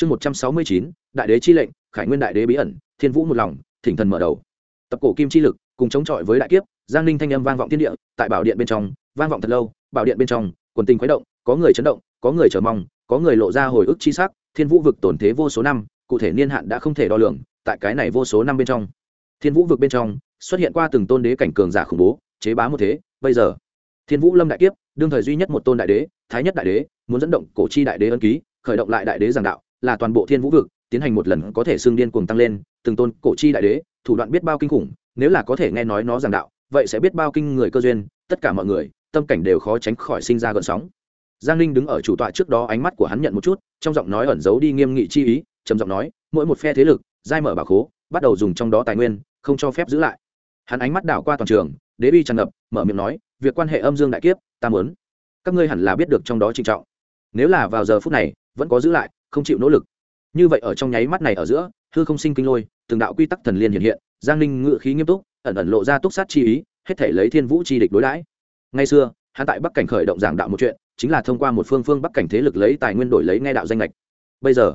chương một trăm sáu mươi chín, đại đế chi lệnh, khải nguyên đại đế bí ẩn, thiên vũ một lòng, thỉnh thần mở đầu. Tập cổ kim chi lực, cùng chống chọi với đại kiếp, giang ninh thanh âm vang vọng thiên địa, tại bảo điện bên trong, vang vọng thật lâu, bảo điện bên trong, quần tình khuấy động, có người chấn động, có người chờ mong, có người lộ ra hồi ức chi sắc, thiên vũ vực tổn thế vô số năm, cụ thể niên hạn đã không thể đo lường, tại cái này vô số năm bên trong. Thiên vũ vực bên trong, xuất hiện qua từng tôn đế cảnh cường giả khủng bố, chế bá một thế, bây giờ, thiên vũ lâm đại kiếp, đương thời duy nhất một tôn đại đế, thái nhất đại đế, muốn dẫn động cổ chi đại đế ân ký, khởi động lại đại đế giảng đạo là toàn bộ thiên vũ vực, tiến hành một lần có thể xương điên cuồng tăng lên, từng tôn cổ chi đại đế, thủ đoạn biết bao kinh khủng, nếu là có thể nghe nói nó giảng đạo, vậy sẽ biết bao kinh người cơ duyên, tất cả mọi người, tâm cảnh đều khó tránh khỏi sinh ra gợn sóng. Giang ninh đứng ở chủ tọa trước đó ánh mắt của hắn nhận một chút, trong giọng nói ẩn giấu đi nghiêm nghị chi ý, trầm giọng nói, mỗi một phe thế lực, giai mở bà khố, bắt đầu dùng trong đó tài nguyên, không cho phép giữ lại. Hắn ánh mắt đảo qua toàn trường, đế bi tràn ngập, mở miệng nói, việc quan hệ âm dương đại kiếp, ta muốn. Các ngươi hẳn là biết được trong đó trinh trọng. Nếu là vào giờ phút này, vẫn có giữ lại không chịu nỗ lực. Như vậy ở trong nháy mắt này ở giữa, hư không sinh kinh lôi, từng đạo quy tắc thần liên hiện hiện, giang ninh ngự khí nghiêm túc, ẩn ẩn lộ ra túc sát chi ý, hết thể lấy thiên vũ chi địch đối đãi. Ngay xưa, hắn tại bắc cảnh khởi động giảng đạo một chuyện, chính là thông qua một phương phương bắc cảnh thế lực lấy tài nguyên đổi lấy nghe đạo danh lệch bây giờ,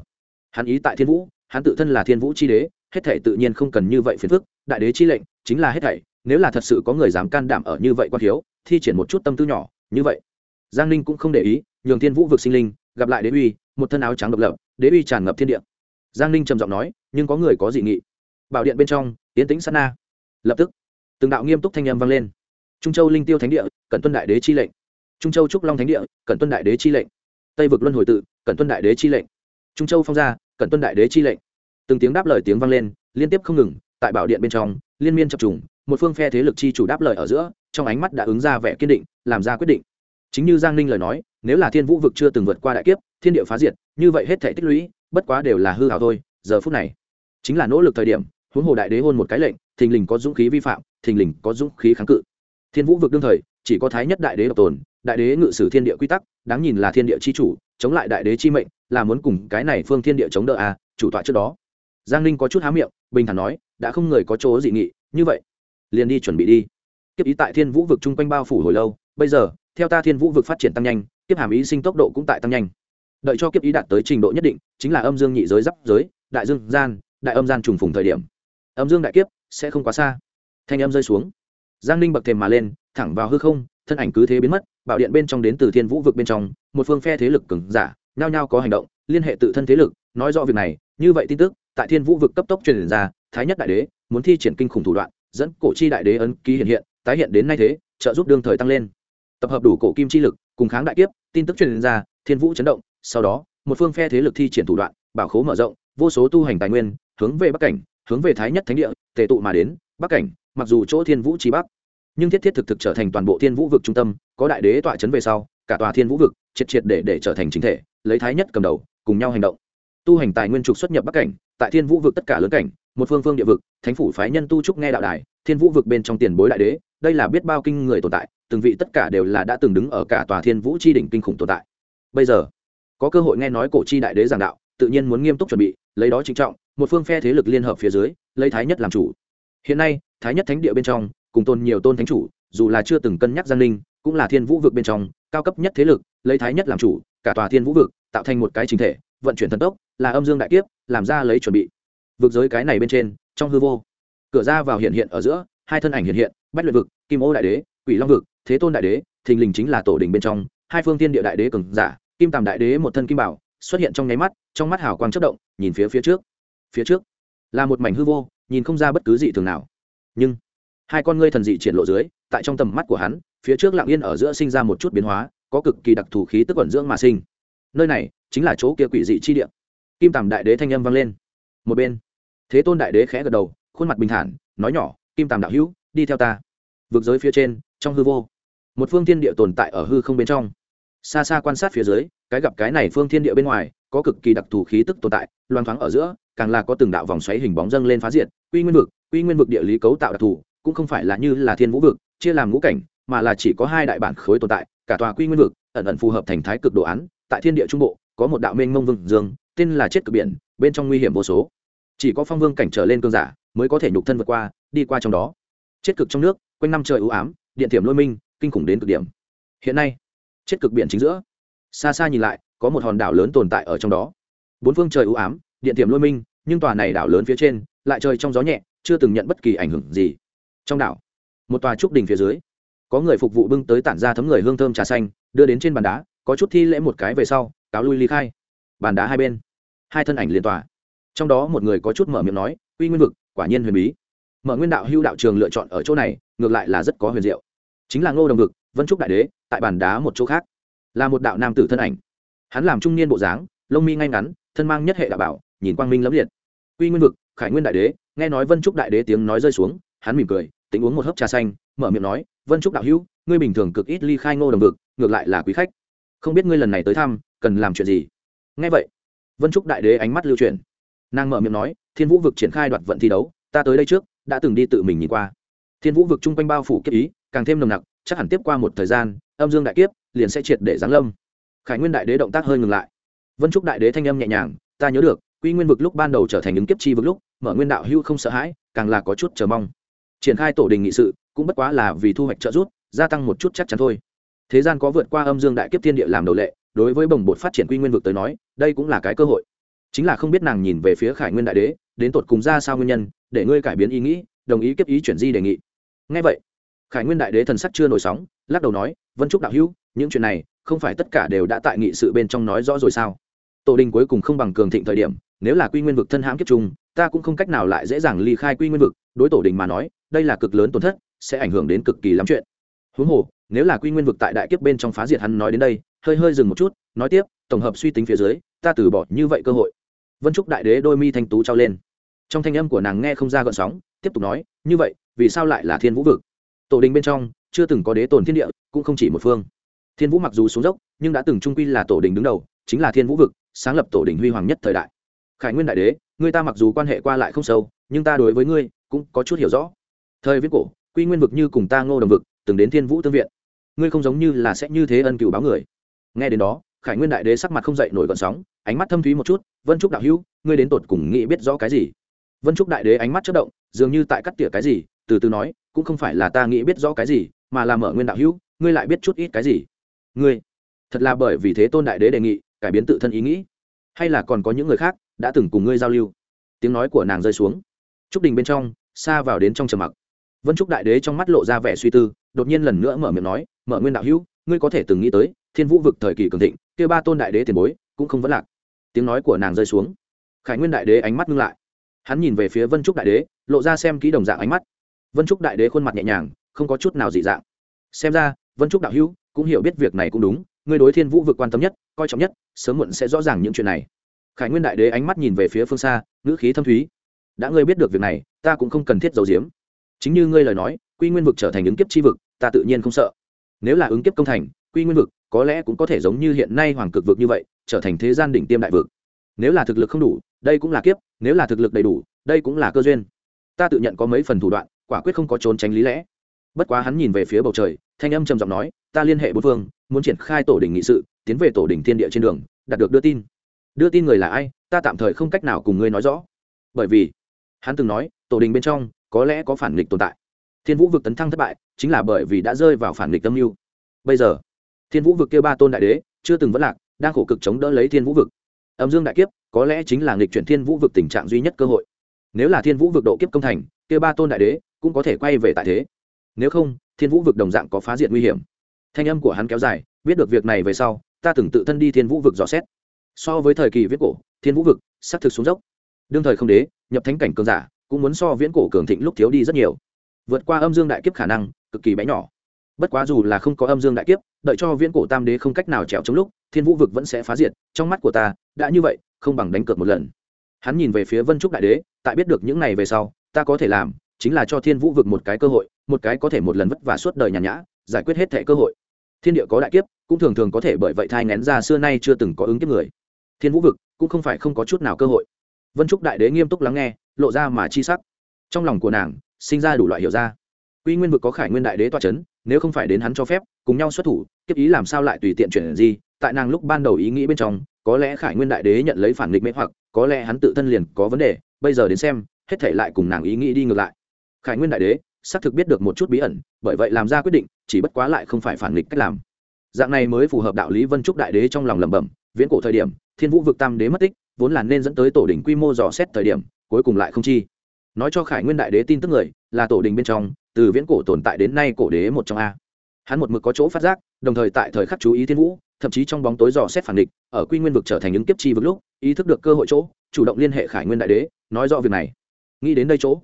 hắn ý tại thiên vũ, hắn tự thân là thiên vũ chi đế, hết thể tự nhiên không cần như vậy phiền phức, đại đế chi lệnh, chính là hết thảy, nếu là thật sự có người dám can đảm ở như vậy quan thiếu, thi triển một chút tâm tư nhỏ, như vậy. Giang ninh cũng không để ý, nhường thiên vũ vực sinh linh, gặp lại đế uy một thân áo trắng độc lập, đế uy tràn ngập thiên địa. Giang ninh trầm giọng nói, nhưng có người có dị nghị. Bảo điện bên trong tiến tĩnh sát na. Lập tức, từng đạo nghiêm túc thanh âm vang lên. Trung châu linh tiêu thánh địa, cẩn tuân đại đế chi lệnh. Trung châu trúc long thánh địa, cẩn tuân đại đế chi lệnh. Tây vực luân hồi tự, cẩn tuân đại đế chi lệnh. Trung châu phong gia, cẩn tuân đại đế chi lệnh. Từng tiếng đáp lời tiếng vang lên, liên tiếp không ngừng, tại bảo điện bên trong, liên miên chập trùng, một phương phe thế lực chi chủ đáp lời ở giữa, trong ánh mắt đã ứng ra vẻ kiên định, làm ra quyết định chính như giang ninh lời nói, nếu là thiên vũ vực chưa từng vượt qua đại kiếp, thiên địa phá diệt, như vậy hết thể tích lũy, bất quá đều là hư hảo thôi, giờ phút này, chính là nỗ lực thời điểm, huống hồ đại đế hôn một cái lệnh, thình lình có dũng khí vi phạm, thình lình có dũng khí kháng cự. Thiên vũ vực đương thời, chỉ có thái nhất đại đế độc tồn, đại đế ngự sử thiên địa quy tắc, đáng nhìn là thiên địa chi chủ, chống lại đại đế chi mệnh, là muốn cùng cái này phương thiên địa chống đỡ à chủ tọa trước đó. Giang ninh có chút há miệng, bình thản nói, đã không người có chỗ dị nghị, như vậy, liền đi chuẩn bị đi. Kiếp ý tại thiên vũ vực chung quanh bao phủ hồi lâu, bây giờ theo ta thiên vũ vực phát triển tăng nhanh, kiếp hàm ý sinh tốc độ cũng tại tăng nhanh. Đợi cho kiếp ý đạt tới trình độ nhất định, chính là âm dương nhị giới giáp giới, đại dương gian, đại âm gian trùng phùng thời điểm. Âm dương đại kiếp sẽ không quá xa. Thanh âm rơi xuống. Giang ninh bậc thềm mà lên, thẳng vào hư không, thân ảnh cứ thế biến mất, bảo điện bên trong đến từ thiên vũ vực bên trong, một phương phe thế lực cứng giả, nhao nhao có hành động, liên hệ tự thân thế lực, nói rõ việc này, như vậy tin tức, tại thiên vũ vực cấp tốc truyền ra, thái nhất đại đế muốn thi triển kinh khủng thủ đoạn, dẫn cổ chi đại đế ấn ký hiện hiện, tái hiện đến nay thế, trợ giúp đương thời tăng lên tập hợp đủ cổ kim chi lực, cùng kháng đại kiếp, tin tức truyền ra, thiên vũ chấn động, sau đó, một phương phe thế lực thi triển thủ đoạn, bảo khố mở rộng, vô số tu hành tài nguyên, hướng về bắc cảnh, hướng về thái nhất thánh địa, tề tụ mà đến, bắc cảnh, mặc dù chỗ thiên vũ trí bắc, nhưng thiết thiết thực thực trở thành toàn bộ thiên vũ vực trung tâm, có đại đế tọa chấn về sau, cả tòa thiên vũ vực, triệt triệt để để trở thành chính thể, lấy thái nhất cầm đầu, cùng nhau hành động. Tu hành tài nguyên trục xuất nhập bắc cảnh, tại thiên vũ vực tất cả lớn cảnh, một phương phương địa vực, thánh phủ phái nhân tu trúc nghe đạo đài, thiên vũ vực bên trong tiền bối đại đế đây là biết bao kinh người tồn tại, từng vị tất cả đều là đã từng đứng ở cả tòa thiên vũ chi đỉnh kinh khủng tồn tại. Bây giờ, có cơ hội nghe nói cổ chi đại đế giảng đạo, tự nhiên muốn nghiêm túc chuẩn bị, lấy đó trinh trọng, một phương phe thế lực liên hợp phía dưới, lấy thái nhất làm chủ. Hiện nay, thái nhất thánh địa bên trong, cùng tôn nhiều tôn thánh chủ, dù là chưa từng cân nhắc giang ninh, cũng là thiên vũ vực bên trong, cao cấp nhất thế lực, lấy thái nhất làm chủ, cả tòa thiên vũ vực, tạo thành một cái chính thể, vận chuyển thần tốc, là âm dương đại kiếp, làm ra lấy chuẩn bị. Vực giới cái này bên trên, trong hư vô, cửa ra vào hiện hiện ở giữa hai thân ảnh hiện hiện, bách luyện vực, kim ô đại đế, quỷ long vực, thế tôn đại đế, thình lình chính là tổ đình bên trong, hai phương tiên địa đại đế cường giả, kim tàm đại đế một thân kim bảo, xuất hiện trong nháy mắt, trong mắt hào quang chất động, nhìn phía phía trước. Phía trước, là một mảnh hư vô, nhìn không ra bất cứ gì thường nào. Nhưng, hai con ngươi thần dị triển lộ dưới, tại trong tầm mắt của hắn, phía trước lặng yên ở giữa sinh ra một chút biến hóa, có cực kỳ đặc thù khí tức ẩn dưỡng mà sinh. Nơi này, chính là chỗ kia quỷ dị chi địa. Kim tàm đại đế thanh âm vang lên. Một bên, thế tôn đại đế khẽ gật đầu, khuôn mặt bình thản, nói nhỏ kim tàm đạo hữu, đi theo ta. Vượt giới phía trên, trong hư vô. Một phương thiên địa tồn tại ở hư không bên trong. Xa xa quan sát phía dưới, cái gặp cái này phương thiên địa bên ngoài, có cực kỳ đặc thù khí tức tồn tại, loang thoáng ở giữa, càng là có từng đạo vòng xoáy hình bóng dâng lên phá diệt. Quy nguyên vực, quy nguyên vực địa lý cấu tạo đặc thù, cũng không phải là như là thiên vũ vực, chia làm ngũ cảnh, mà là chỉ có hai đại bản khối tồn tại, cả tòa quy nguyên vực, ẩn ẩn phù hợp thành thái cực đồ án, tại thiên địa trung bộ, có một đạo mênh mông vương dương, tên là chết cực biển, bên trong nguy hiểm vô số. Chỉ có phong vương cảnh trở lên cơn giả, mới có thể nhục thân vượt qua đi qua trong đó. Chết cực trong nước, quanh năm trời ưu ám, điện thiểm lôi minh, kinh khủng đến cực điểm. Hiện nay, chết cực biển chính giữa. Xa xa nhìn lại, có một hòn đảo lớn tồn tại ở trong đó. Bốn phương trời ưu ám, điện tiềm lôi minh, nhưng tòa này đảo lớn phía trên, lại trời trong gió nhẹ, chưa từng nhận bất kỳ ảnh hưởng gì. Trong đảo, một tòa trúc đình phía dưới, có người phục vụ bưng tới tản ra thấm người hương thơm trà xanh, đưa đến trên bàn đá, có chút thi lễ một cái về sau, cáo lui ly khai. Bàn đá hai bên, hai thân ảnh liên tòa. Trong đó một người có chút mở miệng nói, uy nguyên vực, quả nhiên huyền bí mở nguyên đạo hưu đạo trường lựa chọn ở chỗ này, ngược lại là rất có huyền diệu. Chính là ngô đồng vực, vân trúc đại đế, tại bàn đá một chỗ khác. Là một đạo nam tử thân ảnh. Hắn làm trung niên bộ dáng, lông mi ngay ngắn, thân mang nhất hệ đạo bảo, nhìn quang minh lẫm liệt. Quy nguyên vực, khải nguyên đại đế, nghe nói vân trúc đại đế tiếng nói rơi xuống, hắn mỉm cười, tính uống một hớp trà xanh, mở miệng nói, vân trúc đạo hữu, ngươi bình thường cực ít ly khai ngô đồng vực, ngược lại là quý khách. Không biết ngươi lần này tới thăm, cần làm chuyện gì? Nghe vậy, vân trúc đại đế ánh mắt lưu chuyển. Nàng mở miệng nói, thiên vũ vực triển khai đoạt vận thi đấu, ta tới đây trước đã từng đi tự mình nhìn qua. Thiên vũ vực chung quanh bao phủ kiếp ý, càng thêm nồng nặc, chắc hẳn tiếp qua một thời gian, âm dương đại kiếp liền sẽ triệt để giáng lâm. Khải nguyên đại đế động tác hơi ngừng lại. Vân trúc đại đế thanh âm nhẹ nhàng, ta nhớ được, quy nguyên vực lúc ban đầu trở thành ứng kiếp chi vực lúc, mở nguyên đạo hưu không sợ hãi, càng là có chút chờ mong. Triển khai tổ đình nghị sự, cũng bất quá là vì thu hoạch trợ giúp, gia tăng một chút chắc chắn thôi. Thế gian có vượt qua âm dương đại kiếp thiên địa làm đầu lệ, đối với bồng bột phát triển quy nguyên vực tới nói, đây cũng là cái cơ hội chính là không biết nàng nhìn về phía khải nguyên đại đế, đến tột cùng ra sao nguyên nhân, để ngươi cải biến ý nghĩ, đồng ý kiếp ý chuyển di đề nghị. Ngay vậy, khải nguyên đại đế thần sắc chưa nổi sóng, lắc đầu nói, vân trúc đạo hữu, những chuyện này, không phải tất cả đều đã tại nghị sự bên trong nói rõ rồi sao? Tổ đình cuối cùng không bằng cường thịnh thời điểm, nếu là quy nguyên vực thân hãm kiếp trung ta cũng không cách nào lại dễ dàng ly khai quy nguyên vực, đối tổ đình mà nói, đây là cực lớn tổn thất, sẽ ảnh hưởng đến cực kỳ lắm chuyện. Huống hồ, nếu là quy nguyên vực tại đại kiếp bên trong phá diệt hắn nói đến đây, hơi hơi dừng một chút, nói tiếp, tổng hợp suy tính phía dưới, ta từ bỏ như vậy cơ hội vân trúc đại đế đôi mi thanh tú trao lên trong thanh âm của nàng nghe không ra gợn sóng tiếp tục nói như vậy vì sao lại là thiên vũ vực tổ đình bên trong chưa từng có đế tồn thiên địa cũng không chỉ một phương thiên vũ mặc dù xuống dốc nhưng đã từng trung quy là tổ đình đứng đầu chính là thiên vũ vực sáng lập tổ đình huy hoàng nhất thời đại khải nguyên đại đế người ta mặc dù quan hệ qua lại không sâu nhưng ta đối với ngươi cũng có chút hiểu rõ thời viết cổ quy nguyên vực như cùng ta ngô đồng vực từng đến thiên vũ tương viện ngươi không giống như là sẽ như thế ân cựu báo người nghe đến đó khải nguyên đại đế sắc mặt không dậy nổi gọn sóng, ánh mắt thâm thúy một chút, vân trúc đạo hữu, ngươi đến tột cùng nghĩ biết rõ cái gì? Vân trúc đại đế ánh mắt chất động, dường như tại cắt tỉa cái gì, từ từ nói, cũng không phải là ta nghĩ biết rõ cái gì, mà là mở nguyên đạo hữu, ngươi lại biết chút ít cái gì? Ngươi? Thật là bởi vì thế tôn đại đế đề nghị, cải biến tự thân ý nghĩ. Hay là còn có những người khác đã từng cùng ngươi giao lưu? Tiếng nói của nàng rơi xuống. Trúc đình bên trong, xa vào đến trong trầm mặc. Vân trúc đại đế trong mắt lộ ra vẻ suy tư, đột nhiên lần nữa mở miệng nói, mở nguyên đạo hữu, ngươi có thể từng nghĩ tới thiên vũ vực thời kỳ cường thịnh, kia ba tôn đại đế tiền bối cũng không vẫn lạc. Tiếng nói của nàng rơi xuống. Khải nguyên đại đế ánh mắt ngưng lại. Hắn nhìn về phía vân trúc đại đế, lộ ra xem ký đồng dạng ánh mắt. Vân trúc đại đế khuôn mặt nhẹ nhàng, không có chút nào dị dạng. Xem ra, vân trúc đạo hữu cũng hiểu biết việc này cũng đúng, ngươi đối thiên vũ vực quan tâm nhất, coi trọng nhất, sớm muộn sẽ rõ ràng những chuyện này. Khải nguyên đại đế ánh mắt nhìn về phía phương xa, ngữ khí thâm thúy. Đã ngươi biết được việc này, ta cũng không cần thiết giấu giếm. Chính như ngươi lời nói, quy nguyên vực trở thành ứng kiếp chi vực, ta tự nhiên không sợ. Nếu là ứng kiếp công thành, quy nguyên vực có lẽ cũng có thể giống như hiện nay hoàng cực vực như vậy, trở thành thế gian đỉnh tiêm đại vực. Nếu là thực lực không đủ, đây cũng là kiếp, nếu là thực lực đầy đủ, đây cũng là cơ duyên. Ta tự nhận có mấy phần thủ đoạn, quả quyết không có trốn tránh lý lẽ. Bất quá hắn nhìn về phía bầu trời, thanh âm trầm giọng nói, ta liên hệ bốn phương, muốn triển khai tổ đình nghị sự, tiến về tổ đình thiên địa trên đường, đạt được đưa tin. Đưa tin người là ai? Ta tạm thời không cách nào cùng ngươi nói rõ. Bởi vì, hắn từng nói, tổ đình bên trong, có lẽ có phản nghịch tồn tại. Thiên vũ vực tấn thăng thất bại, chính là bởi vì đã rơi vào phản nghịch tâm mưu. Bây giờ thiên vũ vực kêu ba tôn đại đế, chưa từng vẫn lạc, đang khổ cực chống đỡ lấy thiên vũ vực. Âm dương đại kiếp, có lẽ chính là nghịch chuyển thiên vũ vực tình trạng duy nhất cơ hội. Nếu là thiên vũ vực độ kiếp công thành kêu ba tôn đại đế cũng có thể quay về tại thế. Nếu không, thiên vũ vực đồng dạng có phá diện nguy hiểm. Thanh âm của hắn kéo dài, biết được việc này về sau, ta từng tự thân đi thiên vũ vực dò xét. So với thời kỳ viết cổ, thiên vũ vực xác thực xuống dốc. Đương thời không đế, nhập thánh cảnh cường giả, cũng muốn so viễn cổ cường thịnh lúc thiếu đi rất nhiều. Vượt qua âm dương đại kiếp khả năng cực kỳ bé nhỏ bất quá dù là không có âm dương đại kiếp, đợi cho viễn cổ tam đế không cách nào trèo chống lúc, thiên vũ vực vẫn sẽ phá diệt, trong mắt của ta, đã như vậy, không bằng đánh cược một lần. Hắn nhìn về phía vân trúc đại đế, tại biết được những này về sau, ta có thể làm, chính là cho thiên vũ vực một cái cơ hội, một cái có thể một lần vất vả suốt đời nhàn nhã, giải quyết hết thẻ cơ hội. Thiên địa có đại kiếp, cũng thường thường có thể bởi vậy thai ngén ra xưa nay chưa từng có ứng kiếp người. Thiên vũ vực, cũng không phải không có chút nào cơ hội. Vân trúc đại đế nghiêm túc lắng nghe, lộ ra mà chi sắc. Trong lòng của nàng, sinh ra đủ loại hiểu ra quy nguyên vực có khải nguyên đại đế toa c h ấ n nếu không phải đến hắn cho phép, cùng nhau xuất thủ, kiếp ý làm sao lại tùy tiện chuyển gì tại nàng lúc ban đầu ý nghĩ bên trong, có lẽ khải nguyên đại đế nhận lấy phản nghịch mê hoặc, có lẽ hắn tự thân liền có vấn đề, bây giờ đến xem, hết thể lại cùng nàng ý nghĩ đi ngược lại. Khải nguyên đại đế, xác thực biết được một chút bí ẩn, bởi vậy làm ra quyết định, chỉ bất quá lại không phải phản nghịch cách làm. Dạng này mới phù hợp đạo lý vân trúc đại đế trong lòng lẩm bẩm, viễn cổ thời điểm, thiên vũ vực tam đế mất tích, vốn là nên dẫn tới tổ đình quy mô dò xét thời điểm, cuối cùng lại không chi nói cho khải nguyên đại đế tin tức người, là tổ đình bên trong, từ viễn cổ tồn tại đến nay cổ đế một trong a. Hắn một mực có chỗ phát giác, đồng thời tại thời khắc chú ý thiên vũ, thậm chí trong bóng tối dò xét phản địch, ở quy nguyên vực trở thành những kiếp chi vực lúc, ý thức được cơ hội chỗ, chủ động liên hệ khải nguyên đại đế, nói rõ việc này. Nghĩ đến đây chỗ,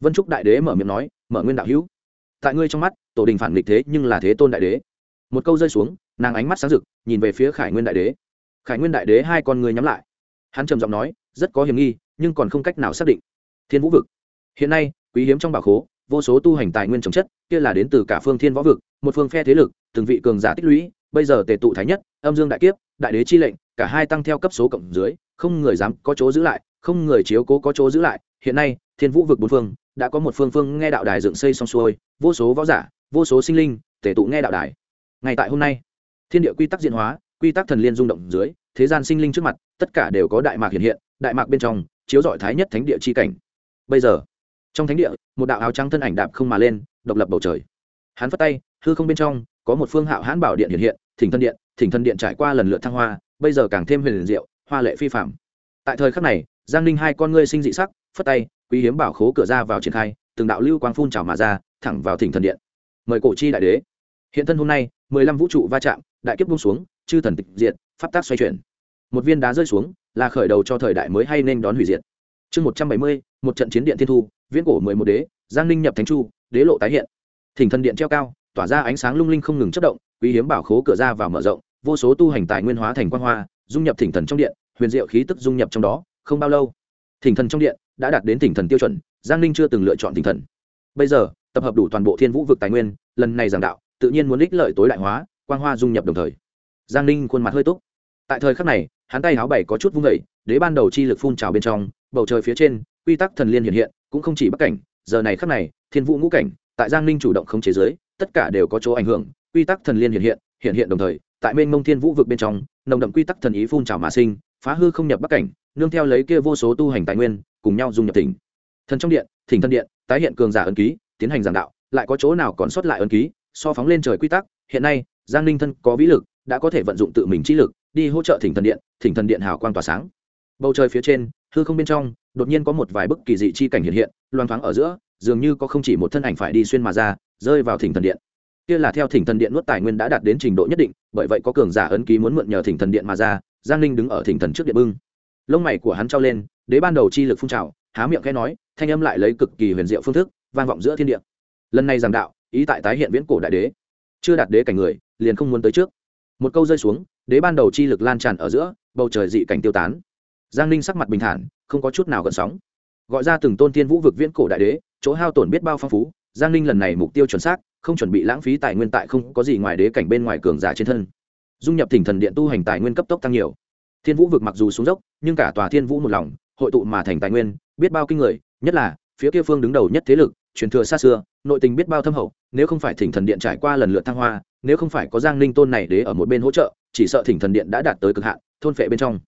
vân trúc đại đế mở miệng nói, mở nguyên đạo hữu, tại ngươi trong mắt, tổ đình phản địch thế nhưng là thế tôn đại đế. Một câu rơi xuống, nàng ánh mắt sáng rực, nhìn về phía khải nguyên đại đế. Khải nguyên đại đế hai con người nhắm lại. Hắn trầm giọng nói, rất có hiểm nghi, nhưng còn không cách nào xác định thiên vũ vực. Hiện nay, quý hiếm trong bảo khố, vô số tu hành tài nguyên trồng chất, kia là đến từ cả phương thiên võ vực, một phương phe thế lực, từng vị cường giả tích lũy, bây giờ tề tụ thái nhất, âm dương đại kiếp, đại đế chi lệnh, cả hai tăng theo cấp số cộng dưới, không người dám có chỗ giữ lại, không người chiếu cố có chỗ giữ lại. Hiện nay, thiên vũ vực bốn phương, đã có một phương phương nghe đạo đài dựng xây xong xuôi, vô số võ giả, vô số sinh linh, tề tụ nghe đạo đài. Ngày tại hôm nay, thiên địa quy tắc diễn hóa, quy tắc thần liên rung động dưới, thế gian sinh linh trước mặt, tất cả đều có đại mạc hiện hiện, đại mạc bên trong, chiếu dọi thái nhất thánh địa chi cảnh bây giờ. Trong thánh địa, một đạo áo trắng thân ảnh đạp không mà lên, độc lập bầu trời. Hắn phất tay, hư không bên trong, có một phương hạo hãn bảo điện hiện hiện, thỉnh thân điện, thỉnh thân điện trải qua lần lượt thăng hoa, bây giờ càng thêm huyền diệu, hoa lệ phi phạm tại thời khắc này, giang ninh hai con ngươi sinh dị sắc, phất tay, quý hiếm bảo khố cửa ra vào triển khai, từng đạo lưu quang phun trào mà ra, thẳng vào thỉnh thần điện. Mời cổ chi đại đế. Hiện thân hôm nay, mười lăm vũ trụ va chạm, đại kiếp bung xuống, chư thần tịch diệt, pháp tác xoay chuyển. Một viên đá rơi xuống, là khởi đầu cho thời đại mới hay nên đón hủy diệt. Chương một trăm bảy mươi một trận chiến điện thiên thu, viễn cổ mười một đế, giang ninh nhập thánh chu, đế lộ tái hiện. Thỉnh thần điện treo cao, tỏa ra ánh sáng lung linh không ngừng chất động, quý hiếm bảo khố cửa ra vào mở rộng, vô số tu hành tài nguyên hóa thành quan hoa, dung nhập thỉnh thần trong điện, huyền diệu khí tức dung nhập trong đó, không bao lâu, thỉnh thần trong điện đã đạt đến thỉnh thần tiêu chuẩn, giang ninh chưa từng lựa chọn thỉnh thần. Bây giờ, tập hợp đủ toàn bộ thiên vũ vực tài nguyên, lần này giảng đạo, tự nhiên muốn ích lợi tối đại hóa, quang hoa dung nhập đồng thời. Giang ninh khuôn mặt hơi túc. Tại thời khắc này, hắn tay áo bảy có chút vung vẩy đế ban đầu chi lực phun trào bên trong, bầu trời phía trên quy tắc thần liên hiện hiện, cũng không chỉ bắc cảnh, giờ này khắc này, thiên vũ ngũ cảnh, tại giang ninh chủ động không chế giới, tất cả đều có chỗ ảnh hưởng, quy tắc thần liên hiện hiện hiện hiện đồng thời, tại mênh mông thiên vũ vực bên trong, nồng đậm quy tắc thần ý phun trào mà sinh, phá hư không nhập bắc cảnh, nương theo lấy kia vô số tu hành tài nguyên, cùng nhau dung nhập tỉnh thần trong điện, thỉnh thân điện, tái hiện cường giả ấn ký, tiến hành giảng đạo, lại có chỗ nào còn sót lại ấn ký, so phóng lên trời quy tắc, hiện nay, giang ninh thân có vĩ lực, đã có thể vận dụng tự mình trí lực, đi hỗ trợ thỉnh thần điện, thỉnh thần điện hào quang tỏa sáng bầu trời phía trên, hư không bên trong, đột nhiên có một vài bức kỳ dị chi cảnh hiện hiện loan thoáng ở giữa, dường như có không chỉ một thân ảnh phải đi xuyên mà ra, rơi vào thỉnh thần điện. Kia là theo thỉnh thần điện nuốt tài nguyên đã đạt đến trình độ nhất định, bởi vậy có cường giả ấn ký muốn mượn nhờ thỉnh thần điện mà ra, giang ninh đứng ở thỉnh thần trước điện bưng. Lông mày của hắn trao lên, đế ban đầu chi lực phun trào, há miệng khẽ nói, thanh âm lại lấy cực kỳ huyền diệu phương thức, vang vọng giữa thiên địa. Lần này giảng đạo, ý tại tái hiện viễn cổ đại đế. Chưa đạt đế cảnh người, liền không muốn tới trước. Một câu rơi xuống, đế ban đầu chi lực lan tràn ở giữa, bầu trời dị cảnh tiêu tán giang ninh sắc mặt bình thản, không có chút nào gần sóng. Gọi ra từng tôn thiên vũ vực viễn cổ đại đế, chỗ hao tổn biết bao phong phú, giang ninh lần này mục tiêu chuẩn xác, không chuẩn bị lãng phí tài nguyên tại không có gì ngoài đế cảnh bên ngoài cường giả trên thân. Dung nhập thỉnh thần điện tu hành tài nguyên cấp tốc tăng nhiều. Thiên vũ vực mặc dù xuống dốc, nhưng cả tòa thiên vũ một lòng, hội tụ mà thành tài nguyên, biết bao kinh người, nhất là, phía kia phương đứng đầu nhất thế lực, truyền thừa xa xưa, nội tình biết bao thâm hậu, nếu không phải thỉnh thần điện trải qua lần lượt thăng hoa, nếu không phải có giang ninh tôn này đế ở một bên hỗ trợ, chỉ sợ thỉnh thần điện đã đạt tới cực hạn, thôn phệ bên trong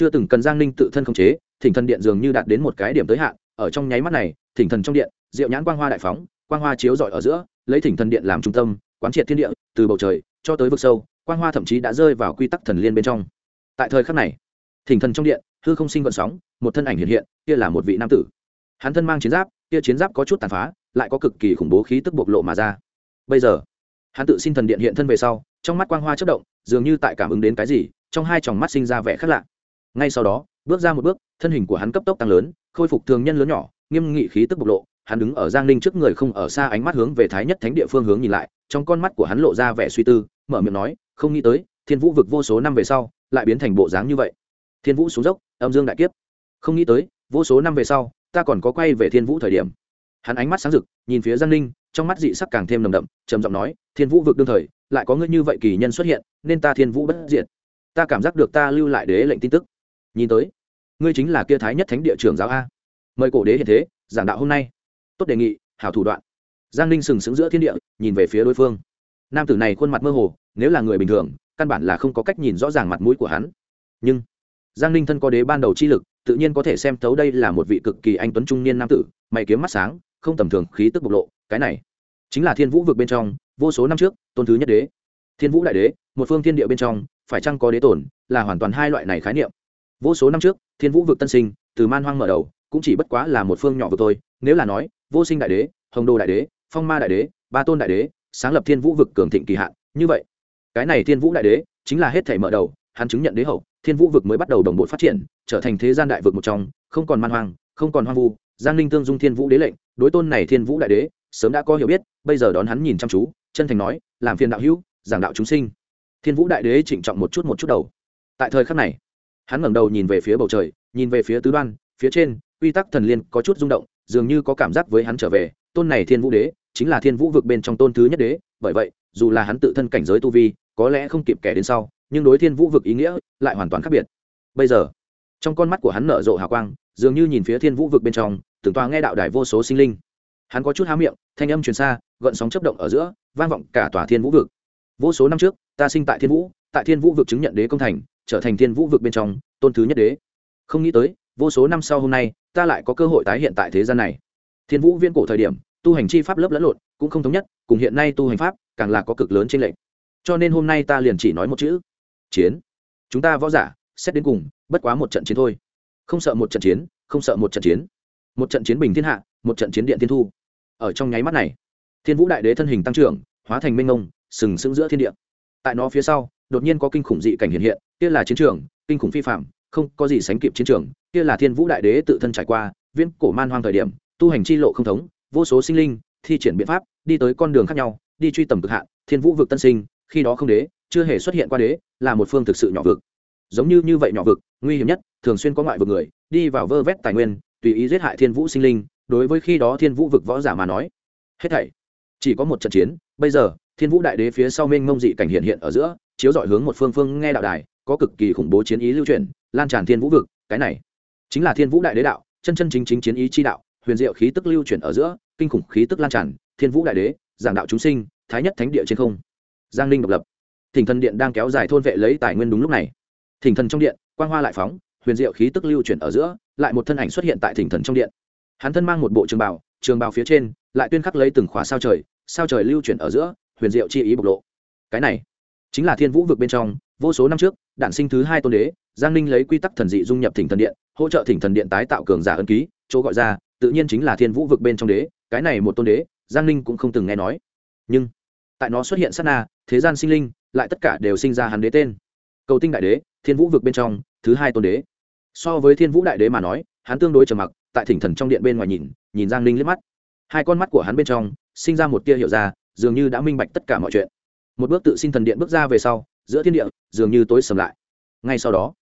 chưa từng cần giang ninh tự thân khống chế, thỉnh thần điện dường như đạt đến một cái điểm tới hạn, ở trong nháy mắt này, thỉnh thần trong điện diệu nhãn quang hoa đại phóng, quang hoa chiếu rọi ở giữa, lấy thỉnh thần điện làm trung tâm, quán triệt thiên địa, từ bầu trời cho tới vực sâu, quang hoa thậm chí đã rơi vào quy tắc thần liên bên trong. Tại thời khắc này, thỉnh thần trong điện, hư không sinh vận sóng, một thân ảnh hiện hiện, kia là một vị nam tử. Hắn thân mang chiến giáp, kia chiến giáp có chút tàn phá, lại có cực kỳ khủng bố khí tức bộc lộ mà ra. Bây giờ, hắn tự xin thần điện hiện thân về sau, trong mắt quang hoa chất động, dường như tại cảm ứng đến cái gì, trong hai tròng mắt sinh ra vẻ khác lạ ngay sau đó, bước ra một bước, thân hình của hắn cấp tốc tăng lớn, khôi phục thường nhân lớn nhỏ, nghiêm nghị khí tức bộc lộ, hắn đứng ở giang ninh trước người không ở xa ánh mắt hướng về thái nhất thánh địa phương hướng nhìn lại, trong con mắt của hắn lộ ra vẻ suy tư, mở miệng nói, không nghĩ tới, thiên vũ vực vô số năm về sau, lại biến thành bộ dáng như vậy. Thiên vũ xuống dốc, âm dương đại kiếp. Không nghĩ tới, vô số năm về sau, ta còn có quay về thiên vũ thời điểm. Hắn ánh mắt sáng rực, nhìn phía giang ninh, trong mắt dị sắc càng thêm nồng đậm, trầm giọng nói, thiên vũ vực đương thời, lại có ngươi như vậy kỳ nhân xuất hiện, nên ta thiên vũ bất diệt. Ta cảm giác được ta lưu lại đế lệnh tin tức nhìn tới, ngươi chính là kia thái nhất thánh địa trưởng giáo a. Mời cổ đế hiện thế, giảng đạo hôm nay. Tốt đề nghị, hảo thủ đoạn. Giang ninh sừng sững giữa thiên địa, nhìn về phía đối phương. Nam tử này khuôn mặt mơ hồ, nếu là người bình thường, căn bản là không có cách nhìn rõ ràng mặt mũi của hắn. Nhưng, giang ninh thân có đế ban đầu chi lực, tự nhiên có thể xem thấu đây là một vị cực kỳ anh tuấn trung niên nam tử, mày kiếm mắt sáng, không tầm thường, khí tức bộc lộ, cái này chính là thiên vũ vực bên trong, vô số năm trước, tôn thứ nhất đế. Thiên vũ đại đế, một phương thiên địa bên trong, phải chăng có đế tổn là hoàn toàn hai loại này khái niệm vô số năm trước, thiên vũ vực tân sinh, từ man hoang mở đầu, cũng chỉ bất quá là một phương nhỏ vực thôi. Nếu là nói, vô sinh đại đế, hồng đô đại đế, phong ma đại đế, ba tôn đại đế, sáng lập thiên vũ vực cường thịnh kỳ hạn, như vậy, cái này thiên vũ đại đế chính là hết thể mở đầu, hắn chứng nhận đế hậu, thiên vũ vực mới bắt đầu đồng bộ phát triển, trở thành thế gian đại vực một trong, không còn man hoang, không còn hoang vu, giang ninh tương dung thiên vũ đế lệnh, đối tôn này thiên vũ đại đế, sớm đã có hiểu biết, bây giờ đón hắn nhìn chăm chú, chân thành nói, làm phiền đạo hữu, giảng đạo chúng sinh. Thiên vũ đại đế trịnh trọng một chút một chút đầu. Tại thời khắc này hắn ngẩng đầu nhìn về phía bầu trời, nhìn về phía tứ đoan, phía trên, quy tắc thần liên có chút rung động, dường như có cảm giác với hắn trở về, tôn này thiên vũ đế, chính là thiên vũ vực bên trong tôn thứ nhất đế, bởi vậy, dù là hắn tự thân cảnh giới tu vi, có lẽ không kịp kẻ đến sau, nhưng đối thiên vũ vực ý nghĩa lại hoàn toàn khác biệt. Bây giờ, trong con mắt của hắn nở rộ hào quang, dường như nhìn phía thiên vũ vực bên trong tưởng toa nghe đạo đài vô số sinh linh. Hắn có chút há miệng, thanh âm truyền xa, gợn sóng chấp động ở giữa, vang vọng cả tòa thiên vũ vực. Vô số năm trước, ta sinh tại thiên vũ, tại thiên vũ vực chứng nhận đế công thành trở thành thiên vũ vực bên trong, tôn thứ nhất đế. Không nghĩ tới, vô số năm sau hôm nay, ta lại có cơ hội tái hiện tại thế gian này. Thiên vũ viên cổ thời điểm, tu hành chi pháp lớp lẫn lộn, cũng không thống nhất, cùng hiện nay tu hành pháp, càng là có cực lớn trên lệnh cho nên hôm nay ta liền chỉ nói một chữ, chiến. Chúng ta võ giả, xét đến cùng, bất quá một trận chiến thôi. Không sợ một trận chiến, không sợ một trận chiến. Một trận chiến bình thiên hạ, một trận chiến điện thiên thu. Ở trong nháy mắt này, thiên vũ đại đế thân hình tăng trưởng, hóa thành minh ngông sừng sững giữa thiên địa. Tại nó phía sau đột nhiên có kinh khủng dị cảnh hiện hiện, kia là chiến trường, kinh khủng phi phạm, không có gì sánh kịp chiến trường, kia là thiên vũ đại đế tự thân trải qua, viễn cổ man hoang thời điểm, tu hành chi lộ không thống, vô số sinh linh, thi triển biện pháp, đi tới con đường khác nhau, đi truy tầm cực hạn, thiên vũ vực tân sinh, khi đó không đế, chưa hề xuất hiện qua đế, là một phương thực sự nhỏ vực. Giống như như vậy nhỏ vực, nguy hiểm nhất, thường xuyên có ngoại vực người, đi vào vơ vét tài nguyên, tùy ý giết hại thiên vũ sinh linh, đối với khi đó thiên vũ vực võ giả mà nói, hết thảy. Chỉ có một trận chiến, bây giờ, thiên vũ đại đế phía sau mênh mông dị cảnh hiện hiện ở giữa chiếu dọi hướng một phương phương nghe đạo đài, có cực kỳ khủng bố chiến ý lưu truyền, lan tràn thiên vũ vực, cái này chính là thiên vũ đại đế đạo, chân chân chính chính chiến ý chi đạo, huyền diệu khí tức lưu chuyển ở giữa, kinh khủng khí tức lan tràn, thiên vũ đại đế, giảng đạo chúng sinh, thái nhất thánh địa trên không. Giang ninh độc lập. Thỉnh thần điện đang kéo dài thôn vệ lấy tài nguyên đúng lúc này. Thỉnh thần trong điện, quang hoa lại phóng, huyền diệu khí tức lưu chuyển ở giữa, lại một thân ảnh xuất hiện tại thỉnh thần trong điện. Hắn thân mang một bộ trường bào trường bào phía trên, lại tuyên khắc lấy từng khóa sao trời sao trời lưu chuyển ở giữa, huyền diệu chi ý bộc lộ. Cái này chính là thiên vũ vực bên trong, vô số năm trước, đản sinh thứ hai tôn đế, giang ninh lấy quy tắc thần dị dung nhập thỉnh thần điện, hỗ trợ thỉnh thần điện tái tạo cường giả ân ký, chỗ gọi ra, tự nhiên chính là thiên vũ vực bên trong đế, cái này một tôn đế, giang ninh cũng không từng nghe nói. Nhưng, tại nó xuất hiện sát na, thế gian sinh linh, lại tất cả đều sinh ra hắn đế tên. Cầu tinh đại đế, thiên vũ vực bên trong, thứ hai tôn đế. So với thiên vũ đại đế mà nói, hắn tương đối trầm mặc, tại thỉnh thần trong điện bên ngoài nhìn nhìn giang ninh liếc mắt. Hai con mắt của hắn bên trong, sinh ra một tia hiệu ra, dường như đã minh bạch tất cả mọi chuyện một bước tự xin thần điện bước ra về sau, giữa thiên địa, dường như tối sầm lại. Ngay sau đó,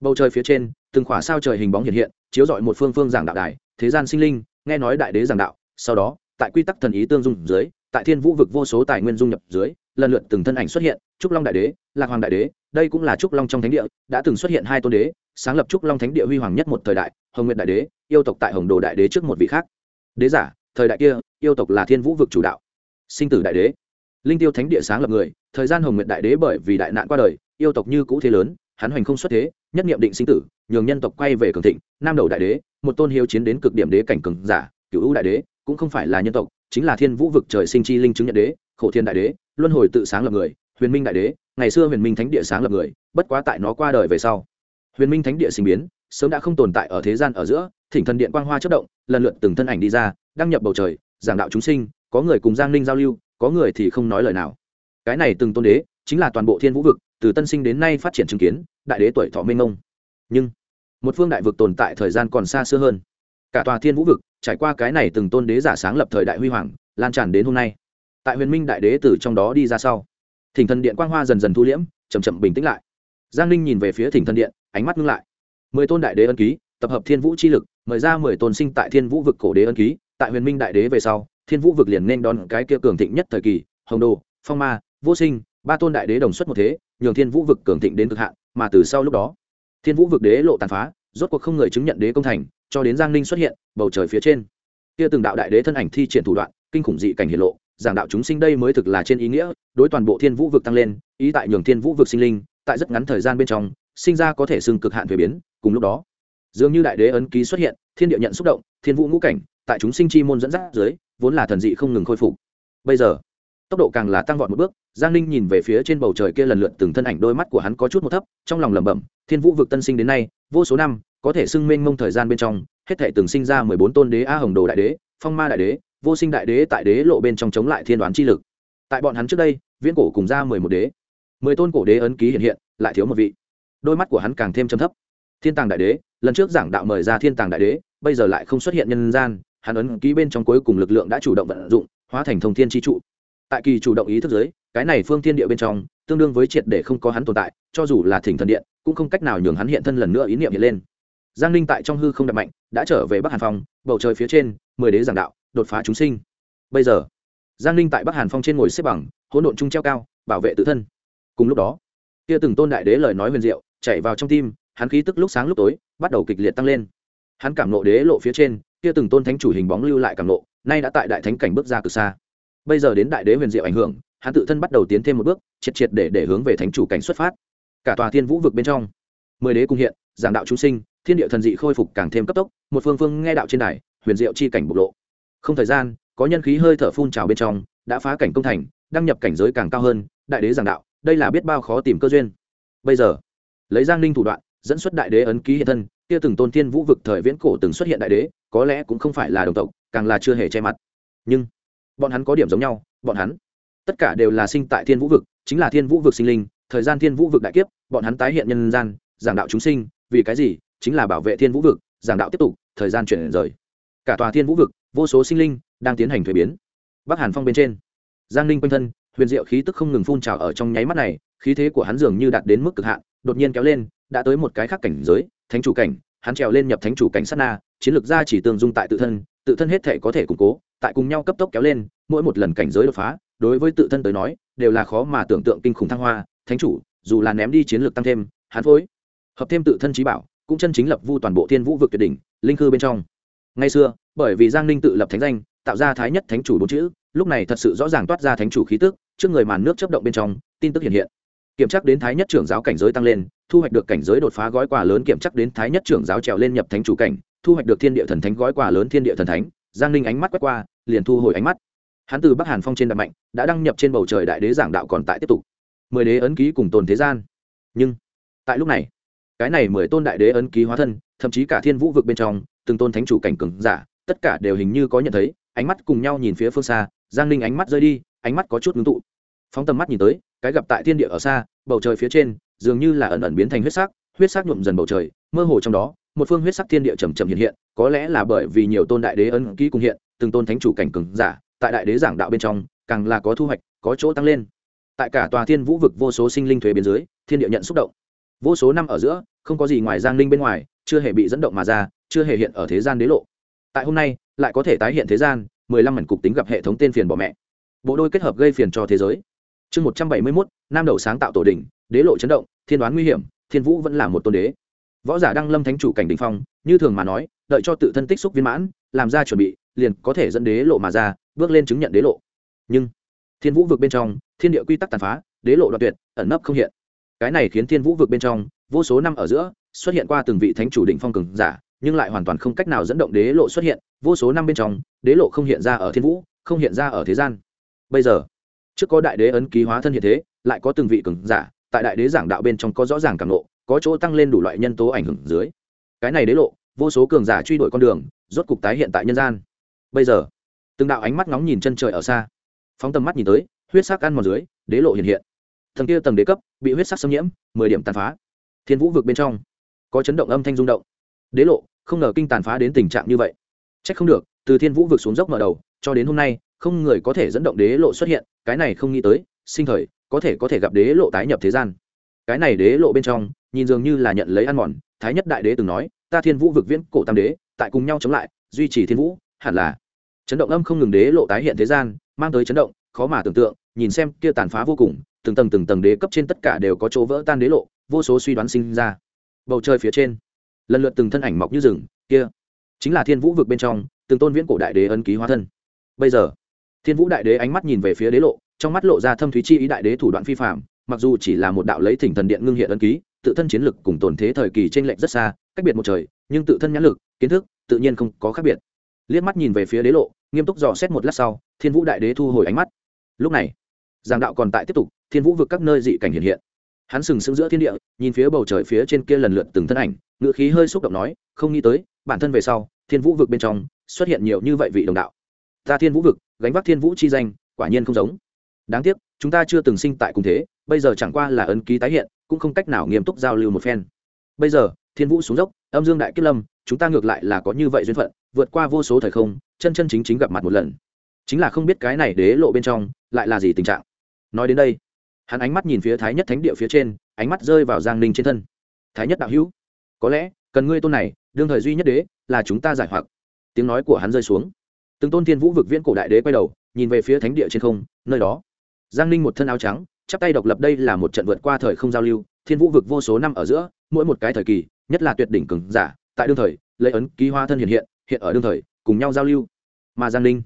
bầu trời phía trên, từng khỏa sao trời hình bóng hiện hiện, chiếu rọi một phương phương giảng đạo đài, thế gian sinh linh, nghe nói đại đế giảng đạo, sau đó, tại quy tắc thần ý tương dung dưới, tại thiên vũ vực vô số tài nguyên dung nhập dưới, lần lượt từng thân ảnh xuất hiện, trúc long đại đế, lạc hoàng đại đế, đây cũng là trúc long trong thánh địa, đã từng xuất hiện hai tôn đế, sáng lập trúc long thánh địa huy hoàng nhất một thời đại, hồng nguyện đại đế, yêu tộc tại hồng đồ đại đế trước một vị khác. Đế giả, thời đại kia, yêu tộc là thiên vũ vực chủ đạo. Sinh tử đại đế linh tiêu thánh địa sáng lập người, thời gian hồng nguyện đại đế bởi vì đại nạn qua đời, yêu tộc như cũ thế lớn, hắn hoành không xuất thế, nhất niệm định sinh tử, nhường nhân tộc quay về cường thịnh, nam đầu đại đế, một tôn hiếu chiến đến cực điểm đế cảnh cường giả cựu ưu đại đế, cũng không phải là nhân tộc, chính là thiên vũ vực trời sinh chi linh chứng nhận đế, khổ thiên đại đế, luân hồi tự sáng lập người, huyền minh đại đế, ngày xưa huyền minh thánh địa sáng lập người, bất quá tại nó qua đời về sau, huyền minh thánh địa sinh biến, sớm đã không tồn tại ở thế gian ở giữa, thỉnh thần điện quang hoa chất động, lần lượt từng thân ảnh đi ra, đăng nhập bầu trời, giảng đạo chúng sinh, có người cùng giang ninh giao lưu có người thì không nói lời nào. Cái này từng tôn đế chính là toàn bộ thiên vũ vực, từ tân sinh đến nay phát triển chứng kiến, đại đế tuổi thọ minh ông nhưng, một phương đại vực tồn tại thời gian còn xa xưa hơn. Cả tòa thiên vũ vực, trải qua cái này từng tôn đế giả sáng lập thời đại huy hoàng, lan tràn đến hôm nay. Tại huyền minh đại đế từ trong đó đi ra sau, thỉnh thần điện quang hoa dần dần thu liễm chầm chậm bình tĩnh lại. Giang ninh nhìn về phía thỉnh thần điện, ánh mắt ngưng lại. Mười tôn đại đế ân ký, tập hợp thiên vũ chi lực, mời ra mười tôn sinh tại thiên vũ vực cổ đế ân ký, tại huyền minh đại đế về sau thiên vũ vực liền nên đón cái kia cường thịnh nhất thời kỳ, hồng đồ, phong ma, vô sinh, ba tôn đại đế đồng xuất một thế, nhường thiên vũ vực cường thịnh đến cực hạn, mà từ sau lúc đó, thiên vũ vực đế lộ tàn phá, rốt cuộc không người chứng nhận đế công thành, cho đến giang ninh xuất hiện, bầu trời phía trên. Kia từng đạo đại đế thân ảnh thi triển thủ đoạn, kinh khủng dị cảnh hiển lộ, giảng đạo chúng sinh đây mới thực là trên ý nghĩa, đối toàn bộ thiên vũ vực tăng lên, ý tại nhường thiên vũ vực sinh linh, tại rất ngắn thời gian bên trong, sinh ra có thể xưng cực hạn về biến, cùng lúc đó, dường như đại đế ấn ký xuất hiện, thiên địa nhận xúc động, thiên vũ ngũ cảnh, tại chúng sinh chi môn dẫn dắt dưới vốn là thần dị không ngừng khôi phục. Bây giờ, tốc độ càng là tăng vọt một bước, giang ninh nhìn về phía trên bầu trời kia lần lượt từng thân ảnh, đôi mắt của hắn có chút một thấp, trong lòng lẩm bẩm, thiên vũ vực tân sinh đến nay, vô số năm, có thể xưng mênh mông thời gian bên trong, hết thể từng sinh ra mười bốn tôn đế a hồng đồ đại đế, phong ma đại đế, vô sinh đại đế tại đế lộ bên trong chống lại thiên đoán chi lực. Tại bọn hắn trước đây, viễn cổ cùng ra mười một đế, mười tôn cổ đế ấn ký hiện hiện, lại thiếu một vị. Đôi mắt của hắn càng thêm châm thấp. Thiên tàng đại đế, lần trước giảng đạo mời ra thiên tàng đại đế, bây giờ lại không xuất hiện nhân gian hắn ấn ký bên trong cuối cùng lực lượng đã chủ động vận dụng, hóa thành thông thiên chi trụ. Tại kỳ chủ động ý thức giới, cái này phương thiên địa bên trong, tương đương với triệt để không có hắn tồn tại, cho dù là thỉnh thần điện, cũng không cách nào nhường hắn hiện thân lần nữa ý niệm hiện lên. Giang ninh tại trong hư không đập mạnh, đã trở về bắc hàn phong, bầu trời phía trên, mười đế giảng đạo, đột phá chúng sinh. Bây giờ, giang ninh tại bắc hàn phong trên ngồi xếp bằng, hỗn độn trung treo cao, bảo vệ tự thân. Cùng lúc đó, kia từng tôn đại đế lời nói huyền diệu chạy vào trong tim, hắn khí tức lúc sáng lúc tối, bắt đầu kịch liệt tăng lên. Hắn cảm nộ đế lộ phía trên kia từng tôn thánh chủ hình bóng lưu lại càng lộ nay đã tại đại thánh cảnh bước ra cực xa. Bây giờ đến đại đế huyền diệu ảnh hưởng, hắn tự thân bắt đầu tiến thêm một bước, triệt triệt để để hướng về thánh chủ cảnh xuất phát. Cả tòa thiên vũ vực bên trong, mười đế cung hiện, giảng đạo chúng sinh, thiên địa thần dị khôi phục càng thêm cấp tốc, một phương phương nghe đạo trên đài, huyền diệu chi cảnh bộc lộ. Không thời gian, có nhân khí hơi thở phun trào bên trong, đã phá cảnh công thành, đăng nhập cảnh giới càng cao hơn, đại đế giảng đạo, đây là biết bao khó tìm cơ duyên. Bây giờ, lấy giang ninh thủ đoạn, dẫn xuất đại đế ấn ký hiện thân, kia từng tôn thiên vũ vực thời viễn cổ từng xuất hiện đại đế có lẽ cũng không phải là đồng tộc, càng là chưa hề che mặt. Nhưng, bọn hắn có điểm giống nhau, bọn hắn, tất cả đều là sinh tại thiên vũ vực, chính là thiên vũ vực sinh linh, thời gian thiên vũ vực đại kiếp, bọn hắn tái hiện nhân gian, giảng đạo chúng sinh, vì cái gì? Chính là bảo vệ thiên vũ vực, giảng đạo tiếp tục, thời gian chuyển rời. Cả tòa thiên vũ vực, vô số sinh linh đang tiến hành thuế biến. Bắc hàn phong bên trên, giang ninh quanh thân, huyền diệu khí tức không ngừng phun trào ở trong nháy mắt này, khí thế của hắn dường như đạt đến mức cực hạn, đột nhiên kéo lên, đã tới một cái khác cảnh giới, thánh chủ cảnh, hắn trèo lên nhập thánh chủ cảnh sát na chiến lược gia chỉ tương dung tại tự thân tự thân hết thể có thể củng cố, tại cùng nhau cấp tốc kéo lên, mỗi một lần cảnh giới đột phá, đối với tự thân tới nói, đều là khó mà tưởng tượng kinh khủng thăng hoa. Thánh chủ, dù là ném đi chiến lược tăng thêm, hắn phối, hợp thêm tự thân trí bảo, cũng chân chính lập vu toàn bộ thiên vũ vực tuyệt đỉnh, linh khư bên trong. Ngay xưa, bởi vì giang ninh tự lập thánh danh, tạo ra thái nhất thánh chủ bốn chữ, lúc này thật sự rõ ràng toát ra thánh chủ khí tức, trước người màn nước chấp động bên trong, tin tức hiện hiện. Kiểm chắc đến thái nhất trưởng giáo cảnh giới tăng lên, thu hoạch được cảnh giới đột phá gói quà lớn, kiểm chắc đến thái nhất trưởng giáo trèo lên nhập thánh chủ cảnh thu hoạch được thiên địa thần thánh gói quà lớn thiên địa thần thánh, giang ninh ánh mắt quét qua, liền thu hồi ánh mắt. Hắn từ bắc hàn phong trên đập mạnh, đã đăng nhập trên bầu trời đại đế giảng đạo còn tại tiếp tục. Mười đế ấn ký cùng tồn thế gian. Nhưng, tại lúc này, cái này mười tôn đại đế ấn ký hóa thân, thậm chí cả thiên vũ vực bên trong, từng tôn thánh chủ cảnh cường giả, tất cả đều hình như có nhận thấy, ánh mắt cùng nhau nhìn phía phương xa, giang ninh ánh mắt rơi đi, ánh mắt có chút ngưng tụ. Phóng tầm mắt nhìn tới, cái gặp tại thiên địa ở xa, bầu trời phía trên, dường như là ẩn ẩn biến thành huyết sắc huyết sắc nhuộm dần bầu trời, mơ hồ trong đó một phương huyết sắc thiên địa trầm chậm hiện hiện, có lẽ là bởi vì nhiều tôn đại đế ân ký cùng hiện, từng tôn thánh chủ cảnh cường giả, tại đại đế giảng đạo bên trong, càng là có thu hoạch, có chỗ tăng lên. Tại cả tòa thiên vũ vực vô số sinh linh thuế biến dưới thiên địa nhận xúc động. Vô số năm ở giữa, không có gì ngoài giang linh bên ngoài, chưa hề bị dẫn động mà ra, chưa hề hiện ở thế gian đế lộ. Tại hôm nay, lại có thể tái hiện thế gian, mười lăm mảnh cục tính gặp hệ thống tên phiền bỏ mẹ. Bộ đôi kết hợp gây phiền cho thế giới. Chương một trăm bảy mươi mốt, nam đầu sáng tạo tổ đỉnh, đế lộ chấn động, thiên đoán nguy hiểm, thiên vũ vẫn là một tôn đế võ giả đăng lâm thánh chủ cảnh đình phong, như thường mà nói, đợi cho tự thân tích xúc viên mãn, làm ra chuẩn bị, liền có thể dẫn đế lộ mà ra, bước lên chứng nhận đế lộ. Nhưng, thiên vũ vực bên trong, thiên địa quy tắc tàn phá, đế lộ đoạn tuyệt, ẩn nấp không hiện. Cái này khiến thiên vũ vực bên trong, vô số năm ở giữa, xuất hiện qua từng vị thánh chủ định phong cường giả, nhưng lại hoàn toàn không cách nào dẫn động đế lộ xuất hiện. Vô số năm bên trong, đế lộ không hiện ra ở thiên vũ, không hiện ra ở thế gian. Bây giờ, trước có đại đế ấn ký hóa thân hiện thế, lại có từng vị cường giả, tại đại đế giảng đạo bên trong có rõ ràng cảm lộ có chỗ tăng lên đủ loại nhân tố ảnh hưởng dưới. Cái này đế lộ, vô số cường giả truy đuổi con đường, rốt cục tái hiện tại nhân gian. Bây giờ, từng đạo ánh mắt ngóng nhìn chân trời ở xa. Phóng tầm mắt nhìn tới, huyết sắc ăn mòn dưới, đế lộ hiện hiện. Thần kia tầng đế cấp, bị huyết sắc xâm nhiễm, mười điểm tàn phá. Thiên vũ vực bên trong, có chấn động âm thanh rung động. Đế lộ, không ngờ kinh tàn phá đến tình trạng như vậy. C h ắ c không được, từ thiên vũ vực xuống dốc mở đầu, cho đến hôm nay, không người có thể dẫn động đế lộ xuất hiện, cái này không nghĩ tới, sinh thời, có thể có thể gặp đế lộ tái nhập thế gian. Cái này đế lộ bên trong nhìn dường như là nhận lấy ăn mòn, thái nhất đại đế từng nói, ta thiên vũ vực viễn cổ tam đế, tại cùng nhau chống lại, duy trì thiên vũ, hẳn là. Chấn động âm không ngừng đế lộ tái hiện thế gian, mang tới chấn động, khó mà tưởng tượng, nhìn xem kia tàn phá vô cùng, từng tầng từng tầng đế cấp trên tất cả đều có chỗ vỡ tan đế lộ, vô số suy đoán sinh ra. Bầu trời phía trên, lần lượt từng thân ảnh mọc như rừng, kia chính là thiên vũ vực bên trong, từng tôn viễn cổ đại đế ấn ký hóa thân. Bây giờ, thiên vũ đại đế ánh mắt nhìn về phía đế lộ, trong mắt lộ ra thâm thúy chi ý đại đế thủ đoạn phi phạm mặc dù chỉ là một đạo lấy thỉnh thần điện ngưng hiện ấn ký tự thân chiến lực cùng tồn thế thời kỳ trên lệch rất xa, cách biệt một trời, nhưng tự thân nhãn lực, kiến thức, tự nhiên không có khác biệt. Liếc mắt nhìn về phía đế lộ, nghiêm túc dò xét một lát sau, thiên vũ đại đế thu hồi ánh mắt. Lúc này giang đạo còn tại tiếp tục, thiên vũ vực các nơi dị cảnh hiện hiện. Hắn sừng sững giữa thiên địa, nhìn phía bầu trời phía trên kia lần lượt từng thân ảnh ngựa khí hơi xúc động nói, không nghĩ tới, bản thân về sau, thiên vũ vực bên trong xuất hiện nhiều như vậy vị đồng đạo. Ta thiên vũ vực, gánh vác thiên vũ chi danh, quả nhiên không giống. Đáng tiếc, chúng ta chưa từng sinh tại cùng thế, bây giờ chẳng qua là ấn ký tái hiện cũng không cách nào nghiêm túc giao lưu một phen. Bây giờ, thiên vũ xuống dốc, âm dương đại kiếp lâm, chúng ta ngược lại là có như vậy duyên phận, vượt qua vô số thời không, chân chân chính chính gặp mặt một lần. Chính là không biết cái này đế lộ bên trong, lại là gì tình trạng. Nói đến đây, hắn ánh mắt nhìn phía thái nhất thánh địa phía trên, ánh mắt rơi vào giang ninh trên thân. Thái nhất đạo hữu, có lẽ, cần ngươi tôn này, đương thời duy nhất đế, là chúng ta giải hoặc. Tiếng nói của hắn rơi xuống. Từng tôn thiên vũ vực viễn cổ đại đế quay đầu, nhìn về phía thánh địa trên không, nơi đó. Giang ninh một thân áo trắng chắp tay độc lập đây là một trận vượt qua thời không giao lưu, thiên vũ vực vô số năm ở giữa, mỗi một cái thời kỳ, nhất là tuyệt đỉnh cường giả, tại đương thời, lấy ấn ký hoa thân hiện hiện hiện ở đương thời, cùng nhau giao lưu. Mà giang ninh,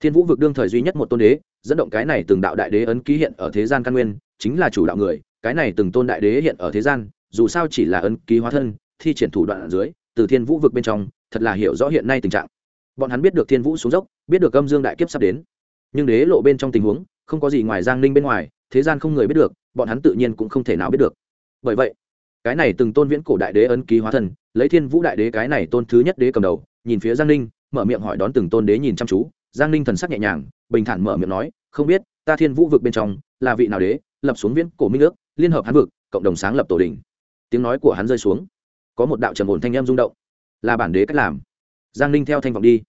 thiên vũ vực đương thời duy nhất một tôn đế, dẫn động cái này từng đạo đại đế ấn ký hiện ở thế gian căn nguyên, chính là chủ đạo người, cái này từng tôn đại đế hiện ở thế gian, dù sao chỉ là ấn ký hóa thân, thi triển thủ đoạn ở dưới, từ thiên vũ vực bên trong, thật là hiểu rõ hiện nay tình trạng. Bọn hắn biết được thiên vũ xuống dốc, biết được âm dương đại kiếp sắp đến. Nhưng đế lộ bên trong tình huống, không có gì ngoài giang ninh bên ngoài thế gian không người biết được, bọn hắn tự nhiên cũng không thể nào biết được. Bởi vậy, cái này từng tôn viễn cổ đại đế ấn ký hóa thân, lấy thiên vũ đại đế cái này tôn thứ nhất đế cầm đầu, nhìn phía giang ninh, mở miệng hỏi đón từng tôn đế nhìn chăm chú. Giang ninh thần sắc nhẹ nhàng, bình thản mở miệng nói, không biết, ta thiên vũ vực bên trong là vị nào đế, lập xuống viễn cổ minh ước, liên hợp hắn vực, cộng đồng sáng lập tổ đình. Tiếng nói của hắn rơi xuống. Có một đạo trầm ổn thanh em rung động. Là bản đế cách làm. Giang ninh theo thanh vọng đi.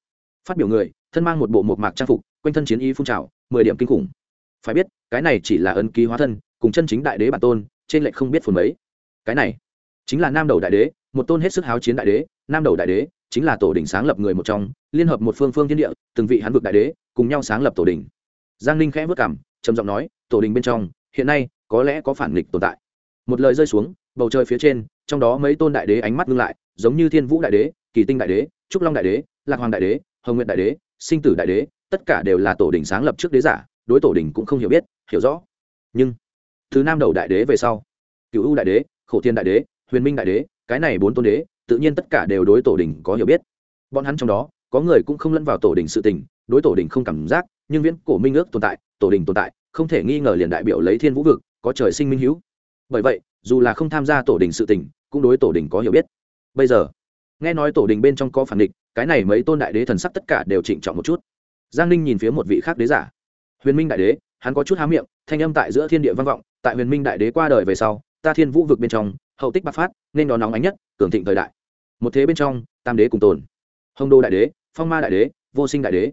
Phát biểu người, thân mang một bộ một mạc trang phục, quanh thân chiến y phun trào, mười điểm kinh khủng. Phải biết cái này chỉ là ấn ký hóa thân, cùng chân chính đại đế bản tôn, trên lệch không biết phồn mấy. Cái này chính là nam đầu đại đế, một tôn hết sức háo chiến đại đế, nam đầu đại đế chính là tổ đỉnh sáng lập người một trong, liên hợp một phương phương thiên địa, từng vị hắn vực đại đế, cùng nhau sáng lập tổ đình. giang ninh khẽ vất cảm trầm giọng nói, tổ đình bên trong, hiện nay có lẽ có phản nghịch tồn tại. Một lời rơi xuống, bầu trời phía trên, trong đó mấy tôn đại đế ánh mắt ngưng lại, giống như thiên vũ đại đế, kỳ tinh đại đế, trúc long đại đế, lạc hoàng đại đế, hồng nguyện đại đế, sinh tử đại đế, tất cả đều là tổ đình sáng lập trước đế giả, đối tổ đình cũng không hiểu biết hiểu rõ. Nhưng, thứ nam đầu đại đế về sau cựu ưu đại đế, khổ thiên đại đế, huyền minh đại đế, cái này bốn tôn đế, tự nhiên tất cả đều đối tổ đình có hiểu biết. Bọn hắn trong đó, có người cũng không lẫn vào tổ đình sự tình, đối tổ đình không cảm giác, nhưng viễn cổ minh ước tồn tại, tổ đình tồn tại, không thể nghi ngờ liền đại biểu lấy thiên vũ vực, có trời sinh minh hữu. Bởi vậy, dù là không tham gia tổ đình sự tình, cũng đối tổ đình có hiểu biết. Bây giờ, nghe nói tổ đình bên trong có phản địch, cái này mấy tôn đại đế thần sắc tất cả đều trịnh trọng một chút. Giang ninh nhìn phía một vị khác đế giả. Huyền minh đại đế hắn có chút há miệng, thanh âm tại giữa thiên địa vang vọng, tại huyền minh đại đế qua đời về sau, ta thiên vũ vực bên trong, hậu tích bạc phát, nên đó nóng ánh nhất, cường thịnh thời đại. Một thế bên trong, tam đế cùng tồn. Hồng đô đại đế, phong ma đại đế, vô sinh đại đế.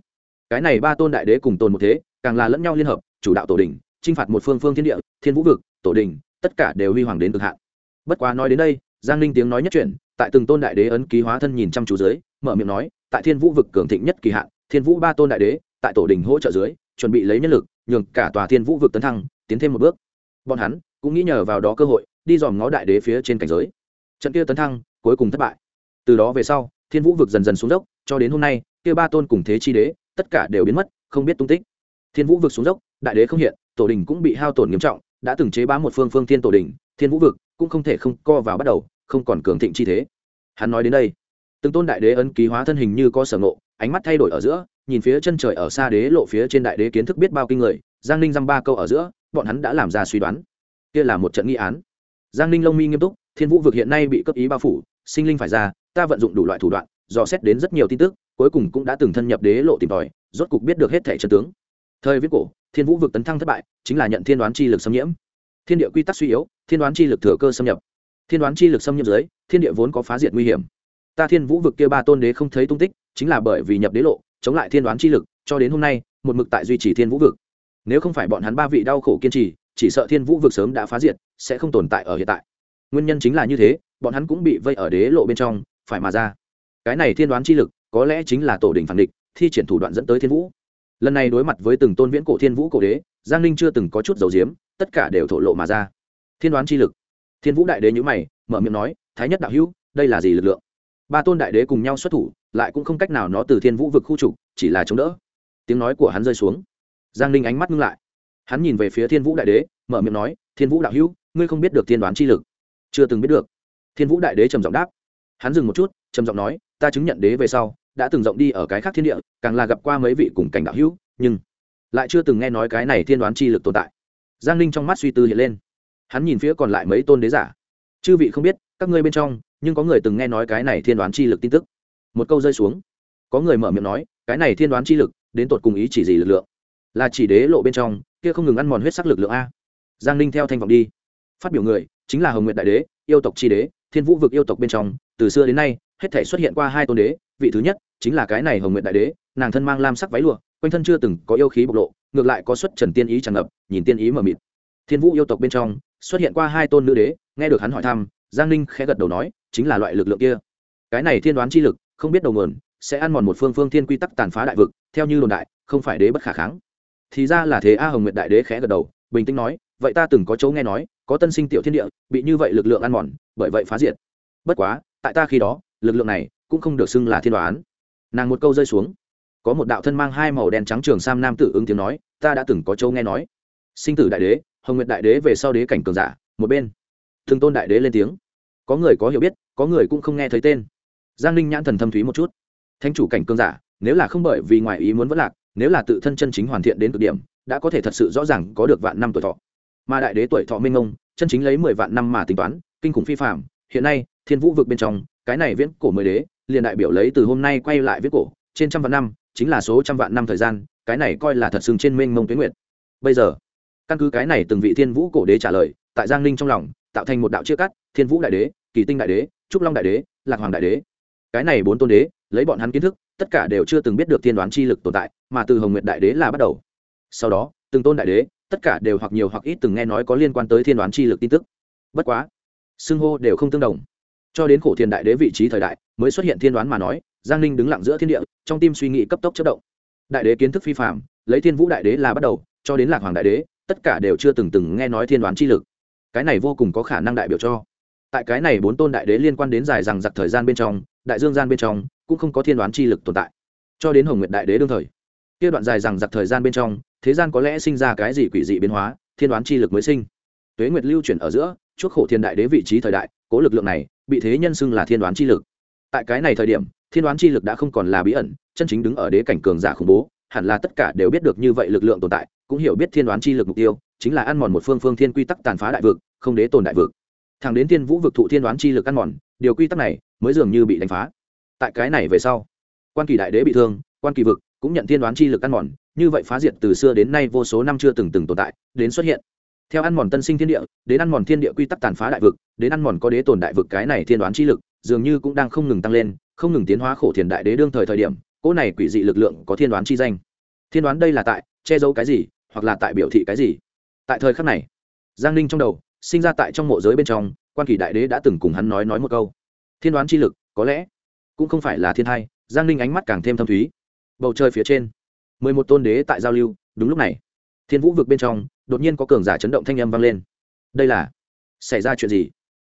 Cái này ba tôn đại đế cùng tồn một thế, càng là lẫn nhau liên hợp, chủ đạo tổ đình chinh phạt một phương phương thiên địa, thiên vũ vực, tổ đình tất cả đều huy hoàng đến cực hạn. Bất quá nói đến đây, giang ninh tiếng nói nhất chuyển, tại từng tôn đại đế ấn ký hóa thân nhìn chăm chú dưới, mở miệng nói, tại thiên vũ vực cường thịnh nhất kỳ hạn, thiên vũ ba tôn đại đế, tại tổ đình hỗ trợ dưới, chuẩn bị lấy nhân lực nhường cả tòa thiên vũ vực tấn thăng, tiến thêm một bước. Bọn hắn cũng nghĩ nhờ vào đó cơ hội, đi dòm ngó đại đế phía trên cảnh giới. Trận kia tấn thăng, cuối cùng thất bại. Từ đó về sau, thiên vũ vực dần dần xuống dốc, cho đến hôm nay, kia ba tôn cùng thế chi đế, tất cả đều biến mất, không biết tung tích. Thiên vũ vực xuống dốc, đại đế không hiện, tổ đình cũng bị hao tổn nghiêm trọng, đã từng chế bá một phương phương thiên tổ đình, thiên vũ vực cũng không thể không co vào bắt đầu, không còn cường thịnh chi thế. Hắn nói đến đây, từng tôn đại đế ấn ký hóa thân hình như có sở ngộ ánh mắt thay đổi ở giữa, nhìn phía chân trời ở xa đế lộ phía trên đại đế kiến thức biết bao kinh người, giang ninh dăm ba câu ở giữa, bọn hắn đã làm ra suy đoán. Kia là một trận nghi án. Giang ninh lông mi nghiêm túc, thiên vũ vực hiện nay bị cấp ý bao phủ, sinh linh phải ra, ta vận dụng đủ loại thủ đoạn, dò xét đến rất nhiều tin tức, cuối cùng cũng đã từng thân nhập đế lộ tìm tòi, rốt cục biết được hết thẻ chân tướng. Thời viết cổ, thiên vũ vực tấn thăng thất bại, chính là nhận thiên đoán chi lực xâm nhiễm. Thiên địa quy tắc suy yếu, thiên đoán chi lực thừa cơ xâm nhập. Thiên đoán chi lực xâm nhập dưới, thiên địa vốn có phá diệt nguy hiểm ta thiên vũ vực kia ba tôn đế không thấy tung tích, chính là bởi vì nhập đế lộ, chống lại thiên đoán chi lực, cho đến hôm nay, một mực tại duy trì thiên vũ vực. Nếu không phải bọn hắn ba vị đau khổ kiên trì, chỉ sợ thiên vũ vực sớm đã phá diệt, sẽ không tồn tại ở hiện tại. Nguyên nhân chính là như thế, bọn hắn cũng bị vây ở đế lộ bên trong, phải mà ra. Cái này thiên đoán chi lực, có lẽ chính là tổ đình phản địch, thi triển thủ đoạn dẫn tới thiên vũ. Lần này đối mặt với từng tôn viễn cổ thiên vũ cổ đế, giang ninh chưa từng có chút dầu diếm tất cả đều thổ lộ mà ra. Thiên đoán chi lực. Thiên vũ đại đế nhữ mày, mở miệng nói, thái nhất đạo hữu, đây là gì lực lượng? Ba tôn đại đế cùng nhau xuất thủ, lại cũng không cách nào nó từ thiên vũ vực khu trục, chỉ là chống đỡ. Tiếng nói của hắn rơi xuống. Giang ninh ánh mắt ngưng lại. Hắn nhìn về phía thiên vũ đại đế, mở miệng nói, thiên vũ đạo hữu, ngươi không biết được thiên đoán chi lực. Chưa từng biết được. Thiên vũ đại đế trầm giọng đáp. Hắn dừng một chút, trầm giọng nói, ta chứng nhận đế về sau, đã từng rộng đi ở cái khác thiên địa, càng là gặp qua mấy vị cùng cảnh đạo hữu, nhưng lại chưa từng nghe nói cái này thiên đoán chi lực tồn tại. Giang ninh trong mắt suy tư hiện lên. Hắn nhìn phía còn lại mấy tôn đế giả. Chư vị không biết, các ngươi bên trong nhưng có người từng nghe nói cái này thiên đoán chi lực tin tức. Một câu rơi xuống. Có người mở miệng nói, cái này thiên đoán chi lực, đến tột cùng ý chỉ gì lực lượng? Là chỉ đế lộ bên trong, kia không ngừng ăn mòn huyết sắc lực lượng a. Giang ninh theo thanh vọng đi. Phát biểu người, chính là hồng nguyện đại đế, yêu tộc chi đế, thiên vũ vực yêu tộc bên trong, từ xưa đến nay, hết thể xuất hiện qua hai tôn đế, vị thứ nhất chính là cái này hồng nguyện đại đế, nàng thân mang lam sắc váy lụa, quanh thân chưa từng có yêu khí bộc lộ, ngược lại có xuất trần tiên ý tràn ngập, nhìn tiên ý mờ mịt. Thiên vũ yêu tộc bên trong, xuất hiện qua hai tôn nữ đế, nghe được hắn hỏi thăm giang ninh khẽ gật đầu nói, chính là loại lực lượng kia. Cái này thiên đoán chi lực, không biết đầu nguồn, sẽ ăn mòn một phương phương thiên quy tắc tàn phá đại vực, theo như đồn đại, không phải đế bất khả kháng. Thì ra là thế, a hồng nguyệt đại đế khẽ gật đầu, bình tĩnh nói, vậy ta từng có chỗ nghe nói, có tân sinh tiểu thiên địa, bị như vậy lực lượng ăn mòn, bởi vậy phá diệt. Bất quá, tại ta khi đó, lực lượng này cũng không được xưng là thiên đoán. Nàng một câu rơi xuống. Có một đạo thân mang hai màu đen trắng trường sam nam tử ứng tiếng nói, ta đã từng có châu nghe nói. Sinh tử đại đế, hồng nguyệt đại đế về sau đế cảnh cường giả, một bên. Thường tôn đại đế lên tiếng có người có hiểu biết, có người cũng không nghe thấy tên. Giang ninh nhãn thần thâm thúy một chút. Thanh chủ cảnh cương giả, nếu là không bởi vì ngoài ý muốn vất lạc, nếu là tự thân chân chính hoàn thiện đến cực điểm, đã có thể thật sự rõ ràng có được vạn năm tuổi thọ. Mà đại đế tuổi thọ minh ông chân chính lấy mười vạn năm mà tính toán, kinh khủng phi phạm hiện nay, thiên vũ vực bên trong, cái này viễn cổ mười đế, liền đại biểu lấy từ hôm nay quay lại viết cổ, trên trăm vạn năm, chính là số trăm vạn năm thời gian, cái này coi là thật sừng trên mênh mông tuyến nguyện bây giờ, căn cứ cái này từng vị thiên vũ cổ đế trả lời, tại giang ninh trong lòng, tạo thành một đạo chia cắt, thiên vũ đại đế kỳ tinh đại đế, trúc long đại đế, lạc hoàng đại đế. Cái này bốn tôn đế, lấy bọn hắn kiến thức, tất cả đều chưa từng biết được thiên đoán chi lực tồn tại, mà từ hồng nguyệt đại đế là bắt đầu. Sau đó, từng tôn đại đế, tất cả đều hoặc nhiều hoặc ít từng nghe nói có liên quan tới thiên đoán chi lực tin tức. Bất quá, xưng hô đều không tương đồng. Cho đến khổ thiên đại đế vị trí thời đại, mới xuất hiện thiên đoán mà nói, giang ninh đứng lặng giữa thiên địa, trong tim suy nghĩ cấp tốc chất động. Đại đế kiến thức phi phạm lấy thiên vũ đại đế là bắt đầu, cho đến lạc hoàng đại đế, tất cả đều chưa từng từng nghe nói thiên đoán chi lực. Cái này vô cùng có khả năng đại biểu cho tại cái này bốn tôn đại đế liên quan đến dài rằng giặc thời gian bên trong, đại dương gian bên trong, cũng không có thiên đoán chi lực tồn tại. Cho đến hồng nguyệt đại đế đương thời, kia đoạn dài rằng giặc thời gian bên trong, thế gian có lẽ sinh ra cái gì quỷ dị biến hóa, thiên đoán chi lực mới sinh. Tuế nguyệt lưu chuyển ở giữa, chuốc khổ thiên đại đế vị trí thời đại, cố lực lượng này, bị thế nhân xưng là thiên đoán chi lực. Tại cái này thời điểm, thiên đoán chi lực đã không còn là bí ẩn, chân chính đứng ở đế cảnh cường giả khủng bố, hẳn là tất cả đều biết được như vậy lực lượng tồn tại, cũng hiểu biết thiên đoán chi lực mục tiêu, chính là ăn mòn một phương phương thiên quy tắc tàn phá đại vực, không đế tồn đại vực thẳng đến thiên vũ vực thụ thiên đoán chi lực ăn mòn, điều quy tắc này mới dường như bị đánh phá. Tại cái này về sau, quan kỳ đại đế bị thương, quan kỳ vực cũng nhận thiên đoán chi lực ăn mòn, như vậy phá diệt từ xưa đến nay vô số năm chưa từng từng tồn tại, đến xuất hiện. Theo ăn mòn tân sinh thiên địa, đến ăn mòn thiên địa quy tắc tàn phá đại vực, đến ăn mòn có đế tồn đại vực cái này thiên đoán chi lực, dường như cũng đang không ngừng tăng lên, không ngừng tiến hóa khổ thiền đại đế đương thời thời điểm, cỗ này quỷ dị lực lượng có thiên đoán chi danh. Thiên đoán đây là tại che giấu cái gì, hoặc là tại biểu thị cái gì? Tại thời khắc này, giang ninh trong đầu sinh ra tại trong mộ giới bên trong, quan kỳ đại đế đã từng cùng hắn nói nói một câu. Thiên đoán chi lực, có lẽ cũng không phải là thiên hai giang ninh ánh mắt càng thêm thâm thúy. Bầu trời phía trên, mười một tôn đế tại giao lưu, đúng lúc này, thiên vũ vực bên trong, đột nhiên có cường giả chấn động thanh âm vang lên. Đây là, xảy ra chuyện gì?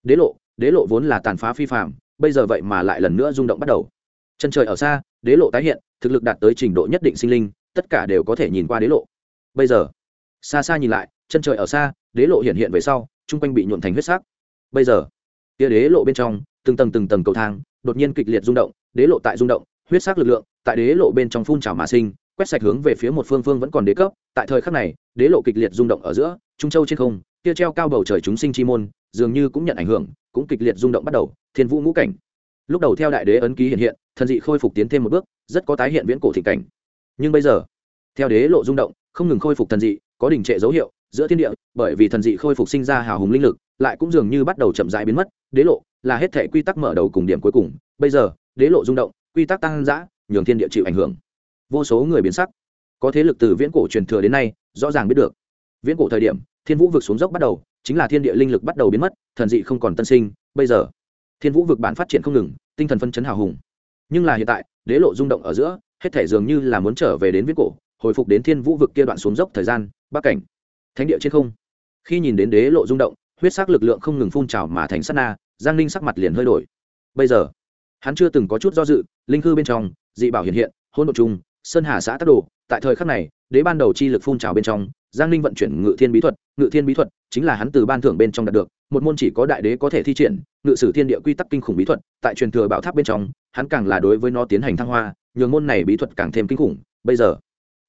Đế lộ đế lộ vốn là tàn phá phi phạm bây giờ vậy mà lại lần nữa rung động bắt đầu. Chân trời ở xa, đế lộ tái hiện, thực lực đạt tới trình độ nhất định sinh linh, tất cả đều có thể nhìn qua đế lộ. Bây giờ, xa xa nhìn lại, chân trời ở xa, đế lộ hiện hiện về sau chung quanh bị nhuộn thành huyết sắc. Bây giờ, tia đế lộ bên trong, từng tầng từng tầng cầu thang, đột nhiên kịch liệt rung động, đế lộ tại rung động, huyết sắc lực lượng tại đế lộ bên trong phun trào mà sinh, quét sạch hướng về phía một phương phương vẫn còn đế cấp. Tại thời khắc này, đế lộ kịch liệt rung động ở giữa, trung châu trên không, tia treo cao bầu trời chúng sinh chi môn, dường như cũng nhận ảnh hưởng, cũng kịch liệt rung động bắt đầu, thiên vũ ngũ cảnh. Lúc đầu theo đại đế ấn ký hiện hiện, thần dị khôi phục tiến thêm một bước, rất có tái hiện viễn cổ thị cảnh. Nhưng bây giờ, theo đế lộ rung động, không ngừng khôi phục thần dị, có đình trệ dấu hiệu giữa thiên địa, bởi vì thần dị khôi phục sinh ra hào hùng linh lực, lại cũng dường như bắt đầu chậm rãi biến mất, đế lộ là hết thể quy tắc mở đầu cùng điểm cuối cùng. Bây giờ, đế lộ rung động, quy tắc tăng giã nhường thiên địa chịu ảnh hưởng. Vô số người biến sắc. Có thế lực từ viễn cổ truyền thừa đến nay, rõ ràng biết được. Viễn cổ thời điểm, thiên vũ vực xuống dốc bắt đầu, chính là thiên địa linh lực bắt đầu biến mất, thần dị không còn tân sinh. Bây giờ, thiên vũ vực bản phát triển không ngừng, tinh thần phân chấn hào hùng. Nhưng là hiện tại, đế lộ rung động ở giữa, hết thể dường như là muốn trở về đến viễn cổ, hồi phục đến thiên vũ vực kia đoạn xuống dốc thời gian, bắc cảnh thánh địa trên không. Khi nhìn đến đế lộ rung động, huyết sắc lực lượng không ngừng phun trào mà thành sát na, giang ninh sắc mặt liền hơi đổi. Bây giờ, hắn chưa từng có chút do dự, linh hư bên trong, dị bảo hiện hiện hôn đ ộ chung sơn hà xã tắc đồ. Tại thời khắc này, đế ban đầu chi lực phun trào bên trong, giang ninh vận chuyển ngự thiên bí thuật, ngự thiên bí thuật chính là hắn từ ban thưởng bên trong đạt được, một môn chỉ có đại đế có thể thi triển, ngự sử thiên địa quy tắc kinh khủng bí thuật, tại truyền thừa bảo tháp bên trong, hắn càng là đối với nó tiến hành thăng hoa, nhường môn này bí thuật càng thêm kinh khủng. Bây giờ,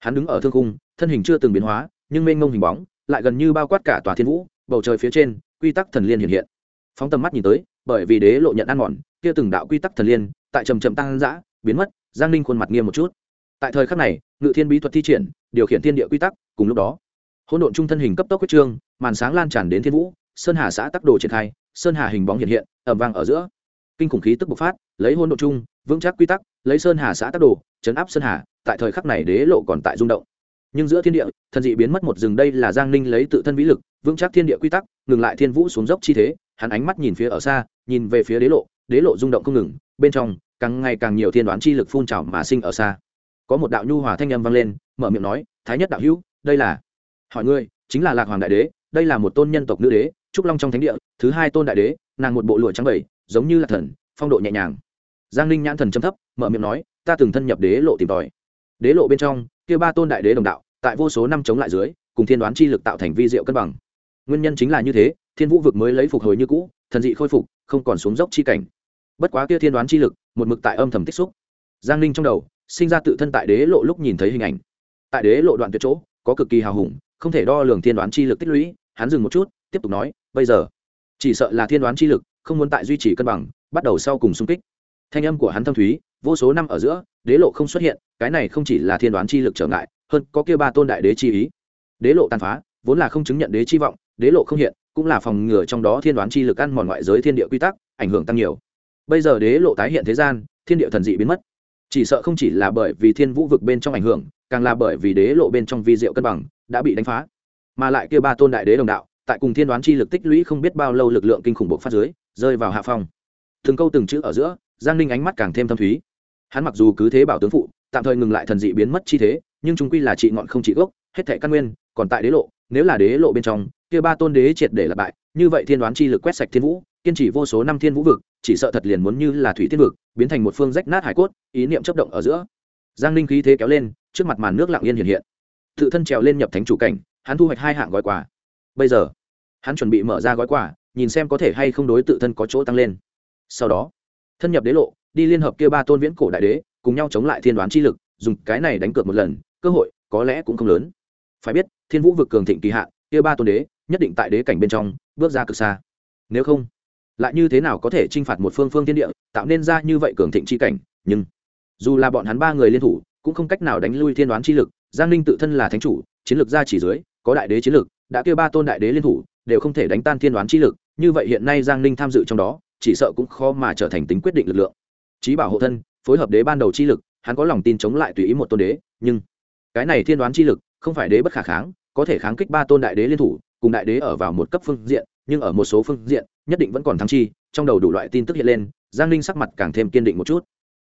hắn đứng ở thương cung thân hình chưa từng biến hóa, nhưng mênh mông hình bóng lại gần như bao quát cả tòa thiên vũ, bầu trời phía trên, quy tắc thần liên hiện hiện. Phóng tầm mắt nhìn tới, bởi vì đế lộ nhận ăn mòn, kia từng đạo quy tắc thần liên tại trầm trầm tăng dã, biến mất, giang ninh khuôn mặt nghiêm một chút. Tại thời khắc này, ngự thiên bí thuật thi triển, điều khiển thiên địa quy tắc, cùng lúc đó, hỗn độn trung thân hình cấp tốc quyết trương, màn sáng lan tràn đến thiên vũ, sơn hà xã tắc đồ triển khai, sơn hà hình bóng hiện hiện ẩm vang ở giữa. Kinh khủng khí tức bộc phát, lấy hỗn độn trung, vững chắc quy tắc, lấy sơn hà xã tắc đồ, chấn áp sơn hà, tại thời khắc này đế lộ còn tại rung động nhưng giữa thiên địa, thần dị biến mất một rừng đây là giang ninh lấy tự thân vĩ lực, vững chắc thiên địa quy tắc, ngừng lại thiên vũ xuống dốc chi thế, hắn ánh mắt nhìn phía ở xa, nhìn về phía đế lộ đế lộ rung động không ngừng, bên trong, càng ngày càng nhiều thiên đoán chi lực phun trào mà sinh ở xa. Có một đạo nhu hòa thanh âm vang lên, mở miệng nói, thái nhất đạo hữu, đây là hỏi ngươi, chính là lạc hoàng đại đế, đây là một tôn nhân tộc nữ đế, trúc long trong thánh địa, thứ hai tôn đại đế, nàng một bộ lụa trắng bảy giống như là thần, phong độ nhẹ nhàng. Giang ninh nhãn thần châm thấp, mở miệng nói, ta từng thân nhập đế lộ tìm tòi. Đế lộ bên trong kia ba tôn đại đế đồng đạo, tại vô số năm chống lại dưới, cùng thiên đoán chi lực tạo thành vi diệu cân bằng. Nguyên nhân chính là như thế, thiên vũ vực mới lấy phục hồi như cũ, thần dị khôi phục, không còn xuống dốc chi cảnh. Bất quá kia thiên đoán chi lực, một mực tại âm thầm tích xúc. Giang ninh trong đầu, sinh ra tự thân tại đế lộ lúc nhìn thấy hình ảnh. Tại đế lộ đoạn tuyệt chỗ, có cực kỳ hào hùng, không thể đo lường thiên đoán chi lực tích lũy, hắn dừng một chút, tiếp tục nói, bây giờ, chỉ sợ là thiên đoán chi lực, không muốn tại duy trì cân bằng, bắt đầu sau cùng xung kích thanh âm của hắn thâm thúy, vô số năm ở giữa, đế lộ không xuất hiện, cái này không chỉ là thiên đoán chi lực trở ngại, hơn có kia ba tôn đại đế chi ý. Đế lộ tàn phá, vốn là không chứng nhận đế chi vọng, đế lộ không hiện, cũng là phòng ngừa trong đó thiên đoán chi lực ăn mòn ngoại giới thiên địa quy tắc, ảnh hưởng tăng nhiều. Bây giờ đế lộ tái hiện thế gian, thiên địa thần dị biến mất. Chỉ sợ không chỉ là bởi vì thiên vũ vực bên trong ảnh hưởng, càng là bởi vì đế lộ bên trong vi diệu cân bằng, đã bị đánh phá. Mà lại kia ba tôn đại đế đồng đạo, tại cùng thiên đoán chi lực tích lũy không biết bao lâu lực lượng kinh khủng bộc phát dưới, rơi vào hạ phong. Từng câu từng chữ ở giữa giang ninh ánh mắt càng thêm thâm thúy. Hắn mặc dù cứ thế bảo tướng phụ, tạm thời ngừng lại thần dị biến mất chi thế, nhưng chúng quy là trị ngọn không trị gốc, hết thệ căn nguyên, còn tại đế lộ, nếu là đế lộ bên trong, kia ba tôn đế triệt để là bại, như vậy thiên đoán chi lực quét sạch thiên vũ, kiên trì vô số năm thiên vũ vực, chỉ sợ thật liền muốn như là thủy thiên vực, biến thành một phương rách nát hải cốt, ý niệm chấp động ở giữa. Giang ninh khí thế kéo lên, trước mặt màn nước lặng yên hiện hiện. Tự thân trèo lên nhập thánh chủ cảnh, hắn thu hoạch hai hạng gói quà. Bây giờ, hắn chuẩn bị mở ra gói quà, nhìn xem có thể hay không đối tự thân có chỗ tăng lên. Sau đó thân nhập đế lộ, đi liên hợp kia ba tôn viễn cổ đại đế, cùng nhau chống lại thiên đoán chi lực, dùng cái này đánh cược một lần, cơ hội có lẽ cũng không lớn. Phải biết, thiên vũ vực cường thịnh kỳ hạn, kia ba tôn đế, nhất định tại đế cảnh bên trong, bước ra cực xa. Nếu không, lại như thế nào có thể chinh phạt một phương phương thiên địa, tạo nên ra như vậy cường thịnh chi cảnh, nhưng dù là bọn hắn ba người liên thủ, cũng không cách nào đánh lui thiên đoán chi lực, giang ninh tự thân là thánh chủ, chiến lược ra chỉ dưới, có đại đế chiến lược, đã kêu ba tôn đại đế liên thủ, đều không thể đánh tan thiên đoán chi lực, như vậy hiện nay giang ninh tham dự trong đó chỉ sợ cũng khó mà trở thành tính quyết định lực lượng. Trí bảo hộ thân, phối hợp đế ban đầu chi lực, hắn có lòng tin chống lại tùy ý một tôn đế, nhưng cái này thiên đoán chi lực, không phải đế bất khả kháng, có thể kháng kích ba tôn đại đế liên thủ, cùng đại đế ở vào một cấp phương diện, nhưng ở một số phương diện, nhất định vẫn còn thắng chi, trong đầu đủ loại tin tức hiện lên, giang ninh sắc mặt càng thêm kiên định một chút.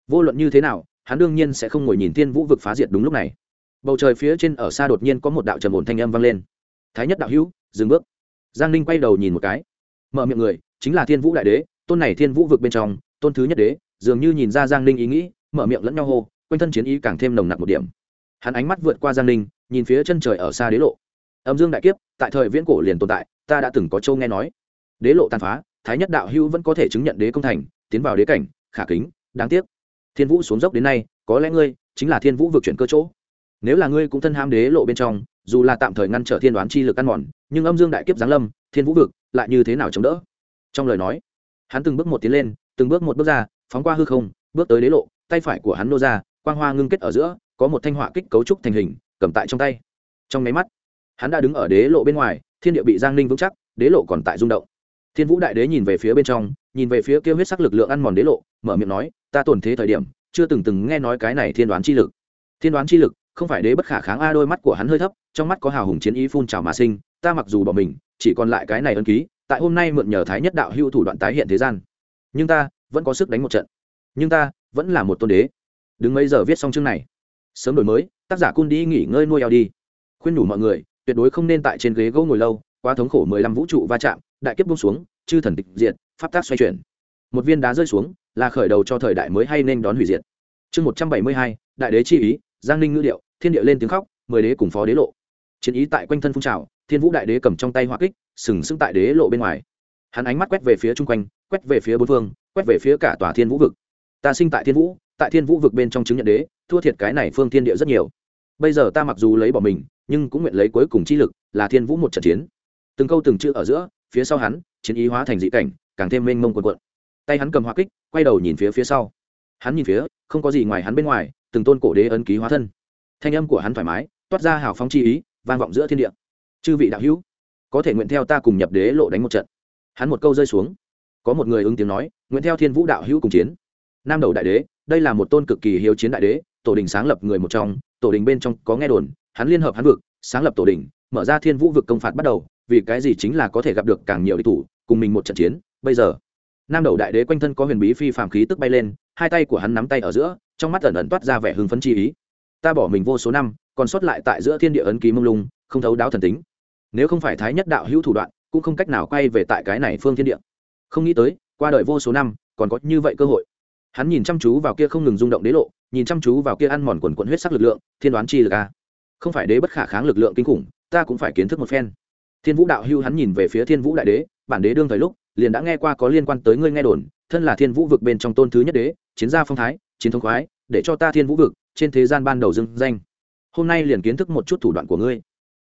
Vô luận như thế nào, hắn đương nhiên sẽ không ngồi nhìn thiên vũ vực phá diệt đúng lúc này. Bầu trời phía trên ở xa đột nhiên có một đạo trầm ổn thanh âm vang lên. Thái nhất đạo hữu, dừng bước. Giang ninh quay đầu nhìn một cái. Mở miệng người, chính là thiên vũ đại đế tôn này thiên vũ vực bên trong, tôn thứ nhất đế, dường như nhìn ra giang ninh ý nghĩ, mở miệng lẫn nhau hô, quanh thân chiến ý càng thêm nồng nặc một điểm. Hắn ánh mắt vượt qua giang ninh, nhìn phía chân trời ở xa đế lộ. Âm dương đại kiếp, tại thời viễn cổ liền tồn tại, ta đã từng có châu nghe nói. Đế lộ tàn phá, thái nhất đạo hữu vẫn có thể chứng nhận đế công thành, tiến vào đế cảnh, khả kính, đáng tiếc. Thiên vũ xuống dốc đến nay, có lẽ ngươi chính là thiên vũ vượt chuyển cơ chỗ. Nếu là ngươi cũng thân ham đế lộ bên trong, dù là tạm thời ngăn trở thiên đoán chi lực ăn mòn, nhưng âm dương đại kiếp giáng lâm, thiên vũ vực lại như thế nào chống đỡ? Trong lời nói hắn từng bước một tiến lên, từng bước một bước ra, phóng qua hư không, bước tới đế lộ, tay phải của hắn nô ra, quang hoa ngưng kết ở giữa, có một thanh họa kích cấu trúc thành hình, cầm tại trong tay. Trong nháy mắt, hắn đã đứng ở đế lộ bên ngoài, thiên địa bị giang ninh vững chắc, đế lộ còn tại rung động. Thiên vũ đại đế nhìn về phía bên trong, nhìn về phía kêu huyết sắc lực lượng ăn mòn đế lộ, mở miệng nói, ta tổn thế thời điểm, chưa từng từng nghe nói cái này thiên đoán chi lực. Thiên đoán chi lực, không phải đế bất khả kháng a, đôi mắt của hắn hơi thấp, trong mắt có hào hùng chiến ý phun trào mà sinh, ta mặc dù bỏ mình, chỉ còn lại cái này ân ký tại hôm nay mượn nhờ thái nhất đạo hữu thủ đoạn tái hiện thế gian, nhưng ta vẫn có sức đánh một trận. Nhưng ta vẫn là một tôn đế. Đứng mấy giờ viết xong chương này? Sớm đổi mới, tác giả cun đi nghỉ ngơi nuôi eo đi. Khuyên nhủ mọi người, tuyệt đối không nên tại trên ghế gỗ ngồi lâu, quá thống khổ mười lăm vũ trụ va chạm, đại kiếp bung xuống, chư thần tịch diệt, pháp tác xoay chuyển. Một viên đá rơi xuống, là khởi đầu cho thời đại mới hay nên đón hủy diệt. Chương một trăm bảy mươi hai, đại đế chi ý, giang ninh ngữ điệu, thiên địa lên tiếng khóc, mười đế cùng phó đế lộ. Chiến ý tại quanh thân phun trào thiên vũ đại đế cầm trong tay hoa kích, sừng sững tại đế lộ bên ngoài. Hắn ánh mắt quét về phía chung quanh, quét về phía bốn phương, quét về phía cả tòa thiên vũ vực. Ta sinh tại thiên vũ, tại thiên vũ vực bên trong chứng nhận đế, thua thiệt cái này phương thiên địa rất nhiều. Bây giờ ta mặc dù lấy bỏ mình, nhưng cũng nguyện lấy cuối cùng chi lực, là thiên vũ một trận chiến. Từng câu từng chữ ở giữa, phía sau hắn, chiến ý hóa thành dị cảnh, càng thêm mênh mông quần quận tay hắn cầm hoa kích, quay đầu nhìn phía phía sau. Hắn nhìn phía, không có gì ngoài hắn bên ngoài, từng tôn cổ đế ấn ký hóa thân. Thanh âm của hắn thoải mái, toát ra hào phóng chi ý, vang vọng giữa thiên địa chư vị đạo hữu, có thể nguyện theo ta cùng nhập đế lộ đánh một trận. Hắn một câu rơi xuống. Có một người ứng tiếng nói, nguyện theo thiên vũ đạo hữu cùng chiến. Nam đầu đại đế, đây là một tôn cực kỳ hiếu chiến đại đế, tổ đình sáng lập người một trong, tổ đình bên trong có nghe đồn, hắn liên hợp hắn vực, sáng lập tổ đình, mở ra thiên vũ vực công phạt bắt đầu, vì cái gì chính là có thể gặp được càng nhiều địch thủ, cùng mình một trận chiến. Bây giờ, nam đầu đại đế quanh thân có huyền bí phi phàm khí tức bay lên, hai tay của hắn nắm tay ở giữa, trong mắt ẩn ẩn toát ra vẻ hưng phấn chi ý. Ta bỏ mình vô số năm, còn sót lại tại giữa thiên địa ấn ký mông lung, không thấu đáo thần tính nếu không phải thái nhất đạo hữu thủ đoạn, cũng không cách nào quay về tại cái này phương thiên địa. Không nghĩ tới, qua đời vô số năm, còn có như vậy cơ hội. Hắn nhìn chăm chú vào kia không ngừng rung động đế lộ, nhìn chăm chú vào kia ăn mòn quần quận huyết sắc lực lượng, thiên đoán chi lực a. Không phải đế bất khả kháng lực lượng kinh khủng, ta cũng phải kiến thức một phen. Thiên vũ đạo hưu hắn nhìn về phía thiên vũ đại đế, bản đế đương thời lúc, liền đã nghe qua có liên quan tới ngươi nghe đồn, thân là thiên vũ vực bên trong tôn thứ nhất đế, chiến gia phong thái, chiến thống khoái, để cho ta thiên vũ vực, trên thế gian ban đầu dưng danh. Hôm nay liền kiến thức một chút thủ đoạn của ngươi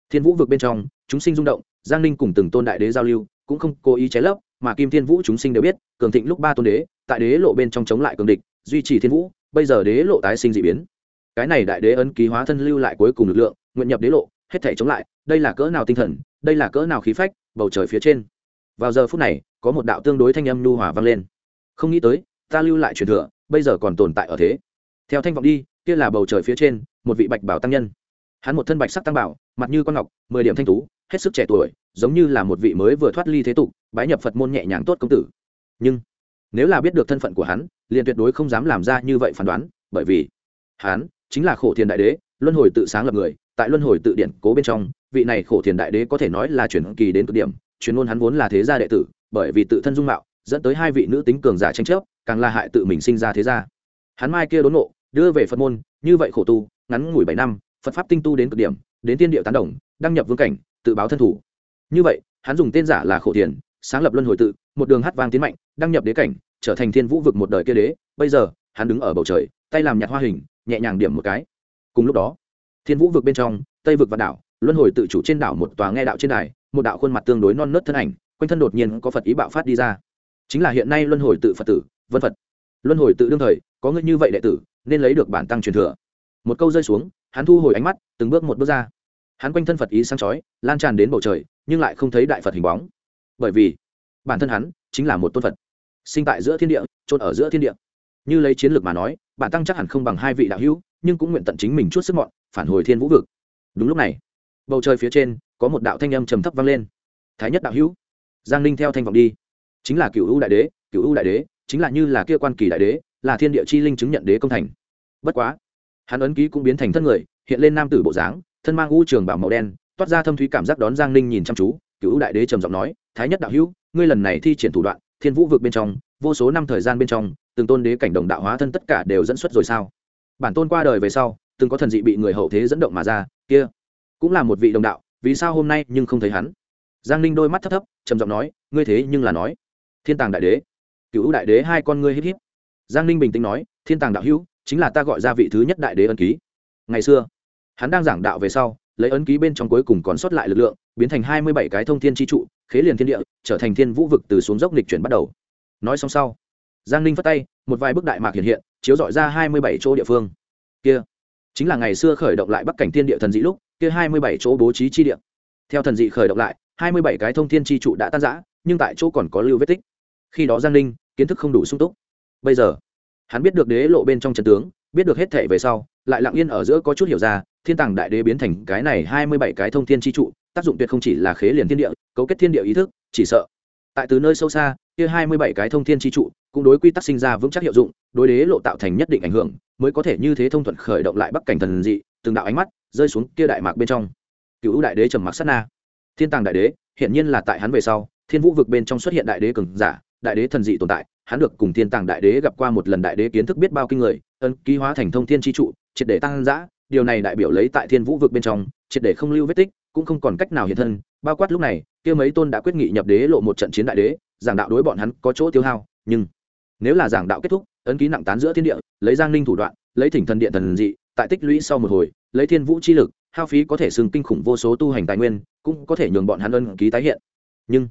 thiên vũ vực bên trong, chúng sinh rung động, giang ninh cùng từng tôn đại đế giao lưu, cũng không cố ý cháy lấp, mà kim thiên vũ chúng sinh đều biết, cường thịnh lúc ba tôn đế, tại đế lộ bên trong chống lại cường địch, duy trì thiên vũ, bây giờ đế lộ tái sinh d ị biến. Cái này đại đế ấn ký hóa thân lưu lại cuối cùng lực lượng, nguyện nhập đế lộ, hết thể chống lại, đây là cỡ nào tinh thần, đây là cỡ nào khí phách, bầu trời phía trên. Vào giờ phút này, có một đạo tương đối thanh âm nhu hòa vang lên. Không nghĩ tới, ta lưu lại truyền thừa, bây giờ còn tồn tại ở thế. Theo thanh vọng đi, kia là bầu trời phía trên, một vị bạch bảo tăng nhân hắn một thân bạch sắc tăng bảo, mặt như con ngọc, mười điểm thanh tú, hết sức trẻ tuổi, giống như là một vị mới vừa thoát ly thế tục, bái nhập phật môn nhẹ nhàng tốt công tử. Nhưng, nếu là biết được thân phận của hắn, liền tuyệt đối không dám làm ra như vậy phán đoán, bởi vì hắn chính là khổ thiền đại đế, luân hồi tự sáng lập người, tại luân hồi tự điển cố bên trong, vị này khổ thiền đại đế có thể nói là chuyển kỳ đến cực điểm, chuyên môn hắn vốn là thế gia đệ tử, bởi vì tự thân dung mạo, dẫn tới hai vị nữ tính cường giả tranh chấp, càng là hại tự mình sinh ra thế gia. Hắn mai kia đốn nộ đưa về phật môn, như vậy khổ tu, ngắn ngủi bảy năm phật pháp tinh tu đến cực điểm, đến tiên điệu tán đồng, đăng nhập vương cảnh, tự báo thân thủ. Như vậy, hắn dùng tên giả là khổ thiền, sáng lập luân hồi tự, một đường hát vang tiến mạnh, đăng nhập đế cảnh, trở thành thiên vũ vực một đời kia đế. Bây giờ, hắn đứng ở bầu trời, tay làm nhặt hoa hình, nhẹ nhàng điểm một cái. Cùng lúc đó, thiên vũ vực bên trong, tây vực và đảo, luân hồi tự chủ trên đảo một tòa nghe đạo trên đài, một đạo khuôn mặt tương đối non nớt thân ảnh, quanh thân đột nhiên có phật ý bạo phát đi ra. Chính là hiện nay luân hồi tự phật tử, vân phật. Luân hồi tự đương thời, có người như vậy đệ tử, nên lấy được bản tăng truyền thừa. Một câu rơi xuống hắn thu hồi ánh mắt, từng bước một bước ra. Hắn quanh thân phật ý sáng chói, lan tràn đến bầu trời, nhưng lại không thấy đại phật hình bóng. Bởi vì, bản thân hắn chính là một tôn phật, sinh tại giữa thiên địa trôn ở giữa thiên địa. Như lấy chiến lược mà nói, bản tăng chắc hẳn không bằng hai vị đạo hữu, nhưng cũng nguyện tận chính mình chút sức mọn, phản hồi thiên vũ vực. Đúng lúc này, bầu trời phía trên, có một đạo thanh âm trầm thấp vang lên. Thái nhất đạo hữu, giang ninh theo thanh vọng đi. Chính là cựu ưu đại đế cựu ưu đại đế, chính là như là kia quan kỳ đại đế, là thiên địa chi linh chứng nhận đế công thành. Bất quá hắn ấn ký cũng biến thành thân người, hiện lên nam tử bộ dáng, thân mang u trường bảo màu đen, toát ra thâm thúy cảm giác đón giang ninh nhìn chăm chú, cựu đại đế trầm giọng nói, thái nhất đạo hữu, ngươi lần này thi triển thủ đoạn, thiên vũ vực bên trong, vô số năm thời gian bên trong, từng tôn đế cảnh đồng đạo hóa thân tất cả đều dẫn xuất rồi sao? Bản tôn qua đời về sau, từng có thần dị bị người hậu thế dẫn động mà ra, kia cũng là một vị đồng đạo, vì sao hôm nay nhưng không thấy hắn? Giang ninh đôi mắt thấp thấp, trầm giọng nói, ngươi thế nhưng là nói, thiên tàng đại đế, cựu đại đế hai con ngươi hít hít giang ninh bình tĩnh nói, thiên tàng đạo hữu chính là ta gọi ra vị thứ nhất đại đế ân ký. Ngày xưa, hắn đang giảng đạo về sau, lấy ấn ký bên trong cuối cùng còn sót lại lực lượng, biến thành hai mươi bảy cái thông thiên tri trụ, khế liền thiên địa, trở thành thiên vũ vực từ xuống dốc lịch chuyển bắt đầu. Nói xong sau, giang ninh phất tay, một vài bức đại mạc hiện hiện, chiếu dọi ra hai mươi bảy chỗ địa phương. Kia, chính là ngày xưa khởi động lại bắc cảnh thiên địa thần dị lúc, kia hai mươi bảy chỗ bố trí chi địa. Theo thần dị khởi động lại, hai mươi bảy cái thông thiên tri trụ đã tan giã nhưng tại chỗ còn có lưu vết tích. Khi đó giang ninh, kiến thức không đủ sung túc. Bây giờ hắn biết được đế lộ bên trong trận tướng, biết được hết thệ về sau, lại lặng yên ở giữa có chút hiểu ra, thiên tàng đại đế biến thành cái này hai mươi bảy cái thông thiên tri trụ, tác dụng tuyệt không chỉ là khế liền thiên địa, cấu kết thiên địa ý thức, chỉ sợ. Tại từ nơi sâu xa, kia hai mươi bảy cái thông thiên tri trụ cũng đối quy tắc sinh ra vững chắc hiệu dụng, đối đế lộ tạo thành nhất định ảnh hưởng, mới có thể như thế thông thuận khởi động lại bắc cảnh thần dị, từng đạo ánh mắt rơi xuống kia đại mạc bên trong. Cựu đại đế trầm mặc sát na. Thiên tàng đại đế hiện nhiên là tại hắn về sau, thiên vũ vực bên trong xuất hiện đại đế cường giả, đại đế thần dị tồn tại hắn được cùng thiên tàng đại đế gặp qua một lần đại đế kiến thức biết bao kinh người, ân, ký hóa thành thông thiên tri trụ, triệt để tăng giã, điều này đại biểu lấy tại thiên vũ vực bên trong, triệt để không lưu vết tích, cũng không còn cách nào hiện thân, bao quát lúc này, kia mấy tôn đã quyết nghị nhập đế lộ một trận chiến đại đế, giảng đạo đối bọn hắn có chỗ tiêu hao, nhưng nếu là giảng đạo kết thúc, ấn ký nặng tán giữa thiên địa, lấy giang ninh thủ đoạn, lấy thỉnh thần điện thần dị, tại tích lũy sau một hồi, lấy thiên vũ chi lực, hao phí có thể xưng kinh khủng vô số tu hành tài nguyên, cũng có thể nhường bọn hắn ân ký tái hiện. Nhưng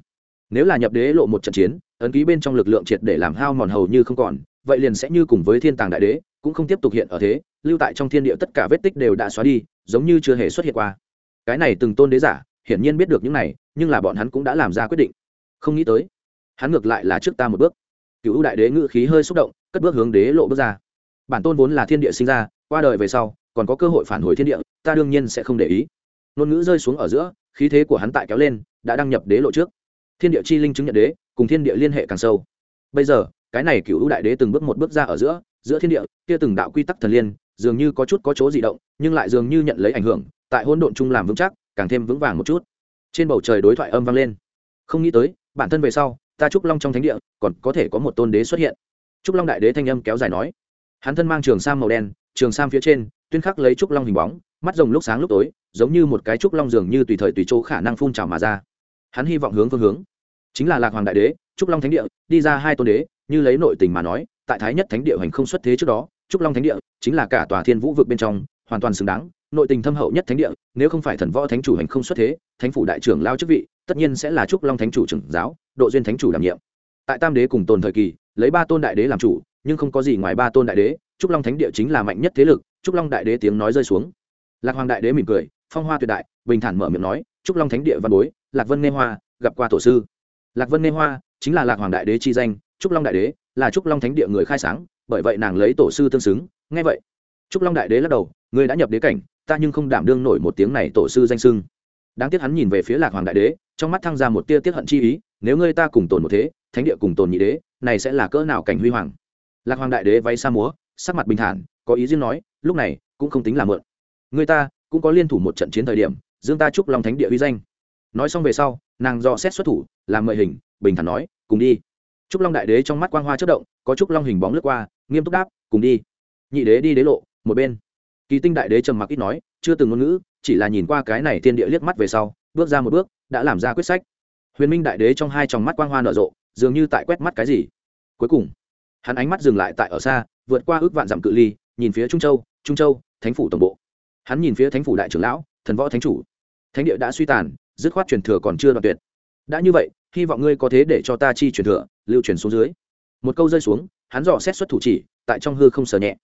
nếu là nhập đế lộ một trận chiến ấn ký bên trong lực lượng triệt để làm hao mòn hầu như không còn, vậy liền sẽ như cùng với thiên tàng đại đế, cũng không tiếp tục hiện ở thế, lưu tại trong thiên địa tất cả vết tích đều đã xóa đi, giống như chưa hề xuất hiện qua. Cái này từng tôn đế giả, hiển nhiên biết được những này, nhưng là bọn hắn cũng đã làm ra quyết định. Không nghĩ tới, hắn ngược lại là trước ta một bước. Cựu đại đế ngự khí hơi xúc động, cất bước hướng đế lộ bước ra. Bản tôn vốn là thiên địa sinh ra, qua đời về sau, còn có cơ hội phản hồi thiên địa, ta đương nhiên sẽ không để ý. Ngôn ngữ rơi xuống ở giữa, khí thế của hắn tại kéo lên, đã đăng nhập đế lộ trước. Thiên địa chi linh chứng nhận đế cùng thiên địa liên hệ càng sâu. Bây giờ, cái này cựu đại đế từng bước một bước ra ở giữa giữa thiên địa, kia từng đạo quy tắc thần liên, dường như có chút có chỗ di động, nhưng lại dường như nhận lấy ảnh hưởng, tại hỗn độn chung làm vững chắc, càng thêm vững vàng một chút. Trên bầu trời đối thoại âm vang lên. Không nghĩ tới, bản thân về sau, ta trúc long trong thánh địa, còn có thể có một tôn đế xuất hiện. Trúc long đại đế thanh âm kéo dài nói. Hắn thân mang trường sam màu đen, trường sam phía trên, tuyên khắc lấy trúc long hình bóng, mắt rồng lúc sáng lúc tối, giống như một cái trúc long dường như tùy thời tùy chỗ khả năng phun trào mà ra. Hắn hy vọng hướng phương hướng chính là lạc hoàng đại đế, trúc long thánh địa, đi ra hai tôn đế, như lấy nội tình mà nói, tại thái nhất thánh địa hành không xuất thế trước đó, trúc long thánh địa chính là cả tòa thiên vũ vực bên trong, hoàn toàn xứng đáng, nội tình thâm hậu nhất thánh địa, nếu không phải thần võ thánh chủ hành không xuất thế, thánh phủ đại trưởng lao chức vị, tất nhiên sẽ là trúc long thánh chủ trưởng giáo, độ duyên thánh chủ đảm nhiệm. Tại tam đế cùng tồn thời kỳ, lấy ba tôn đại đế làm chủ, nhưng không có gì ngoài ba tôn đại đế, trúc long thánh địa chính là mạnh nhất thế lực, trúc long đại đế tiếng nói rơi xuống. Lạc hoàng đại đế mỉm cười, phong hoa tuyệt đại, bình thản mở miệng nói, trúc long thánh địa văn bối, lạc vân nghe hoa, gặp qua tổ sư lạc vân nghe hoa chính là lạc hoàng đại đế chi danh, trúc long đại đế là trúc long thánh địa người khai sáng, bởi vậy nàng lấy tổ sư tương xứng, nghe vậy. Trúc long đại đế lắc đầu người đã nhập đế cảnh, ta nhưng không đảm đương nổi một tiếng này tổ sư danh sưng đáng tiếc hắn nhìn về phía lạc hoàng đại đế, trong mắt thăng ra một tia tiết hận chi ý, nếu ngươi ta cùng tồn một thế, thánh địa cùng tồn nhị đế, này sẽ là cỡ nào cảnh huy hoàng? Lạc hoàng đại đế váy xa múa, sắc mặt bình thản, có ý riêng nói, lúc này, cũng không tính là mượn. Người ta cũng có liên thủ một trận chiến thời điểm, dương ta chúc long thánh địa uy danh. Nói xong về sau, nàng do xét xuất thủ làm mời hình, bình thản nói, cùng đi. Trúc long đại đế trong mắt quang hoa chất động, có trúc long hình bóng lướt qua, nghiêm túc đáp, cùng đi. Nhị đế đi đế lộ, một bên. Kỳ tinh đại đế trầm mặc ít nói, chưa từng ngôn ngữ, chỉ là nhìn qua cái này thiên địa liếc mắt về sau, bước ra một bước, đã làm ra quyết sách. Huyền minh đại đế trong hai tròng mắt quang hoa nở rộ, dường như tại quét mắt cái gì. Cuối cùng, hắn ánh mắt dừng lại tại ở xa, vượt qua ước vạn dặm cự ly, nhìn phía trung châu trung châu, thánh phủ tổng bộ. Hắn nhìn phía thánh phủ đại trưởng lão, thần võ thánh chủ. Thánh địa đã suy tàn, dứt khoát truyền thừa còn chưa đoạn tuyệt. Đã như vậy hy vọng ngươi có thế để cho ta chi truyền thừa, lưu truyền xuống dưới. Một câu rơi xuống, hắn dò xét xuất thủ chỉ, tại trong hư không sờ nhẹ.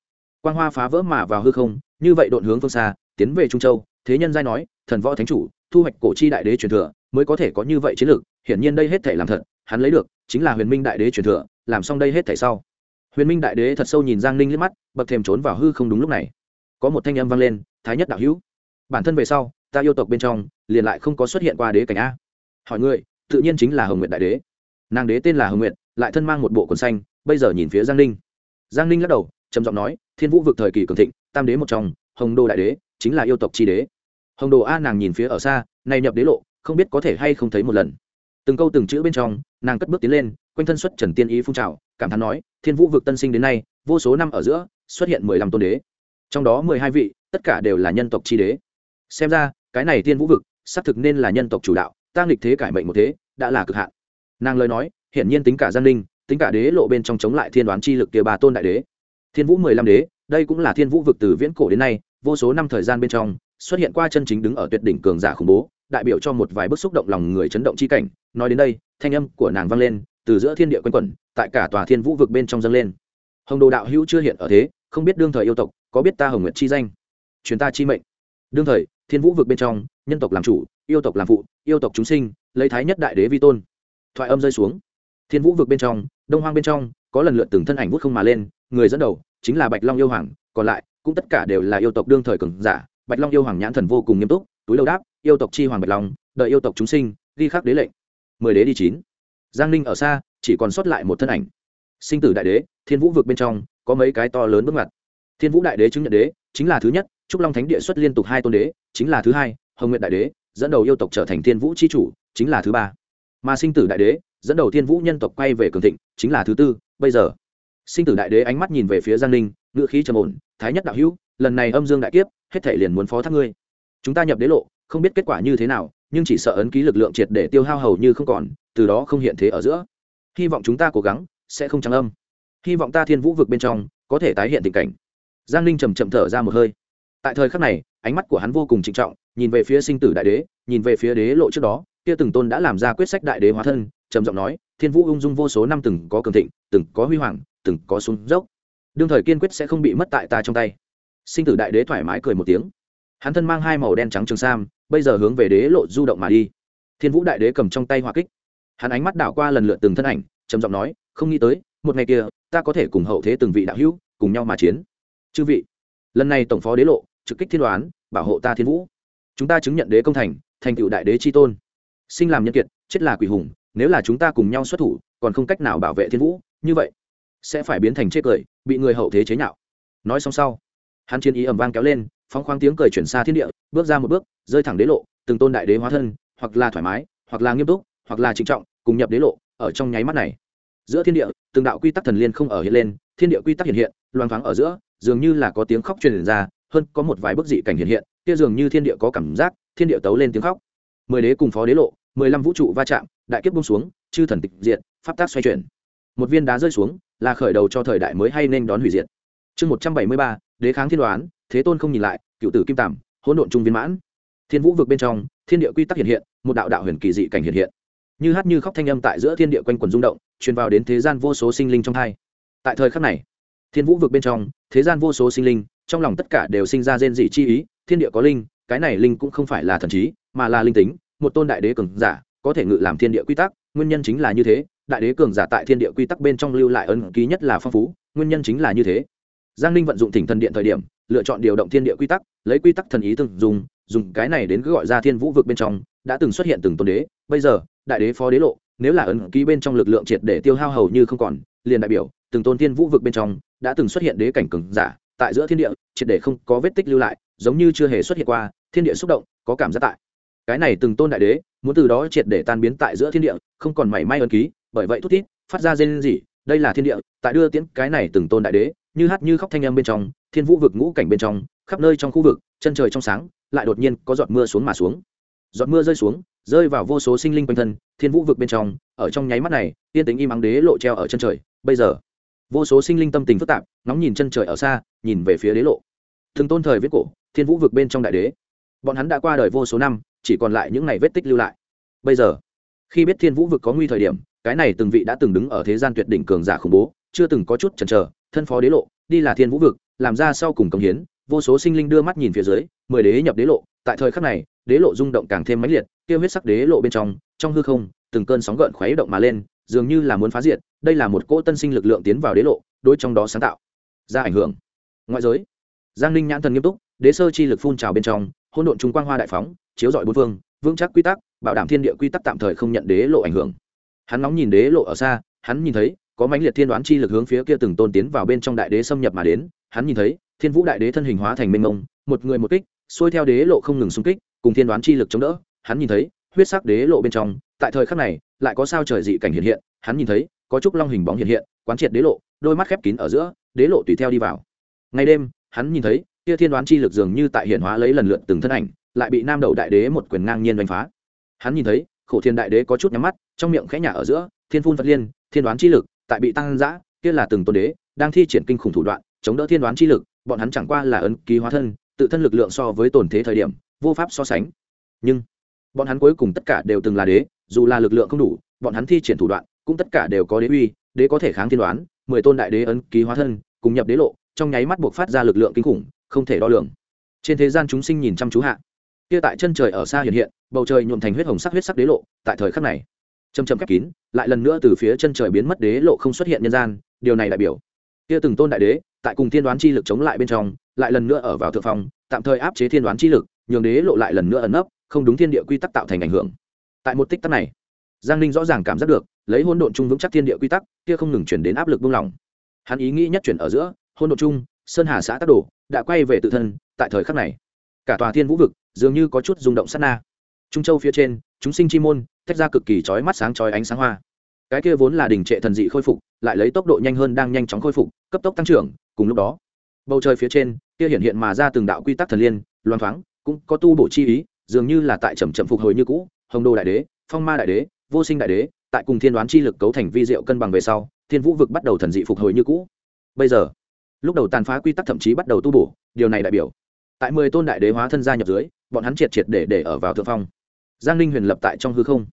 Quang hoa phá vỡ mà vào hư không, như vậy độn hướng phương xa, tiến về trung châu, thế nhân giai nói, thần võ thánh chủ, thu hoạch cổ chi đại đế truyền thừa, mới có thể có như vậy chiến lược, hiển nhiên đây hết thể làm thật, hắn lấy được, chính là huyền minh đại đế truyền thừa, làm xong đây hết thể sau. Huyền minh đại đế thật sâu nhìn giang ninh liếc mắt, bậc thềm trốn vào hư không đúng lúc này. Có một thanh âm vang lên, thái nhất đạo hữu, bản thân về sau, ta yêu tộc bên trong, liền lại không có xuất hiện qua đế cảnh a. Hỏi ngươi tự nhiên chính là hồng Nguyệt đại đế. Nàng đế tên là hồng Nguyệt, lại thân mang một bộ quần xanh bây giờ nhìn phía giang ninh. Giang ninh lắc đầu trầm giọng nói thiên vũ vực thời kỳ cường thịnh tam đế một trong hồng đô đại đế chính là yêu tộc tri đế. Hồng đồ a nàng nhìn phía ở xa này nhập đế lộ không biết có thể hay không thấy một lần. Từng câu từng chữ bên trong nàng cất bước tiến lên quanh thân xuất trần tiên ý phun trào cảm thán nói thiên vũ vực tân sinh đến nay vô số năm ở giữa xuất hiện mười lăm tôn đế. Trong đó mười hai vị tất cả đều là nhân tộc tri đế. Xem ra cái này thiên vũ vực xác thực nên là nhân tộc chủ đạo ta nghịch thế cải mệnh một thế, đã là cực hạn. Nàng lời nói, hiển nhiên tính cả giang ninh, tính cả đế lộ bên trong chống lại thiên đoán chi lực kia bà tôn đại đế. Thiên vũ mười lăm đế, đây cũng là thiên vũ vực từ viễn cổ đến nay, vô số năm thời gian bên trong, xuất hiện qua chân chính đứng ở tuyệt đỉnh cường giả khủng bố, đại biểu cho một vài bức xúc động lòng người chấn động chi cảnh. Nói đến đây, thanh âm của nàng vang lên, từ giữa thiên địa quanh quẩn, tại cả tòa thiên vũ vực bên trong dâng lên. Hồng đồ đạo hữu chưa hiện ở thế, không biết đương thời yêu tộc, có biết ta hồng nguyệt chi danh? Truyền ta chi mệnh đương thời, thiên vũ vực bên trong, nhân tộc làm chủ, yêu tộc làm phụ, yêu tộc chúng sinh, lấy thái nhất đại đế vi tôn. Thoại âm rơi xuống. Thiên vũ vực bên trong, đông hoang bên trong, có lần lượt từng thân ảnh vút không mà lên, người dẫn đầu chính là bạch long yêu hoàng, còn lại cũng tất cả đều là yêu tộc đương thời cường giả. Bạch long yêu hoàng nhãn thần vô cùng nghiêm túc, túi lâu đáp, yêu tộc chi hoàng bạch long, đợi yêu tộc chúng sinh, ghi khắc đế lệnh. Mười đế đi chín. Giang ninh ở xa, chỉ còn sót lại một thân ảnh. Sinh tử đại đế, thiên vũ vực bên trong, có mấy cái to lớn bước ngoặt. Thiên vũ đại đế chứng nhận đế, chính là thứ nhất trúc long thánh địa xuất liên tục hai tôn đế, chính là thứ hai, hồng nguyện đại đế, dẫn đầu yêu tộc trở thành thiên vũ c h i chủ, chính là thứ ba. Mà sinh tử đại đế, dẫn đầu thiên vũ nhân tộc quay về cường thịnh, chính là thứ tư, bây giờ. Sinh tử đại đế ánh mắt nhìn về phía giang ninh, ngữ khí trầm ổn, thái nhất đạo hữu, lần này âm dương đại kiếp, hết thể liền muốn phó thác ngươi. Chúng ta nhập đế lộ, không biết kết quả như thế nào, nhưng chỉ sợ ấn ký lực lượng triệt để tiêu hao hầu như không còn, từ đó không hiện thế ở giữa. Hy vọng chúng ta cố gắng, sẽ không trắng âm. Hy vọng ta thiên vũ vực bên trong, có thể tái hiện tình cảnh. Giang ninh trầm chậm thở ra một hơi tại thời khắc này, ánh mắt của hắn vô cùng trịnh trọng, nhìn về phía sinh tử đại đế, nhìn về phía đế lộ trước đó, kia từng tôn đã làm ra quyết sách đại đế hóa thân, trầm giọng nói, thiên vũ ung dung vô số năm từng có cường thịnh, từng có huy hoàng, từng có xuống dốc. Đương thời kiên quyết sẽ không bị mất tại ta trong tay. Sinh tử đại đế thoải mái cười một tiếng. Hắn thân mang hai màu đen trắng trường sam, bây giờ hướng về đế lộ du động mà đi. Thiên vũ đại đế cầm trong tay hoa kích. Hắn ánh mắt đảo qua lần lượt từng thân ảnh, trầm giọng nói, không nghĩ tới, một ngày kia, ta có thể cùng hậu thế từng vị đạo hữu cùng nhau mà chiến. Chư vị. Lần này tổng phó đế lộ trực kích thiên đoán, bảo hộ ta thiên vũ. Chúng ta chứng nhận đế công thành thành cựu đại đế chi tôn. Sinh làm nhân kiệt, chết là quỷ hùng, nếu là chúng ta cùng nhau xuất thủ, còn không cách nào bảo vệ thiên vũ, như vậy sẽ phải biến thành chê cười, bị người hậu thế chế nhạo. Nói xong sau, hắn chiến ý ẩm vang kéo lên, phóng khoáng tiếng cười chuyển xa thiên địa, bước ra một bước, rơi thẳng đế lộ, từng tôn đại đế hóa thân, hoặc là thoải mái, hoặc là nghiêm túc, hoặc là trịnh trọng, cùng nhập đế lộ, ở trong nháy mắt này. Giữa thiên địa, từng đạo quy tắc thần liên không ở hiện lên, thiên địa quy tắc hiện hiện, loang thoáng ở giữa, dường như là có tiếng khóc truyền ra hơn có một vài bức dị cảnh hiện hiện, kia dường như thiên địa có cảm giác, thiên địa tấu lên tiếng khóc. Mười đế cùng phó đế lộ, mười lăm vũ trụ va chạm, đại kiếp bung xuống, chư thần tịch diện pháp tác xoay chuyển. Một viên đá rơi xuống, là khởi đầu cho thời đại mới hay nên đón hủy diệt. Chương một trăm bảy mươi ba, đế kháng thiên đoán, thế tôn không nhìn lại, cựu tử kim tảm, hỗn độn trung viên mãn. Thiên vũ vực bên trong, thiên địa quy tắc hiện hiện, một đạo đạo huyền kỳ dị cảnh hiện hiện. Như hát như khóc thanh âm tại giữa thiên địa quanh quần rung động, truyền vào đến thế gian vô số sinh linh trong thai tại thời khắc này, thiên vũ vực bên trong, thế gian vô số sinh linh trong lòng tất cả đều sinh ra rên dị chi ý, thiên địa có linh, cái này linh cũng không phải là thần trí, mà là linh tính, một tôn đại đế cường giả, có thể ngự làm thiên địa quy tắc, nguyên nhân chính là như thế, đại đế cường giả tại thiên địa quy tắc bên trong lưu lại ân ký nhất là phong phú, nguyên nhân chính là như thế. Giang ninh vận dụng thỉnh thần điện thời điểm, lựa chọn điều động thiên địa quy tắc, lấy quy tắc thần ý từng dùng dùng cái này đến cứ gọi ra thiên vũ vực bên trong, đã từng xuất hiện từng tôn đế, bây giờ, đại đế phó đế lộ, nếu là ấn ký bên trong lực lượng triệt để tiêu hao hầu như không còn, liền đại biểu, từng tôn thiên vũ vực bên trong, đã từng xuất hiện đế cảnh cường giả tại giữa thiên địa, triệt để không có vết tích lưu lại, giống như chưa hề xuất hiện qua, thiên địa xúc động, có cảm giác tại. Cái này từng tôn đại đế, muốn từ đó triệt để tan biến tại giữa thiên địa, không còn mảy may ân ký, bởi vậy thút thít, phát ra dên gì đây là thiên địa, tại đưa tiễn cái này từng tôn đại đế, như hát như khóc thanh âm bên trong, thiên vũ vực ngũ cảnh bên trong, khắp nơi trong khu vực, chân trời trong sáng, lại đột nhiên có giọt mưa xuống mà xuống. Giọt mưa rơi xuống, rơi vào vô số sinh linh quanh thân, thiên vũ vực bên trong, ở trong nháy mắt này yên tính im ắng đế lộ treo ở chân trời, bây giờ vô số sinh linh tâm tình phức tạp nóng nhìn chân trời ở xa, nhìn về phía đế lộ. Thường tôn thời viết cổ, thiên vũ vực bên trong đại đế. Bọn hắn đã qua đời vô số năm, chỉ còn lại những ngày vết tích lưu lại. Bây giờ, khi biết thiên vũ vực có nguy thời điểm, cái này từng vị đã từng đứng ở thế gian tuyệt đỉnh cường giả khủng bố, chưa từng có chút chần chờ, thân phó đế lộ, đi là thiên vũ vực, làm ra sau cùng công hiến, vô số sinh linh đưa mắt nhìn phía dưới, mười đế nhập đế lộ. Tại thời khắc này, đế lộ rung động càng thêm mãnh liệt kêu huyết sắc đế lộ bên trong trong hư không, từng cơn sóng gợn khuấy động mà lên dường như là muốn phá diệt, đây là một cỗ tân sinh lực lượng tiến vào đế lộ đôi trong đó sáng tạo, ra ảnh hưởng. Ngoại giới, giang ninh nhãn thần nghiêm túc, đế sơ chi lực phun trào bên trong hôn độn trung quang hoa đại phóng, chiếu dọi bốn phương, vững chắc quy tắc, bảo đảm thiên địa quy tắc tạm thời không nhận đế lộ ảnh hưởng. Hắn nóng nhìn đế lộ ở xa, hắn nhìn thấy, có mãnh liệt thiên đoán chi lực hướng phía kia từng tôn tiến vào bên trong đại đế xâm nhập mà đến, hắn nhìn thấy, thiên vũ đại đế thân hình hóa thành mênh mông, một người một kích, xuôi theo đế lộ không ngừng xung kích, cùng thiên đoán chi lực chống đỡ, hắn nhìn thấy, huyết sắc đế lộ bên trong, tại thời khắc này lại có sao trời dị cảnh hiện hiện, hắn nhìn thấy, có trúc long hình bóng hiện hiện, quán triệt đế lộ, đôi mắt khép kín ở giữa, đế lộ tùy theo đi vào. Ngày đêm, hắn nhìn thấy, kia thiên đoán chi lực dường như tại hiện hóa lấy lần lượt từng thân ảnh, lại bị nam đầu đại đế một quyền ngang nhiên đánh phá. Hắn nhìn thấy, khổ thiên đại đế có chút nhắm mắt, trong miệng khẽ nhả ở giữa, thiên phun phật liên, thiên đoán chi lực tại bị tăng giã kia là từng tôn đế, đang thi triển kinh khủng thủ đoạn, chống đỡ thiên đoán chi lực, bọn hắn chẳng qua là ấn ký hóa thân, tự thân lực lượng so với tổn thế thời điểm, vô pháp so sánh. Nhưng, bọn hắn cuối cùng tất cả đều từng là đế dù là lực lượng không đủ, bọn hắn thi triển thủ đoạn, cũng tất cả đều có đế uy, đế có thể kháng thiên đoán, mười tôn đại đế ấn ký hóa thân, cùng nhập đế lộ, trong nháy mắt buộc phát ra lực lượng kinh khủng, không thể đo lường. Trên thế gian chúng sinh nhìn chăm chú hạ. Kia tại chân trời ở xa hiện hiện, bầu trời nhuộm thành huyết hồng sắc huyết sắc đế lộ, tại thời khắc này chầm chậm khép kín, lại lần nữa từ phía chân trời biến mất đế lộ không xuất hiện nhân gian, điều này đại biểu, kia từng tôn đại đế, tại cùng thiên đoán chi lực chống lại bên trong, lại lần nữa ở vào thượng phong, tạm thời áp chế thiên đoán chi lực, nhường đế lộ lại lần nữa ẩn nấp, không đúng thiên địa quy tắc tạo thành ảnh hưởng tại một tích tắc này, giang ninh rõ ràng cảm giác được, lấy hôn độn chung vững chắc thiên địa quy tắc, kia không ngừng chuyển đến áp lực buông lỏng. Hắn ý nghĩ nhất chuyển ở giữa hôn độn chung sơn hà xã tác đổ, đã quay về tự thân, tại thời khắc này, cả tòa thiên vũ vực dường như có chút rung động sát na. Trung châu phía trên, chúng sinh chi môn, tách ra cực kỳ chói mắt sáng chói ánh sáng hoa. Cái kia vốn là đình trệ thần dị khôi phục, lại lấy tốc độ nhanh hơn đang nhanh chóng khôi phục, cấp tốc tăng trưởng, cùng lúc đó, bầu trời phía trên, kia hiện hiện mà ra từng đạo quy tắc thần liên, loan thoáng, cũng có tu bổ chi ý, dường như là tại chậm chậm phục hồi như cũ hồng đô đại đế, phong ma đại đế, vô sinh đại đế, tại cùng thiên đoán chi lực cấu thành vi diệu cân bằng về sau, thiên vũ vực bắt đầu thần dị phục hồi như cũ. Bây giờ, lúc đầu tàn phá quy tắc thậm chí bắt đầu tu bổ, điều này đại biểu, tại mười tôn đại đế hóa thân gia nhập dưới, bọn hắn triệt triệt để để ở vào thượng phong. Giang ninh huyền lập tại trong hư không.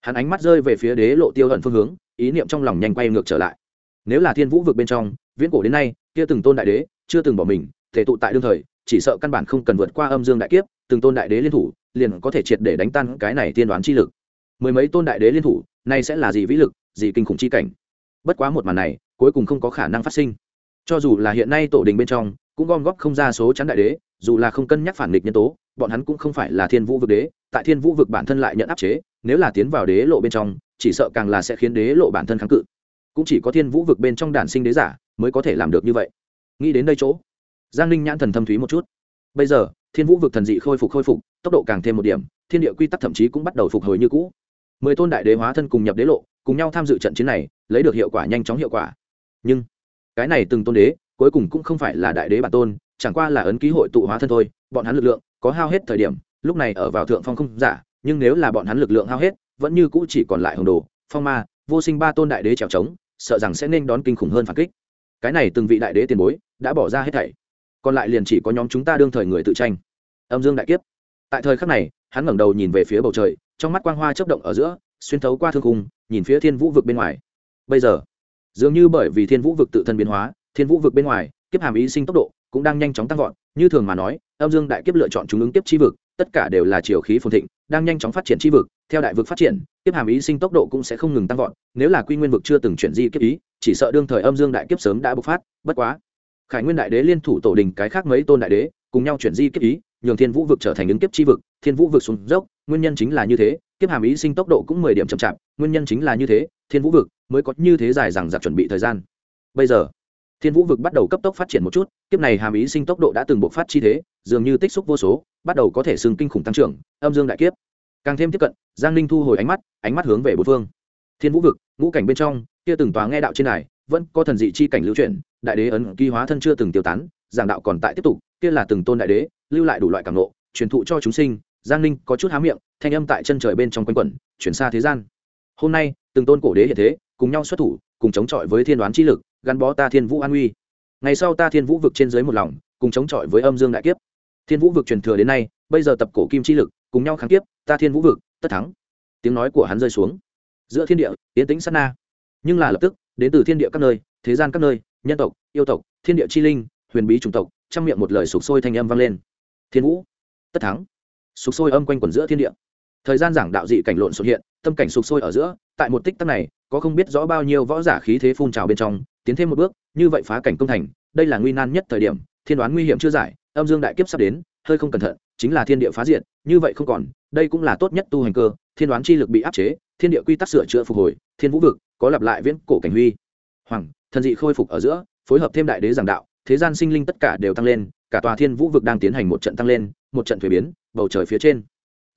Hắn ánh mắt rơi về phía đế lộ tiêu hận phương hướng, ý niệm trong lòng nhanh quay ngược trở lại. Nếu là thiên vũ vực bên trong, viễn cổ đến nay, kia từng tôn đại đế, chưa từng bỏ mình, thể tụ tại đương thời chỉ sợ căn bản không cần vượt qua âm dương đại kiếp, từng tôn đại đế liên thủ, liền có thể triệt để đánh tan cái này tiên đoán chi lực. Mười mấy tôn đại đế liên thủ, nay sẽ là gì vĩ lực, gì kinh khủng chi cảnh? Bất quá một màn này, cuối cùng không có khả năng phát sinh. Cho dù là hiện nay tổ đình bên trong, cũng gom góp không ra số chắn đại đế, dù là không cân nhắc phản nghịch nhân tố, bọn hắn cũng không phải là thiên vũ vực đế, tại thiên vũ vực bản thân lại nhận áp chế, nếu là tiến vào đế lộ bên trong, chỉ sợ càng là sẽ khiến đế lộ bản thân kháng cự. Cũng chỉ có thiên vũ vực bên trong đản sinh đế giả mới có thể làm được như vậy. Nghĩ đến đây chỗ giang ninh nhãn thần thâm thúy một chút. Bây giờ, thiên vũ vực thần dị khôi phục khôi phục, tốc độ càng thêm một điểm, thiên địa quy tắc thậm chí cũng bắt đầu phục hồi như cũ. Mười tôn đại đế hóa thân cùng nhập đế lộ, cùng nhau tham dự trận chiến này, lấy được hiệu quả nhanh chóng hiệu quả. Nhưng, cái này từng tôn đế, cuối cùng cũng không phải là đại đế bản tôn, chẳng qua là ấn ký hội tụ hóa thân thôi, bọn hắn lực lượng có hao hết thời điểm, lúc này ở vào thượng phong không giả, nhưng nếu là bọn hắn lực lượng hao hết, vẫn như cũ chỉ còn lại hồng đồ, phong ma, vô sinh ba tôn đại đế trèo trống, sợ rằng sẽ nên đón kinh khủng hơn phản kích. Cái này từng vị đại đế tiền bối đã bỏ ra hết thảy còn lại liền chỉ có nhóm chúng ta đương thời người tự tranh. Âm dương đại kiếp. Tại thời khắc này, hắn ngẩng đầu nhìn về phía bầu trời, trong mắt quang hoa chớp động ở giữa, xuyên thấu qua thương khung, nhìn phía thiên vũ vực bên ngoài. Bây giờ, dường như bởi vì thiên vũ vực tự thân biến hóa, thiên vũ vực bên ngoài, kiếp hàm ý sinh tốc độ cũng đang nhanh chóng tăng vọt, như thường mà nói, âm dương đại kiếp lựa chọn chúng ứng kiếp chi vực, tất cả đều là chiều khí phồn thịnh, đang nhanh chóng phát triển chi vực, theo đại vực phát triển, kiếp hàm ý sinh tốc độ cũng sẽ không ngừng tăng vọt, nếu là quy nguyên vực chưa từng chuyển di kiếp ý, chỉ sợ đương thời âm dương đại kiếp sớm đã bộc phát, bất quá khải nguyên đại đế liên thủ tổ đình cái khác mấy tôn đại đế, cùng nhau chuyển di kiếp ý, nhường thiên vũ vực trở thành ứng kiếp chi vực, thiên vũ vực xuống dốc, nguyên nhân chính là như thế, kiếp hàm ý sinh tốc độ cũng mười điểm chậm chạp, nguyên nhân chính là như thế, thiên vũ vực mới có như thế dài rằng giặc chuẩn bị thời gian. Bây giờ, thiên vũ vực bắt đầu cấp tốc phát triển một chút, kiếp này hàm ý sinh tốc độ đã từng bộc phát chi thế, dường như tích xúc vô số, bắt đầu có thể xưng kinh khủng tăng trưởng, âm dương đại kiếp. Càng thêm tiếp cận, giang ninh thu hồi ánh mắt ánh mắt hướng về bốn phương. Thiên vũ vực, ngũ cảnh bên trong, kia từng tòa nghe đạo trên này vẫn có thần dị chi cảnh lưu truyền đại đế ấn ký hóa thân chưa từng tiêu tán, giảng đạo còn tại tiếp tục, kia là từng tôn đại đế, lưu lại đủ loại cảm nộ, truyền thụ cho chúng sinh. Giang ninh có chút há miệng, thanh âm tại chân trời bên trong quanh quẩn, chuyển xa thế gian. Hôm nay, từng tôn cổ đế hiện thế, cùng nhau xuất thủ, cùng chống chọi với thiên đoán chi lực, gắn bó ta thiên vũ an uy. Ngày sau ta thiên vũ vực trên dưới một lòng, cùng chống chọi với âm dương đại kiếp. Thiên vũ vực truyền thừa đến nay, bây giờ tập cổ kim chi lực, cùng nhau kháng kiếp, ta thiên vũ vực, tất thắng. Tiếng nói của hắn rơi xuống. Giữa thiên địa tiến tĩnh sát na. Nhưng là lập tức, đến từ thiên địa các nơi, thế gian các nơi nhân tộc, yêu tộc, thiên địa chi linh, huyền bí chủng tộc trong miệng một lời sục sôi thanh âm vang lên. Thiên vũ, tất thắng. Sục sôi âm quanh quẩn giữa thiên địa. Thời gian giảng đạo dị cảnh lộn xuất hiện, tâm cảnh sục sôi ở giữa, tại một tích tắc này, có không biết rõ bao nhiêu võ giả khí thế phun trào bên trong, tiến thêm một bước, như vậy phá cảnh công thành, đây là nguy nan nhất thời điểm, thiên đoán nguy hiểm chưa giải, âm dương đại kiếp sắp đến, hơi không cẩn thận, chính là thiên địa phá diện như vậy không còn, đây cũng là tốt nhất tu hành cơ, thiên đoán chi lực bị áp chế, thiên địa quy tắc sửa chữa phục hồi, thiên vũ vực, có lặp lại viễn cổ cảnh huy. Hoàng thần dị khôi phục ở giữa, phối hợp thêm đại đế giảng đạo, thế gian sinh linh tất cả đều tăng lên, cả tòa thiên vũ vực đang tiến hành một trận tăng lên, một trận thuế biến, bầu trời phía trên.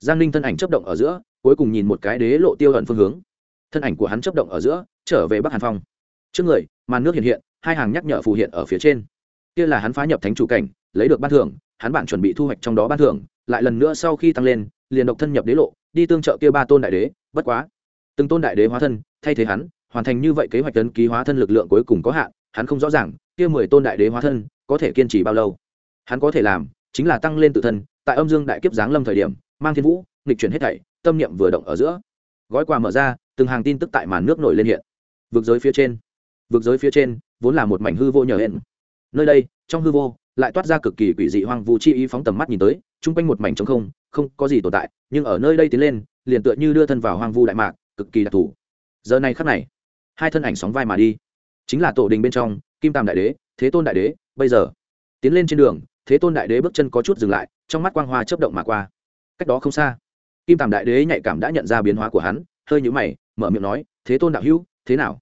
Giang ninh thân ảnh chấp động ở giữa, cuối cùng nhìn một cái đế lộ tiêu hận phương hướng. Thân ảnh của hắn chấp động ở giữa, trở về bắc hàn phong. Trước người, màn nước hiện hiện, hai hàng nhắc nhở phù hiện ở phía trên. Kia là hắn phá nhập thánh chủ cảnh, lấy được ban thưởng, hắn bạn chuẩn bị thu hoạch trong đó ban thưởng, lại lần nữa sau khi tăng lên, liền độc thân nhập đế lộ, đi tương trợ kia ba tôn đại đế, bất quá. Từng tôn đại đế hóa thân, thay thế hắn hoàn thành như vậy kế hoạch tấn ký hóa thân lực lượng cuối cùng có hạn, hắn không rõ ràng, kia mười tôn đại đế hóa thân có thể kiên trì bao lâu. Hắn có thể làm chính là tăng lên tự thân, tại âm dương đại kiếp giáng lâm thời điểm, mang thiên vũ, nghịch chuyển hết thảy, tâm niệm vừa động ở giữa. Gói quà mở ra, từng hàng tin tức tại màn nước nổi lên hiện. Vực giới phía trên, vực giới phía trên, vốn là một mảnh hư vô nhờ hẹn. Nơi đây, trong hư vô, lại toát ra cực kỳ quỷ dị hoang vu chi ý phóng tầm mắt nhìn tới, chung quanh một mảnh trống không không có gì tồn tại, nhưng ở nơi đây tiến lên, liền tựa như đưa thân vào hoang vu đại mạc, cực kỳ đặc thù. Giờ này khắc này hai thân ảnh sóng vai mà đi. Chính là tổ đình bên trong, kim tam đại đế, thế tôn đại đế, bây giờ. Tiến lên trên đường, thế tôn đại đế bước chân có chút dừng lại, trong mắt quang hoa chớp động mà qua. Cách đó không xa, kim tam đại đế nhạy cảm đã nhận ra biến hóa của hắn, hơi nhũ mày, mở miệng nói, thế tôn đạo hữu, thế nào?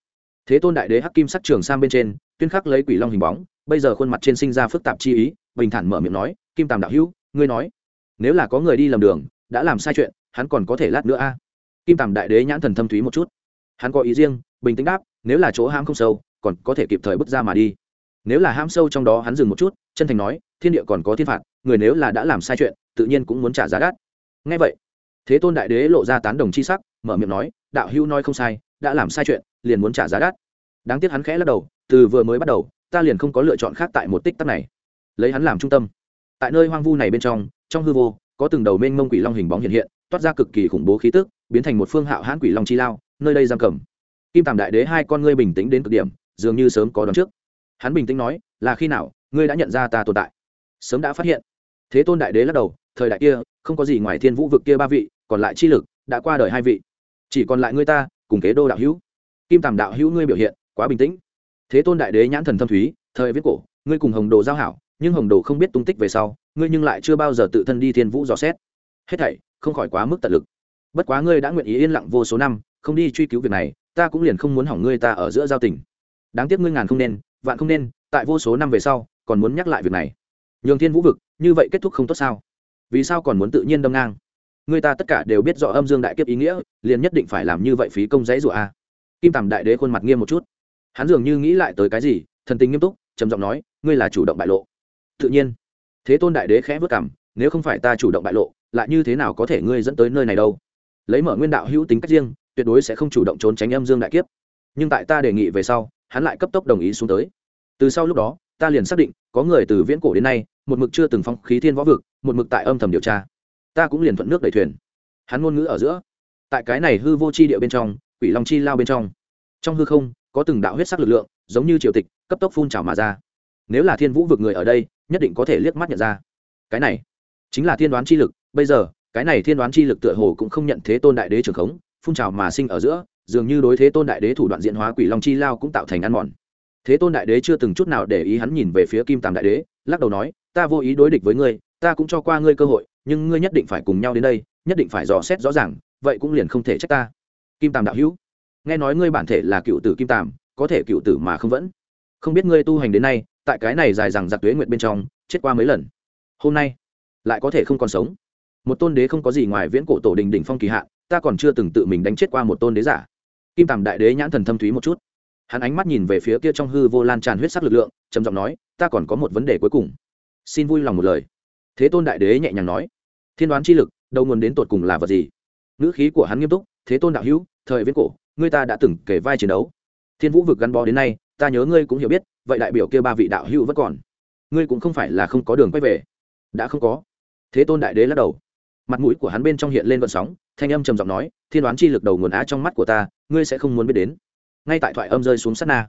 Thế tôn đại đế hắc kim sắc trường sang bên trên, tuyên khắc lấy quỷ long hình bóng, bây giờ khuôn mặt trên sinh ra phức tạp chi ý, bình thản mở miệng nói, kim tam đạo hữu, ngươi nói, nếu là có người đi lầm đường, đã làm sai chuyện, hắn còn có thể lát nữa a. Kim tam đại đế nhãn thần thâm thúy một chút. Hắn có ý riêng bình tĩnh đáp, nếu là chỗ hãm không sâu, còn có thể kịp thời bước ra mà đi. Nếu là hãm sâu trong đó hắn dừng một chút, chân thành nói, thiên địa còn có thiên phạt, người nếu là đã làm sai chuyện, tự nhiên cũng muốn trả giá đắt. Ngay vậy, thế tôn đại đế lộ ra tán đồng chi sắc, mở miệng nói, đạo hữu nói không sai, đã làm sai chuyện, liền muốn trả giá đắt. Đáng tiếc hắn khẽ lắc đầu, từ vừa mới bắt đầu, ta liền không có lựa chọn khác tại một tích tắc này. Lấy hắn làm trung tâm. Tại nơi hoang vu này bên trong trong hư vô, có từng đầu mênh mông quỷ long hình bóng hiện hiện, toát ra cực kỳ khủng bố khí tức, biến thành một phương hạo hãn quỷ long chi lao, nơi đây giam cầm kim tàm đại đế hai con ngươi bình tĩnh đến cực điểm, dường như sớm có đón trước. Hắn bình tĩnh nói, là khi nào ngươi đã nhận ra ta tồn tại? Sớm đã phát hiện. Thế tôn đại đế lắc đầu, thời đại kia, không có gì ngoài thiên vũ vực kia ba vị, còn lại chi lực đã qua đời hai vị. Chỉ còn lại ngươi ta, cùng kế đô đạo hữu. Kim tàm đạo hữu ngươi biểu hiện quá bình tĩnh. Thế tôn đại đế nhãn thần thâm thúy, thời viết cổ, ngươi cùng hồng đồ giao hảo, nhưng hồng đồ không biết tung tích về sau, ngươi nhưng lại chưa bao giờ tự thân đi thiên vũ dò xét. Hết thảy, không khỏi quá mức tận lực. Bất quá ngươi đã nguyện ý yên lặng vô số năm, không đi truy cứu việc này ta cũng liền không muốn hỏng ngươi ta ở giữa giao tình. Đáng tiếc ngươi ngàn không nên, vạn không nên, tại vô số năm về sau, còn muốn nhắc lại việc này. Nhường thiên vũ vực, như vậy kết thúc không tốt sao? Vì sao còn muốn tự nhiên đâm ngang? Người ta tất cả đều biết rõ âm dương đại kiếp ý nghĩa, liền nhất định phải làm như vậy phí công giấy rủa a. Kim tầm đại đế khuôn mặt nghiêm một chút. Hắn dường như nghĩ lại tới cái gì, thần tình nghiêm túc, trầm giọng nói, ngươi là chủ động bại lộ. Tự nhiên. Thế tôn đại đế khẽ vất cảm nếu không phải ta chủ động bại lộ, lại như thế nào có thể ngươi dẫn tới nơi này đâu? Lấy mở nguyên đạo hữu tính cách riêng tuyệt đối sẽ không chủ động trốn tránh âm dương đại kiếp. Nhưng tại ta đề nghị về sau, hắn lại cấp tốc đồng ý xuống tới. Từ sau lúc đó, ta liền xác định, có người từ viễn cổ đến nay, một mực chưa từng phong khí thiên võ vực, một mực tại âm thầm điều tra. Ta cũng liền thuận nước đẩy thuyền. Hắn ngôn ngữ ở giữa. Tại cái này hư vô chi địa bên trong, quỷ long chi lao bên trong. Trong hư không, có từng đạo huyết sắc lực lượng, giống như triều tịch, cấp tốc phun trào mà ra. Nếu là thiên vũ vực người ở đây, nhất định có thể liếc mắt nhận ra. Cái này chính là thiên đoán chi lực. Bây giờ, cái này thiên đoán chi lực tựa hồ cũng không nhận thế tôn đại đế trường khống phun trào mà sinh ở giữa, dường như đối thế tôn đại đế thủ đoạn diện hóa quỷ long chi lao cũng tạo thành ăn mòn. Thế tôn đại đế chưa từng chút nào để ý hắn nhìn về phía kim tàm đại đế, lắc đầu nói, ta vô ý đối địch với ngươi, ta cũng cho qua ngươi cơ hội, nhưng ngươi nhất định phải cùng nhau đến đây, nhất định phải dò xét rõ ràng, vậy cũng liền không thể trách ta. Kim tàm đạo hữu, nghe nói ngươi bản thể là cựu tử kim tàm có thể cựu tử mà không vẫn. Không biết ngươi tu hành đến nay, tại cái này dài rằng giặc tuế nguyện bên trong, chết qua mấy lần? Hôm nay, lại có thể không còn sống? Một tôn đế không có gì ngoài viễn cổ tổ đình đỉnh phong kỳ hạn, ta còn chưa từng tự mình đánh chết qua một tôn đế giả. Kim tàm đại đế nhãn thần thâm thúy một chút. Hắn ánh mắt nhìn về phía kia trong hư vô lan tràn huyết sắc lực lượng, trầm giọng nói, ta còn có một vấn đề cuối cùng. Xin vui lòng một lời. Thế tôn đại đế nhẹ nhàng nói, thiên đoán chi lực, đầu nguồn đến tột cùng là vật gì? Ngữ khí của hắn nghiêm túc, thế tôn đạo hữu, thời viễn cổ, ngươi ta đã từng kể vai chiến đấu. Thiên vũ vực gắn bó đến nay, ta nhớ ngươi cũng hiểu biết, vậy đại biểu kia ba vị đạo hữu vẫn còn. Ngươi cũng không phải là không có đường quay về. Đã không có. Thế tôn đại đế lắc đầu mặt mũi của hắn bên trong hiện lên vận sóng, thanh âm trầm giọng nói, thiên đoán chi lực đầu nguồn á trong mắt của ta, ngươi sẽ không muốn biết đến. Ngay tại thoại âm rơi xuống sát na,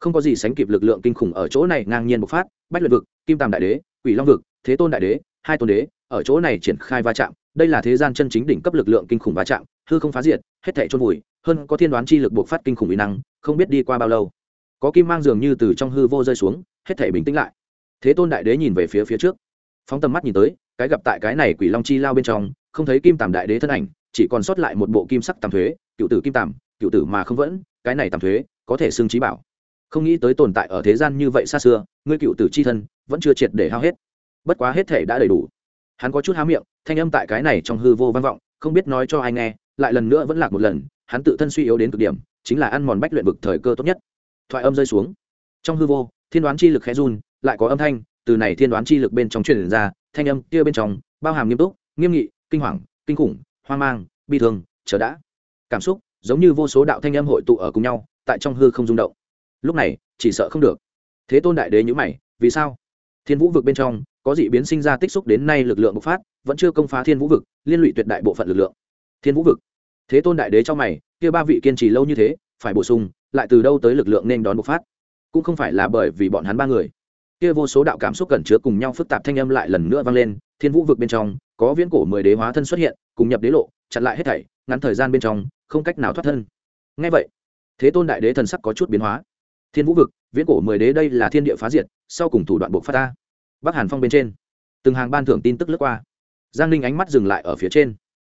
không có gì sánh kịp lực lượng kinh khủng ở chỗ này ngang nhiên bộc phát, bách luyện vực, kim tàm đại đế, quỷ long vực, thế tôn đại đế, hai tôn đế, ở chỗ này triển khai va chạm, đây là thế gian chân chính đỉnh cấp lực lượng kinh khủng va chạm, hư không phá diệt, hết thảy trôn vùi, hơn có thiên đoán chi lực bộc phát kinh khủng uy năng, không biết đi qua bao lâu. Có kim mang dường như từ trong hư vô rơi xuống, hết thảy bình tĩnh lại. Thế tôn đại đế nhìn về phía phía trước, phóng tầm mắt nhìn tới cái gặp tại cái này quỷ long chi lao bên trong, không thấy kim tàm đại đế thân ảnh, chỉ còn sót lại một bộ kim sắc tàm thuế, cựu tử kim tàm, cựu tử mà không vẫn, cái này tàm thuế, có thể xưng trí bảo. Không nghĩ tới tồn tại ở thế gian như vậy xa xưa, ngươi cựu tử c h i thân, vẫn chưa triệt để hao hết. Bất quá hết thể đã đầy đủ. Hắn có chút há miệng, thanh âm tại cái này trong hư vô vang vọng, không biết nói cho ai nghe, lại lần nữa vẫn lạc một lần, hắn tự thân suy yếu đến cực điểm, chính là ăn mòn bách luyện vực thời cơ tốt nhất. Thoại âm rơi xuống. Trong hư vô, thiên đoán chi lực khẽ run, lại có âm thanh, từ này thiên đoán chi lực bên trong truyền ra thanh âm kia bên trong, bao hàm nghiêm túc, nghiêm nghị, kinh hoàng, kinh khủng, hoang mang, bi thương, chờ đã. Cảm xúc giống như vô số đạo thanh âm hội tụ ở cùng nhau, tại trong hư không rung động. Lúc này, chỉ sợ không được. Thế tôn đại đế nhữ mày, vì sao? Thiên vũ vực bên trong, có dị biến sinh ra tích xúc đến nay lực lượng bộc phát, vẫn chưa công phá thiên vũ vực, liên lụy tuyệt đại bộ phận lực lượng. Thiên vũ vực. Thế tôn đại đế cho mày, kia ba vị kiên trì lâu như thế, phải bổ sung, lại từ đâu tới lực lượng nên đón bộc phát? Cũng không phải là bởi vì bọn hắn ba người kia vô số đạo cảm xúc cẩn chứa cùng nhau phức tạp thanh âm lại lần nữa vang lên, thiên vũ vực bên trong, có viễn cổ mười đế hóa thân xuất hiện, cùng nhập đế lộ, chặn lại hết thảy, ngắn thời gian bên trong, không cách nào thoát thân. Ngay vậy, thế tôn đại đế thần sắc có chút biến hóa. Thiên vũ vực, viễn cổ mười đế đây là thiên địa phá diệt, sau cùng thủ đoạn buộc phát ta bắc hàn phong bên trên, từng hàng ban thưởng tin tức lướt qua. Giang ninh ánh mắt dừng lại ở phía trên.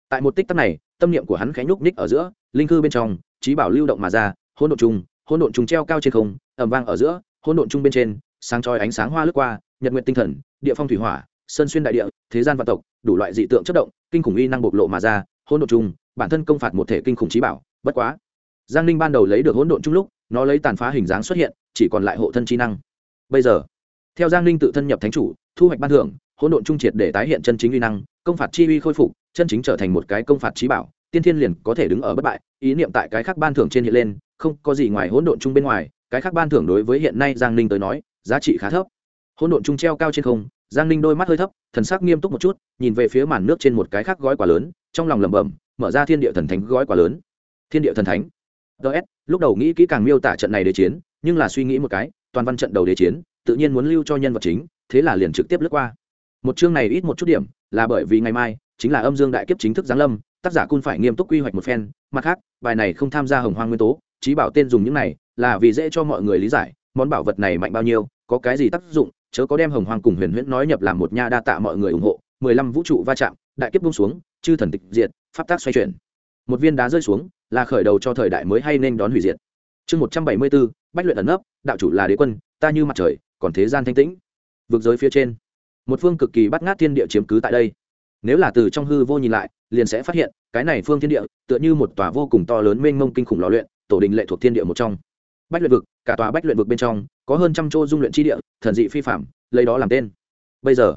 Tại một tích tắc này, tâm niệm của hắn khẽ nhúc ních ở giữa, linh cư bên trong trí bảo lưu động mà ra, hỗn độn trùng, hỗn độn trùng treo cao trên không ẩm vang ở giữa, hỗn độn chung bên trên sáng chói ánh sáng hoa lướt qua nhật nguyện tinh thần địa phong thủy hỏa sơn xuyên đại địa thế gian vạn tộc đủ loại dị tượng chất động kinh khủng uy năng bộc lộ mà ra hôn độn trung, bản thân công phạt một thể kinh khủng trí bảo bất quá. Giang ninh ban đầu lấy được hỗn độn chung lúc nó lấy tàn phá hình dáng xuất hiện chỉ còn lại hộ thân trí năng. Bây giờ theo giang ninh tự thân nhập thánh chủ thu hoạch ban thưởng hỗn độn trung triệt để tái hiện chân chính uy năng công phạt chi uy khôi phục chân chính trở thành một cái công phạt trí bảo tiên thiên liền có thể đứng ở bất bại ý niệm tại cái khác ban thưởng trên hiện lên không có gì ngoài hỗn độn chung bên ngoài cái khác ban thưởng đối với hiện nay giang ninh tới nói giá trị khá thấp. Hỗn độn chung treo cao trên không, giang ninh đôi mắt hơi thấp, thần sắc nghiêm túc một chút, nhìn về phía màn nước trên một cái khác gói quả lớn, trong lòng lẩm bẩm, mở ra thiên địa thần thánh gói quả lớn. Thiên địa thần thánh. Ts lúc đầu nghĩ kỹ càng miêu tả trận này đế chiến, nhưng là suy nghĩ một cái, toàn văn trận đầu đế chiến, tự nhiên muốn lưu cho nhân vật chính, thế là liền trực tiếp lướt qua. Một chương này ít một chút điểm, là bởi vì ngày mai, chính là âm dương đại kiếp chính thức giáng lâm, tác giả cun phải nghiêm túc quy hoạch một phen, mặt khác, bài này không tham gia hồng hoang nguyên tố trí bảo tên dùng những này, là vì dễ cho mọi người lý giải, món bảo vật này mạnh bao nhiêu có cái gì tác dụng, chớ có đem hồng hoàng cùng huyền huyễn nói nhập làm một nha đa tạ mọi người ủng hộ. mười lăm vũ trụ va chạm, đại kiếp bung xuống, chư thần tịch diệt, pháp tác xoay chuyển. Một viên đá rơi xuống, là khởi đầu cho thời đại mới hay nên đón hủy diệt. Chương một trăm bảy mươi bốn bách luyện ẩn nấp, đạo chủ là đế quân, ta như mặt trời, còn thế gian thanh tĩnh. Vực giới phía trên, một phương cực kỳ bắt ngát thiên địa chiếm cứ tại đây. Nếu là từ trong hư vô nhìn lại, liền sẽ phát hiện, cái này phương thiên địa, tựa như một tòa vô cùng to lớn mênh mông kinh khủng lò luyện, tổ đình lệ thuộc thiên địa một trong. Bách luyện vực, cả tòa bách luyện vực bên trong có hơn trăm chỗ dung luyện chi địa, thần dị phi phạm lấy đó làm tên. Bây giờ,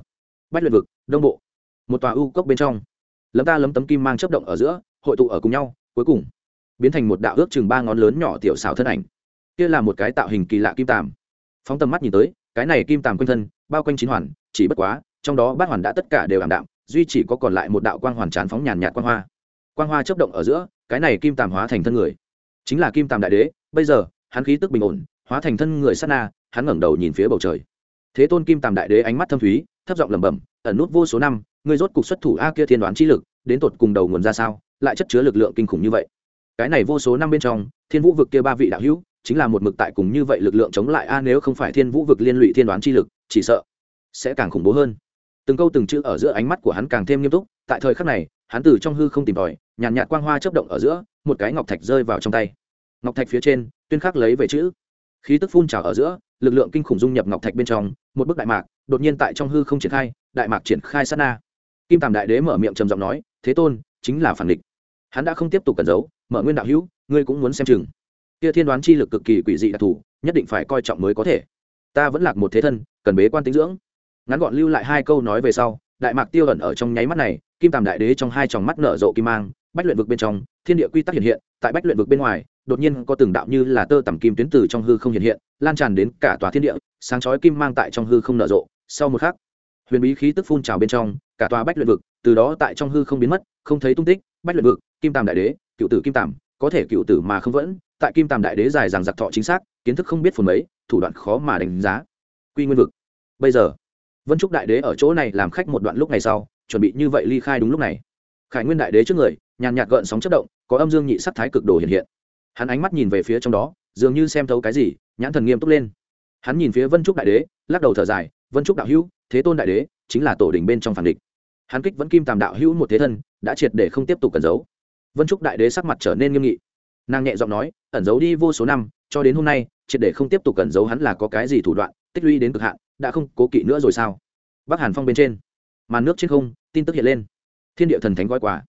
bách luyện vực, đông bộ, một tòa u cốc bên trong. Lấm ta lấm tấm kim mang chấp động ở giữa, hội tụ ở cùng nhau, cuối cùng, biến thành một đạo ước chừng ba ngón lớn nhỏ tiểu xảo thân ảnh. Kia là một cái tạo hình kỳ lạ kim tàm. Phóng tầm mắt nhìn tới, cái này kim tàm quanh thân, bao quanh chín hoàn, chỉ bất quá, trong đó bát hoàn đã tất cả đều ảm đạm, duy chỉ có còn lại một đạo quang hoàn tràn phóng nhàn nhạt quang hoa. Quang hoa chấp động ở giữa, cái này kim tàm hóa thành thân người. Chính là kim tàm đại đế, bây giờ, hắn khí tức bình ổn hóa thành thân người sát na hắn ngẩng đầu nhìn phía bầu trời. Thế tôn kim tàm đại đế ánh mắt thâm thúy thấp giọng lẩm bẩm ẩn nút vô số năm ngươi rốt cục xuất thủ a kia thiên đoán chi lực đến tột cùng đầu nguồn ra sao lại chất chứa lực lượng kinh khủng như vậy? Cái này vô số năm bên trong thiên vũ vực kia ba vị đạo hữu chính là một mực tại cùng như vậy lực lượng chống lại a nếu không phải thiên vũ vực liên lụy thiên đoán chi lực chỉ sợ sẽ càng khủng bố hơn. Từng câu từng chữ ở giữa ánh mắt của hắn càng thêm nghiêm túc tại thời khắc này hắn từ trong hư không tìm tòi nhàn nhạt, nhạt quang hoa chấp động ở giữa một cái ngọc thạch rơi vào trong tay. Ngọc thạch phía trên tuyên khắc lấy về chữ khí tức phun trào ở giữa, lực lượng kinh khủng dung nhập ngọc thạch bên trong, một bức đại mạc, đột nhiên tại trong hư không triển khai, đại mạc triển khai sát na. Kim tàm đại đế mở miệng trầm giọng nói, thế tôn, chính là phản địch. Hắn đã không tiếp tục cẩn giấu, mở nguyên đạo hữu, ngươi cũng muốn xem chừng. Kia thiên đoán chi lực cực kỳ quỷ dị đặc thù, nhất định phải coi trọng mới có thể. Ta vẫn lạc một thế thân, cần bế quan tính dưỡng. Ngắn gọn lưu lại hai câu nói về sau, đại mạc tiêu ẩn ở trong nháy mắt này, kim tàm đại đế trong hai tròng mắt nở rộ kim mang, bách luyện vực bên trong thiên địa quy tắc hiện hiện, tại bách luyện vực bên ngoài, đột nhiên có từng đạo như là tơ tằm kim tuyến từ trong hư không hiện hiện, lan tràn đến cả tòa thiên địa, sáng chói kim mang tại trong hư không nở rộ. Sau một khắc, huyền bí khí tức phun trào bên trong, cả tòa bách luyện vực, từ đó tại trong hư không biến mất, không thấy tung tích. Bách luyện vực, kim tàm đại đế, cựu tử kim tàm có thể cựu tử mà không vẫn, tại kim tàm đại đế dài rằng giặc thọ chính xác, kiến thức không biết phần mấy, thủ đoạn khó mà đánh giá. Quy nguyên vực. Bây giờ, vân trúc đại đế ở chỗ này làm khách một đoạn lúc này sau, chuẩn bị như vậy ly khai đúng lúc này. Khải nguyên đại đế trước người nhàn nhạt gợn sóng chất động, có âm dương nhị sắc thái cực đồ hiện hiện. Hắn ánh mắt nhìn về phía trong đó, dường như xem thấu cái gì, nhãn thần nghiêm túc lên. Hắn nhìn phía vân trúc đại đế, lắc đầu thở dài, vân trúc đạo hữu, thế tôn đại đế, chính là tổ đình bên trong phản địch. Hắn kích vẫn kim tàm đạo hữu một thế thân, đã triệt để không tiếp tục cẩn giấu. Vân trúc đại đế sắc mặt trở nên nghiêm nghị. Nàng nhẹ giọng nói, ẩn giấu đi vô số năm, cho đến hôm nay, triệt để không tiếp tục cẩn giấu hắn là có cái gì thủ đoạn, tích lũy đến cực hạn, đã không cố kỵ nữa rồi sao? Bắc hàn phong bên trên, màn nước trên không, tin tức hiện lên. Thiên địa thần thánh gói quà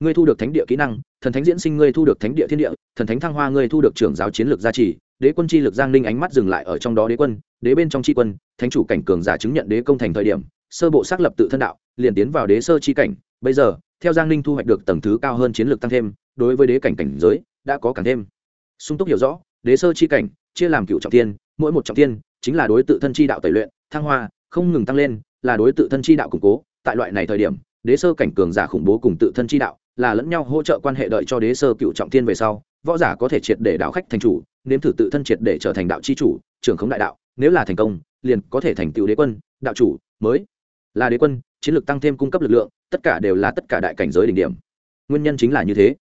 ngươi thu được thánh địa kỹ năng, thần thánh diễn sinh ngươi thu được thánh địa thiên địa, thần thánh thăng hoa ngươi thu được trưởng giáo chiến lược gia trì, đế quân chi lực giang ninh ánh mắt dừng lại ở trong đó đế quân, đế bên trong tri quân, thánh chủ cảnh cường giả chứng nhận đế công thành thời điểm, sơ bộ xác lập tự thân đạo, liền tiến vào đế sơ chi cảnh. Bây giờ, theo giang ninh thu hoạch được tầng thứ cao hơn chiến lược tăng thêm, đối với đế cảnh cảnh giới, đã có càng thêm. Sung túc hiểu rõ, đế sơ chi cảnh, chia làm cựu trọng tiên mỗi một trọng tiên chính là đối tự thân chi đạo tẩy luyện, thăng hoa, không ngừng tăng lên, là đối tự thân chi đạo củng cố. Tại loại này thời điểm đế sơ cảnh cường giả khủng bố cùng tự thân chi đạo, là lẫn nhau hỗ trợ quan hệ đợi cho đế sơ cựu trọng tiên về sau, võ giả có thể triệt để đạo khách thành chủ, nếm thử tự thân triệt để trở thành đạo chi chủ, trưởng khống đại đạo, nếu là thành công, liền có thể thành tựu đế quân, đạo chủ, mới là đế quân, chiến lược tăng thêm cung cấp lực lượng, tất cả đều là tất cả đại cảnh giới đỉnh điểm. Nguyên nhân chính là như thế.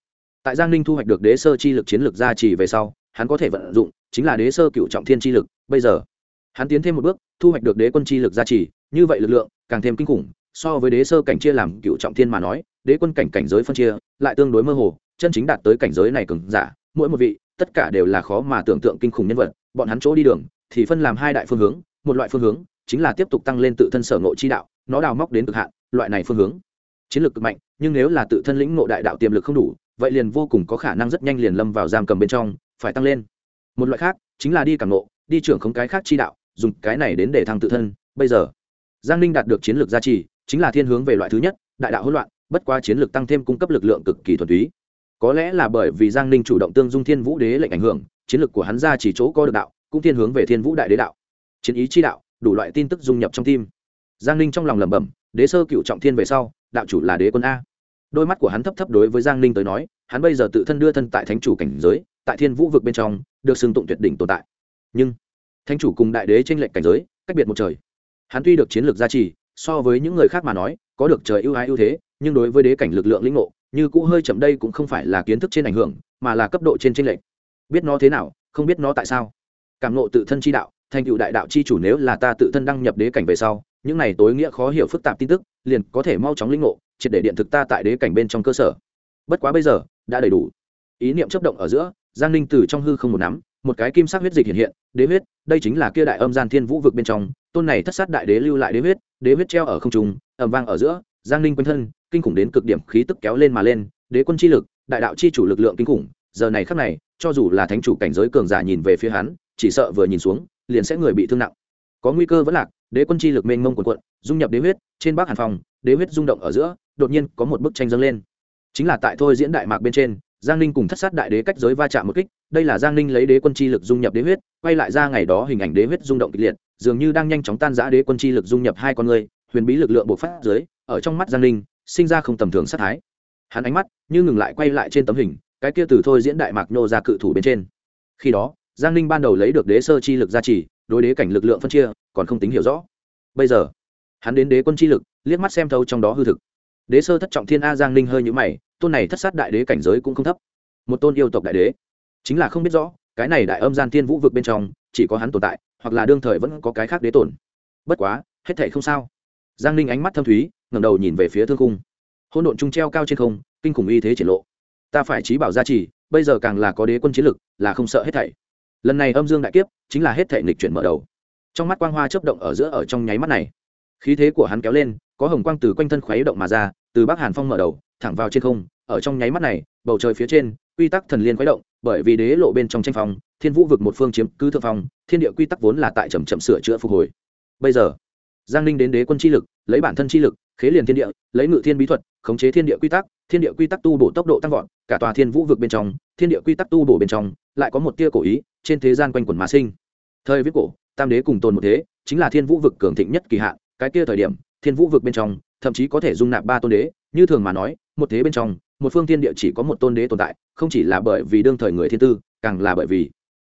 Tại giang ninh thu hoạch được đế sơ chi lực chiến lược gia trì về sau, hắn có thể vận dụng, chính là đế sơ cựu trọng thiên chi lực. Bây giờ, hắn tiến thêm một bước, thu hoạch được đế quân chi lực gia trì, như vậy lực lượng càng thêm kinh khủng so với đế sơ cảnh chia làm cựu trọng thiên mà nói, đế quân cảnh cảnh giới phân chia, lại tương đối mơ hồ, chân chính đạt tới cảnh giới này cường giả, mỗi một vị, tất cả đều là khó mà tưởng tượng kinh khủng nhân vật, bọn hắn chỗ đi đường, thì phân làm hai đại phương hướng, một loại phương hướng, chính là tiếp tục tăng lên tự thân sở ngộ chi đạo, nó đào móc đến cực hạn, loại này phương hướng. Chiến lược cực mạnh, nhưng nếu là tự thân lĩnh ngộ đại đạo tiềm lực không đủ, vậy liền vô cùng có khả năng rất nhanh liền lâm vào giam cầm bên trong, phải tăng lên. Một loại khác, chính là đi cảm ngộ, đi trưởng không cái khác chi đạo, dùng cái này đến để thăng tự thân. Bây giờ, giang ninh đạt được chiến lược gia trì chính là thiên hướng về loại thứ nhất, đại đạo hỗn loạn, bất qua chiến lược tăng thêm cung cấp lực lượng cực kỳ thuần túy. Có lẽ là bởi vì giang ninh chủ động tương dung thiên vũ đế lệnh ảnh hưởng, chiến lược của hắn ra chỉ chỗ có được đạo, cũng thiên hướng về thiên vũ đại đế đạo. Chiến ý chi đạo, đủ loại tin tức dung nhập trong tim. Giang ninh trong lòng lẩm bẩm, đế sơ cựu trọng thiên về sau, đạo chủ là đế quân a. Đôi mắt của hắn thấp thấp đối với giang ninh tới nói, hắn bây giờ tự thân đưa thân tại thánh chủ cảnh giới, tại thiên vũ vực bên trong, được xưng tụng tuyệt đỉnh tồn tại. Nhưng, thánh chủ cùng đại đế t r ê n lệch cảnh giới, cách biệt một trời. Hắn tuy được chiến lược gia trì so với những người khác mà nói, có được trời ưu ái ưu thế, nhưng đối với đế cảnh lực lượng lĩnh ngộ, như cũ hơi chậm đây cũng không phải là kiến thức trên ảnh hưởng, mà là cấp độ trên t r ê n lệch. Biết nó thế nào, không biết nó tại sao. Cảm nộ tự thân chi đạo, thành cựu đại đạo chi chủ nếu là ta tự thân đăng nhập đế cảnh về sau, những này tối nghĩa khó hiểu phức tạp tin tức, liền có thể mau chóng linh ngộ, triệt để điện thực ta tại đế cảnh bên trong cơ sở. Bất quá bây giờ, đã đầy đủ. Ý niệm chấp động ở giữa, giang ninh từ trong hư không một nắm, một cái kim sắc huyết dịch hiện hiện, đế huyết, đây chính là kia đại âm gian thiên vũ vực bên trong tôn này thất sát đại đế lưu lại đế huyết đế huyết treo ở không trung ẩm vang ở giữa, giang ninh quanh thân, kinh khủng đến cực điểm khí tức kéo lên mà lên, đế quân chi lực, đại đạo chi chủ lực lượng kinh khủng, giờ này khắc này, cho dù là thánh chủ cảnh giới cường giả nhìn về phía hắn, chỉ sợ vừa nhìn xuống, liền sẽ người bị thương nặng. Có nguy cơ vẫn lạc, đế quân chi lực mênh mông quần quận dung nhập đế huyết, trên bắc hàn phòng, đế huyết rung động ở giữa, đột nhiên có một bức tranh dâng lên. Chính là tại thôi diễn đại mạc bên trên giang ninh cùng thất sát đại đế cách giới va chạm một kích, đây là giang ninh lấy đế quân chi lực dung nhập đế huyết, quay lại ra ngày đó hình ảnh đế huyết rung động kịch liệt, dường như đang nhanh chóng tan giã đế quân chi lực dung nhập hai con người, huyền bí lực lượng bộc phát dưới, ở trong mắt giang ninh, sinh ra không tầm thường sát thái. Hắn ánh mắt như ngừng lại quay lại trên tấm hình, cái kia từ thôi diễn đại mạc nô ra cự thủ bên trên. Khi đó, giang ninh ban đầu lấy được đế sơ chi lực gia trì, đối đế cảnh lực lượng phân chia, còn không tính hiểu rõ. Bây giờ, hắn đến đế quân chi lực, liếc mắt xem thâu trong đó hư thực. Đế sơ thất trọng thiên a giang ninh hơi nhũ mày tôn này thất sát đại đế cảnh giới cũng không thấp. Một tôn yêu tộc đại đế. Chính là không biết rõ, cái này đại âm gian thiên vũ vực bên trong, chỉ có hắn tồn tại, hoặc là đương thời vẫn có cái khác đế tồn. Bất quá, hết thể không sao. Giang ninh ánh mắt thâm thúy, ngẩng đầu nhìn về phía thương cung hôn độn trung treo cao trên không, kinh khủng y thế triển lộ. Ta phải trí bảo gia trì, bây giờ càng là có đế quân chiến lực, là không sợ hết thảy. Lần này âm dương đại kiếp, chính là hết thảy nghịch chuyển mở đầu. Trong mắt quang hoa chớp động ở giữa ở trong nháy mắt này. Khí thế của hắn kéo lên có hồng quang từ quanh thân khuấy động mà ra, từ bắc hàn phong mở đầu, thẳng vào trên không, ở trong nháy mắt này, bầu trời phía trên, quy tắc thần liên khuấy động, bởi vì đế lộ bên trong tranh phong, thiên vũ vực một phương chiếm cứ thượng phong, thiên địa quy tắc vốn là tại chậm chậm sửa chữa phục hồi. Bây giờ, giang ninh đến đế quân chi lực, lấy bản thân chi lực, khế liền thiên địa, lấy ngự thiên bí thuật, khống chế thiên địa quy tắc, thiên địa quy tắc tu bổ tốc độ tăng vọt, cả tòa thiên vũ vực bên trong, thiên địa quy tắc tu bổ bên trong, lại có một tia cổ ý, trên thế gian quanh quần mà sinh. Thời viết cổ, tam đế cùng tồn một thế, chính là thiên vũ vực cường thịnh nhất kỳ hạn, cái kia thời điểm thiên vũ vực bên trong, thậm chí có thể dung nạp ba tôn đế. Như thường mà nói, một thế bên trong, một phương thiên địa chỉ có một tôn đế tồn tại, không chỉ là bởi vì đương thời người thiên tư, càng là bởi vì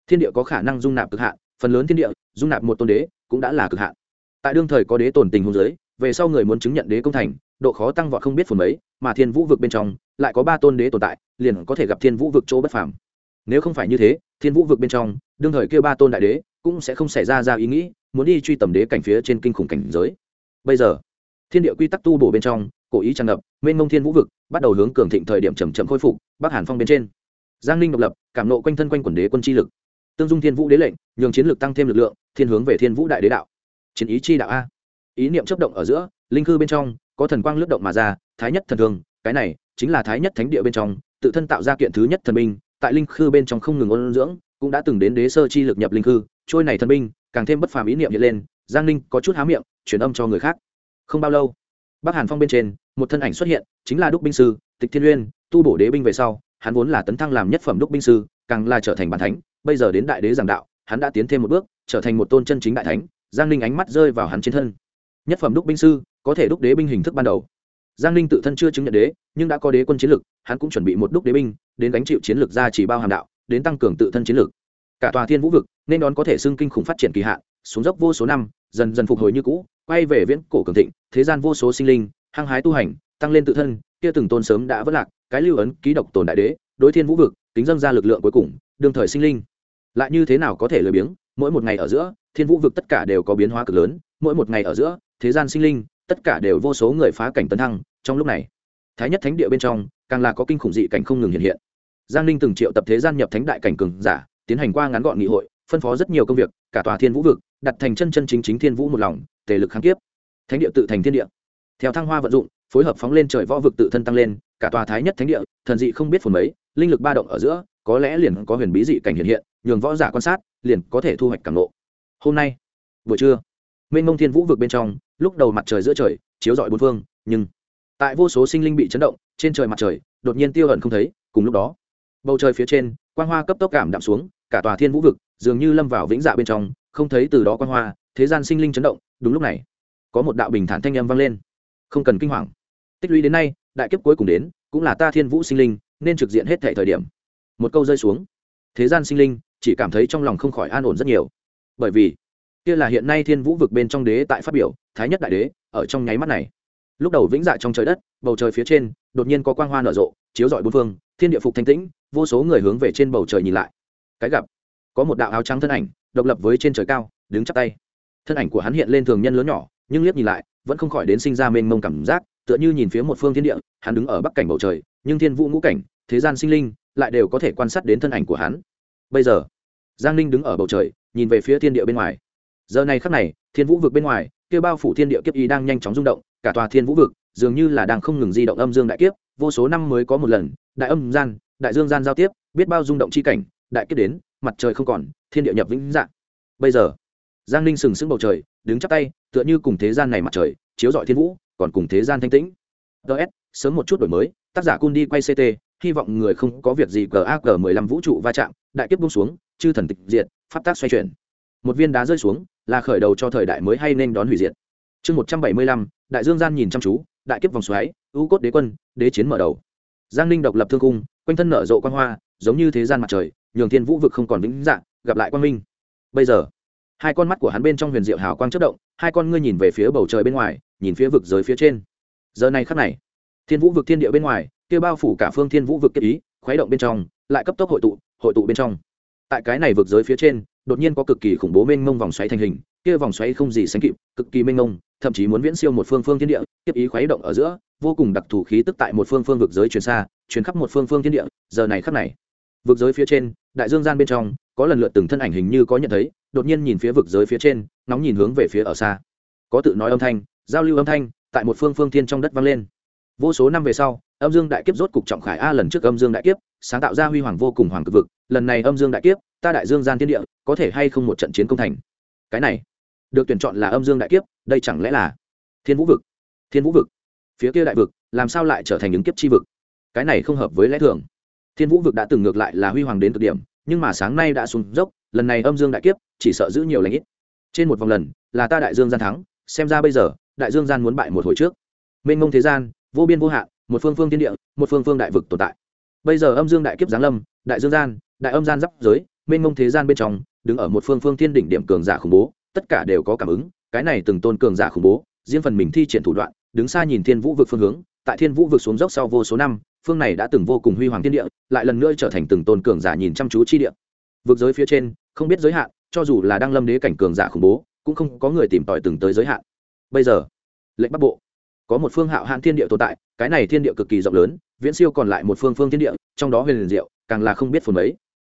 thiên địa có khả năng dung nạp cực hạn. Phần lớn thiên địa, dung nạp một tôn đế cũng đã là cực hạn. Tại đương thời có đế tồn tình hôn giới về sau người muốn chứng nhận đế công thành, độ khó tăng vọt không biết phần mấy, mà thiên vũ vực bên trong lại có ba tôn đế tồn tại, liền có thể gặp thiên vũ vực chỗ bất phàm. Nếu không phải như thế, thiên vũ vực bên trong, đương thời kêu ba tôn đại đế cũng sẽ không xảy ra ra ý nghĩ, muốn đi truy tầm đế cảnh phía trên kinh khủng cảnh giới bây giờ, thiên địa quy tắc tu bổ bên trong, cổ ý tràn ngập, mênh mông thiên vũ vực, bắt đầu hướng cường thịnh thời điểm chầm chậm khôi phục, bắc hàn phong bên trên. Giang ninh độc lập, cảm nộ quanh thân quanh quần đế quân chi lực. Tương dung thiên vũ đế lệnh, nhường chiến lược tăng thêm lực lượng, thiên hướng về thiên vũ đại đế đạo. Chiến ý chi đạo a. Ý niệm chấp động ở giữa, linh cư bên trong, có thần quang lướt động mà ra, thái nhất thần thường, cái này chính là thái nhất thánh địa bên trong, tự thân tạo ra kiện thứ nhất thần binh, tại linh khư bên trong không ngừng ôn dưỡng, cũng đã từng đến đế sơ chi lực nhập linh khư trôi này thần binh, càng thêm bất phàm ý niệm hiện lên, giang ninh có chút há miệng truyền âm cho người khác. Không bao lâu, bắc hàn phong bên trên, một thân ảnh xuất hiện, chính là đúc binh sư, tịch thiên uyên, tu bổ đế binh về sau, hắn vốn là tấn thăng làm nhất phẩm đúc binh sư, càng là trở thành bản thánh, bây giờ đến đại đế giảng đạo, hắn đã tiến thêm một bước, trở thành một tôn chân chính đại thánh, giang ninh ánh mắt rơi vào hắn trên thân. Nhất phẩm đúc binh sư, có thể đúc đế binh hình thức ban đầu. Giang ninh tự thân chưa chứng nhận đế, nhưng đã có đế quân chiến lực, hắn cũng chuẩn bị một đúc đế binh, đến đánh chịu chiến lược ra chỉ bao hàm đạo, đến tăng cường tự thân chiến lược cả tòa thiên vũ vực, nên đón có thể xưng kinh khủng phát triển kỳ hạn, xuống dốc vô số năm, dần dần phục hồi như cũ quay về viễn cổ cường thịnh, thế gian vô số sinh linh, hăng hái tu hành, tăng lên tự thân, kia từng tôn sớm đã vất lạc, cái lưu ấn, ký độc tồn đại đế, đối thiên vũ vực tính dâng ra lực lượng cuối cùng, đương thời sinh linh. Lại như thế nào có thể lười biếng, mỗi một ngày ở giữa, thiên vũ vực tất cả đều có biến hóa cực lớn, mỗi một ngày ở giữa, thế gian sinh linh, tất cả đều vô số người phá cảnh tấn thăng, trong lúc này, thái nhất thánh địa bên trong, càng là có kinh khủng dị cảnh không ngừng hiện hiện. Giang ninh từng triệu tập thế gian nhập thánh đại cảnh cường giả, tiến hành qua ngắn gọn nghị hội, phân phó rất nhiều công việc, cả tòa thiên vũ vực, đặt thành chân chân chính chính thiên vũ một lòng tề lực kháng kiếp. Thánh địa tự thành thiên địa. Theo thăng hoa vận dụng, phối hợp phóng lên trời võ vực tự thân tăng lên, cả tòa thái nhất thánh địa, thần dị không biết phồn mấy, linh lực ba động ở giữa, có lẽ liền có huyền bí dị cảnh hiện hiện, nhường võ giả quan sát, liền có thể thu hoạch cảm lộ hôm nay, buổi trưa mênh mông thiên vũ vực bên trong, lúc đầu mặt trời giữa trời, chiếu rọi bốn phương, nhưng tại vô số sinh linh bị chấn động, trên trời mặt trời, đột nhiên tiêu ẩn không thấy, cùng lúc đó, bầu trời phía trên, quang hoa cấp tốc cảm đạm xuống, cả tòa thiên vũ vực dường như lâm vào vĩnh dạ bên trong, không thấy từ đó quang hoa, thế gian sinh linh chấn động đúng lúc này, có một đạo bình thản thanh âm vang lên. Không cần kinh hoàng. Tích lũy đến nay, đại kiếp cuối cùng đến, cũng là ta thiên vũ sinh linh, nên trực diện hết thệ thời điểm. Một câu rơi xuống, thế gian sinh linh chỉ cảm thấy trong lòng không khỏi an ổn rất nhiều. Bởi vì, kia là hiện nay thiên vũ vực bên trong đế tại phát biểu, thái nhất đại đế, ở trong nháy mắt này. Lúc đầu vĩnh dạ trong trời đất, bầu trời phía trên, đột nhiên có quang hoa nở rộ, chiếu rọi bốn phương, thiên địa phục thanh tĩnh, vô số người hướng về trên bầu trời nhìn lại. Cái gặp, có một đạo áo trắng thân ảnh, độc lập với trên trời cao, đứng chắp tay thân ảnh của hắn hiện lên thường nhân lớn nhỏ, nhưng liếc nhìn lại, vẫn không khỏi đến sinh ra mênh mông cảm giác, tựa như nhìn phía một phương thiên địa, hắn đứng ở bắc cảnh bầu trời, nhưng thiên vũ ngũ cảnh, thế gian sinh linh, lại đều có thể quan sát đến thân ảnh của hắn. Bây giờ, giang ninh đứng ở bầu trời, nhìn về phía thiên địa bên ngoài. Giờ này khắc này, thiên vũ vực bên ngoài, kia bao phủ thiên địa kiếp y đang nhanh chóng rung động, cả tòa thiên vũ vực, dường như là đang không ngừng di động âm dương đại kiếp, vô số năm mới có một lần, đại âm gian, đại dương gian giao tiếp, biết bao rung động chi cảnh, đại kiếp đến, mặt trời không còn, thiên địa nhập vĩnh dạng. Bây giờ giang ninh sừng sững bầu trời, đứng chắp tay, tựa như cùng thế gian này mặt trời, chiếu dọi thiên vũ, còn cùng thế gian thanh tĩnh. Ts sớm một chút đổi mới, tác giả cun đi quay ct hy vọng người không có việc gì gag mười lăm vũ trụ va chạm, đại kiếp bung xuống, chư thần tịch diệt, pháp tác xoay chuyển. Một viên đá rơi xuống, là khởi đầu cho thời đại mới hay nên đón hủy diệt. Chương một trăm bảy mươi lăm, đại dương gian nhìn chăm chú, đại kiếp vòng xoáy ưu cốt đế quân, đế chiến mở đầu. Giang ninh độc lập thương cung, quanh thân nở rộ quan hoa, giống như thế gian mặt trời, nhường thiên vũ vực không còn vĩnh dạng, gặp lại quang minh. Bây giờ hai con mắt của hắn bên trong huyền diệu hào quang chất động, hai con ngươi nhìn về phía bầu trời bên ngoài, nhìn phía vực giới phía trên. Giờ này khắc này, thiên vũ vực thiên địa bên ngoài, kia bao phủ cả phương thiên vũ vực kết ý, khuấy động bên trong, lại cấp tốc hội tụ hội tụ bên trong. Tại cái này vực giới phía trên, đột nhiên có cực kỳ khủng bố mênh mông vòng xoáy thành hình, kia vòng xoáy không gì sánh kịp, cực kỳ mênh mông, thậm chí muốn viễn siêu một phương phương thiên địa tiếp ý khuấy động ở giữa, vô cùng đặc thù khí tức tại một phương phương vực giới truyền xa, truyền khắp một phương phương thiên địa, giờ này khắc này. Vực giới phía trên, đại dương gian bên trong có lần lượt từng thân ảnh hình như có nhận thấy, đột nhiên nhìn phía vực giới phía trên, nóng nhìn hướng về phía ở xa. Có tự nói âm thanh, giao lưu âm thanh, tại một phương phương thiên trong đất vang lên. Vô số năm về sau, âm dương đại kiếp rốt cục trọng khải a lần trước âm dương đại kiếp, sáng tạo ra huy hoàng vô cùng hoàng cực vực, lần này âm dương đại kiếp, ta đại dương gian thiên địa, có thể hay không một trận chiến công thành? Cái này, được tuyển chọn là âm dương đại kiếp, đây chẳng lẽ là thiên vũ vực? Thiên vũ vực? Phía kia đại vực, làm sao lại trở thành những kiếp chi vực? Cái này không hợp với lẽ thường. Thiên vũ vực đã từng ngược lại là huy hoàng đến cực điểm nhưng mà sáng nay đã xuống dốc, lần này âm dương đại kiếp, chỉ sợ giữ nhiều lãnh ít. Trên một vòng lần, là ta đại dương gian thắng, xem ra bây giờ, đại dương gian muốn bại một hồi trước. Mênh mông thế gian, vô biên vô hạn, một phương phương thiên địa, một phương phương đại vực tồn tại. Bây giờ âm dương đại kiếp giáng lâm, đại dương gian, đại âm gian giáp giới, mênh mông thế gian bên trong, đứng ở một phương phương thiên đỉnh điểm cường giả khủng bố, tất cả đều có cảm ứng, cái này từng tôn cường giả khủng bố, riêng phần mình thi triển thủ đoạn, đứng xa nhìn thiên vũ vực phương hướng, tại thiên vũ vực xuống dốc sau vô số năm phương này đã từng vô cùng huy hoàng thiên địa, lại lần nữa trở thành từng tôn cường giả nhìn chăm chú chi địa. Vực giới phía trên, không biết giới hạn, cho dù là đang lâm đế cảnh cường giả khủng bố, cũng không có người tìm tòi từng tới giới hạn. Bây giờ, lệnh bắc bộ, có một phương hạo hạn thiên địa tồn tại, cái này thiên địa cực kỳ rộng lớn, viễn siêu còn lại một phương phương thiên địa, trong đó huyền liền diệu, càng là không biết phồn mấy.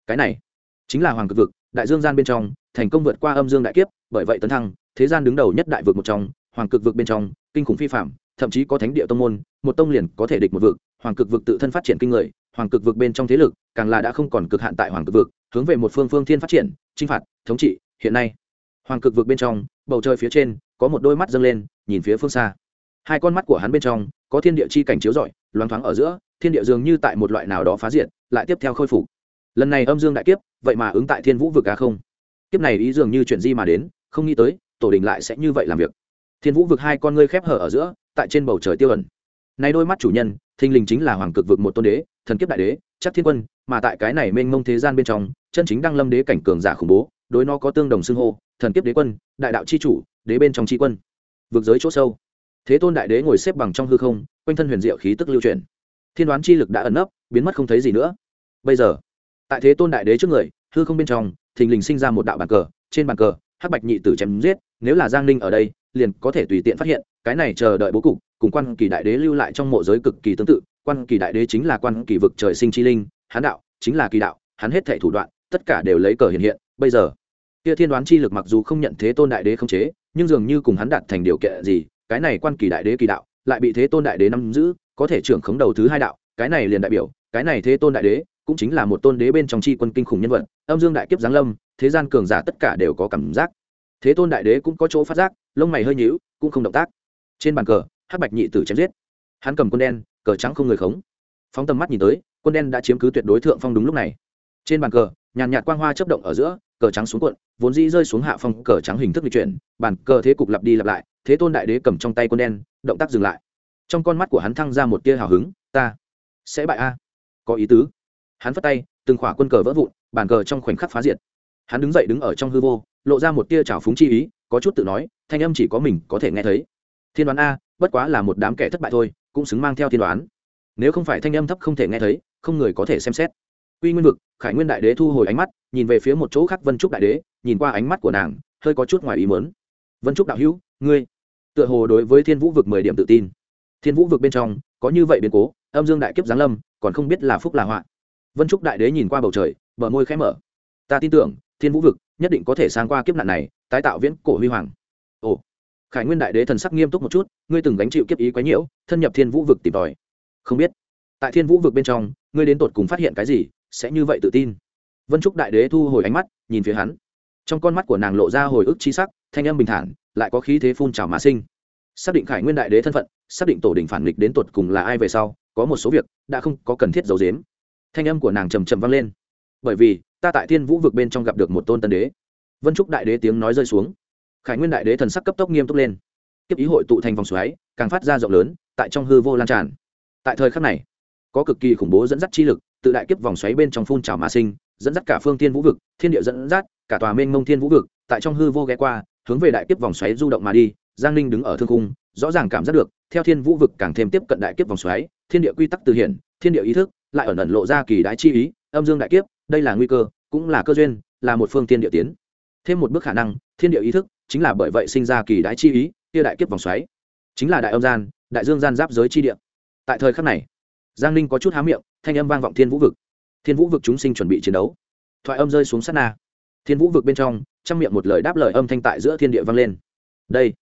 Cái này, chính là hoàng cực vực, đại dương gian bên trong, thành công vượt qua âm dương đại kiếp, bởi vậy tấn thăng, thế gian đứng đầu nhất đại vực một trong, hoàng cực vực bên trong, kinh khủng phi phạm thậm chí có thánh địa tông môn, một tông liền có thể địch một vực hoàng cực vực tự thân phát triển kinh người, hoàng cực vực bên trong thế lực càng là đã không còn cực hạn tại hoàng cực vực, hướng về một phương phương thiên phát triển, chinh phạt, thống trị, hiện nay. Hoàng cực vực bên trong, bầu trời phía trên, có một đôi mắt dâng lên, nhìn phía phương xa. Hai con mắt của hắn bên trong, có thiên địa chi cảnh chiếu rọi, loáng thoáng ở giữa, thiên địa dường như tại một loại nào đó phá diện lại tiếp theo khôi phục. Lần này âm dương đại kiếp, vậy mà ứng tại thiên vũ vực à không? Kiếp này ý dường như chuyện di mà đến, không nghĩ tới, tổ đình lại sẽ như vậy làm việc. Thiên vũ vực hai con ngươi khép hở ở giữa, tại trên bầu trời tiêu ẩn. Nay đôi mắt chủ nhân thình lình chính là hoàng cực vực một tôn đế, thần kiếp đại đế, chắc thiên quân, mà tại cái này mênh mông thế gian bên trong, chân chính đang lâm đế cảnh cường giả khủng bố, đối nó có tương đồng xưng hô, thần kiếp đế quân, đại đạo c h i chủ, đế bên trong c h i quân. Vực giới chỗ sâu. Thế tôn đại đế ngồi xếp bằng trong hư không, quanh thân huyền diệu khí tức lưu truyền thiên đoán chi lực đã ẩn nấp, biến mất không thấy gì nữa. Bây giờ, tại thế tôn đại đế trước người, hư không bên trong, thình lình sinh ra một đạo bàn cờ, trên bàn cờ, hắc bạch nhị tử chém giết, nếu là giang ninh ở đây, liền có thể tùy tiện phát hiện, cái này chờ đợi bố cục cùng quan kỳ đại đế lưu lại trong mộ giới cực kỳ tương tự, quan kỳ đại đế chính là quan kỳ vực trời sinh chi linh, hán đạo, chính là kỳ đạo, hắn hết thệ thủ đoạn, tất cả đều lấy cờ hiện hiện, bây giờ, kia thiên đoán chi lực mặc dù không nhận thế tôn đại đế không chế, nhưng dường như cùng hắn đạt thành điều kiện gì, cái này quan kỳ đại đế kỳ đạo, lại bị thế tôn đại đế nắm giữ, có thể trưởng khống đầu thứ hai đạo, cái này liền đại biểu, cái này thế tôn đại đế, cũng chính là một tôn đế bên trong chi quân kinh khủng nhân vật, âm dương đại kiếp giáng lâm, thế gian cường giả tất cả đều có cảm giác. Thế tôn đại đế cũng có chỗ phát giác, lông mày hơi nhíu, cũng không động tác. Trên bàn cờ hắc bạch nhị tử chém giết. Hắn cầm quân đen, cờ trắng không người khống. Phóng tầm mắt nhìn tới, quân đen đã chiếm cứ tuyệt đối thượng phong đúng lúc này. Trên bàn cờ, nhàn nhạt quang hoa chấp động ở giữa, cờ trắng xuống cuộn, vốn dĩ rơi xuống hạ phong, cờ trắng hình thức di chuyển, bàn cờ thế cục lặp đi lặp lại, thế tôn đại đế cầm trong tay quân đen, động tác dừng lại. Trong con mắt của hắn thăng ra một tia hào hứng, ta sẽ bại a. Có ý tứ. Hắn phất tay, từng khỏa quân cờ vỡ vụn, bàn cờ trong khoảnh khắc phá diệt. Hắn đứng dậy đứng ở trong hư vô, lộ ra một tia trào phúng chi ý, có chút tự nói, thanh âm chỉ có mình có thể nghe thấy thiên đoán a, bất quá là một đám kẻ thất bại thôi, cũng xứng mang theo thiên đoán. Nếu không phải thanh âm thấp không thể nghe thấy, không người có thể xem xét. Quy nguyên vực, khải nguyên đại đế thu hồi ánh mắt, nhìn về phía một chỗ khác vân trúc đại đế, nhìn qua ánh mắt của nàng, hơi có chút ngoài ý mớn vân trúc đạo hữu, ngươi, tựa hồ đối với thiên vũ vực mười điểm tự tin. Thiên vũ vực bên trong, có như vậy biến cố, âm dương đại kiếp giáng lâm, còn không biết là phúc là họa. Vân trúc đại đế nhìn qua bầu trời, bờ môi khẽ mở. Ta tin tưởng, thiên vũ vực nhất định có thể sang qua kiếp nạn này, tái tạo viễn cổ huy hoàng khải nguyên đại đế thần sắc nghiêm túc một chút, ngươi từng gánh chịu kiếp ý quấy nhiễu, thân nhập thiên vũ vực tìm tòi. Không biết. Tại thiên vũ vực bên trong, ngươi đến tột cùng phát hiện cái gì, sẽ như vậy tự tin. Vân trúc đại đế thu hồi ánh mắt, nhìn phía hắn. Trong con mắt của nàng lộ ra hồi ức c h i sắc, thanh âm bình thản, lại có khí thế phun trào mà sinh. Xác định khải nguyên đại đế thân phận, xác định tổ đình phản nghịch đến tột cùng là ai về sau, có một số việc đã không có cần thiết giấu dếm thanh âm của nàng trầm trầm vang lên. Bởi vì, ta tại thiên vũ vực bên trong gặp được một tôn tân đế. Vân trúc đại đế tiếng nói rơi xuống khải nguyên đại đế thần sắc cấp tốc nghiêm túc lên tiếp ý hội tụ thành vòng xoáy càng phát ra rộng lớn tại trong hư vô lan tràn tại thời khắc này có cực kỳ khủng bố dẫn dắt chi lực tự đại kiếp vòng xoáy bên trong phun trào mà sinh dẫn dắt cả phương thiên vũ vực thiên địa dẫn dắt cả tòa mênh mông thiên vũ vực tại trong hư vô ghé qua hướng về đại kiếp vòng xoáy du động mà đi giang ninh đứng ở thương cung rõ ràng cảm giác được theo thiên vũ vực càng thêm tiếp cận đại kiếp vòng xoáy thiên địa quy tắc từ hiện thiên địa ý thức lại ẩn ẩn lộ ra kỳ đại chi ý âm dương đại kiếp đây là nguy cơ cũng là cơ duyên là một phương thiên địa tiến thêm một bước khả năng, thiên địa ý thức chính là bởi vậy sinh ra kỳ đại chi ý, kia đại kiếp vòng xoáy. Chính là đại âm gian, đại dương gian giáp giới chi địa. Tại thời khắc này, giang ninh có chút há miệng, thanh âm vang vọng thiên vũ vực. Thiên vũ vực chúng sinh chuẩn bị chiến đấu. Thoại âm rơi xuống sát na. Thiên vũ vực bên trong trong miệng một lời đáp lời âm thanh tại giữa thiên địa vang lên. Đây,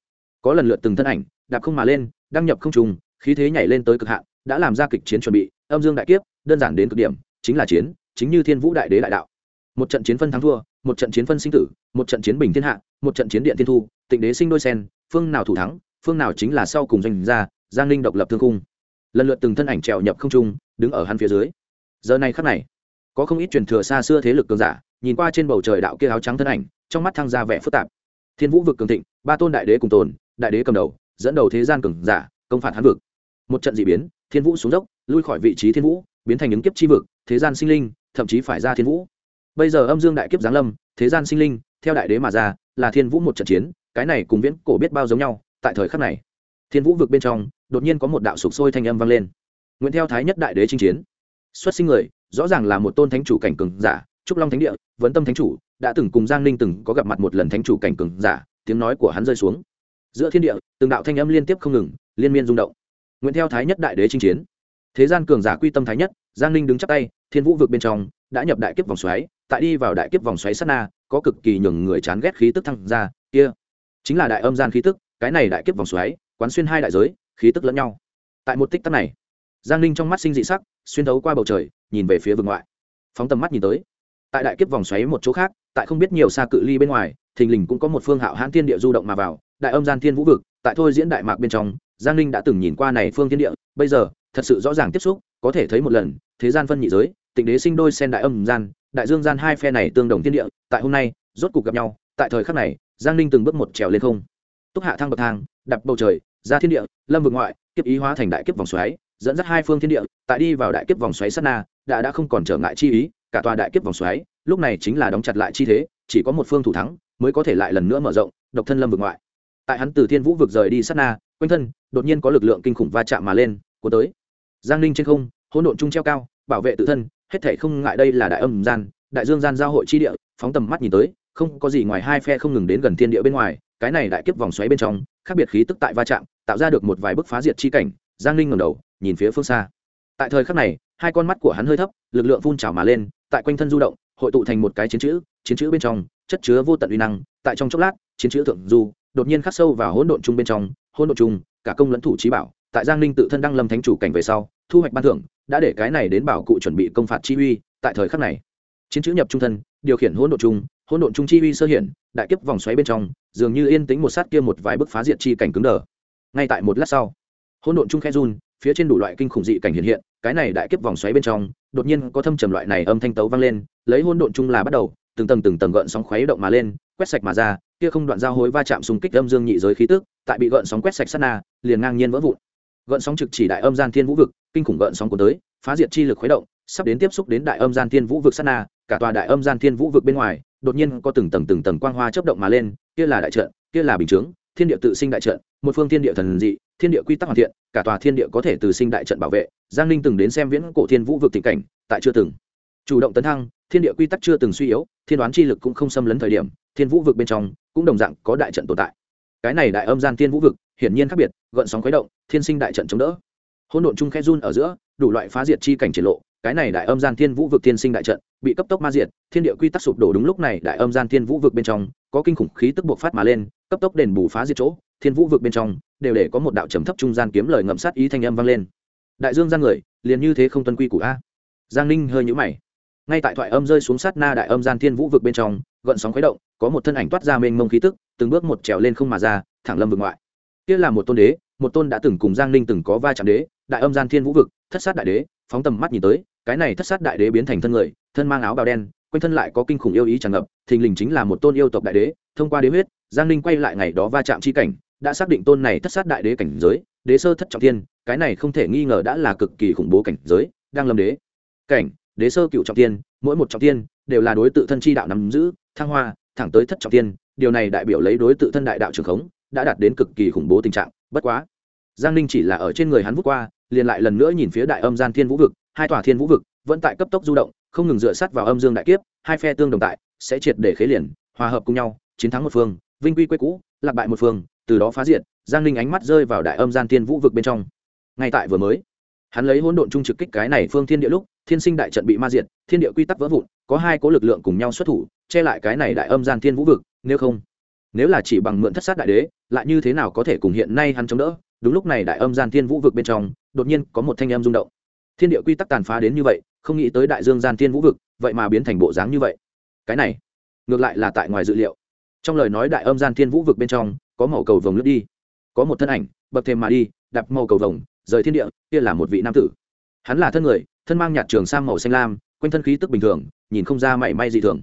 có lần lượt từng thân ảnh, đạp không mà lên, đăng nhập không trùng khí thế nhảy lên tới cực hạn, đã làm ra kịch chiến chuẩn bị, âm dương đại kiếp, đơn giản đến cực điểm, chính là chiến, chính như thiên vũ đại đế đại đạo. Một trận chiến phân thắng thua một trận chiến phân sinh tử, một trận chiến bình thiên hạ, một trận chiến điện thiên thu, tịnh đế sinh đôi sen, phương nào thủ thắng, phương nào chính là sau cùng doanh gia, giang ninh độc lập thương cung. Lần lượt từng thân ảnh trèo nhập không trung, đứng ở hắn phía dưới. Giờ này khắc này, có không ít truyền thừa xa xưa thế lực cường giả, nhìn qua trên bầu trời đạo kia áo trắng thân ảnh, trong mắt thăng ra vẻ phức tạp. Thiên vũ vực cường thịnh, ba tôn đại đế cùng tồn, đại đế cầm đầu, dẫn đầu thế gian cường giả, công phạt hắn vực. Một trận d ị biến, thiên vũ xuống dốc, lui khỏi vị trí thiên vũ, biến thành những kiếp chi vực, thế gian sinh linh, thậm chí phải ra thiên vũ bây giờ âm dương đại kiếp giáng lâm, thế gian sinh linh, theo đại đế mà ra, là thiên vũ một trận chiến, cái này cùng viễn cổ biết bao giống nhau, tại thời khắc này, thiên vũ vực bên trong, đột nhiên có một đạo sục sôi thanh âm vang lên. Nguyễn theo thái nhất đại đế chinh chiến. Xuất sinh người, rõ ràng là một tôn thánh chủ cảnh cường giả, trúc long thánh địa, vấn tâm thánh chủ, đã từng cùng giang ninh từng có gặp mặt một lần thánh chủ cảnh cường giả, tiếng nói của hắn rơi xuống. Giữa thiên địa, từng đạo thanh âm liên tiếp không ngừng, liên miên rung động. Nguyễn theo thái nhất đại đế chinh chiến. Thế gian cường giả quy tâm thái nhất, giang ninh đứng chắp tay, thiên vũ vực bên trong đã nhập đại kiếp vòng xoáy, tại đi vào đại kiếp vòng xoáy sát na, có cực kỳ nhường người chán ghét khí tức thăng ra, kia chính là đại âm gian khí tức, cái này đại kiếp vòng xoáy, quán xuyên hai đại giới, khí tức lẫn nhau. Tại một tích tắc này, giang ninh trong mắt sinh dị sắc, xuyên thấu qua bầu trời, nhìn về phía vực ngoại. Phóng tầm mắt nhìn tới, tại đại kiếp vòng xoáy một chỗ khác, tại không biết nhiều xa cự ly bên ngoài, thình lình cũng có một phương hạo hãn thiên địa du động mà vào, đại âm gian thiên vũ vực, tại thôi diễn đại mạc bên trong, giang ninh đã từng nhìn qua này phương thiên địa, bây giờ, thật sự rõ ràng tiếp xúc, có thể thấy một lần, thế gian phân nhị giới tịnh đế sinh đôi sen đại âm gian, đại dương gian hai phe này tương đồng thiên địa, tại hôm nay, rốt cuộc gặp nhau, tại thời khắc này, giang ninh từng bước một trèo lên không. Túc hạ thang bậc thang đập bầu trời, ra thiên địa, lâm vực ngoại, kiếp ý hóa thành đại kiếp vòng xoáy, dẫn dắt hai phương thiên địa, tại đi vào đại kiếp vòng xoáy sát na, đã đã không còn trở ngại chi ý, cả tòa đại kiếp vòng xoáy, lúc này chính là đóng chặt lại chi thế, chỉ có một phương thủ thắng, mới có thể lại lần nữa mở rộng, độc thân lâm vực ngoại. Tại hắn từ thiên vũ vực rời đi sát na, quanh thân, đột nhiên có lực lượng kinh khủng va chạm mà lên của tới. Giang ninh trên không, hỗn độn trung treo cao, bảo vệ tự thân hết thể không ngại đây là đại âm gian, đại dương gian giao hội chi địa, phóng tầm mắt nhìn tới, không có gì ngoài hai phe không ngừng đến gần thiên địa bên ngoài, cái này đại kiếp vòng xoáy bên trong, khác biệt khí tức tại va chạm, tạo ra được một vài bức phá diệt chi cảnh, giang ninh ngẩng đầu, nhìn phía phương xa. Tại thời khắc này, hai con mắt của hắn hơi thấp, lực lượng phun trào mà lên, tại quanh thân du động, hội tụ thành một cái chiến chữ chiến chữ bên trong, chất chứa vô tận uy năng, tại trong chốc lát, chiến chữ thượng du, đột nhiên khắc sâu vào hỗn độn chung bên trong, hỗn độn chung, cả công lẫn thủ trí bảo, tại giang ninh tự thân đăng lâm thánh chủ cảnh về sau thu hoạch ban thưởng, đã để cái này đến bảo cụ chuẩn bị công phạt chi uy tại thời khắc này. Chiến chữ nhập trung thân, điều khiển hỗn độn chung hỗn độn chung chi uy sơ hiển, đại kiếp vòng xoáy bên trong, dường như yên tĩnh một sát kia một vài bức phá diệt chi cảnh cứng đờ. Ngay tại một lát sau, hỗn độn chung khe run, phía trên đủ loại kinh khủng dị cảnh hiện hiện, cái này đại kiếp vòng xoáy bên trong, đột nhiên có thâm trầm loại này âm thanh tấu vang lên, lấy hỗn độn chung là bắt đầu, từng tầng từng tầng gợn sóng khuấy động mà lên, quét sạch mà ra, kia không đoạn giao hối va chạm xung kích âm dương nhị giới khí tức, tại bị gợn sóng quét sạch sát na, liền ngang nhiên vỡ vụn. Gợn sóng trực chỉ đại âm gian thiên vũ vực kinh khủng gợn sóng của tới, phá diệt chi lực khuấy động, sắp đến tiếp xúc đến đại âm gian thiên vũ vực sát na, cả tòa đại âm gian thiên vũ vực bên ngoài, đột nhiên có từng tầng từng tầng quang hoa chớp động mà lên, kia là đại trận, kia là bình chướng, thiên địa tự sinh đại trận, một phương thiên địa thần dị, thiên địa quy tắc hoàn thiện, cả tòa thiên địa có thể từ sinh đại trận bảo vệ. Giang ninh từng đến xem viễn cổ thiên vũ vực tình cảnh, tại chưa từng chủ động tấn thăng, thiên địa quy tắc chưa từng suy yếu, thiên đoán chi lực cũng không xâm lấn thời điểm, thiên vũ vực bên trong cũng đồng dạng có đại trận tồn tại. Cái này đại âm gian thiên vũ vực, hiển nhiên khác biệt, gợn sóng khuấy động, thiên sinh đại trận chống đỡ hỗn độn chung khe run ở giữa, đủ loại phá diệt chi cảnh triển lộ, cái này đại âm gian thiên vũ vực thiên sinh đại trận, bị cấp tốc ma diệt, thiên địa quy tắc sụp đổ đúng lúc này đại âm gian thiên vũ vực bên trong, có kinh khủng khí tức buộc phát mà lên, cấp tốc đền bù phá diệt chỗ, thiên vũ vực bên trong, đều để có một đạo trầm thấp trung gian kiếm lời ngậm sát ý thanh âm vang lên. Đại dương gian người, liền như thế không tuân quy của a. Giang ninh hơi nhũ mày. Ngay tại thoại âm rơi xuống sát na đại âm gian thiên vũ vực bên trong, gợn sóng khuấy động, có một thân ảnh toát ra mênh mông khí tức, từng bước một trèo lên không mà ra, thẳng lâm vực ngoại. Kia là một tôn đế, một tôn đã từng cùng giang ninh từng có va chạm đế đại âm gian thiên vũ vực, thất sát đại đế, phóng tầm mắt nhìn tới, cái này thất sát đại đế biến thành thân người, thân mang áo bào đen, quanh thân lại có kinh khủng yêu ý tràn ngập, thình lình chính là một tôn yêu tộc đại đế, thông qua đế huyết, giang ninh quay lại ngày đó va chạm chi cảnh, đã xác định tôn này thất sát đại đế cảnh giới, đế sơ thất trọng thiên, cái này không thể nghi ngờ đã là cực kỳ khủng bố cảnh giới, đang lâm đế. Cảnh, đế sơ cựu trọng thiên, mỗi một trọng thiên, đều là đối tự thân chi đạo nắm giữ, thăng hoa, thẳng tới thất trọng thiên, điều này đại biểu lấy đối tự thân đại đạo trường khống, đã đạt đến cực kỳ khủng bố tình trạng, bất quá. Giang ninh chỉ là ở trên người hắn vút qua liền lại lần nữa nhìn phía đại âm gian thiên vũ vực, hai tòa thiên vũ vực vẫn tại cấp tốc du động, không ngừng dựa sát vào âm dương đại kiếp, hai phe tương đồng tại, sẽ triệt để khế liền, hòa hợp cùng nhau, chiến thắng một phương, vinh quy quê cũ lạc bại một phương, từ đó phá diệt, giang ninh ánh mắt rơi vào đại âm gian thiên vũ vực bên trong. Ngay tại vừa mới, hắn lấy hỗn độn trung trực kích cái này phương thiên địa lúc, thiên sinh đại trận bị ma diệt, thiên địa quy tắc vỡ vụn, có hai cố lực lượng cùng nhau xuất thủ, che lại cái này đại âm gian thiên vũ vực, nếu không, nếu là chỉ bằng mượn thất sát đại đế, lại như thế nào có thể cùng hiện nay hắn chống đỡ? Đúng lúc này đại âm gian thiên vũ vực bên trong đột nhiên có một thanh em rung động. Thiên địa quy tắc tàn phá đến như vậy, không nghĩ tới đại dương gian thiên vũ vực, vậy mà biến thành bộ dáng như vậy. Cái này, ngược lại là tại ngoài dự liệu. Trong lời nói đại âm gian thiên vũ vực bên trong, có màu cầu vồng lướt đi. Có một thân ảnh, bậc thềm mà đi, đạp màu cầu vồng, rời thiên địa, kia là một vị nam tử. Hắn là thân người, thân mang nhạt trường sang màu xanh lam, quanh thân khí tức bình thường, nhìn không ra mảy may dị thường.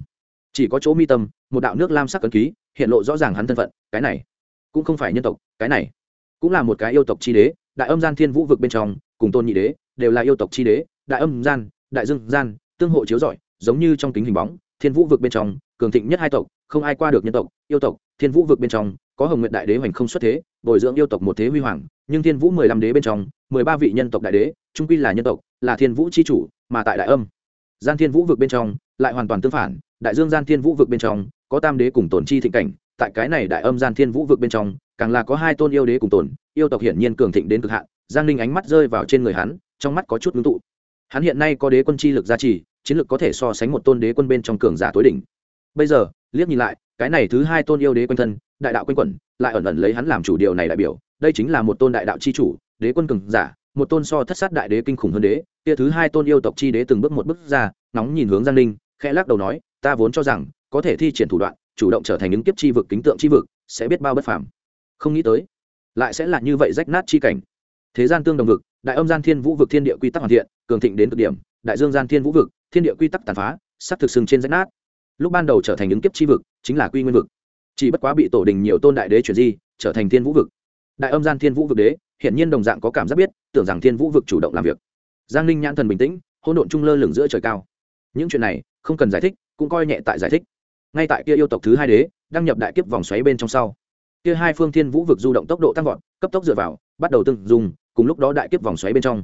Chỉ có chỗ mi tâm, một đạo nước lam sắc cấn ký, hiện lộ rõ ràng hắn thân phận, cái này cũng không phải nhân tộc, cái này cũng là một cái yêu tộc chi đế đại âm gian thiên vũ vực bên trong, cùng tôn nhị đế, đều là yêu tộc chi đế, đại âm gian, đại dương gian, tương hộ chiếu giỏi giống như trong kính hình bóng, thiên vũ vực bên trong, cường thịnh nhất hai tộc, không ai qua được nhân tộc, yêu tộc, thiên vũ vực bên trong, có hồng nguyện đại đế hoành không xuất thế, bồi dưỡng yêu tộc một thế huy hoàng, nhưng thiên vũ mười lăm đế bên trong, mười ba vị nhân tộc đại đế trung quy là nhân tộc, là thiên vũ c h i chủ, mà tại đại âm gian thiên vũ vực bên trong, lại hoàn toàn tương phản, đại dương gian thiên vũ vực bên trong, có tam đế cùng tổn chi thịnh cảnh, tại cái này đại âm gian thiên vũ vực bên trong, càng là có hai tôn yêu đế cùng tổn yêu tộc hiển nhiên cường thịnh đến cực hạn, giang ninh ánh mắt rơi vào trên người hắn, trong mắt có chút ngưng tụ. Hắn hiện nay có đế quân chi lực gia trì, chiến lực có thể so sánh một tôn đế quân bên trong cường giả tối đỉnh. Bây giờ, liếc nhìn lại, cái này thứ hai tôn yêu đế quanh thân, đại đạo quanh quẩn, lại ẩn ẩn lấy hắn làm chủ điều này đại biểu, đây chính là một tôn đại đạo chi chủ, đế quân cường giả, một tôn so thất sát đại đế kinh khủng hơn đế, kia thứ hai tôn yêu tộc chi đế từng bước một bước ra, nóng nhìn hướng giang ninh, khẽ lắc đầu nói, ta vốn cho rằng, có thể thi triển thủ đoạn, chủ động trở thành những kiếp chi vực, kính tượng chi vực, sẽ biết bao bất phàm. Không nghĩ tới lại sẽ là như vậy rách nát chi cảnh. Thế gian tương đồng vực, đại âm gian thiên vũ vực thiên địa quy tắc hoàn thiện, cường thịnh đến cực điểm, đại dương gian thiên vũ vực, thiên địa quy tắc tàn phá sắc thực sừng trên rách nát. Lúc ban đầu trở thành những kiếp chi vực, chính là quy nguyên vực. Chỉ bất quá bị tổ đình nhiều tôn đại đế chuyển di, trở thành thiên vũ vực. Đại âm gian thiên vũ vực đế hiện nhiên đồng dạng có cảm giác biết, tưởng rằng thiên vũ vực chủ động làm việc. Giang ninh nhãn thần bình tĩnh hôn độn trung lơ lửng giữa trời cao. Những chuyện này, không cần giải thích, cũng coi nhẹ tại giải thích. Ngay tại kia yêu tộc thứ hai đế, đăng nhập đại kiếp vòng xoáy bên trong sau kia hai phương thiên vũ vực du động tốc độ tăng vọt, cấp tốc dựa vào, bắt đầu từng dùng, cùng lúc đó đại kiếp vòng xoáy bên trong.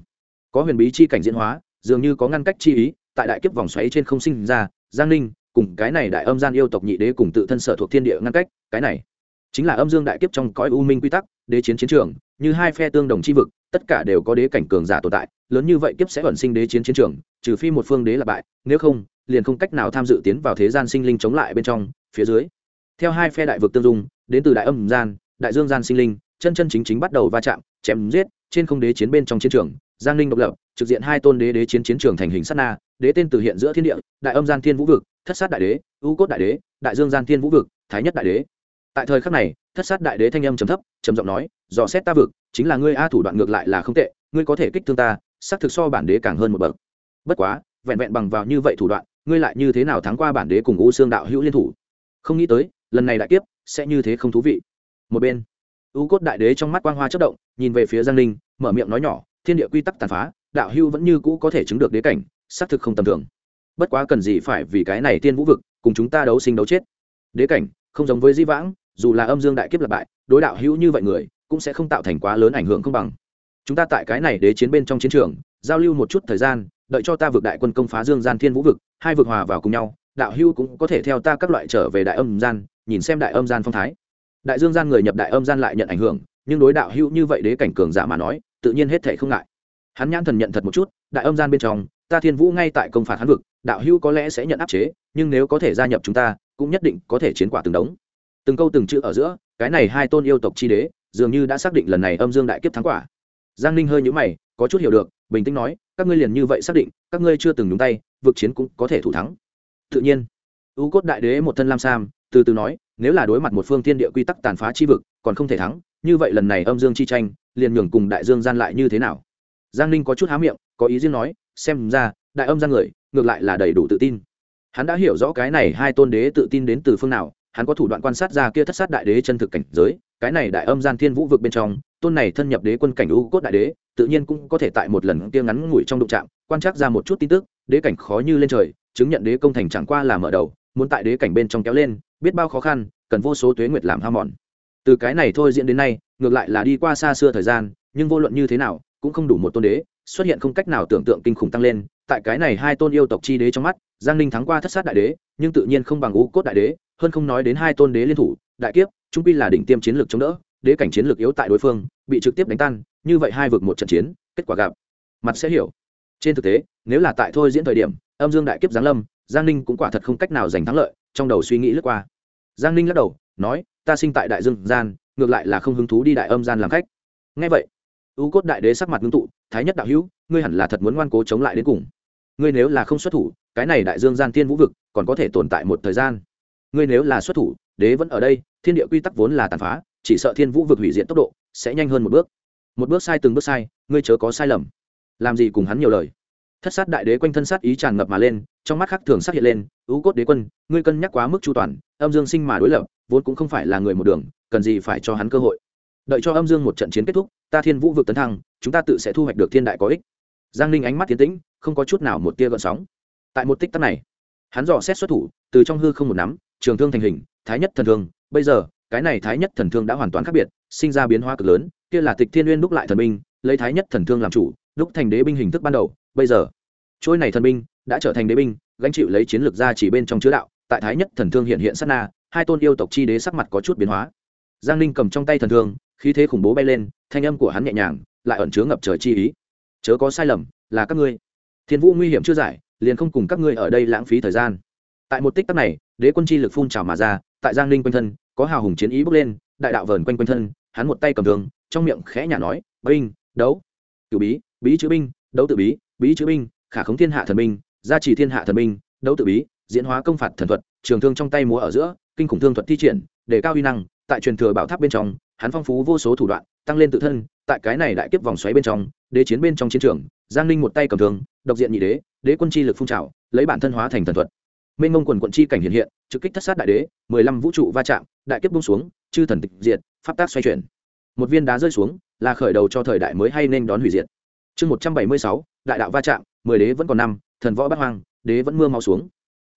Có huyền bí chi cảnh diễn hóa, dường như có ngăn cách chi ý, tại đại kiếp vòng xoáy trên không sinh ra, giang ninh, cùng cái này đại âm gian yêu tộc nhị đế cùng tự thân sở thuộc thiên địa ngăn cách, cái này chính là âm dương đại kiếp trong cõi u minh quy tắc, đế chiến chiến trường, như hai phe tương đồng chi vực, tất cả đều có đế cảnh cường giả tồn tại, lớn như vậy kiếp sẽ ẩn sinh đế chiến chiến trường, trừ phi một phương đế là bại, nếu không, liền không cách nào tham dự tiến vào thế gian sinh linh chống lại bên trong, phía dưới theo hai phe đại vực tương dung, đến từ đại âm gian, đại dương gian sinh linh, chân chân chính chính bắt đầu va chạm, chém giết, trên không đế chiến bên trong chiến trường, giang ninh độc lập, trực diện hai tôn đế đế chiến chiến trường thành hình sát na, đế tên từ hiện giữa thiên địa, đại âm gian thiên vũ vực, thất sát đại đế, u cốt đại đế, đại dương gian thiên vũ vực, thái nhất đại đế. Tại thời khắc này, thất sát đại đế thanh âm trầm thấp, trầm giọng nói, dò xét ta vực, chính là ngươi a thủ đoạn ngược lại là không tệ, ngươi có thể kích thương ta, xác thực so bản đế càng hơn một bậc. Bất quá, vẹn vẹn bằng vào như vậy thủ đoạn, ngươi lại như thế nào thắng qua bản đế cùng u xương đạo hữu liên thủ? Không nghĩ tới lần này đại kiếp sẽ như thế không thú vị. Một bên, u cốt đại đế trong mắt quang hoa chất động, nhìn về phía giang ninh, mở miệng nói nhỏ, thiên địa quy tắc tàn phá, đạo hưu vẫn như cũ có thể chứng được đế cảnh, xác thực không tầm thường. Bất quá cần gì phải vì cái này tiên vũ vực, cùng chúng ta đấu sinh đấu chết. Đế cảnh, không giống với di vãng, dù là âm dương đại kiếp lập bại, đối đạo hữu như vậy người, cũng sẽ không tạo thành quá lớn ảnh hưởng không bằng. Chúng ta tại cái này đế chiến bên trong chiến trường, giao lưu một chút thời gian, đợi cho ta vực đại quân công phá dương gian thiên vũ vực, hai vực hòa vào cùng nhau, đạo hưu cũng có thể theo ta các loại trở về đại âm gian nhìn xem đại âm gian phong thái. Đại dương gian người nhập đại âm gian lại nhận ảnh hưởng, nhưng đối đạo hưu như vậy đế cảnh cường giả mà nói, tự nhiên hết thể không ngại. Hắn nhãn thần nhận thật một chút, đại âm gian bên trong, ta thiên vũ ngay tại công phạt hắn vực, đạo hưu có lẽ sẽ nhận áp chế, nhưng nếu có thể gia nhập chúng ta, cũng nhất định có thể chiến quả từng đống. Từng câu từng chữ ở giữa, cái này hai tôn yêu tộc chi đế, dường như đã xác định lần này âm dương đại kiếp thắng quả. Giang ninh hơi nhũ mày, có chút hiểu được, bình tĩnh nói, các ngươi liền như vậy xác định, các ngươi chưa từng nhúng tay, vực chiến cũng có thể thủ thắng. Tự nhiên. U cốt đại đế một thân lam sam từ từ nói, nếu là đối mặt một phương thiên địa quy tắc tàn phá chi vực, còn không thể thắng, như vậy lần này âm dương chi tranh, liền nhường cùng đại dương gian lại như thế nào? Giang ninh có chút há miệng, có ý riêng nói, xem ra, đại âm gian người, ngược lại là đầy đủ tự tin. Hắn đã hiểu rõ cái này hai tôn đế tự tin đến từ phương nào, hắn có thủ đoạn quan sát ra kia thất sát đại đế chân thực cảnh giới, cái này đại âm gian thiên vũ vực bên trong, tôn này thân nhập đế quân cảnh u cốt đại đế, tự nhiên cũng có thể tại một lần kia ngắn ngủi trong đụng trạm quan trắc ra một chút tin tức, đế cảnh khó như lên trời, chứng nhận đế công thành chẳng qua là mở đầu muốn tại đế cảnh bên trong kéo lên, biết bao khó khăn, cần vô số tuế nguyệt làm ham mòn. Từ cái này thôi diễn đến nay, ngược lại là đi qua xa xưa thời gian, nhưng vô luận như thế nào, cũng không đủ một tôn đế, xuất hiện không cách nào tưởng tượng kinh khủng tăng lên. Tại cái này hai tôn yêu tộc chi đế trong mắt, giang ninh thắng qua thất sát đại đế, nhưng tự nhiên không bằng u cốt đại đế, hơn không nói đến hai tôn đế liên thủ, đại kiếp trung pi là đỉnh tiêm chiến lược chống đỡ, đế cảnh chiến lược yếu tại đối phương, bị trực tiếp đánh tan, như vậy hai vực một trận chiến, kết quả gặp. Mặt sẽ hiểu. Trên thực tế, nếu là tại thôi diễn thời điểm, âm dương đại kiếp giáng lâm giang ninh cũng quả thật không cách nào giành thắng lợi, trong đầu suy nghĩ lướt qua. Giang ninh lắc đầu, nói, ta sinh tại đại dương gian, ngược lại là không hứng thú đi đại âm gian làm khách. Ngay vậy, u cốt đại đế sắc mặt ngưng tụ, thái nhất đạo hữu, ngươi hẳn là thật muốn ngoan cố chống lại đến cùng. Ngươi nếu là không xuất thủ, cái này đại dương gian thiên vũ vực còn có thể tồn tại một thời gian. Ngươi nếu là xuất thủ, đế vẫn ở đây, thiên địa quy tắc vốn là tàn phá, chỉ sợ thiên vũ vực hủy diệt tốc độ sẽ nhanh hơn một bước. Một bước sai, từng bước sai, ngươi chớ có sai lầm. Làm gì cùng hắn nhiều lời thất sát đại đế quanh thân sát ý tràn ngập mà lên, trong mắt khắc thường sát hiện lên ưu cốt đế quân, ngươi cân nhắc quá mức chu toàn, âm dương sinh mà đối lập, vốn cũng không phải là người một đường, cần gì phải cho hắn cơ hội. Đợi cho âm dương một trận chiến kết thúc, ta thiên vũ vực tấn thăng, chúng ta tự sẽ thu hoạch được thiên đại có ích. Giang ninh ánh mắt tiến tĩnh, không có chút nào một tia gợn sóng. Tại một tích tắc này, hắn dò xét xuất thủ, từ trong hư không một nắm, trường thương thành hình, thái nhất thần thương. Bây giờ, cái này thái nhất thần thương đã hoàn toàn khác biệt, sinh ra biến hóa cực lớn, kia là tịch thiên uyên đúc lại thần binh, lấy thái nhất thần thương làm chủ, đúc thành đế binh hình thức ban đầu. Bây giờ trôi này thần binh đã trở thành đế binh, gánh chịu lấy chiến lược ra chỉ bên trong chứa đạo, tại thái nhất thần thương hiện hiện sát na, hai tôn yêu tộc chi đế sắc mặt có chút biến hóa. Giang ninh cầm trong tay thần thương, khí thế khủng bố bay lên, thanh âm của hắn nhẹ nhàng, lại ẩn chứa ngập trời chi ý. Chớ có sai lầm, là các ngươi. Thiên vũ nguy hiểm chưa giải, liền không cùng các ngươi ở đây lãng phí thời gian. Tại một tích tắc này, đế quân chi lực phun trào mà ra, tại giang ninh quanh thân, có hào hùng chiến ý bước lên, đại đạo vờn quanh quanh thân, hắn một tay cầm thương, trong miệng khẽ nhả nói, binh, đấu. Cửu bí bí chữ binh, đấu tự bí bí chữ binh khả khống thiên hạ thần binh, gia trì thiên hạ thần binh, đấu tự bí, diễn hóa công phạt thần thuật, trường thương trong tay múa ở giữa, kinh khủng thương thuật thi triển để cao uy năng, tại truyền thừa bảo tháp bên trong, hắn phong phú vô số thủ đoạn, tăng lên tự thân, tại cái này đại kiếp vòng xoáy bên trong, đế chiến bên trong chiến trường, giang ninh một tay cầm thương, độc diện nhị đế đế quân chi lực phun trào, lấy bản thân hóa thành thần thuật. Mênh ngông quần quận chi cảnh hiện hiện, trực kích thất sát đại đế, mười lăm vũ trụ va chạm, đại kiếp bung xuống, chư thần tịch diệt, pháp tác xoay chuyển. Một viên đá rơi xuống, là khởi đầu cho thời đại mới hay nên đón hủy diệt. Chương một trăm bảy mươi sáu, đại đạo va chạm mười đế vẫn còn năm, thần võ bắt hoang, đế vẫn mưa mau xuống.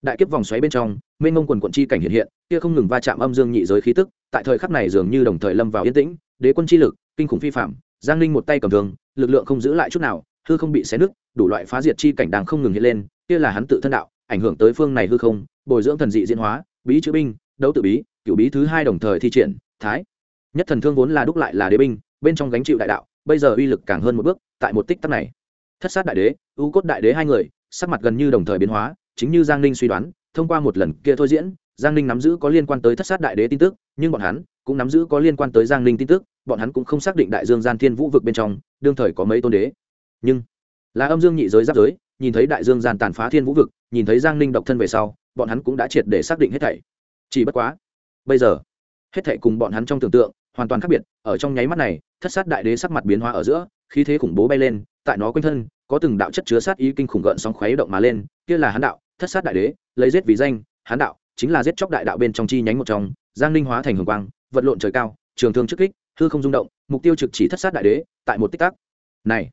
Đại kiếp vòng xoáy bên trong, mênh mông quần quận chi cảnh hiện hiện, kia không ngừng va chạm âm dương nhị giới khí tức, tại thời khắc này dường như đồng thời lâm vào yên tĩnh, đế quân chi lực, kinh khủng phi phạm, giang ninh một tay cầm thường lực lượng không giữ lại chút nào, hư không bị xé nứt, đủ loại phá diệt chi cảnh đang không ngừng hiện lên, kia là hắn tự thân đạo, ảnh hưởng tới phương này hư không, bồi dưỡng thần dị diễn hóa, bí chữ binh, đấu tự bí cựu bí thứ hai đồng thời thi triển, thái. Nhất thần thương vốn là đúc lại là đế binh, bên trong gánh chịu đại đạo, bây giờ uy lực càng hơn một bước, tại một tích tắc này thất sát đại đế, u cốt đại đế hai người, sắc mặt gần như đồng thời biến hóa, chính như giang ninh suy đoán, thông qua một lần kia thôi diễn, giang ninh nắm giữ có liên quan tới thất sát đại đế tin tức, nhưng bọn hắn cũng nắm giữ có liên quan tới giang ninh tin tức, bọn hắn cũng không xác định đại dương gian thiên vũ vực bên trong, đương thời có mấy tôn đế. Nhưng, là âm dương nhị giới giáp giới, nhìn thấy đại dương gian tàn phá thiên vũ vực, nhìn thấy giang ninh độc thân về sau, bọn hắn cũng đã triệt để xác định hết thảy. Chỉ bất quá, bây giờ, hết thảy cùng bọn hắn trong tưởng tượng hoàn toàn khác biệt, ở trong nháy mắt này, thất sát đại đế sắc mặt biến hóa ở giữa, khí thế khủng bố bay lên tại nó quanh thân, có từng đạo chất chứa sát ý kinh khủng gợn sóng khuấy động mà lên, kia là hắn đạo, thất sát đại đế, lấy giết vì danh, hán đạo, chính là giết chóc đại đạo bên trong chi nhánh một trong, giang ninh hóa thành hồng quang, vật lộn trời cao, trường thương trước kích, hư không rung động, mục tiêu trực chỉ thất sát đại đế, tại một tích tắc. Này,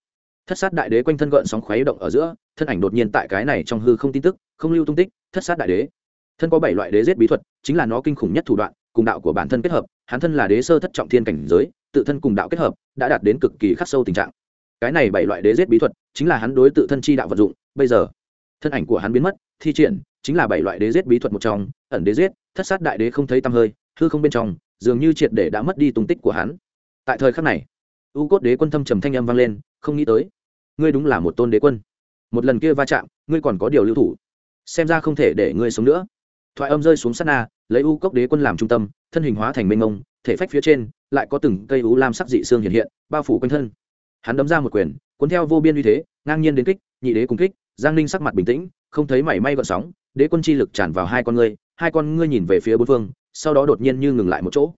thất sát đại đế quanh thân gợn sóng khuấy động ở giữa, thân ảnh đột nhiên tại cái này trong hư không tin tức, không lưu tung tích, thất sát đại đế. Thân có bảy loại đế giết bí thuật, chính là nó kinh khủng nhất thủ đoạn, cùng đạo của bản thân kết hợp hắn thân là đế sơ thất trọng thiên cảnh giới, tự thân cùng đạo kết hợp, đã đạt đến cực kỳ khắc sâu tình trạng cái này bảy loại đế giết bí thuật, chính là hắn đối tự thân chi đạo vận dụng. Bây giờ, thân ảnh của hắn biến mất, thi triển, chính là bảy loại đế giết bí thuật một trong. Ẩn đế giết, thất sát đại đế không thấy tăm hơi, hư không bên trong, dường như triệt để đã mất đi tung tích của hắn. Tại thời khắc này, u cốt đế quân thâm trầm thanh âm vang lên, không nghĩ tới, ngươi đúng là một tôn đế quân. Một lần kia va chạm, ngươi còn có điều lưu thủ. Xem ra không thể để ngươi sống nữa. Thoại âm rơi xuống sát na, lấy u cốc đế quân làm trung tâm, thân hình hóa thành mênh mông, thể phách phía trên, lại có từng cây u lam sắc dị xương hiện hiện, bao phủ quanh thân hắn đấm ra một quyền cuốn theo vô biên uy thế ngang nhiên đến kích nhị đế cùng kích giang ninh sắc mặt bình tĩnh không thấy mảy may gợn sóng đế quân chi lực tràn vào hai con ngươi hai con ngươi nhìn về phía bốn phương sau đó đột nhiên như ngừng lại một chỗ.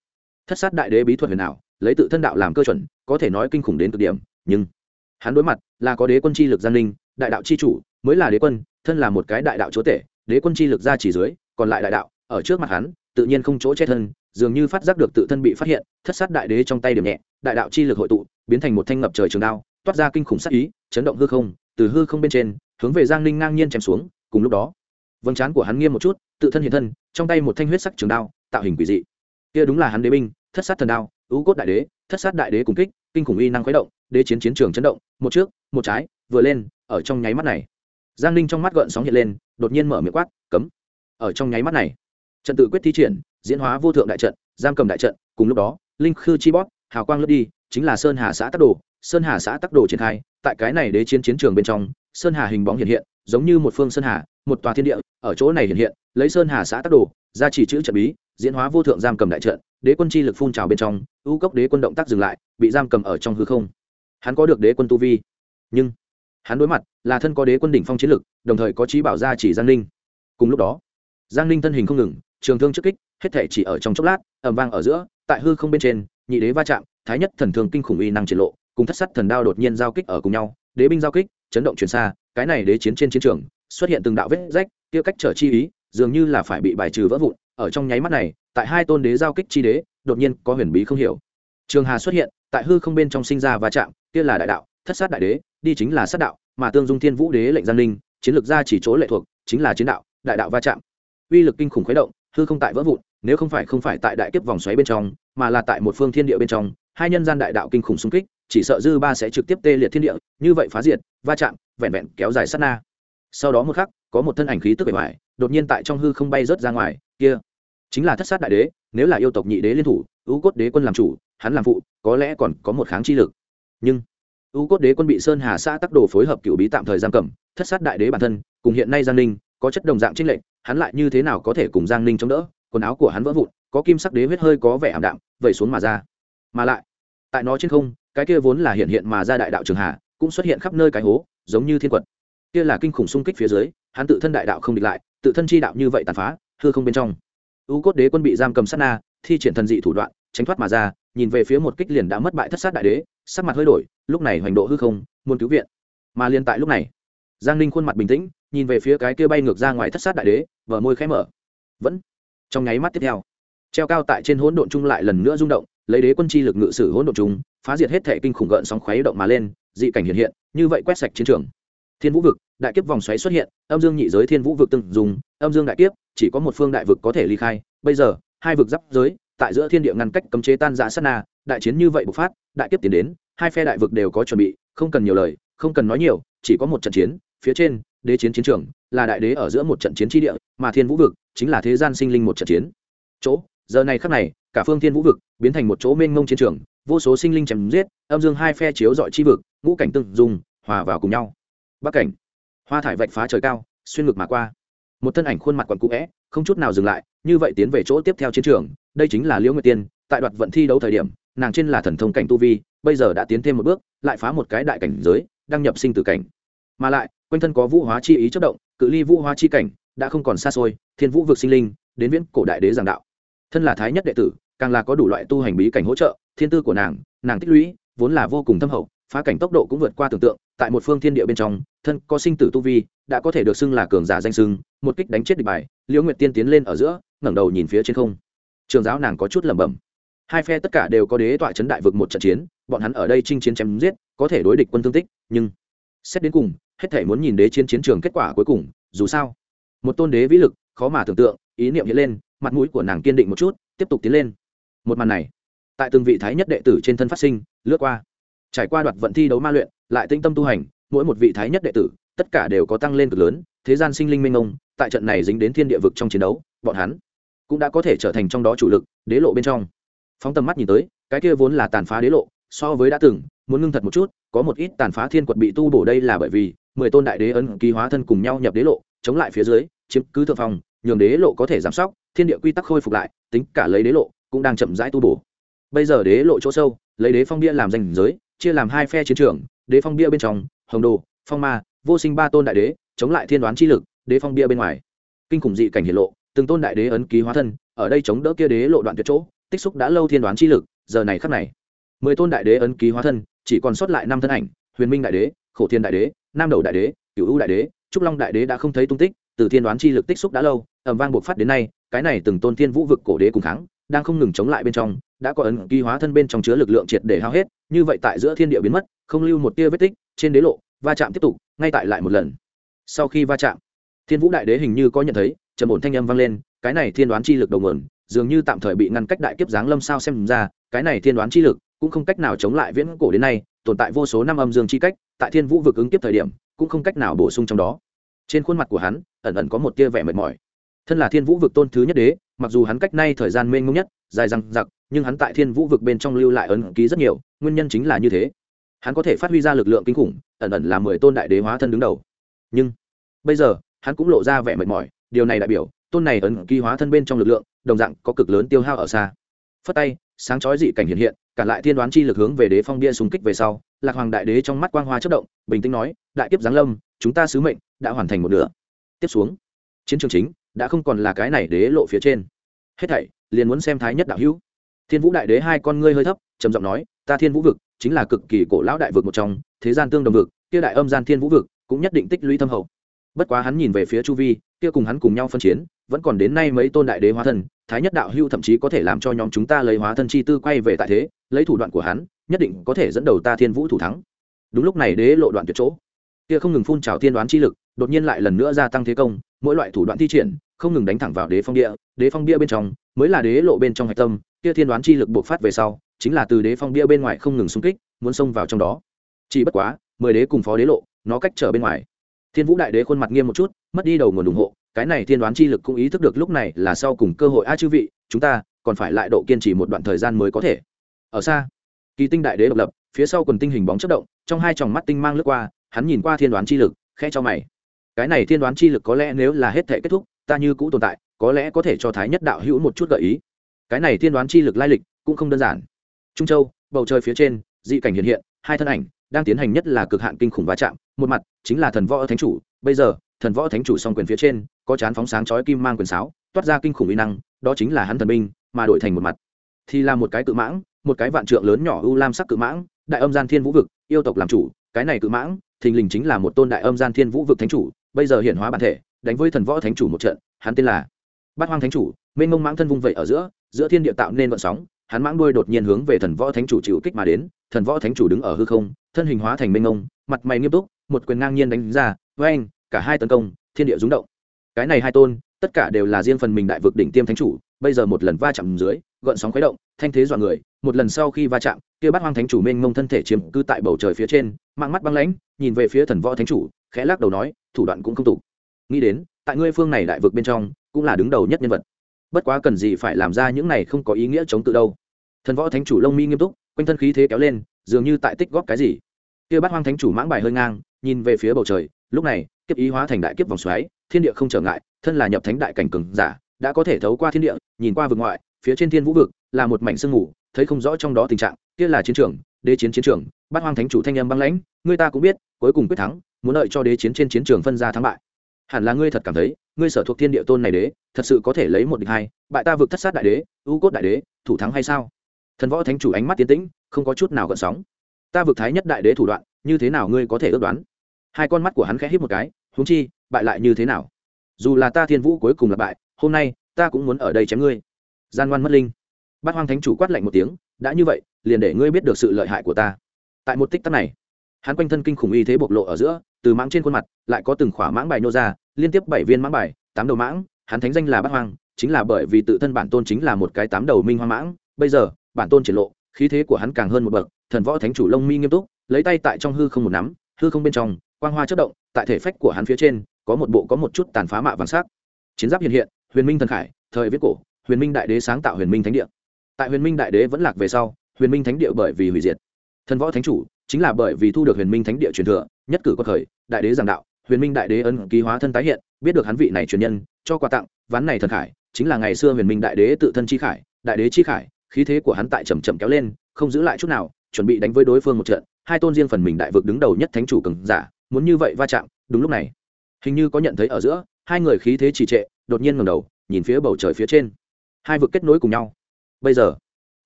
Thất sát đại đế bí thuật huyền ảo, lấy tự thân đạo làm cơ chuẩn có thể nói kinh khủng đến cực điểm nhưng hắn đối mặt là có đế quân chi lực giang ninh đại đạo chi chủ mới là đế quân thân là một cái đại đạo chúa tể đế quân chi lực ra chỉ dưới còn lại đại đạo ở trước mặt hắn tự nhiên không chỗ chết thân dường như phát giác được tự thân bị phát hiện thất sát đại đế trong tay điểm nhẹ đại đạo chi lực hội tụ, biến thành một thanh ngập trời trường đao, toát ra kinh khủng sát ý, chấn động hư không, từ hư không bên trên, hướng về giang ninh ngang nhiên chém xuống, cùng lúc đó, vầng trán của hắn nghiêm một chút, tự thân hiện thân, trong tay một thanh huyết sắc trường đao, tạo hình quỷ dị. Kia đúng là hắn đế binh, thất sát thần đao, ưu cốt đại đế, thất sát đại đế cùng kích, kinh khủng uy năng khuấy động, đế chiến chiến trường chấn động, một trước, một trái, vừa lên, ở trong nháy mắt này, giang ninh trong mắt gợn sóng hiện lên, đột nhiên mở miệng quát, cấm! Ở trong nháy mắt này, trận tự quyết thi triển, diễn hóa vô thượng đại trận, giam cầm đại trận, cùng lúc đó, linh khư chi bót hào quang lướt đi, chính là sơn hà xã tắc đồ. Sơn hà xã tắc đồ triển khai, tại cái này đế chiến chiến trường bên trong, sơn hà hình bóng hiện hiện, giống như một phương sơn hà, một tòa thiên địa, ở chỗ này hiện hiện, lấy sơn hà xã tắc đồ, ra chỉ chữ trận bí, diễn hóa vô thượng giam cầm đại trận, đế quân chi lực phun trào bên trong u cốc đế quân động tác dừng lại, bị giam cầm ở trong hư không. Hắn có được đế quân tu vi, nhưng hắn đối mặt là thân có đế quân đỉnh phong chiến lực, đồng thời có trí bảo gia chỉ giang ninh. Cùng lúc đó, giang ninh thân hình không ngừng, trường thương trước kích, hết thể chỉ ở trong chốc lát ẩm vang ở giữa, tại hư không bên trên nhị đế va chạm, thái nhất thần thương kinh khủng uy năng triển lộ, cùng thất sắt thần đao đột nhiên giao kích ở cùng nhau, đế binh giao kích, chấn động truyền xa, cái này đế chiến trên chiến trường, xuất hiện từng đạo vết rách, kia cách trở chi ý, dường như là phải bị bài trừ vỡ vụn, ở trong nháy mắt này, tại hai tôn đế giao kích chi đế, đột nhiên có huyền bí không hiểu. Trường hà xuất hiện, tại hư không bên trong sinh ra va chạm, kia là đại đạo, thất sát đại đế, đi chính là sát đạo, mà tương dung thiên vũ đế lệnh giang linh, chiến lược ra chỉ chỗ lệ thuộc, chính là chiến đạo, đại đạo va chạm. Uy lực kinh khủng khuấy động, hư không tại vỡ vụn, nếu không phải không phải tại đại kiếp vòng xoáy bên trong mà là tại một phương thiên địa bên trong, hai nhân gian đại đạo kinh khủng xung kích, chỉ sợ dư ba sẽ trực tiếp tê liệt thiên địa, như vậy phá diệt, va chạm, vẹn vẹn kéo dài sát na. Sau đó một khắc, có một thân ảnh khí tức bề ngoài, đột nhiên tại trong hư không bay rớt ra ngoài, kia chính là thất sát đại đế, nếu là yêu tộc nhị đế liên thủ ưu cốt đế quân làm chủ, hắn làm phụ, có lẽ còn có một kháng chi lực. Nhưng ưu cốt đế quân bị sơn hà xã tắc đồ phối hợp cựu bí tạm thời giam cầm, thất sát đại đế bản thân, cùng hiện nay giang ninh, có chất đồng dạng trinh lệnh hắn lại như thế nào có thể cùng giang ninh chống đỡ, quần áo của hắn vỡ vụn có kim sắc đế huyết hơi có vẻ ảm đạm, vẩy xuống mà ra. Mà lại, tại nó trên không, cái kia vốn là hiện hiện mà ra đại đạo trường hà, cũng xuất hiện khắp nơi cái hố, giống như thiên quật. Kia là kinh khủng xung kích phía dưới, hắn tự thân đại đạo không địch lại, tự thân chi đạo như vậy tàn phá, hư không bên trong. U cốt đế quân bị giam cầm sát na, thi triển thần dị thủ đoạn, tránh thoát mà ra, nhìn về phía một kích liền đã mất bại thất sát đại đế, sắc mặt hơi đổi, lúc này hoành độ hư không, muốn cứu viện. Mà liên tại lúc này, giang ninh khuôn mặt bình tĩnh, nhìn về phía cái kia bay ngược ra ngoài thất sát đại đế vở môi khẽ mở. Vẫn, trong nháy mắt tiếp theo treo cao tại trên hỗn độn chung lại lần nữa rung động, lấy đế quân chi lực ngự sử hỗn độn chung, phá diệt hết thể kinh khủng gợn sóng khuấy động mà lên, dị cảnh hiện hiện, như vậy quét sạch chiến trường. Thiên vũ vực, đại kiếp vòng xoáy xuất hiện, âm dương nhị giới thiên vũ vực từng dùng, âm dương đại kiếp, chỉ có một phương đại vực có thể ly khai. Bây giờ, hai vực giáp giới, tại giữa thiên địa ngăn cách cấm chế tan giã sát na, đại chiến như vậy bộc phát, đại kiếp tiến đến, hai phe đại vực đều có chuẩn bị, không cần nhiều lời, không cần nói nhiều, chỉ có một trận chiến, phía trên, đế chiến chiến trường, là đại đế ở giữa một trận chiến tri địa, mà thiên vũ vực chính là thế gian sinh linh một trận chiến. Chỗ giờ này khắc này, cả phương thiên vũ vực biến thành một chỗ mênh mông chiến trường, vô số sinh linh chém giết, âm dương hai phe chiếu dọi chi vực, ngũ cảnh tương dùng hòa vào cùng nhau. Bắc cảnh, hoa thải vạch phá trời cao, xuyên ngực mà qua. Một thân ảnh khuôn mặt quặn cũ vẽ không chút nào dừng lại, như vậy tiến về chỗ tiếp theo chiến trường, đây chính là liễu nguyệt tiên, tại đoạt vận thi đấu thời điểm, nàng trên là thần thông cảnh tu vi, bây giờ đã tiến thêm một bước, lại phá một cái đại cảnh giới, đăng nhập sinh tử cảnh. Mà lại, quanh thân có vũ hóa chi ý chất động, cự ly vũ hóa chi cảnh, đã không còn xa xôi, thiên vũ vực sinh linh, đến viễn cổ đại đế giảng đạo thân là thái nhất đệ tử, càng là có đủ loại tu hành bí cảnh hỗ trợ, thiên tư của nàng nàng tích lũy vốn là vô cùng thâm hậu, phá cảnh tốc độ cũng vượt qua tưởng tượng, tại một phương thiên địa bên trong, thân có sinh tử tu vi, đã có thể được xưng là cường giả danh xưng, một kích đánh chết địch bài, liễu nguyệt tiên tiến lên ở giữa, ngẩng đầu nhìn phía trên không. Trường giáo nàng có chút lẩm bẩm. Hai phe tất cả đều có đế tọa chấn đại vực một trận chiến, bọn hắn ở đây chinh chiến chém giết, có thể đối địch quân thương tích, nhưng xét đến cùng, hết thể muốn nhìn đế chiến chiến trường kết quả cuối cùng, dù sao, một tôn đế vĩ lực, khó mà tưởng tượng, ý niệm hiện lên mặt mũi của nàng kiên định một chút, tiếp tục tiến lên. Một màn này, tại từng vị thái nhất đệ tử trên thân phát sinh, lướt qua. Trải qua đoạt vận thi đấu ma luyện, lại tinh tâm tu hành, mỗi một vị thái nhất đệ tử, tất cả đều có tăng lên cực lớn, thế gian sinh linh minh ông tại trận này dính đến thiên địa vực trong chiến đấu, bọn hắn cũng đã có thể trở thành trong đó chủ lực, đế lộ bên trong. Phóng tầm mắt nhìn tới, cái kia vốn là tàn phá đế lộ, so với đã từng, muốn ngưng thật một chút, có một ít tàn phá thiên quật bị tu bổ đây là bởi vì mười tôn đại đế ấn ký hóa thân cùng nhau nhập đế lộ, chống lại phía dưới, chiếm cứ thượng phòng nhường đế lộ có thể giảm sóc, thiên địa quy tắc khôi phục lại, tính cả lấy đế lộ cũng đang chậm rãi tu bổ. Bây giờ đế lộ chỗ sâu, lấy đế phong bia làm danh giới, chia làm hai phe chiến trường, đế phong bia bên trong, hồng đồ, phong ma, vô sinh ba tôn đại đế, chống lại thiên đoán chi lực, đế phong bia bên ngoài. Kinh khủng dị cảnh hiển lộ, từng tôn đại đế ấn ký hóa thân, ở đây chống đỡ kia đế lộ đoạn tuyệt chỗ, tích xúc đã lâu thiên đoán chi lực, giờ này khắc này, mười tôn đại đế ấn ký hóa thân, chỉ còn sót lại năm thân ảnh, huyền minh đại đế, khổ thiên đại đế, nam đầu đại đế, cửu u đại đế, trúc long đại đế đã không thấy tung tích từ thiên đoán chi lực tích xúc đã lâu ẩm vang buộc phát đến nay, cái này từng tôn thiên vũ vực cổ đế cùng kháng, đang không ngừng chống lại bên trong, đã có ấn ký hóa thân bên trong chứa lực lượng triệt để hao hết, như vậy tại giữa thiên địa biến mất, không lưu một tia vết tích, trên đế lộ, va chạm tiếp tục, ngay tại lại một lần. Sau khi va chạm, thiên vũ đại đế hình như có nhận thấy, trầm ổn thanh âm vang lên, cái này thiên đoán chi lực đầu nguồn, dường như tạm thời bị ngăn cách đại kiếp giáng lâm sao xem ra, cái này thiên đoán chi lực cũng không cách nào chống lại viễn cổ đến nay, tồn tại vô số năm âm dương chi cách, tại thiên vũ vực ứng tiếp thời điểm, cũng không cách nào bổ sung trong đó trên khuôn mặt của hắn, ẩn ẩn có một tia vẻ mệt mỏi. Thân là thiên vũ vực tôn thứ nhất đế, mặc dù hắn cách nay thời gian mênh mông nhất, dài răng giặc nhưng hắn tại thiên vũ vực bên trong lưu lại ấn ký rất nhiều, nguyên nhân chính là như thế. Hắn có thể phát huy ra lực lượng kinh khủng, ẩn ẩn là mười tôn đại đế hóa thân đứng đầu. Nhưng, bây giờ, hắn cũng lộ ra vẻ mệt mỏi, điều này đại biểu, tôn này ấn ký hóa thân bên trong lực lượng, đồng dạng có cực lớn tiêu hao ở xa. Phất tay, sáng chói dị cảnh hiện hiện, cả lại thiên đoán chi lực hướng về đế phong bia xung kích về sau, lạc hoàng đại đế trong mắt quang hoa chất động, bình tĩnh nói, đại kiếp giáng lâm, chúng ta sứ mệnh đã hoàn thành một nửa. Tiếp xuống, chiến trường chính đã không còn là cái này đế lộ phía trên. Hết thảy, liền muốn xem thái nhất đạo hữu. Thiên vũ đại đế hai con ngươi hơi thấp, trầm giọng nói, ta thiên vũ vực chính là cực kỳ cổ lão đại vực một trong, thế gian tương đồng vực, kia đại âm gian thiên vũ vực cũng nhất định tích lũy thâm hậu. Bất quá hắn nhìn về phía chu vi, kia cùng hắn cùng nhau phân chiến, vẫn còn đến nay mấy tôn đại đế hóa thân, thái nhất đạo hưu thậm chí có thể làm cho nhóm chúng ta lấy hóa thân chi tư quay về tại thế, lấy thủ đoạn của hắn, nhất định có thể dẫn đầu ta thiên vũ thủ thắng. Đúng lúc này đế lộ đoạn tuyệt chỗ kia không ngừng phun trào thiên đoán chi lực, đột nhiên lại lần nữa gia tăng thế công, mỗi loại thủ đoạn thi triển, không ngừng đánh thẳng vào đế phong địa, đế phong bia bên trong, mới là đế lộ bên trong hạch tâm, kia thiên đoán chi lực bộc phát về sau, chính là từ đế phong bia bên ngoài không ngừng xung kích, muốn xông vào trong đó. Chỉ bất quá, mười đế cùng phó đế lộ, nó cách trở bên ngoài. Thiên vũ đại đế khuôn mặt nghiêm một chút, mất đi đầu nguồn ủng hộ, cái này thiên đoán chi lực cũng ý thức được lúc này là sau cùng cơ hội. A chư vị, chúng ta còn phải lại độ kiên trì một đoạn thời gian mới có thể. Ở xa, kỳ tinh đại đế độc lập, phía sau quần tinh hình bóng chất động, trong hai tròng mắt tinh mang lướt qua hắn nhìn qua thiên đoán chi lực khe cho mày. Cái này thiên đoán chi lực có lẽ nếu là hết thể kết thúc, ta như cũ tồn tại, có lẽ có thể cho thái nhất đạo hữu một chút gợi ý. Cái này thiên đoán chi lực lai lịch cũng không đơn giản. Trung châu, bầu trời phía trên, dị cảnh hiện hiện, hai thân ảnh đang tiến hành nhất là cực hạn kinh khủng va chạm, một mặt chính là thần võ thánh chủ, bây giờ, thần võ thánh chủ song quyền phía trên, có chán phóng sáng chói kim mang quyền sáo, toát ra kinh khủng uy năng, đó chính là hắn thần binh, mà đổi thành một mặt. Thì là một cái cự mãng, một cái vạn trượng lớn nhỏ u lam sắc cự mãng, đại âm gian thiên vũ vực, yêu tộc làm chủ, cái này cự mãng thình lình chính là một tôn đại âm gian thiên vũ vực thánh chủ, bây giờ hiện hóa bản thể, đánh với thần võ thánh chủ một trận, hắn tên là bát hoang thánh chủ, mênh mông mãng thân vung vẩy ở giữa giữa thiên địa tạo nên vận sóng, hắn mãng đuôi đột nhiên hướng về thần võ thánh chủ chịu kích mà đến, thần võ thánh chủ đứng ở hư không, thân hình hóa thành mênh mông, mặt mày nghiêm túc, một quyền ngang nhiên đánh ra với anh cả hai tấn công, thiên địa rúng động. Cái này hai tôn, tất cả đều là riêng phần mình đại vực đỉnh tiêm thánh chủ, bây giờ một lần va chạm dưới, gợn sóng khuấy động, thanh thế dọa người, một lần sau khi va chạm kia Bát hoang thánh chủ mênh mông thân thể chiếm cư tại bầu trời phía trên, mang mắt băng lãnh, nhìn về phía thần võ thánh chủ, khẽ lắc đầu nói, thủ đoạn cũng không tục nghĩ đến, tại ngươi phương này đại vực bên trong, cũng là đứng đầu nhất nhân vật. Bất quá cần gì phải làm ra những này không có ý nghĩa chống tự đâu. Thần võ thánh chủ lông mi nghiêm túc, quanh thân khí thế kéo lên, dường như tại tích góp cái gì. Kia Bát hoang thánh chủ mãng bài hơi ngang, nhìn về phía bầu trời, lúc này, kiếp ý hóa thành đại kiếp vòng xoáy, thiên địa không trở ngại, thân là nhập thánh đại cảnh cường giả, đã có thể thấu qua thiên địa, nhìn qua vực ngoại, phía trên thiên vũ vực, là một mảnh sương mù thấy không rõ trong đó tình trạng, kia là chiến trường, đế chiến chiến trường, bát hoang thánh chủ thanh âm băng lãnh người ta cũng biết, cuối cùng quyết thắng, muốn đợi cho đế chiến trên chiến trường phân ra thắng bại. Hẳn là ngươi thật cảm thấy, ngươi sở thuộc thiên địa tôn này đế, thật sự có thể lấy một địch hai, bại ta vực thất sát đại đế, u cốt đại đế, thủ thắng hay sao? Thần võ thánh chủ ánh mắt tiến tĩnh, không có chút nào gợn sóng. Ta vực thái nhất đại đế thủ đoạn, như thế nào ngươi có thể ước đoán? Hai con mắt của hắn khẽ hít một cái húng chi, bại lại như thế nào? Dù là ta thiên vũ cuối cùng là bại, hôm nay, ta cũng muốn ở đây chém ngươi. Gian ngoan mất linh bát hoang thánh chủ quát lạnh một tiếng, đã như vậy, liền để ngươi biết được sự lợi hại của ta. Tại một tích tắc này, hắn quanh thân kinh khủng y thế bộc lộ ở giữa, từ mãng trên khuôn mặt, lại có từng khỏa mãng bài nô ra, liên tiếp bảy viên mãng bài, tám đầu mãng, hắn thánh danh là bát hoang, chính là bởi vì tự thân bản tôn chính là một cái tám đầu minh hoang mãng, bây giờ, bản tôn triển lộ, khí thế của hắn càng hơn một bậc, thần võ thánh chủ lông mi nghiêm túc, lấy tay tại trong hư không một nắm, hư không bên trong, quang hoa chất động, tại thể phách của hắn phía trên, có một bộ có một chút tàn phá mạ vàng sắc. Chiến giáp hiện hiện, huyền minh thần khải, thời viết cổ, huyền minh đại đế sáng tạo huyền minh thánh địa tại huyền minh đại đế vẫn lạc về sau, huyền minh thánh địa bởi vì hủy diệt. Thần võ thánh chủ chính là bởi vì thu được huyền minh thánh địa truyền thừa, nhất cử có khởi đại đế giảng đạo, huyền minh đại đế ấn ký hóa thân tái hiện, biết được hắn vị này truyền nhân, cho quà tặng, ván này thần khải, chính là ngày xưa huyền minh đại đế tự thân chi khải, đại đế chi khải, khí thế của hắn tại chầm chậm kéo lên, không giữ lại chút nào, chuẩn bị đánh với đối phương một trận, hai tôn riêng phần mình đại vực đứng đầu nhất thánh chủ cường giả, muốn như vậy va chạm, đúng lúc này, hình như có nhận thấy ở giữa, hai người khí thế trì trệ, đột nhiên ngẩng đầu, nhìn phía bầu trời phía trên. Hai vực kết nối cùng nhau bây giờ,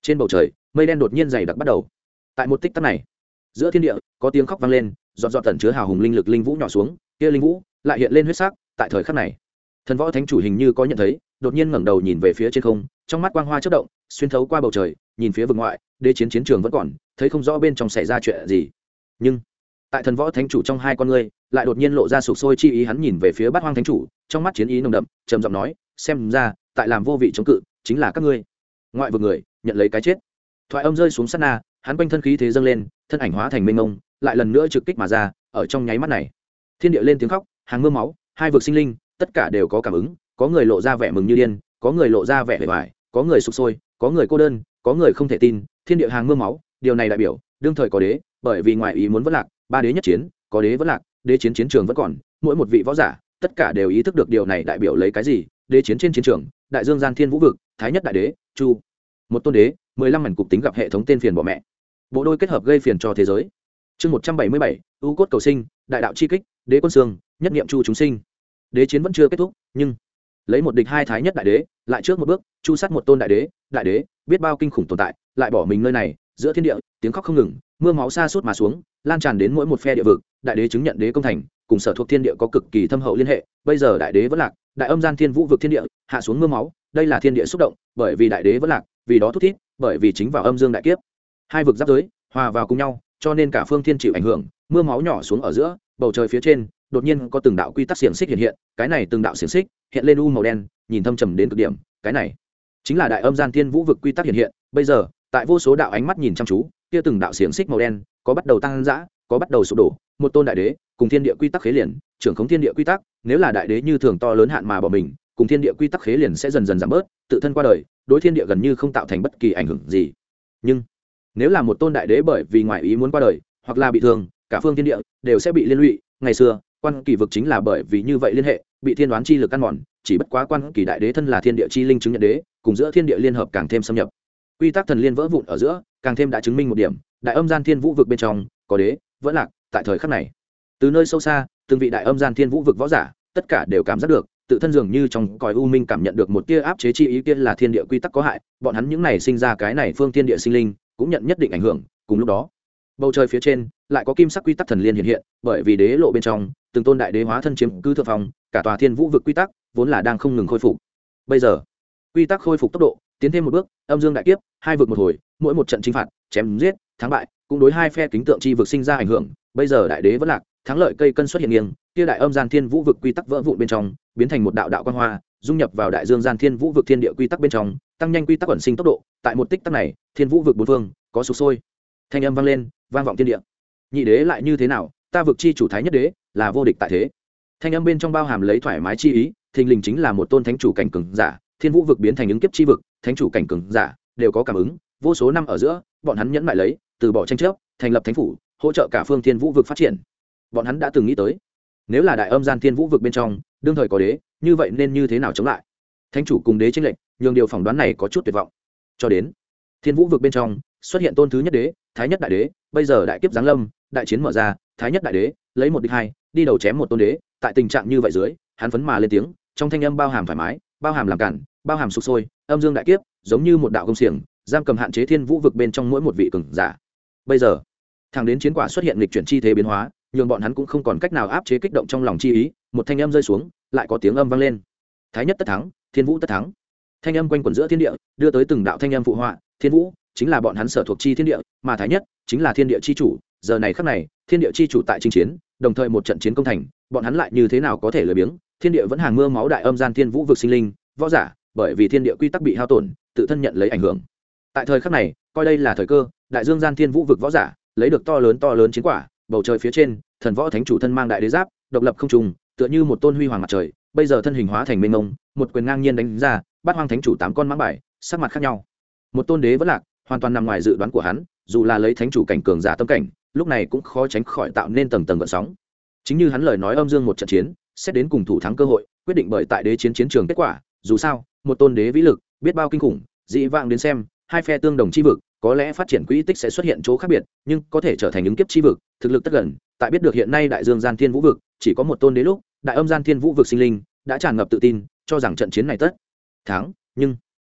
trên bầu trời, mây đen đột nhiên dày đặc bắt đầu. Tại một tích tắc này, giữa thiên địa, có tiếng khóc vang lên dọn dọn tẩn chứa hào hùng linh lực linh vũ nhỏ xuống, kia linh vũ lại hiện lên huyết sắc, tại thời khắc này. Thần võ thánh chủ hình như có nhận thấy, đột nhiên ngẩng đầu nhìn về phía trên không, trong mắt quang hoa chất động, xuyên thấu qua bầu trời, nhìn phía vực ngoại, đế chiến chiến trường vẫn còn, thấy không rõ bên trong xảy ra chuyện gì. Nhưng, tại thần võ thánh chủ trong hai con ngươi, lại đột nhiên lộ ra sụp sôi chi ý hắn nhìn về phía bát hoang thánh chủ, trong mắt chiến ý nồng đậm, trầm giọng nói, xem ra, tại làm vô vị chống cự, chính là các ngươi ngoại vực người, nhận lấy cái chết. Thoại âm rơi xuống sát na, hắn quanh thân khí thế dâng lên, thân ảnh hóa thành mênh mông, lại lần nữa trực kích mà ra, ở trong nháy mắt này. Thiên địa lên tiếng khóc, hàng mưa máu, hai vực sinh linh, tất cả đều có cảm ứng, có người lộ ra vẻ mừng như điên, có người lộ ra vẻ vẻ vải có người sụp sôi, có người cô đơn, có người không thể tin, thiên địa hàng mưa máu, điều này đại biểu, đương thời có đế, bởi vì ngoại ý muốn vất lạc, ba đế nhất chiến, có đế vất lạc, đế chiến chiến trường vẫn còn, mỗi một vị võ giả, tất cả đều ý thức được điều này đại biểu lấy cái gì đế chiến trên chiến trường, đại dương gian thiên vũ vực, thái nhất đại đế, chu. Một tôn đế, mười lăm mảnh cục tính gặp hệ thống tên phiền bỏ mẹ. Bộ đôi kết hợp gây phiền cho thế giới. Chương một trăm bảy mươi bảy, u cốt cầu sinh, đại đạo chi kích, đế quân sương nhất nghiệm chu chúng sinh. Đế chiến vẫn chưa kết thúc, nhưng lấy một địch hai thái nhất đại đế, lại trước một bước, chu sát một tôn đại đế đại đế, biết bao kinh khủng tồn tại, lại bỏ mình nơi này, giữa thiên địa, tiếng khóc không ngừng, mưa máu xa suốt mà xuống, lan tràn đến mỗi một phe địa vực, đại đế chứng nhận đế công thành, cùng sở thuộc thiên địa có cực kỳ thâm hậu liên hệ, bây giờ đại đế vẫn lạc đại âm gian thiên vũ vực thiên địa, hạ xuống mưa máu, đây là thiên địa xúc động, bởi vì đại đế vẫn lạc, vì đó thúc thiết bởi vì chính vào âm dương đại kiếp. Hai vực giáp giới, hòa vào cùng nhau, cho nên cả phương thiên chịu ảnh hưởng, mưa máu nhỏ xuống ở giữa, bầu trời phía trên, đột nhiên có từng đạo quy tắc xiềng xích hiện hiện, cái này từng đạo xiềng xích hiện lên u màu đen, nhìn thâm trầm đến cực điểm, cái này chính là đại âm gian thiên vũ vực quy tắc hiện hiện, bây giờ, tại vô số đạo ánh mắt nhìn chăm chú, kia từng đạo xiềng xích màu đen, có bắt đầu tăng dã, có bắt đầu sụp đổ, một tôn đại đế, cùng thiên địa quy tắc khế liền trưởng khống thiên địa quy tắc, nếu là đại đế như thường to lớn hạn mà bỏ mình, cùng thiên địa quy tắc khế liền sẽ dần dần giảm bớt, tự thân qua đời, đối thiên địa gần như không tạo thành bất kỳ ảnh hưởng gì. Nhưng, nếu là một tôn đại đế bởi vì ngoại ý muốn qua đời, hoặc là bị thương, cả phương thiên địa đều sẽ bị liên lụy. Ngày xưa, quan kỳ vực chính là bởi vì như vậy liên hệ, bị thiên đoán chi lực ăn mòn, chỉ bất quá quan kỳ đại đế thân là thiên địa chi linh chứng nhận đế, cùng giữa thiên địa liên hợp càng thêm xâm nhập. Quy tắc thần liên vỡ vụn ở giữa, càng thêm đã chứng minh một điểm, đại âm gian thiên vũ vực bên trong, có đế, vẫn lạc, tại thời khắc này. Từ nơi sâu xa từng vị đại âm gian thiên vũ vực võ giả, tất cả đều cảm giác được, tự thân dường như trong còi u minh cảm nhận được một tia áp chế chi ý, kia là thiên địa quy tắc có hại, bọn hắn những này sinh ra cái này phương thiên địa sinh linh, cũng nhận nhất định ảnh hưởng, cùng lúc đó, bầu trời phía trên, lại có kim sắc quy tắc thần liên hiện hiện, bởi vì đế lộ bên trong, từng tôn đại đế hóa thân chiếm cứ thượng phong, cả tòa thiên vũ vực quy tắc vốn là đang không ngừng khôi phục. Bây giờ, quy tắc khôi phục tốc độ, tiến thêm một bước, âm dương đại kiếp, hai vực một hồi, mỗi một trận chinh phạt, chém giết, thắng bại, cũng đối hai phe kính tượng chi vực sinh ra ảnh hưởng, bây giờ đại đế vẫn lạc thắng lợi cây cân xuất hiện nghiêng, kia đại âm gian thiên vũ vực quy tắc vỡ vụn bên trong, biến thành một đạo đạo quan hoa, dung nhập vào đại dương gian thiên vũ vực thiên địa quy tắc bên trong, tăng nhanh quy tắc ẩn sinh tốc độ, tại một tích tắc này, thiên vũ vực bốn phương, có sụp sôi. Thanh âm vang lên, vang vọng thiên địa. Nhị đế lại như thế nào? Ta vực chi chủ thái nhất đế, là vô địch tại thế. Thanh âm bên trong bao hàm lấy thoải mái chi ý, thình lình chính là một tôn thánh chủ cảnh cường giả, thiên vũ vực biến thành ứng kiếp chi vực, thánh chủ cảnh cường giả, đều có cảm ứng, vô số năm ở giữa, bọn hắn nhẫn mại lấy, từ bỏ tranh chấp, thành lập thánh phủ, hỗ trợ cả phương thiên vũ vực phát triển bọn hắn đã từng nghĩ tới. Nếu là đại âm gian thiên vũ vực bên trong, đương thời có đế, như vậy nên như thế nào chống lại? Thánh chủ cùng đế tranh lệnh nhường điều phỏng đoán này có chút tuyệt vọng. Cho đến, thiên vũ vực bên trong, xuất hiện tôn thứ nhất đế, thái nhất đại đế, bây giờ đại kiếp giáng lâm, đại chiến mở ra, thái nhất đại đế, lấy một đích hai, đi đầu chém một tôn đế, tại tình trạng như vậy dưới, hắn phấn mà lên tiếng, trong thanh âm bao hàm thoải mái, bao hàm làm cản, bao hàm sụp sôi, âm dương đại kiếp, giống như một đạo công xiềng, giam cầm hạn chế thiên vũ vực bên trong mỗi một vị cường giả. Bây giờ, thẳng đến chiến quả xuất hiện lịch chuyển chi thế biến hóa nhường bọn hắn cũng không còn cách nào áp chế kích động trong lòng chi ý, một thanh âm rơi xuống, lại có tiếng âm vang lên. Thái nhất tất thắng, thiên vũ tất thắng. Thanh âm quanh quẩn giữa thiên địa, đưa tới từng đạo thanh âm phụ họa, thiên vũ chính là bọn hắn sở thuộc chi thiên địa, mà thái nhất chính là thiên địa chi chủ. Giờ này khắc này, thiên địa chi chủ tại chinh chiến, đồng thời một trận chiến công thành, bọn hắn lại như thế nào có thể lười biếng? Thiên địa vẫn hàng mưa máu đại âm gian thiên vũ vực sinh linh, võ giả, bởi vì thiên địa quy tắc bị hao tổn, tự thân nhận lấy ảnh hưởng. Tại thời khắc này, coi đây là thời cơ, đại dương gian thiên vũ vực võ giả, lấy được to lớn to lớn chiến quả bầu trời phía trên, thần võ thánh chủ thân mang đại đế giáp, độc lập không trùng, tựa như một tôn huy hoàng mặt trời, bây giờ thân hình hóa thành mênh mông, một quyền ngang nhiên đánh ra bắt hoang thánh chủ tám con mãng bài, sắc mặt khác nhau. Một tôn đế vẫn lạc, hoàn toàn nằm ngoài dự đoán của hắn, dù là lấy thánh chủ cảnh cường giả tâm cảnh, lúc này cũng khó tránh khỏi tạo nên tầng tầng gợn sóng. Chính như hắn lời nói âm dương một trận chiến, xét đến cùng thủ thắng cơ hội, quyết định bởi tại đế chiến chiến trường kết quả, dù sao, một tôn đế vĩ lực, biết bao kinh khủng, dị vạng đến xem, hai phe tương đồng chi vực, có lẽ phát triển quỹ tích sẽ xuất hiện chỗ khác biệt, nhưng có thể trở thành ứng kiếp chi vực thực lực tất gần, tại biết được hiện nay đại dương gian thiên vũ vực, chỉ có một tôn đế lúc, đại âm gian thiên vũ vực sinh linh, đã tràn ngập tự tin, cho rằng trận chiến này tất thắng. Nhưng,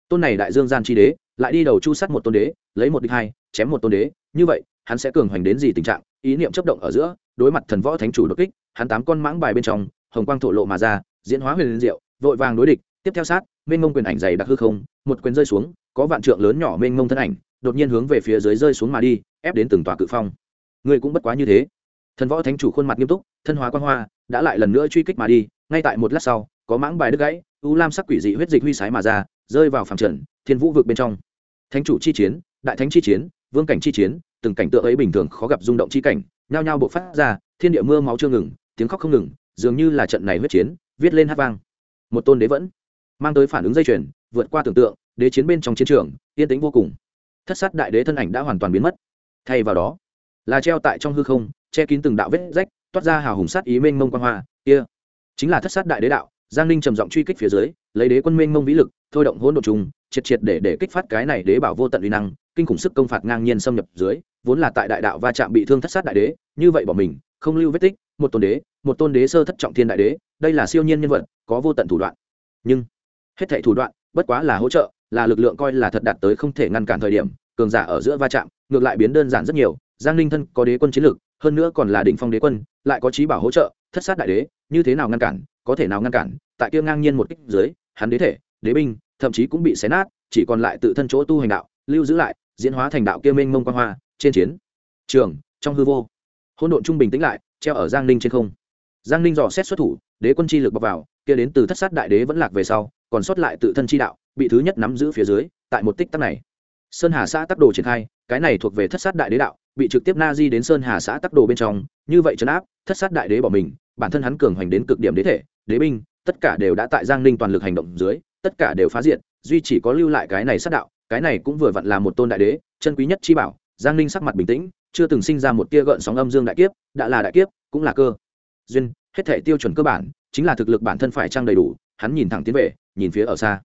tôn này đại dương gian chi đế, lại đi đầu chu sát một tôn đế, lấy một địch hai, chém một tôn đế, như vậy, hắn sẽ cường hoành đến gì tình trạng? Ý niệm chấp động ở giữa, đối mặt thần võ thánh chủ đột kích, hắn tám con mãng bài bên trong, hồng quang thổ lộ mà ra, diễn hóa huyền liên diệu, vội vàng đối địch, tiếp theo sát, mênh mông quyền ảnh dày đặc hư không, một quyền rơi xuống, có vạn trượng lớn nhỏ mênh mông thân ảnh, đột nhiên hướng về phía dưới rơi xuống mà đi, ép đến từng tòa cự phong người cũng bất quá như thế. Thần võ thánh chủ khuôn mặt nghiêm túc, thân hóa quan hoa, đã lại lần nữa truy kích mà đi, ngay tại một lát sau, có mãng bài đứt gãy, u lam sắc quỷ dị huyết dịch huy sái mà ra, rơi vào phẳng trần, thiên vũ vực bên trong. Thánh chủ chi chiến, đại thánh chi chiến, vương cảnh chi chiến, từng cảnh tượng ấy bình thường khó gặp rung động chi cảnh, nhao nhao bộ phát ra, thiên địa mưa máu chưa ngừng, tiếng khóc không ngừng, dường như là trận này huyết chiến, viết lên hát vang. Một tôn đế vẫn, mang tới phản ứng dây chuyền, vượt qua tưởng tượng, đế chiến bên trong chiến trường, yên tĩnh vô cùng. Thất sát đại đế thân ảnh đã hoàn toàn biến mất. Thay vào đó là treo tại trong hư không, che kín từng đạo vết rách, toát ra hào hùng sát ý mênh mông quan hoa, kia. Chính là thất sát đại đế đạo, giang ninh trầm giọng truy kích phía dưới, lấy đế quân mênh mông vĩ lực, thôi động hỗn độ trùng, triệt triệt để để kích phát cái này đế bảo vô tận uy năng, kinh khủng sức công phạt ngang nhiên xâm nhập dưới, vốn là tại đại đạo va chạm bị thương thất sát đại đế, như vậy bỏ mình, không lưu vết tích, một tôn đế, một tôn đế sơ thất trọng thiên đại đế, đây là siêu nhiên nhân vật, có vô tận thủ đoạn. Nhưng, hết thảy thủ đoạn, bất quá là hỗ trợ, là lực lượng coi là thật đạt tới không thể ngăn cản thời điểm, cường giả ở giữa va chạm, ngược lại biến đơn giản rất nhiều giang ninh thân có đế quân chiến lược hơn nữa còn là đỉnh phong đế quân, lại có trí bảo hỗ trợ, thất sát đại đế, như thế nào ngăn cản, có thể nào ngăn cản, tại kia ngang nhiên một kích dưới, hắn đế thể, đế binh, thậm chí cũng bị xé nát, chỉ còn lại tự thân chỗ tu hành đạo, lưu giữ lại, diễn hóa thành đạo kia mênh mông quan hoa, trên chiến trường, trong hư vô. Hỗn độn trung bình tĩnh lại, treo ở giang ninh trên không. Giang ninh dò xét xuất thủ, đế quân chi lực bọc vào, kia đến từ thất sát đại đế vẫn lạc về sau, còn sót lại tự thân chi đạo, bị thứ nhất nắm giữ phía dưới, tại một tích tắc này. Sơn hà xã tắc đồ triển khai, cái này thuộc về thất sát đại đế đạo bị trực tiếp na di đến sơn hà xã tắc đồ bên trong, như vậy trấn áp, thất sát đại đế bỏ mình, bản thân hắn cường hoành đến cực điểm đế thể, đế binh, tất cả đều đã tại giang ninh toàn lực hành động dưới, tất cả đều phá diện duy chỉ có lưu lại cái này sát đạo, cái này cũng vừa vặn là một tôn đại đế, chân quý nhất chi bảo, giang ninh sắc mặt bình tĩnh, chưa từng sinh ra một tia gợn sóng âm dương đại kiếp, đã là đại kiếp, cũng là cơ duyên, hết thể tiêu chuẩn cơ bản, chính là thực lực bản thân phải trang đầy đủ, hắn nhìn thẳng tiến về, nhìn phía ở xa.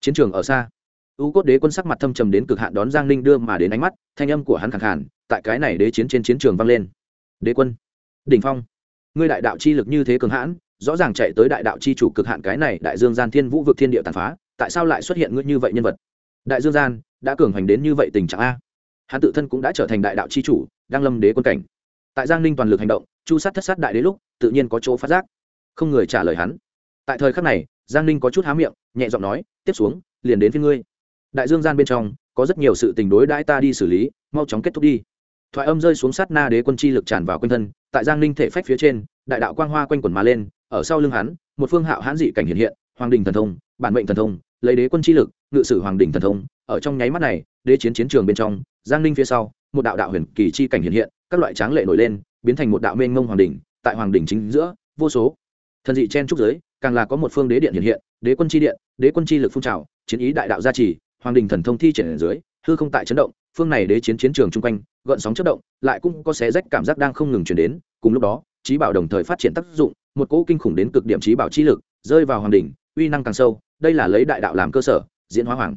Chiến trường ở xa. U cốt đế quân sắc mặt thâm trầm đến cực hạn đón giang ninh đưa mà đến ánh mắt, thanh âm của hắn khẳng khản tại cái này đế chiến trên chiến trường vang lên. Đế quân, đỉnh phong. Ngươi đại đạo chi lực như thế cường hãn, rõ ràng chạy tới đại đạo chi chủ cực hạn cái này đại dương gian thiên vũ vực thiên địa tàn phá, tại sao lại xuất hiện ngươi như vậy nhân vật? Đại dương gian đã cường hành đến như vậy tình trạng a? Hắn tự thân cũng đã trở thành đại đạo chi chủ, đang lâm đế quân cảnh. Tại giang ninh toàn lực hành động, chu sát thất sát đại đế lúc, tự nhiên có chỗ phát giác. Không người trả lời hắn. Tại thời khắc này, giang ninh có chút há miệng, nhẹ giọng nói, tiếp xuống, liền đến với ngươi. Đại dương gian bên trong, có rất nhiều sự tình đối đãi ta đi xử lý, mau chóng kết thúc đi thoại âm rơi xuống sát na đế quân chi lực tràn vào quanh thân, tại giang ninh thể phách phía trên, đại đạo quang hoa quanh quẩn mà lên, ở sau lưng hắn, một phương hạo hãn dị cảnh hiện hiện, hoàng đình thần thông, bản mệnh thần thông, lấy đế quân chi lực, ngự sử hoàng đình thần thông, ở trong nháy mắt này, đế chiến chiến trường bên trong, giang ninh phía sau, một đạo đạo huyền kỳ chi cảnh hiện hiện, các loại tráng lệ nổi lên, biến thành một đạo mênh mông hoàng đình tại hoàng đình chính giữa, vô số thần dị chen trúc giới, càng là có một phương đế điện hiện hiện, đế quân chi điện, đế quân chi lực phun trào, chiến ý đại đạo gia trì, hoàng đình thần thông thi triển ở dưới hư không tại chấn động, phương này đế chiến chiến trường chung quanh, gợn sóng chất động, lại cũng có xé rách cảm giác đang không ngừng chuyển đến, cùng lúc đó, trí bảo đồng thời phát triển tác dụng, một cỗ kinh khủng đến cực điểm trí bảo trí lực, rơi vào hoàng đình uy năng càng sâu, đây là lấy đại đạo làm cơ sở, diễn hóa hoàng.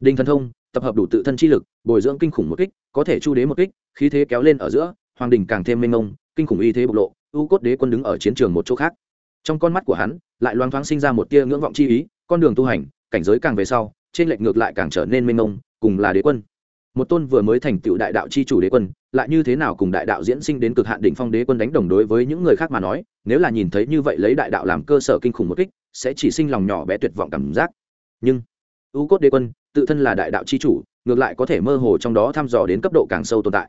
Đinh thần thông, tập hợp đủ tự thân chi lực, bồi dưỡng kinh khủng một kích, có thể chu đế một kích, khí thế kéo lên ở giữa, hoàng đình càng thêm mênh mông, kinh khủng uy thế bộc lộ, u cốt đế quân đứng ở chiến trường một chỗ khác. Trong con mắt của hắn, lại loang thoáng sinh ra một tia ngưỡng vọng chi ý, con đường tu hành, cảnh giới càng về sau, trên lệch ngược lại càng trở nên mênh mông cùng là đế quân. Một tôn vừa mới thành tựu đại đạo chi chủ đế quân, lại như thế nào cùng đại đạo diễn sinh đến cực hạn đỉnh phong đế quân đánh đồng đối với những người khác mà nói, nếu là nhìn thấy như vậy lấy đại đạo làm cơ sở kinh khủng một kích, sẽ chỉ sinh lòng nhỏ bé tuyệt vọng cảm giác. Nhưng, u cốt đế quân, tự thân là đại đạo c h i chủ, ngược lại có thể mơ hồ trong đó thăm dò đến cấp độ càng sâu tồn tại.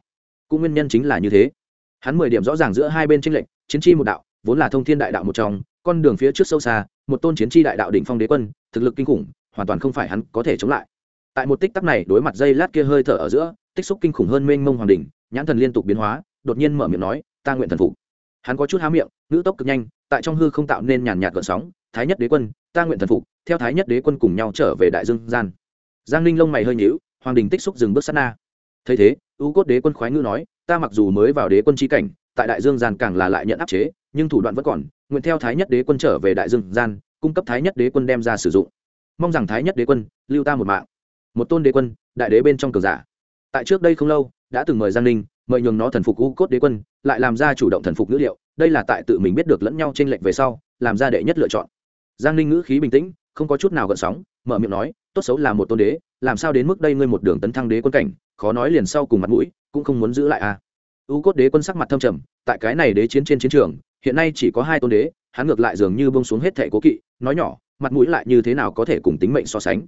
Cũng nguyên nhân chính là như thế. Hắn mười điểm rõ ràng giữa hai bên tranh lệnh chiến tri một đạo, vốn là thông thiên đại đạo một trong, con đường phía trước sâu xa, một tôn chiến tri đại đạo đỉnh phong đế quân, thực lực kinh khủng, hoàn toàn không phải hắn có thể chống lại tại một tích tắc này, đối mặt dây lát kia hơi thở ở giữa, tích xúc kinh khủng hơn mênh mông hoàng đình nhãn thần liên tục biến hóa, đột nhiên mở miệng nói, ta nguyện thần phục. Hắn có chút há miệng, ngữ tốc cực nhanh, tại trong hư không tạo nên nhàn nhạt gợn sóng, thái nhất đế quân, ta nguyện thần phục. Theo thái nhất đế quân cùng nhau trở về đại dương gian. Giang ninh lông mày hơi nhíu, hoàng đình tích xúc dừng bước sát na. Thấy thế, u cốt đế quân khoái ngữ nói, ta mặc dù mới vào đế quân tri cảnh, tại đại dương gian càng là lại nhận áp chế, nhưng thủ đoạn vẫn còn, nguyện theo thái nhất đế quân trở về đại dương gian, cung cấp thái nhất đế quân đem ra sử dụng. Mong rằng thái nhất đế quân, lưu ta một mạng một tôn đế quân, đại đế bên trong cờ giả. Tại trước đây không lâu, đã từng mời giang ninh, mời nhường nó thần phục u cốt đế quân, lại làm ra chủ động thần phục ngữ liệu, đây là tại tự mình biết được lẫn nhau t r ê n lệch về sau, làm ra đệ nhất lựa chọn. Giang ninh ngữ khí bình tĩnh, không có chút nào gợn sóng, mở miệng nói, tốt xấu là một tôn đế, làm sao đến mức đây ngươi một đường tấn thăng đế quân cảnh, khó nói liền sau cùng mặt mũi, cũng không muốn giữ lại à. U cốt đế quân sắc mặt thâm trầm, tại cái này đế chiến trên chiến trường, hiện nay chỉ có hai tôn đế, hắn ngược lại dường như bông xuống hết thẻ cố kỵ, nói nhỏ, mặt mũi lại như thế nào có thể cùng tính mệnh so sánh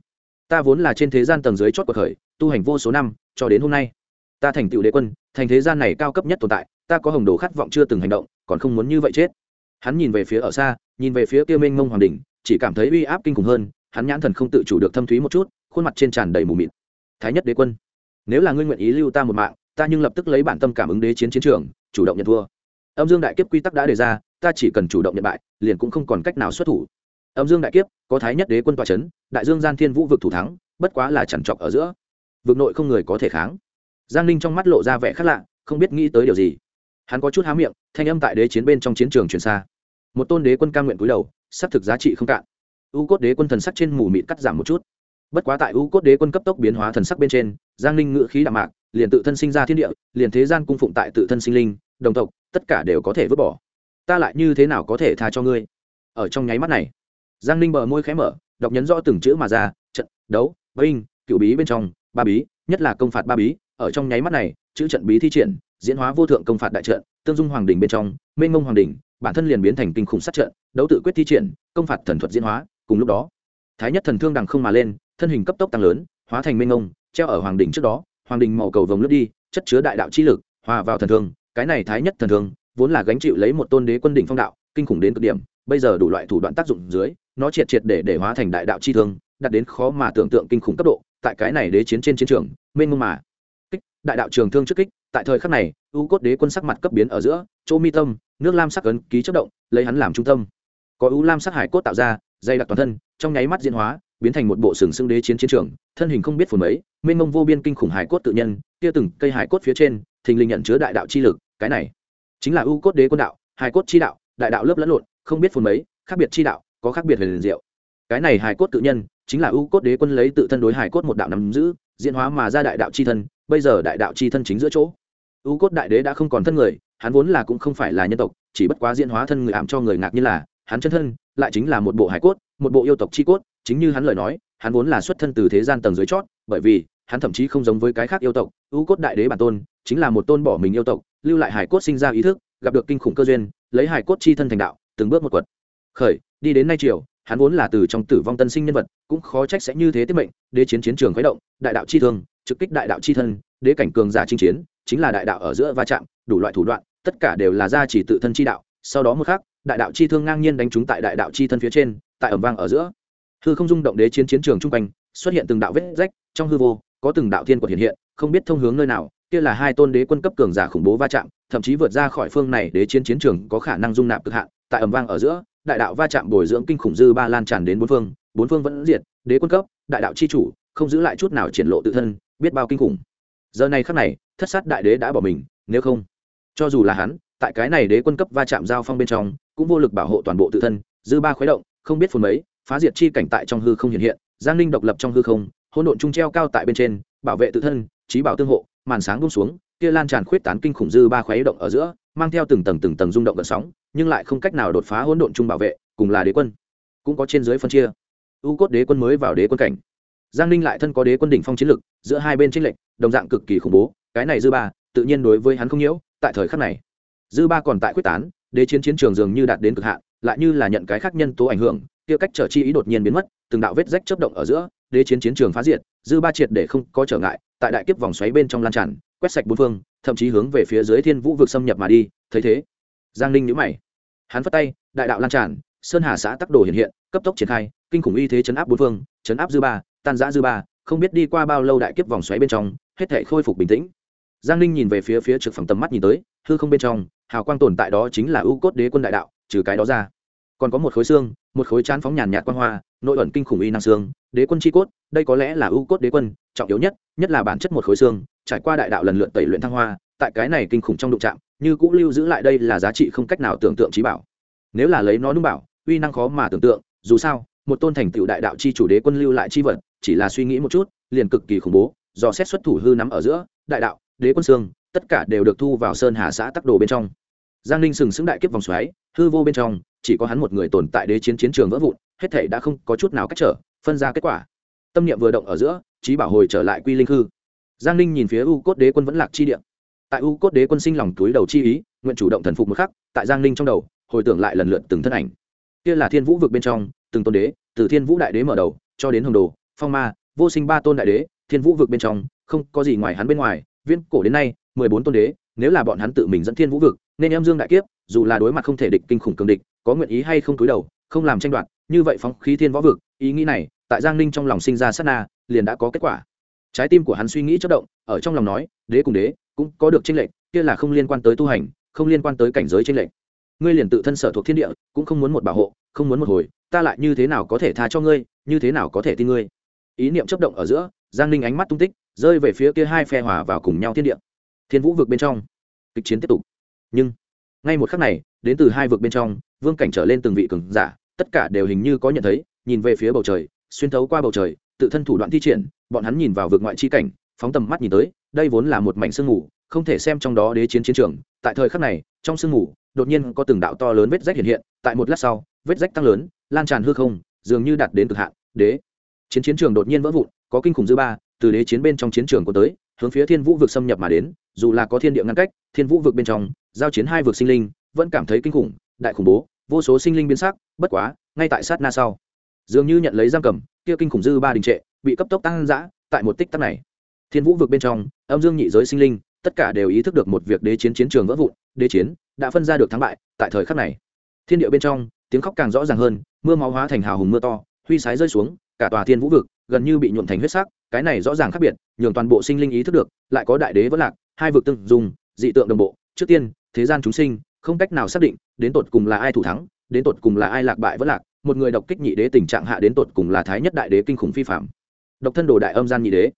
ta vốn là trên thế gian tầng dưới chót cuộc khởi, tu hành vô số năm, cho đến hôm nay. Ta thành tựu đế quân, thành thế gian này cao cấp nhất tồn tại, ta có hồng đồ khát vọng chưa từng hành động, còn không muốn như vậy chết. Hắn nhìn về phía ở xa, nhìn về phía kia mênh mông hoàng đình chỉ cảm thấy uy áp kinh khủng hơn, hắn nhãn thần không tự chủ được thâm thúy một chút, khuôn mặt trên tràn đầy mù mịt. Thái nhất đế quân, nếu là ngươi nguyện ý lưu ta một mạng, ta nhưng lập tức lấy bản tâm cảm ứng đế chiến chiến trường, chủ động nhận thua. Âm dương đại kiếp quy tắc đã đề ra, ta chỉ cần chủ động nhận bại, liền cũng không còn cách nào xuất thủ âm dương đại kiếp, có thái nhất đế quân tòa c h ấ n đại dương gian thiên vũ vực thủ thắng, bất quá là chẳng trọc ở giữa. Vực nội không người có thể kháng. Giang ninh trong mắt lộ ra vẻ khác lạ, không biết nghĩ tới điều gì. Hắn có chút há miệng, thanh âm tại đế chiến bên trong chiến trường truyền xa. Một tôn đế quân ca nguyện cúi đầu, xác thực giá trị không cạn. U cốt đế quân thần sắc trên mù mịt cắt giảm một chút. Bất quá tại u cốt đế quân cấp tốc biến hóa thần sắc bên trên, giang ninh ngự khí đạm mạc, liền tự thân sinh ra thiên địa, liền thế gian cung phụng tại tự thân sinh linh, đồng tộc, tất cả đều có thể vứt bỏ. Ta lại như thế nào có thể tha cho ngươi? Ở trong nháy mắt này giang ninh bờ môi khé mở, đọc nhấn rõ từng chữ mà ra, trận, đấu, binh, cựu bí bên trong, ba bí, nhất là công phạt ba bí. Ở trong nháy mắt này, chữ trận bí thi triển, diễn hóa vô thượng công phạt đại trận, tương dung hoàng đình bên trong, mênh mông hoàng đình bản thân liền biến thành kinh khủng sát trận, đấu tự quyết thi triển, công phạt thần thuật diễn hóa, cùng lúc đó, thái nhất thần thương đằng không mà lên, thân hình cấp tốc tăng lớn, hóa thành mênh mông, treo ở hoàng đình trước đó, hoàng đình màu cầu vồng lướt đi, chất chứa đại đạo chi lực, hòa vào thần thương, cái này thái nhất thần thương, vốn là gánh chịu lấy một tôn đế quân đỉnh phong đạo, kinh khủng đến cực điểm, bây giờ đủ loại thủ đoạn tác dụng dưới nó triệt triệt để để hóa thành đại đạo chi thương, đạt đến khó mà tưởng tượng kinh khủng cấp độ, tại cái này đế chiến trên chiến trường, mênh mông mà. Kích, đại đạo trường thương trước kích, tại thời khắc này, u cốt đế quân sắc mặt cấp biến ở giữa, chỗ mi tâm, nước lam sắc ấn ký chất động, lấy hắn làm trung tâm. Có u lam sắc hải cốt tạo ra, dày đặc toàn thân, trong nháy mắt diễn hóa, biến thành một bộ sừng sững đế chiến chiến trường, thân hình không biết phồn mấy, mênh mông vô biên kinh khủng hải cốt tự nhân kia từng cây hải cốt phía trên, thình lình nhận chứa đại đạo chi lực, cái này chính là u cốt đế quân đạo, hải cốt chi đạo, đại đạo lớp lẫn lộn, không biết phồn mấy, khác biệt chi đạo có khác biệt về liền diệu. Cái này hài cốt tự nhân, chính là ưu cốt đế quân lấy tự thân đối hài cốt một đạo nắm giữ, diễn hóa mà ra đại đạo c h i thân, bây giờ đại đạo c h i thân chính giữa chỗ. Ưu cốt đại đế đã không còn thân người, hắn vốn là cũng không phải là nhân tộc, chỉ bất quá diễn hóa thân người ảm cho người ngạc như là, hắn chân thân lại chính là một bộ hài cốt, một bộ yêu tộc c h i cốt, chính như hắn lời nói, hắn vốn là xuất thân từ thế gian tầng dưới chót, bởi vì, hắn thậm chí không giống với cái khác yêu tộc, ưu cốt đại đế bản tôn, chính là một tôn bỏ mình yêu tộc, lưu lại hài cốt sinh ra ý thức, gặp được kinh khủng cơ duyên, lấy hài cốt chi thân thành đạo, từng bước một quật. Khởi đi đến nay triều, hắn vốn là từ trong tử vong tân sinh nhân vật, cũng khó trách sẽ như thế tiết mệnh, đế chiến chiến trường khuấy động, đại đạo chi thương, trực kích đại đạo chi thân, đế cảnh cường giả chinh chiến, chính là đại đạo ở giữa va chạm, đủ loại thủ đoạn, tất cả đều là gia chỉ tự thân chi đạo. Sau đó một khắc, đại đạo chi thương ngang nhiên đánh trúng tại đại đạo chi thân phía trên, tại ẩm vang ở giữa. Hư không dung động đế chiến chiến trường trung quanh, xuất hiện từng đạo vết rách, trong hư vô, có từng đạo thiên quật hiện hiện, không biết thông hướng nơi nào, kia là hai tôn đế quân cấp cường giả khủng bố va chạm, thậm chí vượt ra khỏi phương này đế chiến chiến trường có khả năng dung nạp cực hạn, tại ẩm vang ở giữa đại đạo va chạm bồi dưỡng kinh khủng dư ba lan tràn đến bốn phương bốn phương vẫn diệt, đế quân cấp, đại đạo c h i chủ, không giữ lại chút nào triển lộ tự thân, biết bao kinh khủng. Giờ này khắc này, thất sát đại đế đã bỏ mình, nếu không, cho dù là hắn, tại cái này đế quân cấp va chạm giao phong bên trong, cũng vô lực bảo hộ toàn bộ tự thân, dư ba khuấy động, không biết phồn mấy, phá diệt chi cảnh tại trong hư không hiện hiện, giang ninh độc lập trong hư không, hỗn độn trung treo cao tại bên trên, bảo vệ tự thân trí bảo tương hộ, màn sáng bông xuống, kia lan tràn khuyết tán kinh khủng dư ba khuấy động ở giữa mang theo từng tầng từng tầng rung động gần sóng, nhưng lại không cách nào đột phá hỗn độn chung bảo vệ, cùng là đế quân. Cũng có trên dưới phân chia. U cốt đế quân mới vào đế quân cảnh. Giang ninh lại thân có đế quân đỉnh phong chiến lực, giữa hai bên tranh lệch, đồng dạng cực kỳ khủng bố, cái này dư ba, tự nhiên đối với hắn không nhiễu, tại thời khắc này. Dư ba còn tại quyết tán, đế chiến chiến trường dường như đạt đến cực hạn, lại như là nhận cái khác nhân tố ảnh hưởng, kia cách trở chi ý đột nhiên biến mất, từng đạo vết rách chớp động ở giữa, đế chiến chiến trường phá diệt, dư ba triệt để không có trở ngại, tại đại kiếp vòng xoáy bên trong lan tràn, quét sạch bốn phương thậm chí hướng về phía dưới thiên vũ vực xâm nhập mà đi, thấy thế, giang ninh nhữ mày. Hắn phất tay, đại đạo lan tràn, sơn hà xã tắc đồ hiện hiện, cấp tốc triển khai, kinh khủng uy thế chấn áp bốn phương, chấn áp dư ba, tan giã dư ba, không biết đi qua bao lâu đại kiếp vòng xoáy bên trong, hết thể khôi phục bình tĩnh. Giang ninh nhìn về phía phía trực phẳng tầm mắt nhìn tới, hư không bên trong, hào quang tồn tại đó chính là ưu cốt đế quân đại đạo, trừ cái đó ra còn có một khối xương, một khối chán phóng nhàn nhạt quan hoa, nội ẩn kinh khủng y năng xương, đế quân chi cốt, đây có lẽ là ưu cốt đế quân, trọng yếu nhất nhất là bản chất một khối xương, trải qua đại đạo lần lượt tẩy luyện thăng hoa, tại cái này kinh khủng trong đụng trạm như cũng lưu giữ lại đây là giá trị không cách nào tưởng tượng trí bảo. Nếu là lấy nó nung bảo, uy năng khó mà tưởng tượng, dù sao, một tôn thành tựu đại đạo chi chủ đế quân lưu lại chi vật, chỉ là suy nghĩ một chút, liền cực kỳ khủng bố, do xét xuất thủ hư nắm ở giữa, đại đạo, đế quân xương, tất cả đều được thu vào sơn hà xã tắc đồ bên trong giang ninh sừng sững đại kiếp vòng xoáy, hư vô bên trong, chỉ có hắn một người tồn tại đế chiến chiến trường vỡ vụn, hết thể đã không có chút nào cách trở, phân ra kết quả. Tâm niệm vừa động ở giữa, trí bảo hồi trở lại quy linh hư giang ninh nhìn phía u cốt đế quân vẫn lạc chi điện tại u cốt đế quân sinh lòng túi đầu chi ý, nguyện chủ động thần phục một khắc, tại giang ninh trong đầu, hồi tưởng lại lần lượt từng thân ảnh. Kia là thiên vũ vực bên trong, từng tôn đế, từ thiên vũ đại đế mở đầu, cho đến hồng đồ, phong ma, vô sinh ba tôn đại đế, thiên vũ vực bên trong, không có gì ngoài hắn bên ngoài viên cổ đến nay, mười bốn tôn đế, nếu là bọn hắn tự mình dẫn thiên vũ vực nên em dương đại kiếp, dù là đối mặt không thể địch kinh khủng cường địch, có nguyện ý hay không túi đầu, không làm tranh đoạt, như vậy phóng khí thiên võ vực, ý nghĩ này, tại giang ninh trong lòng sinh ra sát na, liền đã có kết quả. Trái tim của hắn suy nghĩ chất động, ở trong lòng nói, đế cùng đế, cũng có được tranh lệch, kia là không liên quan tới tu hành, không liên quan tới cảnh giới tranh lệch. Ngươi liền tự thân sở thuộc thiên địa, cũng không muốn một bảo hộ, không muốn một hồi, ta lại như thế nào có thể tha cho ngươi, như thế nào có thể tin ngươi? Ý niệm chấp động ở giữa, giang ninh ánh mắt tung tích, rơi về phía kia hai phe hòa vào cùng nhau thiên địa. Thiên vũ vực bên trong, kịch chiến tiếp tục nhưng, ngay một khắc này, đến từ hai vực bên trong, vương cảnh trở lên từng vị cường giả, tất cả đều hình như có nhận thấy, nhìn về phía bầu trời, xuyên thấu qua bầu trời, tự thân thủ đoạn thi triển, bọn hắn nhìn vào vực ngoại chi cảnh, phóng tầm mắt nhìn tới, đây vốn là một mảnh sương mù, không thể xem trong đó đế chiến chiến trường, tại thời khắc này, trong sương mù, đột nhiên có từng đạo to lớn vết rách hiện hiện, tại một lát sau, vết rách tăng lớn, lan tràn hư không, dường như đạt đến cực hạn, đế chiến chiến trường đột nhiên vỡ vụn, có kinh khủng dư ba, từ đế chiến bên trong chiến trường của tới hướng phía thiên vũ vực xâm nhập mà đến, dù là có thiên địa ngăn cách, thiên vũ vực bên trong, giao chiến hai vực sinh linh, vẫn cảm thấy kinh khủng, đại khủng bố, vô số sinh linh biến sắc, bất quá, ngay tại sát na sau. Dường như nhận lấy giam cầm, kia kinh khủng dư ba đình trệ, bị cấp tốc tăng giã tại một tích tắc này. Thiên vũ vực bên trong, âm dương nhị giới sinh linh, tất cả đều ý thức được một việc đế chiến chiến trường vỡ vụn, đế chiến đã phân ra được thắng bại tại thời khắc này. Thiên địa bên trong, tiếng khóc càng rõ ràng hơn, mưa máu hóa thành hào hùng mưa to, huy sái rơi xuống, cả tòa thiên vũ vực gần như bị nhuộm thành huyết sắc, cái này rõ ràng khác biệt, nhường toàn bộ sinh linh ý thức được, lại có đại đế vẫn lạc, hai vực tương dùng dị tượng đồng bộ. Trước tiên, thế gian chúng sinh, không cách nào xác định đến tột cùng là ai thủ thắng, đến tột cùng là ai lạc bại vẫn lạc. Một người độc kích nhị đế tình trạng hạ đến tột cùng là thái nhất đại đế kinh khủng phi phạm. Độc thân đồ đại âm gian nhị đế,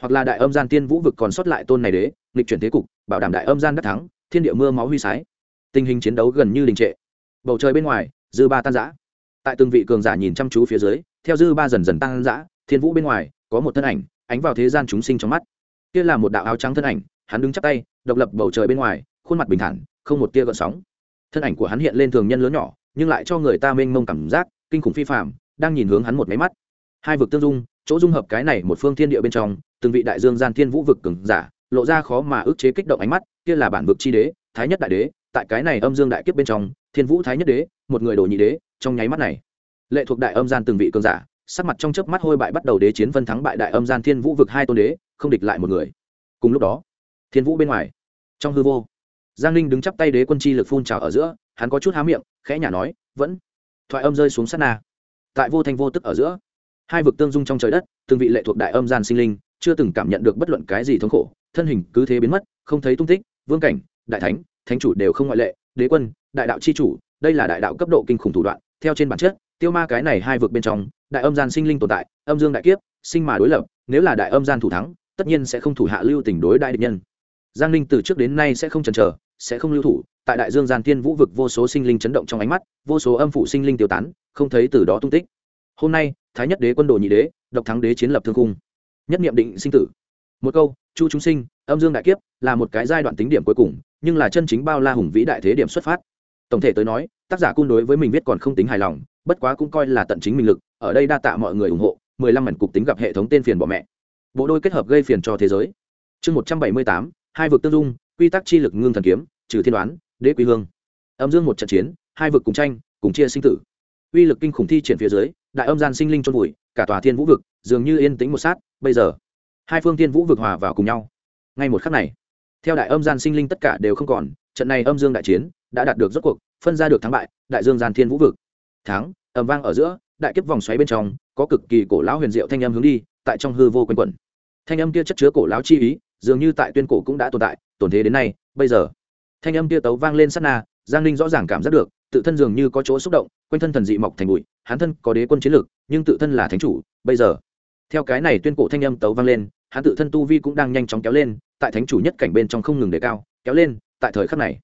hoặc là đại âm gian tiên vũ vực còn sót lại tôn này đế, nghịch chuyển thế cục, bảo đảm đại âm gian đắc thắng, thiên địa mưa máu huy sái. Tình hình chiến đấu gần như đình trệ. Bầu trời bên ngoài, dư ba tan giã tại từng vị cường giả nhìn chăm chú phía dưới, theo dư ba dần dần tan giã thiên vũ bên ngoài, có một thân ảnh, ánh vào thế gian chúng sinh trong mắt. Kia là một đạo áo trắng thân ảnh, hắn đứng chắp tay, độc lập bầu trời bên ngoài, khuôn mặt bình thản, không một tia gợn sóng. Thân ảnh của hắn hiện lên thường nhân lớn nhỏ, nhưng lại cho người ta mênh mông cảm giác, kinh khủng phi phạm đang nhìn hướng hắn một máy mắt. Hai vực tương dung, chỗ dung hợp cái này một phương thiên địa bên trong, từng vị đại dương gian thiên vũ vực cường giả, lộ ra khó mà ức chế kích động ánh mắt, kia là bản vực chi đế, thái nhất đại đế, tại cái này âm dương đại kiếp bên trong, thiên vũ thái nhất đế, một người đồ nhị đế, trong nháy mắt này, lệ thuộc đại âm gian từng vị cường giả sắc mặt trong chớp mắt hôi bại bắt đầu đế chiến phân thắng bại đại âm gian thiên vũ vực hai tôn đế, không địch lại một người. Cùng lúc đó, thiên vũ bên ngoài, trong hư vô, giang ninh đứng chắp tay đế quân chi lực phun trào ở giữa, hắn có chút há miệng, khẽ nhả nói, vẫn. Thoại âm rơi xuống sát na. Tại vô thanh vô tức ở giữa, hai vực tương dung trong trời đất, từng vị lệ thuộc đại âm gian sinh linh, chưa từng cảm nhận được bất luận cái gì thống khổ, thân hình cứ thế biến mất, không thấy tung tích, vương cảnh, đại thánh thánh chủ đều không ngoại lệ, đế quân, đại đạo c h i chủ, đây là đại đạo cấp độ kinh khủng thủ đoạn, theo trên bản chất, tiêu ma cái này hai vực bên trong đại âm gian sinh linh tồn tại, âm dương đại kiếp, sinh mà đối lập, nếu là đại âm gian thủ thắng, tất nhiên sẽ không thủ hạ lưu tình đối đại địch nhân. Giang ninh từ trước đến nay sẽ không chần chờ, sẽ không lưu thủ, tại đại dương gian tiên vũ vực vô số sinh linh chấn động trong ánh mắt, vô số âm phụ sinh linh tiêu tán, không thấy từ đó tung tích. Hôm nay, thái nhất đế quân đồ nhị đế, độc thắng đế chiến lập thương cung. Nhất niệm định sinh tử. Một câu, chu chúng sinh, âm dương đại kiếp, là một cái giai đoạn tính điểm cuối cùng, nhưng là chân chính bao la hùng vĩ đại thế điểm xuất phát. Tổng thể tới nói, tác giả cung đối với mình viết còn không tính hài lòng, bất quá cũng coi là tận chính mình lực ở đây đa tạ mọi người ủng hộ, mười lăm mảnh cục tính gặp hệ thống tên phiền bỏ mẹ. Bộ đôi kết hợp gây phiền cho thế giới. Chương một trăm bảy mươi tám, hai vực tương dung, quy tắc chi lực ngưng thần kiếm, trừ thiên đoán, đế quý hương. Âm dương một trận chiến, hai vực cùng tranh, cùng chia sinh tử. Uy lực kinh khủng thi triển phía dưới, đại âm gian sinh linh trôn vùi, cả tòa thiên vũ vực, dường như yên tĩnh một sát, bây giờ, hai phương thiên vũ vực hòa vào cùng nhau. Ngay một khắc này, theo đại âm gian sinh linh tất cả đều không còn, trận này âm dương đại chiến đã đạt được rốt cuộc, phân ra được thắng bại, đại dương gian thiên vũ vực. Thắng, ầm vang ở giữa đại kiếp vòng xoáy bên trong, có cực kỳ cổ lão huyền diệu thanh âm hướng đi, tại trong hư vô quanh quẩn. Thanh âm kia chất chứa cổ lão chi ý, dường như tại tuyên cổ cũng đã tồn tại, tồn thế đến nay, bây giờ, thanh âm kia tấu vang lên sát na, giang ninh rõ ràng cảm giác được, tự thân dường như có chỗ xúc động, quanh thân thần dị mọc thành bụi, hắn thân có đế quân chiến lược nhưng tự thân là thánh chủ, bây giờ, theo cái này tuyên cổ thanh âm tấu vang lên, hắn tự thân tu vi cũng đang nhanh chóng kéo lên, tại thánh chủ nhất cảnh bên trong không ngừng đề cao, kéo lên, tại thời khắc này,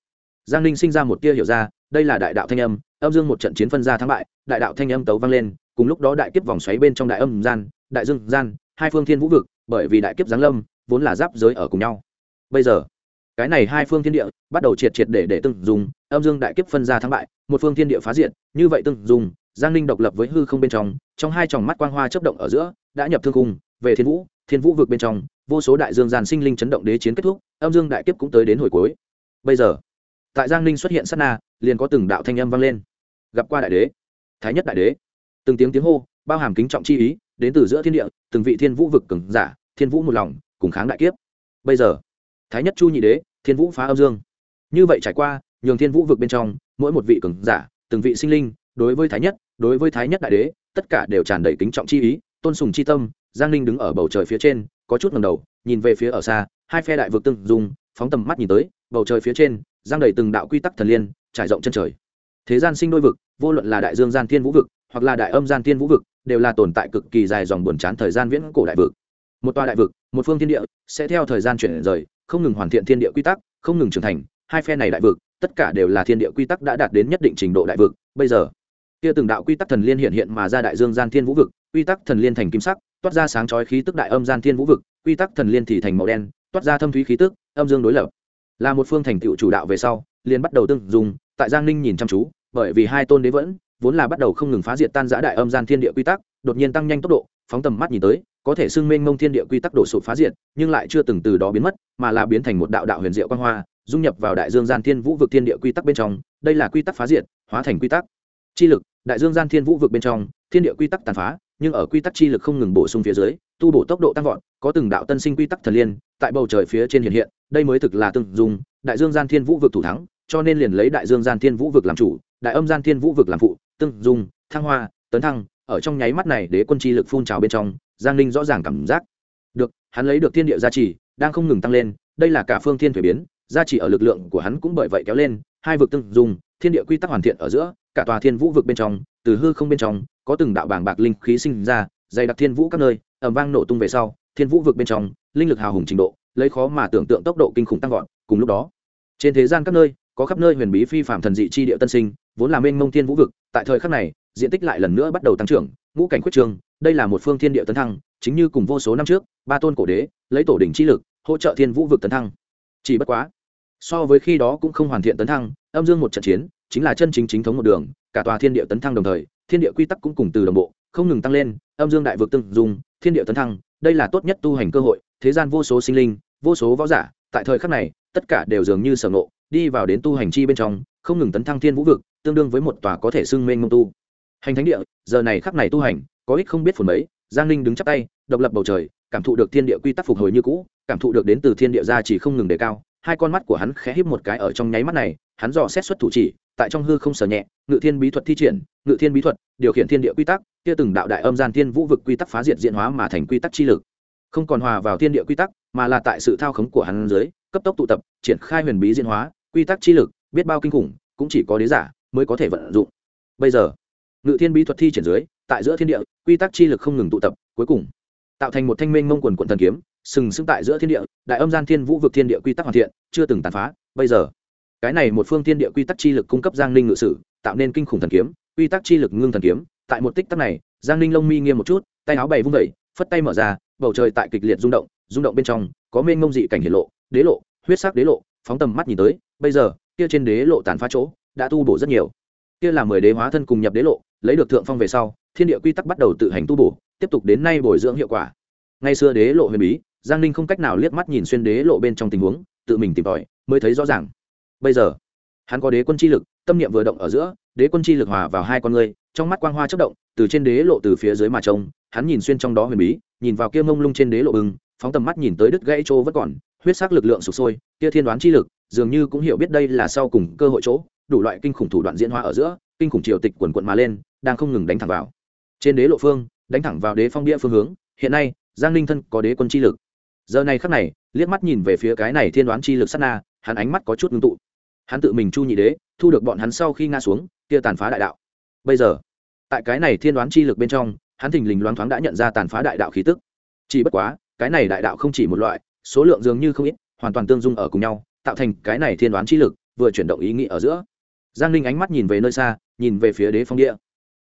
giang ninh sinh ra một tia hiểu ra đây là đại đạo thanh âm âm dương một trận chiến phân ra thắng bại, đại đạo thanh âm tấu vang lên, cùng lúc đó đại kiếp vòng xoáy bên trong đại âm gian, đại dương gian, hai phương thiên vũ vực, bởi vì đại kiếp giáng lâm, vốn là giáp giới ở cùng nhau. Bây giờ, cái này hai phương thiên địa bắt đầu triệt triệt để để từng dùng âm dương đại kiếp phân ra thắng bại, một phương thiên địa phá diện như vậy từng dùng giang ninh độc lập với hư không bên trong trong hai tròng mắt quang hoa chấp động ở giữa, đã nhập thương cung, về thiên vũ thiên vũ vực bên trong, vô số đại dương giàn sinh linh chấn động đế chiến kết thúc, âm dương đại kiếp cũng tới đến hồi cuối. Bây giờ, tại giang ninh xuất hiện sát na liền có từng đạo thanh âm vang lên. Gặp qua đại đế, thái nhất đại đế, từng tiếng tiếng hô, bao hàm kính trọng chi ý, đến từ giữa thiên địa, từng vị thiên vũ vực cừng giả, thiên vũ một lòng, cùng kháng đại kiếp. Bây giờ, thái nhất chu nhị đế, thiên vũ phá âm dương. Như vậy trải qua, nhường thiên vũ vực bên trong, mỗi một vị cường giả, từng vị sinh linh, đối với thái nhất, đối với thái nhất đại đế, tất cả đều tràn đầy kính trọng chi ý, tôn sùng chi tâm, giang ninh đứng ở bầu trời phía trên, có chút ngầm đầu, nhìn về phía ở xa, hai phe đại vực tương dùng, phóng tầm mắt nhìn tới, bầu trời phía trên, giang đầy từng đạo quy tắc thần liên trải rộng chân trời. Thế gian sinh đôi vực, vô luận là đại dương gian thiên vũ vực, hoặc là đại âm gian thiên vũ vực, đều là tồn tại cực kỳ dài dòng buồn chán thời gian viễn cổ đại vực. Một tòa đại vực, một phương thiên địa, sẽ theo thời gian chuyển rời, không ngừng hoàn thiện thiên địa quy tắc, không ngừng trưởng thành. Hai phe này đại vực, tất cả đều là thiên địa quy tắc đã đạt đến nhất định trình độ đại vực. Bây giờ, kia từng đạo quy tắc thần liên hiện hiện mà ra đại dương gian thiên vũ vực, quy tắc thần liên thành kim sắc, toát ra sáng chói khí tức đại âm gian thiên vũ vực, quy tắc thần liên thì thành màu đen, toát ra thâm thúy khí tức, âm dương đối lập. Là một phương thành tựu chủ đạo về sau liền bắt đầu tương dùng, tại giang ninh nhìn chăm chú, bởi vì hai tôn đế vẫn vốn là bắt đầu không ngừng phá diệt tan giã đại âm gian thiên địa quy tắc, đột nhiên tăng nhanh tốc độ, phóng tầm mắt nhìn tới, có thể xưng mênh mông thiên địa quy tắc đổ sụp phá diệt, nhưng lại chưa từng từ đó biến mất, mà là biến thành một đạo đạo huyền diệu quan hoa, dung nhập vào đại dương gian thiên vũ vực thiên địa quy tắc bên trong, đây là quy tắc phá diệt, hóa thành quy tắc. Chi lực, đại dương gian thiên vũ vực bên trong, thiên địa quy tắc tàn phá, nhưng ở quy tắc chi lực không ngừng bổ sung phía dưới, tu bổ tốc độ tăng vọt, có từng đạo tân sinh quy tắc thần liên, tại bầu trời phía trên hiện hiện, đây mới thực là tương dung đại dương gian thiên vũ vực thủ thắng, cho nên liền lấy đại dương gian thiên vũ vực làm chủ, đại âm gian thiên vũ vực làm phụ, tương dung, thăng hoa, tấn thăng, ở trong nháy mắt này đế quân chi lực phun trào bên trong, giang ninh rõ ràng cảm giác được, hắn lấy được thiên địa gia trì, đang không ngừng tăng lên, đây là cả phương thiên thuế biến, gia trì ở lực lượng của hắn cũng bởi vậy kéo lên, hai vực tương Dung, thiên địa quy tắc hoàn thiện ở giữa, cả tòa thiên vũ vực bên trong, từ hư không bên trong, có từng đạo bảng bạc linh khí sinh ra, dày đặc thiên vũ các nơi ẩm vang nổ tung về sau, thiên vũ vực bên trong, linh lực hào hùng trình độ, lấy khó mà tưởng tượng tốc độ kinh khủng tăng vọt cùng lúc đó, trên thế gian các nơi, có khắp nơi huyền bí phi phạm thần dị chi địa tân sinh, vốn là mênh mông thiên vũ vực, tại thời khắc này, diện tích lại lần nữa bắt đầu tăng trưởng, ngũ cảnh quyết trường, đây là một phương thiên địa tấn thăng, chính như cùng vô số năm trước, ba tôn cổ đế, lấy tổ đỉnh chi lực, hỗ trợ thiên vũ vực tấn thăng. Chỉ bất quá, so với khi đó cũng không hoàn thiện tấn thăng, âm dương một trận chiến, chính là chân chính chính thống một đường, cả tòa thiên địa tấn thăng đồng thời, thiên địa quy tắc cũng cùng từ đồng bộ, không ngừng tăng lên, âm dương đại vực tương dùng thiên địa tấn thăng, đây là tốt nhất tu hành cơ hội, thế gian vô số sinh linh, vô số võ giả, tại thời khắc này tất cả đều dường như sở ngộ, đi vào đến tu hành chi bên trong, không ngừng tấn thăng thiên vũ vực, tương đương với một tòa có thể xưng mênh mông tu. Hành thánh địa, giờ này khắc này tu hành, có ích không biết phồn mấy, giang ninh đứng chắp tay, độc lập bầu trời, cảm thụ được thiên địa quy tắc phục hồi như cũ, cảm thụ được đến từ thiên địa gia chỉ không ngừng đề cao, hai con mắt của hắn khẽ híp một cái ở trong nháy mắt này, hắn dò xét xuất thủ chỉ, tại trong hư không sở nhẹ, ngự thiên bí thuật thi triển, ngự thiên bí thuật, điều khiển thiên địa quy tắc, kia từng đạo đại âm gian thiên vũ vực quy tắc phá diệt diện hóa mà thành quy tắc chi lực. Không còn hòa vào thiên địa quy tắc, mà là tại sự thao khống của hắn dưới cấp tốc tụ tập, triển khai huyền bí diễn hóa, quy tắc chi lực, biết bao kinh khủng, cũng chỉ có đế giả mới có thể vận dụng. Bây giờ, ngự thiên bí thuật thi triển dưới, tại giữa thiên địa, quy tắc chi lực không ngừng tụ tập, cuối cùng, tạo thành một thanh minh mông quần quần thần kiếm, sừng sững tại giữa thiên địa, đại âm gian thiên vũ vực thiên địa quy tắc hoàn thiện, chưa từng tàn phá. Bây giờ, cái này một phương thiên địa quy tắc chi lực cung cấp giang ninh ngự sử, tạo nên kinh khủng thần kiếm, quy tắc chi lực ngưng thần kiếm. Tại một tích tắc này, giang ninh lông mi nghiêm một chút, tay áo bày vung vẩy phất tay mở ra, bầu trời tại kịch liệt rung động rung động bên trong có mênh mông dị cảnh hiển lộ, đế lộ, huyết sắc đế lộ, phóng tầm mắt nhìn tới, bây giờ, kia trên đế lộ tàn phá chỗ, đã tu bổ rất nhiều. Kia là mười đế hóa thân cùng nhập đế lộ, lấy được thượng phong về sau, thiên địa quy tắc bắt đầu tự hành tu bổ, tiếp tục đến nay bồi dưỡng hiệu quả. Ngày xưa đế lộ huyền bí, giang ninh không cách nào liếc mắt nhìn xuyên đế lộ bên trong tình huống, tự mình tìm tòi, mới thấy rõ ràng. Bây giờ, hắn có đế quân chi lực, tâm niệm vừa động ở giữa, đế quân chi lực hòa vào hai con người, trong mắt quang hoa chất động, từ trên đế lộ từ phía dưới mà trông, hắn nhìn xuyên trong đó huyền bí, nhìn vào kia mông lung trên đế lộ bừng phóng tầm mắt nhìn tới đứt gãy chỗ vẫn còn, huyết sắc lực lượng sụp sôi, kia thiên đoán chi lực, dường như cũng hiểu biết đây là sau cùng cơ hội chỗ, đủ loại kinh khủng thủ đoạn diễn hóa ở giữa, kinh khủng triều tịch quần quận mà lên, đang không ngừng đánh thẳng vào. Trên đế lộ phương, đánh thẳng vào đế phong địa phương hướng, hiện nay, giang ninh thân có đế quân chi lực. Giờ này khắc này, liếc mắt nhìn về phía cái này thiên đoán chi lực sát na, hắn ánh mắt có chút ngưng tụ. Hắn tự mình chu nhị đế, thu được bọn hắn sau khi ngã xuống, kia tàn phá đại đạo. Bây giờ, tại cái này thiên đoán chi lực bên trong, hắn thình lình loáng thoáng đã nhận ra tàn phá đại đạo khí tức. Chỉ bất quá cái này đại đạo không chỉ một loại, số lượng dường như không ít, hoàn toàn tương dung ở cùng nhau, tạo thành cái này thiên đoán chi lực, vừa chuyển động ý nghĩ ở giữa. Giang ninh ánh mắt nhìn về nơi xa, nhìn về phía đế phong địa.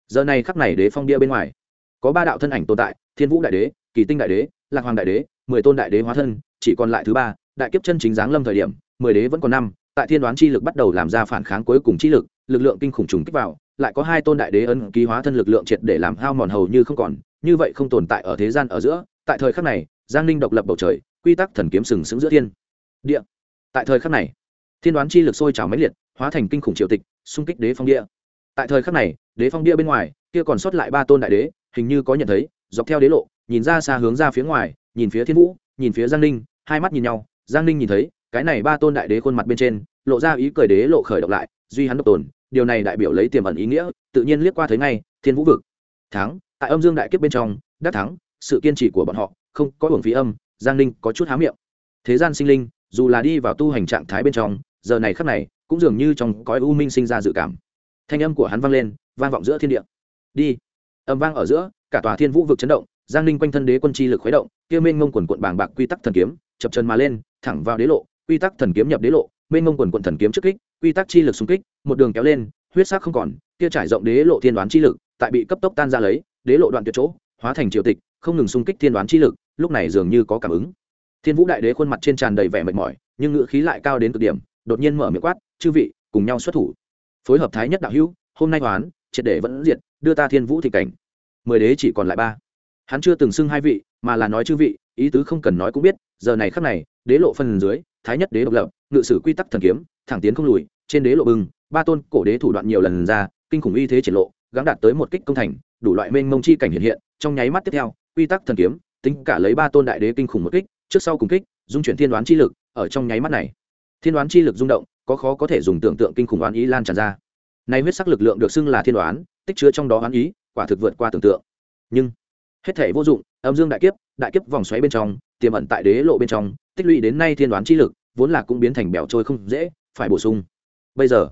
Giờ này khắc này đế phong địa bên ngoài, có ba đạo thân ảnh tồn tại, thiên vũ đại đế, kỳ tinh đại đế, lạc hoàng đại đế, mười tôn đại đế hóa thân, chỉ còn lại thứ ba, đại kiếp chân chính giáng lâm thời điểm, mười đế vẫn còn năm, tại thiên đoán chi lực bắt đầu làm ra phản kháng cuối cùng chi lực lực lượng kinh khủng trùng kích vào, lại có hai tôn đại đế ấn ký hóa thân lực lượng triệt để làm hao mòn hầu như không còn, như vậy không tồn tại ở thế gian ở giữa, tại thời khắc này giang ninh độc lập bầu trời, quy tắc thần kiếm sừng sững giữa thiên. Địa. Tại thời khắc này, thiên đoán chi lực sôi trào mãnh liệt, hóa thành kinh khủng triều tịch, xung kích đế phong địa. Tại thời khắc này, đế phong địa bên ngoài, kia còn sót lại ba tôn đại đế, hình như có nhận thấy, dọc theo đế lộ, nhìn ra xa hướng ra phía ngoài, nhìn phía thiên vũ, nhìn phía giang ninh, hai mắt nhìn nhau, giang ninh nhìn thấy, cái này ba tôn đại đế khuôn mặt bên trên, lộ ra ý cười đế lộ khởi động lại, duy hắn độc tồn, điều này đại biểu lấy tiềm ẩn ý nghĩa, tự nhiên liếc qua thấy ngay, thiên vũ vực. Thắng, tại âm dương đại kiếp bên trong, đắc thắng, sự kiên trì của bọn họ không có hưởng phí âm, giang ninh có chút há miệng. Thế gian sinh linh, dù là đi vào tu hành trạng thái bên trong, giờ này khắc này, cũng dường như trong cõi u minh sinh ra dự cảm. Thanh âm của hắn vang lên, vang vọng giữa thiên địa. Đi. Âm vang ở giữa, cả tòa thiên vũ vực chấn động, giang ninh quanh thân đế quân chi lực khuấy động, kia mênh ngông quần quận bàng bạc quy tắc thần kiếm, chập chân mà lên, thẳng vào đế lộ, quy tắc thần kiếm nhập đế lộ, mênh ngông quần quận thần kiếm trước kích, quy tắc chi lực xung kích, một đường kéo lên, huyết sắc không còn, kia trải rộng đế lộ thiên đoán chi lực, tại bị cấp tốc tan ra lấy, đế lộ đoạn tuyệt chỗ, hóa thành triều tịch, không ngừng xung kích thiên đoán chi lực lúc này dường như có cảm ứng. Thiên vũ đại đế khuôn mặt trên tràn đầy vẻ mệt mỏi, nhưng ngữ khí lại cao đến cực điểm, đột nhiên mở miệng quát, chư vị, cùng nhau xuất thủ. Phối hợp thái nhất đạo hữu, hôm nay hoán triệt để vẫn diệt, đưa ta thiên vũ thị cảnh. Mười đế chỉ còn lại ba. Hắn chưa từng xưng hai vị, mà là nói chư vị, ý tứ không cần nói cũng biết, giờ này khắc này, đế lộ phần dưới, thái nhất đế độc lập, ngự sử quy tắc thần kiếm, thẳng tiến không lùi, trên đế lộ bừng, ba tôn cổ đế thủ đoạn nhiều lần ra, kinh khủng uy thế triển lộ, gắng đạt tới một kích công thành, đủ loại mênh mông chi cảnh hiện hiện, trong nháy mắt tiếp theo, quy tắc thần kiếm tính cả lấy ba tôn đại đế kinh khủng một kích, trước sau cùng kích, dung chuyển thiên đoán chi lực, ở trong nháy mắt này, thiên đoán chi lực rung động, có khó có thể dùng tưởng tượng kinh khủng oán ý lan tràn ra. Nay huyết sắc lực lượng được xưng là thiên đoán, tích chứa trong đó oán ý, quả thực vượt qua tưởng tượng. Nhưng, hết thể vô dụng, âm dương đại kiếp đại kiếp vòng xoáy bên trong, tiềm ẩn tại đế lộ bên trong, tích lũy đến nay thiên đoán chi lực, vốn là cũng biến thành bèo trôi không dễ, phải bổ sung. Bây giờ,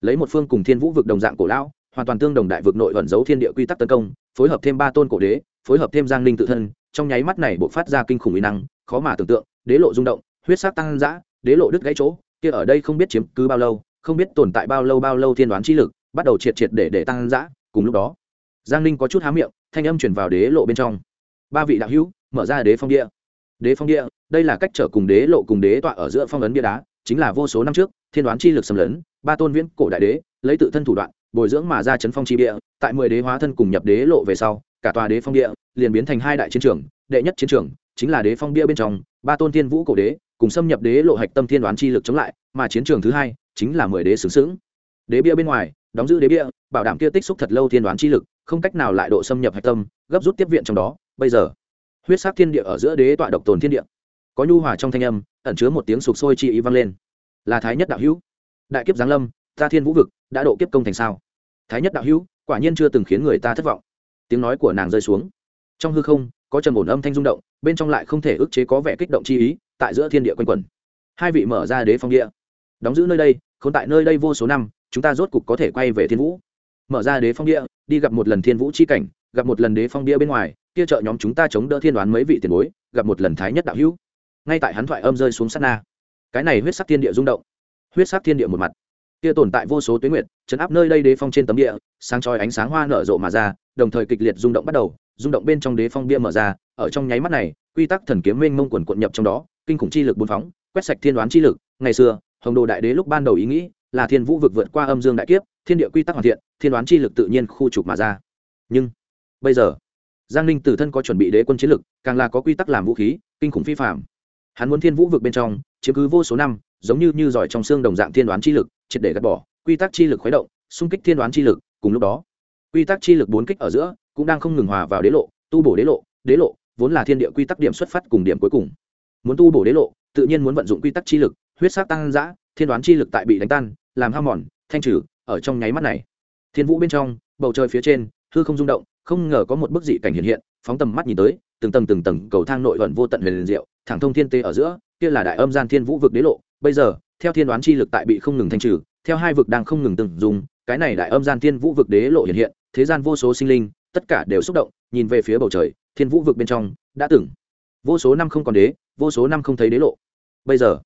lấy một phương cùng thiên vũ vực đồng dạng cổ lão, hoàn toàn tương đồng đại vực nội ẩn giấu thiên địa quy tắc tấn công, phối hợp thêm ba tôn cổ đế, phối hợp thêm giang linh tự thân trong nháy mắt này bộ phát ra kinh khủng uy năng, khó mà tưởng tượng, đế lộ rung động, huyết sắc tăng dã, đế lộ đứt gãy chỗ, kia ở đây không biết chiếm cứ bao lâu, không biết tồn tại bao lâu bao lâu thiên đoán chi lực, bắt đầu triệt triệt để để tăng dã, cùng lúc đó, giang linh có chút há miệng, thanh âm truyền vào đế lộ bên trong. Ba vị đạo hữu, mở ra đế phong địa. Đế phong địa, đây là cách trở cùng đế lộ cùng đế tọa ở giữa phong ấn bia đá, chính là vô số năm trước, thiên đoán chi lực xâm lấn, ba tôn viễn cổ đại đế, lấy tự thân thủ đoạn, bồi dưỡng mà ra chấn phong chi địa, tại mười đế hóa thân cùng nhập đế lộ về sau cả tòa đế phong địa liền biến thành hai đại chiến trường, đệ nhất chiến trường chính là đế phong bia bên trong, ba tôn thiên vũ cổ đế cùng xâm nhập đế lộ hạch tâm thiên đoán chi lực chống lại, mà chiến trường thứ hai chính là mười đế xứng xứng đế bia bên ngoài, đóng giữ đế bia, bảo đảm kia tích xúc thật lâu thiên đoán chi lực, không cách nào lại độ xâm nhập hạch tâm, gấp rút tiếp viện trong đó. Bây giờ, huyết sắc thiên địa ở giữa đế tọa độc tồn thiên địa. Có nhu hòa trong thanh âm, ẩn chứa một tiếng sục sôi chi ý vang lên. Là thái nhất đạo hữu. Đại kiếp giáng lâm, ta thiên vũ vực đã độ kiếp công thành sao? Thái nhất đạo hữu, quả nhiên chưa từng khiến người ta thất vọng tiếng nói của nàng rơi xuống. Trong hư không, có trầm ổn âm thanh rung động, bên trong lại không thể ức chế có vẻ kích động chi ý, tại giữa thiên địa quanh quẩn. Hai vị mở ra đế phong địa. Đóng giữ nơi đây không tại nơi đây vô số năm, chúng ta rốt cục có thể quay về thiên vũ. Mở ra đế phong địa, đi gặp một lần thiên vũ chi cảnh, gặp một lần đế phong địa bên ngoài, kia trợ nhóm chúng ta chống đỡ thiên đoán mấy vị tiền bối, gặp một lần thái nhất đạo hữu. Ngay tại hắn thoại âm rơi xuống sát na. Cái này huyết sắc thiên địa rung động. Huyết sắc thiên địa một mặt kia tồn tại vô số tuyến nguyệt, chấn áp nơi đây đế phong trên tấm địa, sáng chói ánh sáng hoa nở rộ mà ra, đồng thời kịch liệt rung động bắt đầu, rung động bên trong đế phong bia mở ra, ở trong nháy mắt này, quy tắc thần kiếm mênh mông quần quận nhập trong đó, kinh khủng chi lực buôn phóng, quét sạch thiên đoán chi lực. Ngày xưa, hồng đồ đại đế lúc ban đầu ý nghĩ là thiên vũ vực vượt qua âm dương đại kiếp, thiên địa quy tắc hoàn thiện, thiên đoán chi lực tự nhiên khu trục mà ra. Nhưng, bây giờ, giang ninh tử thân có chuẩn bị đế quân chiến lực, càng là có quy tắc làm vũ khí, kinh khủng phi phạm hắn muốn thiên vũ vực bên trong, chiếm cứ vô số năm, giống như như giỏi trong xương đồng dạng thiên đoán chi lực, triệt để gạt bỏ, quy tắc chi lực khuấy động, xung kích thiên đoán chi lực, cùng lúc đó, quy tắc chi lực bốn kích ở giữa, cũng đang không ngừng hòa vào đế lộ, tu bổ đế lộ đế lộ vốn là thiên địa quy tắc điểm xuất phát cùng điểm cuối cùng. Muốn tu bổ đế lộ, tự nhiên muốn vận dụng quy tắc chi lực, huyết sắc tăng dã, thiên đoán chi lực tại bị đánh tan, làm hao mòn, thanh trừ, ở trong nháy mắt này. Thiên vũ bên trong, bầu trời phía trên, hư không rung động, không ngờ có một bức dị cảnh hiện hiện, phóng tầm mắt nhìn tới từng tầng từng tầng cầu thang nội vận vô tận huyền liền diệu, thẳng thông thiên tế ở giữa, kia là đại âm gian thiên vũ vực đế lộ. Bây giờ, theo thiên đoán chi lực tại bị không ngừng thanh trừ, theo hai vực đang không ngừng từng dùng, cái này đại âm gian thiên vũ vực đế lộ hiện hiện, thế gian vô số sinh linh, tất cả đều xúc động, nhìn về phía bầu trời, thiên vũ vực bên trong, đã từng. Vô số năm không còn đế, vô số năm không thấy đế lộ. Bây giờ,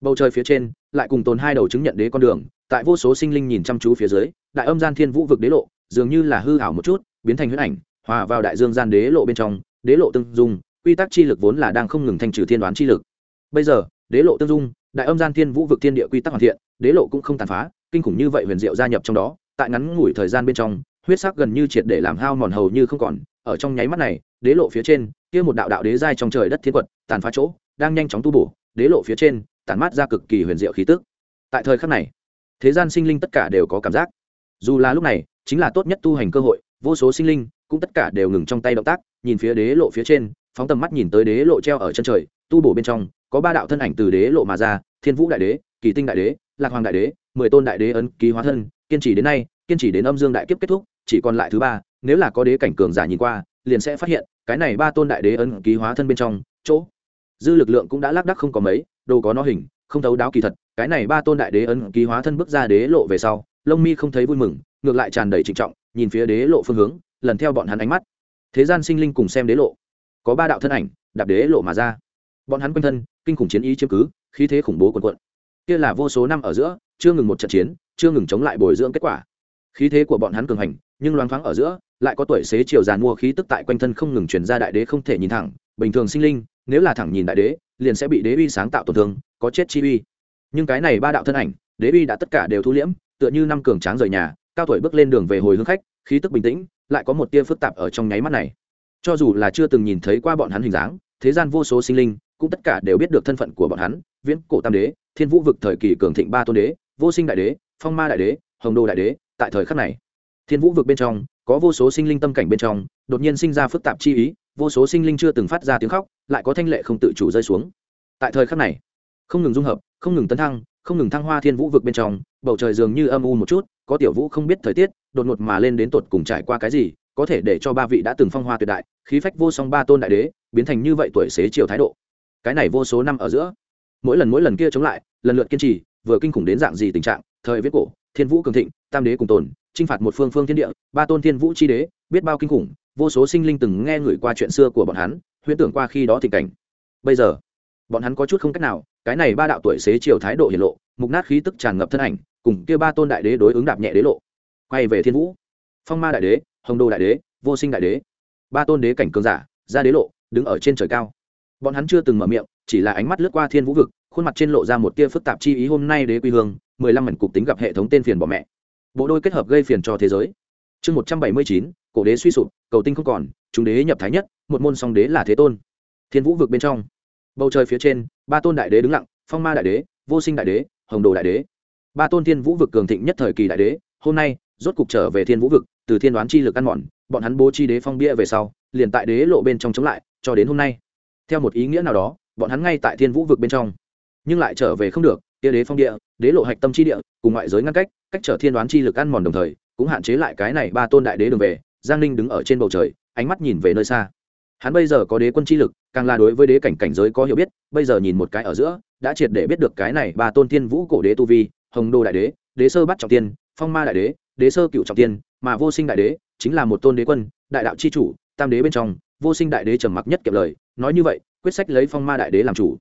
bầu trời phía trên, lại cùng tồn hai đầu chứng nhận đế con đường, tại vô số sinh linh nhìn chăm chú phía dưới, đại âm gian thiên vũ vực đế lộ, dường như là hư ảo một chút, biến thành huyết ảnh, hòa vào đại dương gian đế lộ bên trong đế lộ tương dung, quy tắc chi lực vốn là đang không ngừng thanh trừ thiên đoán chi lực. Bây giờ, đế lộ tương dung, đại âm gian thiên vũ vực thiên địa quy tắc hoàn thiện, đế lộ cũng không tàn phá, kinh khủng như vậy huyền diệu gia nhập trong đó, tại ngắn ngủi thời gian bên trong, huyết sắc gần như triệt để làm hao mòn hầu như không còn, ở trong nháy mắt này, đế lộ phía trên, kia một đạo đạo đế giai trong trời đất thiên quật, tàn phá chỗ, đang nhanh chóng tu bổ, đế lộ phía trên tàn mát ra cực kỳ huyền diệu khí tức. Tại thời khắc này, thế gian sinh linh tất cả đều có cảm giác. Dù là lúc này, chính là tốt nhất tu hành cơ hội, vô số sinh linh cũng tất cả đều ngừng trong tay động tác nhìn phía đế lộ phía trên, phóng tầm mắt nhìn tới đế lộ treo ở chân trời, tu bổ bên trong, có ba đạo thân ảnh từ đế lộ mà ra, thiên vũ đại đế, kỳ tinh đại đế, lạc hoàng đại đế, mười tôn đại đế ấn ký hóa thân, kiên trì đến nay, kiên trì đến âm dương đại kiếp kết thúc, chỉ còn lại thứ ba, nếu là có đế cảnh cường giả nhìn qua, liền sẽ phát hiện, cái này ba tôn đại đế ấn ký hóa thân bên trong, chỗ, dư lực lượng cũng đã lác đắc không có mấy, đồ có nó hình, không thấu đáo kỳ thật, cái này ba tôn đại đế ấn ký hóa thân bước ra đế lộ về sau, lông mi không thấy vui mừng, ngược lại tràn đầy trịnh trọng, nhìn phía đế lộ phương hướng, lần theo bọn hắn ánh mắt thế gian sinh linh cùng xem đế lộ. Có ba đạo thân ảnh, đạp đế lộ mà ra. Bọn hắn quanh thân, kinh khủng chiến ý chiếm cứ, khí thế khủng bố quần quận kia là vô số năm ở giữa, chưa ngừng một trận chiến, chưa ngừng chống lại bồi dưỡng kết quả. Khí thế của bọn hắn cường hành, nhưng loáng thoáng ở giữa, lại có tuổi xế chiều giàn mua khí tức tại quanh thân không ngừng truyền ra đại đế không thể nhìn thẳng. Bình thường sinh linh, nếu là thẳng nhìn đại đế, liền sẽ bị đế uy sáng tạo tổn thương, có chết chi uy. Nhưng cái này ba đạo thân ảnh, đế uy đã tất cả đều thu liễm, tựa như năm cường tráng rời nhà, cao tuổi bước lên đường về hồi hướng khách khí tức bình tĩnh, lại có một tia phức tạp ở trong nháy mắt này. Cho dù là chưa từng nhìn thấy qua bọn hắn hình dáng, thế gian vô số sinh linh, cũng tất cả đều biết được thân phận của bọn hắn, viễn cổ tam đế, thiên vũ vực thời kỳ cường thịnh ba tôn đế, vô sinh đại đế, phong ma đại đế, hồng đô đại đế, tại thời khắc này, thiên vũ vực bên trong, có vô số sinh linh tâm cảnh bên trong, đột nhiên sinh ra phức tạp chi ý, vô số sinh linh chưa từng phát ra tiếng khóc, lại có thanh lệ không tự chủ rơi xuống. Tại thời khắc này, không ngừng dung hợp, không ngừng tấn thăng, không ngừng thăng hoa thiên vũ vực bên trong, bầu trời dường như âm u một chút có tiểu vũ không biết thời tiết, đột ngột mà lên đến tột cùng trải qua cái gì, có thể để cho ba vị đã từng phong hoa tuyệt đại, khí phách vô song ba tôn đại đế, biến thành như vậy tuổi xế chiều thái độ. Cái này vô số năm ở giữa, mỗi lần mỗi lần kia chống lại, lần lượt kiên trì, vừa kinh khủng đến dạng gì tình trạng, thời viết cổ, thiên vũ cường thịnh, tam đế cùng tồn, chinh phạt một phương phương thiên địa, ba tôn thiên vũ chi đế, biết bao kinh khủng, vô số sinh linh từng nghe người qua chuyện xưa của bọn hắn, huyễn tưởng qua khi đó tình cảnh. Bây giờ, bọn hắn có chút không cách nào, cái này ba đạo tuổi xế chiều thái độ hiển lộ mục nát khí tức tràn ngập thân ảnh, cùng kia ba tôn đại đế đối ứng đạp nhẹ đế lộ. Quay về thiên vũ, phong ma đại đế, hồng đô đại đế, vô sinh đại đế. Ba tôn đế cảnh cường giả, ra đế lộ, đứng ở trên trời cao. Bọn hắn chưa từng mở miệng, chỉ là ánh mắt lướt qua thiên vũ vực, khuôn mặt trên lộ ra một tia phức tạp chi ý hôm nay đế quy hương, mười lăm mảnh cục tính gặp hệ thống tên phiền bỏ mẹ. Bộ đôi kết hợp gây phiền cho thế giới. Chương một trăm bảy mươi chín, cổ đế suy sụp, cầu tinh không còn, chúng đế nhập thái nhất, một môn song đế là thế tôn. Thiên vũ vực bên trong, bầu trời phía trên, ba tôn đại đế đứng lặng, phong ma đại đế, vô sinh đại đế hồng đồ đại đế. Ba tôn thiên vũ vực cường thịnh nhất thời kỳ đại đế, hôm nay, rốt cục trở về thiên vũ vực, từ thiên đoán chi lực ăn mòn, bọn hắn bố chi đế phong bia về sau, liền tại đế lộ bên trong chống lại, cho đến hôm nay. Theo một ý nghĩa nào đó, bọn hắn ngay tại thiên vũ vực bên trong. Nhưng lại trở về không được, kia đế phong địa đế lộ hạch tâm chi địa, cùng ngoại giới ngăn cách cách trở thiên đoán chi lực ăn mòn đồng thời, cũng hạn chế lại cái này ba tôn đại đế đường về. Giang ninh đứng ở trên bầu trời, ánh mắt nhìn về nơi xa hắn bây giờ có đế quân chi lực, càng là đối với đế cảnh cảnh giới có hiểu biết, bây giờ nhìn một cái ở giữa, đã triệt để biết được cái này ba tôn thiên vũ cổ đế tu vi, hồng đô đại đế đế sơ bắt trọng tiên, phong ma đại đế đế sơ cựu trọng tiên, mà vô sinh đại đế, chính là một tôn đế quân, đại đạo c h i chủ, tam đế bên trong, vô sinh đại đế trầm mặc nhất kiệm lời, nói như vậy, quyết sách lấy phong ma đại đế làm chủ.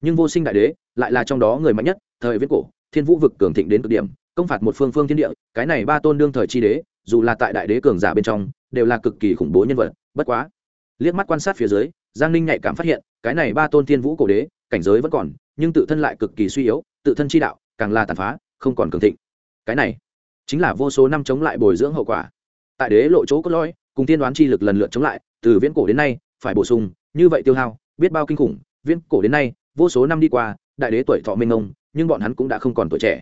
Nhưng vô sinh đại đế lại là trong đó người mạnh nhất, thời viết cổ, thiên vũ vực cường thịnh đến cực điểm, công phạt một phương phương thiên địa, cái này ba tôn đương thời chi đế, dù là tại đại đế cường giả bên trong, đều là cực kỳ khủng bố nhân vật, bất quá liếc mắt quan sát phía dưới, giang ninh nhạy cảm phát hiện, cái này ba tôn thiên vũ cổ đế, cảnh giới vẫn còn, nhưng tự thân lại cực kỳ suy yếu, tự thân chi đạo, càng là tàn phá, không còn cường thịnh. Cái này chính là vô số năm chống lại bồi dưỡng hậu quả. Tại đế lộ chỗ cốt lõi, cùng tiên đoán chi lực lần lượt chống lại, từ viễn cổ đến nay, phải bổ sung, như vậy tiêu hao, biết bao kinh khủng, viễn cổ đến nay, vô số năm đi qua, đại đế tuổi thọ minh ông nhưng bọn hắn cũng đã không còn tuổi trẻ.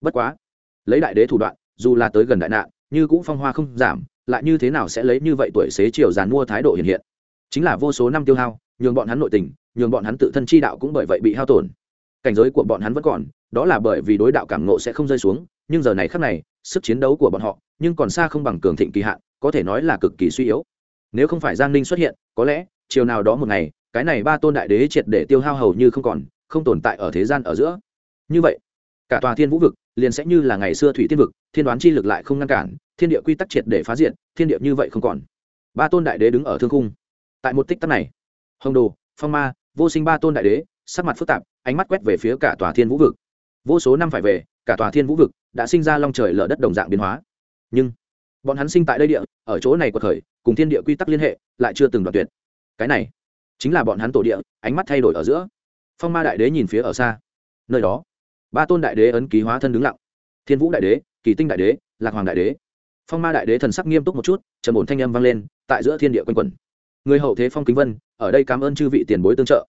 Bất quá, lấy đại đế thủ đoạn, dù là tới gần đại nạn, như cũng phong hoa không giảm, lại như thế nào sẽ lấy như vậy tuổi xế chiều giàn mua thái độ hiện hiện? Chính là vô số năm tiêu hao, nhường bọn hắn nội tình, nhường bọn hắn tự thân chi đạo cũng bởi vậy bị hao tổn. Cảnh giới của bọn hắn vẫn còn, đó là bởi vì đối đạo cảm ngộ sẽ không rơi xuống, nhưng giờ này khác này, sức chiến đấu của bọn họ, nhưng còn xa không bằng cường thịnh kỳ hạn, có thể nói là cực kỳ suy yếu. Nếu không phải giang ninh xuất hiện, có lẽ, chiều nào đó một ngày, cái này ba tôn đại đế triệt để tiêu hao hầu như không còn, không tồn tại ở thế gian ở giữa. Như vậy, cả tòa thiên vũ vực liền sẽ như là ngày xưa thủy tiên vực, thiên đoán chi lực lại không ngăn cản, thiên địa quy tắc triệt để phá diện thiên địa như vậy không còn. Ba tôn đại đế đứng ở thương cung tại một tích tắc này. Hồng đồ, phong ma, vô sinh ba tôn đại đế, sắc mặt phức tạp, ánh mắt quét về phía cả tòa thiên vũ vực. Vô số năm phải về, cả tòa thiên vũ vực đã sinh ra long trời lở đất đồng dạng biến hóa. Nhưng, bọn hắn sinh tại đây địa, ở chỗ này của thời cùng thiên địa quy tắc liên hệ, lại chưa từng đoạt tuyệt. Cái này, chính là bọn hắn tổ địa, ánh mắt thay đổi ở giữa. Phong ma đại đế nhìn phía ở xa. Nơi đó, ba tôn đại đế ấn ký hóa thân đứng lặng. Thiên vũ đại đế, kỳ tinh đại đế, lạc hoàng đại đế. Phong ma đại đế thần sắc nghiêm túc một chút, trầm ổn thanh âm vang lên, tại giữa thiên địa quanh quẩn người hậu thế phong kính vân, ở đây cảm ơn chư vị tiền bối tương trợ.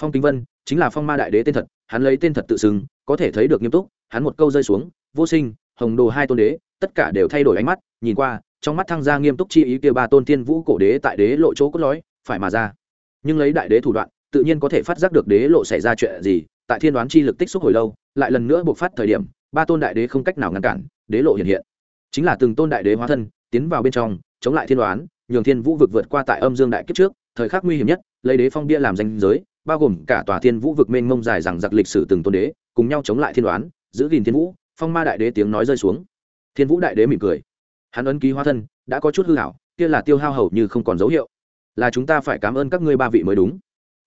Phong kính vân chính là phong ma đại đế tên thật, hắn lấy tên thật tự xưng, có thể thấy được nghiêm túc, hắn một câu rơi xuống, vô sinh, hồng đồ hai tôn đế, tất cả đều thay đổi ánh mắt, nhìn qua, trong mắt thăng gia nghiêm túc chi ý kia ba tôn tiên vũ cổ đế tại đế lộ chỗ cốt lõi, phải mà ra. Nhưng lấy đại đế thủ đoạn, tự nhiên có thể phát giác được đế lộ xảy ra chuyện gì, tại thiên đoán chi lực tích xúc hồi lâu, lại lần nữa buộc phát thời điểm, ba tôn đại đế không cách nào ngăn cản, đế lộ hiện hiện. Chính là từng tôn đại đế hóa thân, tiến vào bên trong, chống lại thiên đoán nhường thiên vũ vực vượt qua tại âm dương đại kiếp trước, thời khắc nguy hiểm nhất, lấy đế phong bia làm danh giới, bao gồm cả tòa thiên vũ vực mênh mông dài rằng giặc lịch sử từng tôn đế, cùng nhau chống lại thiên đoán, giữ gìn thiên vũ, phong ma đại đế tiếng nói rơi xuống. Thiên vũ đại đế mỉm cười. Hắn ấn ký hóa thân, đã có chút hư hảo, kia là tiêu hao hầu như không còn dấu hiệu. Là chúng ta phải cảm ơn các ngươi ba vị mới đúng.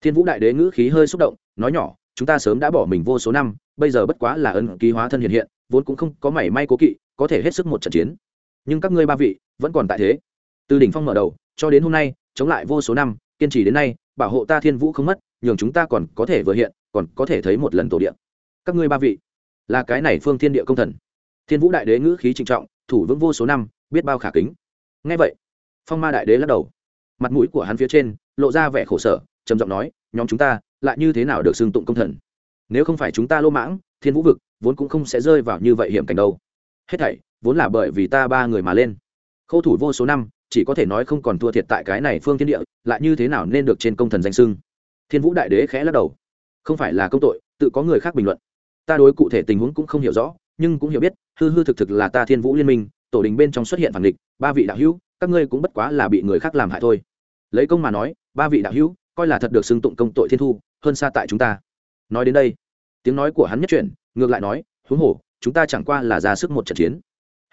Thiên vũ đại đế ngữ khí hơi xúc động, nói nhỏ, chúng ta sớm đã bỏ mình vô số năm, bây giờ bất quá là ấn ký hóa thân hiện hiện, vốn cũng không có mảy may cố kỵ, có thể hết sức một trận chiến. Nhưng các ngươi ba vị vẫn còn tại thế từ đỉnh phong mở đầu, cho đến hôm nay, chống lại vô số năm, kiên trì đến nay, bảo hộ ta thiên vũ không mất, nhường chúng ta còn có thể vừa hiện, còn có thể thấy một lần tổ điện các ngươi ba vị, là cái này phương thiên địa công thần. Thiên vũ đại đế ngữ khí trịnh trọng, thủ vững vô số năm, biết bao khả kính. Ngay vậy, phong ma đại đế lắc đầu. Mặt mũi của hắn phía trên, lộ ra vẻ khổ sở, trầm giọng nói, nhóm chúng ta, lại như thế nào được xưng tụng công thần? Nếu không phải chúng ta lô mãng, thiên vũ vực, vốn cũng không sẽ rơi vào như vậy hiểm cảnh đâu. Hết thảy, vốn là bởi vì ta ba người mà lên. Khâu thủ vô số năm chỉ có thể nói không còn thua thiệt tại cái này phương thiên địa, lại như thế nào nên được trên công thần danh sưng thiên vũ đại đế khẽ lắc đầu. Không phải là công tội, tự có người khác bình luận. Ta đối cụ thể tình huống cũng không hiểu rõ, nhưng cũng hiểu biết, hư hư thực thực là ta thiên vũ liên minh, tổ đình bên trong xuất hiện phản địch, ba vị đạo hữu, các ngươi cũng bất quá là bị người khác làm hại thôi. Lấy công mà nói, ba vị đạo hữu, coi là thật được xưng tụng công tội thiên thu, hơn xa tại chúng ta. Nói đến đây, tiếng nói của hắn nhất chuyển, ngược lại nói, huống hồ, chúng ta chẳng qua là ra sức một trận chiến.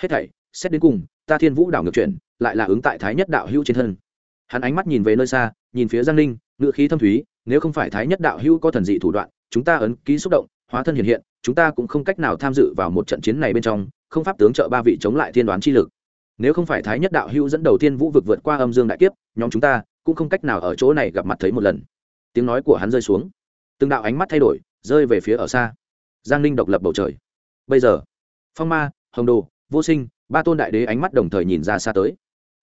Hết thảy, xét đến cùng ta thiên vũ đảo ngược chuyển, lại là ứng tại thái nhất đạo hữu trên thân. Hắn ánh mắt nhìn về nơi xa, nhìn phía giang ninh ngự khí thâm thúy, nếu không phải thái nhất đạo hữu có thần dị thủ đoạn, chúng ta ấn ký xúc động, hóa thân hiện hiện, chúng ta cũng không cách nào tham dự vào một trận chiến này bên trong, không pháp tướng trợ ba vị chống lại thiên đoán chi lực. Nếu không phải thái nhất đạo hữu dẫn đầu tiên vũ vực vượt qua âm dương đại kiếp, nhóm chúng ta cũng không cách nào ở chỗ này gặp mặt thấy một lần. Tiếng nói của hắn rơi xuống. Từng đạo ánh mắt thay đổi, rơi về phía ở xa. Giang ninh độc lập bầu trời. Bây giờ, phong ma, hồng đồ, vô sinh ba tôn đại đế ánh mắt đồng thời nhìn ra xa tới.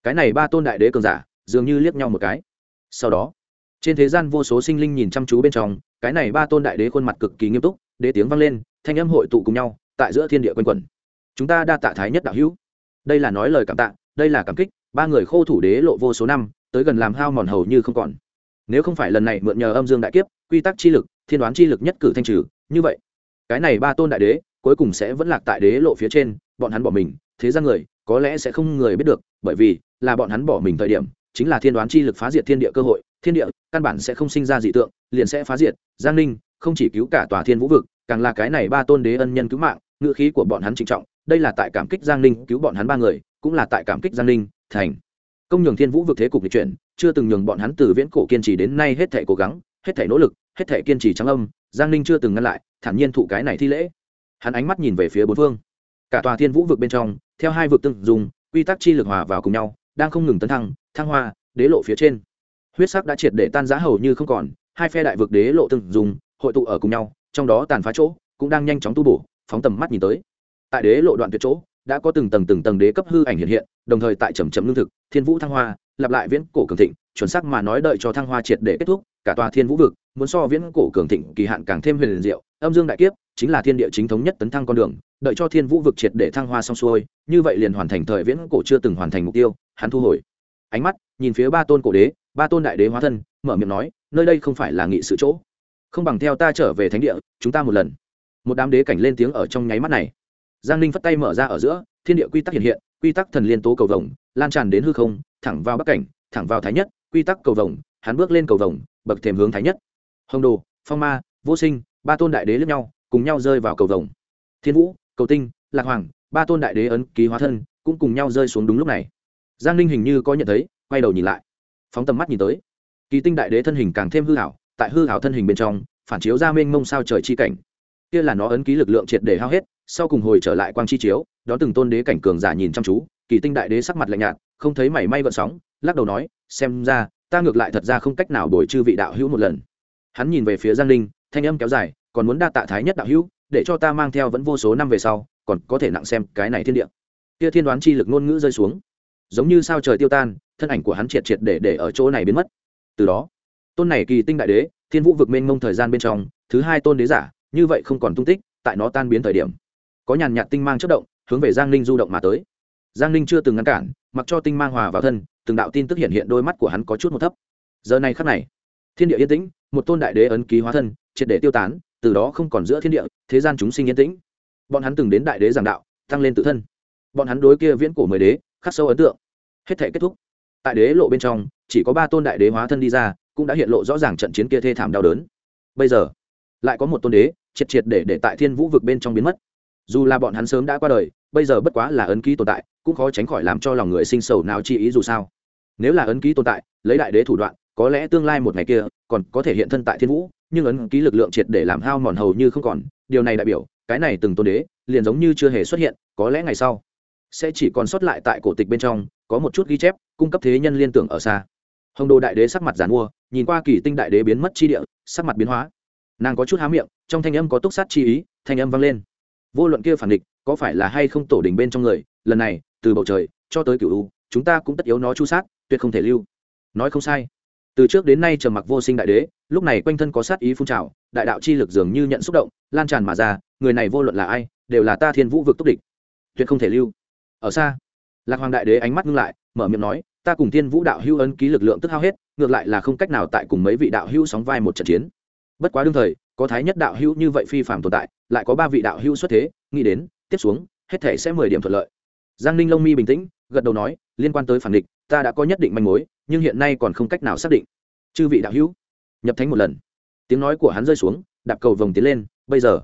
Cái này ba tôn đại đế cường giả, dường như liếc nhau một cái. Sau đó, trên thế gian vô số sinh linh nhìn chăm chú bên trong, cái này ba tôn đại đế khuôn mặt cực kỳ nghiêm túc, đế tiếng vang lên, thanh âm hội tụ cùng nhau, tại giữa thiên địa quanh quẩn. Chúng ta đa tạ thái nhất đạo hữu. Đây là nói lời cảm tạ, đây là cảm kích, ba người khô thủ đế lộ vô số năm, tới gần làm hao mòn hầu như không còn. Nếu không phải lần này mượn nhờ âm dương đại kiếp, quy tắc chi lực, thiên đoán chi lực nhất cử thanh trừ, như vậy, cái này ba tôn đại đế cuối cùng sẽ vẫn lạc tại đế lộ phía trên, bọn hắn bỏ mình, thế gian người, có lẽ sẽ không người biết được, bởi vì là bọn hắn bỏ mình thời điểm, chính là thiên đoán chi lực phá diệt thiên địa cơ hội, thiên địa căn bản sẽ không sinh ra dị tượng, liền sẽ phá diệt, giang ninh không chỉ cứu cả tòa thiên vũ vực, càng là cái này ba tôn đế ân nhân cứu mạng, ngữ khí của bọn hắn trịnh trọng, đây là tại cảm kích giang ninh cứu bọn hắn ba người, cũng là tại cảm kích giang ninh thành. Công nhường thiên vũ vực thế cục lịch chuyển, chưa từng nhường bọn hắn từ viễn cổ kiên trì đến nay hết thể cố gắng, hết thể nỗ lực, hết thể kiên trì trắng âm, giang ninh chưa từng ngăn lại, thản nhiên thụ cái này thi lễ hắn ánh mắt nhìn về phía bốn phương. Cả tòa thiên vũ vực bên trong, theo hai vực tương dùng, quy tắc chi lực hòa vào cùng nhau, đang không ngừng tấn thăng thăng hoa, đế lộ phía trên. Huyết sắc đã triệt để tan giá hầu như không còn, hai phe đại vực đế lộ tương dùng, hội tụ ở cùng nhau, trong đó tàn phá chỗ, cũng đang nhanh chóng tu bổ, phóng tầm mắt nhìn tới. Tại đế lộ đoạn tuyệt chỗ, đã có từng tầng từng tầng đế cấp hư ảnh hiện hiện, đồng thời tại trầm trầm lương thực, thiên vũ thăng hoa, lặp lại viễn cổ cường thịnh, chuẩn xác mà nói đợi cho thăng hoa triệt để kết thúc, cả tòa thiên vũ vực, muốn so viễn cổ cường thịnh kỳ hạn càng thêm huyền diệu, âm dương đại kiếp chính là thiên địa chính thống nhất tấn thăng con đường, đợi cho thiên vũ vực triệt để thăng hoa xong xuôi, như vậy liền hoàn thành thời viễn cổ chưa từng hoàn thành mục tiêu, hắn thu hồi. Ánh mắt nhìn phía ba tôn cổ đế, ba tôn đại đế hóa thân, mở miệng nói, nơi đây không phải là nghị sự chỗ. Không bằng theo ta trở về thánh địa, chúng ta một lần. Một đám đế cảnh lên tiếng ở trong nháy mắt này. Giang ninh phất tay mở ra ở giữa, thiên địa quy tắc hiện hiện, quy tắc thần liên tố cầu vồng, lan tràn đến hư không, thẳng vào bắc cảnh, thẳng vào thái nhất, quy tắc cầu vồng, hắn bước lên cầu vồng, bậc thềm hướng thái nhất. Hồng đồ, phong ma, vô sinh, ba tôn đại đế lẫn nhau cùng nhau rơi vào cầu vồng. Thiên vũ, cầu tinh, lạc hoàng, ba tôn đại đế ấn ký hóa thân, cũng cùng nhau rơi xuống đúng lúc này. Giang ninh hình như có nhận thấy, quay đầu nhìn lại. Phóng tầm mắt nhìn tới. Kỳ tinh đại đế thân hình càng thêm hư hảo tại hư hảo thân hình bên trong, phản chiếu ra mênh mông sao trời chi cảnh. Kia là nó ấn ký lực lượng triệt để hao hết, sau cùng hồi trở lại quang chi chiếu đó từng tôn đế cảnh cường giả nhìn chăm chú, kỳ tinh đại đế sắc mặt lạnh nhạt, không thấy mảy may gợn sóng, lắc đầu nói, xem ra, ta ngược lại thật ra không cách nào đổi chư vị đạo hữu một lần. Hắn nhìn về phía giang linh thanh âm kéo dài còn muốn đa tạ thái nhất đạo hữu, để cho ta mang theo vẫn vô số năm về sau, còn có thể nặng xem cái này thiên địa. Kia thiên đoán chi lực ngôn ngữ rơi xuống. Giống như sao trời tiêu tan, thân ảnh của hắn triệt triệt để để ở chỗ này biến mất. Từ đó, tôn này kỳ tinh đại đế, thiên vũ vực mênh mông thời gian bên trong, thứ hai tôn đế giả, như vậy không còn tung tích, tại nó tan biến thời điểm. Có nhàn nhạt tinh mang chất động, hướng về giang ninh du động mà tới. Giang ninh chưa từng ngăn cản, mặc cho tinh mang hòa vào thân, từng đạo tin tức hiện hiện đôi mắt của hắn có chút một thấp. Giờ này khắc này, thiên địa yên tĩnh, một tôn đại đế ấn ký hóa thân, triệt để tiêu tán từ đó không còn giữa thiên địa, thế gian chúng sinh yên tĩnh. Bọn hắn từng đến đại đế giảng đạo, tăng lên tự thân. Bọn hắn đối kia viễn cổ mười đế, khắc sâu ấn tượng. Hết thể kết thúc. Tại đế lộ bên trong, chỉ có ba tôn đại đế hóa thân đi ra, cũng đã hiện lộ rõ ràng trận chiến kia thê thảm đau đớn. Bây giờ, lại có một tôn đế, triệt triệt để để tại thiên vũ vực bên trong biến mất. Dù là bọn hắn sớm đã qua đời, bây giờ bất quá là ấn ký tồn tại, cũng khó tránh khỏi làm cho lòng người sinh sầu nào chi ý dù sao. Nếu là ấn ký tồn tại, lấy đại đế thủ đoạn, có lẽ tương lai một ngày kia, còn có thể hiện thân tại thiên vũ nhưng ấn ký lực lượng triệt để làm hao mòn hầu như không còn. Điều này đại biểu, cái này từng tôn đế, liền giống như chưa hề xuất hiện, có lẽ ngày sau sẽ chỉ còn sót lại tại cổ tịch bên trong, có một chút ghi chép, cung cấp thế nhân liên tưởng ở xa. Hồng đồ đại đế sắc mặt giàn mua, nhìn qua kỳ tinh đại đế biến mất chi địa, sắc mặt biến hóa. Nàng có chút há miệng, trong thanh âm có túc sát chi ý, thanh âm vang lên. Vô luận kia phản địch, có phải là hay không tổ đình bên trong người, lần này, từ bầu trời cho tới cựu u, chúng ta cũng tất yếu nó chu sát, tuyệt không thể lưu. Nói không sai từ trước đến nay trầm mặc vô sinh đại đế, lúc này quanh thân có sát ý phun trào, đại đạo chi lực dường như nhận xúc động, lan tràn mà ra, người này vô luận là ai, đều là ta thiên vũ vực túc địch. Tuyệt không thể lưu. Ở xa, lạc hoàng đại đế ánh mắt ngưng lại, mở miệng nói, ta cùng thiên vũ đạo hưu ấn ký lực lượng tức hao hết, ngược lại là không cách nào tại cùng mấy vị đạo hưu sóng vai một trận chiến. Bất quá đương thời, có thái nhất đạo hưu như vậy phi phạm tồn tại, lại có ba vị đạo hưu xuất thế, nghĩ đến, tiếp xuống, hết thể sẽ mười điểm thuận lợi. Giang ninh lông mi bình tĩnh, gật đầu nói liên quan tới phản địch, ta đã có nhất định manh mối, nhưng hiện nay còn không cách nào xác định. Chư vị đạo hữu, nhập thánh một lần. Tiếng nói của hắn rơi xuống, đạp cầu vồng tiến lên, bây giờ.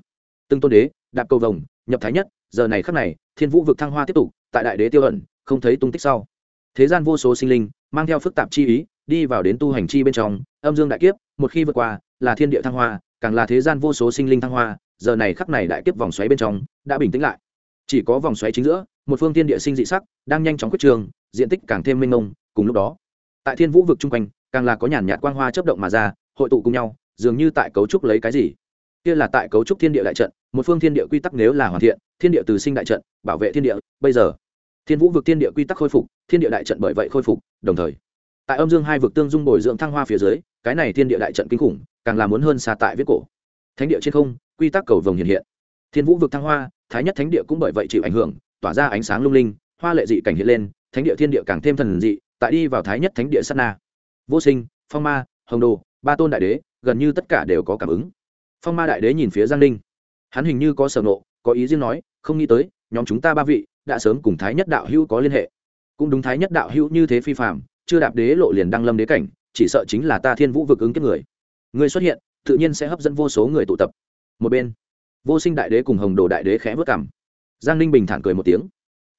Từng tôn đế, đạp cầu vồng, nhập thái nhất, giờ này khắc này, thiên vũ vực thăng hoa tiếp tục, tại đại đế tiêu ẩn, không thấy tung tích sau. Thế gian vô số sinh linh, mang theo phức tạp chi ý, đi vào đến tu hành chi bên trong, âm dương đại kiếp, một khi vượt qua, là thiên địa thăng hoa, càng là thế gian vô số sinh linh thăng hoa, giờ này khắc này đại kiếp vòng xoáy bên trong, đã bình tĩnh lại. Chỉ có vòng xoáy chính giữa, một phương thiên địa sinh dị sắc, đang nhanh chóng quyết trường diện tích càng thêm mênh mông, cùng lúc đó, tại thiên vũ vực chung quanh, càng là có nhàn nhạt quang hoa chấp động mà ra, hội tụ cùng nhau, dường như tại cấu trúc lấy cái gì. Kia là tại cấu trúc thiên địa đại trận, một phương thiên địa quy tắc nếu là hoàn thiện, thiên địa từ sinh đại trận, bảo vệ thiên địa, bây giờ, thiên vũ vực thiên địa quy tắc khôi phục, thiên địa đại trận bởi vậy khôi phục, đồng thời, tại âm dương hai vực tương dung bồi dưỡng thăng hoa phía dưới, cái này thiên địa đại trận kinh khủng, càng là muốn hơn xa tại viết cổ. Thánh địa trên không, quy tắc cầu vồng hiện hiện. Thiên vũ vực thăng hoa, thái nhất thánh địa cũng bởi vậy chịu ảnh hưởng, tỏa ra ánh sáng lung linh, hoa lệ dị cảnh hiện lên thánh địa thiên địa càng thêm thần dị, tại đi vào thái nhất thánh địa sát na. Vô sinh, phong ma, hồng đồ, ba tôn đại đế, gần như tất cả đều có cảm ứng. Phong ma đại đế nhìn phía giang ninh. Hắn hình như có sở nộ có ý riêng nói, không nghĩ tới, nhóm chúng ta ba vị đã sớm cùng thái nhất đạo hữu có liên hệ. Cũng đúng thái nhất đạo hữu như thế phi phạm chưa đạp đế lộ liền đăng lâm đế cảnh, chỉ sợ chính là ta thiên vũ vực ứng kiếp người. Người xuất hiện, tự nhiên sẽ hấp dẫn vô số người tụ tập. Một bên, vô sinh đại đế cùng hồng đồ đại đế khẽ vất cảm giang ninh bình thản cười một tiếng.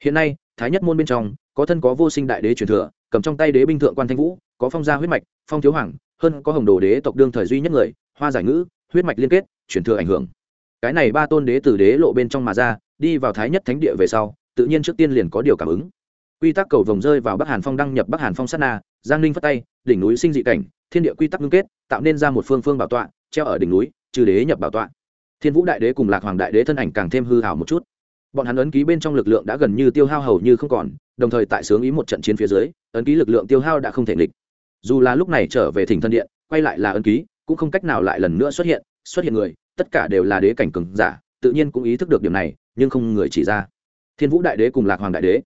Hiện nay, thái nhất môn bên trong có thân có vô sinh đại đế truyền thừa, cầm trong tay đế binh thượng quan thanh vũ, có phong gia huyết mạch, phong thiếu hoàng, hơn có hồng đồ đế tộc đương thời duy nhất người, hoa giải ngữ, huyết mạch liên kết, truyền thừa ảnh hưởng. Cái này ba tôn đế từ đế lộ bên trong mà ra, đi vào thái nhất thánh địa về sau, tự nhiên trước tiên liền có điều cảm ứng. Quy tắc cầu vồng rơi vào bắc hàn phong đăng nhập bắc hàn phong sát na, giang ninh phất tay, đỉnh núi sinh dị cảnh, thiên địa quy tắc ngưng kết, tạo nên ra một phương phương bảo tọa, treo ở đỉnh núi, trừ đế nhập bảo tọa. Thiên vũ đại đế cùng lạc hoàng đại đế thân ảnh càng thêm hư hảo một chút bọn hắn ấn ký bên trong lực lượng đã gần như tiêu hao hầu như không còn, đồng thời tại sướng ý một trận chiến phía dưới, ấn ký lực lượng tiêu hao đã không thể nghịch. Dù là lúc này trở về thỉnh thân điện, quay lại là ấn ký, cũng không cách nào lại lần nữa xuất hiện xuất hiện người, tất cả đều là đế cảnh cường giả, tự nhiên cũng ý thức được điểm này, nhưng không người chỉ ra. Thiên vũ đại đế cùng lạc hoàng đại đế.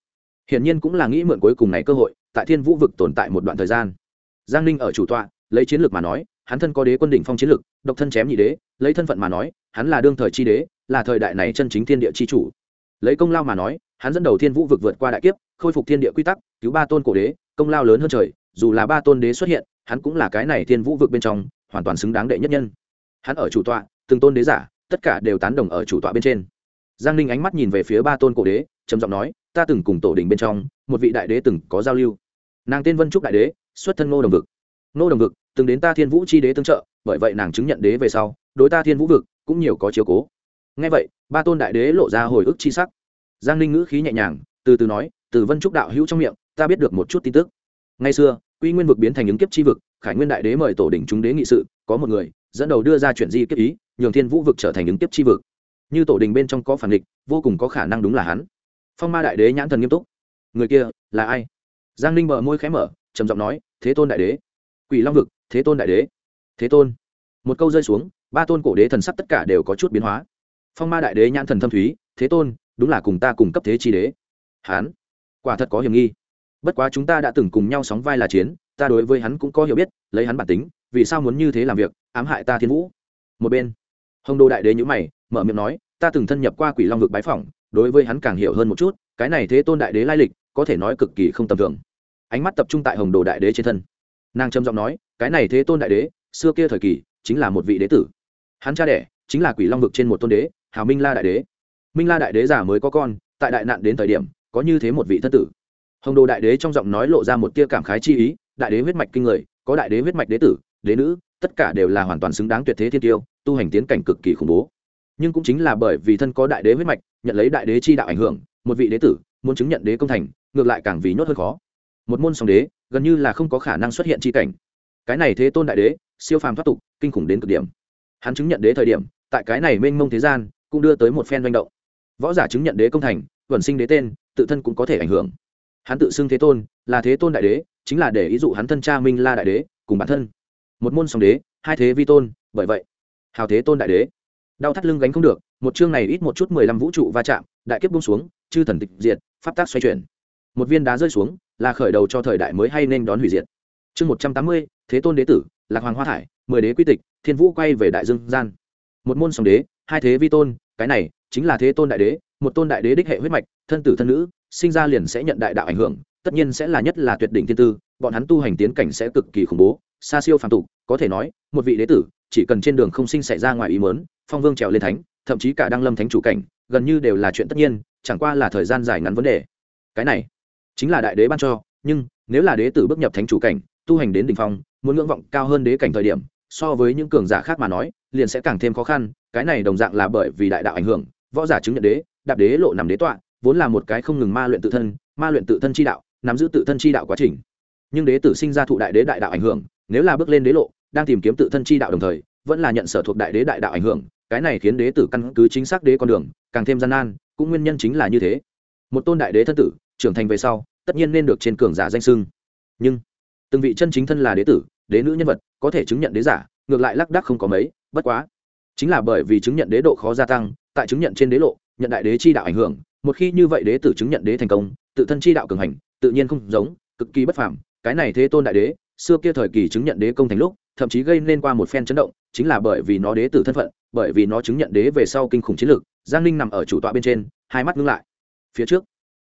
Hiển nhiên cũng là nghĩ mượn cuối cùng này cơ hội, tại thiên vũ vực tồn tại một đoạn thời gian. Giang ninh ở chủ tọa, lấy chiến lược mà nói, hắn thân có đế quân đỉnh phong chiến lược, độc thân chém nhị đế, lấy thân phận mà nói, hắn là đương thời chi đế, là thời đại này chân chính thiên địa chi chủ lấy công lao mà nói, hắn dẫn đầu thiên vũ vực vượt qua đại kiếp, khôi phục thiên địa quy tắc, cứu ba tôn cổ đế, công lao lớn hơn trời, dù là ba tôn đế xuất hiện, hắn cũng là cái này thiên vũ vực bên trong hoàn toàn xứng đáng đệ nhất nhân. Hắn ở chủ tọa, từng tôn đế giả, tất cả đều tán đồng ở chủ tọa bên trên. Giang ninh ánh mắt nhìn về phía ba tôn cổ đế, trầm giọng nói, ta từng cùng tổ đình bên trong, một vị đại đế từng có giao lưu. Nàng tên vân trúc đại đế, xuất thân ngô đồng vực. Ngô đồng vực, từng đến ta thiên vũ chi đế tương trợ, bởi vậy nàng chứng nhận đế về sau, đối ta thiên vũ vực cũng nhiều có chiếu cố ngay vậy, ba tôn đại đế lộ ra hồi ức chi sắc. Giang ninh ngữ khí nhẹ nhàng, từ từ nói, từ vân trúc đạo hữu trong miệng, ta biết được một chút tin tức. Ngày xưa, quy nguyên vực biến thành ứng kiếp chi vực, khải nguyên đại đế mời tổ đỉnh chúng đế nghị sự, có một người, dẫn đầu đưa ra chuyện di kiếp ý, nhường thiên vũ vực trở thành ứng kiếp chi vực. Như tổ đình bên trong có phản địch, vô cùng có khả năng đúng là hắn. Phong ma đại đế nhãn thần nghiêm túc. Người kia là ai? Giang ninh bờ môi khẽ mở, trầm giọng nói, thế tôn đại đế. Quỷ long vực, thế tôn đại đế. Thế tôn. Một câu rơi xuống, ba tôn cổ đế thần sắc tất cả đều có chút biến hóa phong ma đại đế nhãn thần thâm thúy, thế tôn, đúng là cùng ta cùng cấp thế chi đế. Hán, quả thật có hiểm nghi. Bất quá chúng ta đã từng cùng nhau sóng vai là chiến, ta đối với hắn cũng có hiểu biết, lấy hắn bản tính, vì sao muốn như thế làm việc, ám hại ta thiên vũ? Một bên, hồng đô đại đế nhữ mày, mở miệng nói, ta từng thân nhập qua quỷ long vực bái phỏng, đối với hắn càng hiểu hơn một chút, cái này thế tôn đại đế lai lịch, có thể nói cực kỳ không tầm thường. Ánh mắt tập trung tại hồng đồ đại đế trên thân. Nàng trầm giọng nói, cái này thế tôn đại đế, xưa kia thời kỳ, chính là một vị đế tử. Hắn cha đẻ chính là quỷ long vực trên một tôn đế, hào minh la đại đế. Minh la đại đế giả mới có con, tại đại nạn đến thời điểm, có như thế một vị thân tử. Hồng đồ đại đế trong giọng nói lộ ra một tia cảm khái chi ý, đại đế huyết mạch kinh người, có đại đế huyết mạch đế tử, đế nữ, tất cả đều là hoàn toàn xứng đáng tuyệt thế thiên tiêu, tu hành tiến cảnh cực kỳ khủng bố. Nhưng cũng chính là bởi vì thân có đại đế huyết mạch, nhận lấy đại đế chi đạo ảnh hưởng, một vị đế tử, muốn chứng nhận đế công thành, ngược lại càng vì nhốt hơn khó. Một môn song đế, gần như là không có khả năng xuất hiện chi cảnh. Cái này thế tôn đại đế, siêu phàm thoát tục, kinh khủng đến cực điểm. Hắn chứng nhận đế thời điểm tại cái này mênh mông thế gian, cũng đưa tới một phen manh động. Võ giả chứng nhận đế công thành, vẩn sinh đế tên, tự thân cũng có thể ảnh hưởng. Hắn tự xưng thế tôn, là thế tôn đại đế, chính là để ý dụ hắn thân cha minh la đại đế, cùng bản thân. Một môn song đế, hai thế vi tôn, bởi vậy, hào thế tôn đại đế. Đau thắt lưng gánh không được, một chương này ít một chút mười lăm vũ trụ va chạm, đại kiếp bung xuống, chư thần tịch diệt, pháp tác xoay chuyển. Một viên đá rơi xuống, là khởi đầu cho thời đại mới hay nên đón hủy diệt. Chương một trăm tám mươi, thế tôn đế tử, lạc hoàng hoa thải, mười đế quy tịch, thiên vũ quay về đại dương gian một môn song đế, hai thế vi tôn, cái này chính là thế tôn đại đế, một tôn đại đế đích hệ huyết mạch, thân tử thân nữ, sinh ra liền sẽ nhận đại đạo ảnh hưởng, tất nhiên sẽ là nhất là tuyệt đỉnh thiên tư, bọn hắn tu hành tiến cảnh sẽ cực kỳ khủng bố, xa siêu phàm tục, có thể nói, một vị đế tử, chỉ cần trên đường không sinh xảy ra ngoài ý mớn phong vương trèo lên thánh, thậm chí cả đăng lâm thánh chủ cảnh, gần như đều là chuyện tất nhiên, chẳng qua là thời gian dài ngắn vấn đề. Cái này chính là đại đế ban cho, nhưng nếu là đế tử bước nhập thánh chủ cảnh, tu hành đến đ ỉ n h phong, muốn ngưỡng vọng cao hơn đế cảnh thời điểm so với những cường giả khác mà nói, liền sẽ càng thêm khó khăn, cái này đồng dạng là bởi vì đại đạo ảnh hưởng, võ giả chứng nhận đế, đạp đế lộ nằm đế tọa, vốn là một cái không ngừng ma luyện tự thân, ma luyện tự thân chi đạo, nắm giữ tự thân chi đạo quá trình. Nhưng đế tử sinh ra thụ đại đế đại đạo ảnh hưởng, nếu là bước lên đế lộ, đang tìm kiếm tự thân chi đạo đồng thời, vẫn là nhận sở thuộc đại đế đại đạo ảnh hưởng, cái này khiến đế tử căn cứ chính xác đế con đường, càng thêm gian nan, cũng nguyên nhân chính là như thế. Một tôn đại đế thân tử, trưởng thành về sau, tất nhiên nên được trên cường giả danh sưng nhưng, từng vị chân chính thân là đế tử đế nữ nhân vật, có thể chứng nhận đế giả, ngược lại lác đác không có mấy, bất quá. Chính là bởi vì chứng nhận đế độ khó gia tăng, tại chứng nhận trên đế lộ, nhận đại đế chi đạo ảnh hưởng, một khi như vậy đế tử chứng nhận đế thành công, tự thân chi đạo cường hành, tự nhiên không giống, cực kỳ bất phàm, cái này thế tôn đại đế, xưa kia thời kỳ chứng nhận đế công thành lúc, thậm chí gây nên qua một phen chấn động, chính là bởi vì nó đế tử thân phận, bởi vì nó chứng nhận đế về sau kinh khủng chiến lược, giang ninh nằm ở chủ tọa bên trên, hai mắt ngưng lại. Phía trước,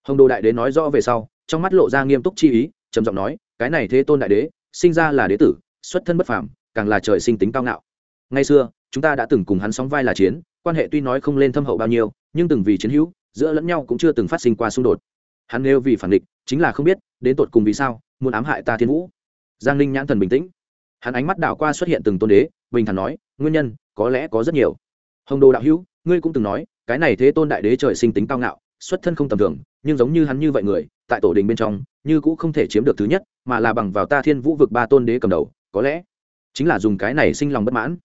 hồng đồ đại đế nói rõ về sau, trong mắt lộ ra nghiêm túc chi ý, trầm giọng nói, cái này thế tôn đại đế sinh ra là đế tử, xuất thân bất phàm, càng là trời sinh tính cao ngạo. Ngay xưa, chúng ta đã từng cùng hắn sóng vai là chiến, quan hệ tuy nói không lên thâm hậu bao nhiêu, nhưng từng vì chiến hữu, giữa lẫn nhau cũng chưa từng phát sinh qua xung đột. Hắn nêu vì phản địch, chính là không biết, đến tột cùng vì sao, muốn ám hại ta thiên vũ. Giang ninh nhãn thần bình tĩnh. Hắn ánh mắt đảo qua xuất hiện từng tôn đế, bình thản nói, nguyên nhân, có lẽ có rất nhiều. Hồng đồ đạo hữu, ngươi cũng từng nói, cái này thế tôn đại đế trời sinh tính cao ngạo xuất thân không tầm thường, nhưng giống như hắn như vậy người, tại tổ đình bên trong, như cũng không thể chiếm được thứ nhất, mà là bằng vào ta thiên vũ vực ba tôn đế cầm đầu, có lẽ chính là dùng cái này sinh lòng bất mãn.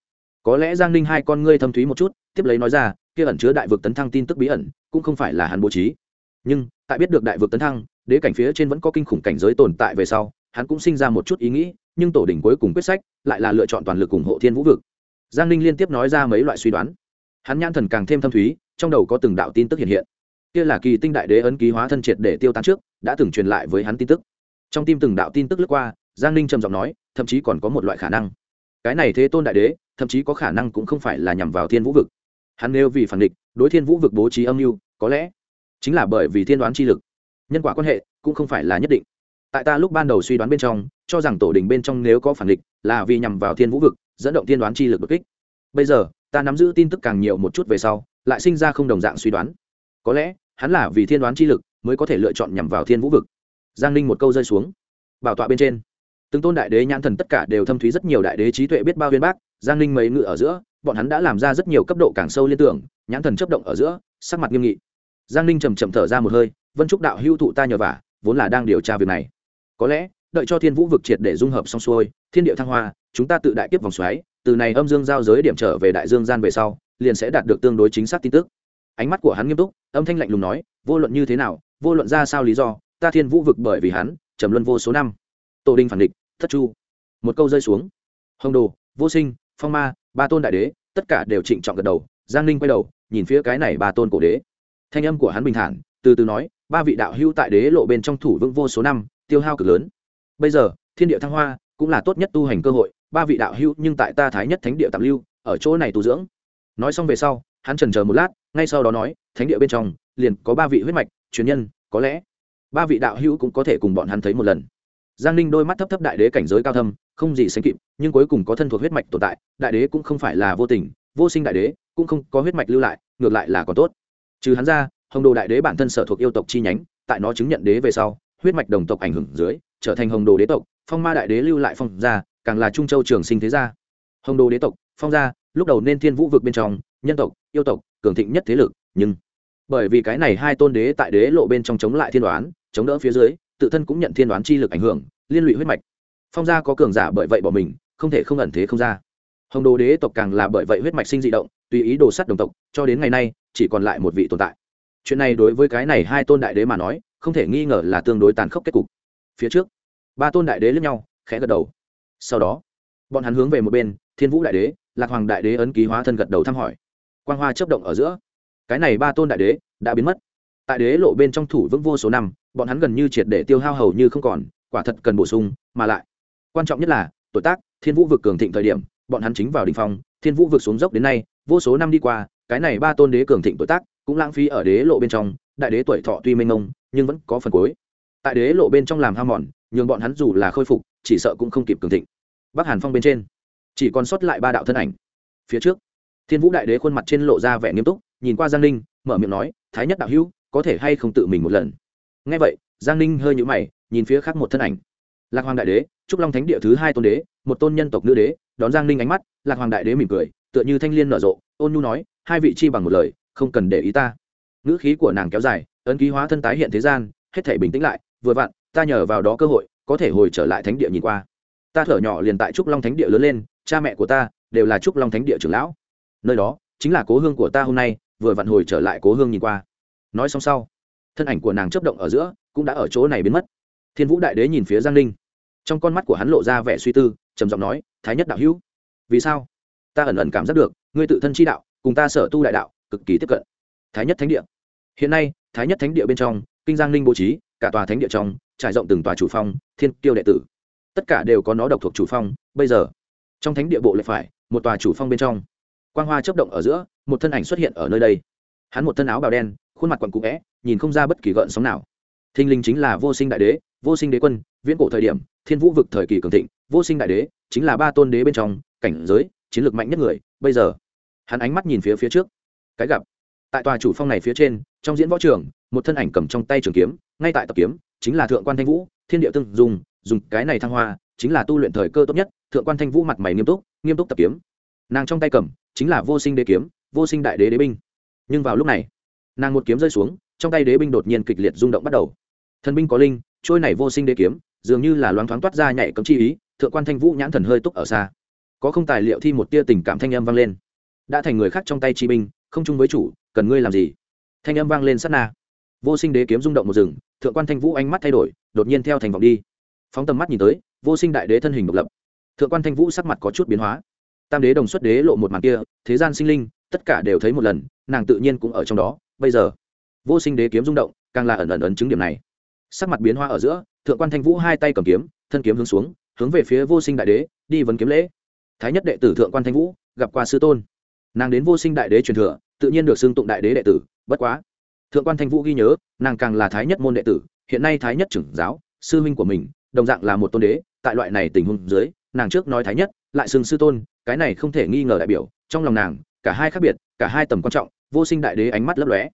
Có lẽ giang ninh hai con ngươi thâm thúy một chút, tiếp lấy nói ra, kia ẩn chứa đại vực tấn thăng tin tức bí ẩn, cũng không phải là hắn bố trí. Nhưng, tại biết được đại vực tấn thăng, đế cảnh phía trên vẫn có kinh khủng cảnh giới tồn tại về sau, hắn cũng sinh ra một chút ý nghĩ, nhưng tổ đỉnh cuối cùng quyết sách lại là lựa chọn toàn lực ủng hộ thiên vũ vực. Giang ninh liên tiếp nói ra mấy loại suy đoán. Hắn nhãn thần càng thêm thâm thúy, trong đầu có từng đạo tin tức hiện hiện kia là kỳ tinh đại đế ấn ký hóa thân triệt để tiêu tán trước, đã từng truyền lại với hắn tin tức. Trong tim từng đạo tin tức lướt qua, giang ninh trầm giọng nói, thậm chí còn có một loại khả năng. Cái này thế tôn đại đế, thậm chí có khả năng cũng không phải là nhằm vào thiên vũ vực. Hắn nêu vì phản địch, đối thiên vũ vực bố trí âm mưu, có lẽ chính là bởi vì thiên đoán chi lực. Nhân quả quan hệ cũng không phải là nhất định. Tại ta lúc ban đầu suy đoán bên trong, cho rằng tổ đình bên trong nếu có phản địch là vì nhằm vào thiên vũ vực, dẫn động thiên đoán chi lực bất kích. Bây giờ, ta nắm giữ tin tức càng nhiều một chút về sau, lại sinh ra không đồng dạng suy đoán. Có lẽ hắn là vì thiên đoán chi lực mới có thể lựa chọn nhằm vào thiên vũ vực. Giang ninh một câu rơi xuống. Bảo tọa bên trên. Từng tôn đại đế nhãn thần tất cả đều thâm thúy rất nhiều đại đế trí tuệ biết bao viên bác, giang ninh mấy ngự ở giữa, bọn hắn đã làm ra rất nhiều cấp độ càng sâu liên tưởng, nhãn thần chấp động ở giữa, sắc mặt nghiêm nghị. Giang ninh trầm trầm thở ra một hơi, vân trúc đạo hưu thụ ta nhờ vả, vốn là đang điều tra việc này. Có lẽ, đợi cho thiên vũ vực triệt để dung hợp xong xuôi, thiên địa thăng hoa, chúng ta tự đại kiếp vòng xoáy, từ này âm dương giao giới điểm trở về đại dương gian về sau, liền sẽ đạt được tương đối chính xác tin tức ánh mắt của hắn nghiêm túc, âm thanh lạnh lùng nói, vô luận như thế nào, vô luận ra sao lý do, ta thiên vũ vực bởi vì hắn, trầm luân vô số năm. Tổ đình phản địch, thất chu. Một câu rơi xuống. Hồng đồ, vô sinh, phong ma, ba tôn đại đế, tất cả đều trịnh trọng gật đầu, giang ninh quay đầu, nhìn phía cái này ba tôn cổ đế. Thanh âm của hắn bình thản, từ từ nói, ba vị đạo hữu tại đế lộ bên trong thủ vững vô số năm, tiêu hao cực lớn. Bây giờ, thiên địa thăng hoa cũng là tốt nhất tu hành cơ hội, ba vị đạo hữu nhưng tại ta thái nhất thánh địa tạm lưu, ở chỗ này tu dưỡng. Nói xong về sau, hắn trần chờ một lát ngay sau đó nói, thánh địa bên trong, liền có ba vị huyết mạch, truyền nhân, có lẽ ba vị đạo hữu cũng có thể cùng bọn hắn thấy một lần. Giang ninh đôi mắt thấp thấp đại đế cảnh giới cao thâm, không gì sánh kịp, nhưng cuối cùng có thân thuộc huyết mạch tồn tại, đại đế cũng không phải là vô tình, vô sinh đại đế, cũng không có huyết mạch lưu lại, ngược lại là còn tốt. Trừ hắn ra, hồng đồ đại đế bản thân sở thuộc yêu tộc chi nhánh, tại nó chứng nhận đế về sau, huyết mạch đồng tộc ảnh hưởng dưới, trở thành hồng đồ đế tộc, phong ma đại đế lưu lại phong gia, càng là trung châu trường sinh thế gia. Hồng đồ đế tộc, phong gia, lúc đầu nên thiên vũ vực bên trong, nhân tộc, yêu tộc cường thịnh nhất thế lực, nhưng bởi vì cái này hai tôn đế tại đế lộ bên trong chống lại thiên đoán, chống đỡ phía dưới, tự thân cũng nhận thiên đoán chi lực ảnh hưởng, liên lụy huyết mạch. Phong gia có cường giả bởi vậy bỏ mình, không thể không ẩn thế không ra. Hồng đồ đế tộc càng là bởi vậy huyết mạch sinh dị động, tùy ý đồ sắt đồng tộc, cho đến ngày nay, chỉ còn lại một vị tồn tại. Chuyện này đối với cái này hai tôn đại đế mà nói, không thể nghi ngờ là tương đối tàn khốc kết cục. Phía trước, ba tôn đại đế lẫn nhau, khẽ gật đầu. Sau đó, bọn hắn hướng về một bên, thiên vũ đại đế, lạc hoàng đại đế ấn ký hóa thân gật đầu thăm hỏi. Quang hoa chấp động ở giữa. Cái này ba tôn đại đế đã biến mất. Tại đế lộ bên trong thủ vững vô số năm, bọn hắn gần như triệt để tiêu hao hầu như không còn, quả thật cần bổ sung, mà lại. Quan trọng nhất là, tuổi tác, thiên vũ vực cường thịnh thời điểm, bọn hắn chính vào đ ỉ n h phong, thiên vũ vực xuống dốc đến nay, vô số năm đi qua, cái này ba tôn đế cường thịnh tuổi tác cũng lãng phí ở đế lộ bên trong, đại đế tuổi thọ tuy mênh mông, nhưng vẫn có phần cuối. Tại đế lộ bên trong làm ham mòn, nhường bọn hắn dù là khôi phục, chỉ sợ cũng không kịp cường thịnh. Bắc hàn phong bên trên, chỉ còn sót lại ba đạo thân ảnh. Phía trước thiên vũ đại đế khuôn mặt trên lộ ra vẻ nghiêm túc, nhìn qua giang ninh, mở miệng nói, thái nhất đạo hữu, có thể hay không tự mình một lần? Ngay vậy, giang ninh hơi nhũ mày, nhìn phía khác một thân ảnh. Lạc hoàng đại đế, trúc long thánh địa thứ hai tôn đế, một tôn nhân tộc nữ đế, đón giang ninh ánh mắt, lạc hoàng đại đế mỉm cười, tựa như thanh liên nở rộ, ôn nhu nói, hai vị chi bằng một lời, không cần để ý ta. Ngữ khí của nàng kéo dài, ấn ký hóa thân tái hiện thế gian, hết thể bình tĩnh lại, vừa vặn, ta nhờ vào đó cơ hội, có thể hồi trở lại thánh địa nhìn qua. Ta thở nhỏ liền tại trúc long thánh địa lớn lên, cha mẹ của ta đều là trúc long thánh địa trưởng lão nơi đó chính là cố hương của ta hôm nay, vừa vặn hồi trở lại cố hương nhìn qua. Nói xong sau, thân ảnh của nàng chấp động ở giữa, cũng đã ở chỗ này biến mất. Thiên vũ đại đế nhìn phía giang ninh trong con mắt của hắn lộ ra vẻ suy tư, trầm giọng nói, thái nhất đạo hữu, vì sao? Ta ẩn ẩn cảm giác được, ngươi tự thân chi đạo, cùng ta sở tu đại đạo, cực kỳ tiếp cận. Thái nhất thánh địa. Hiện nay, thái nhất thánh địa bên trong, kinh giang ninh bố trí, cả tòa thánh địa trong, trải rộng từng tòa chủ phong, thiên tiêu đệ tử. Tất cả đều có nó độc thuộc chủ phong, bây giờ, trong thánh địa bộ lại phải, một tòa chủ phong bên trong quang hoa chớp động ở giữa, một thân ảnh xuất hiện ở nơi đây. Hắn một thân áo bào đen, khuôn mặt quặn cụ vẽ, nhìn không ra bất kỳ gợn sóng nào. Thinh linh chính là vô sinh đại đế, vô sinh đế quân, viễn cổ thời điểm, thiên vũ vực thời kỳ cường thịnh, vô sinh đại đế chính là ba tôn đế bên trong, cảnh giới, chiến lược mạnh nhất người, bây giờ. Hắn ánh mắt nhìn phía phía trước. Cái gặp, tại tòa chủ phong này phía trên, trong diễn võ trường, một thân ảnh cầm trong tay trường kiếm, ngay tại tập kiếm, chính là thượng quan thanh vũ, thiên địa tương dùng dùng cái này thăng hoa, chính là tu luyện thời cơ tốt nhất, thượng quan thanh vũ mặt mày nghiêm túc nghiêm túc tập kiếm. Nàng trong tay cầm chính là vô sinh đế kiếm, vô sinh đại đế đế binh. Nhưng vào lúc này, nàng một kiếm rơi xuống, trong tay đế binh đột nhiên kịch liệt rung động bắt đầu. Thần binh có linh, trôi này vô sinh đế kiếm, dường như là loáng thoáng toát ra nhảy cấm chi ý, thượng quan thanh vũ nhãn thần hơi túc ở xa. Có không tài liệu thi một tia tình cảm thanh âm vang lên. Đã thành người khác trong tay chi binh, không chung với chủ, cần ngươi làm gì? Thanh âm vang lên sát na. Vô sinh đế kiếm rung động một rừng, thượng quan thanh vũ ánh mắt thay đổi, đột nhiên theo thành vọng đi. Phóng tầm mắt nhìn tới, vô sinh đại đế thân hình độc lập. Thượng quan thanh vũ sắc mặt có chút biến hóa tam đế đồng xuất đế lộ một màn kia, thế gian sinh linh, tất cả đều thấy một lần, nàng tự nhiên cũng ở trong đó. Bây giờ, vô sinh đế kiếm rung động, càng là ẩn ẩn ấn chứng điểm này. Sắc mặt biến hoa ở giữa, thượng quan thanh vũ hai tay cầm kiếm, thân kiếm hướng xuống, hướng về phía vô sinh đại đế, đi vấn kiếm lễ. Thái nhất đệ tử thượng quan thanh vũ, gặp qua sư tôn. Nàng đến vô sinh đại đế truyền thừa, tự nhiên được xưng tụng đại đế đệ tử, bất quá. Thượng quan thanh vũ ghi nhớ, nàng càng là thái nhất môn đệ tử, hiện nay thái nhất trưởng giáo, sư huynh của mình, đồng dạng là một tôn đế, tại loại này tình huống dưới, nàng trước nói thái nhất, lại xưng sư tôn cái này không thể nghi ngờ đại biểu, trong lòng nàng, cả hai khác biệt, cả hai tầm quan trọng, vô sinh đại đế ánh mắt lấp lóe.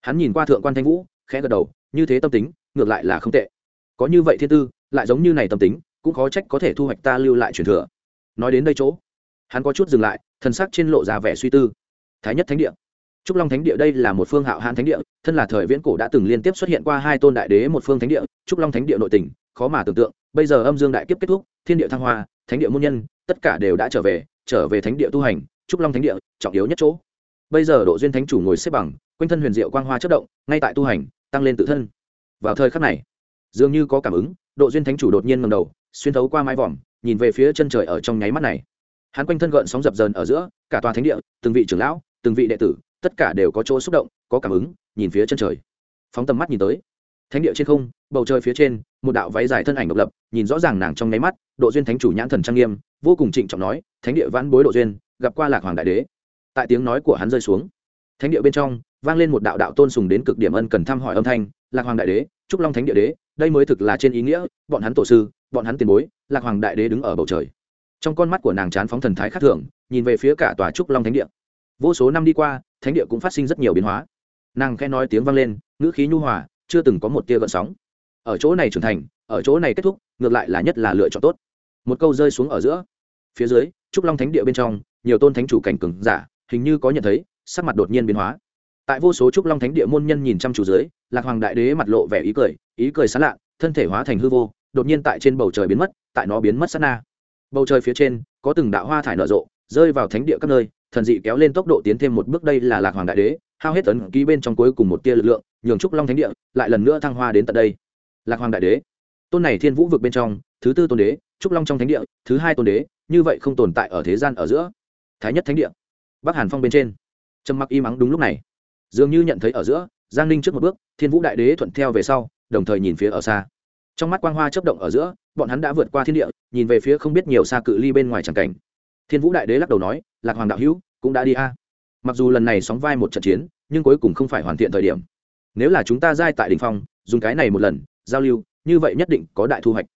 Hắn nhìn qua thượng quan thanh vũ, khẽ gật đầu, như thế tâm tính, ngược lại là không tệ. Có như vậy thiên tư, lại giống như này tâm tính, cũng khó trách có thể thu hoạch ta lưu lại truyền thừa. Nói đến đây chỗ, hắn có chút dừng lại, thân sắc trên lộ ra vẻ suy tư. Thái nhất thánh địa. Trúc long thánh địa đây là một phương hạo hán thánh địa, thân là thời viễn cổ đã từng liên tiếp xuất hiện qua hai tôn đại đế một phương thánh địa, trúc long thánh địa nội tình, khó mà tưởng tượng, bây giờ âm dương đại kiếp kết thúc, thiên địa thăng hoa, thánh địa môn nhân, tất cả đều đã trở về trở về thánh địa tu hành, trúc long thánh địa, trọng yếu nhất chỗ. Bây giờ độ duyên thánh chủ ngồi xếp bằng, quanh thân huyền diệu quang hoa chất động, ngay tại tu hành, tăng lên tự thân. Vào thời khắc này, dường như có cảm ứng, độ duyên thánh chủ đột nhiên ngầm đầu, xuyên thấu qua mái vòm, nhìn về phía chân trời ở trong nháy mắt này. Hắn quanh thân gợn sóng dập dờn ở giữa, cả tòa thánh địa, từng vị trưởng lão, từng vị đệ tử, tất cả đều có chỗ xúc động, có cảm ứng, nhìn phía chân trời. Phóng tầm mắt nhìn tới thánh địa trên không, bầu trời phía trên, một đạo váy dài thân ảnh độc lập, nhìn rõ ràng nàng trong nháy mắt, độ duyên thánh chủ nhãn thần trang nghiêm, vô cùng trịnh trọng nói, thánh địa vãn bối độ duyên, gặp qua lạc hoàng đại đế. Tại tiếng nói của hắn rơi xuống, thánh địa bên trong, vang lên một đạo đạo tôn sùng đến cực điểm ân cần thăm hỏi âm thanh, lạc hoàng đại đế trúc long thánh địa đế, đây mới thực là trên ý nghĩa, bọn hắn tổ sư, bọn hắn tiền bối, lạc hoàng đại đế đứng ở bầu trời. Trong con mắt của nàng chán phóng thần thái khắc thường, nhìn về phía cả tòa trúc long thánh địa. Vô số năm đi qua, thánh địa cũng phát sinh rất nhiều biến hóa. Nàng khẽ nói tiếng vang lên, ngữ khí nhu hòa chưa từng có một tia gợn sóng. Ở chỗ này trưởng thành, ở chỗ này kết thúc, ngược lại là nhất là lựa chọn tốt. Một câu rơi xuống ở giữa. Phía dưới, trúc long thánh địa bên trong, nhiều tôn thánh chủ cảnh cừng giả, hình như có nhận thấy, sắc mặt đột nhiên biến hóa. Tại vô số trúc long thánh địa môn nhân nhìn chăm chú dưới, lạc hoàng đại đế mặt lộ vẻ ý cười ý cười sán lạ, thân thể hóa thành hư vô, đột nhiên tại trên bầu trời biến mất, tại nó biến mất sát na. Bầu trời phía trên, có từng đạo hoa thải nở rộ, rơi vào thánh địa các nơi, thần dị kéo lên tốc độ tiến thêm một bước, đây là lạc hoàng đại đế, hao hết tấn ký bên trong cuối cùng một tia lực lượng nhường trúc long thánh địa lại lần nữa thăng hoa đến tận đây. Lạc hoàng đại đế, tôn này thiên vũ vực bên trong, thứ tư tôn đế, trúc long trong thánh địa, thứ hai tôn đế, như vậy không tồn tại ở thế gian ở giữa. Thái nhất thánh địa, bắc hàn phong bên trên. Trầm mặc y mắng đúng lúc này. Dường như nhận thấy ở giữa, giang ninh trước một bước, thiên vũ đại đế thuận theo về sau, đồng thời nhìn phía ở xa. Trong mắt quang hoa chấp động ở giữa, bọn hắn đã vượt qua thiên địa, nhìn về phía không biết nhiều xa cự ly bên ngoài tràng cảnh. Thiên vũ đại đế lắc đầu nói, lạc hoàng đạo hữu, cũng đã đi a. Mặc dù lần này sóng vai một trận chiến, nhưng cuối cùng không phải hoàn thiện thời điểm nếu là chúng ta giai tại đ ỉ n h phong, dùng cái này một lần, giao lưu, như vậy nhất định có đại thu hoạch.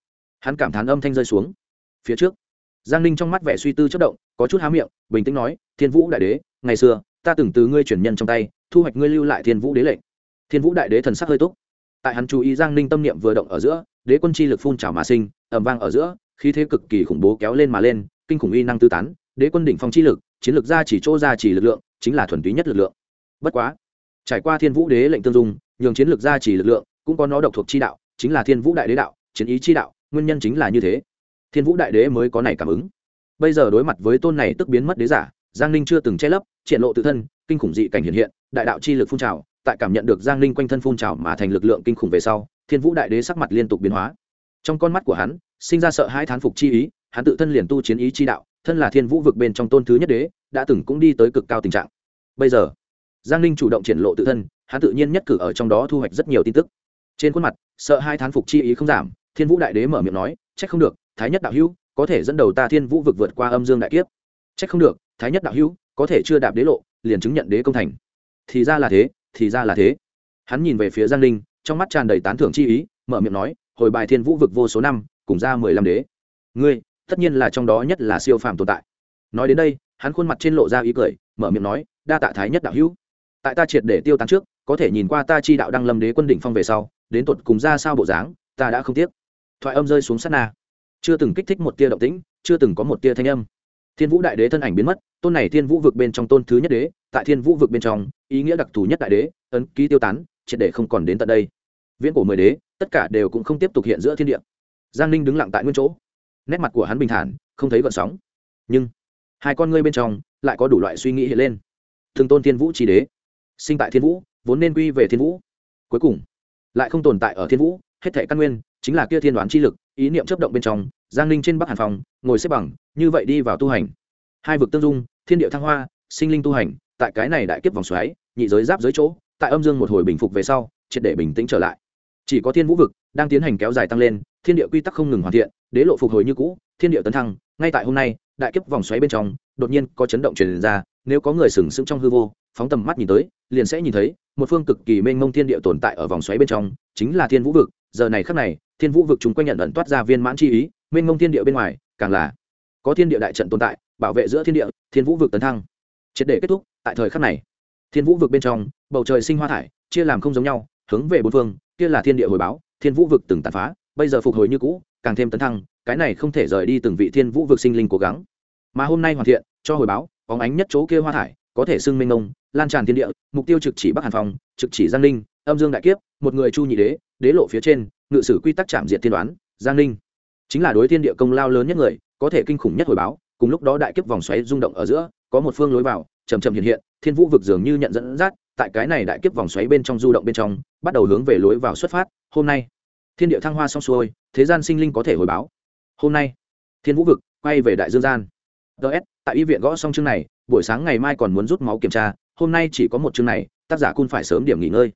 Hắn cảm thán âm thanh rơi xuống. Phía trước, giang ninh trong mắt vẻ suy tư chất động, có chút há miệng, bình tĩnh nói, thiên vũ đại đế, ngày xưa, ta từng từ ngươi chuyển nhân trong tay, thu hoạch ngươi lưu lại thiên vũ đế lệnh. Thiên vũ đại đế thần sắc hơi túc. Tại hắn chú ý giang ninh tâm niệm vừa động ở giữa, đế quân chi lực phun trào mà sinh ẩm vang ở giữa, khí thế cực kỳ khủng bố kéo lên mà lên, kinh khủng uy năng tư tán, đế quân đỉnh phong chi lực, chiến lược ra chỉ chỗ ra chỉ lực lượng, chính là thuần túy nhất lực lượng. Bất quá trải qua thiên vũ đế lệnh tương dung, nhường chiến lược gia chỉ lực lượng, cũng có nó độc thuộc chi đạo, chính là thiên vũ đại đế đạo, chiến ý chi đạo, nguyên nhân chính là như thế. Thiên vũ đại đế mới có này cảm ứng. Bây giờ đối mặt với tôn này tức biến mất đế giả, giang ninh chưa từng che lấp, triển lộ tự thân, kinh khủng dị cảnh hiện hiện, đại đạo chi lực phun trào, tại cảm nhận được giang ninh quanh thân phun trào mà thành lực lượng kinh khủng về sau, thiên vũ đại đế sắc mặt liên tục biến hóa. Trong con mắt của hắn, sinh ra sợ hai thán phục chi ý, hắn tự thân liền tu chiến ý chi đạo, thân là thiên vũ vực bên trong tôn thứ nhất đế, đã từng cũng đi tới cực cao tình trạng. Bây giờ giang ninh chủ động triển lộ tự thân, hắn tự nhiên nhất cử ở trong đó thu hoạch rất nhiều tin tức. Trên khuôn mặt, sợ hai thán phục chi ý không giảm, thiên vũ đại đế mở miệng nói c h ắ c không được, thái nhất đạo hữu, có thể dẫn đầu ta thiên vũ vực vượt qua âm dương đại kiếp. C h ắ c không được, thái nhất đạo hữu, có thể chưa đạp đế lộ, liền chứng nhận đế công thành. Thì ra là thế, thì ra là thế. Hắn nhìn về phía giang ninh, trong mắt tràn đầy tán thưởng chi ý, mở miệng nói, hồi bài thiên vũ vực vô số năm, cùng ra mười lăm đế. Ngươi, tất nhiên là trong đó nhất là siêu phàm tồn tại. Nói đến đây, hắn khuôn mặt trên lộ ra ý cười, mở miệng nói, đa tạ thái nhất đạo hữu tại ta triệt để tiêu tán trước, có thể nhìn qua ta chi đạo đăng lâm đế quân đỉnh phong về sau, đến tột cùng ra sao bộ dáng, ta đã không tiếc. Thoại âm rơi xuống sát na. Chưa từng kích thích một tia động tĩnh, chưa từng có một tia thanh âm. Thiên vũ đại đế thân ảnh biến mất, tôn này thiên vũ vực bên trong tôn thứ nhất đế, tại thiên vũ vực bên trong, ý nghĩa đặc thù nhất đại đế, ấn ký tiêu tán, triệt để không còn đến tận đây. Viễn cổ mười đế, tất cả đều cũng không tiếp tục hiện giữa thiên địa. Giang ninh đứng lặng tại nguyên chỗ. Nét mặt của hắn bình thản, không thấy gợn sóng. Nhưng, hai con ngươi bên trong lại có đủ loại suy nghĩ hiện lên. Thường tôn thiên vũ trí đế sinh tại thiên vũ, vốn nên quy về thiên vũ. Cuối cùng, lại không tồn tại ở thiên vũ, hết thể căn nguyên, chính là kia thiên đoán chi lực, ý niệm chấp động bên trong, giang ninh trên bắc hàn phòng, ngồi xếp bằng, như vậy đi vào tu hành. Hai vực tương dung, thiên địa thăng hoa, sinh linh tu hành, tại cái này đại kiếp vòng xoáy, nhị giới giáp giới chỗ, tại âm dương một hồi bình phục về sau, triệt để bình tĩnh trở lại. Chỉ có thiên vũ vực đang tiến hành kéo dài tăng lên, thiên địa quy tắc không ngừng hoàn thiện, đế lộ phục hồi như cũ, thiên địa tấn thăng, ngay tại hôm nay, đại kiếp vòng xoáy bên trong, đột nhiên có chấn động truyền ra nếu có người sừng sững trong hư vô, phóng tầm mắt nhìn tới, liền sẽ nhìn thấy, một phương cực kỳ mênh mông thiên địa tồn tại ở vòng xoáy bên trong, chính là thiên vũ vực. Giờ này khắc này, thiên vũ vực chúng quanh nhận ẩn toát ra viên mãn chi ý, mênh mông thiên địa bên ngoài, càng là có thiên địa đại trận tồn tại, bảo vệ giữa thiên địa, thiên vũ vực tấn thăng. Triệt để kết thúc, tại thời khắc này, thiên vũ vực bên trong, bầu trời sinh hoa thải, chia làm không giống nhau, hướng về bốn phương, kia là thiên địa hồi báo, thiên vũ vực từng tàn phá, bây giờ phục hồi như cũ, càng thêm tấn thăng, cái này không thể rời đi từng vị thiên vũ vực sinh linh cố gắng. Mà hôm nay hoàn thiện, cho hồi báo bóng ánh nhất chỗ kia hoa thải, có thể xưng minh ngông lan tràn thiên địa, mục tiêu trực chỉ bắc hàn phong, trực chỉ giang ninh, âm dương đại kiếp, một người chu nhị đế đế lộ phía trên, ngự sử quy tắc chạm diện thiên đoán, giang ninh. Chính là đối thiên địa công lao lớn nhất người, có thể kinh khủng nhất hồi báo, cùng lúc đó đại kiếp vòng xoáy rung động ở giữa, có một phương lối vào chầm chậm hiện hiện, thiên vũ vực dường như nhận dẫn dắt, tại cái này đại kiếp vòng xoáy bên trong du động bên trong, bắt đầu hướng về lối vào xuất phát, hôm nay, thiên địa thăng hoa xong xuôi, thế gian sinh linh có thể hồi báo. Hôm nay, thiên vũ vực quay về đại dương gian. Ts tại y viện gõ xong chương này, buổi sáng ngày mai còn muốn rút máu kiểm tra, hôm nay chỉ có một chương này, tác giả cun phải sớm điểm nghỉ ngơi.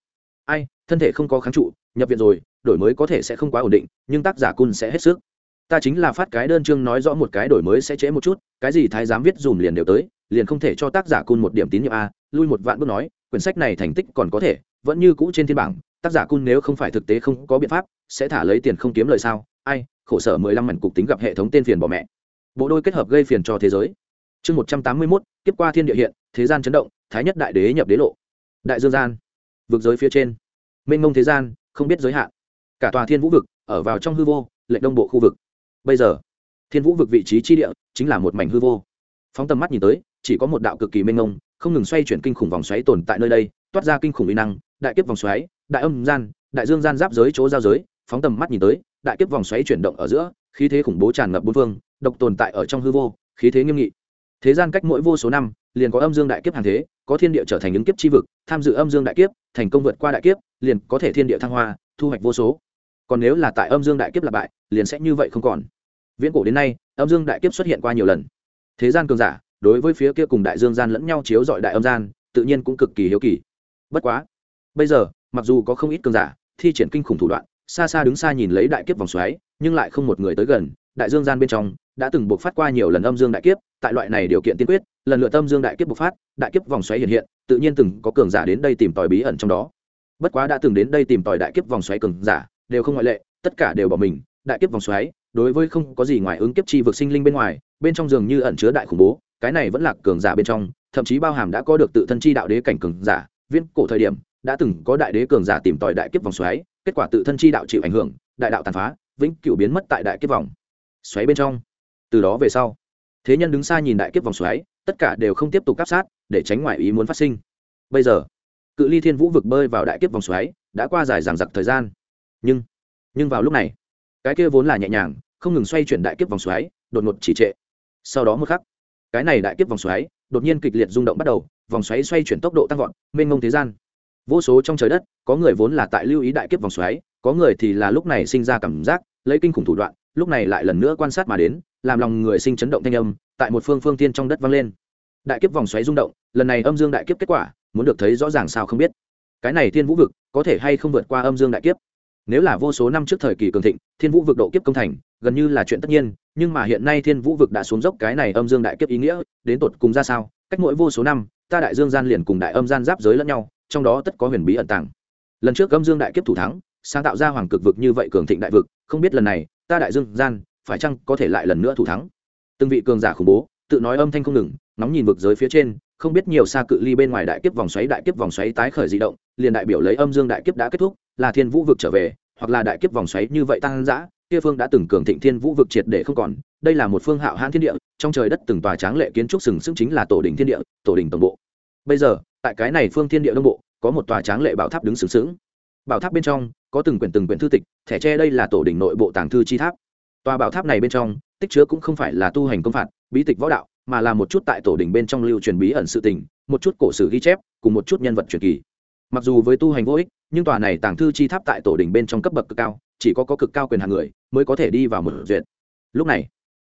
Ai, thân thể không có kháng trụ, nhập viện rồi, đổi mới có thể sẽ không quá ổn định, nhưng tác giả cun sẽ hết sức. Ta chính là phát cái đơn chương nói rõ một cái đổi mới sẽ trễ một chút, cái gì thái giám viết dùm liền đều tới, liền không thể cho tác giả cun một điểm tín nhiệm a, lui một vạn bước nói, quyển sách này thành tích còn có thể, vẫn như cũ trên thiên bảng, tác giả cun nếu không phải thực tế không có biện pháp, sẽ thả lấy tiền không kiếm lời sao? Ai, khổ sở mười lăm mảnh cục tính gặp hệ thống tên phiền bỏ mẹ. Bộ đôi kết hợp gây phiền cho thế giới chương một trăm tám mươi mốt, tiếp qua thiên địa hiện, thế gian chấn động, thái nhất đại đế nhập đế lộ. Đại dương gian, vực giới phía trên. Mênh mông thế gian, không biết giới hạn. Cả tòa thiên vũ vực, ở vào trong hư vô lệnh đông bộ khu vực. Bây giờ, thiên vũ vực vị trí chi địa chính là một mảnh hư vô. Phóng tầm mắt nhìn tới, chỉ có một đạo cực kỳ mênh mông, không ngừng xoay chuyển kinh khủng vòng xoáy tồn tại nơi đây, toát ra kinh khủng uy năng, đại kiếp vòng xoáy, đại âm gian, đại dương gian giáp giới chỗ giao giới, phóng tầm mắt nhìn tới, đại kiếp vòng xoáy chuyển động ở giữa, khí thế khủng bố tràn ngập bốn phương, độc tồn tại ở trong hư vô, khí thế nghiêm nghị thế gian cách mỗi vô số năm, liền có âm dương đại kiếp hàng thế, có thiên địa trở thành những kiếp chi vực, tham dự âm dương đại kiếp, thành công vượt qua đại kiếp, liền có thể thiên địa thăng hoa, thu hoạch vô số. Còn nếu là tại âm dương đại kiếp lặp bại, liền sẽ như vậy không còn. Viễn cổ đến nay, âm dương đại kiếp xuất hiện qua nhiều lần. Thế gian cường giả, đối với phía kia cùng đại dương gian lẫn nhau chiếu dọi đại âm gian, tự nhiên cũng cực kỳ hiếu kỳ. Bất quá, bây giờ, mặc dù có không ít cường giả, thi triển kinh khủng thủ đoạn, xa xa đứng xa nhìn lấy đại kiếp vòng xoáy, nhưng lại không một người tới gần, đại dương gian bên trong, đã từng buộc phát qua nhiều lần âm dương đại kiếp tại loại này điều kiện tiên quyết, lần lượt tâm dương đại kiếp bộc phát, đại kiếp vòng xoáy hiện hiện, tự nhiên từng có cường giả đến đây tìm tòi bí ẩn trong đó. Bất quá đã từng đến đây tìm tòi đại kiếp vòng xoáy cường giả, đều không ngoại lệ, tất cả đều bỏ mình, đại kiếp vòng xoáy, đối với không có gì ngoài ứng kiếp chi vực sinh linh bên ngoài, bên trong dường như ẩn chứa đại khủng bố, cái này vẫn là cường giả bên trong, thậm chí bao hàm đã có được tự thân chi đạo đế cảnh cường giả viên cổ thời điểm, đã từng có đại đế cường giả tìm tòi đại kiếp vòng xoáy, kết quả tự thân chi đạo chịu ảnh hưởng, đại đạo tàn phá, vĩnh cửu biến mất tại đại kiếp vòng xoáy bên trong. Từ đó về sau thế nhân đứng xa nhìn đại kiếp vòng xoáy, tất cả đều không tiếp tục cắp sát, để tránh ngoại ý muốn phát sinh. Bây giờ, cự ly thiên vũ vực bơi vào đại kiếp vòng xoáy, đã qua dài dằng dặc thời gian. Nhưng nhưng vào lúc này, cái kia vốn là nhẹ nhàng, không ngừng xoay chuyển đại kiếp vòng xoáy, đột ngột chỉ trệ. Sau đó một khắc, cái này đại kiếp vòng xoáy, đột nhiên kịch liệt rung động bắt đầu, vòng xoáy xoay chuyển tốc độ tăng vọt, mênh mông thế gian. Vô số trong trời đất, có người vốn là tại lưu ý đại kiếp vòng xoáy, có người thì là lúc này sinh ra cảm giác, lấy kinh khủng thủ đoạn, lúc này lại lần nữa quan sát mà đến làm lòng người sinh chấn động thanh âm tại một phương phương tiên trong đất vang lên. Đại kiếp vòng xoáy rung động, lần này âm dương đại kiếp kết quả, muốn được thấy rõ ràng sao không biết. Cái này thiên vũ vực, có thể hay không vượt qua âm dương đại kiếp? Nếu là vô số năm trước thời kỳ cường thịnh, thiên vũ vực độ kiếp công thành, gần như là chuyện tất nhiên, nhưng mà hiện nay thiên vũ vực đã xuống dốc cái này âm dương đại kiếp ý nghĩa, đến tột cùng ra sao? Cách mỗi vô số năm, ta đại dương gian liền cùng đại âm gian giáp giới lẫn nhau, trong đó tất có huyền bí ẩn tàng. Lần trước âm dương đại kiếp thủ thắng, sáng tạo ra hoàng cực vực như vậy cường thịnh đại vực, không biết lần này, ta đại dương gian phải chăng có thể lại lần nữa thủ thắng? Từng vị cường giả khủng bố, tự nói âm thanh không ngừng nóng nhìn vực giới phía trên, không biết nhiều xa cự ly bên ngoài đại kiếp vòng xoáy đại kiếp vòng xoáy tái khởi di động, liền đại biểu lấy âm dương đại kiếp đã kết thúc, là thiên vũ vực trở về, hoặc là đại kiếp vòng xoáy như vậy tăng dã, kia phương đã từng cường thịnh thiên vũ vực triệt để không còn, đây là một phương hạo hãn thiên địa, trong trời đất từng tòa tráng lệ kiến trúc sừng sững chính là tổ đình thiên địa, tổ đình tổng bộ. Bây giờ, tại cái này phương thiên địa đông bộ, có một tòa tráng lệ bảo tháp đứng sừng sững. Bảo tháp bên trong, có từng quyển từng quyển thư tịch, thẻ tre đây là tổ đình nội bộ tàng thư chi tháp tòa bảo tháp này bên trong, tích chứa cũng không phải là tu hành công phạt, bí tịch võ đạo, mà là một chút tại tổ đình bên trong lưu truyền bí ẩn sự tình, một chút cổ sử ghi chép, cùng một chút nhân vật truyền kỳ. Mặc dù với tu hành vô ích, nhưng tòa này tàng thư chi tháp tại tổ đình bên trong cấp bậc cực cao, chỉ có có cực cao quyền hàng người mới có thể đi vào một duyệt. Lúc này,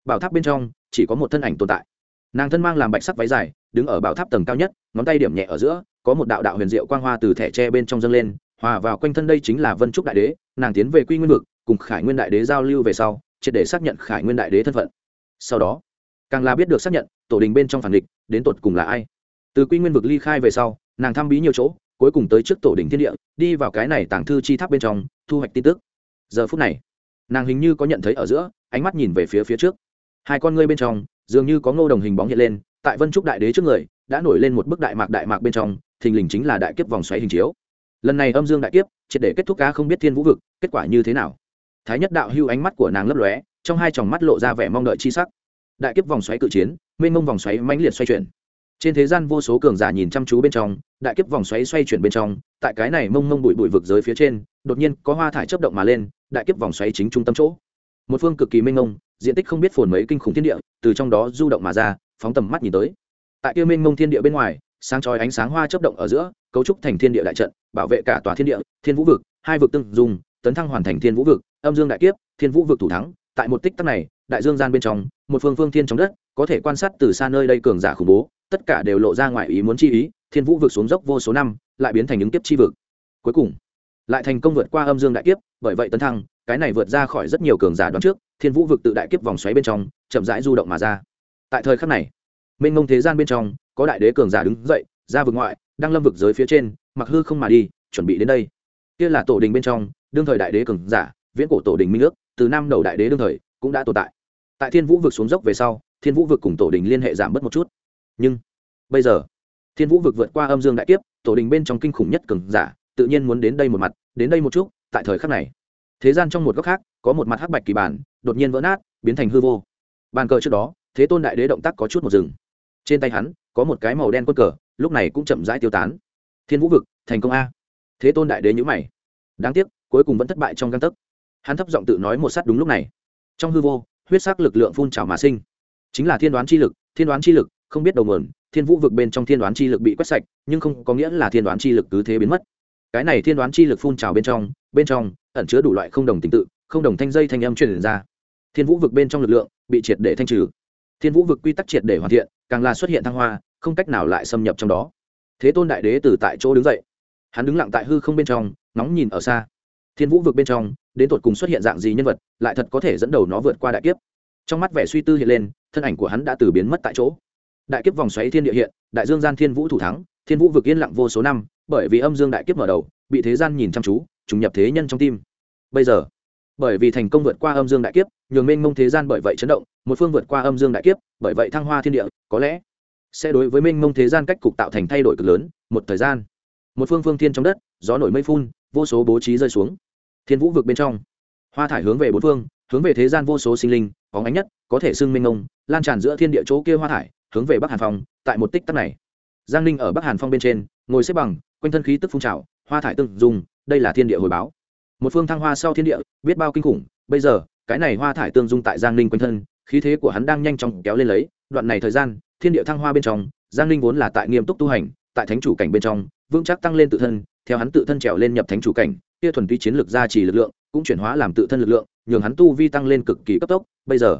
bảo tháp bên trong chỉ có một thân ảnh tồn tại. Nàng thân mang làm bạch sắc váy dài, đứng ở bảo tháp tầng cao nhất, ngón tay điểm nhẹ ở giữa, có một đạo đạo huyền diệu quang hoa từ thẻ tre bên trong dâng lên, hòa vào quanh thân đây chính là vân trúc đại đế, nàng tiến về quy nguyên vực, cùng khải nguyên đại đế giao lưu về sau triệt để xác nhận khải nguyên đại đế thân phận. Sau đó, càng là biết được xác nhận, tổ đình bên trong phản địch, đến tột cùng là ai. Từ quy nguyên vực ly khai về sau, nàng thăm bí nhiều chỗ, cuối cùng tới trước tổ đình thiên địa, đi vào cái này tàng thư chi tháp bên trong, thu hoạch tin tức. Giờ phút này, nàng hình như có nhận thấy ở giữa, ánh mắt nhìn về phía phía trước. Hai con ngươi bên trong, dường như có ngô đồng hình bóng hiện lên, tại vân trúc đại đế trước người, đã nổi lên một bức đại mạc đại mạc bên trong, thình lình chính là đại kiếp vòng xoáy hình chiếu. Lần này âm dương đại kiếp, triệt để kết thúc ca không biết thiên vũ vực, kết quả như thế nào? Thái nhất đạo hưu ánh mắt của nàng lấp lóe, trong hai tròng mắt lộ ra vẻ mong đợi chi sắc. Đại kiếp vòng xoáy cự chiến, mênh mông vòng xoáy mãnh liệt xoay chuyển. Trên thế gian vô số cường giả nhìn chăm chú bên trong, đại kiếp vòng xoáy xoay chuyển bên trong, tại cái này mông mông bụi bụi vực giới phía trên, đột nhiên có hoa thải chấp động mà lên, đại kiếp vòng xoáy chính trung tâm chỗ. Một phương cực kỳ mênh mông, diện tích không biết phồn mấy kinh khủng thiên địa, từ trong đó du động mà ra, phóng tầm mắt nhìn tới. Tại kia mênh mông thiên địa bên ngoài, sáng chói ánh sáng hoa chấp động ở giữa, cấu trúc thành thiên địa đại trận, bảo vệ cả tòa thiên địa, thiên vũ vực, hai vực tương dùng tấn thăng hoàn thành thiên vũ vực, âm dương đại kiếp, thiên vũ vực thủ thắng. Tại một tích tắc này, đại dương gian bên trong, một phương phương thiên trong đất, có thể quan sát từ xa nơi đây cường giả khủng bố, tất cả đều lộ ra ngoài ý muốn chi ý, thiên vũ vực xuống dốc vô số năm, lại biến thành những kiếp chi vực. Cuối cùng, lại thành công vượt qua âm dương đại kiếp, bởi vậy tấn thăng, cái này vượt ra khỏi rất nhiều cường giả đoán trước, thiên vũ vực tự đại kiếp vòng xoáy bên trong, chậm rãi du động mà ra. Tại thời khắc này, mênh mông thế gian bên trong, có đại đế cường giả đứng dậy, ra vực ngoại, đang lâm vực giới phía trên, mặc hư không mà đi, chuẩn bị đến đây. Kia là tổ đình bên trong đương thời đại đế cường giả, viễn cổ tổ đình minh ước, từ năm đầu đại đế đương thời, cũng đã tồn tại. Tại thiên vũ vực xuống dốc về sau, thiên vũ vực cùng tổ đình liên hệ giảm bớt một chút. Nhưng, bây giờ, thiên vũ vực vượt qua âm dương đại kiếp, tổ đình bên trong kinh khủng nhất cường giả, tự nhiên muốn đến đây một mặt, đến đây một chút, tại thời khắc này. Thế gian trong một góc khác, có một mặt hắc bạch kỳ bản, đột nhiên vỡ nát, biến thành hư vô. Bàn cờ trước đó, thế tôn đại đế động tác có chút một rừng trên tay hắn, có một cái màu đen quân cờ, lúc này cũng chậm rãi tiêu tán. Thiên vũ vực, thành công a. Thế tôn đại đế nhữ mày. Đáng tiếc cuối cùng vẫn thất bại trong găng tấc. Hắn thấp giọng tự nói một sát đúng lúc này. Trong hư vô, huyết sắc lực lượng phun trào mà sinh. Chính là thiên đoán chi lực, thiên đoán chi lực, không biết đầu nguồn, thiên vũ vực bên trong thiên đoán chi lực bị quét sạch, nhưng không có nghĩa là thiên đoán chi lực cứ thế biến mất. Cái này thiên đoán chi lực phun trào bên trong bên trong, ẩn chứa đủ loại không đồng tình tự, không đồng thanh dây thanh âm truyền ra. Thiên vũ vực bên trong lực lượng bị triệt để thanh trừ. Thiên vũ vực quy tắc triệt để hoàn thiện, càng là xuất hiện thăng hoa, không cách nào lại xâm nhập trong đó. Thế tôn đại đế từ tại chỗ đứng dậy. Hắn đứng lặng tại hư không bên trong nóng nhìn ở xa thiên vũ vực bên trong, đến tột cùng xuất hiện dạng gì nhân vật, lại thật có thể dẫn đầu nó vượt qua đại kiếp. Trong mắt vẻ suy tư hiện lên, thân ảnh của hắn đã từ biến mất tại chỗ. Đại kiếp vòng xoáy thiên địa hiện, đại dương gian thiên vũ thủ thắng, thiên vũ vực yên lặng vô số năm, bởi vì âm dương đại kiếp mở đầu, bị thế gian nhìn chăm chú, trùng nhập thế nhân trong tim. Bây giờ, bởi vì thành công vượt qua âm dương đại kiếp, nhường mênh mông thế gian bởi vậy chấn động, một phương vượt qua âm dương đại kiếp, bởi vậy thăng hoa thiên địa, có lẽ sẽ đối với mênh mông thế gian cách cục tạo thành thay đổi cực lớn, một thời gian. Một phương phương thiên trong đất, gió nổi mây phun, vô số bố trí rơi xuống thiên vũ vực bên trong. Hoa thải hướng về bốn phương hướng về thế gian vô số sinh linh có ánh nhất có thể xưng minh ngông, lan tràn giữa thiên địa chỗ kia hoa thải hướng về bắc hàn phong tại một tích tắc này. Giang ninh ở bắc hàn phong bên trên ngồi xếp bằng quanh thân khí tức phun trào hoa thải tương dùng đây là thiên địa hồi báo. Một phương thăng hoa sau thiên địa biết bao kinh khủng bây giờ cái này hoa thải tương dung tại giang ninh quanh thân khí thế của hắn đang nhanh chóng kéo lên lấy đoạn này thời gian thiên địa thăng hoa bên trong giang ninh vốn là tại nghiêm túc tu hành tại thánh chủ cảnh bên trong vững chắc tăng lên tự thân theo hắn tự thân trèo lên nhập thánh chủ cảnh kia thuần túy chiến lược gia trì lực lượng, cũng chuyển hóa làm tự thân lực lượng, nhường hắn tu vi tăng lên cực kỳ cấp tốc. Bây giờ,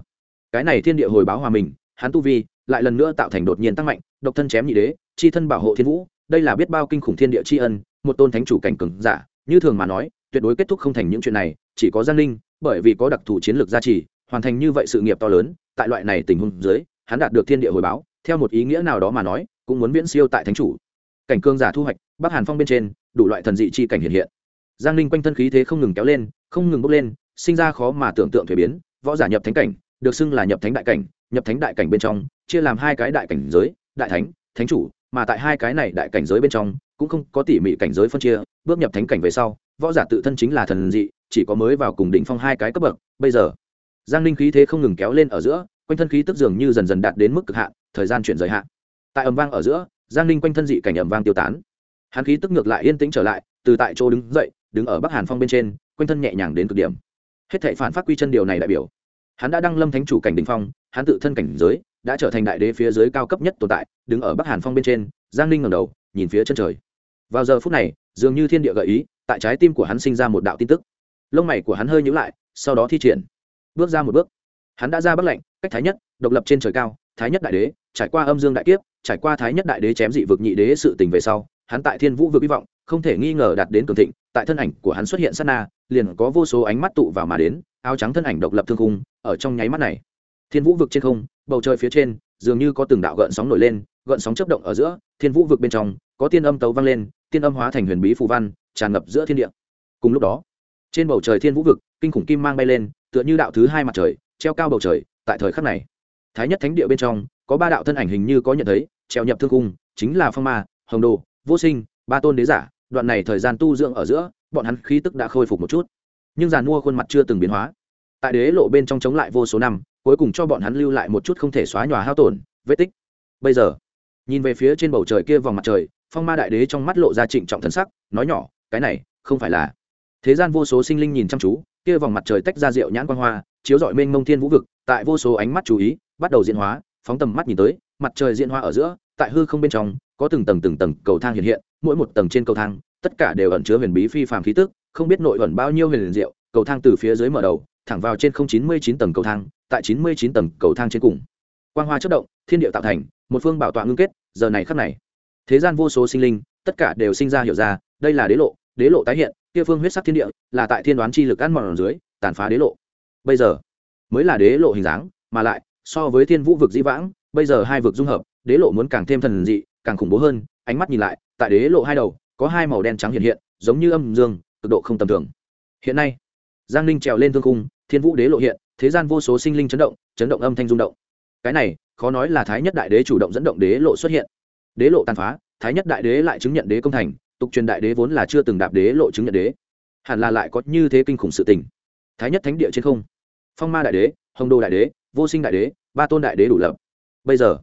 cái này thiên địa hồi báo hòa mình, hắn tu vi lại lần nữa tạo thành đột nhiên tăng mạnh, độc thân chém nhị đế, chi thân bảo hộ thiên vũ, đây là biết bao kinh khủng thiên địa tri ân, một tôn thánh chủ cảnh cường giả, như thường mà nói, tuyệt đối kết thúc không thành những chuyện này, chỉ có giang linh bởi vì có đặc thù chiến lược gia trì, hoàn thành như vậy sự nghiệp to lớn, tại loại này tình huống dưới, hắn đạt được thiên địa hồi báo, theo một ý nghĩa nào đó mà nói, cũng muốn viễn siêu tại thánh chủ. Cảnh cương giả thu hoạch, bắc hàn phong bên trên, đủ loại thần dị chi cảnh hiện hiện giang linh quanh thân khí thế không ngừng kéo lên, không ngừng bốc lên, sinh ra khó mà tưởng tượng thuế biến, võ giả nhập thánh cảnh, được xưng là nhập thánh đại cảnh, nhập thánh đại cảnh bên trong, chia làm hai cái đại cảnh giới, đại thánh thánh chủ, mà tại hai cái này đại cảnh giới bên trong, cũng không có tỉ mỉ cảnh giới phân chia, bước nhập thánh cảnh về sau, võ giả tự thân chính là thần dị, chỉ có mới vào cùng đỉnh phong hai cái cấp bậc, bây giờ, giang ninh khí thế không ngừng kéo lên ở giữa, quanh thân khí tức dường như dần dần đạt đến mức cực hạn, thời gian chuyển giới hạn tại ầm vang ở giữa, giang ninh quanh thân dị cảnh ầm vang tiêu tán. Hắn khí tức ngược lại yên tĩnh trở lại, từ tại chỗ đứng dậy đứng ở bắc hàn phong bên trên, quanh thân nhẹ nhàng đến cực điểm. Hết thệ phản phát quy chân điều này đại biểu, hắn đã đăng lâm thánh chủ cảnh đình phong, hắn tự thân cảnh giới đã trở thành đại đế phía dưới cao cấp nhất tồn tại, đứng ở bắc hàn phong bên trên, giang ninh ngầm đầu, nhìn phía chân trời. Vào giờ phút này, dường như thiên địa gợi ý, tại trái tim của hắn sinh ra một đạo tin tức. Lông mày của hắn hơi nhữ lại, sau đó thi triển. Bước ra một bước. Hắn đã ra bắc lệnh, cách thái nhất, độc lập trên trời cao, thái nhất đại đế, trải qua âm dương đại kiếp, trải qua thái nhất đại đế chém dị vực nhị đế sự tình về sau hắn tại thiên vũ vực hy vọng, không thể nghi ngờ đạt đến cường thịnh, tại thân ảnh của hắn xuất hiện sát na, liền có vô số ánh mắt tụ vào mà đến, áo trắng thân ảnh độc lập thương khung, ở trong nháy mắt này. Thiên vũ vực trên không, bầu trời phía trên, dường như có từng đạo gợn sóng nổi lên, gợn sóng chấp động ở giữa, thiên vũ vực bên trong, có tiên âm tấu vang lên, tiên âm hóa thành huyền bí phù văn, tràn ngập giữa thiên địa. Cùng lúc đó, trên bầu trời thiên vũ vực, kinh khủng kim mang bay lên, tựa như đạo thứ hai mặt trời, treo cao bầu trời, tại thời khắc này. Thái nhất thánh địa bên trong, có ba đạo thân ảnh hình như có nhận thấy, treo nhập thương cung chính là phong ma, hồng đồ vô sinh, ba tôn đế giả, đoạn này thời gian tu dưỡng ở giữa, bọn hắn khí tức đã khôi phục một chút. Nhưng giàn mua khuôn mặt chưa từng biến hóa. Tại đế lộ bên trong chống lại vô số năm, cuối cùng cho bọn hắn lưu lại một chút không thể xóa nhòa hao tổn, vết tích. Bây giờ, nhìn về phía trên bầu trời kia vòng mặt trời, phong ma đại đế trong mắt lộ ra trịnh trọng thần sắc, nói nhỏ, cái này, không phải là. Thế gian vô số sinh linh nhìn chăm chú, kia vòng mặt trời tách ra rượu nhãn quan hoa, chiếu dọi mênh mông thiên vũ vực, tại vô số ánh mắt chú ý, bắt đầu diễn hóa, phóng tầm mắt nhìn tới, mặt trời diễn hóa ở giữa tại hư không bên trong, có từng tầng từng tầng cầu thang hiện hiện, mỗi một tầng trên cầu thang, tất cả đều ẩn chứa huyền bí phi phàm khí tức, không biết nội ẩn bao nhiêu huyền diệu, cầu thang từ phía dưới mở đầu, thẳng vào trên không chín mươi chín tầng cầu thang, tại chín mươi chín tầng cầu thang trên cùng. Quang hoa chất động, thiên địa tạo thành, một phương bảo tọa ngưng kết, giờ này khắc này, thế gian vô số sinh linh, tất cả đều sinh ra hiểu ra, đây là đế lộ đế lộ tái hiện, kia phương huyết sắc thiên địa, là tại thiên đoán chi lực ăn mòn dưới, tàn phá đế lộ. Bây giờ, mới là đế lộ hình dáng, mà lại, so với thiên vũ vực dĩ vãng bây giờ hai vực dung hợp, đế lộ muốn càng thêm thần dị, càng khủng bố hơn, ánh mắt nhìn lại, tại đế lộ hai đầu, có hai màu đen trắng hiện hiện, giống như âm dương, cực độ không tầm thường. Hiện nay, giang ninh trèo lên thương cung thiên vũ đế lộ hiện, thế gian vô số sinh linh chấn động chấn động âm thanh rung động. Cái này, khó nói là thái nhất đại đế chủ động dẫn động đế lộ xuất hiện. Đế lộ tàn phá, thái nhất đại đế lại chứng nhận đế công thành, tục truyền đại đế vốn là chưa từng đạp đế lộ chứng nhận đế. Hẳn là lại có như thế kinh khủng sự tình. Thái nhất thánh địa trên không. Phong ma đại đế, hồng đô đại đế, vô sinh đại đế, ba tôn đại đế đủ lập bây giờ.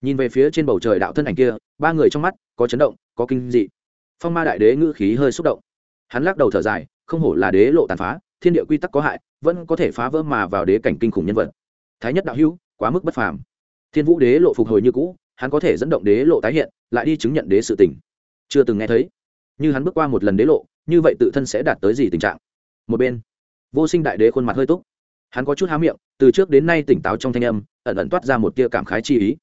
Nhìn về phía trên bầu trời đạo thân ảnh kia, ba người trong mắt có chấn động, có kinh dị. Phong ma đại đế ngữ khí hơi xúc động. Hắn lắc đầu thở dài, không hổ là đế lộ tàn phá, thiên địa quy tắc có hại, vẫn có thể phá vỡ mà vào đế cảnh kinh khủng nhân vật. Thái nhất đạo hữu, quá mức bất phàm. Thiên vũ đế lộ phục hồi như cũ, hắn có thể dẫn động đế lộ tái hiện, lại đi chứng nhận đế sự tỉnh chưa từng nghe thấy. Như hắn bước qua một lần đế lộ, như vậy tự thân sẽ đạt tới gì tình trạng? Một bên, vô sinh đại đế khuôn mặt hơi túc hắn có chút há miệng, từ trước đến nay tỉnh táo trong thanh âm, ẩn ẩn toát ra một tia cảm khái chi ý.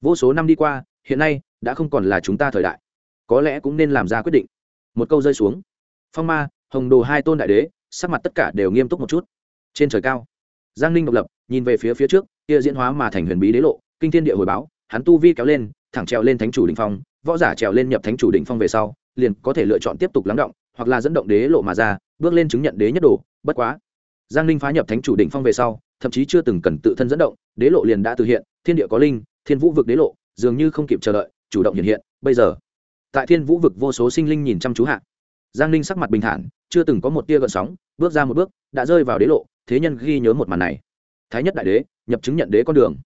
Vô số năm đi qua, hiện nay, đã không còn là chúng ta thời đại. Có lẽ cũng nên làm ra quyết định. Một câu rơi xuống. Phong ma, hồng đồ hai tôn đại đế, sắc mặt tất cả đều nghiêm túc một chút. Trên trời cao, giang ninh độc lập, nhìn về phía phía trước, kia diễn hóa mà thành huyền bí đế lộ, kinh thiên địa hồi báo, hắn tu vi kéo lên, thẳng trèo lên thánh chủ đỉnh phong, võ giả trèo lên nhập thánh chủ đỉnh phong về sau, liền có thể lựa chọn tiếp tục lắng động, hoặc là dẫn động đế lộ mà ra, bước lên chứng nhận đế nhất đồ, bất quá giang ninh phá nhập thánh chủ đỉnh phong về sau, thậm chí chưa từng cần tự thân dẫn động, đế lộ liền đã thực hiện, thiên địa có linh, thiên vũ vực đế lộ, dường như không kịp chờ đợi, chủ động hiện hiện, bây giờ. Tại thiên vũ vực vô số sinh linh nhìn chăm chú hạ. Giang ninh sắc mặt bình thản, chưa từng có một tia gợn sóng, bước ra một bước, đã rơi vào đế lộ, thế nhân ghi nhớ một màn này. Thái nhất đại đế, nhập chứng nhận đế con đường.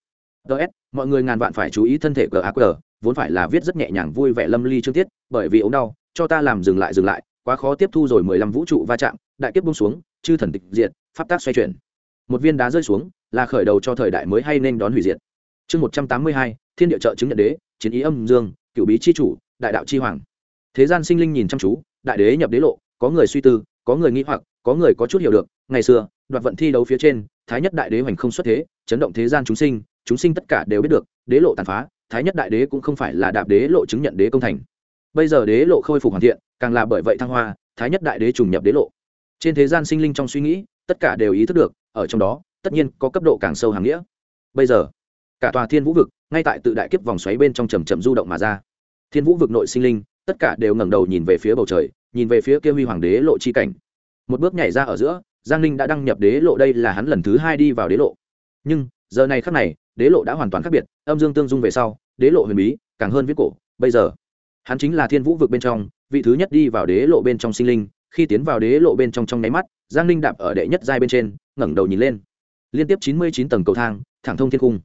Ts mọi người ngàn vạn phải chú ý thân thể cờ aqr vốn phải là viết rất nhẹ nhàng vui vẻ lâm ly chương tiết, bởi vì ống đau, cho ta làm dừng lại dừng lại, quá khó tiếp thu rồi mười lăm vũ trụ va chạm, đại kiếp bung xuống, chư thần tịch diệt pháp tác xoay chuyển. Một viên đá rơi xuống, là khởi đầu cho thời đại mới hay nên đón hủy diệt. Chương một trăm tám mươi hai, thiên địa trợ chứng nhận đế, chiến ý âm dương, cựu bí c h i chủ, đại đạo c h i hoàng. Thế gian sinh linh nhìn chăm chú, đại đế nhập đế lộ, có người suy tư, có người nghĩ hoặc, có người có chút hiểu được, ngày xưa, đoạt vận thi đấu phía trên, thái nhất đại đế hoành không xuất thế, chấn động thế gian chúng sinh chúng sinh tất cả đều biết được, đế lộ tàn phá, thái nhất đại đế cũng không phải là đạp đế lộ chứng nhận đế công thành. Bây giờ đế lộ khôi phục hoàn thiện, càng là bởi vậy thăng hoa, thái nhất đại đế trùng nhập đế lộ. Trên thế gian sinh linh trong suy nghĩ tất cả đều ý thức được, ở trong đó, tất nhiên có cấp độ càng sâu hàng nghĩa. Bây giờ, cả tòa thiên vũ vực, ngay tại tự đại kiếp vòng xoáy bên trong trầm trầm du động mà ra. Thiên vũ vực nội sinh linh, tất cả đều ngẩng đầu nhìn về phía bầu trời, nhìn về phía kia huy hoàng đế lộ chi cảnh. Một bước nhảy ra ở giữa, giang ninh đã đăng nhập đế lộ đây là hắn lần thứ hai đi vào đế lộ. Nhưng, giờ này khác này, đế lộ đã hoàn toàn khác biệt, âm dương tương dung về sau, đế lộ huyền bí, càng hơn viết cổ. Bây giờ, hắn chính là thiên vũ vực bên trong, vị thứ nhất đi vào đế lộ bên trong sinh linh, khi tiến vào đế lộ bên trong trong nháy mắt giang ninh đạp ở đệ nhất giai bên trên, ngẩng đầu nhìn lên. Liên tiếp chín mươi chín tầng cầu thang, thẳng thông thiên cung.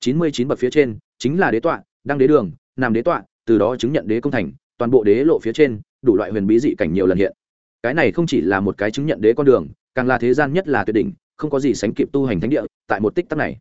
chín mươi chín bậc phía trên, chính là đế tọa đăng đế đường nam đế tọa, từ đó chứng nhận đế công thành, toàn bộ đế lộ phía trên, đủ loại huyền bí dị cảnh nhiều lần hiện. Cái này không chỉ là một cái chứng nhận đế con đường, càng là thế gian nhất là tuyệt đỉnh, không có gì sánh kịp tu hành thánh địa, tại một tích tắc này.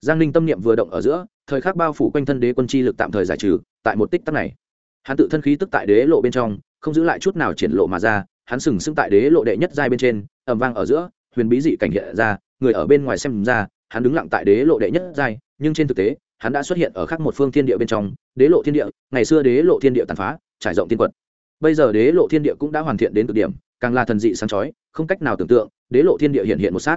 Giang ninh tâm niệm vừa động ở giữa, thời khắc bao phủ quanh thân đế quân chi lực tạm thời giải trừ, tại một tích tắc này. Hắn tự thân khí tức tại đế lộ bên trong, không giữ lại chút nào triển lộ mà ra hắn sừng sững tại đế lộ đệ nhất giai bên trên ẩm vang ở giữa, huyền bí dị cảnh hiện ra, người ở bên ngoài xem ra, hắn đứng lặng tại đế lộ đệ nhất giai, nhưng trên thực tế, hắn đã xuất hiện ở khắc một phương thiên địa bên trong, đế lộ thiên địa, ngày xưa đế lộ thiên địa tàn phá, trải rộng thiên quật. Bây giờ đế lộ thiên địa cũng đã hoàn thiện đến cực điểm, càng là thần dị sáng chói, không cách nào tưởng tượng, đế lộ thiên địa hiện hiện một sát.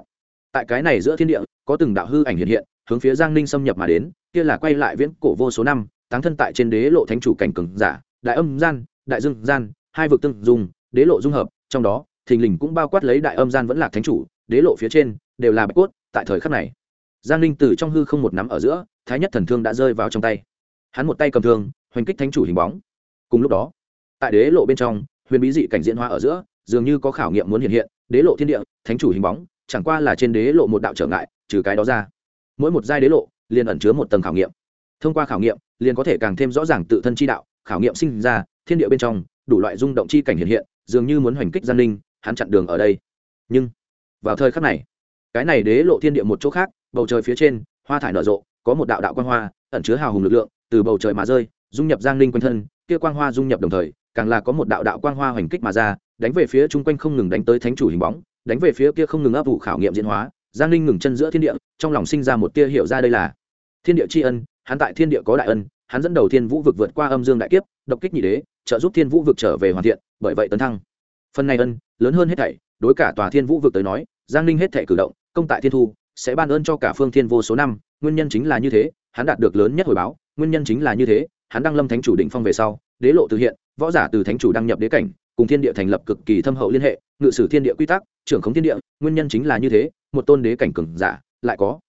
Tại cái này giữa thiên địa, có từng đạo hư ảnh hiện hiện, hướng phía giang ninh xâm nhập mà đến, kia là quay lại viễn cổ vô số năm, táng thân tại trên đế lộ thánh chủ cảnh cường giả, đại âm gian, đại dương gian, hai vực tương dùng đế lộ dung hợp, trong đó, thình lình cũng bao quát lấy đại âm gian vẫn là thánh chủ, đế lộ phía trên, đều là bạch cốt, tại thời khắc này. Giang ninh từ trong hư không một nắm ở giữa, thái nhất thần thương đã rơi vào trong tay. Hắn một tay cầm thương, hoành kích thánh chủ hình bóng. Cùng lúc đó, tại đế lộ bên trong, huyền bí dị cảnh diễn hóa ở giữa, dường như có khảo nghiệm muốn hiện hiện, đế lộ thiên địa, thánh chủ hình bóng, chẳng qua là trên đế lộ một đạo trở ngại, trừ cái đó ra. Mỗi một giai đế lộ, liền ẩn chứa một tầng khảo nghiệm. Thông qua khảo nghiệm, liền có thể càng thêm rõ ràng tự thân chi đạo, khảo nghiệm sinh ra, thiên địa bên trong, đủ loại rung động chi cảnh hiện hiện dường như muốn hoành kích gian Ninh, hắn chặn đường ở đây. Nhưng vào thời khắc này cái này đế lộ thiên địa một chỗ khác bầu trời phía trên hoa thải nở rộ có một đạo đạo quang hoa ẩn chứa hào hùng lực lượng từ bầu trời mà rơi dung nhập giang Ninh quanh thân kia quang hoa dung nhập đồng thời càng là có một đạo đạo quang hoa hoành kích mà ra đánh về phía chung quanh không ngừng đánh tới thánh chủ hình bóng đánh về phía kia không ngừng ấp vụ khảo nghiệm diễn hóa giang Ninh ngừng chân giữa thiên địa trong lòng sinh ra một tia hiểu ra đây là thiên địa tri ân hắn tại thiên địa có đại ân hắn dẫn đầu thiên vũ vực vượt qua âm dương đại kiếp, độc kích nhị đế, trợ giúp thiên vũ vực trở về hoàn thiện, bởi vậy tấn thăng. Phần này ân, lớn hơn hết thảy, đối cả tòa thiên vũ vực tới nói, giang ninh hết thảy cử động, công tại thiên thu, sẽ ban ơn cho cả phương thiên vô số năm, nguyên nhân chính là như thế, hắn đạt được lớn nhất hồi báo, nguyên nhân chính là như thế, hắn đăng lâm thánh chủ định phong về sau, đế lộ từ hiện, võ giả từ thánh chủ đăng nhập đế cảnh, cùng thiên địa thành lập cực kỳ thâm hậu liên hệ, ngự sử thiên địa quy tắc, trưởng khống thiên địa, nguyên nhân chính là như thế, một tôn đế cảnh cường giả, lại có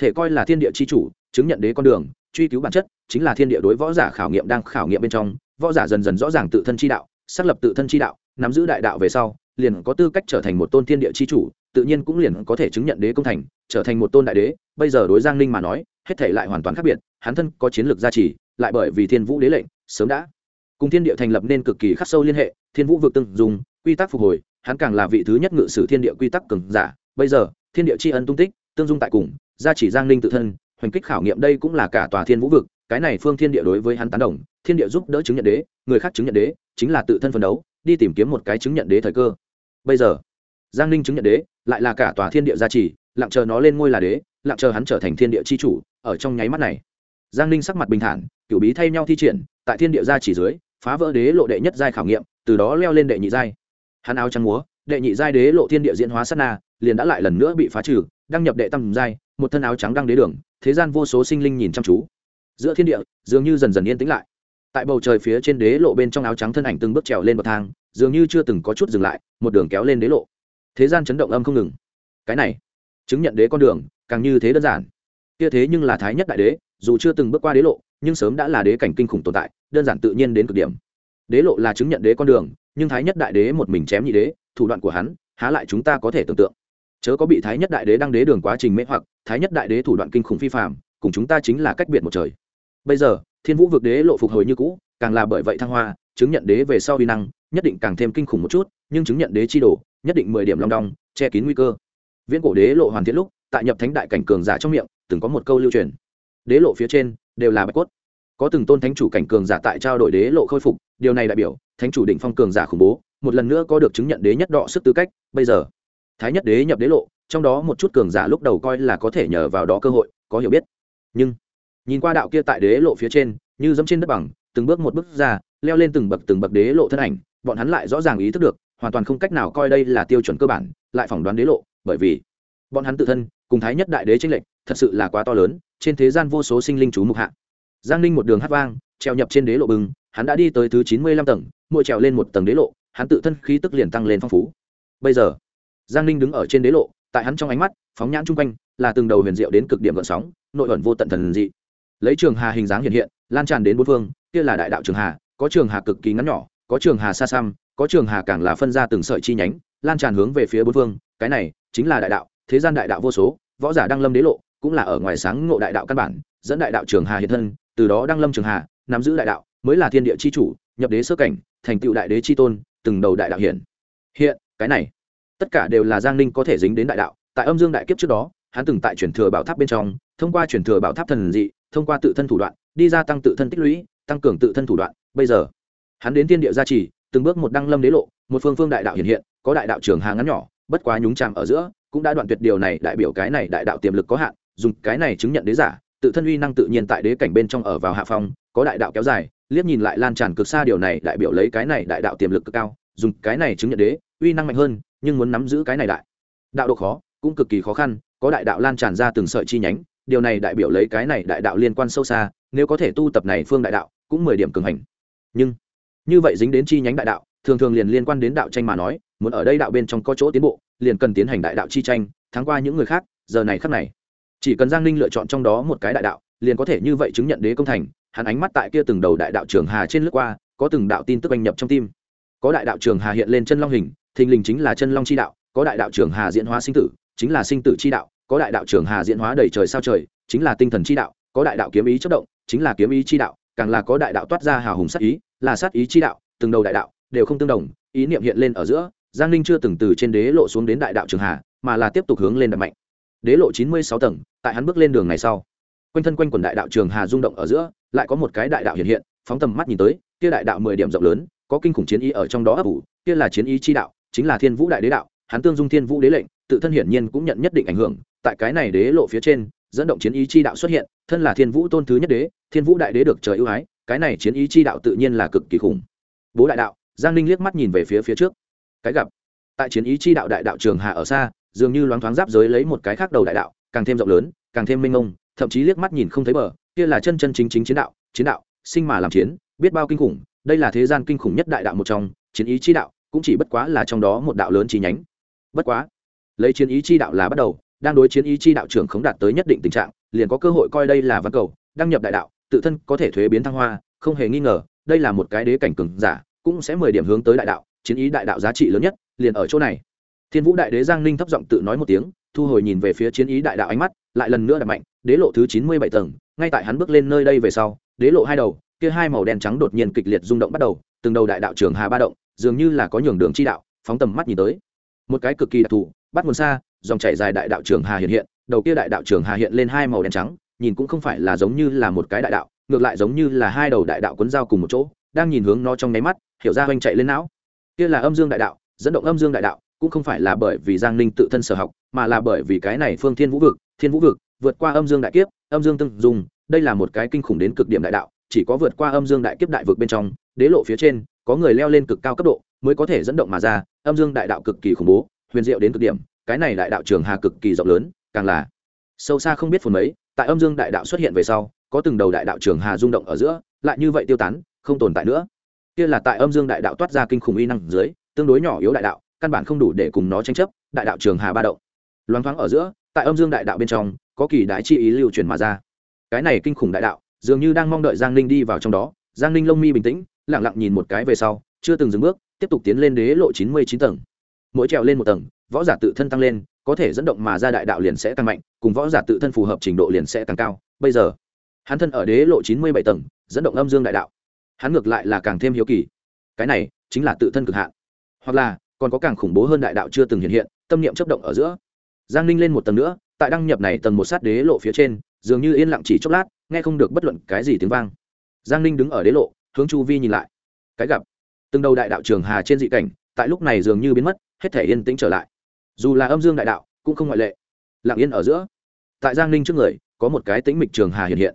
thể coi là thiên địa chi chủ, chứng nhận đế con đường truy cứu bản chất, chính là thiên địa đối võ giả khảo nghiệm đang khảo nghiệm bên trong, võ giả dần dần rõ ràng tự thân chi đạo, xác lập tự thân chi đạo, nắm giữ đại đạo về sau, liền có tư cách trở thành một tôn thiên địa chi chủ, tự nhiên cũng liền có thể chứng nhận đế công thành, trở thành một tôn đại đế. Bây giờ đối giang ninh mà nói, hết thể lại hoàn toàn khác biệt, hắn thân có chiến lược gia trì, lại bởi vì thiên vũ đế lệnh, sớm đã cùng thiên địa thành lập nên cực kỳ khắc sâu liên hệ, thiên vũ vực từng dùng, quy tắc phục hồi, hắn càng là vị thứ nhất ngự sử thiên địa quy tắc cường giả. Bây giờ, thiên địa tri ân tung tích, tương dung tại cùng, gia chỉ giang ninh tự thân hoành kích khảo nghiệm đây cũng là cả tòa thiên vũ vực, cái này phương thiên địa đối với hắn tán đồng, thiên địa giúp đỡ chứng nhận đế, người khác chứng nhận đế, chính là tự thân phấn đấu, đi tìm kiếm một cái chứng nhận đế thời cơ. Bây giờ, giang ninh chứng nhận đế, lại là cả tòa thiên địa gia trì, lặng chờ nó lên ngôi là đế, lặng chờ hắn trở thành thiên địa c h i chủ, ở trong nháy mắt này, giang ninh sắc mặt bình thản, cửu bí thay nhau thi triển, tại thiên địa gia chỉ dưới, phá vỡ đế lộ đệ nhất giai khảo nghiệm, từ đó leo lên đệ nhị giai. Hắn áo trắng múa, đệ nhị giai đế lộ thiên địa diễn hóa sát na, liền đã lại lần nữa bị phá trừ, đăng nhập đệ tam giai, một thân áo trắng đăng đế đường thế gian vô số sinh linh nhìn chăm chú. Giữa thiên địa, dường như dần dần yên tĩnh lại. Tại bầu trời phía trên đế lộ bên trong áo trắng thân ảnh từng bước trèo lên bậc thang, dường như chưa từng có chút dừng lại, một đường kéo lên đế lộ. Thế gian chấn động âm không ngừng. Cái này, chứng nhận đế con đường, càng như thế đơn giản. Kia thế nhưng là thái nhất đại đế, dù chưa từng bước qua đế lộ, nhưng sớm đã là đế cảnh kinh khủng tồn tại, đơn giản tự nhiên đến cực điểm. Đế lộ là chứng nhận đế con đường, nhưng thái nhất đại đế một mình chém nhị đế, thủ đoạn của hắn, há lại chúng ta có thể tưởng tượng. Chớ có bị thái nhất đại đế đăng đế đường quá trình mê hoặc thái nhất đại đế thủ đoạn kinh khủng phi phạm cùng chúng ta chính là cách biệt một trời. Bây giờ, thiên vũ vực đế lộ phục hồi như cũ, càng là bởi vậy thăng hoa, chứng nhận đế về sau uy năng, nhất định càng thêm kinh khủng một chút, nhưng chứng nhận đế chi đổ nhất định mười điểm long đong, che kín nguy cơ. Viễn cổ đế lộ hoàn thiện lúc, tại nhập thánh đại cảnh cường giả trong miệng, từng có một câu lưu truyền. Đế lộ phía trên, đều là bạch cốt. Có từng tôn thánh chủ cảnh cường giả tại trao đổi đế lộ khôi phục, điều này đại biểu, thánh chủ định phong cường giả khủng bố, một lần nữa có được chứng nhận đế nhất đọ sức tư cách. Bây giờ, thái nhất đế nhập đế lộ trong đó một chút cường giả lúc đầu coi là có thể nhờ vào đó cơ hội, có hiểu biết. Nhưng, nhìn qua đạo kia tại đế lộ phía trên, như dẫm trên đất bằng, từng bước một bước ra, leo lên từng bậc từng bậc đế lộ thân ảnh, bọn hắn lại rõ ràng ý thức được, hoàn toàn không cách nào coi đây là tiêu chuẩn cơ bản, lại phỏng đoán đế lộ, bởi vì bọn hắn tự thân, cùng thái nhất đại đế tranh lệch, thật sự là quá to lớn, trên thế gian vô số sinh linh chú mục hạ. Giang ninh một đường hát vang, treo nhập trên đế lộ bừng, hắn đã đi tới thứ chín mươi lăm tầng, mỗi trèo lên một tầng đế lộ, hắn tự thân khí tức liền tăng lên phong phú. Bây giờ, giang ninh đứng ở trên đế lộ tại hắn trong ánh mắt, phóng nhãn chung quanh, là từng đầu huyền diệu đến cực điểm gợn sóng, nội ẩn vô tận thần dị. Lấy trường hà hình dáng hiện hiện, lan tràn đến bốn phương, kia là đại đạo trường hà, có trường hà cực kỳ ngắn nhỏ, có trường hà xa xăm, có trường hà càng là phân ra từng sợi chi nhánh, lan tràn hướng về phía bốn phương, cái này chính là đại đạo, thế gian đại đạo vô số, võ giả đăng lâm đế lộ, cũng là ở ngoài sáng ngộ đại đạo căn bản, dẫn đại đạo trường hà hiện thân, từ đó đăng lâm trường hà, nắm giữ đại đạo, mới là thiên địa chi chủ, nhập đế sơ cảnh, thành tựu đại đế chi tôn, từng đầu đại đạo hiển hiện, cái này tất cả đều là giang ninh có thể dính đến đại đạo, tại âm dương đại kiếp trước đó, hắn từng tại truyền thừa bảo tháp bên trong, thông qua truyền thừa bảo tháp thần dị, thông qua tự thân thủ đoạn, đi ra tăng tự thân tích lũy, tăng cường tự thân thủ đoạn. Bây giờ, hắn đến thiên địa gia trì, từng bước một đăng lâm đế lộ, một phương phương đại đạo hiện hiện, có đại đạo trường hà ngắn nhỏ, bất quá nhúng chạm ở giữa, cũng đã đoạn tuyệt điều này đại biểu cái này đại đạo tiềm lực có hạn, dùng cái này chứng nhận đế giả, tự thân uy năng tự nhiên tại đế cảnh bên trong ở vào hạ phong, có đại đạo kéo dài, liếc nhìn lại lan tràn cực xa điều này đại biểu lấy cái này đại đạo tiềm lực cực cao, dùng cái này chứng nhận đế, uy năng mạnh hơn nhưng muốn nắm giữ cái này đại. Đạo độ khó, cũng cực kỳ khó khăn, có đại đạo lan tràn ra từng sợi chi nhánh, điều này đại biểu lấy cái này đại đạo liên quan sâu xa, nếu có thể tu tập này phương đại đạo, cũng mười điểm cường hành. Nhưng, như vậy dính đến chi nhánh đại đạo, thường thường liền liên quan đến đạo tranh mà nói, muốn ở đây đạo bên trong có chỗ tiến bộ, liền cần tiến hành đại đạo chi tranh, thắng qua những người khác, giờ này khắc này. Chỉ cần giang ninh lựa chọn trong đó một cái đại đạo, liền có thể như vậy chứng nhận đế công thành, hắn ánh mắt tại kia từng đầu đại đạo trường hà trên lướt qua, có từng đạo tin tức anh nhập trong tim. Có đại đạo trường hà hiện lên chân long hình thình lình chính là chân long chi đạo, có đại đạo trường hà diễn hóa sinh tử, chính là sinh tử chi đạo, có đại đạo trường hà diễn hóa đầy trời sao trời, chính là tinh thần chi đạo, có đại đạo kiếm ý chất động, chính là kiếm ý chi đạo, càng là có đại đạo toát ra hào hùng sát ý, là sát ý chi đạo, từng đầu đại đạo đều không tương đồng, ý niệm hiện lên ở giữa, giang ninh chưa từng từ trên đế lộ xuống đến đại đạo trường hà, mà là tiếp tục hướng lên đập mạnh. Đế lộ chín mươi sáu tầng, tại hắn bước lên đường này sau, quanh thân quanh quần đại đạo trường hà rung động ở giữa, lại có một cái đại đạo hiện hiện, phóng tầm mắt nhìn tới, kia đại đạo mười điểm rộng lớn, có kinh khủng chiến ý ở trong đó ấp ủ, kia là chiến ý chi đạo chính là thiên vũ đại đế đạo, hắn tương dung thiên vũ đế lệnh, tự thân hiển nhiên cũng nhận nhất định ảnh hưởng, tại cái này đế lộ phía trên, dẫn động chiến ý chi đạo xuất hiện, thân là thiên vũ tôn thứ nhất đế, thiên vũ đại đế được trời ưu ái, cái này chiến ý chi đạo tự nhiên là cực kỳ khủng. Bố đại đạo, giang ninh liếc mắt nhìn về phía phía trước. Cái gặp, tại chiến ý chi đạo đại đạo trường hạ ở xa, dường như loáng thoáng giáp giới lấy một cái khác đầu đại đạo, càng thêm rộng lớn, càng thêm minh mông, thậm chí liếc mắt nhìn không thấy bờ, kia là chân chân chính chính chiến đạo chiến đạo, sinh mà làm chiến, biết bao kinh khủng, đây là thế gian kinh khủng nhất đại đạo một trong, chiến ý chi đạo cũng chỉ bất quá là trong đó một đạo lớn chi nhánh. Bất quá, lấy chiến ý chi đạo là bắt đầu, đang đối chiến ý chi đạo trưởng không đạt tới nhất định tình trạng, liền có cơ hội coi đây là văn cầu, đăng nhập đại đạo, tự thân có thể thuế biến thăng hoa, không hề nghi ngờ, đây là một cái đế cảnh cường giả, cũng sẽ mười điểm hướng tới đại đạo, chiến ý đại đạo giá trị lớn nhất, liền ở chỗ này. Thiên vũ đại đế giang ninh thấp giọng tự nói một tiếng, thu hồi nhìn về phía chiến ý đại đạo ánh mắt, lại lần nữa đặt mạnh, đế lộ thứ chín mươi bảy tầng, ngay tại hắn bước lên nơi đây về sau, đế lộ hai đầu, kia hai màu đen trắng đột nhiên kịch liệt rung động bắt đầu, từng đầu đại đạo trưởng hà ba động dường như là có nhường đường chi đạo, phóng tầm mắt nhìn tới. Một cái cực kỳ đặc thù, bắt nguồn xa, dòng chảy dài đại đạo trường hà hiện hiện, đầu kia đại đạo trường hà hiện lên hai màu đen trắng, nhìn cũng không phải là giống như là một cái đại đạo, ngược lại giống như là hai đầu đại đạo cuốn dao cùng một chỗ, đang nhìn hướng nó trong nháy mắt, hiểu ra oanh chạy lên não. Kia là âm dương đại đạo, dẫn động âm dương đại đạo, cũng không phải là bởi vì giang ninh tự thân sở học, mà là bởi vì cái này phương thiên vũ vực, thiên vũ vực, vượt qua âm dương đại kiếp, âm dương tương dùng đây là một cái kinh khủng đến cực điểm đại đạo, chỉ có vượt qua âm dương đại kiếp đại vực bên trong, đế lộ phía trên có người leo lên cực cao cấp độ, mới có thể dẫn động mà ra, âm dương đại đạo cực kỳ khủng bố, huyền diệu đến cực điểm, cái này đại đạo trường hà cực kỳ rộng lớn, càng là sâu xa không biết phần mấy, tại âm dương đại đạo xuất hiện về sau, có từng đầu đại đạo trường hà rung động ở giữa, lại như vậy tiêu tán, không tồn tại nữa. Kia là tại âm dương đại đạo toát ra kinh khủng uy năng dưới, tương đối nhỏ yếu đại đạo, căn bản không đủ để cùng nó tranh chấp, đại đạo trường hà ba động. Loáng thoáng ở giữa, tại âm dương đại đạo bên trong, có kỳ đại chi ý lưu truyền mà ra. Cái này kinh khủng đại đạo, dường như đang mong đợi giang ninh đi vào trong đó. Giang ninh lông mi bình tĩnh lẳng lặng nhìn một cái về sau, chưa từng dừng bước, tiếp tục tiến lên đế lộ chín mươi chín tầng. Mỗi trèo lên một tầng, võ giả tự thân tăng lên, có thể dẫn động mà ra đại đạo liền sẽ tăng mạnh, cùng võ giả tự thân phù hợp trình độ liền sẽ tăng cao. Bây giờ, hắn thân ở đế lộ chín mươi bảy tầng, dẫn động âm dương đại đạo. Hắn ngược lại là càng thêm hiếu kỳ. Cái này chính là tự thân cực hạn. Hoặc là, còn có càng khủng bố hơn đại đạo chưa từng hiện hiện, tâm niệm chấp động ở giữa. Giang ninh lên một tầng nữa, tại đăng nhập này tầng một sát đế lộ phía trên, dường như yên lặng chỉ chốc lát, nghe không được bất luận cái gì tiếng vang. Giang ninh đứng ở đế lộ hướng chu vi nhìn lại. Cái gặp, từng đầu đại đạo trường hà trên dị cảnh, tại lúc này dường như biến mất, hết thể yên tĩnh trở lại. Dù là âm dương đại đạo, cũng không ngoại lệ. Lặng yên ở giữa, tại giang ninh trước người, có một cái tĩnh mịch trường hà hiện hiện.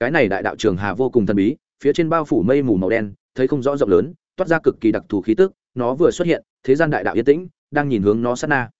Cái này đại đạo trường hà vô cùng thần bí, phía trên bao phủ mây mù màu đen, thấy không rõ rộng lớn, toát ra cực kỳ đặc thù khí tức, nó vừa xuất hiện, thế gian đại đạo yên tĩnh, đang nhìn hướng nó sát na.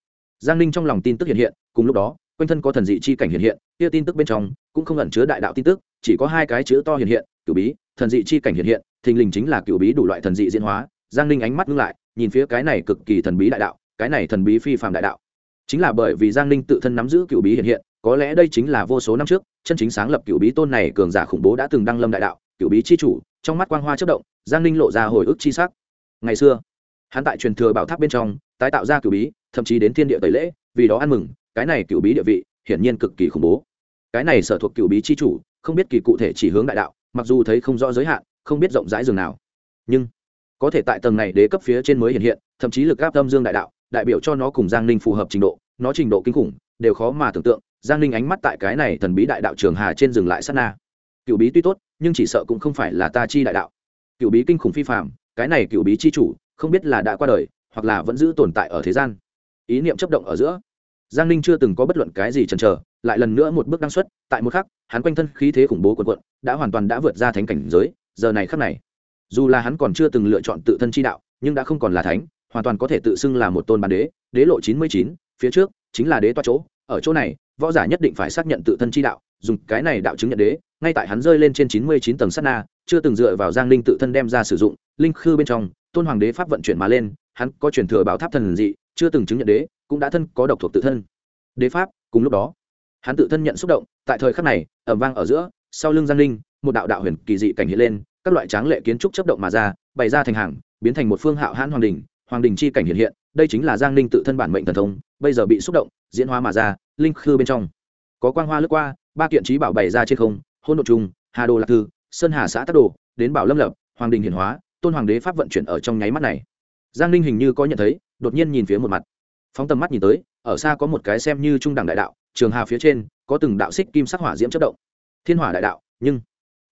Giang ninh trong lòng tin tức hiện hiện, cùng lúc đó, quanh thân có thần dị chi cảnh hiện hiện kia tin tức bên trong cũng không ẩn chứa đại đạo tin tức, chỉ có hai cái chữ to hiện hiện, cửu bí, thần dị chi cảnh hiện hiện, thình lình chính là cửu bí đủ loại thần dị diễn hóa. Giang ninh ánh mắt ngưng lại, nhìn phía cái này cực kỳ thần bí đại đạo, cái này thần bí phi phàm đại đạo. Chính là bởi vì giang ninh tự thân nắm giữ cửu bí hiện hiện, có lẽ đây chính là vô số năm trước, chân chính sáng lập cửu bí tôn này cường giả khủng bố đã từng đăng lâm đại đạo, cửu bí chi chủ, trong mắt quang hoa chất động, giang ninh lộ ra hồi ức chi sắc. Ngày xưa, hắn tại truyền thừa bảo tháp bên trong, tái tạo ra cửu bí, thậm chí đến thiên địa tẩy lễ, vì đó ăn mừng, cái này cửu bí địa vị, hiển nhiên cực kỳ khủng bố cái này sở thuộc cựu bí chi chủ, không biết kỳ cụ thể chỉ hướng đại đạo, mặc dù thấy không rõ giới hạn, không biết rộng rãi dường nào. Nhưng, có thể tại tầng này đế cấp phía trên mới hiện hiện, thậm chí lực áp âm dương đại đạo, đại biểu cho nó cùng giang ninh phù hợp trình độ, nó trình độ kinh khủng, đều khó mà tưởng tượng, giang ninh ánh mắt tại cái này thần bí đại đạo trường hà trên dừng lại sát na. Cựu bí tuy tốt, nhưng chỉ sợ cũng không phải là ta chi đại đạo. Cựu bí kinh khủng phi phạm cái này cựu bí chi chủ, không biết là đã qua đời, hoặc là vẫn giữ tồn tại ở thế gian. Ý niệm chấp động ở giữa. Giang ninh chưa từng có bất luận cái gì chần chờ lại lần nữa một bước đăng xuất, tại một khắc, hắn quanh thân khí thế khủng bố quần quận đã hoàn toàn đã vượt ra thánh cảnh giới, giờ này khắc này. Dù là hắn còn chưa từng lựa chọn tự thân chi đạo, nhưng đã không còn là thánh, hoàn toàn có thể tự xưng là một tôn bản đế. Đế lộ chín mươi chín, phía trước chính là đế toa chỗ. Ở chỗ này, võ giả nhất định phải xác nhận tự thân chi đạo, dùng cái này đạo chứng nhận đế. Ngay tại hắn rơi lên trên chín mươi chín tầng sát na, chưa từng dựa vào giang linh tự thân đem ra sử dụng, linh khư bên trong, tôn hoàng đế pháp vận chuyển mà lên, hắn có truyền thừa bảo tháp thần dị, chưa từng chứng nhận đế, cũng đã thân có độc thuộc tự thân. Đế pháp, cùng lúc đó hắn tự thân nhận xúc động, tại thời khắc này ẩm vang ở giữa, sau lưng giang linh một đạo đạo huyền kỳ dị cảnh hiện lên, các loại tráng lệ kiến trúc chấp động mà ra, bày ra thành hàng, biến thành một phương hạo hãn hoàng đình hoàng đình chi cảnh hiện hiện, đây chính là giang ninh tự thân bản mệnh thần thông, bây giờ bị xúc động, diễn hóa mà ra, linh khư bên trong. Có quang hoa lướt qua, ba kiện trí bảo bày ra trên không hôn nội trung hà đồ lạc thư, sơn hà xã tắc đồ, đến bảo lâm lập, hoàng đình hiển hóa, tôn hoàng đế pháp vận chuyển ở trong nháy mắt này. Giang ninh hình như có nhận thấy, đột nhiên nhìn phía một mặt. Phóng tầm mắt nhìn tới, ở xa có một cái xem như trung đẳng đại đạo trường hà phía trên có từng đạo xích kim sắc hỏa diễm chất động. Thiên hỏa đại đạo, nhưng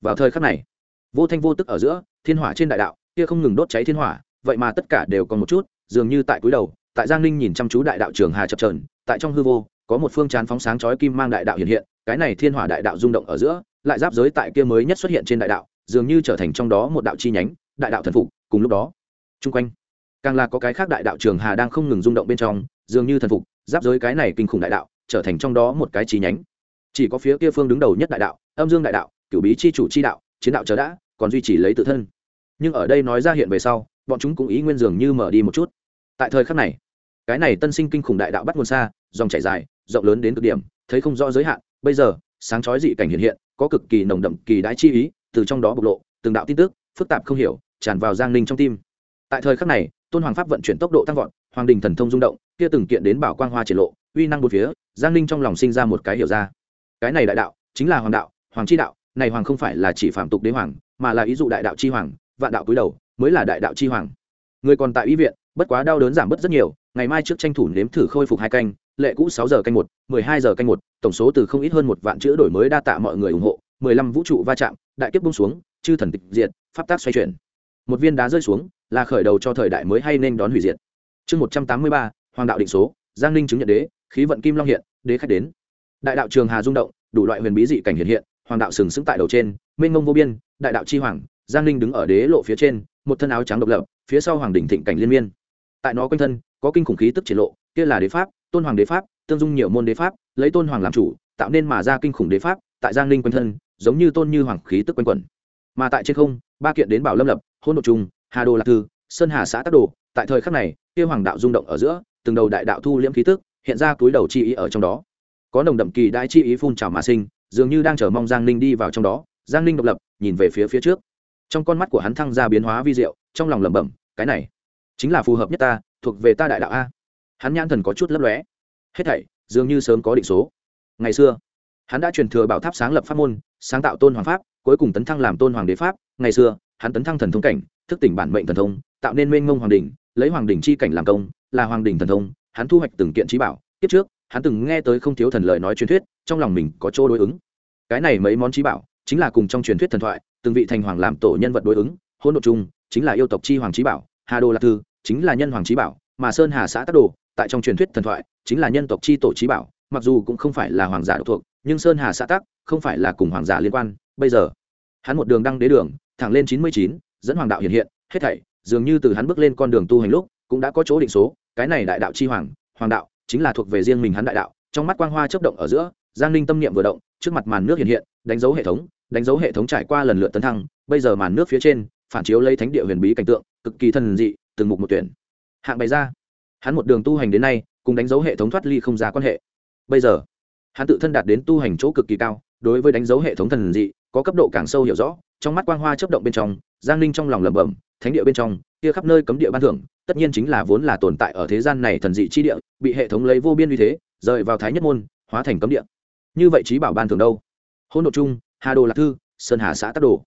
vào thời khắc này, vô thanh vô tức ở giữa, thiên hỏa trên đại đạo, kia không ngừng đốt cháy thiên hỏa, vậy mà tất cả đều còn một chút, dường như tại cúi đầu, tại giang ninh nhìn chăm chú đại đạo trường hà chập trờn tại trong hư vô, có một phương chán phóng sáng chói kim mang đại đạo hiện hiện, cái này thiên hỏa đại đạo rung động ở giữa, lại giáp giới tại kia mới nhất xuất hiện trên đại đạo, dường như trở thành trong đó một đạo chi nhánh, đại đạo thần phục, cùng lúc đó, chung quanh, càng là có cái khác đại đạo trường hà đang không ngừng rung động bên trong, dường như thần phục, giáp giới cái này kinh khủng đại đạo trở thành trong đó một cái chi nhánh. Chỉ có phía kia phương đứng đầu nhất đại đạo, âm dương đại đạo, cửu bí chi chủ chi đạo, chiến đạo chờ đã, còn duy trì lấy tự thân. Nhưng ở đây nói ra hiện về sau, bọn chúng cũng ý nguyên dường như mở đi một chút. Tại thời khắc này, cái này tân sinh kinh khủng đại đạo bắt nguồn xa, dòng chảy dài, rộng lớn đến cực điểm, thấy không rõ giới hạn, bây giờ, sáng chói dị cảnh hiện hiện, có cực kỳ nồng đậm kỳ đái chi ý, từ trong đó bộc lộ, từng đạo tin tức, phức tạp không hiểu, tràn vào giang ninh trong tim. Tại thời khắc này, tôn hoàng pháp vận chuyển tốc độ tăng vọt, hoàng đình thần thông rung động, kia từng kiện đến bảo quang hoa triển lộ uy năng một phía, giang ninh trong lòng sinh ra một cái hiểu ra. Cái này đại đạo chính là hoàng đạo, hoàng chi đạo, này hoàng không phải là chỉ phạm tục đế hoàng, mà là ý dụ đại đạo chi hoàng, vạn đạo cúi đầu mới là đại đạo chi hoàng. Người còn tại y viện, bất quá đau đớn giảm bớt rất nhiều, ngày mai trước tranh thủ nếm thử khôi phục hai canh, lệ cũ sáu giờ canh một, mười hai giờ canh một, tổng số từ không ít hơn một vạn chữ đổi mới đa tạ mọi người ủng hộ, mười lăm vũ trụ va chạm, đại kiếp bung xuống, chư thần tịch diệt, pháp tác xoay chuyển. Một viên đá rơi xuống, là khởi đầu cho thời đại mới hay nên đón hủy diệt. Chương một trăm tám mươi ba, hoàng đạo định số, giang ninh chứng nhận đế khí vận kim long hiện, đế khách đến. Đại đạo trường hà rung động, đủ loại huyền bí dị cảnh hiện hiện, hoàng đạo sừng sững tại đầu trên, mênh mông vô biên, đại đạo chi hoàng, giang ninh đứng ở đế lộ phía trên, một thân áo trắng độc lập, phía sau hoàng đỉnh thịnh cảnh liên miên. Tại nó quanh thân, có kinh khủng khí tức triển lộ, kia là đế pháp, tôn hoàng đế pháp, tương dung nhiều môn đế pháp, lấy tôn hoàng làm chủ, tạo nên mà ra kinh khủng đế pháp, tại giang ninh quanh thân, giống như tôn như hoàng khí tức quanh quẩn. Mà tại trên không, ba kiện đến bảo lâm lập hôn đột trung hà đồ lạc thư, sơn hà xã tắc đồ, tại thời khắc này, kia hoàng đạo rung động ở giữa, từng đầu đại đạo thu liễm khí tức hiện ra túi đầu chi ý ở trong đó. Có nồng đậm kỳ đại chi ý phun trào mà sinh, dường như đang chờ mong giang ninh đi vào trong đó. Giang ninh độc lập, nhìn về phía phía trước. Trong con mắt của hắn thăng ra biến hóa vi diệu, trong lòng lẩm bẩm, cái này chính là phù hợp nhất ta, thuộc về ta đại đạo a. Hắn nhãn thần có chút lấp lóe. Hết thảy, dường như sớm có định số. Ngày xưa, hắn đã truyền thừa bảo tháp sáng lập pháp môn, sáng tạo tôn hoàng pháp, cuối cùng tấn thăng làm tôn hoàng đế pháp. Ngày xưa, hắn tấn thăng thần thông cảnh, thức tỉnh bản mệnh thần thông, tạo nên mênh mông hoàng đình lấy hoàng đình chi cảnh làm công, là hoàng đình thần thông hắn thu hoạch từng kiện trí bảo, kiếp trước, hắn từng nghe tới không thiếu thần lời nói truyền thuyết, trong lòng mình có chỗ đối ứng. Cái này mấy món trí bảo, chính là cùng trong truyền thuyết thần thoại, từng vị thành hoàng làm tổ nhân vật đối ứng hôn đ ộ chung, chính là yêu tộc chi hoàng trí bảo, hà đồ lạc thư, chính là nhân hoàng trí bảo, mà sơn hà xã tắc đồ, tại trong truyền thuyết thần thoại, chính là nhân tộc chi tổ trí bảo, mặc dù cũng không phải là hoàng giả độc thuộc, nhưng sơn hà xã tắc không phải là cùng hoàng giả liên quan. Bây giờ, hắn một đường đăng đế đường, thẳng lên chín mươi chín, dẫn hoàng đạo hiện hiện, hết thảy, dường như từ hắn bước lên con đường tu hành lúc cũng đã có chỗ định số, cái này đại đạo chi hoàng hoàng đạo, chính là thuộc về riêng mình hắn đại đạo, trong mắt quang hoa chấp động ở giữa, giang ninh tâm niệm vừa động, trước mặt màn nước hiện hiện, đánh dấu hệ thống, đánh dấu hệ thống trải qua lần lượt tấn thăng, bây giờ màn nước phía trên, phản chiếu lấy thánh địa huyền bí cảnh tượng, cực kỳ thần dị, từng mục một tuyển. Hạng bày ra, hắn một đường tu hành đến nay, cùng đánh dấu hệ thống thoát ly không ra quan hệ. Bây giờ, hắn tự thân đạt đến tu hành chỗ cực kỳ cao, đối với đánh dấu hệ thống thần dị, có cấp độ càng sâu hiểu rõ, trong mắt quang hoa chấp động bên trong, giang ninh trong lòng lẩm bẩm, thánh địa bên trong, kia khắp nơi cấm địa ban thưởng tất nhiên chính là vốn là tồn tại ở thế gian này thần dị chi địa, bị hệ thống lấy vô biên uy thế, rời vào thái nhất môn, hóa thành cấm địa. Như vậy trí bảo ban thường đâu? Hôn đ ộ chung hà đồ lạc thư, sơn hà xã tắc đồ.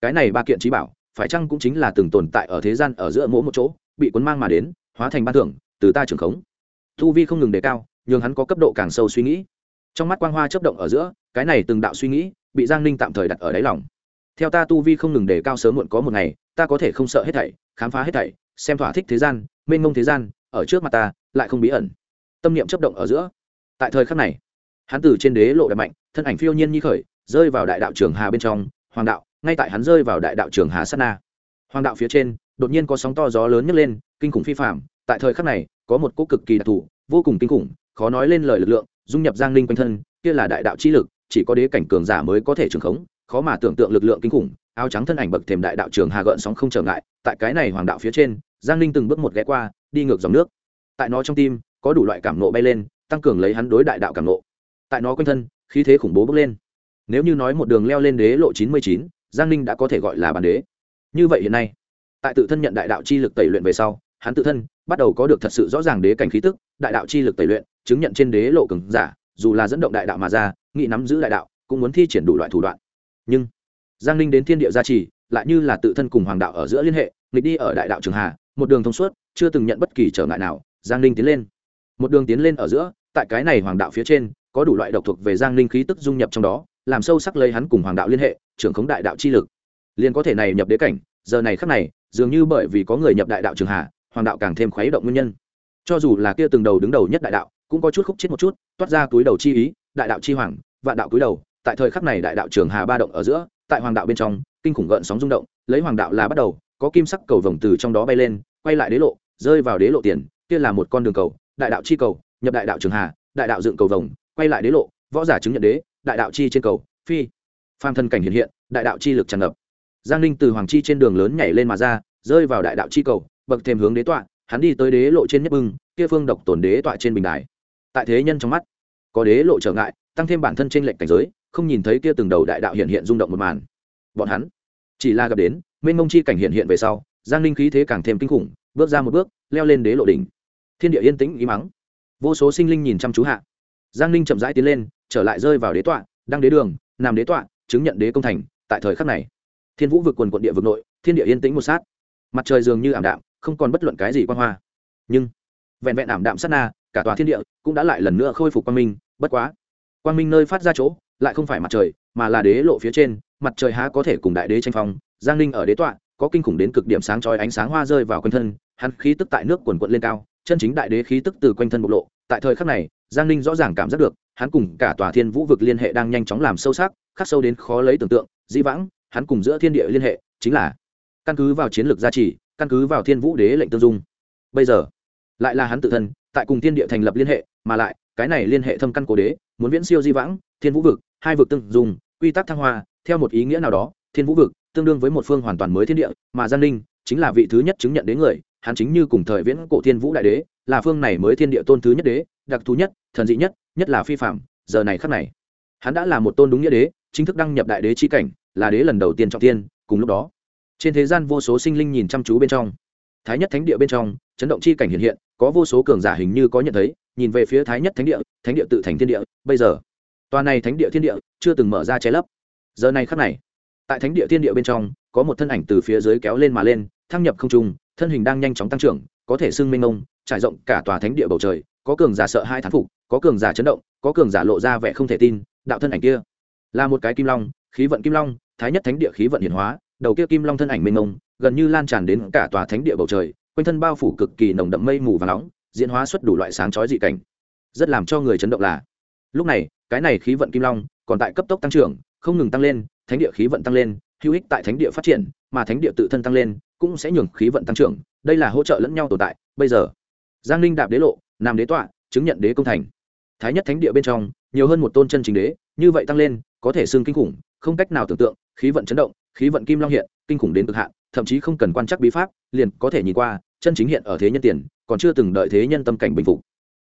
Cái này ba kiện trí bảo, phải chăng cũng chính là từng tồn tại ở thế gian ở giữa mỗi một chỗ, bị cuốn mang mà đến, hóa thành ban thưởng, từ ta trưởng khống. Thu vi không ngừng đề cao nhưng hắn có cấp độ càng sâu suy nghĩ. Trong mắt quang hoa chấp động ở giữa, cái này từng đạo suy nghĩ, bị giang ninh tạm thời đặt ở đáy lòng. Theo ta tu vi không ngừng đề cao sớm muộn có một ngày, ta có thể không sợ hết thảy, khám phá hết thảy xem thỏa thích thế gian, mênh mông thế gian, ở trước mặt ta, lại không bí ẩn. Tâm niệm chấp động ở giữa. Tại thời khắc này, hắn từ trên đế lộ đại mạnh, thân ảnh phiêu nhiên như khởi, rơi vào đại đạo trường hà bên trong, hoàng đạo, ngay tại hắn rơi vào đại đạo trường hà sát na. Hoàng đạo phía trên, đột nhiên có sóng to gió lớn nhấc lên, kinh khủng phi phạm tại thời khắc này, có một cỗ cực kỳ đặc thù, vô cùng kinh khủng, khó nói lên lời lực lượng, dung nhập giang linh quanh thân, kia là đại đạo chi lực, chỉ có đế cảnh cường giả mới có thể trường khống, khó mà tưởng tượng lực lượng kinh khủng, áo trắng thân ảnh bậc thềm đại đạo trường hà gợn sóng không trở ngại, tại cái này hoàng đạo phía trên giang linh từng bước một ghé qua, đi ngược dòng nước. Tại nó trong tim, có đủ loại cảm nộ bay lên, tăng cường lấy hắn đối đại đạo cảm nộ. Tại nó quanh thân, khí thế khủng bố bước lên. Nếu như nói một đường leo lên đế lộ chín mươi chín, giang ninh đã có thể gọi là bàn đế. Như vậy hiện nay, tại tự thân nhận đại đạo chi lực tẩy luyện về sau, hắn tự thân bắt đầu có được thật sự rõ ràng đế cảnh khí tức, đại đạo chi lực tẩy luyện, chứng nhận trên đế lộ cường giả, dù là dẫn động đại đạo mà ra, nghị nắm giữ đại đạo, cũng muốn thi triển đủ loại thủ đoạn. Nhưng, giang ninh đến thiên địa gia trì, lại như là tự thân cùng hoàng đạo ở giữa liên hệ, nghịch đi ở đại đạo trường hà một đường thông suốt chưa từng nhận bất kỳ trở ngại nào giang ninh tiến lên. Một đường tiến lên ở giữa tại cái này hoàng đạo phía trên có đủ loại độc thuộc về giang ninh khí tức dung nhập trong đó làm sâu sắc lấy hắn cùng hoàng đạo liên hệ trưởng khống đại đạo chi lực. Liền có thể này nhập đế cảnh giờ này khắc này dường như bởi vì có người nhập đại đạo trường hạ, hoàng đạo càng thêm khuấy động nguyên nhân. Cho dù là kia từng đầu đứng đầu nhất đại đạo cũng có chút khúc chết một chút toát ra túi đầu chi ý đại đạo chi hoàng vạn đạo túi đầu tại thời khắc này đại đạo trường hà ba động ở giữa tại hoàng đạo bên trong kinh khủng gợn sóng rung động lấy hoàng đạo là bắt đầu có kim sắc cầu vồng từ trong đó bay lên, quay lại đế lộ, rơi vào đế lộ tiền, kia là một con đường cầu, đại đạo chi cầu, nhập đại đạo trường hà, đại đạo dựng cầu vồng, quay lại đế lộ, võ giả chứng nhận đế, đại đạo chi trên cầu, phi. Phàm thân cảnh hiện hiện, đại đạo chi lực tràn ngập. Giang ninh từ hoàng chi trên đường lớn nhảy lên mà ra, rơi vào đại đạo chi cầu, bậc thêm hướng đế tọa, hắn đi tới đế lộ trên nhất bưng, kia phương độc tổn đế tọa trên bình đài. Tại thế nhân trong mắt, có đế lộ trở ngại, tăng thêm bản thân trên lệnh cảnh giới, không nhìn thấy kia từng đầu đại đạo hiện hiện rung động một màn. Bọn hắn chỉ là gặp đến mênh mông chi cảnh hiện hiện về sau, giang ninh khí thế càng thêm kinh khủng, bước ra một bước, leo lên đế lộ đỉnh. Thiên địa yên tĩnh ý mắng. Vô số sinh linh nhìn chăm chú hạ. Giang ninh chậm rãi tiến lên, trở lại rơi vào đế tọa đăng đế đường, nằm đế tọa, chứng nhận đế công thành, tại thời khắc này. Thiên vũ vực quần quận địa vực nội, thiên địa yên tĩnh một sát. Mặt trời dường như ảm đạm, không còn bất luận cái gì quan hoa. Nhưng, vẹn vẹn ảm đạm sát na, cả tòa thiên địa cũng đã lại lần nữa khôi phục quang minh, bất quá, quang minh nơi phát ra chỗ, lại không phải mặt trời, mà là đế lộ phía trên, mặt trời há có thể cùng đại đế tranh phong giang ninh ở đế tọa, có kinh khủng đến cực điểm sáng chói ánh sáng hoa rơi vào quanh thân, hắn khí tức tại nước quần quận lên cao, chân chính đại đế khí tức từ quanh thân bộc lộ. Tại thời khắc này, giang ninh rõ ràng cảm giác được, hắn cùng cả tòa thiên vũ vực liên hệ đang nhanh chóng làm sâu sắc, khắc sâu đến khó lấy tưởng tượng di vãng, hắn cùng giữa thiên địa liên hệ, chính là căn cứ vào chiến lược gia trì, căn cứ vào thiên vũ đế lệnh tương dung. Bây giờ, lại là hắn tự thân, tại cùng thiên địa thành lập liên hệ, mà lại, cái này liên hệ thâm căn cố đế, muốn viễn siêu di vãng, thiên vũ vực, hai vực tương dung, quy tắc thăng hoa, theo một ý nghĩa nào đó, thiên vũ vực tương đương với một phương hoàn toàn mới thiên địa, mà giang ninh chính là vị thứ nhất chứng nhận đến người, hắn chính như cùng thời viễn cổ thiên vũ đại đế, là phương này mới thiên địa tôn thứ nhất đế, đặc thù nhất, thần dị nhất nhất là phi phạm, giờ này khắc này, hắn đã là một tôn đúng nghĩa đế, chính thức đăng nhập đại đế chi cảnh, là đế lần đầu tiên trọng tiên cùng lúc đó, trên thế gian vô số sinh linh nhìn chăm chú bên trong, thái nhất thánh địa bên trong, chấn động chi cảnh hiện hiện, có vô số cường giả hình như có nhận thấy, nhìn về phía thái nhất thánh địa thánh địa tự thành thiên địa, bây giờ, tòa này thánh địa thiên địa chưa từng mở ra chế lấp, giờ này khắc này tại thánh địa thiên địa bên trong, có một thân ảnh từ phía dưới kéo lên mà lên, thăng nhập không trung, thân hình đang nhanh chóng tăng trưởng, có thể xưng minh ông trải rộng cả tòa thánh địa bầu trời, có cường giả sợ hai thán phục, có cường giả chấn động, có cường giả lộ ra vẻ không thể tin, đạo thân ảnh kia là một cái kim long, khí vận kim long, thái nhất thánh địa khí vận hiển hóa, đầu kia kim long thân ảnh minh ông gần như lan tràn đến cả tòa thánh địa bầu trời, quanh thân bao phủ cực kỳ nồng đậm mây mù và nóng, diễn hóa xuất đủ loại sáng chói dị cảnh. Rất làm cho người chấn động là, lúc này, cái này khí vận kim long còn tại cấp tốc tăng trưởng, không ngừng tăng lên thánh địa khí vận tăng lên, hữu ích tại thánh địa phát triển, mà thánh địa tự thân tăng lên, cũng sẽ nhường khí vận tăng trưởng. Đây là hỗ trợ lẫn nhau tồn tại. Bây giờ, giang linh đạp đế lộ, nam đế tọa, chứng nhận đế công thành. Thái nhất thánh địa bên trong, nhiều hơn một tôn chân chính đế, như vậy tăng lên, có thể xương kinh khủng, không cách nào tưởng tượng, khí vận chấn động, khí vận kim long hiện, kinh khủng đến cực hạn, thậm chí không cần quan trắc bí pháp, liền có thể nhìn qua, chân chính hiện ở thế nhân tiền, còn chưa từng đợi thế nhân tâm cảnh bình phục.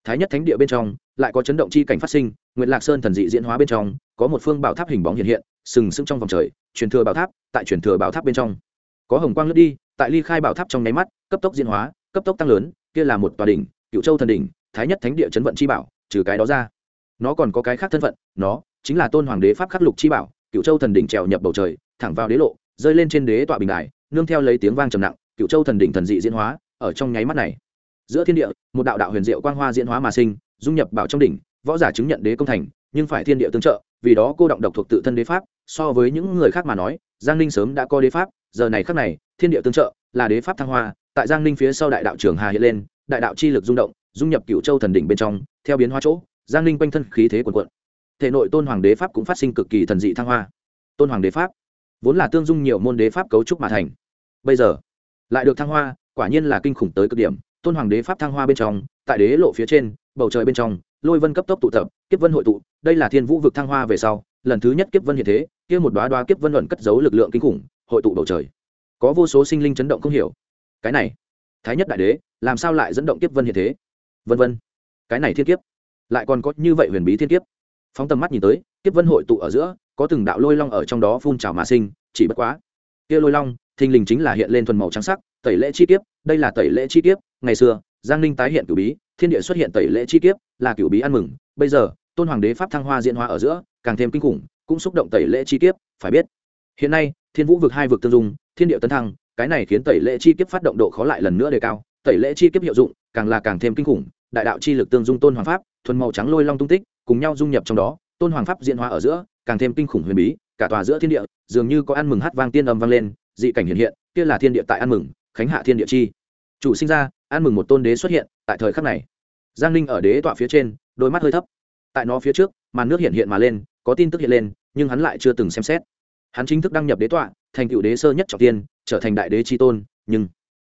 Thái nhất thánh địa bên trong, lại có chấn động chi cảnh phát sinh nguyện lạc sơn thần dị diễn hóa bên trong, có một phương bảo tháp hình bóng hiện hiện sừng sững trong vòng trời, truyền thừa bảo tháp, tại truyền thừa bảo tháp bên trong. Có hồng quang lướt đi, tại ly khai bảo tháp trong nháy mắt, cấp tốc diễn hóa, cấp tốc tăng lớn, kia là một tòa đỉnh, cựu châu thần đỉnh, thái nhất thánh địa chấn vận chi bảo, trừ cái đó ra. Nó còn có cái khác thân phận, nó chính là tôn hoàng đế pháp khắc lục chi bảo, cựu châu thần đỉnh trèo nhập bầu trời, thẳng vào đế lộ, rơi lên trên đế tọa bình đài, nương theo lấy tiếng vang trầm nặng, cựu châu thần đỉnh thần dị diễn hóa, ở trong nháy mắt này. Giữa thiên địa, một đạo đạo huyền diệu quang hoa diễn hóa mà sinh, dung nhập bảo trong đỉnh, võ giả chứng nhận đế công thành, nhưng phải thiên địa tương trợ, vì đó cô động độc thuộc tự thân đế pháp so với những người khác mà nói, giang ninh sớm đã có đế pháp, giờ này khác này, thiên địa tương trợ, là đế pháp thăng hoa. Tại giang ninh phía sau đại đạo trường hà hiện lên, đại đạo chi lực rung động, dung nhập cựu châu thần đỉnh bên trong, theo biến hóa chỗ, giang ninh quanh thân khí thế quần quận thể nội tôn hoàng đế pháp cũng phát sinh cực kỳ thần dị thăng hoa. Tôn hoàng đế pháp vốn là tương dung nhiều môn đế pháp cấu trúc mà thành. Bây giờ, lại được thăng hoa, quả nhiên là kinh khủng tới cực điểm. Tôn hoàng đế pháp thăng hoa bên trong, tại đế lộ phía trên, bầu trời bên trong, lôi vân cấp tốc tụ tập, kiếp vân hội tụ, đây là thiên vũ vực thăng hoa về sau, lần thứ nhất kiếp vân hiện thế kia một đoá đoá kiếp vân luận cất giấu lực lượng kinh khủng, hội tụ bầu trời. Có vô số sinh linh chấn động không hiểu. Cái này, thái nhất đại đế, làm sao lại dẫn động kiếp vân hiện thế? Vân vân. Cái này thiên kiếp. Lại còn có như vậy huyền bí thiên kiếp. Phóng tầm mắt nhìn tới, kiếp vân hội tụ ở giữa, có từng đạo lôi long ở trong đó phun trào mà sinh, chỉ bất quá. Kia lôi long, thình lình chính là hiện lên thuần màu trắng sắc, tẩy lễ chi kiếp, đây là tẩy lễ chi kiếp. Ngày xưa, giang ninh tái hiện cửu bí, thiên địa xuất hiện tẩy lễ chi kiếp, là cửu bí ăn mừng. Bây giờ, tôn hoàng đế pháp thăng hoa diễn hóa ở giữa, càng thêm kinh khủng cũng xúc động tẩy lễ chi kiếp, phải biết. Hiện nay, thiên vũ vực hai vực tương dung, thiên địa tấn thăng, cái này khiến tẩy lễ chi kiếp phát động độ khó lại lần nữa đề cao. Tẩy lễ chi kiếp hiệu dụng, càng là càng thêm kinh khủng, đại đạo chi lực tương dung tôn hoàng pháp, thuần màu trắng lôi long tung tích, cùng nhau dung nhập trong đó, tôn hoàng pháp diễn hóa ở giữa, càng thêm kinh khủng huyền bí, cả tòa giữa thiên địa, dường như có ăn mừng hát vang tiên âm vang lên, dị cảnh hiện hiện, kia là thiên địa tại ăn mừng, khánh hạ thiên địa chi. Chủ sinh ra, ăn mừng một tôn đế xuất hiện, tại thời khắc này. Giang ninh ở đế tọa phía trên, đôi mắt hơi thấp. Tại nó phía trước, màn nước hiện hiện mà lên có tin tức hiện lên, nhưng hắn lại chưa từng xem xét. Hắn chính thức đăng nhập đế tọa, thành cựu đế sơ nhất trọng tiên, trở thành đại đế tri tôn, nhưng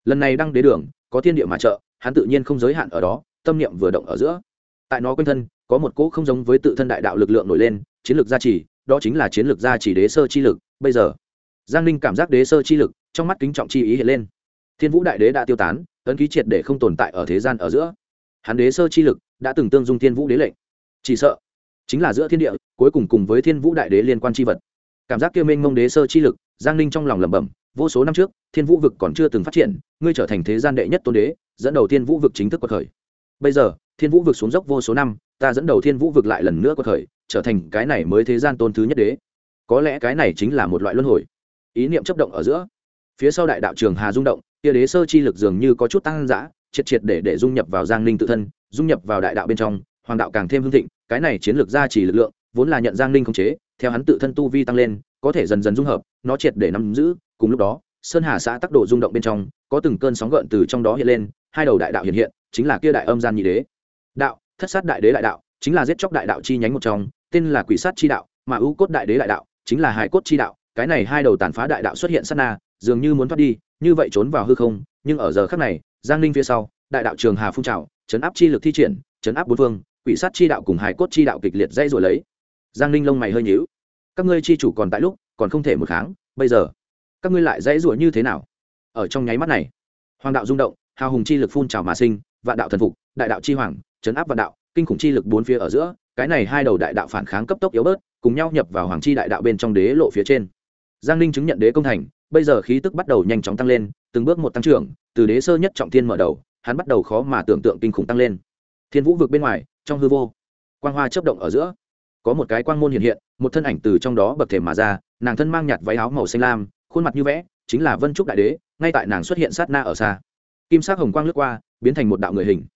lần này đăng đế đường, có thiên địa mà trợ, hắn tự nhiên không giới hạn ở đó, tâm niệm vừa động ở giữa. Tại nó quanh thân, có một cỗ không giống với tự thân đại đạo lực lượng nổi lên, chiến lược gia trì, đó chính là chiến lược gia trì đế sơ chi lực, bây giờ. Giang ninh cảm giác đế sơ chi lực trong mắt kính trọng chi ý hiện lên. Thiên vũ đại đế đã tiêu tán, ấn ký triệt để không tồn tại ở thế gian ở giữa. Hắn đế sơ chi lực đã từng tương dung thiên vũ đế lệnh. Chỉ sợ chính là giữa thiên địa, cuối cùng cùng với thiên vũ đại đế liên quan chi vật. Cảm giác kia minh mông đế sơ chi lực, giang ninh trong lòng lẩm bẩm, vô số năm trước, thiên vũ vực còn chưa từng phát triển, ngươi trở thành thế gian đệ nhất tôn đế, dẫn đầu thiên vũ vực chính thức quật khởi. Bây giờ, thiên vũ vực xuống dốc vô số năm, ta dẫn đầu thiên vũ vực lại lần nữa quật khởi, trở thành cái này mới thế gian tôn thứ nhất đế. Có lẽ cái này chính là một loại luân hồi. Ý niệm chấp động ở giữa. Phía sau đại đạo trường hà rung động, kia đế sơ chi lực dường như có chút tăng dã, triệt triệt để để dung nhập vào giang ninh tự thân, dung nhập vào đại đạo bên trong, hoàng đạo càng thêm hưng thịnh cái này chiến lược gia trì lực lượng, vốn là nhận giang ninh khống chế, theo hắn tự thân tu vi tăng lên, có thể dần dần dung hợp, nó triệt để nắm giữ. Cùng lúc đó, sơn hà xã tắc độ rung động bên trong, có từng cơn sóng gợn từ trong đó hiện lên, hai đầu đại đạo hiện hiện, chính là kia đại âm gian nhị đế. Đạo, thất sát đại đế đại đạo, chính là giết chóc đại đạo chi nhánh một trong, tên là quỷ sát chi đạo, mà ưu cốt đại đế đại đạo, chính là hải cốt chi đạo. Cái này hai đầu tàn phá đại đạo xuất hiện sát na, dường như muốn thoát đi, như vậy trốn vào hư không, nhưng ở giờ khắc này, giang ninh phía sau, đại đạo trường hà phun trào, chấn áp chi lực thi triển, chấn áp bốn phương quỷ sát chi đạo cùng hải cốt chi đạo kịch liệt dây rồi lấy. Giang ninh lông mày hơi nhíu. Các ngươi chi chủ còn tại lúc, còn không thể một kháng, bây giờ, các ngươi lại dãy rủa như thế nào? Ở trong nháy mắt này, hoàng đạo rung động, hào hùng chi lực phun trào mà sinh, vạn đạo thần phục, đại đạo chi hoàng, chấn áp vạn đạo, kinh khủng chi lực bốn phía ở giữa, cái này hai đầu đại đạo phản kháng cấp tốc yếu bớt, cùng nhau nhập vào hoàng chi đại đạo bên trong đế lộ phía trên. Giang ninh chứng nhận đế công thành, bây giờ khí tức bắt đầu nhanh chóng tăng lên, từng bước một tăng trưởng, từ đế sơ nhất trọng thiên mở đầu, hắn bắt đầu khó mà tưởng tượng kinh khủng tăng lên thiên vũ vực bên ngoài, trong hư vô, quang hoa chấp động ở giữa. Có một cái quang môn hiện hiện, một thân ảnh từ trong đó bậc thềm mà ra, nàng thân mang nhạt váy áo màu xanh lam, khuôn mặt như vẽ, chính là vân trúc đại đế, ngay tại nàng xuất hiện sát na ở xa. Kim sắc hồng quang lướt qua, biến thành một đạo người hình.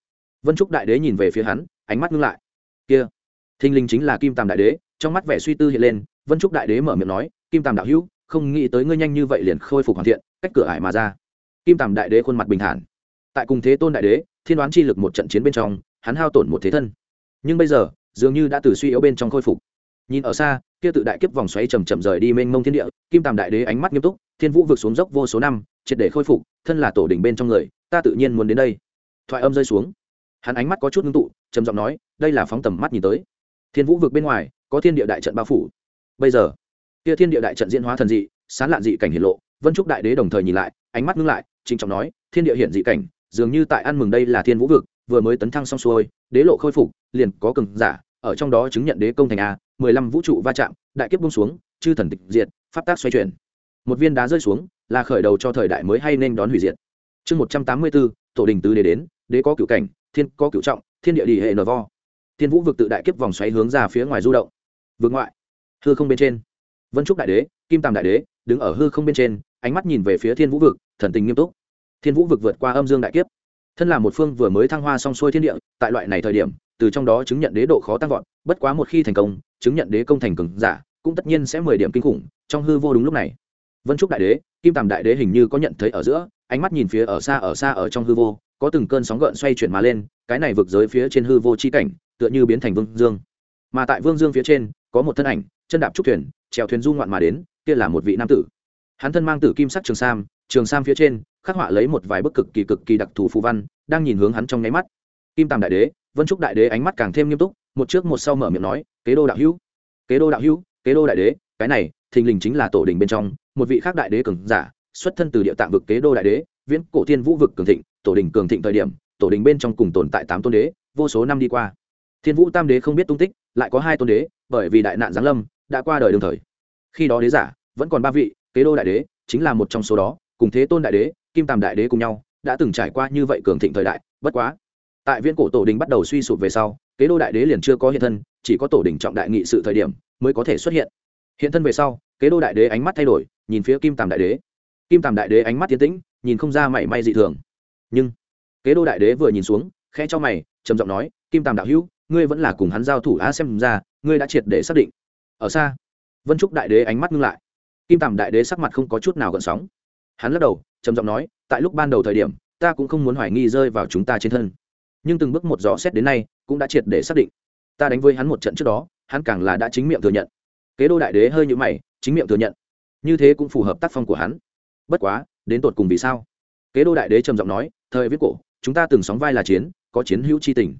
Vân trúc đại đế nhìn về phía hắn, ánh mắt ngưng lại. Kia thinh linh chính là kim tàm đại đế, trong mắt vẻ suy tư hiện lên, vân trúc đại đế mở miệng nói, kim tàm đạo hữu, không nghĩ tới ngươi nhanh như vậy liền khôi phục hoàn thiện, cách cửa ải mà ra. Kim tàm đại đế khuôn mặt bình thản. Tại cùng thế tôn đại đế, thiên đoán chi lực một trận chiến bên trong hắn hao tổn một thế thân. Nhưng bây giờ, dường như đã từ suy yếu bên trong khôi phục. Nhìn ở xa, kia tự đại kiếp vòng xoáy chầm chậm rời đi mênh mông thiên địa, kim tàm đại đế ánh mắt nghiêm túc, thiên vũ vượt xuống dốc vô số năm, triệt để khôi phục, thân là tổ đỉnh bên trong người, ta tự nhiên muốn đến đây. Thoại âm rơi xuống. Hắn ánh mắt có chút ngưng tụ, trầm giọng nói, đây là phóng tầm mắt nhìn tới. Thiên vũ vực bên ngoài, có thiên địa đại trận bao phủ. Bây giờ, kia thiên địa đại trận diễn hóa thần dị, sán lạn dị cảnh hiển lộ, vân trúc đại đế đồng thời nhìn lại, ánh mắt ngưng lại, trịnh trọng nói, thiên địa hiện dị cảnh, dường như tại ăn mừng đây là thiên vũ vực vừa mới tấn thăng xong xuôi, đế lộ khôi phục, liền có cường giả, ở trong đó chứng nhận đế công thành a, mười lăm vũ trụ va chạm, đại kiếp bung xuống, chư thần tịch diệt, pháp tác xoay chuyển. Một viên đá rơi xuống, là khởi đầu cho thời đại mới hay nên đón hủy diệt. Chương một trăm tám mươi bốn, tổ đình tứ đế đến, đế có cựu cảnh, thiên có cựu trọng, thiên địa đi hệ nở vo. Thiên vũ vực tự đại kiếp vòng xoáy hướng ra phía ngoài du động. Vượt ngoại, hư không bên trên. Vân trúc đại đế, kim tàm đại đế, đứng ở hư không bên trên, ánh mắt nhìn về phía thiên vũ vực, thần tình nghiêm túc. Thiên vũ vực vượt qua âm dương đại kiếp thân là một phương vừa mới thăng hoa xong xuôi thiên địa, tại loại này thời điểm, từ trong đó chứng nhận đế độ khó tăng vọt, bất quá một khi thành công, chứng nhận đế công thành cường giả, cũng tất nhiên sẽ mười điểm kinh khủng, trong hư vô đúng lúc này. Vân trúc đại đế, kim tàm đại đế hình như có nhận thấy ở giữa, ánh mắt nhìn phía ở xa ở xa ở trong hư vô, có từng cơn sóng gợn xoay chuyển mà lên, cái này vực giới phía trên hư vô chi cảnh, tựa như biến thành vương dương. Mà tại vương dương phía trên, có một thân ảnh, chân đạp trúc thuyền trèo thuyền du ngoạn mà đến, kia là một vị nam tử. Hắn thân mang tử kim sắc trường sam trường sam phía trên, khắc họa lấy một vài bức cực kỳ cực kỳ đặc thù phù văn, đang nhìn hướng hắn trong nháy mắt. Kim tàm đại đế, vân trúc đại đế ánh mắt càng thêm nghiêm túc, một trước một sau mở miệng nói, kế đô đạo hữu, kế đô đạo hữu, kế đô đại đế, cái này, thình lình chính là tổ đình bên trong, một vị khác đại đế cường giả, xuất thân từ địa tạng vực kế đô đại đế, viễn cổ thiên vũ vực cường thịnh, tổ đình cường thịnh thời điểm, tổ đình bên trong cùng tồn tại tám tôn đế, vô số năm đi qua. Thiên vũ tam đế không biết tung tích, lại có hai tôn đế, bởi vì đại nạn giáng lâm, đã qua đời đương thời. Khi đó đế giả, vẫn còn ba vị, kế đô đại đế, chính là một trong số đó cùng thế tôn đại đế, kim tàm đại đế cùng nhau, đã từng trải qua như vậy cường thịnh thời đại, bất quá, tại viễn cổ tổ đình bắt đầu suy sụp về sau, kế đô đại đế liền chưa có hiện thân, chỉ có tổ đình trọng đại nghị sự thời điểm mới có thể xuất hiện. Hiện thân về sau, kế đô đại đế ánh mắt thay đổi, nhìn phía kim tàm đại đế. Kim tàm đại đế ánh mắt tiến tĩnh, nhìn không ra mảy may dị thường. Nhưng, kế đô đại đế vừa nhìn xuống khe cho mày, trầm giọng nói, kim tàm đạo hữu, ngươi vẫn là cùng hắn giao thủ á xem ra, ngươi đã triệt để xác định. Ở xa, vân trúc đại đế ánh mắt ngưng lại. Kim tàm đại đế sắc mặt không có chút nào gợn sóng hắn lắc đầu, trầm giọng nói, tại lúc ban đầu thời điểm, ta cũng không muốn hoài nghi rơi vào chúng ta trên thân. Nhưng từng bước một rõ xét đến nay, cũng đã triệt để xác định. Ta đánh với hắn một trận trước đó, hắn càng là đã chính miệng thừa nhận. Kế đô đại đế hơi như mày, chính miệng thừa nhận. Như thế cũng phù hợp tác phong của hắn. Bất quá, đến tột cùng vì sao? Kế đô đại đế trầm giọng nói, thời viết cổ, chúng ta từng sóng vai là chiến, có chiến hữu c h i tình.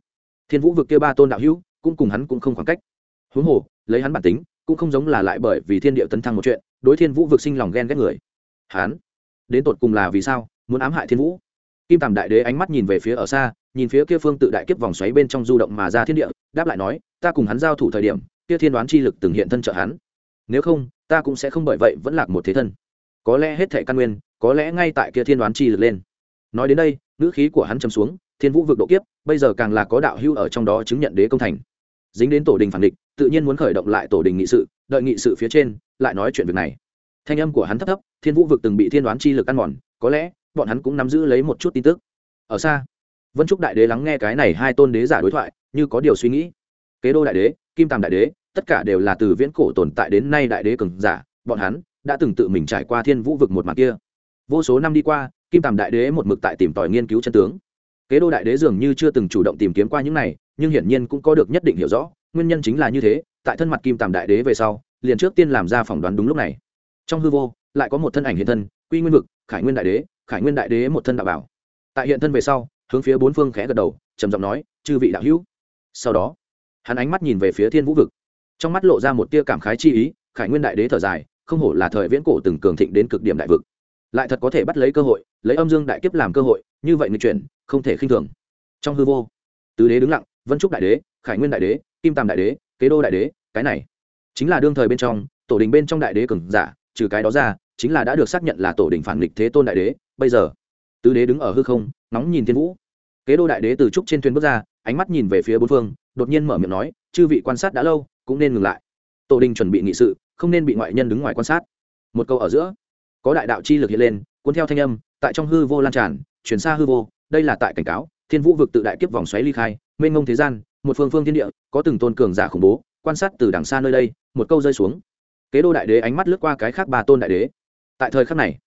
Thiên vũ vực kia ba tôn đạo hữu, cũng cùng hắn cũng không khoảng cách. Huống hồ, lấy hắn bản tính, cũng không giống là lại bởi vì thiên địa tấn thăng một chuyện, đối thiên vũ vực sinh lòng ghen ghét người. Hắn đến tột cùng là vì sao, muốn ám hại thiên vũ. Kim tàm đại đế ánh mắt nhìn về phía ở xa, nhìn phía kia phương tự đại kiếp vòng xoáy bên trong du động mà ra thiên địa, đáp lại nói, ta cùng hắn giao thủ thời điểm, kia thiên đoán chi lực từng hiện thân trợ hắn. Nếu không, ta cũng sẽ không bởi vậy vẫn lạc một thế thân. Có lẽ hết thể căn nguyên, có lẽ ngay tại kia thiên đoán chi lực lên. Nói đến đây, ngữ khí của hắn chấm xuống, thiên vũ vực độ kiếp, bây giờ càng là có đạo hưu ở trong đó chứng nhận đế công thành. Dính đến tổ đình phản địch, tự nhiên muốn khởi động lại tổ đình nghị sự, đợi nghị sự phía trên, lại nói chuyện việc này thanh âm của hắn thấp thấp, thiên vũ vực từng bị thiên đoán chi lực ăn mòn, có lẽ, bọn hắn cũng nắm giữ lấy một chút tin tức. Ở xa, vân trúc đại đế lắng nghe cái này hai tôn đế giả đối thoại, như có điều suy nghĩ. Kế đô đại đế, kim tàm đại đế, tất cả đều là từ viễn cổ tồn tại đến nay đại đế cường giả, bọn hắn đã từng tự mình trải qua thiên vũ vực một mặt kia. Vô số năm đi qua, kim tàm đại đế một mực tại tìm tòi nghiên cứu chân tướng. Kế đô đại đế dường như chưa từng chủ động tìm kiếm qua những này, nhưng hiển nhiên cũng có được nhất định hiểu rõ, nguyên nhân chính là như thế, tại thân mặt kim tàm đại đế về sau, liền trước tiên làm ra phỏng đoán đúng lúc này trong hư vô, lại có một thân ảnh hiện thân, quy nguyên vực, khải nguyên đại đế, khải nguyên đại đế một thân đạo bảo. Tại hiện thân về sau, hướng phía bốn phương khẽ gật đầu, trầm giọng nói, chư vị đạo hữu. Sau đó, hắn ánh mắt nhìn về phía thiên vũ vực. Trong mắt lộ ra một tia cảm khái chi ý, khải nguyên đại đế thở dài, không hổ là thời viễn cổ từng cường thịnh đến cực điểm đại vực. Lại thật có thể bắt lấy cơ hội, lấy âm dương đại kiếp làm cơ hội, như vậy người chuyển, không thể khinh thường. Trong hư vô, tứ đế đứng lặng, vân trúc đại đế, khải nguyên đại đế, kim tam đại đế, kế đô đại đế, cái này chính là đương thời bên trong, tổ đình bên trong đại đế cường giả trừ cái đó ra, chính là đã được xác nhận là tổ đình phản nghịch thế tôn đại đế, bây giờ, tứ đế đứng ở hư không nóng nhìn thiên vũ. Kế đô đại đế từ trúc trên thuyền bước ra, ánh mắt nhìn về phía bốn phương, đột nhiên mở miệng nói, chư vị quan sát đã lâu, cũng nên ngừng lại. Tổ đình chuẩn bị nghị sự, không nên bị ngoại nhân đứng ngoài quan sát. Một câu ở giữa, có đại đạo chi lực hiện lên, cuốn theo thanh âm, tại trong hư vô lan tràn chuyển xa hư vô, đây là tại cảnh cáo, thiên vũ vực tự đại kiếp vòng xoáy ly khai, mênh ngông thế gian, một phương phương thiên địa, có từng tôn cường giả khủng bố, quan sát từ đằng xa nơi đây, một câu rơi xuống kế đô đại đế ánh mắt lướt qua cái khác ba tôn đại đế. Tại thời khắc này,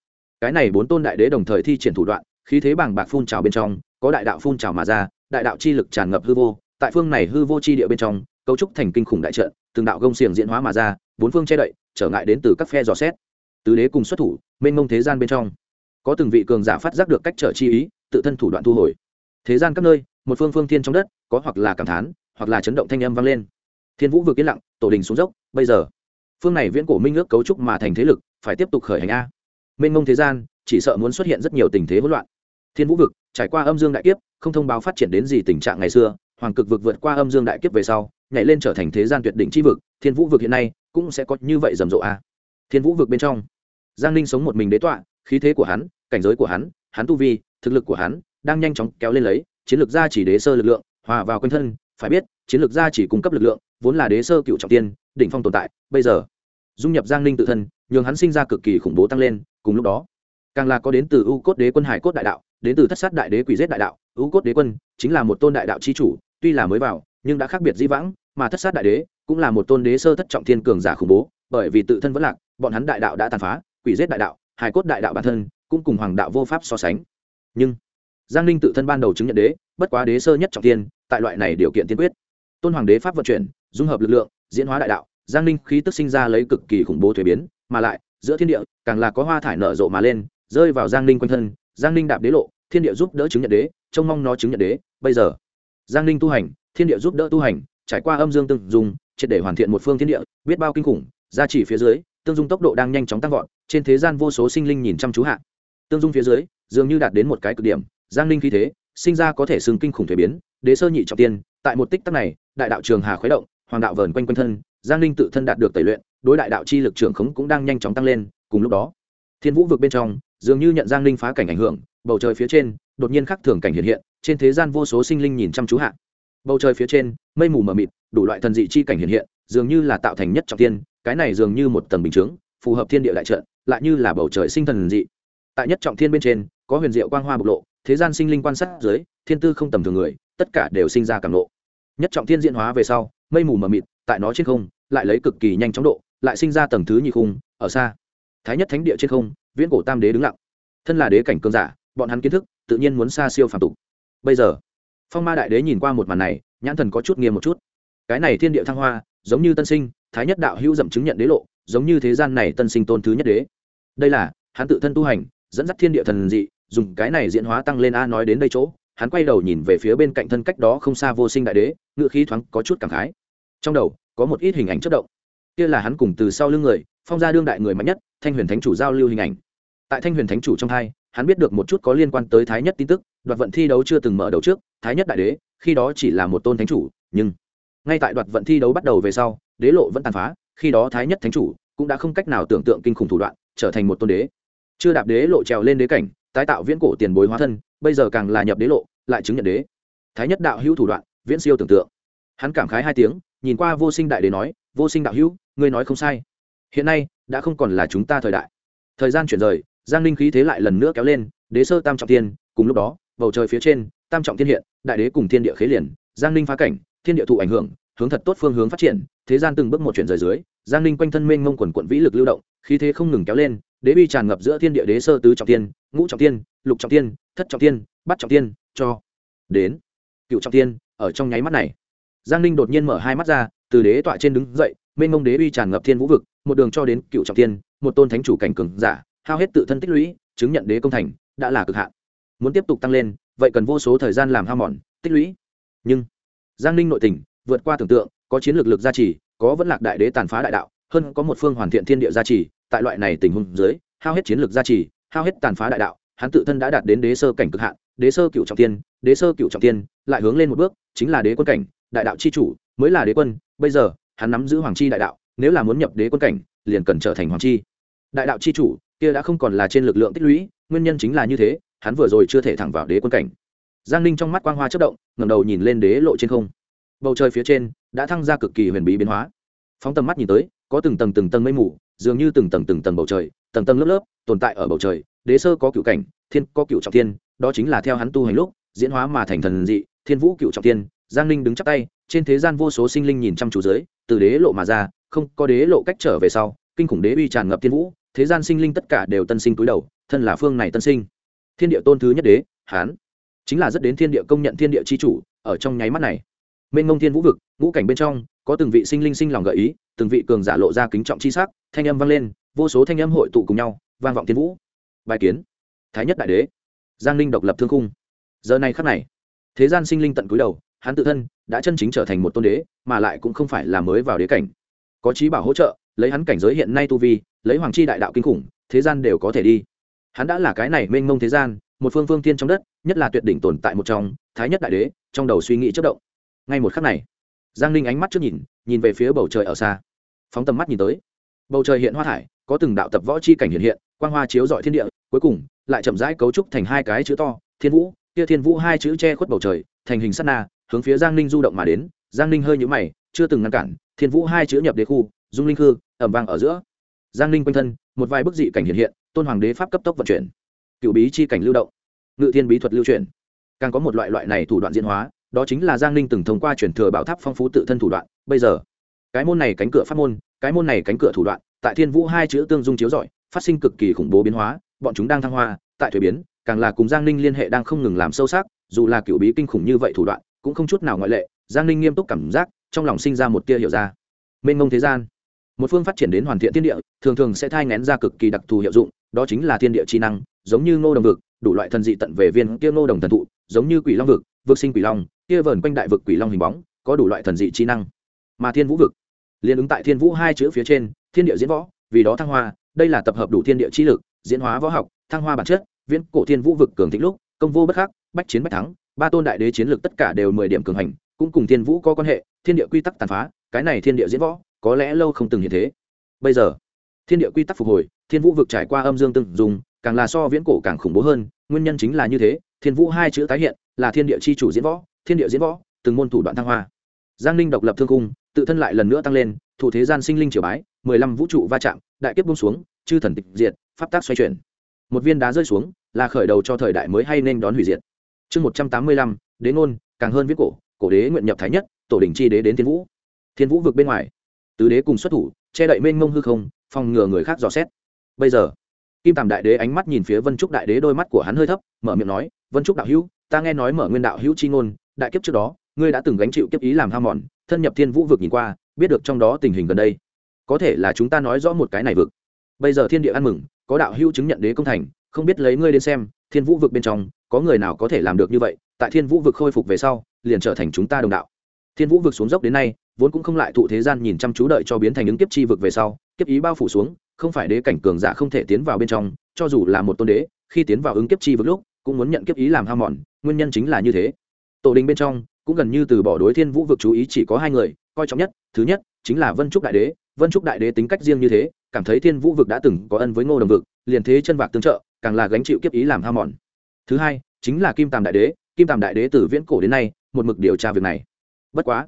cái này bốn tôn đại đế đồng thời thi triển thủ đoạn, khí thế bảng bạc phun trào bên trong, có đại đạo phun trào mà ra, đại đạo chi lực tràn ngập hư vô. Tại phương này hư vô chi địa bên trong, cấu trúc thành kinh khủng đại trận, từng đạo gông xiềng diễn hóa mà ra, bốn phương che đậy, trở ngại đến từ các phe dò xét. Tứ đế cùng xuất thủ, mênh mông thế gian bên trong. Có từng vị cường giả phát giác được cách trở chi ý, tự thân thủ đoạn thu hồi. Thế gian các nơi, một phương phương thiên trong đất, có hoặc là cảm thán, hoặc là chấn động thanh âm vang lên. Thiên vũ vừa yên lặng, tổ đình xuống dốc, bây giờ phương này viễn cổ minh ước cấu trúc mà thành thế lực, phải tiếp tục khởi hành a. Mênh mông thế gian, chỉ sợ muốn xuất hiện rất nhiều tình thế hỗn loạn. Thiên vũ vực, trải qua âm dương đại kiếp, không thông báo phát triển đến gì tình trạng ngày xưa, hoàng cực vực vượt qua âm dương đại kiếp về sau, nhảy lên trở thành thế gian tuyệt đỉnh c h i vực, thiên vũ vực hiện nay cũng sẽ có như vậy rầm rộ a. Thiên vũ vực bên trong, giang ninh sống một mình đế tọa, khí thế của hắn, cảnh giới của hắn hắn tu vi, thực lực của hắn đang nhanh chóng kéo lên lấy, chiến lược gia chỉ đế sơ lực lượng, hòa vào quanh thân, phải biết, chiến lược gia chỉ cung cấp lực lượng, vốn là đế sơ cựu trọng tiên đỉnh phong tồn tại, bây giờ, dung nhập giang ninh tự thân, nhường hắn sinh ra cực kỳ khủng bố tăng lên, cùng lúc đó, càng là có đến từ u cốt đế quân hải cốt đại đạo, đến từ thất sát đại đế quỷ giết đại đạo, u cốt đế quân chính là một tôn đại đạo c h i chủ, tuy là mới vào, nhưng đã khác biệt di vãng, mà thất sát đại đế cũng là một tôn đế sơ thất trọng thiên cường giả khủng bố, bởi vì tự thân vẫn lạc, bọn hắn đại đạo đã tàn phá, quỷ giết đại đạo, Hải cốt đại đạo bản thân cũng cùng hoàng đạo vô pháp so sánh. Nhưng, giang ninh tự thân ban đầu chứng nhận đế, bất quá đế sơ nhất trọng tiên tại loại này điều kiện tiên quyết. Tôn hoàng đế pháp vận chuyển, dung hợp lực lượng diễn hóa đại đạo, giang ninh khí tức sinh ra lấy cực kỳ khủng bố thuế biến, mà lại, giữa thiên địa, càng là có hoa thải nở rộ mà lên, rơi vào giang ninh quanh thân, giang ninh đạp đế lộ, thiên địa giúp đỡ chứng nhận đế, trông mong nó chứng nhận đế. Bây giờ, giang ninh tu hành, thiên địa giúp đỡ tu hành, trải qua âm dương tương dùng triệt để hoàn thiện một phương thiên địa, biết bao kinh khủng gia chỉ phía dưới, tương dung tốc độ đang nhanh chóng tăng vọt, trên thế gian vô số sinh linh nhìn chăm chú hạ. Tương dung phía dưới, dường như đạt đến một cái cực điểm, giang ninh khí thế, sinh ra có thể xưng kinh khủng thuế biến, đế sơ nhị trọng tiên, tại một tích tắc này, đại đạo trường hà khuấy động hoàng đạo vờn quanh quanh thân, giang ninh tự thân đạt được tẩy luyện, đối đại đạo chi lực trưởng khống cũng đang nhanh chóng tăng lên, cùng lúc đó, thiên vũ vực bên trong, dường như nhận giang ninh phá cảnh ảnh hưởng, bầu trời phía trên, đột nhiên khắc thường cảnh hiện hiện, trên thế gian vô số sinh linh nhìn chăm chú hạ. Bầu trời phía trên, mây mù mờ mịt, đủ loại thần dị chi cảnh hiện hiện, dường như là tạo thành nhất trọng tiên, cái này dường như một tầng bình chướng, phù hợp thiên địa đại trận, lại như là bầu trời sinh thần dị. Tại nhất trọng thiên bên trên, có huyền diệu quang hoa bộc lộ, thế gian sinh linh quan sát dưới, thiên tư không tầm thường người, tất cả đều sinh ra cảm lộ nhất trọng thiên diễn hóa về sau mây mù mờ mịt, tại nó trên không, lại lấy cực kỳ nhanh chóng độ, lại sinh ra tầng thứ nhị khung, ở xa. Thái nhất thánh địa trên không, viễn cổ tam đế đứng lặng. Thân là đế cảnh cơn giả, bọn hắn kiến thức, tự nhiên muốn xa siêu phàm tục. Bây giờ, phong ma đại đế nhìn qua một màn này, nhãn thần có chút nghiêm một chút. Cái này thiên địa thăng hoa, giống như tân sinh, thái nhất đạo hữu dậm chứng nhận đế lộ, giống như thế gian này tân sinh tôn thứ nhất đế. Đây là, hắn tự thân tu hành, dẫn dắt thiên địa thần dị, dùng cái này diễn hóa tăng lên a nói đến đây chỗ hắn quay đầu nhìn về phía bên cạnh thân cách đó không xa vô sinh đại đế ngự khí thoáng có chút cảm khái. Trong đầu, có một ít hình ảnh chất động. Kia là hắn cùng từ sau lưng người, phong gia đương đại người mạnh nhất, thanh huyền thánh chủ giao lưu hình ảnh. Tại thanh huyền thánh chủ trong hai, hắn biết được một chút có liên quan tới thái nhất tin tức, đoạt vận thi đấu chưa từng mở đầu trước, thái nhất đại đế, khi đó chỉ là một tôn thánh chủ, nhưng ngay tại đoạt vận thi đấu bắt đầu về sau, đế lộ vẫn tàn phá, khi đó thái nhất thánh chủ cũng đã không cách nào tưởng tượng kinh khủng thủ đoạn, trở thành một tôn đế. Chưa đạp đế lộ trèo lên đế cảnh, tái tạo viễn cổ tiền bối hóa thân bây giờ càng là nhập đế lộ, lại chứng nhận đế. Thái nhất đạo hữu thủ đoạn, viễn siêu tưởng tượng. Hắn cảm khái hai tiếng, nhìn qua vô sinh đại đế nói, vô sinh đạo hữu, ngươi nói không sai. Hiện nay, đã không còn là chúng ta thời đại. Thời gian chuyển rời, giang ninh khí thế lại lần nữa kéo lên, đế sơ tam trọng tiên cùng lúc đó, bầu trời phía trên, tam trọng thiên hiện, đại đế cùng thiên địa khế liền, giang ninh phá cảnh, thiên địa thụ ảnh hưởng, hướng thật tốt phương hướng phát triển, thế gian từng bước một chuyển rời dưới, giang ninh quanh thân mênh mông quần quận vĩ lực lưu động, khí thế không ngừng kéo lên đế bi tràn ngập giữa thiên địa đế sơ tứ trọng tiên ngũ trọng tiên lục trọng tiên thất trọng tiên bắt trọng tiên cho đến cựu trọng tiên ở trong nháy mắt này. Giang ninh đột nhiên mở hai mắt ra, từ đế tọa trên đứng dậy, mênh mông đế uy tràn ngập thiên vũ vực, một đường cho đến cựu trọng tiên một tôn thánh chủ cảnh cường giả, hao hết tự thân tích lũy, chứng nhận đế công thành, đã là cực hạn. Muốn tiếp tục tăng lên, vậy cần vô số thời gian làm hao mòn, tích lũy. Nhưng giang ninh nội tình, vượt qua tưởng tượng, có chiến lược lực gia trì, có vẫn lạc đại đế tàn phá đại đạo, hơn có một phương hoàn thiện thiên địa gia trì tại loại này tình huống dưới, hao hết chiến lược gia trì, hao hết tàn phá đại đạo, hắn tự thân đã đạt đến đế sơ cảnh cực hạn, đế sơ cựu trọng tiên, đế sơ cựu trọng tiên, lại hướng lên một bước, chính là đế quân cảnh, đại đạo c h i chủ, mới là đế quân. Bây giờ, hắn nắm giữ hoàng chi đại đạo, nếu là muốn nhập đế quân cảnh, liền cần trở thành hoàng chi. Đại đạo c h i chủ, kia đã không còn là trên lực lượng tích lũy, nguyên nhân chính là như thế, hắn vừa rồi chưa thể thẳng vào đế quân cảnh. Giang ninh trong mắt quang hoa chất động ngầm đầu nhìn lên đế lộ trên không. Bầu trời phía trên, đã thăng ra cực kỳ huyền bí biến hóa. Phóng tầm mắt nhìn tới có từng tầng từng tầng mây mù, dường như từng tầng từng tầng bầu trời, tầng tầng lớp lớp, tồn tại ở bầu trời, đế sơ có cựu cảnh, thiên có cựu trọng thiên, đó chính là theo hắn tu hành lúc, diễn hóa mà thành thần dị, thiên vũ cựu trọng thiên, giang ninh đứng chắc tay, trên thế gian vô số sinh linh nhìn chăm chú dưới, từ đế lộ mà ra, không có đế lộ cách trở về sau, kinh khủng đế uy tràn ngập thiên vũ, thế gian sinh linh tất cả đều tân sinh túi đầu, thân là phương này tân sinh. Thiên địa tôn thứ nhất đế, hán, chính là rất đến thiên địa công nhận thiên địa c h i chủ, ở trong nháy mắt này. Mênh ngông thiên vũ vực, ngũ cảnh bên trong có từng vị sinh linh sinh lòng gợi ý, từng vị cường giả lộ ra kính trọng c h i s ắ c thanh âm vang lên, vô số thanh âm hội tụ cùng nhau, vang vọng thiên vũ. Bài kiến. Thái nhất đại đế. Giang ninh độc lập thương khung. Giờ này khắc này, thế gian sinh linh tận cúi đầu, hắn tự thân đã chân chính trở thành một tôn đế, mà lại cũng không phải là mới vào đế cảnh. Có trí bảo hỗ trợ, lấy hắn cảnh giới hiện nay tu vi, lấy hoàng chi đại đạo kinh khủng, thế gian đều có thể đi. Hắn đã là cái này mênh mông thế gian, một phương phương tiên trong đất, nhất là tuyệt đỉnh tồn tại một trong, thái nhất đại đế, trong đầu suy nghĩ chất động. Ngay một khắc này giang ninh ánh mắt trước nhìn nhìn về phía bầu trời ở xa. Phóng tầm mắt nhìn tới. Bầu trời hiện hoa thải, có từng đạo tập võ chi cảnh hiện hiện, quang hoa chiếu dọi thiên địa, cuối cùng, lại chậm rãi cấu trúc thành hai cái chữ to, thiên vũ, kia thiên vũ hai chữ che khuất bầu trời, thành hình sát na, hướng phía giang ninh du động mà đến. Giang ninh hơi nhũ mày, chưa từng ngăn cản, thiên vũ hai chữ nhập đế khu, dung linh khư, ẩm vang ở giữa. Giang ninh quanh thân, một vài bức dị cảnh hiện hiện, tôn hoàng đế pháp cấp tốc vận chuyển. Cựu bí chi cảnh lưu động. Ngự thiên bí thuật lưu chuyển. Càng có một loại loại này thủ đoạn diễn hóa đó chính là giang ninh từng thông qua chuyển thừa bảo tháp phong phú tự thân thủ đoạn, bây giờ, cái môn này cánh cửa pháp môn, cái môn này cánh cửa thủ đoạn, tại thiên vũ hai chữ tương dung chiếu rọi, phát sinh cực kỳ khủng bố biến hóa, bọn chúng đang thăng hoa, tại thuế biến, càng là cùng giang ninh liên hệ đang không ngừng làm sâu sắc, dù là cựu bí kinh khủng như vậy thủ đoạn, cũng không chút nào ngoại lệ, giang ninh nghiêm túc cảm giác, trong lòng sinh ra một tia hiểu ra. Mênh mông thế gian, một phương phát triển đến hoàn thiện thiên địa, thường thường sẽ thai ngén ra cực kỳ đặc thù hiệu dụng, đó chính là thiên địa chi năng, giống như ngô đồng vực, đủ loại thần dị tận về viên kia ngô đồng thần thụ, giống như quỷ long vực vực sinh quỷ long kia vờn quanh đại vực quỷ long hình bóng, có đủ loại thần dị trí năng. Mà thiên vũ vực liên ứng tại thiên vũ hai chữ phía trên, thiên địa diễn võ, vì đó thăng hoa, đây là tập hợp đủ thiên địa chi lực, diễn hóa võ học, thăng hoa bản chất, viễn cổ thiên vũ vực cường thịnh lúc, công vô bất khắc, bách chiến bách thắng, ba tôn đại đế chiến lực tất cả đều mười điểm cường hành, cũng cùng thiên vũ có quan hệ, thiên địa quy tắc tàn phá, cái này thiên địa diễn võ, có lẽ lâu không từng hiện thế. Bây giờ, thiên địa quy tắc phục hồi, thiên vũ vực trải qua âm dương từng dùng, càng là so viễn cổ càng khủng bố hơn, nguyên nhân chính là như thế, thiên vũ hai chữ tái hiện, là thiên địa chi chủ diễn võ thiên địa diễn võ, từng môn thủ đoạn thăng hoa. Giang ninh độc lập thương cung, tự thân lại lần nữa tăng lên, thủ thế gian sinh linh triều bái, mười lăm vũ trụ va chạm, đại kiếp bung xuống, chư thần tịch diệt, pháp tác xoay chuyển. Một viên đá rơi xuống, là khởi đầu cho thời đại mới hay nên đón hủy diệt. Chương một trăm tám mươi lăm, đế ngôn, càng hơn viết cổ cổ đế nguyện nhập thái nhất, tổ đình chi đế đến thiên vũ. Thiên vũ vực bên ngoài, tứ đế cùng xuất thủ, che đậy mênh mông hư không, phòng ngừa người khác dò xét. Bây giờ, kim tàm đại đế ánh mắt nhìn phía vân trúc đại đế, đôi mắt của hắn hơi thấp, mở miệng nói, vân trúc đạo hữu, ta nghe nói mở nguyên đạo hữu chi ngôn đại kiếp trước đó, ngươi đã từng gánh chịu kiếp ý làm ham mòn, thân nhập thiên vũ vực nhìn qua, biết được trong đó tình hình gần đây. Có thể là chúng ta nói rõ một cái này vực. Bây giờ thiên địa ăn mừng, có đạo hữu chứng nhận đế công thành, không biết lấy ngươi đến xem, thiên vũ vực bên trong, có người nào có thể làm được như vậy, tại thiên vũ vực khôi phục về sau, liền trở thành chúng ta đồng đạo. Thiên vũ vực xuống dốc đến nay, vốn cũng không lại thụ thế gian nhìn chăm chú đợi cho biến thành ứng kiếp chi vực về sau, kiếp ý bao phủ xuống, không phải đế cảnh cường giả không thể tiến vào bên trong, cho dù là một tôn đế, khi tiến vào ứng kiếp chi vực lúc, cũng muốn nhận kiếp ý làm ham mòn, nguyên nhân chính là như thế tổ đình bên trong, cũng gần như từ bỏ đối thiên vũ vực chú ý chỉ có hai người, coi trọng nhất, thứ nhất, chính là vân trúc đại đế. Vân trúc đại đế tính cách riêng như thế, cảm thấy thiên vũ vực đã từng có ân với ngô đồng vực, liền thế chân vạc tương trợ, càng là gánh chịu kiếp ý làm ham mòn. Thứ hai, chính là kim tàm đại đế. Kim tàm đại đế từ viễn cổ đến nay, một mực điều tra việc này. Bất quá,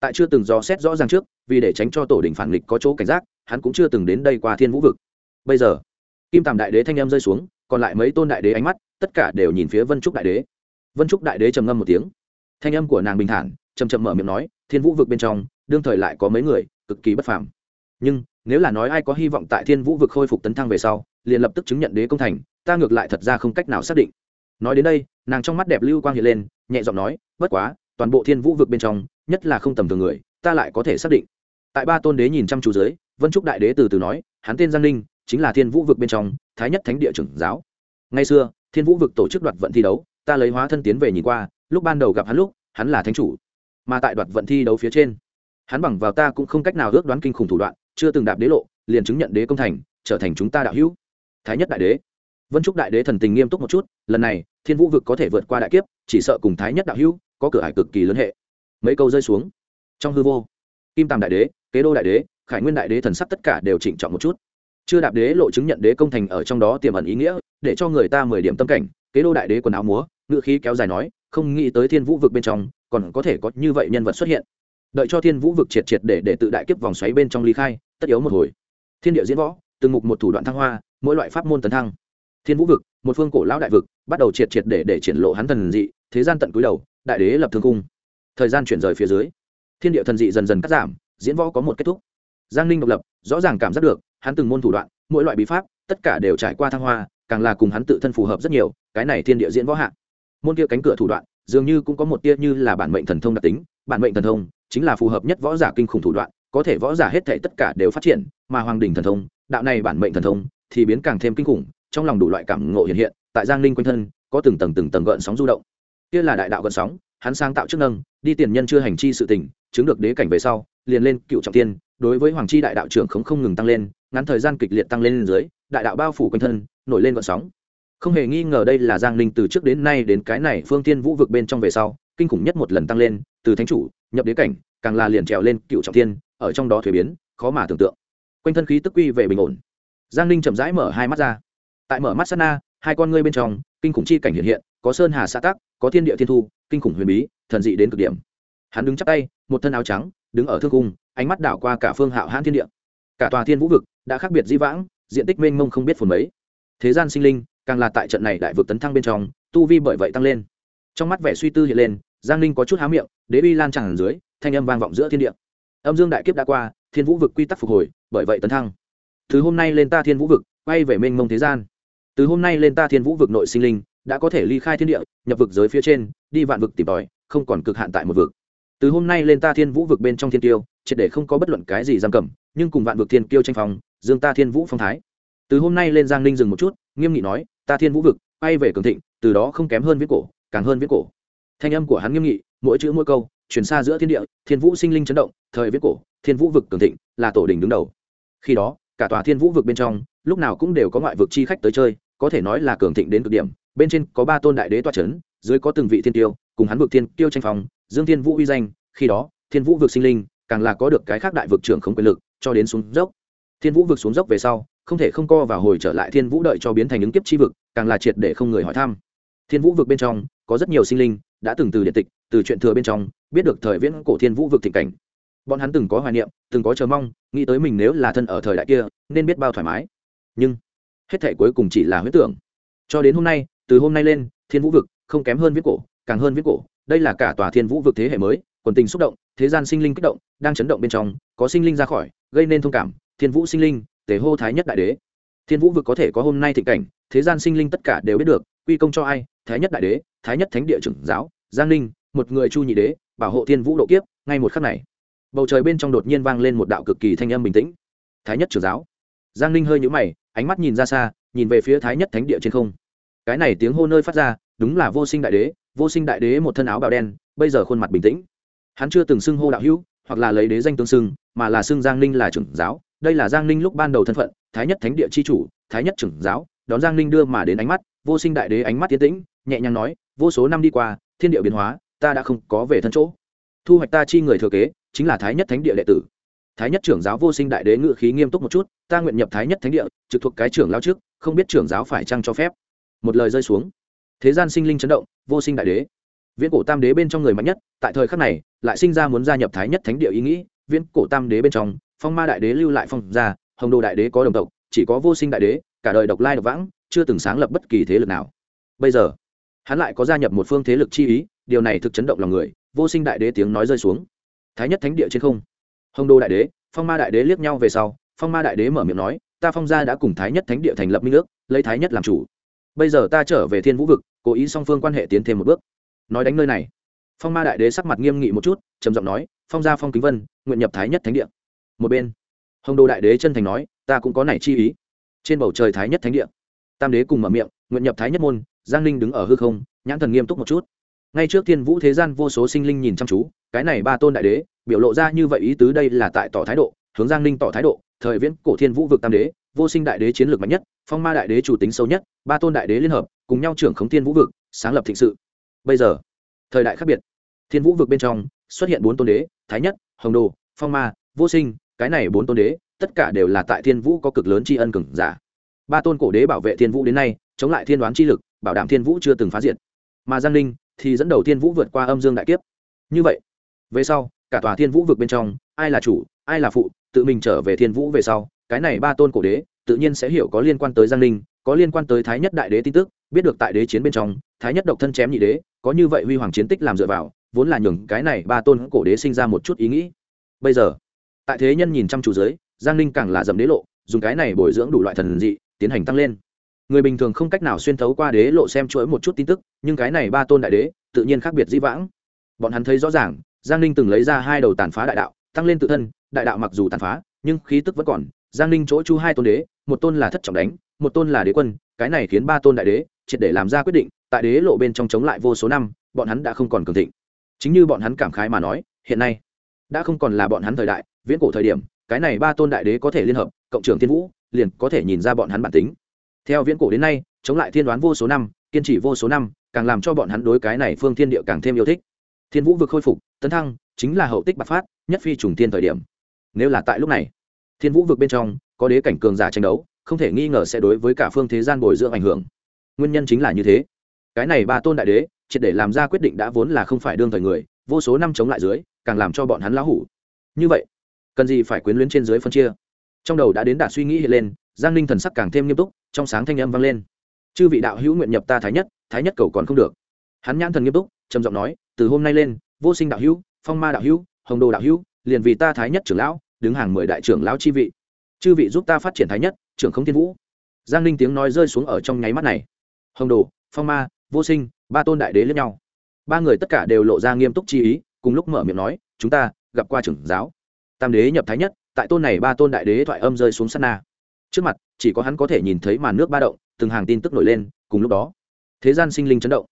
tại chưa từng dò xét rõ ràng trước, vì để tránh cho tổ đình phản nghịch có chỗ cảnh giác, hắn cũng chưa từng đến đây qua thiên vũ vực. Bây giờ, kim tàm đại đế thanh em rơi xuống, còn lại mấy tôn đại đế ánh mắt, tất cả đều nhìn phía vân trúc đại đế. Vân trúc đại đế trầm ngâm một tiếng thanh âm của nàng bình thản chầm chậm mở miệng nói, thiên vũ vực bên trong, đương thời lại có mấy người, cực kỳ bất phàm. Nhưng, nếu là nói ai có hy vọng tại thiên vũ vực khôi phục tấn thăng về sau, liền lập tức chứng nhận đế công thành, ta ngược lại thật ra không cách nào xác định. Nói đến đây, nàng trong mắt đẹp lưu quang hiện lên, nhẹ giọng nói, bất quá, toàn bộ thiên vũ vực bên trong, nhất là không tầm thường người, ta lại có thể xác định. Tại ba tôn đế nhìn chăm chú dưới, vân trúc đại đế từ từ nói, hắn tên giang ninh, chính là thiên vũ vực bên trong, thái nhất thánh địa trưởng giáo. Ngày xưa, thiên vũ vực tổ chức đoạt vận thi đấu, ta lấy hóa thân tiến về nhìn qua lúc ban đầu gặp hắn lúc, hắn là thánh chủ, mà tại đoạt vận thi đấu phía trên, hắn bằng vào ta cũng không cách nào ước đoán kinh khủng thủ đoạn, chưa từng đạp đế lộ, liền chứng nhận đế công thành, trở thành chúng ta đạo hữu. Thái nhất đại đế. Vân trúc đại đế thần tình nghiêm túc một chút, lần này, thiên vũ vực có thể vượt qua đại kiếp, chỉ sợ cùng thái nhất đạo hữu có cửa hải cực kỳ lớn hệ. Mấy câu rơi xuống. Trong hư vô, kim tàm đại đế, kế đô đại đế, khải nguyên đại đế thần sắc tất cả đều chỉnh trọng một chút. Chưa đạp đế lộ chứng nhận đế công thành ở trong đó tiềm ẩn ý nghĩa, để cho người ta mười điểm tâm cảnh, kế đô đại đế quần áo múa ngự khí kéo dài nói không nghĩ tới thiên vũ vực bên trong còn có thể có như vậy nhân vật xuất hiện. Đợi cho thiên vũ vực triệt triệt để để tự đại kiếp vòng xoáy bên trong ly khai, tất yếu một hồi. Thiên địa diễn võ, từng mục một thủ đoạn thăng hoa, mỗi loại pháp môn tấn thăng. Thiên vũ vực, một phương cổ lão đại vực, bắt đầu triệt triệt để để triển lộ hắn thần dị, thế gian tận cúi đầu, đại đế lập thương cung. Thời gian chuyển rời phía dưới, thiên địa thần dị dần dần cắt giảm, diễn võ có một kết thúc. Giang ninh độc lập, rõ ràng cảm giác được, hắn từng môn thủ đoạn, mỗi loại bí pháp, tất cả đều trải qua thăng hoa, càng là cùng hắn tự thân phù hợp rất nhiều, cái này thiên địa diễn võ hạ môn kia cánh cửa thủ đoạn, dường như cũng có một tia như là bản mệnh thần thông đặc tính, bản mệnh thần thông chính là phù hợp nhất võ giả kinh khủng thủ đoạn, có thể võ giả hết thể tất cả đều phát triển, mà hoàng đình thần thông, đạo này bản mệnh thần thông thì biến càng thêm kinh khủng, trong lòng đủ loại cảm ngộ hiện hiện, tại giang ninh quanh thân, có từng tầng từng tầng gợn sóng du động. Kia là đại đạo gợn sóng, hắn sáng tạo chức nâng đi tiền nhân chưa hành chi sự tình, chứng được đế cảnh về sau, liền lên cựu trọng tiên, đối với hoàng chi đại đạo trưởng không không ngừng tăng lên, ngắn thời gian kịch liệt tăng lên dưới, đại đạo bao phủ quanh thân, nổi lên gợn sóng không hề nghi ngờ đây là giang ninh từ trước đến nay đến cái này phương tiên vũ vực bên trong về sau, kinh khủng nhất một lần tăng lên, từ thánh chủ, nhập đế cảnh, càng là liền trèo lên cựu trọng tiên ở trong đó thuế biến, khó mà tưởng tượng. Quanh thân khí tức quy về bình ổn. Giang ninh chậm rãi mở hai mắt ra. Tại mở mắt sát na, hai con ngươi bên trong, kinh khủng chi cảnh hiện hiện, có sơn hà xã tắc, có thiên địa thiên thu, kinh khủng huyền bí, thần dị đến cực điểm. Hắn đứng chắp tay, một thân áo trắng, đứng ở thương cung, ánh mắt đảo qua cả phương hạo hãn thiên địa. Cả tòa thiên vũ vực đã khác biệt di vãng, diện tích mênh mông không biết phồn mấy. Thế gian sinh linh càng là tại trận này đại vực tấn thăng bên trong, tu vi bởi vậy tăng lên. Trong mắt vẻ suy tư hiện lên, giang ninh có chút há miệng, đế bi lan tràn dưới, thanh âm vang vọng giữa thiên địa. Âm dương đại kiếp đã qua, thiên vũ vực quy tắc phục hồi, bởi vậy tấn thăng. Từ hôm nay lên ta thiên vũ vực, quay về mênh mông thế gian. Từ hôm nay lên ta thiên vũ vực nội sinh linh, đã có thể ly khai thiên địa, nhập vực giới phía trên, đi vạn vực tìm tòi, không còn cực hạn tại một vực. Từ hôm nay lên ta thiên vũ vực bên trong thiên tiêu, triệt để không có bất luận cái gì giam cầm, nhưng cùng vạn vực thiên kiêu tranh phong, dương ta thiên vũ phong thái từ hôm nay lên giang ninh dừng một chút, nghiêm nghị nói, ta thiên vũ vực bay về cường thịnh, từ đó không kém hơn viết cổ, càng hơn viết cổ. Thanh âm của hắn nghiêm nghị, mỗi chữ mỗi câu chuyển xa giữa thiên địa, thiên vũ sinh linh chấn động, thời viết cổ, thiên vũ vực cường thịnh là tổ đình đứng đầu. Khi đó, cả tòa thiên vũ vực bên trong, lúc nào cũng đều có ngoại vực chi khách tới chơi, có thể nói là cường thịnh đến cực điểm, bên trên có ba tôn đại đế toa c h ấ n dưới có từng vị thiên tiêu, cùng hắn vực thiên tiêu tranh phòng dương thiên vũ uy danh, khi đó, thiên vũ vực sinh linh càng là có được cái khác đại vực trưởng không quyền lực, cho đến xuống dốc. Thiên vũ vực xuống dốc về sau không thể không co và hồi trở lại thiên vũ đợi cho biến thành ứng kiếp chi vực, càng là triệt để không người hỏi thăm. Thiên vũ vực bên trong, có rất nhiều sinh linh, đã từng từ điện tịch, từ chuyện thừa bên trong, biết được thời viễn cổ thiên vũ vực thịnh cảnh. Bọn hắn từng có hoài niệm, từng có chờ mong, nghĩ tới mình nếu là thân ở thời đại kia, nên biết bao thoải mái. Nhưng, hết thể cuối cùng chỉ là huyết tưởng. Cho đến hôm nay, từ hôm nay lên, thiên vũ vực không kém hơn viết cổ, càng hơn viết cổ. Đây là cả tòa thiên vũ vực thế hệ mới, quần tình xúc động, thế gian sinh linh kích động, đang chấn động bên trong, có sinh linh ra khỏi, gây nên thông cảm, thiên vũ sinh linh tề hô thái nhất đại đế. Thiên vũ vực có thể có hôm nay thịnh cảnh, thế gian sinh linh tất cả đều biết được, quy công cho ai? Thái nhất đại đế, thái nhất thánh địa trưởng giáo, giang ninh, một người chu nhị đế, bảo hộ thiên vũ độ kiếp, ngay một khắc này, bầu trời bên trong đột nhiên vang lên một đạo cực kỳ thanh âm bình tĩnh. Thái nhất trưởng giáo. Giang ninh hơi nhũ mày, ánh mắt nhìn ra xa, nhìn về phía thái nhất thánh địa trên không. Cái này tiếng hô nơi phát ra, đúng là vô sinh đại đế, vô sinh đại đế một thân áo bào đen, bây giờ khuôn mặt bình tĩnh. Hắn chưa từng xưng hô đạo hữu, hoặc là lấy đế danh tương xưng, mà là xưng giang ninh là trưởng giáo đây là giang ninh lúc ban đầu thân phận, thái nhất thánh địa c h i chủ, thái nhất trưởng giáo, đón giang ninh đưa mà đến ánh mắt, vô sinh đại đế ánh mắt tiến tĩnh, nhẹ nhàng nói, vô số năm đi qua, thiên địa biến hóa, ta đã không có về thân chỗ. Thu hoạch ta chi người thừa kế, chính là thái nhất thánh địa đệ tử. Thái nhất trưởng giáo vô sinh đại đế ngự khí nghiêm túc một chút, ta nguyện nhập thái nhất thánh địa, trực thuộc cái trưởng lao trước, không biết trưởng giáo phải chăng cho phép. Một lời rơi xuống. Thế gian sinh linh chấn động, vô sinh đại đế. Viễn cổ tam đế bên trong người mạnh nhất, tại thời khắc này, lại sinh ra muốn gia nhập thái nhất thánh địa ý nghĩ, viễn cổ tam đế bên trong phong ma đại đế lưu lại phong gia, hồng đồ đại đế có đồng tộc, chỉ có vô sinh đại đế, cả đời độc lai độc vãng, chưa từng sáng lập bất kỳ thế lực nào. Bây giờ, hắn lại có gia nhập một phương thế lực chi ý, điều này thực chấn động lòng người, vô sinh đại đế tiếng nói rơi xuống. Thái nhất thánh địa trên không. Hồng đô đại đế, phong ma đại đế liếc nhau về sau, phong ma đại đế mở miệng nói, ta phong gia đã cùng thái nhất thánh địa thành lập minh ước, lấy thái nhất làm chủ. Bây giờ ta trở về thiên vũ vực, cố ý song phương quan hệ tiến thêm một bước. Nói đánh nơi này, phong ma đại đế sắc mặt nghiêm nghị một chút, trầm giọng nói, phong gia phong kính vân, nguyện nhập thái nhất thánh địa một bên. Hồng đô đại đế chân thành nói, ta cũng có này chi ý. Trên bầu trời thái nhất thánh địa. Tam đế cùng mở miệng, nguyện nhập thái nhất môn, giang ninh đứng ở hư không, nhãn thần nghiêm túc một chút. Ngay trước thiên vũ thế gian vô số sinh linh nhìn chăm chú, cái này ba tôn đại đế, biểu lộ ra như vậy ý tứ đây là tại tỏ thái độ, hướng giang ninh tỏ thái độ, thời viễn cổ thiên vũ vực tam đế, vô sinh đại đế chiến lược mạnh nhất, phong ma đại đế chủ tính sâu nhất, ba tôn đại đế liên hợp, cùng nhau trưởng khống thiên vũ vực, sáng lập thịnh sự. Bây giờ, thời đại khác biệt. Thiên vũ vực bên trong, xuất hiện bốn tôn đế, thái nhất, hồng đồ, phong ma, vô sinh cái này bốn tôn đế, tất cả đều là tại thiên vũ có cực lớn tri ân cừng giả. Ba tôn cổ đế bảo vệ thiên vũ đến nay, chống lại thiên đoán chi lực, bảo đảm thiên vũ chưa từng phá diệt. Mà giang ninh thì dẫn đầu thiên vũ vượt qua âm dương đại kiếp. Như vậy, về sau, cả tòa thiên vũ vực bên trong, ai là chủ, ai là phụ, tự mình trở về thiên vũ về sau, cái này ba tôn cổ đế, tự nhiên sẽ hiểu có liên quan tới giang ninh, có liên quan tới thái nhất đại đế tin tức, biết được tại đế chiến bên trong, thái nhất độc thân chém nhị đế, có như vậy huy hoàng chiến tích làm dựa vào, vốn là nhường cái này ba tôn cổ đế sinh ra một chút ý nghĩ. Bây giờ tại thế nhân nhìn chăm chú giới giang ninh càng là dầm đế lộ, dùng cái này bồi dưỡng đủ loại thần dị, tiến hành tăng lên. Người bình thường không cách nào xuyên thấu qua đế lộ xem chuỗi một chút tin tức, nhưng cái này ba tôn đại đế, tự nhiên khác biệt dĩ vãng. Bọn hắn thấy rõ ràng, giang ninh từng lấy ra hai đầu tàn phá đại đạo, tăng lên tự thân, đại đạo mặc dù tàn phá, nhưng khí tức vẫn còn. Giang ninh chỗ chu hai tôn đế, một tôn là thất trọng đánh, một tôn là đế quân, cái này khiến ba tôn đại đế triệt để làm ra quyết định, tại đế lộ bên trong chống lại vô số năm, bọn hắn đã không còn cường thịnh. Chính như bọn hắn cảm khái mà nói, hiện nay, đã không còn là bọn hắn thời đại viễn cổ thời điểm, cái này ba tôn đại đế có thể liên hợp, cộng trưởng thiên vũ, liền có thể nhìn ra bọn hắn bản tính. Theo viễn cổ đến nay, chống lại thiên đoán vô số năm, kiên trì vô số năm, càng làm cho bọn hắn đối cái này phương thiên địa càng thêm yêu thích. Thiên vũ vực khôi phục, tấn thăng, chính là hậu tích bạc phát, nhất phi trùng tiên thời điểm. Nếu là tại lúc này, thiên vũ vực bên trong, có đế cảnh cường giả tranh đấu, không thể nghi ngờ sẽ đối với cả phương thế gian bồi dưỡng ảnh hưởng. Nguyên nhân chính là như thế. Cái này ba tôn đại đế, triệt để làm ra quyết định đã vốn là không phải đương thời người, vô số năm chống lại dưới, càng làm cho bọn hắn lão hủ. Như vậy cần gì phải quyến luyến trên dưới phân chia. Trong đầu đã đến đạt suy nghĩ hiện lên, giang ninh thần sắc càng thêm nghiêm túc, trong sáng thanh âm vang lên. Chư vị đạo hữu nguyện nhập ta thái nhất thái nhất cầu còn không được. Hắn nhãn thần nghiêm túc, trầm giọng nói, từ hôm nay lên, vô sinh đạo hữu, phong ma đạo hữu, hồng đồ đạo hữu, liền vì ta thái nhất trưởng lão, đứng hàng mười đại trưởng lão chi vị. Chư vị giúp ta phát triển thái nhất, trưởng không thiên vũ. Giang ninh tiếng nói rơi xuống ở trong nháy mắt này. Hồng đồ, phong ma, vô sinh, ba tôn đại đế lẫn nhau. Ba người tất cả đều lộ ra nghiêm túc chi ý, cùng lúc mở miệng nói, chúng ta gặp qua trưởng giáo tam đế nhập thái nhất, tại tôn này ba tôn đại đế thoại âm rơi xuống sát na. Trước mặt, chỉ có hắn có thể nhìn thấy màn nước ba động, từng hàng tin tức nổi lên, cùng lúc đó, thế gian sinh linh chấn động.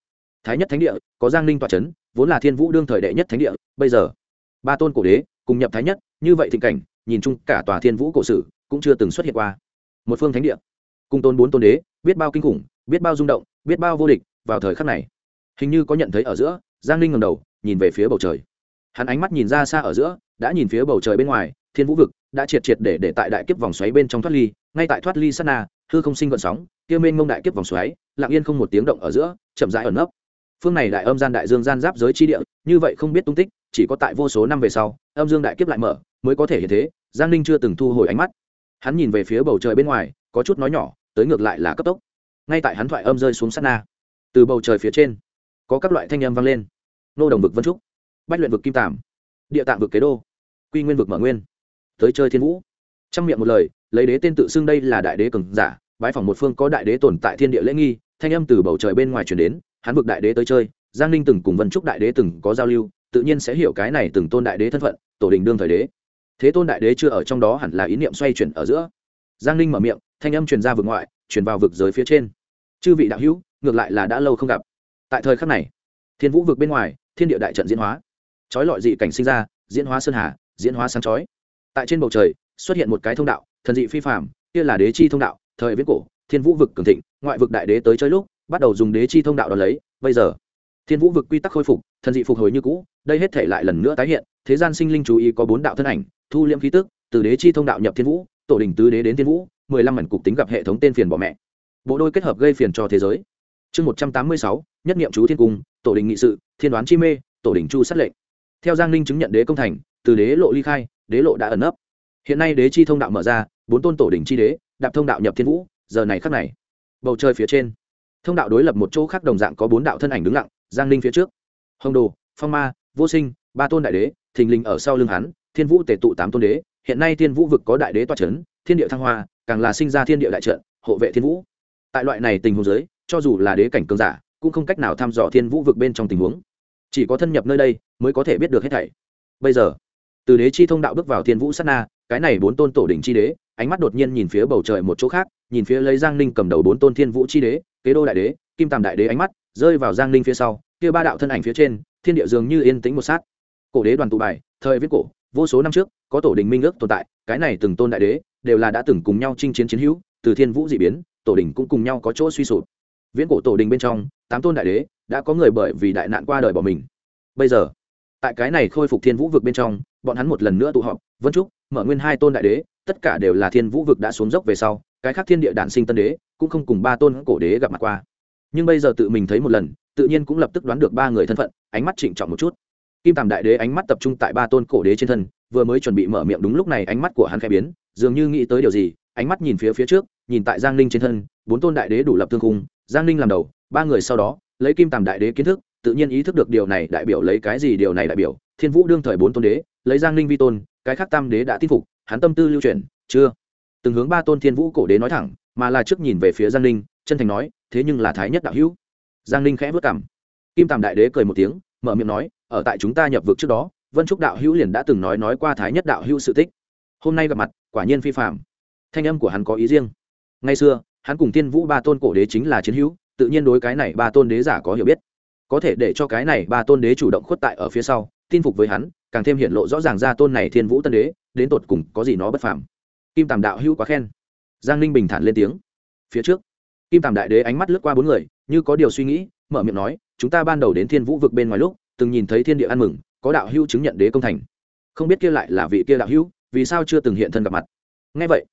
Thái nhất thánh địa, có giang ninh tọa c h ấ n vốn là thiên vũ đương thời đệ nhất thánh địa, bây giờ, ba tôn cổ đế cùng nhập thái nhất, như vậy thịnh cảnh, nhìn chung cả tòa thiên vũ cổ sử cũng chưa từng xuất hiện qua. Một phương thánh địa, cùng tôn bốn tôn đế, biết bao kinh khủng, biết bao rung động, biết bao vô địch vào thời khắc này. Hình như có nhận thấy ở giữa, giang ninh ngầm đầu, nhìn về phía bầu trời. Hắn ánh mắt nhìn ra xa ở giữa đã nhìn phía bầu trời bên ngoài, thiên vũ vực đã triệt triệt để để tại đại kiếp vòng xoáy bên trong thoát ly, ngay tại thoát ly sát na, hư không sinh vận sóng, kia mênh mông đại kiếp vòng xoáy, lặng yên không một tiếng động ở giữa, chậm rãi ẩn nấp. Phương này đại âm gian đại dương gian giáp giới chi địa, như vậy không biết tung tích, chỉ có tại vô số năm về sau, âm dương đại kiếp lại mở, mới có thể hiện thế, giang ninh chưa từng thu hồi ánh mắt. Hắn nhìn về phía bầu trời bên ngoài, có chút nói nhỏ, tới ngược lại là cấp tốc. Ngay tại hắn thoại âm rơi xuống sát na, từ bầu trời phía trên, có các loại thanh âm vang lên. Nô đồng vực vân trúc, bách luyện vực kim tàm, địa tạng vực kế đô quy nguyên vực mở nguyên. Tới chơi thiên vũ. Trong miệng một lời, lấy đế tên tự xưng đây là đại đế cường giả bãi phòng một phương có đại đế tồn tại thiên địa lễ nghi, thanh âm từ bầu trời bên ngoài truyền đến, hắn vực đại đế tới chơi, giang ninh từng cùng vân trúc đại đế từng có giao lưu, tự nhiên sẽ hiểu cái này từng tôn đại đế thân phận, tổ đình đương thời đế. Thế tôn đại đế chưa ở trong đó hẳn là ý niệm xoay chuyển ở giữa. Giang ninh mở miệng, thanh âm truyền ra vực ngoại, truyền vào vực giới phía trên. Chư vị đạo hữu, ngược lại là đã lâu không gặp. Tại thời khắc này, thiên vũ vực bên ngoài, thiên địa đại trận diễn hóa. Trói lọi dị cảnh sinh ra, diễn hóa sơn hà diễn hóa sáng chói. Tại trên bầu trời, xuất hiện một cái thông đạo, thần dị phi phạm kia là đế chi thông đạo, thời viễn cổ, thiên vũ vực cường thịnh, ngoại vực đại đế tới chơi lúc, bắt đầu dùng đế chi thông đạo đ ó lấy. Bây giờ, thiên vũ vực quy tắc khôi phục, thần dị phục hồi như cũ, đây hết thể lại lần nữa tái hiện, thế gian sinh linh chú ý có bốn đạo thân ảnh, thu liễm khí tức, từ đế chi thông đạo nhập thiên vũ, tổ đình tứ đế đến thiên vũ, mười lăm mảnh cục tính gặp hệ thống tên phiền bỏ mẹ. Bộ đôi kết hợp gây phiền cho thế giới. Chương một trăm tám mươi sáu, nhất nghiệm chú thiên cung, tổ đình nghị sự, thiên đoán chi mê, tổ đình chu sát lệnh. Theo giang ninh chứng nhận đế công thành từ đế lộ ly khai, đế lộ đã ẩn nấp. Hiện nay đế chi thông đạo mở ra, bốn tôn tổ đỉnh chi đế, đạp thông đạo nhập thiên vũ, giờ này khắc này, bầu trời phía trên, thông đạo đối lập một chỗ khác đồng dạng có bốn đạo thân ảnh đứng lặng, giang ninh phía trước. Hồng đồ, phong ma, vô sinh, ba tôn đại đế, thình lình ở sau lưng hắn, thiên vũ tề tụ tám tôn đế. Hiện nay thiên vũ vực có đại đế toa c h ấ n thiên địa thăng hoa, càng là sinh ra thiên địa đại trận, hộ vệ thiên vũ. Tại loại này tình huống giới cho dù là đế cảnh cường giả, cũng không cách nào thăm dò thiên vũ vực bên trong tình huống. Chỉ có thân nhập nơi đây, mới có thể biết được hết thảy. Bây giờ từ đế chi thông đạo bước vào thiên vũ sát na, cái này bốn tôn tổ đỉnh chi đế, ánh mắt đột nhiên nhìn phía bầu trời một chỗ khác, nhìn phía lấy giang ninh cầm đầu bốn tôn thiên vũ chi đế, kế đô đại đế, kim tàm đại đế ánh mắt rơi vào giang ninh phía sau, kia ba đạo thân ảnh phía trên, thiên địa dường như yên tĩnh một sát. Cổ đế đoàn tụ bài, thời viết cổ, vô số năm trước, có tổ đình minh ước tồn tại, cái này từng tôn đại đế, đều là đã từng cùng nhau chinh chiến chiến hữu, từ thiên vũ d ị biến, tổ đình cũng cùng nhau có chỗ suy sụp. Viễn cổ tổ đình bên trong, tám tôn đại đế, đã có người bởi vì đại nạn qua đời bỏ mình. Bây giờ tại cái này khôi phục thiên vũ vực bên trong, bọn hắn một lần nữa tụ họp, vân trúc, mở nguyên hai tôn đại đế, tất cả đều là thiên vũ vực đã xuống dốc về sau, cái khác thiên địa đản sinh tân đế, cũng không cùng ba tôn cổ đế gặp mặt qua. Nhưng bây giờ tự mình thấy một lần, tự nhiên cũng lập tức đoán được ba người thân phận, ánh mắt trịnh trọng một chút. Kim tàm đại đế ánh mắt tập trung tại ba tôn cổ đế trên thân, vừa mới chuẩn bị mở miệng đúng lúc này ánh mắt của hắn khẽ biến, dường như nghĩ tới điều gì, ánh mắt nhìn phía phía trước, nhìn tại giang ninh trên thân, bốn tôn đại đế đủ lập thương khung, giang ninh làm đầu, ba người sau đó, lấy kim tàm đại đế kiến thức tự nhiên ý thức được điều này, đại biểu lấy cái gì điều này đại biểu? Thiên vũ đương thời bốn tôn đế, lấy giang ninh vi tôn, cái khác tam đế đã tin phục, hắn tâm tư lưu truyền chưa? Từng hướng ba tôn thiên vũ cổ đế nói thẳng, mà là trước nhìn về phía giang ninh, chân thành nói, thế nhưng là thái nhất đạo hữu. Giang ninh khẽ vất cảm kim tàm đại đế cười một tiếng, mở miệng nói, ở tại chúng ta nhập vực trước đó, vân trúc đạo hữu liền đã từng nói nói qua thái nhất đạo hữu sự tích. Hôm nay gặp mặt, quả nhiên phi phạm thanh âm của hắn có ý riêng. Ngay xưa, hắn cùng tiên vũ ba tôn cổ đế chính là chiến hữu, tự nhiên đối cái này ba tôn đế giả có hiểu biết có thể để cho cái này ba tôn đế chủ động khuất tại ở phía sau, tin phục với hắn, càng thêm hiện lộ rõ ràng ra tôn này thiên vũ tân đế, đến tột cùng có gì nó bất phàm. Kim tàm đạo hữu quá khen. Giang ninh bình thản lên tiếng. Phía trước, kim tàm đại đế ánh mắt lướt qua bốn người, như có điều suy nghĩ, mở miệng nói, chúng ta ban đầu đến thiên vũ vực bên ngoài lúc, từng nhìn thấy thiên địa ăn mừng, có đạo hữu chứng nhận đế công thành. Không biết kia lại là vị kia đạo hữu, vì sao chưa từng hiện thân gặp mặt? Ngay vậy,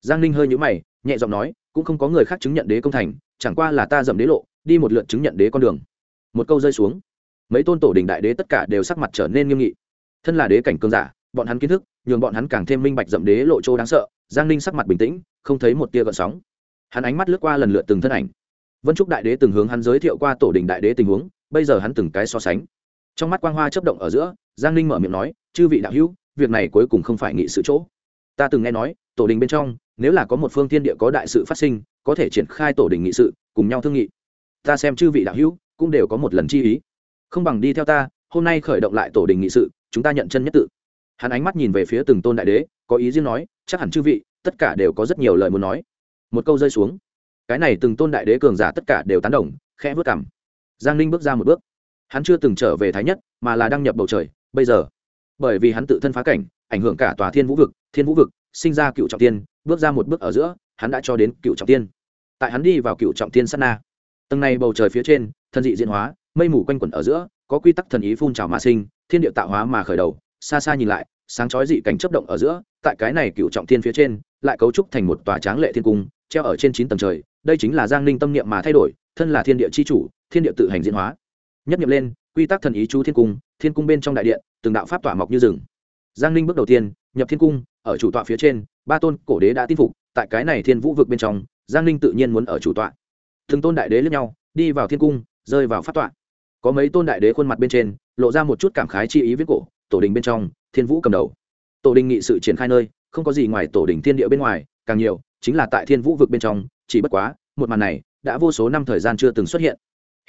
giang ninh hơi nhũ mày, nhẹ giọng nói, cũng không có người khác chứng nhận đế công thành, chẳng qua là ta dậm đế lộ, đi một lượt chứng nhận đế con đường một câu rơi xuống. Mấy tôn tổ đình đại đế tất cả đều sắc mặt trở nên nghiêm nghị. Thân là đế cảnh cương giả, bọn hắn kiến thức, nhường bọn hắn càng thêm minh bạch dậm đế lộ châu đáng sợ, giang ninh sắc mặt bình tĩnh, không thấy một tia gợn sóng. Hắn ánh mắt lướt qua lần lượt từng thân ảnh. Vân trúc đại đế từng hướng hắn giới thiệu qua tổ đình đại đế tình huống, bây giờ hắn từng cái so sánh. Trong mắt quang hoa chấp động ở giữa, giang ninh mở miệng nói, chư vị đạo hữu, việc này cuối cùng không phải nghị sự chỗ. Ta từng nghe nói, tổ đình bên trong, nếu là có một phương thiên địa có đại sự phát sinh, có thể triển khai tổ đình nghị sự, cùng nhau thương nghị. Ta xem chư vị đạo hữu cũng đều có một lần chi ý. Không bằng đi theo ta, hôm nay khởi động lại tổ đình nghị sự, chúng ta nhận chân nhất tự. Hắn ánh mắt nhìn về phía từng tôn đại đế, có ý riêng nói, chắc hẳn chư vị, tất cả đều có rất nhiều lời muốn nói. Một câu rơi xuống. Cái này từng tôn đại đế cường giả tất cả đều tán đồng, khẽ vớt cảm giang ninh bước ra một bước. Hắn chưa từng trở về thái nhất, mà là đăng nhập bầu trời, bây giờ. Bởi vì hắn tự thân phá cảnh, ảnh hưởng cả tòa thiên vũ vực, thiên vũ vực, sinh ra cựu trọng tiên, bước ra một bước ở giữa, hắn đã cho đến cựu trọng tiên. Tại hắn đi vào cựu trọng tiên sát na. Tầng này bầu trời phía trên thần dị diễn hóa, mây mù quanh quẩn ở giữa, có quy tắc thần ý phun trào mà sinh, thiên địa tạo hóa mà khởi đầu, xa xa nhìn lại, sáng chói dị cảnh chấp động ở giữa, tại cái này cựu trọng thiên phía trên, lại cấu trúc thành một tòa tráng lệ thiên cung, treo ở trên chín tầng trời, đây chính là giang ninh tâm niệm mà thay đổi, thân là thiên địa c h i chủ, thiên địa tự hành diễn hóa. Nhất nghiệm lên, quy tắc thần ý chú thiên cung thiên cung bên trong đại điện, từng đạo pháp tỏa mọc như rừng. Giang ninh bước đầu tiên, nhập thiên cung, ở chủ tọa phía trên, ba tôn cổ đế đã tin phục, tại cái này thiên vũ vực bên trong, giang ninh tự nhiên muốn ở chủ tọa. Thường tôn đại đế lẫn nhau, đi vào thiên cung rơi vào phát tọa. Có mấy tôn đại đế khuôn mặt bên trên, lộ ra một chút cảm khái chi ý viết cổ, tổ đình bên trong, thiên vũ cầm đầu. Tổ đình nghị sự triển khai nơi, không có gì ngoài tổ đình thiên địa bên ngoài, càng nhiều, chính là tại thiên vũ vực bên trong, chỉ bất quá, một màn này, đã vô số năm thời gian chưa từng xuất hiện.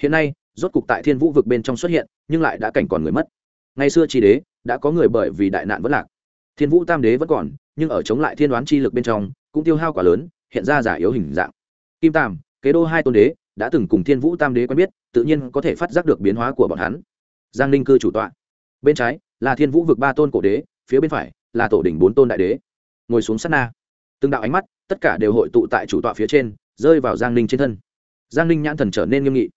Hiện nay, rốt cục tại thiên vũ vực bên trong xuất hiện, nhưng lại đã cảnh còn người mất. Ngày xưa chi đế, đã có người bởi vì đại nạn vẫn lạc. Thiên vũ tam đế vẫn còn, nhưng ở chống lại thiên đoán chi lực bên trong, cũng tiêu hao quá lớn, hiện ra giả yếu hình dạng. Kim tam, kế đô hai tôn đế đã từng cùng thiên vũ tam đế quen biết, tự nhiên có thể phát giác được biến hóa của bọn hắn. Giang ninh cư chủ tọa. Bên trái là thiên vũ vực ba tôn cổ đế, phía bên phải là tổ đỉnh bốn tôn đại đế. Ngồi xuống sát na. Từng đạo ánh mắt, tất cả đều hội tụ tại chủ tọa phía trên, rơi vào giang ninh trên thân. Giang ninh nhãn thần trở nên nghiêm nghị.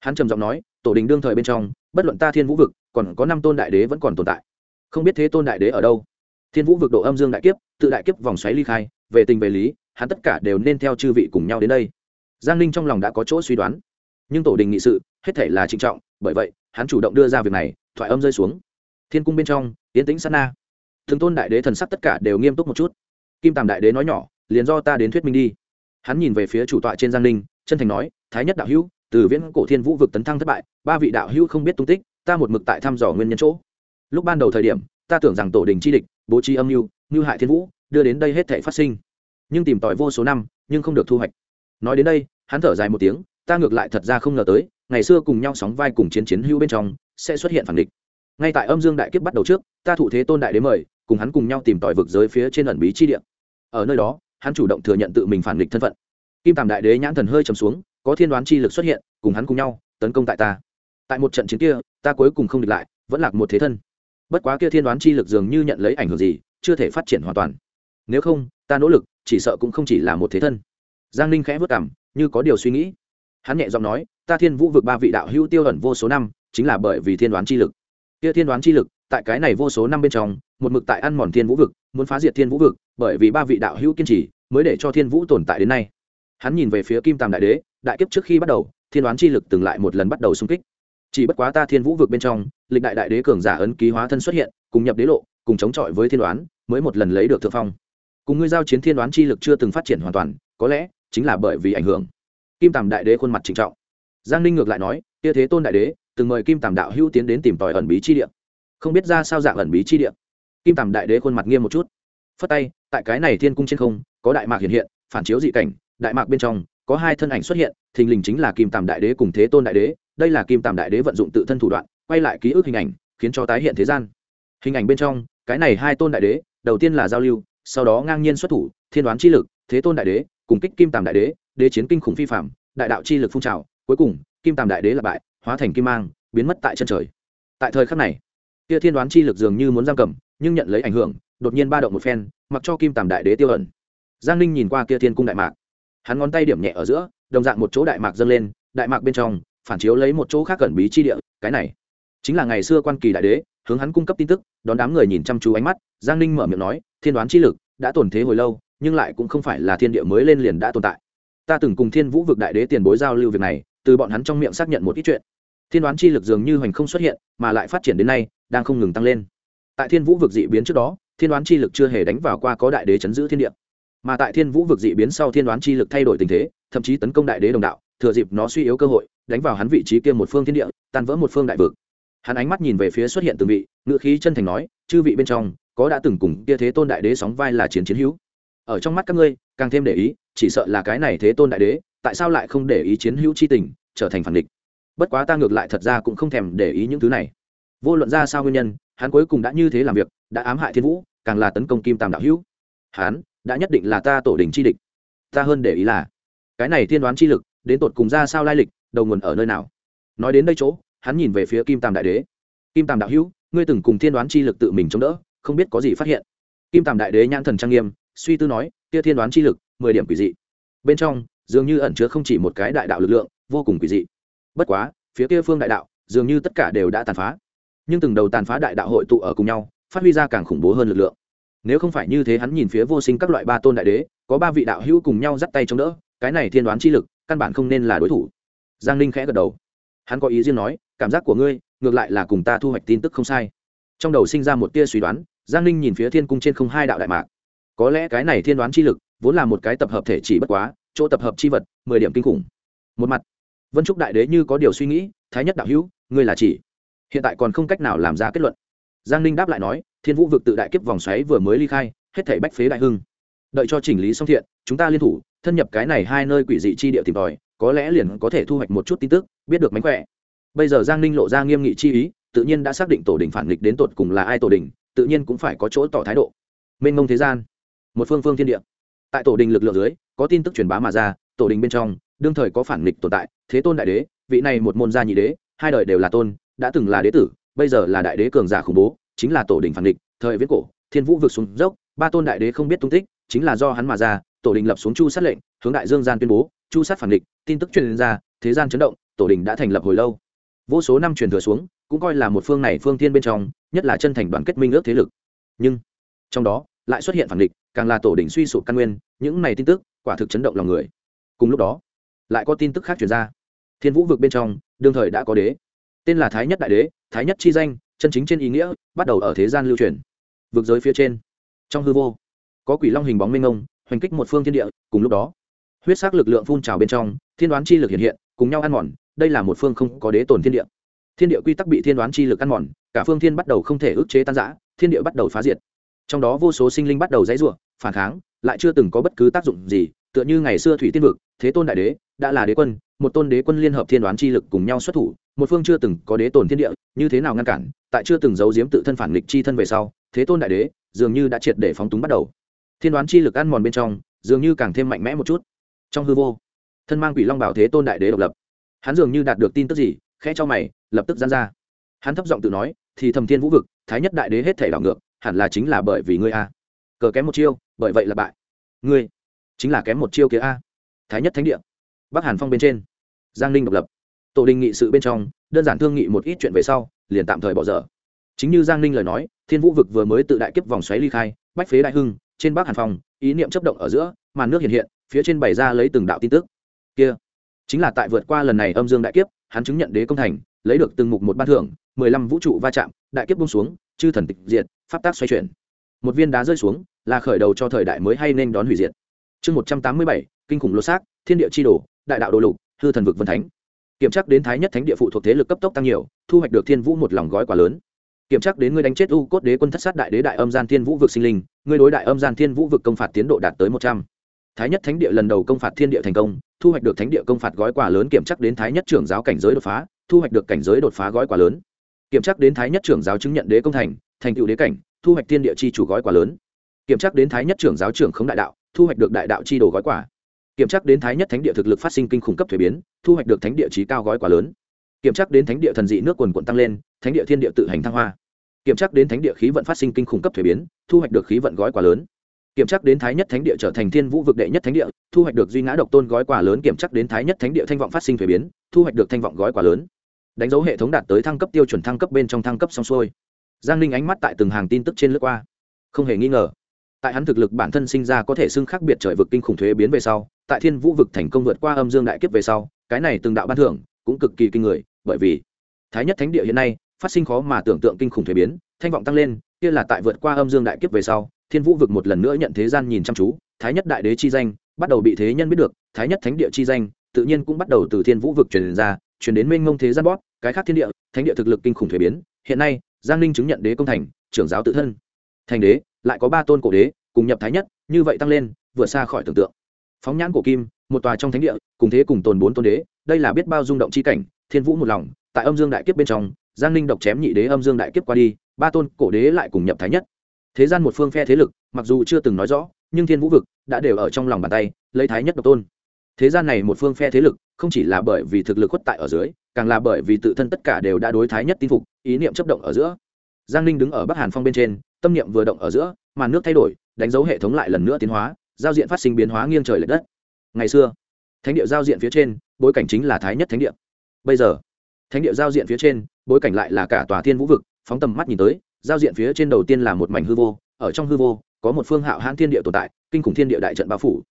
Hắn trầm giọng nói, tổ đình đương thời bên trong, bất luận ta thiên vũ vực, còn có năm tôn đại đế vẫn còn tồn tại. Không biết thế tôn đại đế ở đâu? Thiên vũ vực độ âm dương đại kiếp, tự đại kiếp vòng xoáy ly khai, về tình về lý, hắn tất cả đều nên theo chư vị cùng nhau đến đây giang ninh trong lòng đã có chỗ suy đoán. Nhưng tổ đình nghị sự, hết thể là trịnh trọng, bởi vậy, hắn chủ động đưa ra việc này, thoại âm rơi xuống. Thiên cung bên trong tiến tĩnh sát na. Thường tôn đại đế thần sắc tất cả đều nghiêm túc một chút. Kim tàm đại đế nói nhỏ, liền do ta đến thuyết minh đi. Hắn nhìn về phía chủ tọa trên giang ninh, chân thành nói, thái nhất đạo hữu, từ viễn cổ thiên vũ vực tấn thăng thất bại, ba vị đạo hữu không biết tung tích, ta một mực tại thăm dò nguyên nhân chỗ. Lúc ban đầu thời điểm, ta tưởng rằng tổ đình chi địch, bố trí âm mưu ngư hại thiên vũ, đưa đến đây hết thể phát sinh. Nhưng tìm tòi vô số năm, nhưng không được thu hoạch. Nói đến đây hắn thở dài một tiếng, ta ngược lại thật ra không ngờ tới, ngày xưa cùng nhau sóng vai cùng chiến chiến hữu bên trong, sẽ xuất hiện phản địch. Ngay tại âm dương đại kiếp bắt đầu trước, ta thụ thế tôn đại đế mời, cùng hắn cùng nhau tìm tòi vực giới phía trên ẩn bí chi địa. Ở nơi đó, hắn chủ động thừa nhận tự mình phản địch thân phận. Kim tàm đại đế nhãn thần hơi trầm xuống, có thiên đoán chi lực xuất hiện, cùng hắn cùng nhau, tấn công tại ta. Tại một trận chiến kia, ta cuối cùng không địch lại, vẫn lạc một thế thân. Bất quá kia thiên đoán chi lực dường như nhận lấy ảnh hưởng gì, chưa thể phát triển hoàn toàn. Nếu không, ta nỗ lực, chỉ sợ cũng không chỉ là một thế thân. Giang ninh khẽ vất cảm như có điều suy nghĩ. Hắn nhẹ giọng nói, ta thiên vũ vực ba vị đạo hữu tiêu ẩn vô số năm, chính là bởi vì thiên đoán chi lực. Kia thiên đoán chi lực, tại cái này vô số năm bên trong, một mực tại ăn mòn thiên vũ vực, muốn phá diệt thiên vũ vực, bởi vì ba vị đạo hữu kiên trì, mới để cho thiên vũ tồn tại đến nay. Hắn nhìn về phía kim tàm đại đế, đại kiếp trước khi bắt đầu, thiên đoán chi lực từng lại một lần bắt đầu xung kích. Chỉ bất quá ta thiên vũ vực bên trong, lịch đại đại đế cường giả ấn ký hóa thân xuất hiện, cùng nhập đế lộ, cùng chống chọi với thiên đoán, mới một lần lấy được thượng phong. Cùng ngươi giao chiến thiên đoán chi lực chưa từng phát triển hoàn toàn, có lẽ chính là bởi vì ảnh hưởng. Kim tàm đại đế khuôn mặt trịnh trọng. Giang ninh ngược lại nói tia thế tôn đại đế, từng mời kim tàm đạo hữu tiến đến tìm tòi ẩn bí chi địa. Không biết ra sao dạng ẩn bí chi địa. Kim tàm đại đế khuôn mặt nghiêm một chút. Phất tay, tại cái này thiên cung trên không, có đại mạc hiện hiện, phản chiếu dị cảnh, đại mạc bên trong, có hai thân ảnh xuất hiện, thình lình chính là kim tàm đại đế cùng thế tôn đại đế. Đây là kim tàm đại đế vận dụng tự thân thủ đoạn, quay lại ký ức hình ảnh, khiến cho tái hiện thế gian. Hình ảnh bên trong, cái này hai tôn đại đế, đầu tiên là giao lưu, sau đó ngang nhiên xuất thủ, thiên đoán chi lực, thế tôn đại đế cùng kích kim tàm đại đế đế chiến kinh khủng phi phạm đại đạo chi lực phun trào, cuối cùng, kim tàm đại đế là bại, hóa thành kim mang, biến mất tại chân trời. Tại thời khắc này kia thiên đoán chi lực dường như muốn giam cầm, nhưng nhận lấy ảnh hưởng, đột nhiên ba động một phen, mặc cho kim tàm đại đế tiêu ẩn. Giang ninh nhìn qua kia thiên cung đại mạc. Hắn ngón tay điểm nhẹ ở giữa, đồng dạng một chỗ đại mạc dâng lên, đại mạc bên trong, phản chiếu lấy một chỗ khác cẩn bí chi địa, cái này chính là ngày xưa quan kỳ đại đế, hướng hắn cung cấp tin tức, đón đám người nhìn chăm chú ánh mắt, giang ninh mở miệng nói, thiên đoán chi lực đã tổn thế hồi lâu nhưng lại cũng không phải là thiên địa mới lên liền đã tồn tại. Ta từng cùng thiên vũ vực đại đế tiền bối giao lưu việc này, từ bọn hắn trong miệng xác nhận một ít chuyện. Thiên đoán chi lực dường như hoành không xuất hiện, mà lại phát triển đến nay, đang không ngừng tăng lên. Tại thiên vũ vực dị biến trước đó, thiên đoán chi lực chưa hề đánh vào qua có đại đế chấn giữ thiên địa. Mà tại thiên vũ vực dị biến sau thiên đoán chi lực thay đổi tình thế, thậm chí tấn công đại đế đồng đạo, thừa dịp nó suy yếu cơ hội, đánh vào hắn vị trí kia một phương thiên địa, tan vỡ một phương đại vực. Hắn ánh mắt nhìn về phía xuất hiện từng vị ngự khí chân thành nói, chư vị bên trong, có đã từng cùng kia thế tôn đại đế sóng vai là chiến chiến hữu? Ở trong mắt các ngươi, càng thêm để ý, chỉ sợ là cái này thế tôn đại đế, tại sao lại không để ý chiến hữu c h i tình, trở thành phản địch? Bất quá ta ngược lại thật ra cũng không thèm để ý những thứ này. Vô luận ra sao nguyên nhân, hắn cuối cùng đã như thế làm việc, đã ám hại thiên vũ, càng là tấn công kim tam đạo hữu. Hắn đã nhất định là ta tổ đình chi địch. Ta hơn để ý là, cái này thiên đoán chi lực, đến tột cùng ra sao lai lịch, đầu nguồn ở nơi nào? Nói đến đây chỗ, hắn nhìn về phía kim tam đại đế. Kim tam đạo hữu, ngươi từng cùng thiên đoán chi lực tự mình chống đỡ, không biết có gì phát hiện. Kim tam đại đế nhãn thần trang nghiêm suy tư nói, kia thiên đoán chi lực, mười điểm quỷ dị. Bên trong, dường như ẩn chứa không chỉ một cái đại đạo lực lượng, vô cùng quỷ dị. Bất quá, phía kia phương đại đạo, dường như tất cả đều đã tàn phá. Nhưng từng đầu tàn phá đại đạo hội tụ ở cùng nhau, phát huy ra càng khủng bố hơn lực lượng. Nếu không phải như thế hắn nhìn phía vô sinh các loại ba tôn đại đế, có ba vị đạo hữu cùng nhau dắt tay chống đỡ, cái này thiên đoán chi lực, căn bản không nên là đối thủ. Giang ninh khẽ gật đầu. Hắn có ý riêng nói, cảm giác của ngươi, ngược lại là cùng ta thu hoạch tin tức không sai. Trong đầu sinh ra một tia suy đoán, giang ninh nhìn phía thiên cung trên không hai đạo đại mạc có lẽ cái này thiên đoán chi lực, vốn là một cái tập hợp thể chỉ bất quá, chỗ tập hợp chi vật, mười điểm kinh khủng. Một mặt, vân trúc đại đế như có điều suy nghĩ, thái nhất đạo hữu, ngươi là chỉ. Hiện tại còn không cách nào làm ra kết luận. Giang ninh đáp lại nói, thiên vũ vực tự đại kiếp vòng xoáy vừa mới ly khai, hết thảy bách phế đại hưng. Đợi cho chỉnh lý xong thiện, chúng ta liên thủ, thân nhập cái này hai nơi quỷ dị chi địa tìm tòi, có lẽ liền có thể thu hoạch một chút tin tức, biết được mánh khỏe. Bây giờ giang ninh lộ ra nghiêm nghị chi ý, tự nhiên đã xác định tổ đình phản nghịch đến tột cùng là ai tổ đình tự nhiên cũng phải có chỗ tỏ thái độ. Mênh mông thế gian một phương phương thiên địa. Tại tổ đình lực lượng dưới, có tin tức truyền bá mà ra, tổ đình bên trong, đương thời có phản nghịch tồn tại, thế tôn đại đế, vị này một môn gia nhị đế, hai đời đều là tôn, đã từng là đế tử, bây giờ là đại đế cường giả khủng bố, chính là tổ đình phản nghịch, thời viết cổ, thiên vũ vượt xuống dốc, ba tôn đại đế không biết tung tích, chính là do hắn mà ra, tổ đình lập xuống chu sát lệnh, hướng đại dương gian tuyên bố, chu sát phản nghịch, tin tức truyền ra, thế gian chấn động, tổ đình đã thành lập hồi lâu. Vô số năm truyền thừa xuống, cũng coi là một phương này phương thiên bên trong, nhất là chân thành đoàn kết minh ước thế lực. Nhưng, trong đó, lại xuất hiện phản địch càng là tổ đình suy sụp căn nguyên, những này tin tức, quả thực chấn động lòng người. Cùng lúc đó, lại có tin tức khác truyền ra. Thiên vũ vực bên trong, đương thời đã có đế. Tên là thái nhất đại đế, thái nhất chi danh, chân chính trên ý nghĩa, bắt đầu ở thế gian lưu truyền. Vực giới phía trên, trong hư vô, có quỷ long hình bóng minh ông hoành kích một phương thiên địa, cùng lúc đó, huyết sắc lực lượng phun trào bên trong, thiên đoán chi lực hiện hiện, cùng nhau ăn mòn, đây là một phương không có đế tồn thiên địa. Thiên địa quy tắc bị thiên đoán chi lực ăn mòn, cả phương thiên bắt đầu không thể ức chế tan giã thiên địa bắt đầu phá diệt. Trong đó vô số sinh linh bắt đầu dãy ruộng phản kháng, lại chưa từng có bất cứ tác dụng gì, tựa như ngày xưa thủy tiên vực, thế tôn đại đế, đã là đế quân, một tôn đế quân liên hợp thiên đoán chi lực cùng nhau xuất thủ, một phương chưa từng có đế tồn thiên địa, như thế nào ngăn cản, tại chưa từng giấu giếm tự thân phản nghịch chi thân về sau, thế tôn đại đế dường như đã triệt để phóng túng bắt đầu. Thiên đoán chi lực ăn mòn bên trong, dường như càng thêm mạnh mẽ một chút. Trong hư vô, thân mang quỷ long bảo thế tôn đại đế độc lập. Hắn dường như đạt được tin tức gì, khẽ cho mày, lập tức gian ra. Hắn thấp giọng tự nói, thì thầm thiên vũ vực, thái nhất đại đế hết thể đảo ngược, hẳn là chính là bởi vì ngươi a. Cờ kém một chiêu bởi vậy là bại. Ngươi chính là kém một chiêu kia a. Thái nhất thánh địa. Bắc hàn phong bên trên. Giang ninh độc lập. Tổ đình nghị sự bên trong, đơn giản thương nghị một ít chuyện về sau, liền tạm thời bỏ dở. Chính như giang ninh lời nói, thiên vũ vực vừa mới tự đại kiếp vòng xoáy ly khai, bách phế đại hưng, trên bắc hàn phong, ý niệm chấp động ở giữa, màn nước hiện hiện, phía trên bày ra lấy từng đạo tin tức. Kia, chính là tại vượt qua lần này âm dương đại kiếp, hắn chứng nhận đế công thành, lấy được từng mục một ban thưởng, mười lăm vũ trụ va chạm, đại kiếp bung xuống, chư thần tịch diệt, pháp tác xoay chuyển. Một viên đá rơi xuống là khởi đầu cho thời đại mới hay nên đón hủy diệt. Chương một trăm tám mươi bảy, kinh khủng lô xác, thiên địa chi đồ, đại đạo đồ lục, hư thần vực vân thánh. Kiểm tra đến thái nhất thánh địa phụ thuộc thế lực cấp tốc tăng nhiều, thu hoạch được thiên vũ một lòng gói quả lớn. Kiểm tra đến ngươi đánh chết u cốt đế quân thất sát đại đế đại âm gian thiên vũ vực sinh linh, ngươi đối đại âm gian thiên vũ vực công phạt tiến độ đạt tới một trăm. Thái nhất thánh địa lần đầu công phạt thiên địa thành công, thu hoạch được thánh địa công phạt gói quả lớn, kiểm chắc đến thái nhất trưởng giáo cảnh giới đột phá, thu hoạch được cảnh giới đột phá gói quả lớn. Kiểm chắc đến thái nhất trưởng giáo chứng nhận đế công thành thành tựu đế cảnh, thu hoạch thiên địa chi chủ gói quả lớn kiểm tra đến thái nhất trưởng giáo trưởng khống đại đạo, thu hoạch được đại đạo chi đồ gói quả kiểm tra đến thái nhất thánh địa thực lực phát sinh kinh khủng cấp thuế biến, thu hoạch được thánh địa trí cao gói quả lớn. Kiểm tra đến thánh địa thần dị nước quần quận tăng lên, thánh địa thiên địa tự hành thăng hoa. Kiểm tra đến thánh địa khí vận phát sinh kinh khủng cấp thuế biến, thu hoạch được khí vận gói quả lớn. Kiểm tra đến thái nhất thánh địa trở thành thiên vũ vực đệ nhất thánh địa, thu hoạch được duy ngã độc tôn gói quả lớn. Kiểm tra đến thái nhất thánh địa thanh vọng phát sinh thuế biến, thu hoạch được thanh vọng gói quả lớn. Đánh dấu hệ thống đạt tới thăng cấp tiêu chuẩn thăng cấp bên trong thăng cấp xong xuôi. Giang ninh ánh mắt tại từng hàng tin tức trên lướt qua. Không hề nghi ngờ tại hắn thực lực bản thân sinh ra có thể xưng khác biệt trời vực kinh khủng thuế biến về sau, tại thiên vũ vực thành công vượt qua âm dương đại kiếp về sau, cái này từng đạo ban thưởng cũng cực kỳ kinh người, bởi vì thái nhất thánh địa hiện nay phát sinh khó mà tưởng tượng kinh khủng thuế biến, thanh vọng tăng lên, kia là tại vượt qua âm dương đại kiếp về sau, thiên vũ vực một lần nữa nhận thế gian nhìn chăm chú, thái nhất đại đế chi danh bắt đầu bị thế nhân biết được, thái nhất thánh địa chi danh tự nhiên cũng bắt đầu từ thiên vũ vực truyền ra, truyền đến mênh ngông thế gian bóp, cái khác thiên địa, thánh địa thực lực kinh khủng thuế biến, hiện nay giang ninh chứng nhận đế công thành, trưởng giáo tự thân. Thành đế lại có ba tôn cổ đế, cùng nhập thái nhất, như vậy tăng lên, vượt xa khỏi tưởng tượng. Phóng nhãn cổ kim, một tòa trong thánh địa, cùng thế cùng tồn bốn tôn đế, đây là biết bao rung động chi cảnh, thiên vũ một lòng, tại âm dương đại kiếp bên trong, giang ninh độc chém nhị đế âm dương đại kiếp qua đi, ba tôn cổ đế lại cùng nhập thái nhất. Thế gian một phương phe thế lực, mặc dù chưa từng nói rõ, nhưng thiên vũ vực đã đều ở trong lòng bàn tay, lấy thái nhất độc tôn. Thế gian này một phương phe thế lực, không chỉ là bởi vì thực lực khuất tại ở dưới, càng là bởi vì tự thân tất cả đều đã đối thái nhất tin phục, ý niệm chấp động ở giữa giang ninh đứng ở bắc hàn phong bên trên, tâm niệm vừa động ở giữa, màn nước thay đổi, đánh dấu hệ thống lại lần nữa tiến hóa, giao diện phát sinh biến hóa nghiêng trời l ệ đất. Ngày xưa, thánh địa giao diện phía trên, bối cảnh chính là thái nhất thánh địa. Bây giờ, thánh địa giao diện phía trên, bối cảnh lại là cả tòa thiên vũ vực, phóng tầm mắt nhìn tới, giao diện phía trên đầu tiên là một mảnh hư vô, ở trong hư vô, có một phương hạo hãn thiên địa tồn tại, kinh khủng thiên địa đại trận bao phủ.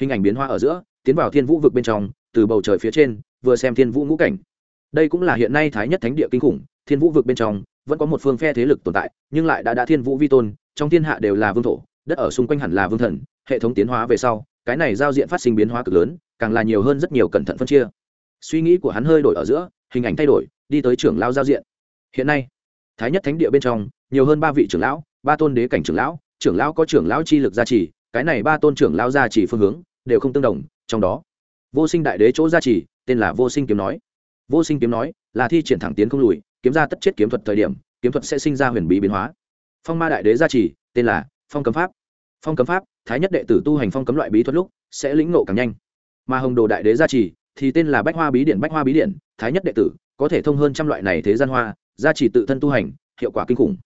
Hình ảnh biến hoa ở giữa, tiến vào thiên vũ vực bên trong, từ bầu trời phía trên, vừa xem thiên vũ ngũ cảnh đây cũng là hiện nay thái nhất thánh địa kinh khủng, thiên vũ vực bên trong, vẫn có một phương phe thế lực tồn tại, nhưng lại đã đã thiên vũ vi tôn, trong thiên hạ đều là vương thổ, đất ở xung quanh hẳn là vương thần, hệ thống tiến hóa về sau, cái này giao diện phát sinh biến hóa cực lớn, càng là nhiều hơn rất nhiều cẩn thận phân chia. Suy nghĩ của hắn hơi đổi ở giữa, hình ảnh thay đổi, đi tới trưởng lao giao diện. Hiện nay, thái nhất thánh địa bên trong, nhiều hơn ba vị trưởng lão, ba tôn đế cảnh trưởng lão trưởng lão có trưởng lão chi lực gia trì, cái này ba tôn trưởng lão gia trì phương hướng, đều không tương đồng, trong đó, vô sinh đại đế chỗ gia trì, tên là vô sinh kiếm nói vô sinh kiếm nói, là thi triển thẳng tiến không lùi, kiếm ra tất chết kiếm thuật thời điểm, kiếm thuật sẽ sinh ra huyền bí biến hóa. Phong ma đại đế gia trì, tên là phong cấm pháp. Phong cấm pháp, thái nhất đệ tử tu hành phong cấm loại bí thuật lúc, sẽ lĩnh ngộ càng nhanh. Mà hồng đồ đại đế gia trì, thì tên là bách hoa bí điện, bách hoa bí điện, thái nhất đệ tử, có thể thông hơn trăm loại này thế gian hoa, gia trì tự thân tu hành, hiệu quả kinh khủng.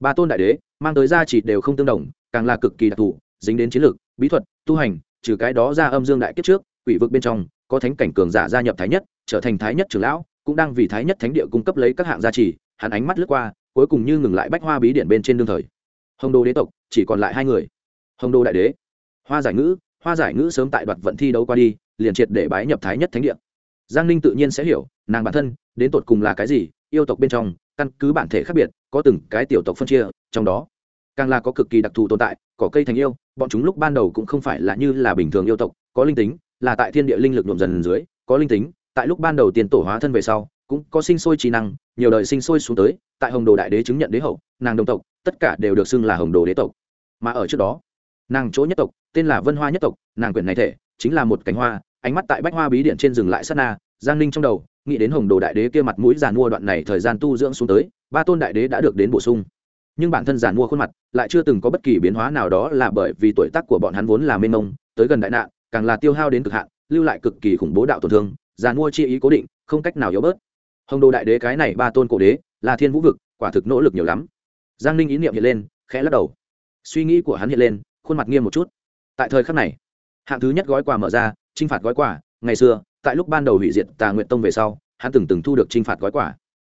Ba tôn đại đế, mang tới gia trì đều không tương đồng, càng là cực kỳ đặc thù, dính đến chiến lược, bí thuật, tu hành, trừ cái đó ra âm dương đại kiếp trước, quỷ vực bên trong có thánh cảnh cường giả gia nhập thái nhất, trở thành thái nhất trưởng lão, cũng đang vì thái nhất thánh địa cung cấp lấy các hạng gia trì, hắn ánh mắt lướt qua, cuối cùng như ngừng lại bách hoa bí điện bên trên đương thời. Hồng đô đế tộc, chỉ còn lại hai người. Hồng đô đại đế, hoa giải ngữ, hoa giải ngữ sớm tại đoạt vận thi đấu qua đi, liền triệt để bái nhập thái nhất thánh địa. Giang ninh tự nhiên sẽ hiểu, nàng bản thân, đến tột cùng là cái gì, yêu tộc bên trong, căn cứ bản thể khác biệt, có từng cái tiểu tộc phân chia, trong đó, càng là có cực kỳ đặc thù tồn tại, cỏ cây thành yêu, bọn chúng lúc ban đầu cũng không phải là như là bình thường yêu tộc, có linh tính là tại thiên địa linh lực nhuộm dần dưới, có linh tính, tại lúc ban đầu tiền tổ hóa thân về sau, cũng có sinh sôi trí năng, nhiều đời sinh sôi xuống tới, tại hồng đồ đại đế chứng nhận đế hậu, nàng đồng tộc, tất cả đều được xưng là hồng đồ đế tộc. Mà ở trước đó, nàng chỗ nhất tộc, tên là vân hoa nhất tộc, nàng quyển này thể, chính là một cánh hoa, ánh mắt tại bách hoa bí điện trên rừng lại sát na, giang ninh trong đầu, nghĩ đến hồng đồ đại đế kia mặt mũi giàn mua đoạn này thời gian tu dưỡng xuống tới, ba tôn đại đế đã được đến bổ sung. Nhưng bản thân giàn mua khuôn mặt, lại chưa từng có bất kỳ biến hóa nào đó là bởi vì tuổi tác của bọn hắn vốn là mênh mông, tới gần đại nạn càng là tiêu hao đến cực hạn, lưu lại cực kỳ khủng bố đạo tổn thương giàn mua chi ý cố định, không cách nào yếu bớt. Hồng đồ đại đế cái này ba tôn cổ đế, là thiên vũ vực, quả thực nỗ lực nhiều lắm. Giang ninh ý niệm hiện lên, khẽ lắc đầu. Suy nghĩ của hắn hiện lên, khuôn mặt nghiêm một chút. Tại thời khắc này, hạng thứ nhất gói quà mở ra t r i n h phạt gói quà. Ngày xưa, tại lúc ban đầu hủy diệt tà nguyện tông về sau, hắn từng từng thu được t r i n h phạt gói quà.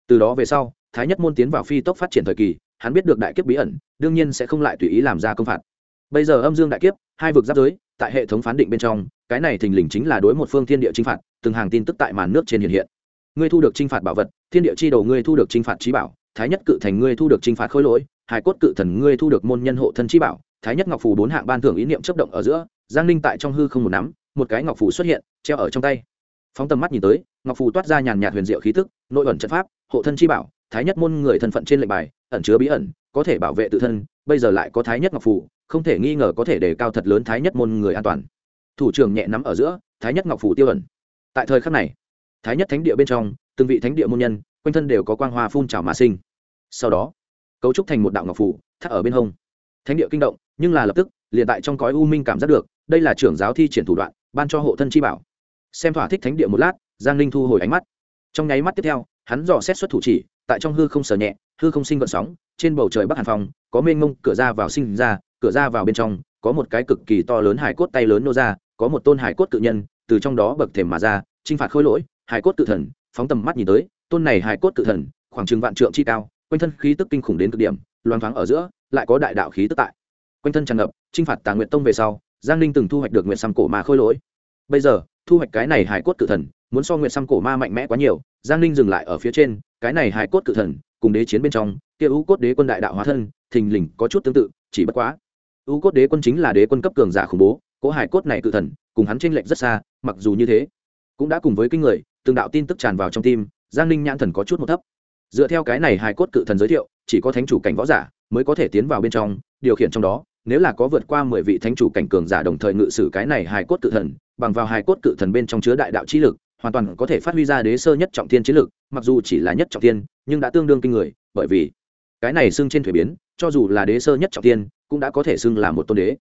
Từ đó về sau, thái nhất môn tiến vào phi tốc phát triển thời kỳ, hắn biết được đại kiếp bí ẩn, đương nhiên sẽ không lại tùy ý làm ra công phạt. Bây giờ âm dương đại kiếp, hai vực giáp giới tại hệ thống phán định bên trong, cái này thình lình chính là đối một phương thiên địa t r i n h phạt, từng hàng tin tức tại màn nước trên hiện hiện. Ngươi thu được t r i n h phạt bảo vật, thiên địa chi đầu ngươi thu được t r i n h phạt trí bảo, thái nhất cự thành ngươi thu được t r i n h phạt khôi lỗi, hải cốt cự thần ngươi thu được môn nhân hộ thân trí bảo, thái nhất ngọc phù bốn hạng ban thưởng ý niệm chấp động ở giữa, giang ninh tại trong hư không một nắm, một cái ngọc phù xuất hiện, treo ở trong tay. Phóng tầm mắt nhìn tới, ngọc phù toát ra nhàn nhạt huyền diệu khí tức, nội ẩn trận pháp, hộ thân chi bảo, thái nhất môn người thân phận trên lệnh bài, ẩn chứa bí ẩn, có thể bảo vệ tự thân, bây giờ lại có thái nhất ngọc phù không thể nghi ngờ có thể đề cao thật lớn thái nhất môn người an toàn. Thủ trưởng nhẹ nắm ở giữa, thái nhất ngọc phủ tiêu ẩn. Tại thời khắc này, thái nhất thánh địa bên trong, từng vị thánh địa môn nhân, quanh thân đều có quang hoa phun trào mà sinh. Sau đó, cấu trúc thành một đạo ngọc phủ, thắt ở bên hông. Thánh địa kinh động, nhưng là lập tức, liền tại trong cõi u minh cảm giác được, đây là trưởng giáo thi triển thủ đoạn, ban cho hộ thân chi bảo. Xem thỏa thích thánh địa một lát, giang ninh thu hồi ánh mắt. Trong nháy mắt tiếp theo, hắn dò xét xuất thủ chỉ, tại trong hư không sờ nhẹ, hư không sinh vận sóng, trên bầu trời bắc hàn phòng có mênh mông cửa ra vào sinh ra cửa ra vào bên trong, có một cái cực kỳ to lớn hải cốt tay lớn nô ra, có một tôn hải cốt cự nhân, từ trong đó bậc thềm mà ra t r i n h phạt khôi lỗi, hải cốt cự thần, phóng tầm mắt nhìn tới, tôn này hải cốt cự thần, khoảng chừng vạn trượng chi cao, quanh thân khí tức kinh khủng đến cực điểm loan thoáng ở giữa, lại có đại đạo khí tức tại. Quanh thân tràn ngập t r i n h phạt tà nguyện tông về sau, giang ninh từng thu hoạch được nguyện xăm cổ ma khôi lỗi. Bây giờ, thu hoạch cái này hải cốt cự thần, muốn so nguyện xăm cổ ma mạnh mẽ quá nhiều, giang ninh dừng lại ở phía trên, cái này hải cốt cự thần, cùng đế chiến bên trong, kia ú cốt đế quân đại đạo hóa thân, thình lình có chút tương tự, chỉ bất quá U cốt đế quân chính là đế quân cấp cường giả khủng bố, cỗ hải cốt này cự thần, cùng hắn tranh lệch rất xa, mặc dù như thế, cũng đã cùng với kinh người, từng đạo tin tức tràn vào trong tim, giang ninh nhãn thần có chút một thấp. Dựa theo cái này hải cốt cự thần giới thiệu, chỉ có thánh chủ cảnh võ giả mới có thể tiến vào bên trong, điều khiển trong đó, nếu là có vượt qua mười vị thánh chủ cảnh cường giả đồng thời ngự sử cái này Hải cốt cự thần, bằng vào Hải cốt cự thần bên trong chứa đại đạo chi lực, hoàn toàn có thể phát huy ra đế sơ nhất trọng thiên chiến lực, mặc dù chỉ là nhất trọng thiên, nhưng đã tương đương kinh người, bởi vì cái này xưng trên thuế biến cho dù là đế sơ nhất trọng tiên, cũng đã có thể xưng là một tôn đế.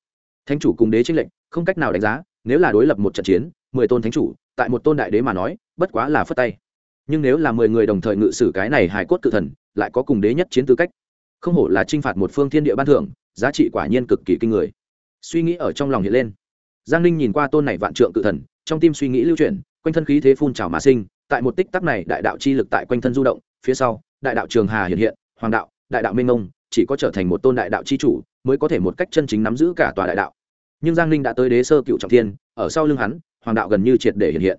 Thánh chủ cùng đế trinh lệnh không cách nào đánh giá, nếu là đối lập một trận chiến, mười tôn thánh chủ, tại một tôn đại đế mà nói, bất quá là phất tay. Nhưng nếu là mười người đồng thời ngự sử cái này hài cốt cự thần, lại có cùng đế nhất chiến tư cách. Không hổ là t r i n h phạt một phương thiên địa ban thưởng, giá trị quả nhiên cực kỳ kinh người. Suy nghĩ ở trong lòng hiện lên. Giang ninh nhìn qua tôn này vạn trượng cự thần, trong tim suy nghĩ lưu chuyển, quanh thân khí thế phun trào mà sinh, tại một tích tắc này đại đạo chi lực tại quanh thân du động, phía sau, đại đạo trường hà hiện hiện, hoàng đạo, đại đạo minh ông chỉ có trở thành một tôn đại đạo chi chủ, mới có thể một cách chân chính nắm giữ cả tòa đại đạo. Nhưng giang ninh đã tới đế sơ cựu trọng thiên, ở sau lưng hắn, hoàng đạo gần như triệt để hiện hiện.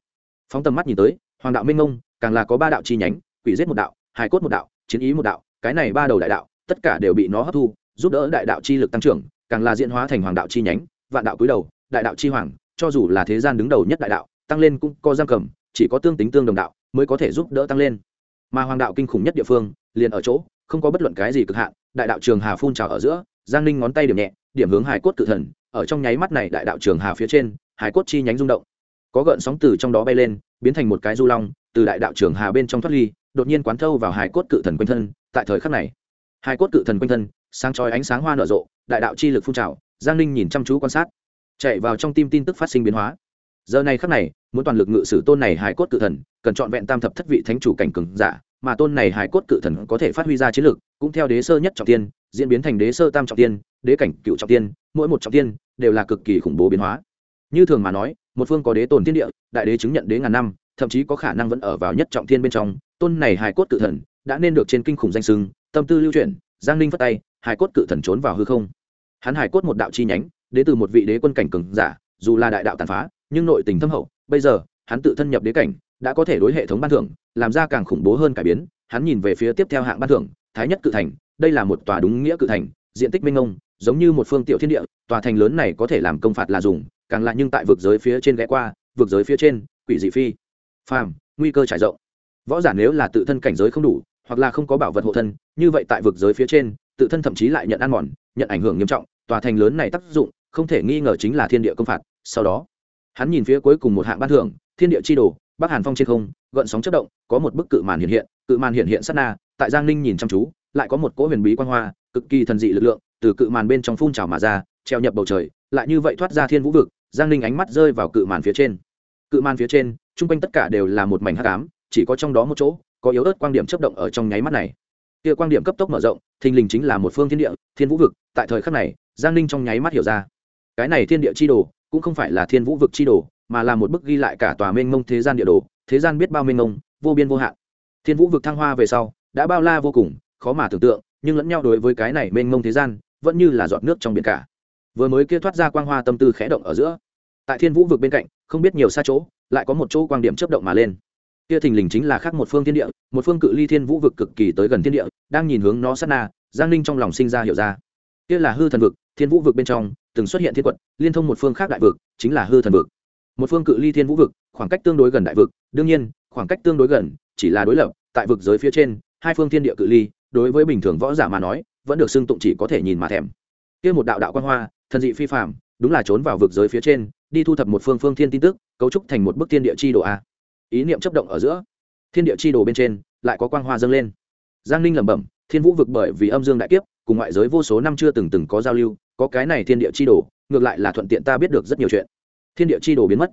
Phóng tầm mắt nhìn tới, hoàng đạo minh ngông, càng là có ba đạo chi nhánh, quỷ giết một đạo, hài cốt một đạo, chiến ý một đạo, cái này ba đầu đại đạo, tất cả đều bị nó hấp thu, giúp đỡ đại đạo chi lực tăng trưởng, càng là diễn hóa thành hoàng đạo chi nhánh, vạn đạo cúi đầu, đại đạo chi hoàng, cho dù là thế gian đứng đầu nhất đại đạo, tăng lên cũng có giam cầm, chỉ có tương tính tương đồng đạo mới có thể giúp đỡ tăng lên. Mà hoàng đạo kinh khủng nhất địa phương, liền ở chỗ, không có bất luận cái gì cực hạn đại đạo trường hà phun trào ở giữa, giang ninh ngón tay điểm nhẹ, điểm hướng hải cốt cự thần, ở trong nháy mắt này đại đạo trường hà phía trên, hải cốt chi nhánh rung động. Có gợn sóng từ trong đó bay lên, biến thành một cái du long, từ đại đạo trường hà bên trong thoát ly, đột nhiên quán thâu vào hải cốt cự thần quanh thân, tại thời khắc này, hải cốt cự thần quanh thân, sáng chói ánh sáng hoa nở rộ, đại đạo chi lực phun trào, giang ninh nhìn chăm chú quan sát, chạy vào trong tim tin tức phát sinh biến hóa. Giờ này khắc này, muốn toàn lực ngự sử tôn này hải cốt cự thần, cần chọn vẹn tam thập thất vị thánh chủ cảnh cường giả mà tôn này hải cốt cự thần có thể phát huy ra chiến lực cũng theo đế sơ nhất trọng tiên diễn biến thành đế sơ tam trọng tiên đế cảnh cựu trọng tiên mỗi một trọng tiên đều là cực kỳ khủng bố biến hóa. Như thường mà nói, một phương có đế tồn thiên địa, đại đế chứng nhận đế ngàn năm, thậm chí có khả năng vẫn ở vào nhất trọng thiên bên trong, tôn này hải cốt cự thần đã nên được trên kinh khủng danh sưng tâm tư lưu chuyển, giang ninh phất tay, hải cốt cự thần trốn vào hư không. Hắn hải cốt một đạo chi nhánh, đế từ một vị đế quân cảnh cường giả, dù là đại đạo tàn phá, nhưng nội tình thâm hậu, bây giờ, hắn tự thân nhập đế cảnh đã có thể đối hệ thống ban thưởng, làm ra càng khủng bố hơn cải biến. Hắn nhìn về phía tiếp theo hạng ban thưởng, thái nhất cự thành, đây là một tòa đúng nghĩa cự thành, diện tích minh ông giống như một phương tiểu thiên địa, tòa thành lớn này có thể làm công phạt là dùng, càng lại nhưng tại vực giới phía trên ghé qua, vực giới phía trên, quỷ dị phi. Phàm, nguy cơ trải rộng. Võ giả nếu là tự thân cảnh giới không đủ, hoặc là không có bảo vật hộ thân, như vậy tại vực giới phía trên, tự thân thậm chí lại nhận ăn mòn, nhận ảnh hưởng nghiêm trọng, tòa thành lớn này tác dụng, không thể nghi ngờ chính là thiên địa công phạt. Sau đó, hắn nhìn phía cuối cùng một hạng ban thưởng, thiên địa chi đồ bắc hàn phong trên không, gợn sóng chất động, có một bức cự màn hiện hiện, cự màn hiện hiện sát na, tại giang ninh nhìn chăm chú, lại có một cỗ huyền bí quan hoa, cực kỳ thần dị lực lượng, từ cự màn bên trong phun trào mà ra, treo nhập bầu trời, lại như vậy thoát ra thiên vũ vực, giang ninh ánh mắt rơi vào cự màn phía trên. Cự màn phía trên, chung quanh tất cả đều là một mảnh hắc ám, chỉ có trong đó một chỗ, có yếu ớt quang điểm chấp động ở trong nháy mắt này. Kia quang điểm cấp tốc mở rộng, thình lình chính là một phương thiên địa, thiên vũ vực, tại thời khắc này, giang ninh trong nháy mắt hiểu ra. Cái này thiên địa chi đồ, cũng không phải là thiên vũ vực chi đồ mà là một bức ghi lại cả tòa mênh mông thế gian địa đồ, thế gian biết bao mênh mông, vô biên vô hạn. Thiên vũ vực thăng hoa về sau, đã bao la vô cùng, khó mà tưởng tượng, nhưng lẫn nhau đối với cái này mênh mông thế gian, vẫn như là giọt nước trong biển cả. Vừa mới kia thoát ra quang hoa tâm tư khẽ động ở giữa, tại thiên vũ vực bên cạnh, không biết nhiều xa chỗ, lại có một chỗ quang điểm chấp động mà lên. Kia thình lình chính là khác một phương thiên địa, một phương cự ly thiên vũ vực cực kỳ tới gần thiên địa, đang nhìn hướng nó sát na, giang ninh trong lòng sinh ra hiểu ra. Kia là hư thần vực, thiên vũ vực bên trong, từng xuất hiện thiên quật, liên thông một phương khác đại vực, chính là hư thần vực một phương cự ly thiên vũ vực, khoảng cách tương đối gần đại vực. Đương nhiên, khoảng cách tương đối gần chỉ là đối lập, tại vực giới phía trên, hai phương thiên địa cự ly, đối với bình thường võ giả mà nói, vẫn được xưng tụng chỉ có thể nhìn mà thèm. Kia một đạo đạo quan hoa, thần dị phi phạm đúng là trốn vào vực giới phía trên, đi thu thập một phương phương thiên tin tức, cấu trúc thành một bức thiên địa chi đồ a. Ý niệm chấp động ở giữa, thiên địa chi đồ bên trên, lại có quang hoa dâng lên. Giang ninh lẩm bẩm, thiên vũ vực bởi vì âm dương đại kiếp, cùng ngoại giới vô số năm chưa từng từng có giao lưu, có cái này thiên địa chi đồ, ngược lại là thuận tiện ta biết được rất nhiều chuyện thiên địa chi đồ biến mất.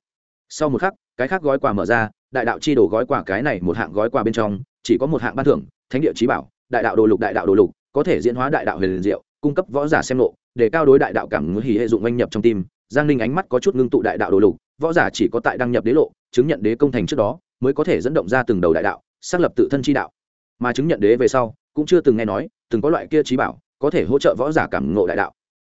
Sau một khắc cái khác gói quà mở ra đại đạo chi đồ gói quà cái này một hạng gói quà bên trong chỉ có một hạng ban thưởng thánh địa trí bảo đại đạo đồ lục đại đạo đồ lục có thể diễn hóa đại đạo huyền diệu cung cấp võ giả xem lộ, để cao đối đại đạo cảm ngữ hỉ hệ dụng oanh nhập trong tim. Giang ninh ánh mắt có chút ngưng tụ đại đạo đồ lục võ giả chỉ có tại đăng nhập đế lộ chứng nhận đế công thành trước đó mới có thể dẫn động ra từng đầu đại đạo xác lập tự thân chi đạo. Mà chứng nhận đế về sau cũng chưa từng nghe nói từng có loại kia trí bảo có thể hỗ trợ võ giả cảm ngộ đại đạo.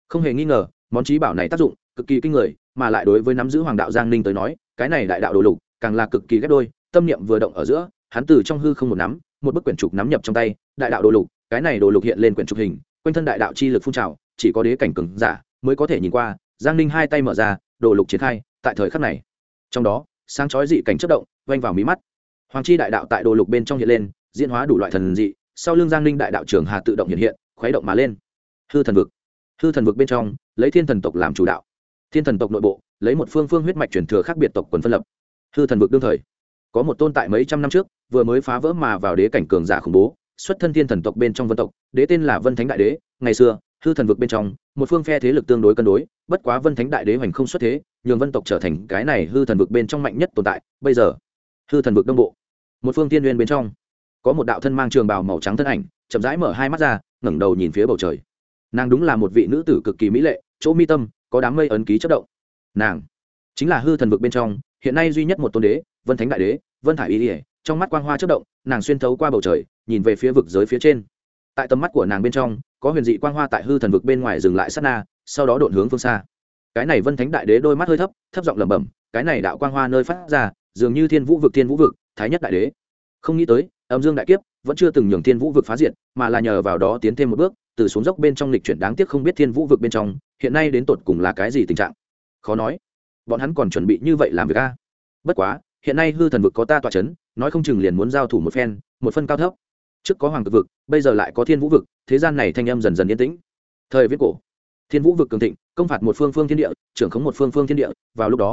Không hề nghi ngờ món trí bảo này tác dụng cực kỳ kinh người mà lại đối với nắm giữ hoàng đạo giang ninh tới nói, cái này đại đạo đồ lục, càng là cực kỳ ghép đôi, tâm niệm vừa động ở giữa, hắn từ trong hư không một nắm, một bức quyển trục nắm nhập trong tay, đại đạo đồ lục, cái này đồ lục hiện lên quyển trục hình, quanh thân đại đạo chi lực phun trào, chỉ có đế cảnh cừng giả mới có thể nhìn qua, giang ninh hai tay mở ra, đồ lục triển khai, tại thời khắc này. Trong đó, sáng chói dị cảnh chất động vanh vào mí mắt. Hoàng chi đại đạo tại đồ lục bên trong hiện lên, diễn hóa đủ loại thần dị, sau lưng giang ninh đại đạo trường hà tự động hiện hiện, khuấy động mà lên. Hư thần vực. Hư thần vực bên trong, lấy thiên thần tộc làm chủ đạo thiên thần tộc nội bộ, lấy một phương phương huyết mạch truyền thừa khác biệt tộc quần phân lập. Hư thần vực đương thời. Có một tôn tại mấy trăm năm trước, vừa mới phá vỡ mà vào đế cảnh cường giả khủng bố, xuất thân thiên thần tộc bên trong vân tộc, đế tên là vân thánh đại đế. Ngày xưa, hư thần vực bên trong, một phương phe thế lực tương đối cân đối, bất quá vân thánh đại đế hoành không xuất thế, nhường vân tộc trở thành cái này hư thần vực bên trong mạnh nhất tồn tại, bây giờ, hư thần vực đông bộ. Một phương tiên nguyên bên trong, có một đạo thân mang trường bào màu trắng thân ảnh, chậm rãi mở hai mắt ra, ngẩng đầu nhìn phía bầu trời. Nàng đúng là một vị nữ tử cực kỳ mỹ lệ, chỗ mi tâm có đám mây ấn ký chất động. Nàng chính là hư thần vực bên trong, hiện nay duy nhất một tôn đế, vân thánh đại đế, vân thải y ỉa trong mắt quang hoa chất động, nàng xuyên thấu qua bầu trời, nhìn về phía vực giới phía trên. Tại tầm mắt của nàng bên trong, có huyền dị quang hoa tại hư thần vực bên ngoài dừng lại sát na, sau đó đột hướng phương xa. Cái này vân thánh đại đế đôi mắt hơi thấp thấp giọng lẩm bẩm, cái này đạo quang hoa nơi phát ra, dường như thiên vũ vực, thiên vũ vực, thái nhất đại đế. Không nghĩ tới, âm dương đại kiếp vẫn chưa từng nhường thiên vũ vực phá diệt, mà là nhờ vào đó tiến thêm một bước, từ xuống dốc bên trong lịch chuyển đáng tiếc không biết thiên vũ vực bên trong hiện nay đến tột cùng là cái gì tình trạng? Khó nói. Bọn hắn còn chuẩn bị như vậy làm việc a? Bất quá, hiện nay hư thần vực có ta tọa c h ấ n nói không chừng liền muốn giao thủ một phen, một phân cao thấp. Trước có hoàng cực vực, bây giờ lại có thiên vũ vực, thế gian này thanh âm dần dần yên tĩnh. Thời viết cổ. Thiên vũ vực cường thịnh, công phạt một phương phương thiên địa, trưởng khống một phương phương thiên địa, vào lúc đó,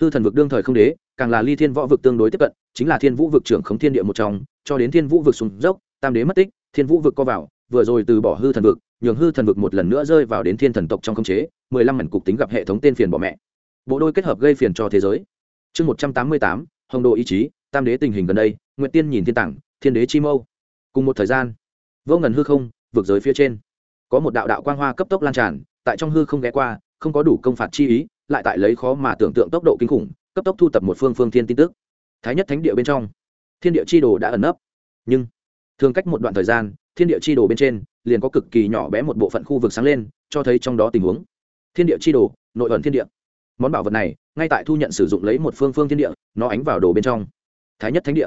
hư thần vực đương thời không đế, càng là ly thiên võ vực tương đối tiếp cận, chính là thiên vũ vực trưởng khống thiên địa một trong, cho đến thiên vũ vực sùng dốc, tam đế mất tích, thiên vũ vực co vào, vừa rồi từ bỏ hư thần vực nhường hư thần vực một lần nữa rơi vào đến thiên thần tộc trong khống chế, mười lăm mảnh cục tính gặp hệ thống tên phiền bỏ mẹ. Bộ đôi kết hợp gây phiền cho thế giới. Chương một trăm tám mươi tám, hồng đồ ý chí, tam đế tình hình gần đây nguyện tiên nhìn thiên tảng, thiên đế chi mâu. Cùng một thời gian, vô ngần hư không, vực giới phía trên. Có một đạo đạo quang hoa cấp tốc lan tràn, tại trong hư không ghé qua, không có đủ công phạt chi ý, lại tại lấy khó mà tưởng tượng tốc độ kinh khủng, cấp tốc thu tập một phương phương thiên tin tức. Thái nhất thánh địa bên trong, thiên địa chi đồ đã ẩn nấp. Nhưng, thường cách một đoạn thời gian thiên địa chi đồ bên trên, liền có cực kỳ nhỏ bé một bộ phận khu vực sáng lên, cho thấy trong đó tình huống. Thiên địa chi đồ, nội ẩn thiên địa. Món bảo vật này, ngay tại thu nhận sử dụng lấy một phương phương thiên địa, nó ánh vào đồ bên trong. Thái nhất thánh địa.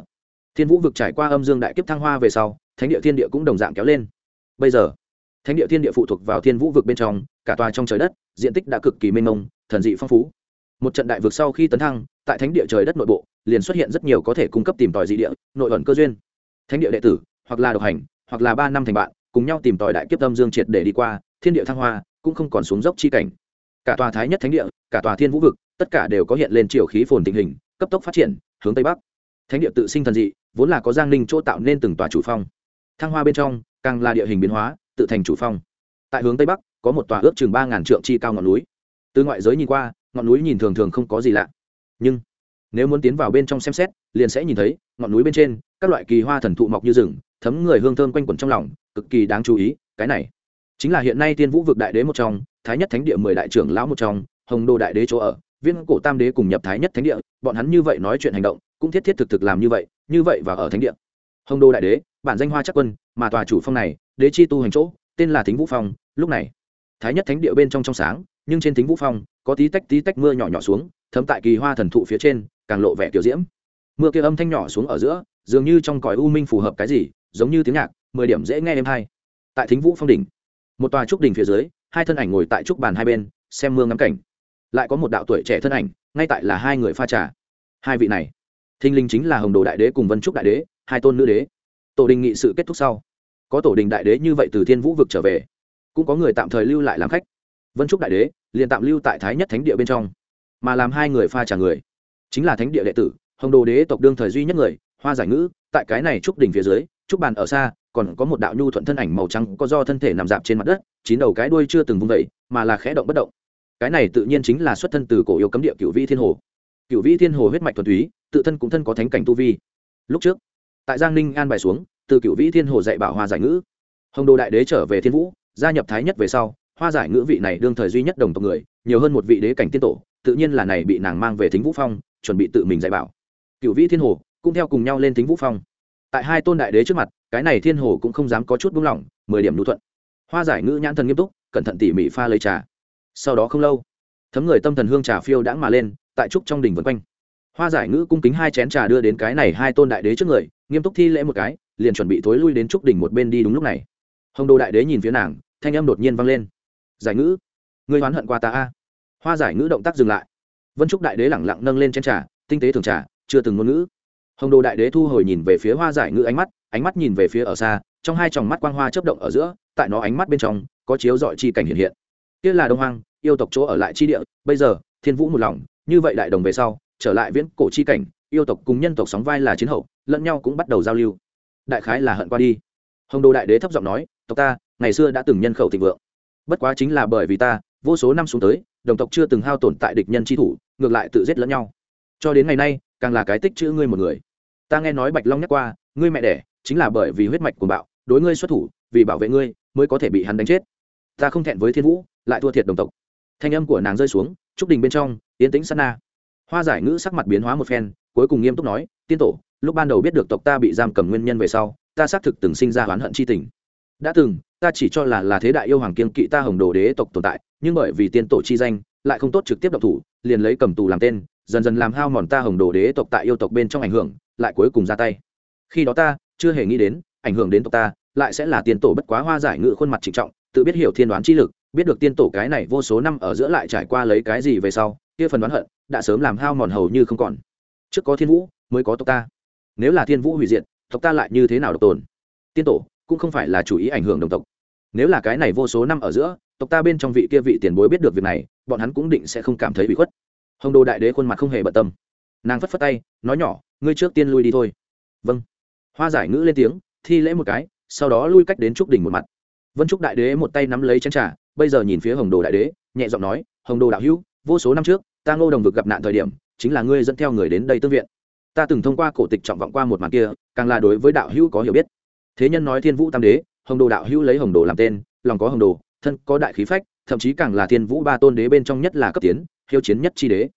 Thiên vũ vực trải qua âm dương đại kiếp thăng hoa về sau, thánh địa thiên địa cũng đồng dạng kéo lên. Bây giờ, thánh địa thiên địa phụ thuộc vào thiên vũ vực bên trong, cả tòa trong trời đất, diện tích đã cực kỳ mênh mông, thần dị phong phú. Một trận đại vực sau khi tấn thăng, tại thánh địa trời đất nội bộ, liền xuất hiện rất nhiều có thể cung cấp tìm tòi dị địa, nội ẩn cơ duyên. Thánh địa đệ tử, hoặc là độc hành hoặc là ba năm thành bạn, cùng nhau tìm tòi đại kiếp tâm dương triệt để đi qua, thiên địa thăng hoa, cũng không còn xuống dốc chi cảnh. Cả tòa thái nhất thánh địa, cả tòa thiên vũ vực, tất cả đều có hiện lên chiều khí phồn tình hình, cấp tốc phát triển, hướng tây bắc. Thánh địa tự sinh thần dị, vốn là có giang ninh chỗ tạo nên từng tòa chủ phong. Thăng hoa bên trong, càng là địa hình biến hóa, tự thành chủ phong. Tại hướng tây bắc, có một tòa ước chừng ba ngàn trượng chi cao ngọn núi. Từ ngoại giới nhìn qua, ngọn núi nhìn thường thường không có gì lạ. Nhưng nếu muốn tiến vào bên trong xem xét, liền sẽ nhìn thấy, ngọn núi bên trên, các loại kỳ hoa thần thụ mọc như rừng, thấm người hương thơm quanh quẩn trong lòng, cực kỳ đáng chú ý, cái này chính là hiện nay tiên vũ vực đại đế một trong, thái nhất thánh địa mười đại trưởng lão một trong, hồng đô đại đế chỗ ở viên cổ tam đế cùng nhập thái nhất thánh địa, bọn hắn như vậy nói chuyện hành động, cũng thiết thiết thực thực làm như vậy như vậy và ở thánh địa. Hồng đô đại đế, bản danh hoa chắc quân, mà tòa chủ phong này, đế chi tu hành chỗ, tên là thính vũ phong, lúc này, thái nhất thánh địa bên trong trong sáng, nhưng trên thính vũ phong, có tí tách tí tách mưa nhỏ nhỏ xuống, thấm tại kỳ hoa thần thụ phía trên càng lộ vẻ kiểu diễm. Mưa kia âm thanh nhỏ xuống ở giữa, dường như trong cõi u minh phù hợp cái gì, giống như tiếng nhạc, mười điểm dễ nghe em hay. Tại thính vũ phong đỉnh, một tòa trúc đỉnh phía dưới, hai thân ảnh ngồi tại trúc bàn hai bên, xem mưa ngắm cảnh. Lại có một đạo tuổi trẻ thân ảnh, ngay tại là hai người pha trà. Hai vị này thinh linh chính là hồng đồ đại đế cùng vân trúc đại đế, hai tôn nữ đế. Tổ đình nghị sự kết thúc sau, có tổ đình đại đế như vậy từ thiên vũ vực trở về, cũng có người tạm thời lưu lại làm khách. Vân trúc đại đế liền tạm lưu tại thái nhất thánh địa bên trong, mà làm hai người pha trả người chính là thánh địa đệ tử, hồng đồ đế tộc đương thời duy nhất người, hoa giải ngữ, tại cái này trúc đỉnh phía dưới, trúc bàn ở xa, còn có một đạo nhu thuận thân ảnh màu trắng có do thân thể nằm dạp trên mặt đất, chín đầu cái đuôi chưa từng vung vẩy mà là khẽ động bất động. Cái này tự nhiên chính là xuất thân từ cổ yêu cấm địa cựu vĩ thiên hồ. Cựu vĩ thiên hồ huyết mạch thuần túy, tự thân cũng thân có thánh cảnh tu vi. Lúc trước, tại giang ninh an bài xuống, từ cựu vĩ thiên hồ dạy bảo hoa giải ngữ, hồng đồ đại đế trở về thiên vũ, gia nhập thái nhất về sau, hoa giải ngữ vị này đương thời duy nhất đồng tộc người, nhiều hơn một vị đế cảnh tiên tổ, tự nhiên là này bị nàng mang về thính vũ phong chuẩn bị tự mình dạy bảo. Cựu vĩ thiên hồ cũng theo cùng nhau lên thính vũ phong. Tại hai tôn đại đế trước mặt, cái này thiên hồ cũng không dám có chút buông lỏng, mười điểm nụ thuận. Hoa giải ngữ nhãn thần nghiêm túc, cẩn thận tỉ mỉ pha lấy trà. Sau đó không lâu, thấm người tâm thần hương trà phiêu đãng mà lên, tại trúc trong đình vân quanh. Hoa giải ngữ cung kính hai chén trà đưa đến cái này hai tôn đại đế trước người, nghiêm túc thi lễ một cái, liền chuẩn bị thối lui đến trúc đỉnh một bên đi đúng lúc này. Hồng đồ đại đế nhìn phía nàng, thanh âm đột nhiên vang lên. Giải ngữ, ngươi hoán hận qua ta a. Hoa giải ngữ động tác dừng lại vân trúc đại đế lẳng lặng nâng lên chén trà, tinh tế thường trà, chưa từng ngôn ngữ. Hồng đồ đại đế thu hồi nhìn về phía hoa giải ngữ ánh mắt ánh mắt nhìn về phía ở xa, trong hai tròng mắt quang hoa chớp động ở giữa, tại nó ánh mắt bên trong, có chiếu dọi chi cảnh hiện hiện. Kia là đông hoang, yêu tộc chỗ ở lại chi địa, bây giờ, thiên vũ một lòng, như vậy đại đồng về sau, trở lại viễn cổ chi cảnh, yêu tộc cùng nhân tộc sóng vai là chiến hậu, lẫn nhau cũng bắt đầu giao lưu. Đại khái là hận qua đi. Hồng đồ đại đế thấp giọng nói, tộc ta, ngày xưa đã từng nhân khẩu thịnh vượng. Bất quá chính là bởi vì ta, vô số năm xuống tới, đồng tộc chưa từng hao tổn tại địch nhân chi thủ ngược lại tự giết lẫn nhau. Cho đến ngày nay, càng là cái tích chữ ngươi một người. Ta nghe nói bạch long nhắc qua, ngươi mẹ đẻ chính là bởi vì huyết mạch của bạo, đối ngươi xuất thủ, vì bảo vệ ngươi mới có thể bị hắn đánh chết. Ta không thẹn với thiên vũ, lại thua thiệt đồng tộc. Thanh âm của nàng rơi xuống, trúc đình bên trong yên tĩnh sát na. Hoa giải ngữ sắc mặt biến hóa một phen, cuối cùng nghiêm túc nói, tiên tổ, lúc ban đầu biết được tộc ta bị giam cầm nguyên nhân về sau, ta xác thực từng sinh ra oán hận c h i tình. Đã từng, ta chỉ cho là là thế đại yêu hoàng kiên kỵ ta hồng đồ đế tộc tồn tại, nhưng bởi vì tiên tổ chi danh lại không tốt trực tiếp động thủ, liền lấy cầm tù làm tên, dần dần làm hao mòn ta hồng đồ đế tộc tại yêu tộc bên trong ảnh hưởng, lại cuối cùng ra tay. Khi đó ta, chưa hề nghĩ đến, ảnh hưởng đến tộc ta, lại sẽ là tiên tổ bất quá hoa giải ngự khuôn mặt trịnh trọng, tự biết hiểu thiên đoán chi lực, biết được tiên tổ cái này vô số năm ở giữa lại trải qua lấy cái gì về sau, kia phần đoán hận, đã sớm làm hao mòn hầu như không còn. Trước có thiên vũ, mới có tộc ta. Nếu là thiên vũ hủy diệt, tộc ta lại như thế nào độc tồn? Tiên tổ cũng không phải là chủ ý ảnh hưởng đồng tộc. Nếu là cái này vô số năm ở giữa tộc ta bên trong vị kia vị tiền bối biết được việc này, bọn hắn cũng định sẽ không cảm thấy bị khuất. Hồng đồ đại đế khuôn mặt không hề bận tâm. Nàng phất phất tay, nói nhỏ, ngươi trước tiên lui đi thôi. Vâng. Hoa giải ngữ lên tiếng, thi lễ một cái, sau đó lui cách đến trúc đỉnh một mặt. Vân trúc đại đế một tay nắm lấy chén trà, bây giờ nhìn phía hồng đồ đại đế, nhẹ giọng nói, hồng đồ đạo hữu, vô số năm trước, ta ngô đồng vực gặp nạn thời điểm, chính là ngươi dẫn theo người đến đây tương viện. Ta từng thông qua cổ tịch trọng vọng qua một màn kia, càng là đối với đạo hữu có hiểu biết. Thế nhân nói thiên vũ tam đế, hồng đồ đạo hữu lấy hồng đồ làm tên, lòng có hồng đồ thân có đại khí phách, thậm chí càng là thiên vũ ba tôn đế bên trong nhất là cấp tiến, hiếu chiến nhất chi đế.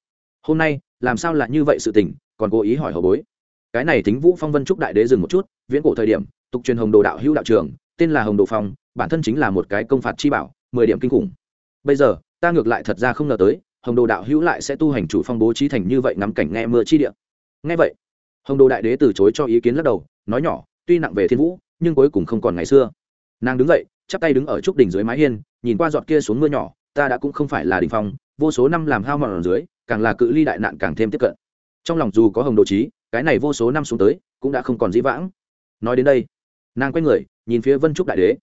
Hôm nay, làm sao lại như vậy sự tình, còn cố ý hỏi hậu bối. Cái này thính vũ phong vân trúc đại đế dừng một chút, viễn cổ thời điểm, tục truyền hồng đồ đạo hữu đạo trường, tên là hồng đồ phong, bản thân chính là một cái công phạt chi bảo, mười điểm kinh khủng. Bây giờ, ta ngược lại thật ra không ngờ tới, hồng đồ đạo hữu lại sẽ tu hành chủ phong bố trí thành như vậy ngắm cảnh nghe mưa chi địa. Nghe vậy, hồng đồ đại đế từ chối cho ý kiến lắc đầu, nói nhỏ, tuy nặng về thiên vũ, nhưng cuối cùng không còn ngày xưa. Nàng đứng dậy chắp tay đứng ở trúc đỉnh dưới mái hiên, nhìn qua giọt kia xuống mưa nhỏ, ta đã cũng không phải là đình phong, vô số năm làm hao mòn ở dưới, càng là cự ly đại nạn càng thêm tiếp cận. Trong lòng dù có hồng đồ trí, cái này vô số năm xuống tới, cũng đã không còn dĩ vãng. Nói đến đây, nàng quay người, nhìn phía vân trúc đại đế.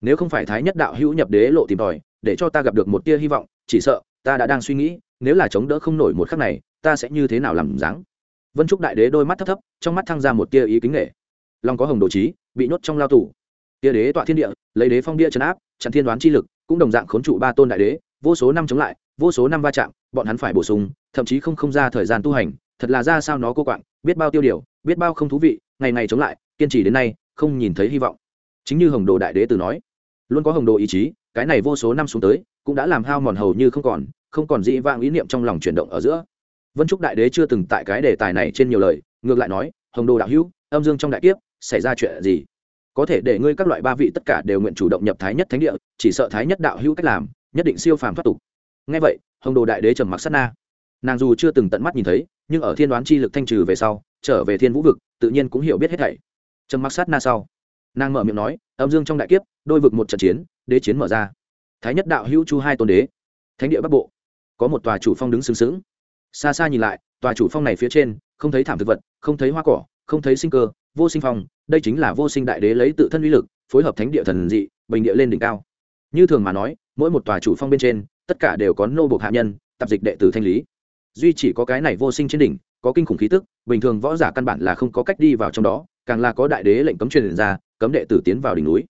Nếu không phải thái nhất đạo hữu nhập đế lộ tìm tòi, để cho ta gặp được một tia hy vọng, chỉ sợ, ta đã đang suy nghĩ, nếu là chống đỡ không nổi một khắc này, ta sẽ như thế nào làm dáng? Vân trúc đại đế đôi mắt thấp thấp, trong mắt thăng ra một tia ý kính nghệ lòng có hồng đồ trí, bị nhốt trong lao tù tia đế tọa thiên địa, lấy đế phong địa trấn áp, chặn thiên đoán chi lực, cũng đồng dạng khốn trụ ba tôn đại đế, vô số năm chống lại, vô số năm va chạm, bọn hắn phải bổ sung, thậm chí không không ra thời gian tu hành, thật là ra sao nó cô quạng, biết bao tiêu điều, biết bao không thú vị, ngày ngày chống lại, kiên trì đến nay, không nhìn thấy hy vọng. Chính như hồng đồ đại đế từ nói, luôn có hồng đồ ý chí, cái này vô số năm xuống tới, cũng đã làm hao mòn hầu như không còn không còn dị vãng ý niệm trong lòng chuyển động ở giữa. Vân trúc đại đế chưa từng tại cái đề tài này trên nhiều lời, ngược lại nói, hồng đồ đạo hữu, âm dương trong đại kiếp, xảy ra chuyện gì? Có thể để ngươi các loại ba vị tất cả đều nguyện chủ động nhập thái nhất thánh địa, chỉ sợ thái nhất đạo hữu cách làm, nhất định siêu phàm thoát tục. Ngay vậy, hồng đồ đại đế trầm mặc sát na. Nàng dù chưa từng tận mắt nhìn thấy, nhưng ở thiên đoán chi lực thanh trừ về sau, trở về thiên vũ vực, tự nhiên cũng hiểu biết hết thảy. Trầm mặc sát na sau, nàng mở miệng nói, âm dương trong đại kiếp, đôi vực một trận chiến, đế chiến mở ra. Thái nhất đạo hữu chu hai tôn đế, thánh địa bắc bộ, có một tòa chủ phong đứng sừng sững. Xa xa nhìn lại, tòa chủ phong này phía trên, không thấy thảm thực vật, không thấy hoa cỏ, không thấy sinh cơ vô sinh phong, đây chính là vô sinh đại đế lấy tự thân uy lực, phối hợp thánh địa thần dị, bình địa lên đỉnh cao. Như thường mà nói, mỗi một tòa chủ phong bên trên, tất cả đều có nô buộc hạ nhân tập dịch đệ tử thanh lý. Duy chỉ có cái này vô sinh trên đỉnh, có kinh khủng khí tức, bình thường võ giả căn bản là không có cách đi vào trong đó, càng là có đại đế lệnh cấm truyền ra, cấm đệ tử tiến vào đỉnh núi.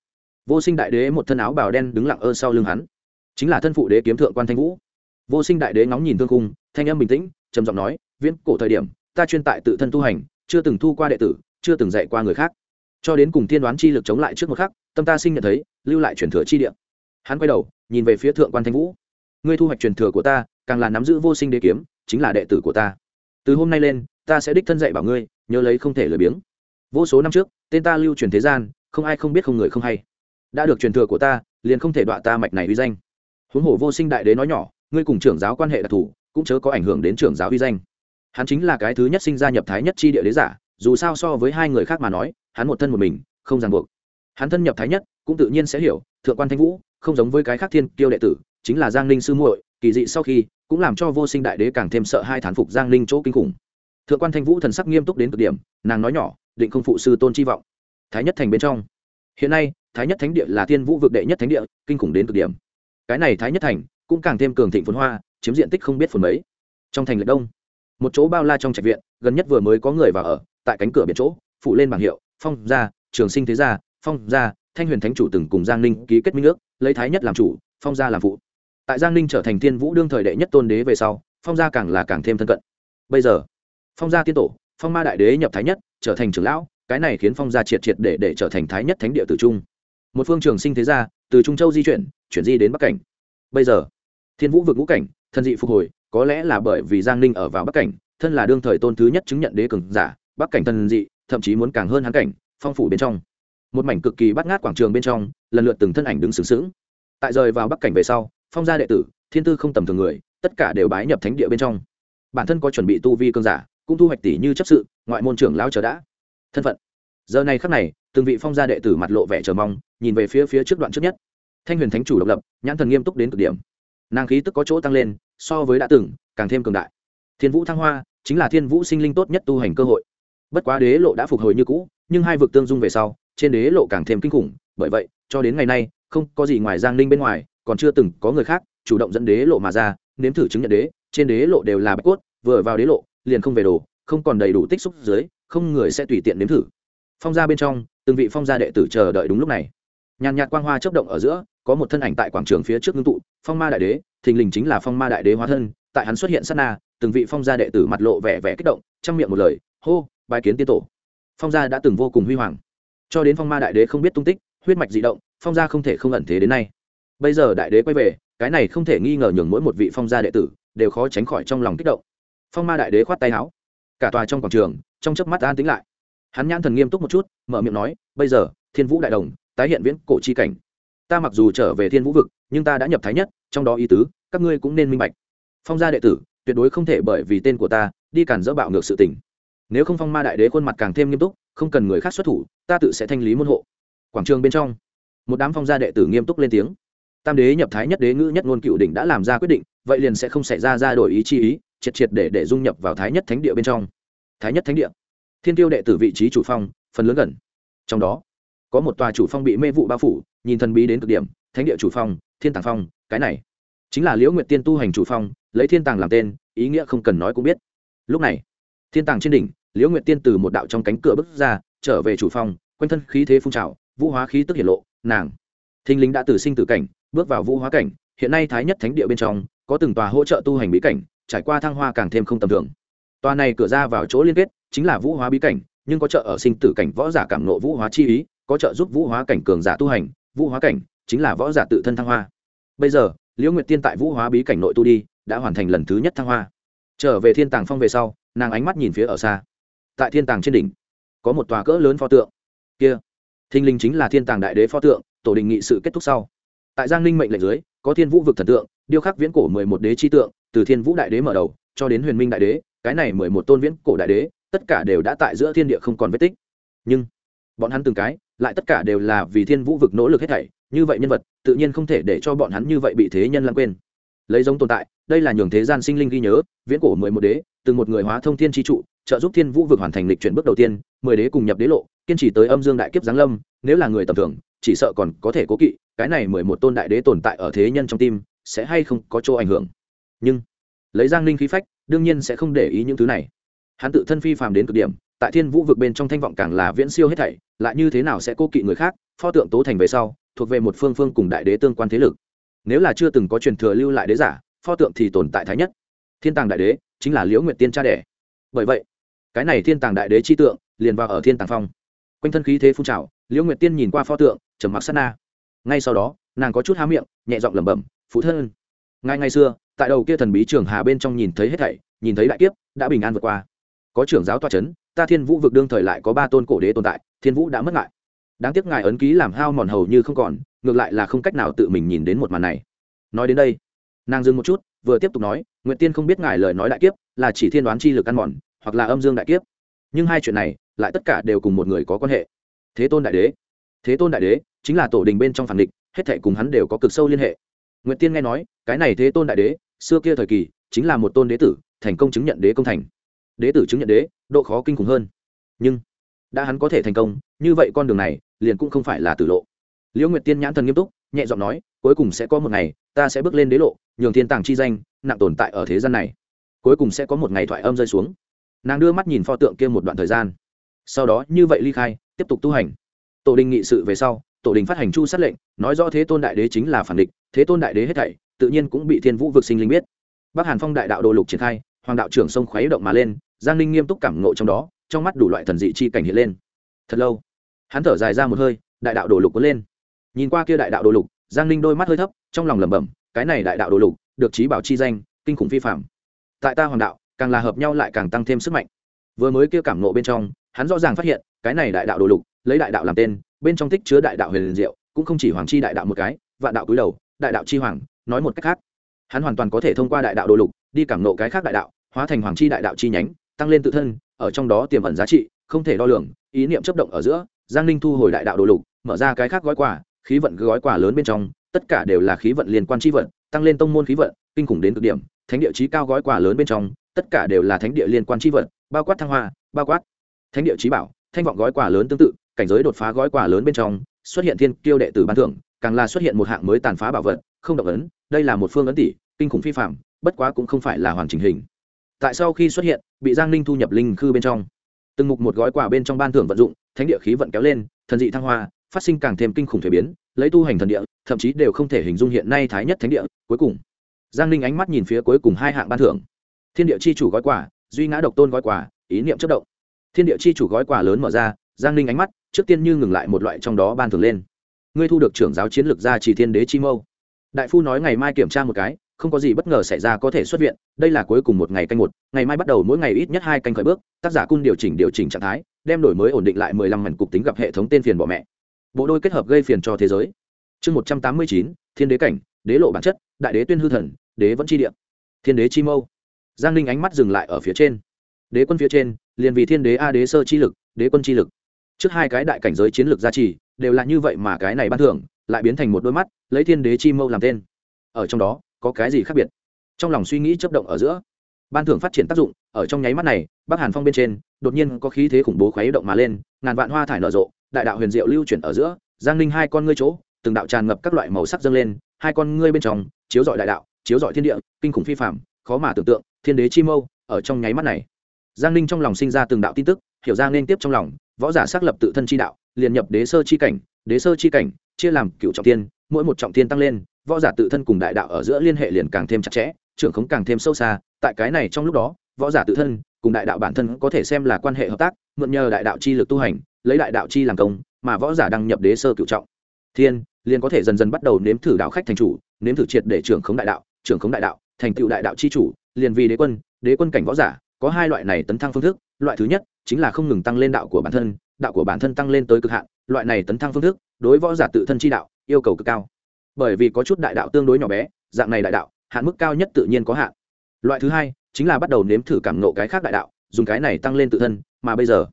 Vô sinh đại đế một thân áo bào đen đứng lặng ơ sau lưng hắn. Chính là thân phụ đế kiếm thượng quan thanh vũ. Vô sinh đại đế ngóng nhìn thương cung thanh âm bình tĩnh, trầm giọng nói, viễn cổ thời điểm, ta chuyên tại tự thân tu hành, chưa từng thu qua đệ tử chưa từng dạy qua người khác. Cho đến cùng tiên đoán chi lực chống lại trước một khắc, tâm ta sinh nhận thấy, lưu lại truyền thừa chi địa. Hắn quay đầu, nhìn về phía thượng quan thanh vũ. Ngươi thu hoạch truyền thừa của ta, càng là nắm giữ vô sinh đế kiếm, chính là đệ tử của ta. Từ hôm nay lên, ta sẽ đích thân dạy bảo ngươi, nhớ lấy không thể lười biếng. Vô số năm trước, tên ta lưu truyền thế gian, không ai không biết không người không hay. Đã được truyền thừa của ta, liền không thể đọa ta mạch này uy danh. Huống hồ vô sinh đại đế nói nhỏ, ngươi cùng trưởng giáo quan hệ đặc thù, cũng chớ có ảnh hưởng đến trưởng giáo uy danh. Hắn chính là cái thứ nhất sinh ra nhập thái nhất chi địa đế giả dù sao so với hai người khác mà nói, hắn một thân một mình, không ràng buộc. Hắn thân nhập thái nhất, cũng tự nhiên sẽ hiểu, thượng quan thanh vũ, không giống với cái khác thiên kiêu đệ tử, chính là giang ninh sư muội, kỳ dị sau khi, cũng làm cho vô sinh đại đế càng thêm sợ hai thán phục giang ninh chỗ kinh khủng. Thượng quan thanh vũ thần sắc nghiêm túc đến cực điểm, nàng nói nhỏ, định không phụ sư tôn chi vọng. Thái nhất thành bên trong. Hiện nay, thái nhất thánh địa là thiên vũ vực đệ nhất thánh địa, kinh khủng đến cực điểm. Cái này thái nhất thành, cũng càng thêm cường thịnh phồn hoa, chiếm diện tích không biết phồn mấy. Trong thành lệ đông, một chỗ bao la trong trạch viện, gần nhất vừa mới có người vào ở tại cánh cửa biển chỗ phụ lên bảng hiệu, phong gia, trường sinh thế gia, phong gia, thanh huyền thánh chủ từng cùng giang ninh ký kết minh ước, lấy thái nhất làm chủ, phong gia làm phụ. Tại giang ninh trở thành thiên vũ đương thời đệ nhất tôn đế về sau, phong gia càng là càng thêm thân cận. Bây giờ, phong gia tiên tổ, phong ma đại đế nhập thái nhất, trở thành trưởng lão, cái này khiến phong gia triệt triệt để để trở thành thái nhất thánh địa tử trung. Một phương trường sinh thế gia, từ trung châu di chuyển chuyển di đến bắc cảnh. Bây giờ, thiên vũ vượt ngũ cảnh, thân dị phục hồi, có lẽ là bởi vì giang ninh ở vào bắc cảnh, thân là đương thời tôn thứ nhất chứng nhận đế cường giả bắc cảnh thần dị, thậm chí muốn càng hơn hắn cảnh, phong phủ bên trong. Một mảnh cực kỳ bắt ngát quảng trường bên trong, lần lượt từng thân ảnh đứng sướng sướng tại rời vào bắc cảnh về sau, phong gia đệ tử, thiên tư không tầm thường người, tất cả đều bái nhập thánh địa bên trong. Bản thân có chuẩn bị tu vi cương giả, cũng thu hoạch tỷ như chấp sự, ngoại môn trưởng lao chờ đã. Thân phận. Giờ này khắc này, từng vị phong gia đệ tử mặt lộ vẻ chờ mong, nhìn về phía phía trước đoạn trước nhất. Thanh huyền thánh chủ độc lập, nhãn thần nghiêm túc đến cực điểm. Nàng khí tức có chỗ tăng lên, so với đã từng, càng thêm cường đại. Thiên vũ thăng hoa, chính là thiên vũ sinh linh tốt nhất tu hành cơ hội bất quá đế lộ đã phục hồi như cũ, nhưng hai vực tương dung về sau, trên đế lộ càng thêm kinh khủng, bởi vậy, cho đến ngày nay, không có gì ngoài giang ninh bên ngoài, còn chưa từng có người khác chủ động dẫn đế lộ mà ra, nếm thử chứng nhận đế, trên đế lộ đều là bạch cốt, vừa vào đế lộ, liền không về đồ, không còn đầy đủ tích xúc dưới, không người sẽ tùy tiện nếm thử. Phong gia bên trong, từng vị phong gia đệ tử chờ đợi đúng lúc này. Nhàn nhạt quang hoa chấp động ở giữa, có một thân ảnh tại quảng trường phía trước ngưng tụ, phong ma đại đế, thình lình chính là phong ma đại đế hóa thân, tại hắn xuất hiện sát na, từng vị phong gia đệ tử mặt lộ vẻ vẻ kích động, trong miệng một lời, hô! Bài kiến tiên tổ. Phong gia đã từng vô cùng huy hoàng. Cho đến phong ma đại đế không biết tung tích, huyết mạch di động, phong gia không thể không ẩn thế đến nay. Bây giờ đại đế quay về, cái này không thể nghi ngờ nhường mỗi một vị phong gia đệ tử đều khó tránh khỏi trong lòng kích động. Phong ma đại đế khoát tay áo. Cả tòa trong quảng trường, trong chớp mắt an tính lại. Hắn nhãn thần nghiêm túc một chút, mở miệng nói, bây giờ, thiên vũ đại đồng tái hiện viễn cổ chi cảnh. Ta mặc dù trở về thiên vũ vực, nhưng ta đã nhập thái nhất, trong đó ý tứ, các ngươi cũng nên minh bạch. Phong gia đệ tử, tuyệt đối không thể bởi vì tên của ta, đi cản dỡ bạo ngược sự tình nếu không phong ma đại đế khuôn mặt càng thêm nghiêm túc, không cần người khác xuất thủ, ta tự sẽ thanh lý môn hộ. Quảng trường bên trong, một đám phong gia đệ tử nghiêm túc lên tiếng. Tam đế nhập thái nhất đế ngữ nhất ngôn cựu đỉnh đã làm ra quyết định, vậy liền sẽ không xảy ra ra đổi ý chi ý, triệt triệt để để dung nhập vào thái nhất thánh địa bên trong. Thái nhất thánh địa, thiên tiêu đệ tử vị trí chủ phong, phần lớn gần. Trong đó, có một tòa chủ phong bị mê vụ bao phủ, nhìn thần bí đến cực điểm, thánh địa chủ phong, thiên tàng phong, cái này chính là liễu nguyệt tiên tu hành chủ phong, lấy thiên tàng làm tên, ý nghĩa không cần nói cũng biết. Lúc này thiên tàng trên đỉnh liễu nguyệt tiên từ một đạo trong cánh cửa bước ra trở về chủ phòng, quanh thân khí thế phun trào vũ hóa khí tức hiển lộ nàng. Thinh linh đã từ sinh tử cảnh bước vào vũ hóa cảnh hiện nay thái nhất thánh địa bên trong có từng tòa hỗ trợ tu hành bí cảnh trải qua thăng hoa càng thêm không tầm thường. Tòa này cửa ra vào chỗ liên kết chính là vũ hóa bí cảnh nhưng có trợ ở sinh tử cảnh võ giả cảm nộ vũ hóa chi ý có trợ giúp vũ hóa cảnh cường giả tu hành vũ hóa cảnh chính là võ giả tự thân thăng hoa. Bây giờ liễu nguyệt tiên tại vũ hóa bí cảnh nội tu đi đã hoàn thành lần thứ nhất thăng hoa. Trở về thiên tàng phong về sau nàng ánh mắt nhìn phía ở xa. Tại thiên tàng trên đỉnh, có một tòa cỡ lớn pho tượng. Kia thinh linh chính là thiên tàng đại đế pho tượng, tổ đình nghị sự kết thúc sau. Tại giang ninh mệnh lệnh dưới, có thiên vũ vực thần tượng, điêu khắc viễn cổ mười một đế chi tượng, từ thiên vũ đại đế mở đầu, cho đến huyền minh đại đế, cái này mười một tôn viễn cổ đại đế, tất cả đều đã tại giữa thiên địa không còn vết tích. Nhưng, bọn hắn từng cái, lại tất cả đều là vì thiên vũ vực nỗ lực hết thảy, như vậy nhân vật, tự nhiên không thể để cho bọn hắn như vậy bị thế nhân lãng quên lấy giống tồn tại, đây là nhường thế gian sinh linh ghi nhớ, viễn cổ mười một đế, từng một người hóa thông thiên tri trụ, trợ giúp thiên vũ vực hoàn thành lịch chuyển bước đầu tiên, mười đế cùng nhập đế lộ, kiên trì tới âm dương đại kiếp giáng lâm, nếu là người tầm thường, chỉ sợ còn có thể cố kỵ, cái này mười một tôn đại đế tồn tại ở thế nhân trong tim, sẽ hay không có chỗ ảnh hưởng. Nhưng, lấy giang ninh khí phách, đương nhiên sẽ không để ý những thứ này. Hắn tự thân phi phàm đến cực điểm, tại thiên vũ vực bên trong thanh vọng càng là viễn siêu hết thảy, lại như thế nào sẽ cố kỵ người khác, pho tượng tố thành về sau, thuộc về một phương phương cùng đại đế tương quan thế lực nếu là chưa từng có truyền thừa lưu lại đế giả, pho tượng thì tồn tại thái nhất. Thiên tàng đại đế chính là liễu nguyệt tiên cha đẻ. Bởi vậy, cái này thiên tàng đại đế chi tượng liền vào ở thiên tàng phong. Quanh thân khí thế phun trào, liễu nguyệt tiên nhìn qua pho tượng, trầm mặc sát na. Ngay sau đó, nàng có chút há miệng, nhẹ giọng lẩm bẩm, phụ thân. Ngay ngày xưa, tại đầu kia thần bí trường hà bên trong nhìn thấy hết thảy, nhìn thấy đại kiếp, đã bình an vượt qua. Có trưởng giáo toa c h ấ n ta thiên vũ vực đương thời lại có ba tôn cổ đế tồn tại, thiên vũ đã mất ngại đáng tiếc ngài ấn ký làm hao mòn hầu như không còn, ngược lại là không cách nào tự mình nhìn đến một màn này. Nói đến đây, nàng dừng một chút, vừa tiếp tục nói nguyện tiên không biết ngài lời nói đại kiếp là chỉ thiên đoán chi lực ăn mòn, hoặc là âm dương đại kiếp. Nhưng hai chuyện này, lại tất cả đều cùng một người có quan hệ. Thế tôn đại đế, thế tôn đại đế chính là tổ đình bên trong phản địch, hết thệ cùng hắn đều có cực sâu liên hệ. Nguyện tiên nghe nói, cái này thế tôn đại đế, xưa kia thời kỳ, chính là một tôn đế tử, thành công chứng nhận đế công thành. Đế tử chứng nhận đế, độ khó kinh khủng hơn. Nhưng, đã hắn có thể thành công, như vậy con đường này liền cũng không phải là tử lộ. Liễu nguyệt tiên nhãn thần nghiêm túc, nhẹ giọng nói, cuối cùng sẽ có một ngày, ta sẽ bước lên đế lộ, nhường thiên tàng chi danh, nặng tồn tại ở thế gian này. Cuối cùng sẽ có một ngày thoại âm rơi xuống. Nàng đưa mắt nhìn pho tượng kia một đoạn thời gian. Sau đó như vậy ly khai, tiếp tục tu hành. Tổ đình nghị sự về sau, tổ đình phát hành chu sát lệnh, nói rõ thế tôn đại đế chính là phản địch, thế tôn đại đế hết thảy, tự nhiên cũng bị thiên vũ vực sinh linh biết. Bắc hàn phong đại đạo đồ lục triển khai, hoàng đạo trưởng sông khuấy động mà lên, giang ninh nghiêm túc cảm ngộ trong đó, trong mắt đủ loại thần dị chi cảnh hiện lên. Thật lâu hắn thở dài ra một hơi đại đạo đồ lục có lên nhìn qua kia đại đạo đồ lục giang ninh đôi mắt hơi thấp trong lòng lẩm bẩm cái này đại đạo đồ lục được trí bảo chi danh kinh khủng phi phạm tại ta hoàng đạo càng là hợp nhau lại càng tăng thêm sức mạnh vừa mới kia cảm nộ bên trong hắn rõ ràng phát hiện cái này đại đạo đồ lục lấy đại đạo làm tên bên trong tích chứa đại đạo huyền liền diệu cũng không chỉ hoàng chi đại đạo một cái vạn đạo cúi đầu đại đạo chi hoàng nói một cách khác hắn hoàn toàn có thể thông qua đại đạo đồ lục đi cảm nộ cái khác đại đạo hóa thành hoàng chi đại đạo chi nhánh tăng lên tự thân ở trong đó tiềm ẩn giá trị không thể đo lường ý niệm chấp động ở giữa giang ninh thu hồi đại đạo đồ lục, mở ra cái khác gói quà, khí vận gói quà lớn bên trong, tất cả đều là khí vận liên quan chi vận, tăng lên tông môn khí vận, kinh khủng đến cực điểm, thánh địa chí cao gói quà lớn bên trong, tất cả đều là thánh địa liên quan chi vận, bao quát thăng hoa, bao quát thánh địa chí bảo, thanh vọng gói quà lớn tương tự, cảnh giới đột phá gói quà lớn bên trong, xuất hiện thiên kiêu đệ tử ban thưởng, càng là xuất hiện một hạng mới tàn phá bảo vật, không động ấn, đây là một phương ấn tỷ, kinh khủng phi phạm bất quá cũng không phải là hoàn chỉnh hình. Tại sau khi xuất hiện, bị giang ninh thu nhập linh khư bên trong. Từng mục một gói quà bên trong ban thưởng vận dụng thánh địa khí vận kéo lên, thần dị thăng hoa, phát sinh càng thêm kinh khủng thể biến, lấy tu hành thần địa, thậm chí đều không thể hình dung hiện nay thái nhất thánh địa, cuối cùng. Giang ninh ánh mắt nhìn phía cuối cùng hai hạng ban thưởng. Thiên địa chi chủ gói quà, duy ngã độc tôn gói quà, ý niệm chất động. Thiên địa chi chủ gói quà lớn mở ra, giang ninh ánh mắt, trước tiên như ngừng lại một loại trong đó ban thưởng lên. Ngươi thu được trưởng giáo chiến lược gia chỉ thiên đế chi mâu. Đại phu nói ngày mai kiểm tra một cái, không có gì bất ngờ xảy ra có thể xuất viện, đây là cuối cùng một ngày canh một, ngày mai bắt đầu mỗi ngày ít nhất hai canh khởi bước, tác giả cung điều chỉnh điều chỉnh trạng thái đem đổi mới ổn định lại mười lăm mảnh cục tính gặp hệ thống tên phiền bỏ mẹ. Bộ đôi kết hợp gây phiền cho thế giới. Chương một trăm tám mươi chín, thiên đế cảnh, đế lộ bản chất, đại đế tuyên hư thần, đế vẫn chi địa. Thiên đế chi mâu. Giang ninh ánh mắt dừng lại ở phía trên. Đế quân phía trên, liền vì thiên đế a đế sơ chi lực, đế quân chi lực. Trước hai cái đại cảnh giới chiến lược gia trì, đều là như vậy mà cái này ban thưởng, lại biến thành một đôi mắt, lấy thiên đế chi mâu làm tên. Ở trong đó, có cái gì khác biệt? Trong lòng suy nghĩ chấp động ở giữa, ban thưởng phát triển tác dụng, ở trong nháy mắt này, bắc hàn phong bên trên đột nhiên có khí thế khủng bố khuấy động mà lên, ngàn vạn hoa thải nở rộ, đại đạo huyền diệu lưu chuyển ở giữa, giang ninh hai con ngươi chỗ, từng đạo tràn ngập các loại màu sắc dâng lên, hai con ngươi bên trong, chiếu dọi đại đạo, chiếu dọi thiên địa, kinh khủng phi phạm khó mà tưởng tượng, thiên đế chi mâu ở trong nháy mắt này. Giang ninh trong lòng sinh ra từng đạo tin tức, hiểu ra nên tiếp trong lòng, võ giả xác lập tự thân chi đạo, liền nhập đế sơ chi cảnh, đế sơ chi cảnh, chia làm cựu trọng tiên mỗi một trọng tiên tăng lên, võ giả tự thân cùng đại đạo ở giữa liên hệ liền càng thêm chặt chẽ, trưởng khống càng thêm sâu xa, tại cái này trong lúc đó, võ giả tự thân cùng đại đạo bản thân có thể xem là quan hệ hợp tác, mượn nhờ đại đạo chi lực tu hành, lấy đại đạo chi làm công, mà võ giả đăng nhập đế sơ cựu trọng. Thiên, liền có thể dần dần bắt đầu nếm thử đạo khách thành chủ, nếm thử triệt để trưởng khống đại đạo, trưởng khống đại đạo, thành tựu đại đạo chi chủ, liền vì đế quân đế quân cảnh võ giả, có hai loại này tấn thăng phương thức, loại thứ nhất chính là không ngừng tăng lên đạo của bản thân, đạo của bản thân tăng lên tới cực hạn, loại này tấn thăng phương thức đối võ giả tự thân chi đạo yêu cầu cực cao. Bởi vì có chút đại đạo tương đối nhỏ bé, dạng này đại đạo, hạn mức cao nhất tự nhiên có hạn. Loại thứ hai chính là bắt đầu nếm thử cảm nộ cái khác đại đạo, dùng cái này tăng lên tự thân, mà bây giờ,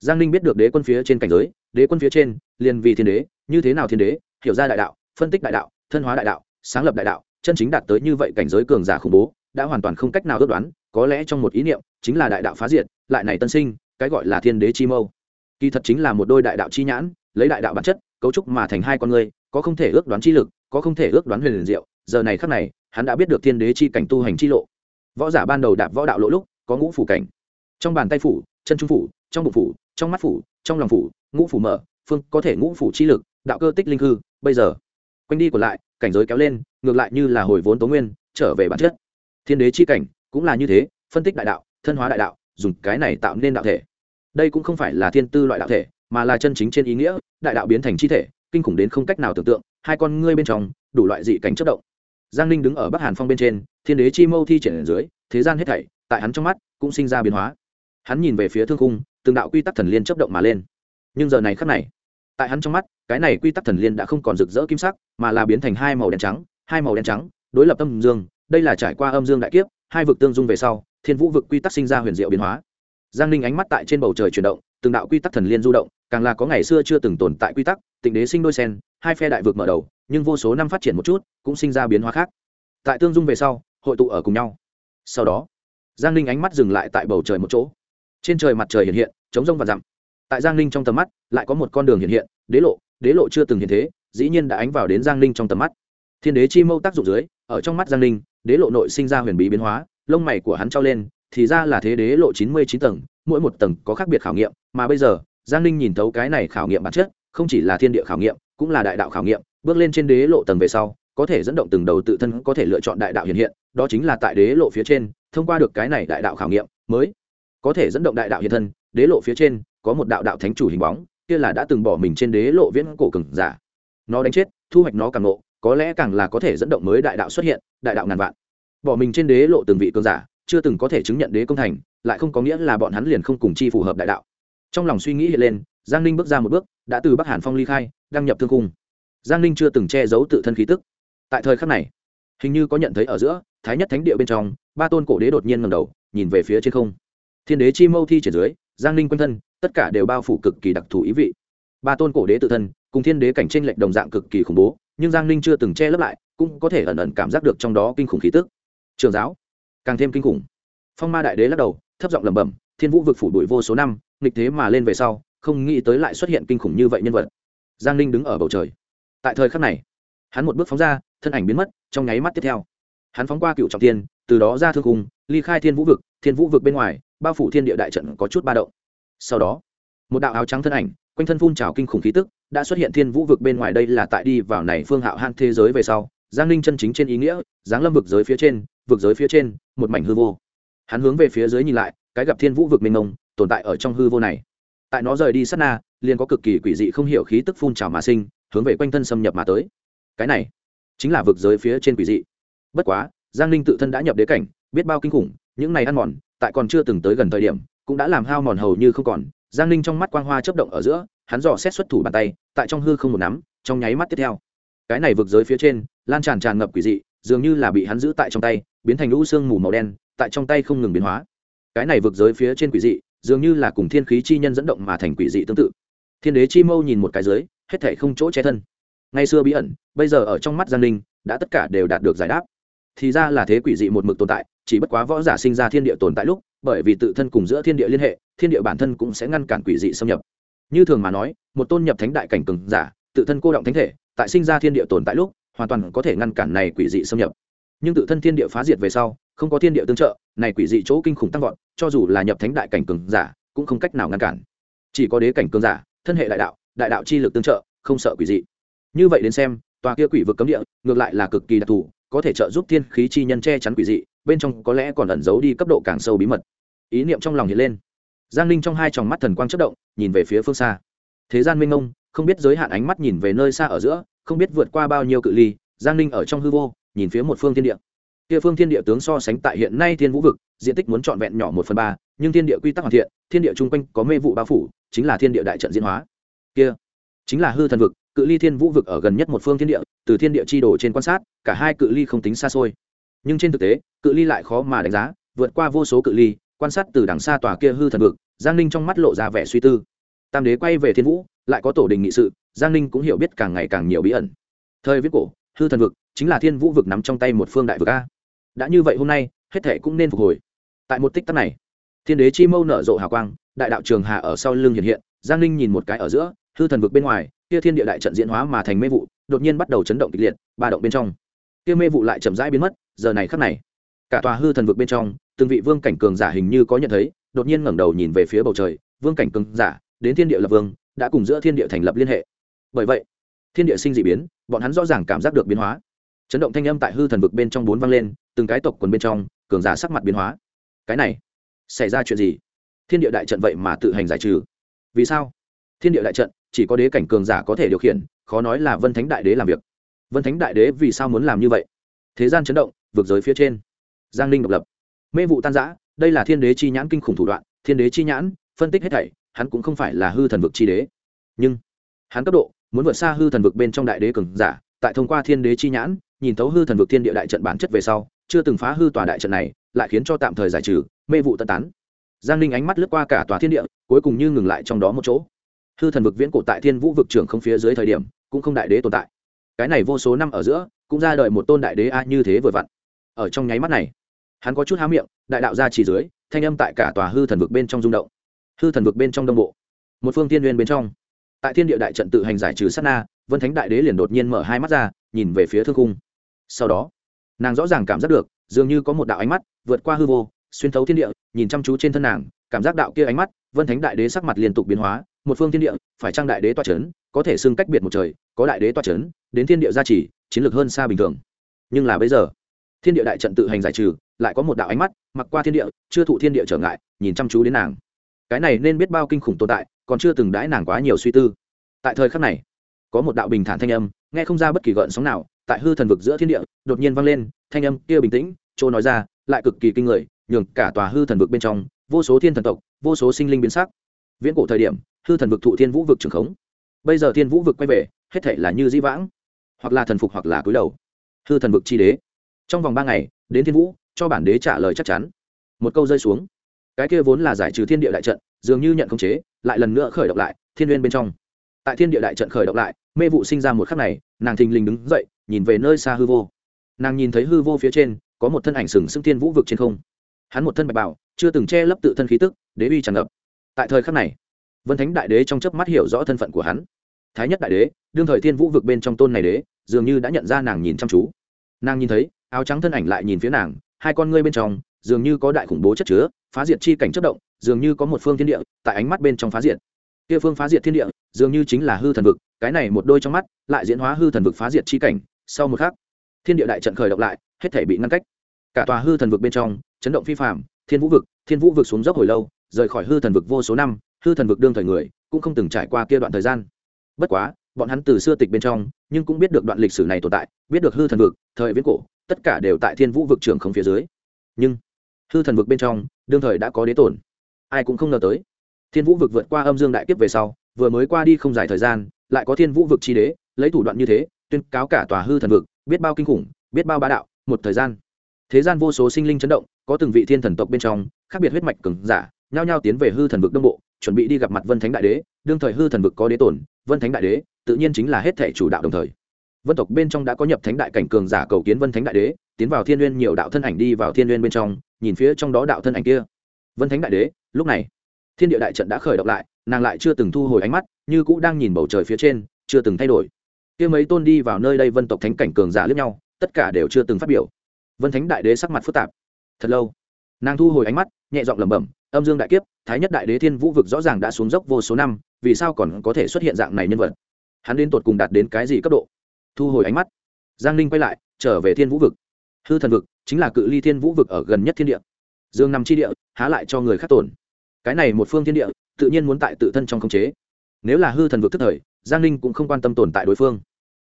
giang ninh biết được đế quân phía trên cảnh giới, đế quân phía trên, liền vì thiên đế, như thế nào thiên đế, hiểu ra đại đạo, phân tích đại đạo, thân hóa đại đạo, sáng lập đại đạo, chân chính đạt tới như vậy cảnh giới cường giả khủng bố, đã hoàn toàn không cách nào ước đoán, có lẽ trong một ý niệm, chính là đại đạo phá diệt, lại này tân sinh, cái gọi là thiên đế chi mâu. Kỳ thật chính là một đôi đại đạo chi nhãn, lấy đại đạo bản chất, cấu trúc mà thành hai con người, có không thể ước đoán chi lực, có không thể ước đoán huyền liền diệu. Giờ này khắc này, hắn đã biết được thiên đế chi cảnh tu hành chi lộ võ giả ban đầu đạp võ đạo lỗ lúc, có ngũ phủ cảnh. Trong bàn tay phủ, chân trung phủ, trong bụng phủ, trong mắt phủ, trong lòng phủ, ngũ phủ mở, phương có thể ngũ phủ chi lực, đạo cơ tích linh hư, bây giờ. Quanh đi còn lại, cảnh giới kéo lên, ngược lại như là hồi vốn tố nguyên, trở về bản chất. Thiên đế chi cảnh, cũng là như thế, phân tích đại đạo, thân hóa đại đạo, dùng cái này tạo nên đạo thể. Đây cũng không phải là thiên tư loại đạo thể, mà là chân chính trên ý nghĩa, đại đạo biến thành chi thể, kinh khủng đến không cách nào tưởng tượng, hai con ngươi bên trong, đủ loại dị cảnh chất động giang ninh đứng ở bắc hàn phong bên trên, thiên đế chi mâu thi triển ở dưới, thế gian hết thảy, tại hắn trong mắt, cũng sinh ra biến hóa. Hắn nhìn về phía thương cung từng đạo quy tắc thần liên chấp động mà lên. Nhưng giờ này khắc này, tại hắn trong mắt, cái này quy tắc thần liên đã không còn rực rỡ kim sắc, mà là biến thành hai màu đen trắng, hai màu đen trắng, đối lập âm dương, đây là trải qua âm dương đại kiếp, hai vực tương dung về sau, thiên vũ vực quy tắc sinh ra huyền diệu biến hóa. Giang ninh ánh mắt tại trên bầu trời chuyển động, từng đạo quy tắc thần liên du động, càng là có ngày xưa chưa từng tồn tại quy tắc, tịnh đế sinh đôi sen, hai phe đại vực mở đầu nhưng vô số năm phát triển một chút, cũng sinh ra biến hóa khác. Tại tương dung về sau, hội tụ ở cùng nhau. Sau đó, giang ninh ánh mắt dừng lại tại bầu trời một chỗ. Trên trời mặt trời hiện hiện chống rông và dặm. Tại giang ninh trong tầm mắt, lại có một con đường hiện hiện, đế lộ đế lộ chưa từng hiện thế, dĩ nhiên đã ánh vào đến giang ninh trong tầm mắt. Thiên đế chi mâu tác dụng dưới, ở trong mắt giang ninh, đế lộ nội sinh ra huyền bí biến hóa, lông mày của hắn trao lên, thì ra là thế đế lộ chín mươi chín tầng, mỗi một tầng có khác biệt khảo nghiệm, mà bây giờ, giang ninh nhìn thấu cái này khảo nghiệm bản chất, không chỉ là thiên địa khảo nghiệm, cũng là đại đạo khảo nghiệm bước lên trên đế lộ tầng về sau, có thể dẫn động từng đầu tự thân có thể lựa chọn đại đạo hiện hiện, đó chính là tại đế lộ phía trên, thông qua được cái này đại đạo khảo nghiệm mới có thể dẫn động đại đạo hiện thân. Đế lộ phía trên có một đạo đạo thánh chủ hình bóng, kia là đã từng bỏ mình trên đế lộ viễn cổ cường giả. Nó đánh chết, thu hoạch nó càng nộ có lẽ càng là có thể dẫn động mới đại đạo xuất hiện, đại đạo ngàn vạn. Bỏ mình trên đế lộ từng vị cường giả, chưa từng có thể chứng nhận đế công thành, lại không có nghĩa là bọn hắn liền không cùng chi phù hợp đại đạo. Trong lòng suy nghĩ hiện lên, giang ninh bước ra một bước, đã từ bắc hàn phong ly khai, đăng nhập thương cung giang ninh chưa từng che giấu tự thân khí tức. Tại thời khắc này, hình như có nhận thấy ở giữa, thái nhất thánh địa bên trong, ba tôn cổ đế đột nhiên ngầm đầu, nhìn về phía trên không. Thiên đế chi mâu thi triển dưới, giang ninh quanh thân, tất cả đều bao phủ cực kỳ đặc thù ý vị. Ba tôn cổ đế tự thân, cùng thiên đế cảnh tranh lệch đồng dạng cực kỳ khủng bố, nhưng giang ninh chưa từng che lấp lại, cũng có thể ẩn ẩn cảm giác được trong đó kinh khủng khí tức. Trường giáo, càng thêm kinh khủng. Phong ma đại đế lắc đầu, thấp giọng lẩm bẩm, thiên vũ vực phủ đuổi vô số năm, nghịch thế mà lên về sau, không nghĩ tới lại xuất hiện kinh khủng như vậy nhân vật. Giang ninh đứng ở bầu trời tại thời khắc này, hắn một bước phóng ra, thân ảnh biến mất, trong nháy mắt tiếp theo. Hắn phóng qua cựu trọng tiên từ đó ra thương cung ly khai thiên vũ vực, thiên vũ vực bên ngoài, bao phủ thiên địa đại trận có chút ba động. Sau đó, một đạo áo trắng thân ảnh, quanh thân phun trào kinh khủng khí tức, đã xuất hiện thiên vũ vực bên ngoài đây là tại đi vào này phương hạo han thế giới về sau, giang ninh chân chính trên ý nghĩa, giáng lâm vực giới phía trên, vực giới phía trên, một mảnh hư vô. Hắn hướng về phía dưới nhìn lại, cái gặp thiên vũ vực mênh mông, tồn tại ở trong hư vô này. Tại nó rời đi sát na, liền có cực kỳ quỷ dị không hiểu khí tức phun trào mà sinh hướng về quanh thân xâm nhập mà tới. Cái này chính là vực giới phía trên quỷ dị. Bất quá, giang ninh tự thân đã nhập đế cảnh, biết bao kinh khủng, những này ăn mòn, tại còn chưa từng tới gần thời điểm, cũng đã làm hao mòn hầu như không còn. Giang ninh trong mắt quang hoa chấp động ở giữa, hắn dò xét xuất thủ bàn tay, tại trong hư không một nắm, trong nháy mắt tiếp theo. Cái này vực giới phía trên, lan tràn tràn ngập quỷ dị, dường như là bị hắn giữ tại trong tay, biến thành lũ xương mù màu đen, tại trong tay không ngừng biến hóa. Cái này vực giới phía trên quỷ dị, dường như là cùng thiên khí chi nhân dẫn động mà thành quỷ dị tương tự thiên đế chi mâu nhìn một cái dưới, hết thể không chỗ che thân. Ngày xưa bí ẩn, bây giờ ở trong mắt giang ninh, đã tất cả đều đạt được giải đáp. Thì ra là thế quỷ dị một mực tồn tại, chỉ bất quá võ giả sinh ra thiên địa tồn tại lúc, bởi vì tự thân cùng giữa thiên địa liên hệ, thiên địa bản thân cũng sẽ ngăn cản quỷ dị xâm nhập. Như thường mà nói, một tôn nhập thánh đại cảnh cường giả, tự thân cô động thánh thể, tại sinh ra thiên địa tồn tại lúc, hoàn toàn có thể ngăn cản này quỷ dị xâm nhập. Nhưng tự thân thiên địa phá diệt về sau, không có thiên địa tương trợ, này quỷ dị chỗ kinh khủng tăng vọt, cho dù là nhập thánh đại cảnh cường giả, cũng không cách nào ngăn cản. Chỉ có đế cảnh cường giả thân hệ đại đạo đại đạo chi lực tương trợ, không sợ quỷ dị. Như vậy đến xem, tòa kia quỷ vực cấm địa, ngược lại là cực kỳ đặc thù, có thể trợ giúp thiên khí chi nhân che chắn quỷ dị, bên trong có lẽ còn ẩn giấu đi cấp độ càng sâu bí mật. Ý niệm trong lòng hiện lên. Giang ninh trong hai tròng mắt thần quang chất động, nhìn về phía phương xa. Thế gian minh ông không biết giới hạn ánh mắt nhìn về nơi xa ở giữa, không biết vượt qua bao nhiêu cự ly, giang ninh ở trong hư vô, nhìn phía một phương thiên địa. Kia phương thiên địa tướng so sánh tại hiện nay thiên vũ vực, diện tích muốn trọn vẹn nhỏ một phần ba, nhưng thiên địa quy tắc hoàn thiện, thiên địa chung quanh có mê vụ bao phủ chính là thiên địa đại trận diễn hóa. Kia, chính là hư thần vực, cự ly thiên vũ vực ở gần nhất một phương thiên địa, từ thiên địa chi đồ trên quan sát, cả hai cự ly không tính xa xôi. Nhưng trên thực tế, cự ly lại khó mà đánh giá, vượt qua vô số cự ly, quan sát từ đằng xa tòa kia hư thần vực, giang ninh trong mắt lộ ra vẻ suy tư. Tam đế quay về thiên vũ, lại có tổ đình nghị sự, giang ninh cũng hiểu biết càng ngày càng nhiều bí ẩn. Thời viết cổ, hư thần vực chính là thiên vũ vực nắm trong tay một phương đại vực a. Đã như vậy hôm nay, hết thể cũng nên phục hồi. Tại một tích tắc này, thiên đế chi mâu nở rộ hào quang đại đạo trường hà ở sau lưng hiện hiện, giang ninh nhìn một cái ở giữa, hư thần vực bên ngoài, kia thiên địa đại trận diễn hóa mà thành mê vụ, đột nhiên bắt đầu chấn động kịch liệt, ba động bên trong. Kia mê vụ lại chậm rãi biến mất, giờ này khắc này, cả tòa hư thần vực bên trong, từng vị vương cảnh cường giả hình như có nhận thấy, đột nhiên ngẩng đầu nhìn về phía bầu trời, vương cảnh cường giả, đến thiên địa lập vương, đã cùng giữa thiên địa thành lập liên hệ. Bởi vậy, thiên địa sinh d ị biến, bọn hắn rõ ràng cảm giác được biến hóa. Chấn động thanh âm tại hư thần vực bên trong bốn vang lên, từng cái tộc quần bên trong, cường giả sắc mặt biến hóa. Cái này, xảy ra chuyện gì? Thiên địa đại trận vậy mà tự hành giải trừ. Vì sao? Thiên địa đại trận, chỉ có đế cảnh cường giả có thể điều khiển, khó nói là vân thánh đại đế làm việc. Vân thánh đại đế vì sao muốn làm như vậy? Thế gian chấn động vượt giới phía trên. Giang ninh độc lập. Mê vụ tan giã đây là thiên đế chi nhãn kinh khủng thủ đoạn, thiên đế chi nhãn, phân tích hết thảy, hắn cũng không phải là hư thần vực chi đế. Nhưng, hắn cấp độ, muốn vượt xa hư thần vực bên trong đại đế cường giả, tại thông qua thiên đế chi nhãn, nhìn thấu hư thần vực thiên địa đại trận bản chất về sau, chưa từng phá hư tòa đại trận này, lại khiến cho tạm thời giải trừ, mê vụ tân tán giang ninh ánh mắt lướt qua cả tòa thiên địa, cuối cùng như ngừng lại trong đó một chỗ. Hư thần vực viễn cổ tại thiên vũ vực trưởng không phía dưới thời điểm, cũng không đại đế tồn tại. Cái này vô số năm ở giữa, cũng ra đời một tôn đại đế a như thế vừa vặn. Ở trong nháy mắt này, hắn có chút há miệng, đại đạo ra chỉ dưới, thanh âm tại cả tòa hư thần vực bên trong rung động. Hư thần vực bên trong đông bộ, một phương tiên nguyên bên trong. Tại thiên địa đại trận tự hành giải trừ sát na, vân thánh đại đế liền đột nhiên mở hai mắt ra, nhìn về phía thương cung sau đó, nàng rõ ràng cảm giác được, dường như có một đạo ánh mắt vượt qua hư vô xuyên thấu thiên địa, nhìn chăm chú trên thân nàng, cảm giác đạo kia ánh mắt, vân thánh đại đế sắc mặt liên tục biến hóa, một phương thiên địa, phải trang đại đế toa c h ấ n có thể xưng cách biệt một trời, có đại đế toa c h ấ n đến thiên địa gia trì, chiến lược hơn xa bình thường. Nhưng là bây giờ, thiên địa đại trận tự hành giải trừ, lại có một đạo ánh mắt, mặc qua thiên địa, chưa thụ thiên địa trở ngại, nhìn chăm chú đến nàng. Cái này nên biết bao kinh khủng tồn tại, còn chưa từng đãi nàng quá nhiều suy tư. Tại thời khắc này, có một đạo bình thản thanh âm, nghe không ra bất kỳ gợn sóng nào, tại hư thần vực giữa thiên địa, đột nhiên vang lên, thanh âm kia bình tĩnh, chỗ nói ra, lại cực kỳ kinh người nhường cả tòa hư thần vực bên trong, vô số thiên thần tộc, vô số sinh linh biến sắc. Viễn cổ thời điểm, hư thần vực thụ thiên vũ vực trường khống. Bây giờ thiên vũ vực quay về, hết thể là như di vãng, hoặc là thần phục hoặc là cúi đầu. Hư thần vực chi đế. Trong vòng ba ngày, đến thiên vũ, cho bản đế trả lời chắc chắn. Một câu rơi xuống. Cái kia vốn là giải trừ thiên địa đại trận, dường như nhận khống chế, lại lần nữa khởi động lại, thiên n bên trong. Tại thiên địa đại trận khởi động lại, mê vụ sinh ra một khắc này, nàng thình lình đứng dậy, nhìn về nơi xa hư vô. Nàng nhìn thấy hư vô phía trên, có một thân ảnh sừng sững thiên vũ vực trên không hắn một thân bạch bảo chưa từng che lấp tự thân khí tức, đế uy tràn ngập. Tại thời khắc này, vân thánh đại đế trong chớp mắt hiểu rõ thân phận của hắn. Thái nhất đại đế, đương thời thiên vũ vực bên trong tôn này đế, dường như đã nhận ra nàng nhìn chăm chú. Nàng nhìn thấy, áo trắng thân ảnh lại nhìn phía nàng, hai con ngươi bên trong, dường như có đại khủng bố chất chứa, phá diệt chi cảnh chất động, dường như có một phương thiên địa, tại ánh mắt bên trong phá diệt. Kia phương phá diệt thiên địa, dường như chính là hư thần vực, cái này một đôi trong mắt, lại diễn hóa hư thần vực phá diệt chi cảnh. Sau một khắc, thiên địa đại trận khởi động lại, hết thể bị ngăn cách. Cả tòa hư thần vực bên trong chấn động phi phạm thiên vũ vực, thiên vũ vực xuống dốc hồi lâu, rời khỏi hư thần vực vô số năm, hư thần vực đương thời người, cũng không từng trải qua kia đoạn thời gian. Bất quá, bọn hắn từ xưa tịch bên trong, nhưng cũng biết được đoạn lịch sử này tồn tại, biết được hư thần vực, thời viễn cổ, tất cả đều tại thiên vũ vực trưởng không phía dưới. Nhưng, hư thần vực bên trong, đương thời đã có đế tổn ai cũng không ngờ tới, thiên vũ vực vượt qua âm dương đại kiếp về sau, vừa mới qua đi không dài thời gian, lại có thiên vũ vực chi đế, lấy thủ đoạn như thế, tuyên cáo cả tòa hư thần vực, biết bao kinh khủng, biết bao bá đạo, một thời gian. Thế gian vô số sinh linh chấn động có từng vị thiên thần tộc bên trong, khác biệt huyết mạch cứng giả, nhao nhao tiến về hư thần vực đông bộ, chuẩn bị đi gặp mặt vân thánh đại đế. Đương thời hư thần vực có đế tổn vân thánh đại đế tự nhiên chính là hết thể chủ đạo đồng thời. Vân tộc bên trong đã có nhập thánh đại cảnh cường giả cầu kiến vân thánh đại đế, tiến vào thiên n nhiều đạo thân ảnh đi vào thiên n bên trong, nhìn phía trong đó đạo thân ảnh kia. Vân thánh đại đế, lúc này, thiên địa đại trận đã khởi động lại, nàng lại chưa từng thu hồi ánh mắt, như cũ đang nhìn bầu trời phía trên, chưa từng thay đổi. Kia mấy tôn đi vào nơi đây vân tộc thánh cảnh cường giả lướt nhau, tất cả đều chưa từng phát biểu. Vân thánh đại đế sắc mặt phức tạp thật lâu. Nàng thu hồi ánh mắt, nhẹ giọng lẩm bẩm, âm dương đại kiếp, thái nhất đại đế thiên vũ vực rõ ràng đã xuống dốc vô số năm, vì sao còn có thể xuất hiện dạng này nhân vật? Hắn đến tột cùng đạt đến cái gì cấp độ? Thu hồi ánh mắt. Giang ninh quay lại, trở về thiên vũ vực. Hư thần vực chính là cự ly thiên vũ vực ở gần nhất thiên địa. Dương nằm chi địa, há lại cho người khác tổn. Cái này một phương thiên địa, tự nhiên muốn tại tự thân trong khống chế. Nếu là hư thần vực tức thời, giang ninh cũng không quan tâm tồn tại đối phương.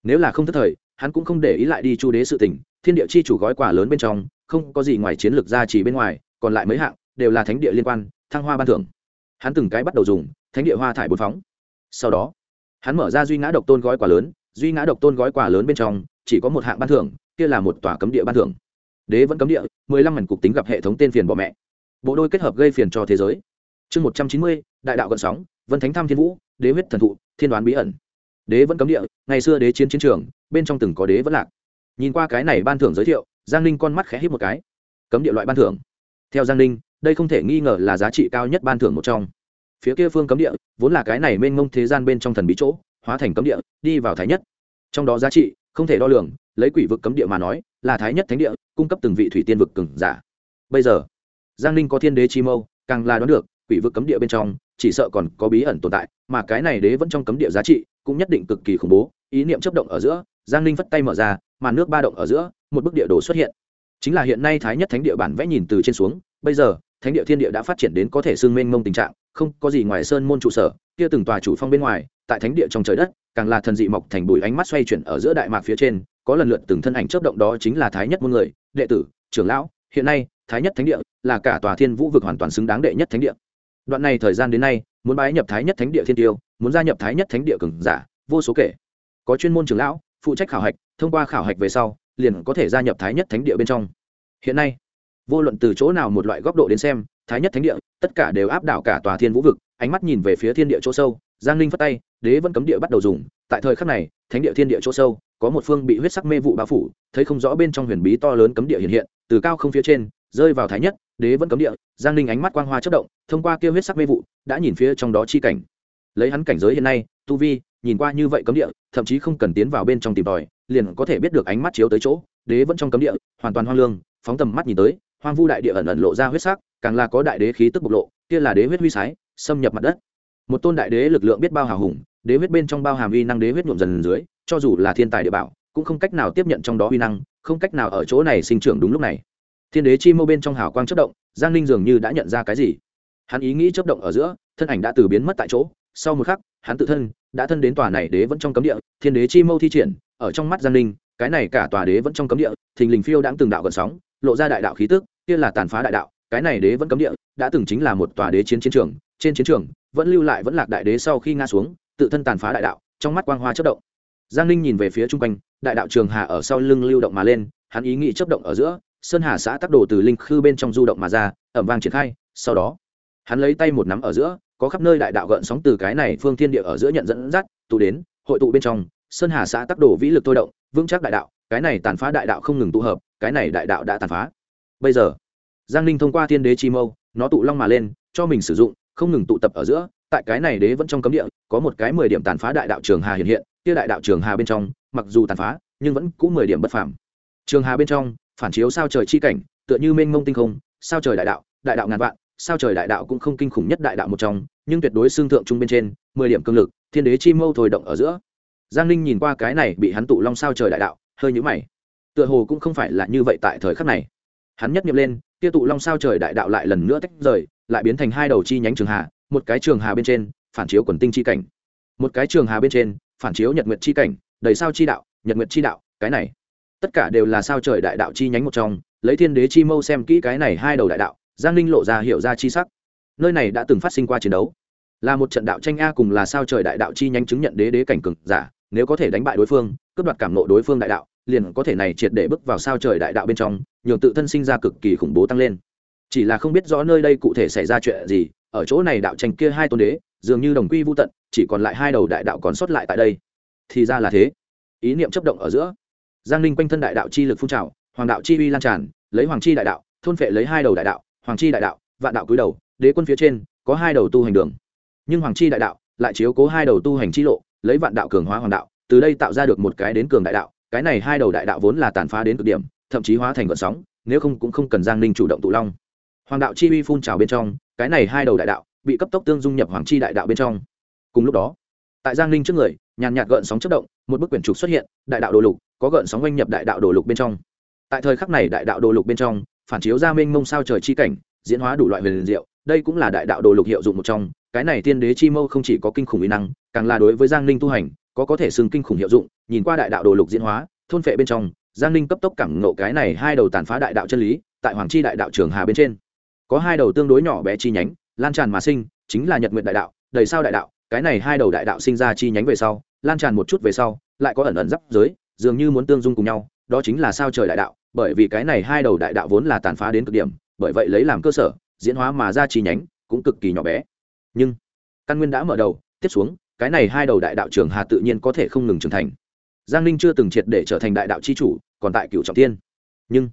Nếu là không tức thời, hắn cũng không để ý lại đi chu đế sự tỉnh thiên địa chi chủ gói quà lớn bên trong không có gì ngoài chiến lược gia trì bên ngoài, còn lại mấy hạng đều là thánh địa liên quan, thăng hoa ban thưởng. Hắn từng cái bắt đầu dùng, thánh địa hoa thải bốn phóng. Sau đó, hắn mở ra duy ngã độc tôn gói quà lớn, duy ngã độc tôn gói quà lớn bên trong, chỉ có một hạng ban thưởng, kia là một tòa cấm địa ban thưởng. Đế vẫn cấm địa, mười lăm mảnh cục tính gặp hệ thống tên phiền bọ mẹ. Bộ đôi kết hợp gây phiền cho thế giới. Chương một trăm chín mươi, đại đạo gợn sóng, vân thánh tham thiên vũ, đế huyết thần thụ, thiên đoán bí ẩn. Đế vẫn cấm địa, ngày xưa đế chiến chiến trường, bên trong từng có đế vẫn lạc. Nhìn qua cái này ban thưởng giới thiệu giang ninh con mắt khẽ hít một cái. Cấm địa loại ban thưởng. Theo giang ninh, đây không thể nghi ngờ là giá trị cao nhất ban thưởng một trong. Phía kia phương cấm địa, vốn là cái này mênh mông thế gian bên trong thần bí chỗ, hóa thành cấm địa, đi vào thái nhất. Trong đó giá trị, không thể đo lường, lấy quỷ vực cấm địa mà nói, là thái nhất thánh địa, cung cấp từng vị thủy tiên vực cừng giả. Bây giờ, giang ninh có thiên đế chi mâu, càng là đoán được, quỷ vực cấm địa bên trong, chỉ sợ còn có bí ẩn tồn tại, mà cái này đế vẫn trong cấm địa giá trị, cũng nhất định cực kỳ khủng bố, ý niệm chấp động ở giữa, giang ninh phất tay mở ra, màn nước ba động ở giữa một bức địa đồ xuất hiện. Chính là hiện nay thái nhất thánh địa bản vẽ nhìn từ trên xuống, bây giờ, thánh địa thiên địa đã phát triển đến có thể xương mênh mông tình trạng, không có gì ngoài sơn môn trụ sở, kia từng tòa chủ phong bên ngoài, tại thánh địa trong trời đất, càng là thần dị mọc thành bụi ánh mắt xoay chuyển ở giữa đại mạc phía trên, có lần lượt từng thân ảnh chớp động đó chính là thái nhất môn người, đệ tử, trưởng lão, hiện nay, thái nhất thánh địa là cả tòa thiên vũ vực hoàn toàn xứng đáng đệ nhất thánh địa. Đoạn này thời gian đến nay, muốn bái nhập thái nhất thánh địa thiên tiêu, muốn gia nhập thái nhất thánh địa cường giả, vô số kể. Có chuyên môn trưởng lão, phụ trách khảo hạch, thông qua khảo hạch về sau liền có thể gia nhập thái nhất thánh địa bên trong. Hiện nay, vô luận từ chỗ nào một loại góc độ đến xem, thái nhất thánh địa, tất cả đều áp đảo cả tòa thiên vũ vực, ánh mắt nhìn về phía thiên địa chỗ sâu, giang linh phất tay, đế vẫn cấm địa bắt đầu dùng. Tại thời khắc này, thánh địa thiên địa chỗ sâu, có một phương bị huyết sắc mê vụ bao phủ, thấy không rõ bên trong huyền bí to lớn cấm địa hiện hiện, từ cao không phía trên, rơi vào thái nhất, đế vẫn cấm địa, giang linh ánh mắt quang hoa chất động, thông qua kia huyết sắc mê vụ, đã nhìn phía trong đó chi cảnh. Lấy hắn cảnh giới hiện nay, tu vi, nhìn qua như vậy cấm địa, thậm chí không cần tiến vào bên trong tìm tòi liền có thể biết được ánh mắt chiếu tới chỗ, đế vẫn trong cấm địa, hoàn toàn hoang lương, phóng tầm mắt nhìn tới, hoang vu đại địa ẩn ẩn lộ ra huyết sắc, càng là có đại đế khí tức bộc lộ, kia là đế huyết huy sái, xâm nhập mặt đất. Một tôn đại đế lực lượng biết bao hào hùng, đế huyết bên trong bao hàm uy năng đế huyết nhuộm dần dưới, cho dù là thiên tài địa bảo, cũng không cách nào tiếp nhận trong đó uy năng, không cách nào ở chỗ này sinh trưởng đúng lúc này. Thiên đế chi mâu bên trong hào quang chất động, giang ninh dường như đã nhận ra cái gì. Hắn ý nghĩ chấp động ở giữa, thân ảnh đã từ biến mất tại chỗ, sau một khắc, hắn tự thân đã thân đến tòa này đế vẫn trong cấm địa, thiên đế chi mâu thi triển ở trong mắt giang ninh, cái này cả tòa đế vẫn trong cấm địa, thình lình phiêu đã từng đạo gần sóng, lộ ra đại đạo khí tức, kia là tàn phá đại đạo, cái này đế vẫn cấm địa, đã từng chính là một tòa đế chiến chiến trường, trên chiến trường, vẫn lưu lại vẫn lạc đại đế sau khi ngã xuống, tự thân tàn phá đại đạo, trong mắt quang hoa chất động. Giang ninh nhìn về phía chung quanh, đại đạo trường hà ở sau lưng lưu động mà lên, hắn ý nghĩ chấp động ở giữa, sơn hà xã tác đồ từ linh khư bên trong du động mà ra, ẩm vang triển khai, sau đó, hắn lấy tay một nắm ở giữa, có khắp nơi đại đạo gợn sóng từ cái này phương thiên địa ở giữa nhận dẫn dắt, tụ đến, hội tụ bên trong sơn hà xã tác đổ vĩ lực thôi động, vững chắc đại đạo, cái này tàn phá đại đạo không ngừng tụ hợp, cái này đại đạo đã tàn phá. Bây giờ, giang ninh thông qua thiên đế chi mâu, nó tụ long mà lên, cho mình sử dụng, không ngừng tụ tập ở giữa, tại cái này đế vẫn trong cấm địa, có một cái mười điểm tàn phá đại đạo trường hà hiện hiện, kia đại đạo trường hà bên trong, mặc dù tàn phá, nhưng vẫn cũng mười điểm bất phàm. Trường hà bên trong, phản chiếu sao trời chi cảnh, tựa như mênh mông tinh không, sao trời đại đạo đại đạo ngàn vạn, sao trời đại đạo cũng không kinh khủng nhất đại đạo một trong, nhưng tuyệt đối xương thượng trung bên trên, mười điểm cương lực, thiên đế chi mâu thổi động ở giữa giang ninh nhìn qua cái này bị hắn tụ long sao trời đại đạo, hơi nhũ mày. Tựa hồ cũng không phải là như vậy tại thời khắc này. Hắn nhất nghiệm lên Tia tụ long sao trời đại đạo lại lần nữa tách rời, lại biến thành hai đầu chi nhánh trường hà, một cái trường hà bên trên, phản chiếu quần tinh chi cảnh. Một cái trường hà bên trên, phản chiếu nhật nguyệt chi cảnh, đầy sao chi đạo, nhật nguyệt chi đạo, cái này. Tất cả đều là sao trời đại đạo chi nhánh một trong, lấy thiên đế chi mâu xem kỹ cái này hai đầu đại đạo, giang ninh lộ ra hiểu ra chi sắc. Nơi này đã từng phát sinh qua chiến đấu là một trận đạo tranh a cùng là sao trời đại đạo chi nhánh chứng nhận đế đế cảnh cực giả, nếu có thể đánh bại đối phương, cướp đoạt cảm nộ đối phương đại đạo, liền có thể này triệt để bước vào sao trời đại đạo bên trong, nhường tự thân sinh ra cực kỳ khủng bố tăng lên. Chỉ là không biết rõ nơi đây cụ thể xảy ra chuyện gì, ở chỗ này đạo tranh kia hai tôn đế, dường như đồng quy vô tận, chỉ còn lại hai đầu đại đạo còn sót lại tại đây. Thì ra là thế. Ý niệm chấp động ở giữa. Giang ninh quanh thân đại đạo chi lực phun trào, hoàng đạo chi uy lan tràn, lấy hoàng chi đại đạo, thôn phệ lấy hai đầu đại đạo, hoàng chi đại đạo, vạn đạo cúi đầu, đế quân phía trên, có hai đầu tu hành đường nhưng hoàng chi đại đạo lại chiếu cố hai đầu tu hành chi lộ, lấy vạn đạo cường hóa hoàng đạo, từ đây tạo ra được một cái đến cường đại đạo, cái này hai đầu đại đạo vốn là tàn phá đến cực điểm, thậm chí hóa thành vận sóng, nếu không cũng không cần giang ninh chủ động tụ long. Hoàng đạo chi uy phun trào bên trong, cái này hai đầu đại đạo bị cấp tốc tương dung nhập hoàng chi đại đạo bên trong. Cùng lúc đó, tại giang ninh trước người, nhàn nhạt gợn sóng chất động, một bức quyển trục xuất hiện, đại đạo đồ lục, có gợn sóng oanh nhập đại đạo đồ lục bên trong. Tại thời khắc này đại đạo đồ lục bên trong, phản chiếu ra mênh mông sao trời chi cảnh, diễn hóa đủ loại huyền diệu, đây cũng là đại đạo đồ lục hiệu dụng một trong cái này tiên đế chi mâu không chỉ có kinh khủng uy năng, càng là đối với giang ninh tu hành, có có thể xưng kinh khủng hiệu dụng, nhìn qua đại đạo đồ lục diễn hóa, thôn phệ bên trong, giang ninh cấp tốc cảm nộ cái này hai đầu tàn phá đại đạo chân lý, tại hoàng chi đại đạo trường hà bên trên. Có hai đầu tương đối nhỏ bé chi nhánh, lan tràn mà sinh, chính là nhật nguyện đại đạo, đầy sao đại đạo, cái này hai đầu đại đạo sinh ra chi nhánh về sau, lan tràn một chút về sau, lại có ẩn ẩn giáp giới dường như muốn tương dung cùng nhau, đó chính là sao trời đại đạo, bởi vì cái này hai đầu đại đạo vốn là tàn phá đến cực điểm, bởi vậy lấy làm cơ sở, diễn hóa mà ra chi nhánh cũng cực kỳ nhỏ bé nhưng căn nguyên đã mở đầu, tiếp xuống, cái này hai đầu đại đạo trường hà tự nhiên có thể không ngừng trưởng thành. Giang ninh chưa từng triệt để trở thành đại đạo c h i chủ, còn tại cựu trọng tiên. Nhưng,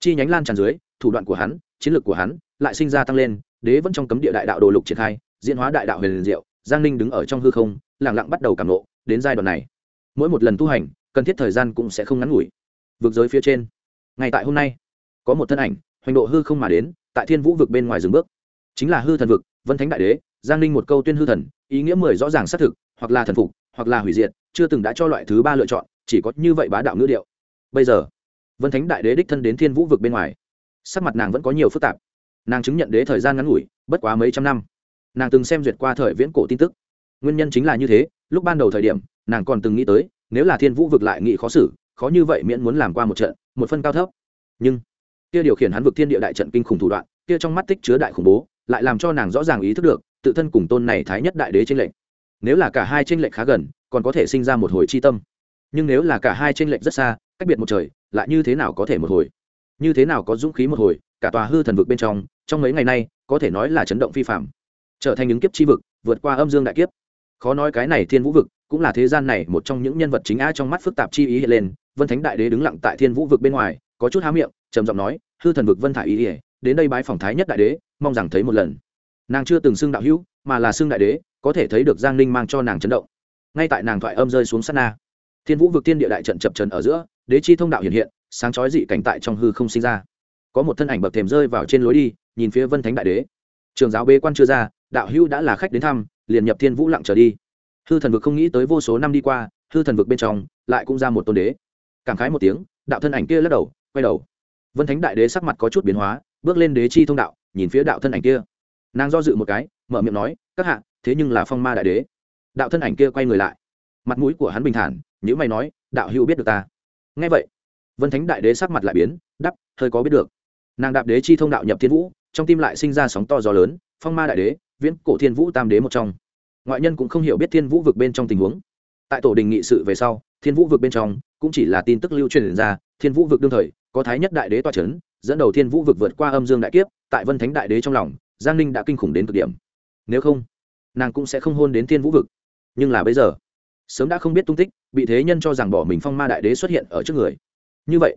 chi nhánh lan tràn dưới, thủ đoạn của hắn, chiến lược của hắn lại sinh ra tăng lên, đế vẫn trong cấm địa đại đạo đồ lục triển khai, diễn hóa đại đạo huyền liền diệu, giang ninh đứng ở trong hư không lẳng lặng bắt đầu cảm lộ đến giai đoạn này. Mỗi một lần tu hành, cần thiết thời gian cũng sẽ không ngắn ngủi. Vực giới phía trên ngày tại hôm nay, có một thân ảnh, hoành độ hư không mà đến, tại thiên vũ vực bên ngoài rừng bước. Chính là hư thần vực, vân thánh đại đế giang ninh một câu tuyên hư thần, ý nghĩa mười rõ ràng xác thực, hoặc là thần phục, hoặc là hủy diệt, chưa từng đã cho loại thứ ba lựa chọn, chỉ có như vậy bá đạo ngữ điệu. Bây giờ, vân thánh đại đế đích thân đến thiên vũ vực bên ngoài. Sắc mặt nàng vẫn có nhiều phức tạp. Nàng chứng nhận đế thời gian ngắn ngủi, bất quá mấy trăm năm. Nàng từng xem duyệt qua thời viễn cổ tin tức. Nguyên nhân chính là như thế, lúc ban đầu thời điểm, nàng còn từng nghĩ tới, nếu là thiên vũ vực lại nghị khó xử, khó như vậy miễn muốn làm qua một trận, một phân cao thấp. Nhưng, kia điều khiển hắn vực thiên địa đại trận kinh khủng thủ đoạn, kia trong mắt tích chứa đại khủng bố, lại làm cho nàng rõ ràng ý thức được tự thân cùng tôn này thái nhất đại đế trên lệnh nếu là cả hai trên lệnh khá gần, còn có thể sinh ra một hồi chi tâm. Nhưng nếu là cả hai trên lệnh rất xa, cách biệt một trời, lại như thế nào có thể một hồi? Như thế nào có dũng khí một hồi, cả tòa hư thần vực bên trong trong mấy ngày nay, có thể nói là chấn động phi phạm. Trở thành những kiếp chi vực, vượt qua âm dương đại kiếp. Khó nói cái này thiên vũ vực, cũng là thế gian này một trong những nhân vật chính á trong mắt phức tạp chi ý hiện lên. Vân thánh đại đế đứng lặng tại thiên vũ vực bên ngoài, có chút há miệng, trầm giọng nói, hư thần vực vân thải ý ỉa đến đây bái phòng thái nhất đại đế, mong rằng thấy một lần nàng chưa từng xưng đạo hữu, mà là xưng đại đế, có thể thấy được giang ninh mang cho nàng chấn động. Ngay tại nàng thoại âm rơi xuống sát na, thiên vũ vực tiên địa đại trận chập trần ở giữa, đế chi thông đạo hiện hiện, sáng chói dị cảnh tại trong hư không sinh ra. Có một thân ảnh bậc thềm rơi vào trên lối đi, nhìn phía vân thánh đại đế. Trường giáo bế quan chưa ra, đạo hữu đã là khách đến thăm, liền nhập thiên vũ lặng trở đi. Hư thần vực không nghĩ tới vô số năm đi qua, hư thần vực bên trong lại cũng ra một tôn đế. Cảm khái một tiếng, đạo thân ảnh kia lắc đầu, quay đầu. Vân thánh đại đế sắc mặt có chút biến hóa, bước lên đế chi thông đạo, nhìn phía đạo thân ảnh kia nàng do dự một cái, mở miệng nói, các hạ, thế nhưng là phong ma đại đế. Đạo thân ảnh kia quay người lại. Mặt mũi của hắn bình thản nhữ mày nói, đạo hữu biết được ta. Nghe vậy. Vân thánh đại đế sắc mặt lại biến đắp hơi có biết được. Nàng đạp đế chi thông đạo nhập thiên vũ, trong tim lại sinh ra sóng to gió lớn, phong ma đại đế, viễn cổ thiên vũ tam đế một trong. Ngoại nhân cũng không hiểu biết thiên vũ vực bên trong tình huống. Tại tổ đình nghị sự về sau, thiên vũ vực bên trong cũng chỉ là tin tức lưu truyền ra, thiên vũ vực đương thời, có thái nhất đại đế toa c h ấ n dẫn đầu thiên vũ vực vượt qua âm dương đại kiếp, tại vân thánh đại đế trong lòng giang ninh đã kinh khủng đến cực điểm. Nếu không, nàng cũng sẽ không hôn đến thiên vũ vực. Nhưng là bây giờ, sớm đã không biết tung tích, bị thế nhân cho rằng bỏ mình phong ma đại đế xuất hiện ở trước người. Như vậy,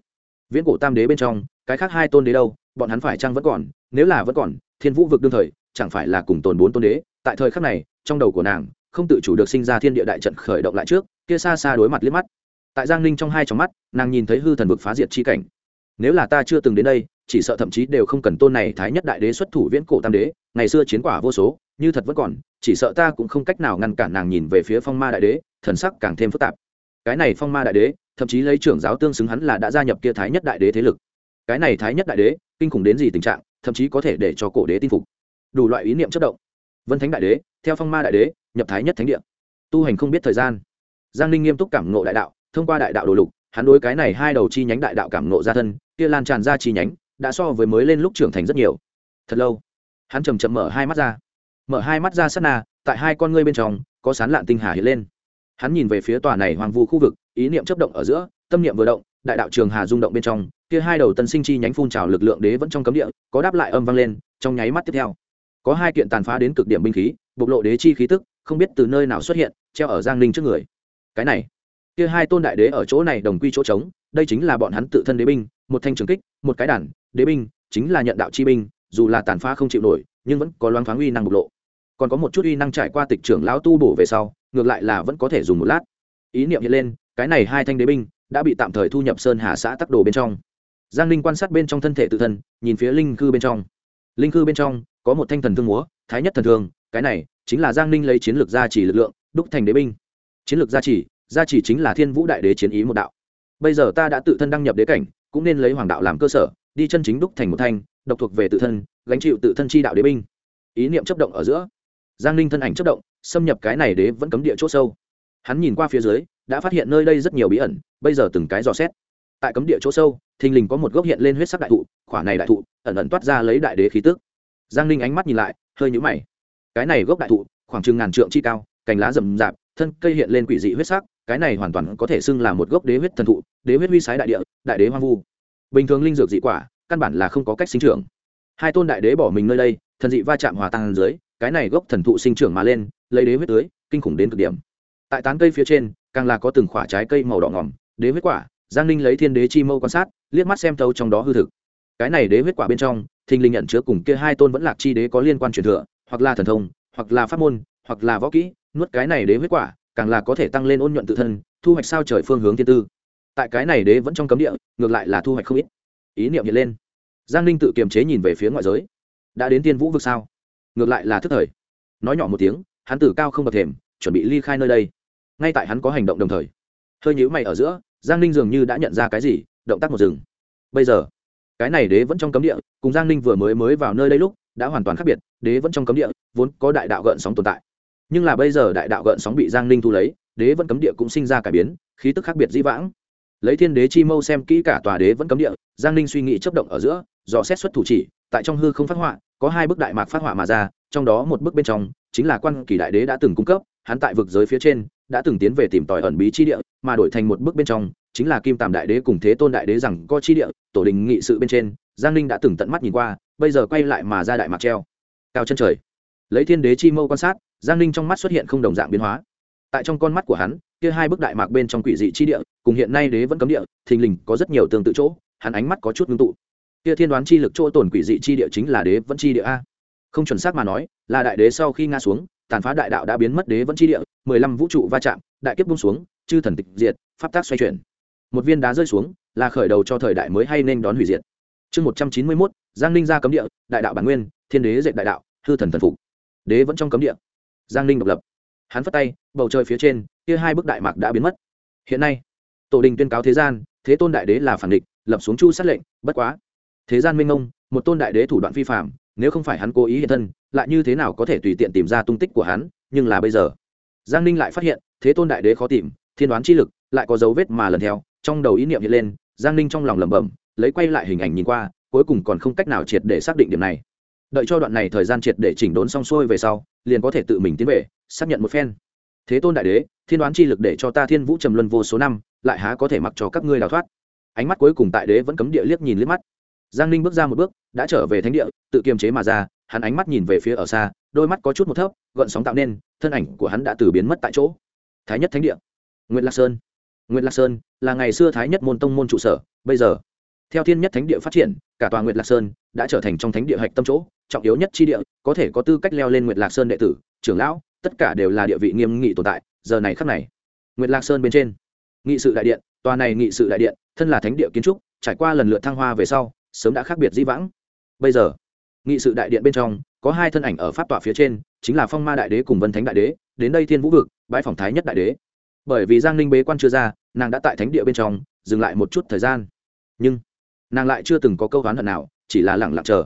viễn cổ tam đế bên trong, cái khác hai tôn đế đâu, bọn hắn phải chăng vẫn còn? Nếu là vẫn còn, thiên vũ vực đương thời, chẳng phải là cùng tồn bốn tôn đế? Tại thời khắc này, trong đầu của nàng, không tự chủ được sinh ra thiên địa đại trận khởi động lại trước, kia xa xa đối mặt liếc mắt. Tại giang ninh trong hai trong mắt, nàng nhìn thấy hư thần vực phá diệt chi cảnh. Nếu là ta chưa từng đến đây chỉ sợ thậm chí đều không cần tôn này thái nhất đại đế xuất thủ viễn cổ tam đế, ngày xưa chiến quả vô số, như thật vẫn còn, chỉ sợ ta cũng không cách nào ngăn cản nàng nhìn về phía phong ma đại đế, thần sắc càng thêm phức tạp. Cái này phong ma đại đế, thậm chí lấy trưởng giáo tương xứng hắn là đã gia nhập kia thái nhất đại đế thế lực. Cái này thái nhất đại đế, kinh khủng đến gì tình trạng, thậm chí có thể để cho cổ đế tin phục. Đủ loại ý niệm chất động. Vân thánh đại đế, theo phong ma đại đế, nhập thái nhất thánh địa. Tu hành không biết thời gian. Giang ninh nghiêm túc cảm ngộ đại đạo, thông qua đại đạo đồ lục, hắn đối cái này hai đầu chi nhánh đại đạo cảm ngộ ra thân, kia lan tràn ra chi nhánh đã so với mới lên lúc trưởng thành rất nhiều. Thật lâu, hắn chầm chậm mở hai mắt ra. Mở hai mắt ra sát na, tại hai con ngươi bên trong, có sán lạn tinh hà hiện lên. Hắn nhìn về phía tòa này hoàng vu khu vực, ý niệm chấp động ở giữa, tâm niệm vừa động, đại đạo trường hà rung động bên trong, kia hai đầu tân sinh chi nhánh phun trào lực lượng đế vẫn trong cấm địa, có đáp lại âm vang lên, trong nháy mắt tiếp theo, có hai kiện tàn phá đến cực điểm binh khí, bộc lộ đế chi khí tức, không biết từ nơi nào xuất hiện, treo ở giang ninh trước người. Cái này kia hai tôn đại đế ở chỗ này đồng quy chỗ trống, đây chính là bọn hắn tự thân đế binh, một thanh trường kích, một cái đản đế binh, chính là nhận đạo chi binh, dù là tàn phá không chịu nổi, nhưng vẫn có loáng thoáng uy năng bộc lộ. Còn có một chút uy năng trải qua tịch trưởng lão tu bổ về sau, ngược lại là vẫn có thể dùng một lát. Ý niệm hiện lên, cái này hai thanh đế binh đã bị tạm thời thu nhập sơn hà xã tắc đồ bên trong. Giang linh quan sát bên trong thân thể tự thân, nhìn phía linh khư bên trong. Linh khư bên trong, có một thanh thần thương múa, thái nhất thần thương, cái này chính là giang ninh lấy chiến lược gia trì lực lượng, đúc thành đế binh. Chiến lược gia trì gia chỉ chính là thiên vũ đại đế chiến ý một đạo. Bây giờ ta đã tự thân đăng nhập đế cảnh, cũng nên lấy hoàng đạo làm cơ sở, đi chân chính đúc thành một thanh, độc thuộc về tự thân, gánh chịu tự thân chi đạo đế binh. Ý niệm chấp động ở giữa. Giang ninh thân ảnh chấp động, xâm nhập cái này đế vẫn cấm địa c h ỗ sâu. Hắn nhìn qua phía dưới, đã phát hiện nơi đây rất nhiều bí ẩn, bây giờ từng cái dò xét. Tại cấm địa chỗ sâu, thình lình có một gốc hiện lên huyết sắc đại thụ, khỏa này đại thụ, ẩn ẩn toát ra lấy đại đế khí tức. Giang ninh ánh mắt nhìn lại, hơi nhũ mày. Cái này gốc đại thụ, khoảng chừng ngàn trượng chi cao, cành lá rầm rạp, thân cây hiện lên quỷ dị huyết sắc cái này hoàn toàn có thể xưng là một gốc đế huyết thần thụ, đế huyết huy sái đại địa, đại đế hoang vu. Bình thường linh dược dị quả, căn bản là không có cách sinh trưởng. Hai tôn đại đế bỏ mình nơi đây, thần dị va chạm hòa tan dưới, cái này gốc thần thụ sinh trưởng mà lên, lấy đế huyết tưới, kinh khủng đến cực điểm. Tại tán cây phía trên, càng là có từng khoả trái cây màu đỏ ngỏm đế huyết quả, giang ninh lấy thiên đế chi mâu quan sát, liếc mắt xem thâu trong đó hư thực. Cái này đế huyết quả bên trong, thình linh nhận chứa cùng kia hai tôn vẫn lạc chi đế có liên quan truyền thừa, hoặc là thần thông, hoặc là pháp môn, hoặc là võ kỹ, nuốt cái này đế huyết quả càng là có thể tăng lên ôn nhuận tự thân, thu hoạch sao trời phương hướng thiên tư. Tại cái này đế vẫn trong cấm địa, ngược lại là thu hoạch không ít. Ý niệm hiện lên. Giang ninh tự kiềm chế nhìn về phía ngoại giới. Đã đến tiên vũ vực sao? Ngược lại là thức thời. Nói nhỏ một tiếng, hắn tử cao không bậc thềm, chuẩn bị ly khai nơi đây. Ngay tại hắn có hành động đồng thời, hơi nhữ mày ở giữa, giang ninh dường như đã nhận ra cái gì, động tác một rừng bây giờ, cái này đế vẫn trong cấm địa, cùng giang ninh vừa mới mới vào nơi đây lúc, đã hoàn toàn khác biệt. Đế vẫn trong cấm địa, vốn có đại đạo gợn sóng tồn tại nhưng là bây giờ đại đạo gợn sóng bị giang ninh thu lấy, đế vẫn cấm địa cũng sinh ra cải biến, khí tức khác biệt dĩ vãng. Lấy thiên đế chi mâu xem kỹ cả tòa đế vẫn cấm địa, giang ninh suy nghĩ chấp động ở giữa, dò xét xuất thủ chỉ, tại trong hư không phát họa, có hai bức đại mạc phát họa mà ra, trong đó một bức bên trong, chính là quan kỳ đại đế đã từng cung cấp, hắn tại vực giới phía trên, đã từng tiến về tìm tòi ẩn bí chi địa, mà đổi thành một bức bên trong, chính là kim tàm đại đế cùng thế tôn đại đế rằng có chi địa, tổ đình nghị sự bên trên, giang ninh đã từng tận mắt nhìn qua, bây giờ quay lại mà ra đại mạc treo. Cao chân trời. Lấy thiên đế chi mâu quan sát giang ninh trong mắt xuất hiện không đồng dạng biến hóa. Tại trong con mắt của hắn, kia hai bức đại mạc bên trong quỷ dị chi địa, cùng hiện nay đế vẫn cấm địa, thình lình có rất nhiều tương tự chỗ, hắn ánh mắt có chút ngưng tụ. Kia thiên đoán chi lực chỗ tổn quỷ dị chi địa chính là đế vẫn chi địa a. Không chuẩn xác mà nói, là đại đế sau khi nga xuống, tàn phá đại đạo đã biến mất đế vẫn chi địa, mười lăm vũ trụ va chạm, đại kiếp bung xuống, chư thần tịch diệt, pháp tác xoay chuyển. Một viên đá rơi xuống, là khởi đầu cho thời đại mới hay nên đón hủy diệt. Chương một trăm chín mươi mốt, giang ninh ra cấm địa, đại đạo bản nguyên, thiên đế dệt đại đạo, hư thần thần phục. Đế vẫn trong cấm địa giang ninh độc lập. Hắn phất tay, bầu trời phía trên, kia hai bức đại mạc đã biến mất. Hiện nay, tổ đình tuyên cáo thế gian, thế tôn đại đế là phản địch, lập xuống chu sát lệnh, bất quá. Thế gian minh ông một tôn đại đế thủ đoạn phi phạm nếu không phải hắn cố ý hiện thân, lại như thế nào có thể tùy tiện tìm ra tung tích của hắn, nhưng là bây giờ. Giang ninh lại phát hiện, thế tôn đại đế khó tìm, thiên đoán chi lực, lại có dấu vết mà lần theo, trong đầu ý niệm hiện lên, giang ninh trong lòng lẩm bẩm, lấy quay lại hình ảnh nhìn qua, cuối cùng còn không cách nào triệt để xác định điểm này đợi cho đoạn này thời gian triệt để chỉnh đốn xong xuôi về sau, liền có thể tự mình tiến về, xác nhận một phen. Thế tôn đại đế, thiên đoán chi lực để cho ta thiên vũ trầm luân vô số năm, lại há có thể mặc cho các ngươi đào thoát? Ánh mắt cuối cùng tại đế vẫn cấm địa liếc nhìn liếc mắt. Giang ninh bước ra một bước, đã trở về thánh địa, tự kiềm chế mà ra, hắn ánh mắt nhìn về phía ở xa, đôi mắt có chút một thấp, gợn sóng tạo nên, thân ảnh của hắn đã từ biến mất tại chỗ. Thái nhất thánh địa. Nguyễn lạc sơn. Nguyễn lạc sơn là ngày xưa thái nhất môn tông môn trụ sở, bây giờ, theo thiên nhất thánh địa phát triển, cả tòa nguyệt lạc sơn đã trở thành trong thánh địa hạch tâm chỗ trọng yếu nhất chi địa, có thể có tư cách leo lên nguyệt lạc sơn đệ tử, trưởng lão, tất cả đều là địa vị nghiêm nghị tồn tại, giờ này khắc này, nguyệt lạc sơn bên trên, nghị sự đại điện, tòa này nghị sự đại điện, thân là thánh địa kiến trúc, trải qua lần lượt thăng hoa về sau, sớm đã khác biệt di vãng. Bây giờ, nghị sự đại điện bên trong, có hai thân ảnh ở pháp tọa phía trên, chính là phong ma đại đế cùng vân thánh đại đế, đến đây thiên vũ vực, bãi phòng thái nhất đại đế. Bởi vì giang ninh bế quan chưa ra, nàng đã tại thánh địa bên trong, dừng lại một chút thời gian. Nhưng, nàng lại chưa từng có câu đoán hận nào, chỉ là lẳng lặng chờ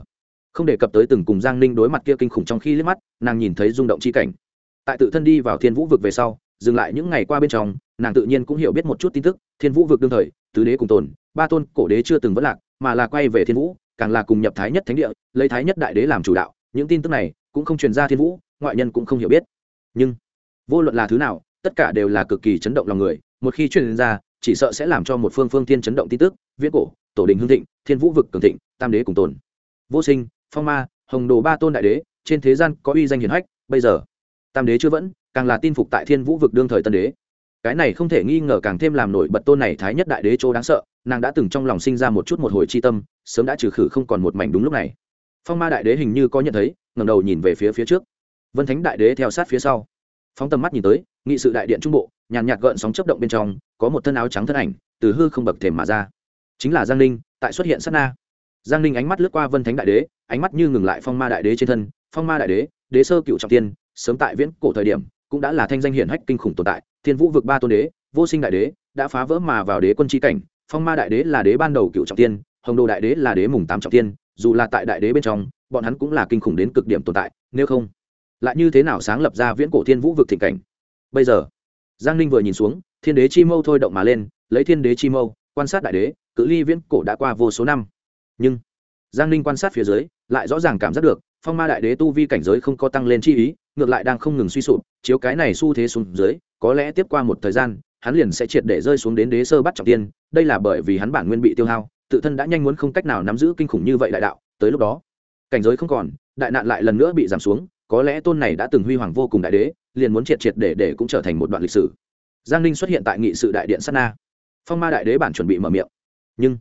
không đề cập tới từng cùng giang ninh đối mặt kia kinh khủng trong khi liếc mắt, nàng nhìn thấy rung động c h i cảnh. Tại tự thân đi vào thiên vũ vực về sau, dừng lại những ngày qua bên trong, nàng tự nhiên cũng hiểu biết một chút tin tức, thiên vũ vực đương thời, tứ đế cùng tồn, ba tôn cổ đế chưa từng vất lạc, mà là quay về thiên vũ, càng là cùng nhập thái nhất thánh địa, lấy thái nhất đại đế làm chủ đạo, những tin tức này cũng không truyền ra thiên vũ, ngoại nhân cũng không hiểu biết. Nhưng, vô luận là thứ nào, tất cả đều là cực kỳ chấn động lòng người, một khi truyền ra, chỉ sợ sẽ làm cho một phương phương tiên chấn động tin tức, viễn cổ, tổ đình hương thịnh, thiên vũ vực cường thịnh, tam đế cùng tồn. Vô sinh phong ma, hồng đồ ba tôn đại đế, trên thế gian có uy danh hiển hách, bây giờ, tam đế chưa vẫn, càng là tin phục tại thiên vũ vực đương thời tân đế. Cái này không thể nghi ngờ càng thêm làm nổi bật tôn này thái nhất đại đế chỗ đáng sợ, nàng đã từng trong lòng sinh ra một chút một hồi chi tâm, sớm đã trừ khử không còn một mảnh đúng lúc này. Phong ma đại đế hình như có nhận thấy ngầm đầu nhìn về phía phía trước. Vân thánh đại đế theo sát phía sau. Phóng tầm mắt nhìn tới, nghị sự đại điện trung bộ, nhàn nhạt gợn sóng chấp động bên trong, có một thân áo trắng thân ảnh, từ hư không bậc thềm mà ra. Chính là giang ninh, tại xuất hiện sát na. Giang ninh ánh mắt lướt qua vân thánh đại đế ánh mắt như ngừng lại phong ma đại đế trên thân, phong ma đại đế đế sơ cựu trọng tiên, sớm tại viễn cổ thời điểm, cũng đã là thanh danh hiển hách kinh khủng tồn tại, thiên vũ vực ba tôn đế, vô sinh đại đế, đã phá vỡ mà vào đế quân tri cảnh, phong ma đại đế là đế ban đầu cựu trọng tiên, hồng đồ đại đế là đế mùng tám trọng tiên, dù là tại đại đế bên trong, bọn hắn cũng là kinh khủng đến cực điểm tồn tại, nếu không, lại như thế nào sáng lập ra viễn cổ thiên vũ vực thịnh cảnh? Bây giờ, giang ninh vừa nhìn xuống, thiên đế chi mâu thôi động mà lên, lấy thiên đế chi mâu, quan sát đại đế, cự ly viễn cổ đã qua vô số năm. Nhưng giang ninh quan sát phía dưới, lại rõ ràng cảm giác được, phong ma đại đế tu vi cảnh giới không có tăng lên chi ý, ngược lại đang không ngừng suy sụp, chiếu cái này xu thế xuống dưới, có lẽ tiếp qua một thời gian, hắn liền sẽ triệt để rơi xuống đến đế sơ bắt trọng tiên, đây là bởi vì hắn bản nguyên bị tiêu hao, tự thân đã nhanh muốn không cách nào nắm giữ kinh khủng như vậy đại đạo, tới lúc đó, cảnh giới không còn, đại nạn lại lần nữa bị giảm xuống, có lẽ tôn này đã từng huy hoàng vô cùng đại đế, liền muốn triệt triệt để để cũng trở thành một đoạn lịch sử. Giang ninh xuất hiện tại nghị sự đại điện sát na. Phong ma đại đế bản chuẩn bị mở miệng. Nhưng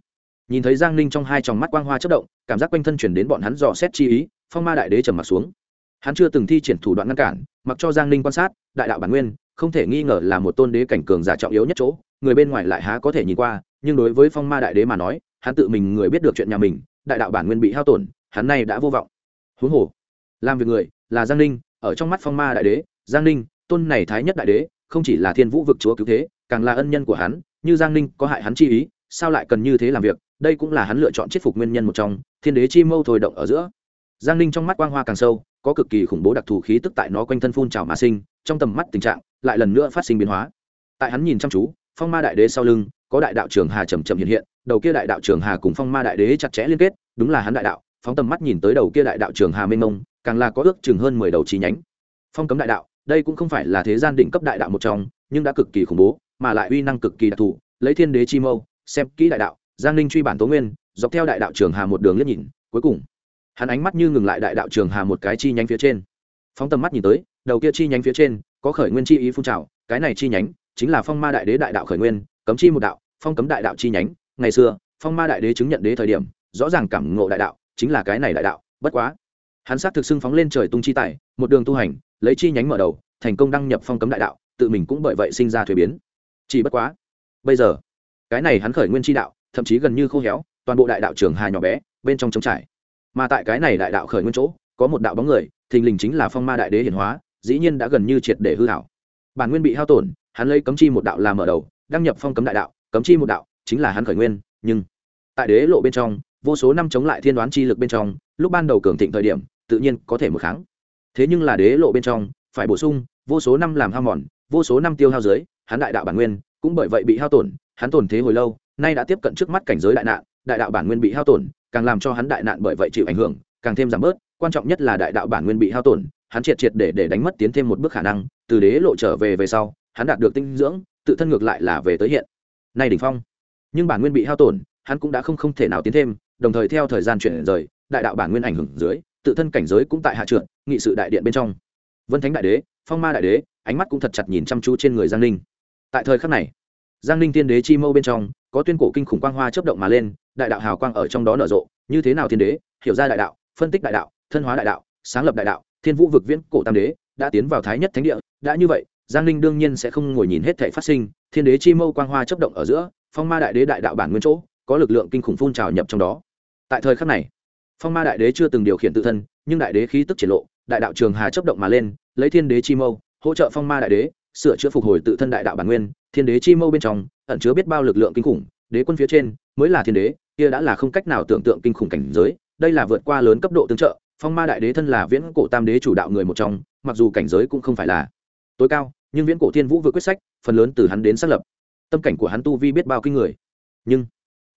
nhìn thấy giang ninh trong hai tròng mắt quang hoa chất động, cảm giác quanh thân chuyển đến bọn hắn dò xét chi ý, phong ma đại đế trầm m ặ t xuống. Hắn chưa từng thi triển thủ đoạn ngăn cản, mặc cho giang ninh quan sát, đại đạo bản nguyên, không thể nghi ngờ là một tôn đế cảnh cường giả trọng yếu nhất chỗ, người bên ngoài lại há có thể nhìn qua, nhưng đối với phong ma đại đế mà nói, hắn tự mình người biết được chuyện nhà mình, đại đạo bản nguyên bị hao tổn, hắn nay đã vô vọng. Huống hồ, làm việc người, là giang ninh, ở trong mắt phong ma đại đế, giang ninh, tôn này thái nhất đại đế, không chỉ là thiên vũ vực chúa cứu thế, càng là ân nhân của hắn, như giang ninh có hại hắn chi ý, sao lại cần như thế làm việc? Đây cũng là hắn lựa chọn chết phục nguyên nhân một trong, thiên đế chi mâu thôi động ở giữa. Giang ninh trong mắt quang hoa càng sâu, có cực kỳ khủng bố đặc thù khí tức tại nó quanh thân phun trào mà sinh, trong tầm mắt tình trạng lại lần nữa phát sinh biến hóa. Tại hắn nhìn chăm chú, phong ma đại đế sau lưng, có đại đạo trường hà trầm trầm hiện hiện, đầu kia đại đạo trường hà cùng phong ma đại đế chặt chẽ liên kết, đúng là hắn đại đạo, phóng tầm mắt nhìn tới đầu kia đại đạo trường hà mênh mông, càng là có ước chừng hơn mười đầu chi nhánh. Phong cấm đại đạo, đây cũng không phải là thế gian định cấp đại đạo một trong, nhưng đã cực kỳ khủng bố, mà lại uy năng cực kỳ đặc thù, lấy thiên đế chi mâu, xem kỹ đại đạo giang ninh truy bản tố nguyên, dọc theo đại đạo trường hà một đường liếc nhìn, cuối cùng, hắn ánh mắt như ngừng lại đại đạo trường hà một cái chi nhánh phía trên. Phóng tầm mắt nhìn tới, đầu kia chi nhánh phía trên, có khởi nguyên chi ý phun trào, cái này chi nhánh chính là phong ma đại đế đại đạo khởi nguyên, cấm chi một đạo, phong cấm đại đạo chi nhánh, ngày xưa, phong ma đại đế chứng nhận đế thời điểm, rõ ràng cảm ngộ đại đạo, chính là cái này đại đạo, bất quá, hắn sát thực xưng phóng lên trời tung chi tài, một đường tu hành, lấy chi nhánh mở đầu, thành công đăng nhập phong cấm đại đạo, tự mình cũng bởi vậy sinh ra thuế biến. Chỉ bất quá, bây giờ, cái này hắn khởi nguyên chi đạo thậm chí gần như khô héo, toàn bộ đại đạo trường hà nhỏ bé, bên trong trống trải. Mà tại cái này đại đạo khởi nguyên chỗ, có một đạo bóng người, thình lình chính là phong ma đại đế hiển hóa, dĩ nhiên đã gần như triệt để hư hảo. Bản nguyên bị hao tổn, hắn lấy cấm chi một đạo làm mở đầu, đăng nhập phong cấm đại đạo, cấm chi một đạo chính là hắn khởi nguyên, nhưng tại đế lộ bên trong, vô số năm chống lại thiên đoán chi lực bên trong, lúc ban đầu cường thịnh thời điểm, tự nhiên có thể một kháng. Thế nhưng là đế lộ bên trong, phải bổ sung, vô số năm làm hao mòn, vô số năm tiêu hao dưới, hắn đại đạo bản nguyên cũng bởi vậy bị hao tổn, hắn tổn thế hồi lâu nay đã tiếp cận trước mắt cảnh giới đại nạn, đại đạo bản nguyên bị hao tổn, càng làm cho hắn đại nạn bởi vậy chịu ảnh hưởng, càng thêm giảm bớt, quan trọng nhất là đại đạo bản nguyên bị hao tổn, hắn triệt triệt để để đánh mất tiến thêm một bước khả năng, từ đế lộ trở về về sau, hắn đạt được tinh dưỡng, tự thân ngược lại là về tới hiện. Nay đỉnh phong, nhưng bản nguyên bị hao tổn, hắn cũng đã không không thể nào tiến thêm, đồng thời theo thời gian chuyển rời, đại đạo bản nguyên ảnh hưởng dưới, tự thân cảnh giới cũng tại hạ trượt, nghị sự đại điện bên trong. Vân thánh đại đế, phong ma đại đế, ánh mắt cũng thật chặt nhìn chăm chú trên người giang ninh. Tại thời khắc này giang ninh tiên đế chi mâu bên trong, có tuyên cổ kinh khủng quang hoa chấp động mà lên, đại đạo hào quang ở trong đó nở rộ, như thế nào tiên đế, hiểu ra đại đạo, phân tích đại đạo, thân hóa đại đạo, sáng lập đại đạo, thiên vũ vực viễn cổ tam đế, đã tiến vào thái nhất thánh địa, đã như vậy, giang ninh đương nhiên sẽ không ngồi nhìn hết thể phát sinh, thiên đế chi mâu quang hoa chấp động ở giữa, phong ma đại đế đại đạo bản nguyên chỗ, có lực lượng kinh khủng phun trào nhập trong đó. Tại thời khắc này, phong ma đại đế chưa từng điều khiển tự thân, nhưng đại đế khí tức triển lộ, đại đạo trường hà chấp động mà lên, lấy thiên đế chi mâu, hỗ trợ phong ma đại đế, sửa chữa phục hồi tự thân đại đạo bản nguyên thiên đế chi mâu bên trong, ẩn chứa biết bao lực lượng kinh khủng, đế quân phía trên, mới là thiên đế, kia đã là không cách nào tưởng tượng kinh khủng cảnh giới, đây là vượt qua lớn cấp độ tương trợ, phong ma đại đế thân là viễn cổ tam đế chủ đạo người một trong, mặc dù cảnh giới cũng không phải là tối cao, nhưng viễn cổ thiên vũ vừa quyết sách, phần lớn từ hắn đến xác lập. Tâm cảnh của hắn tu vi biết bao kinh người. Nhưng,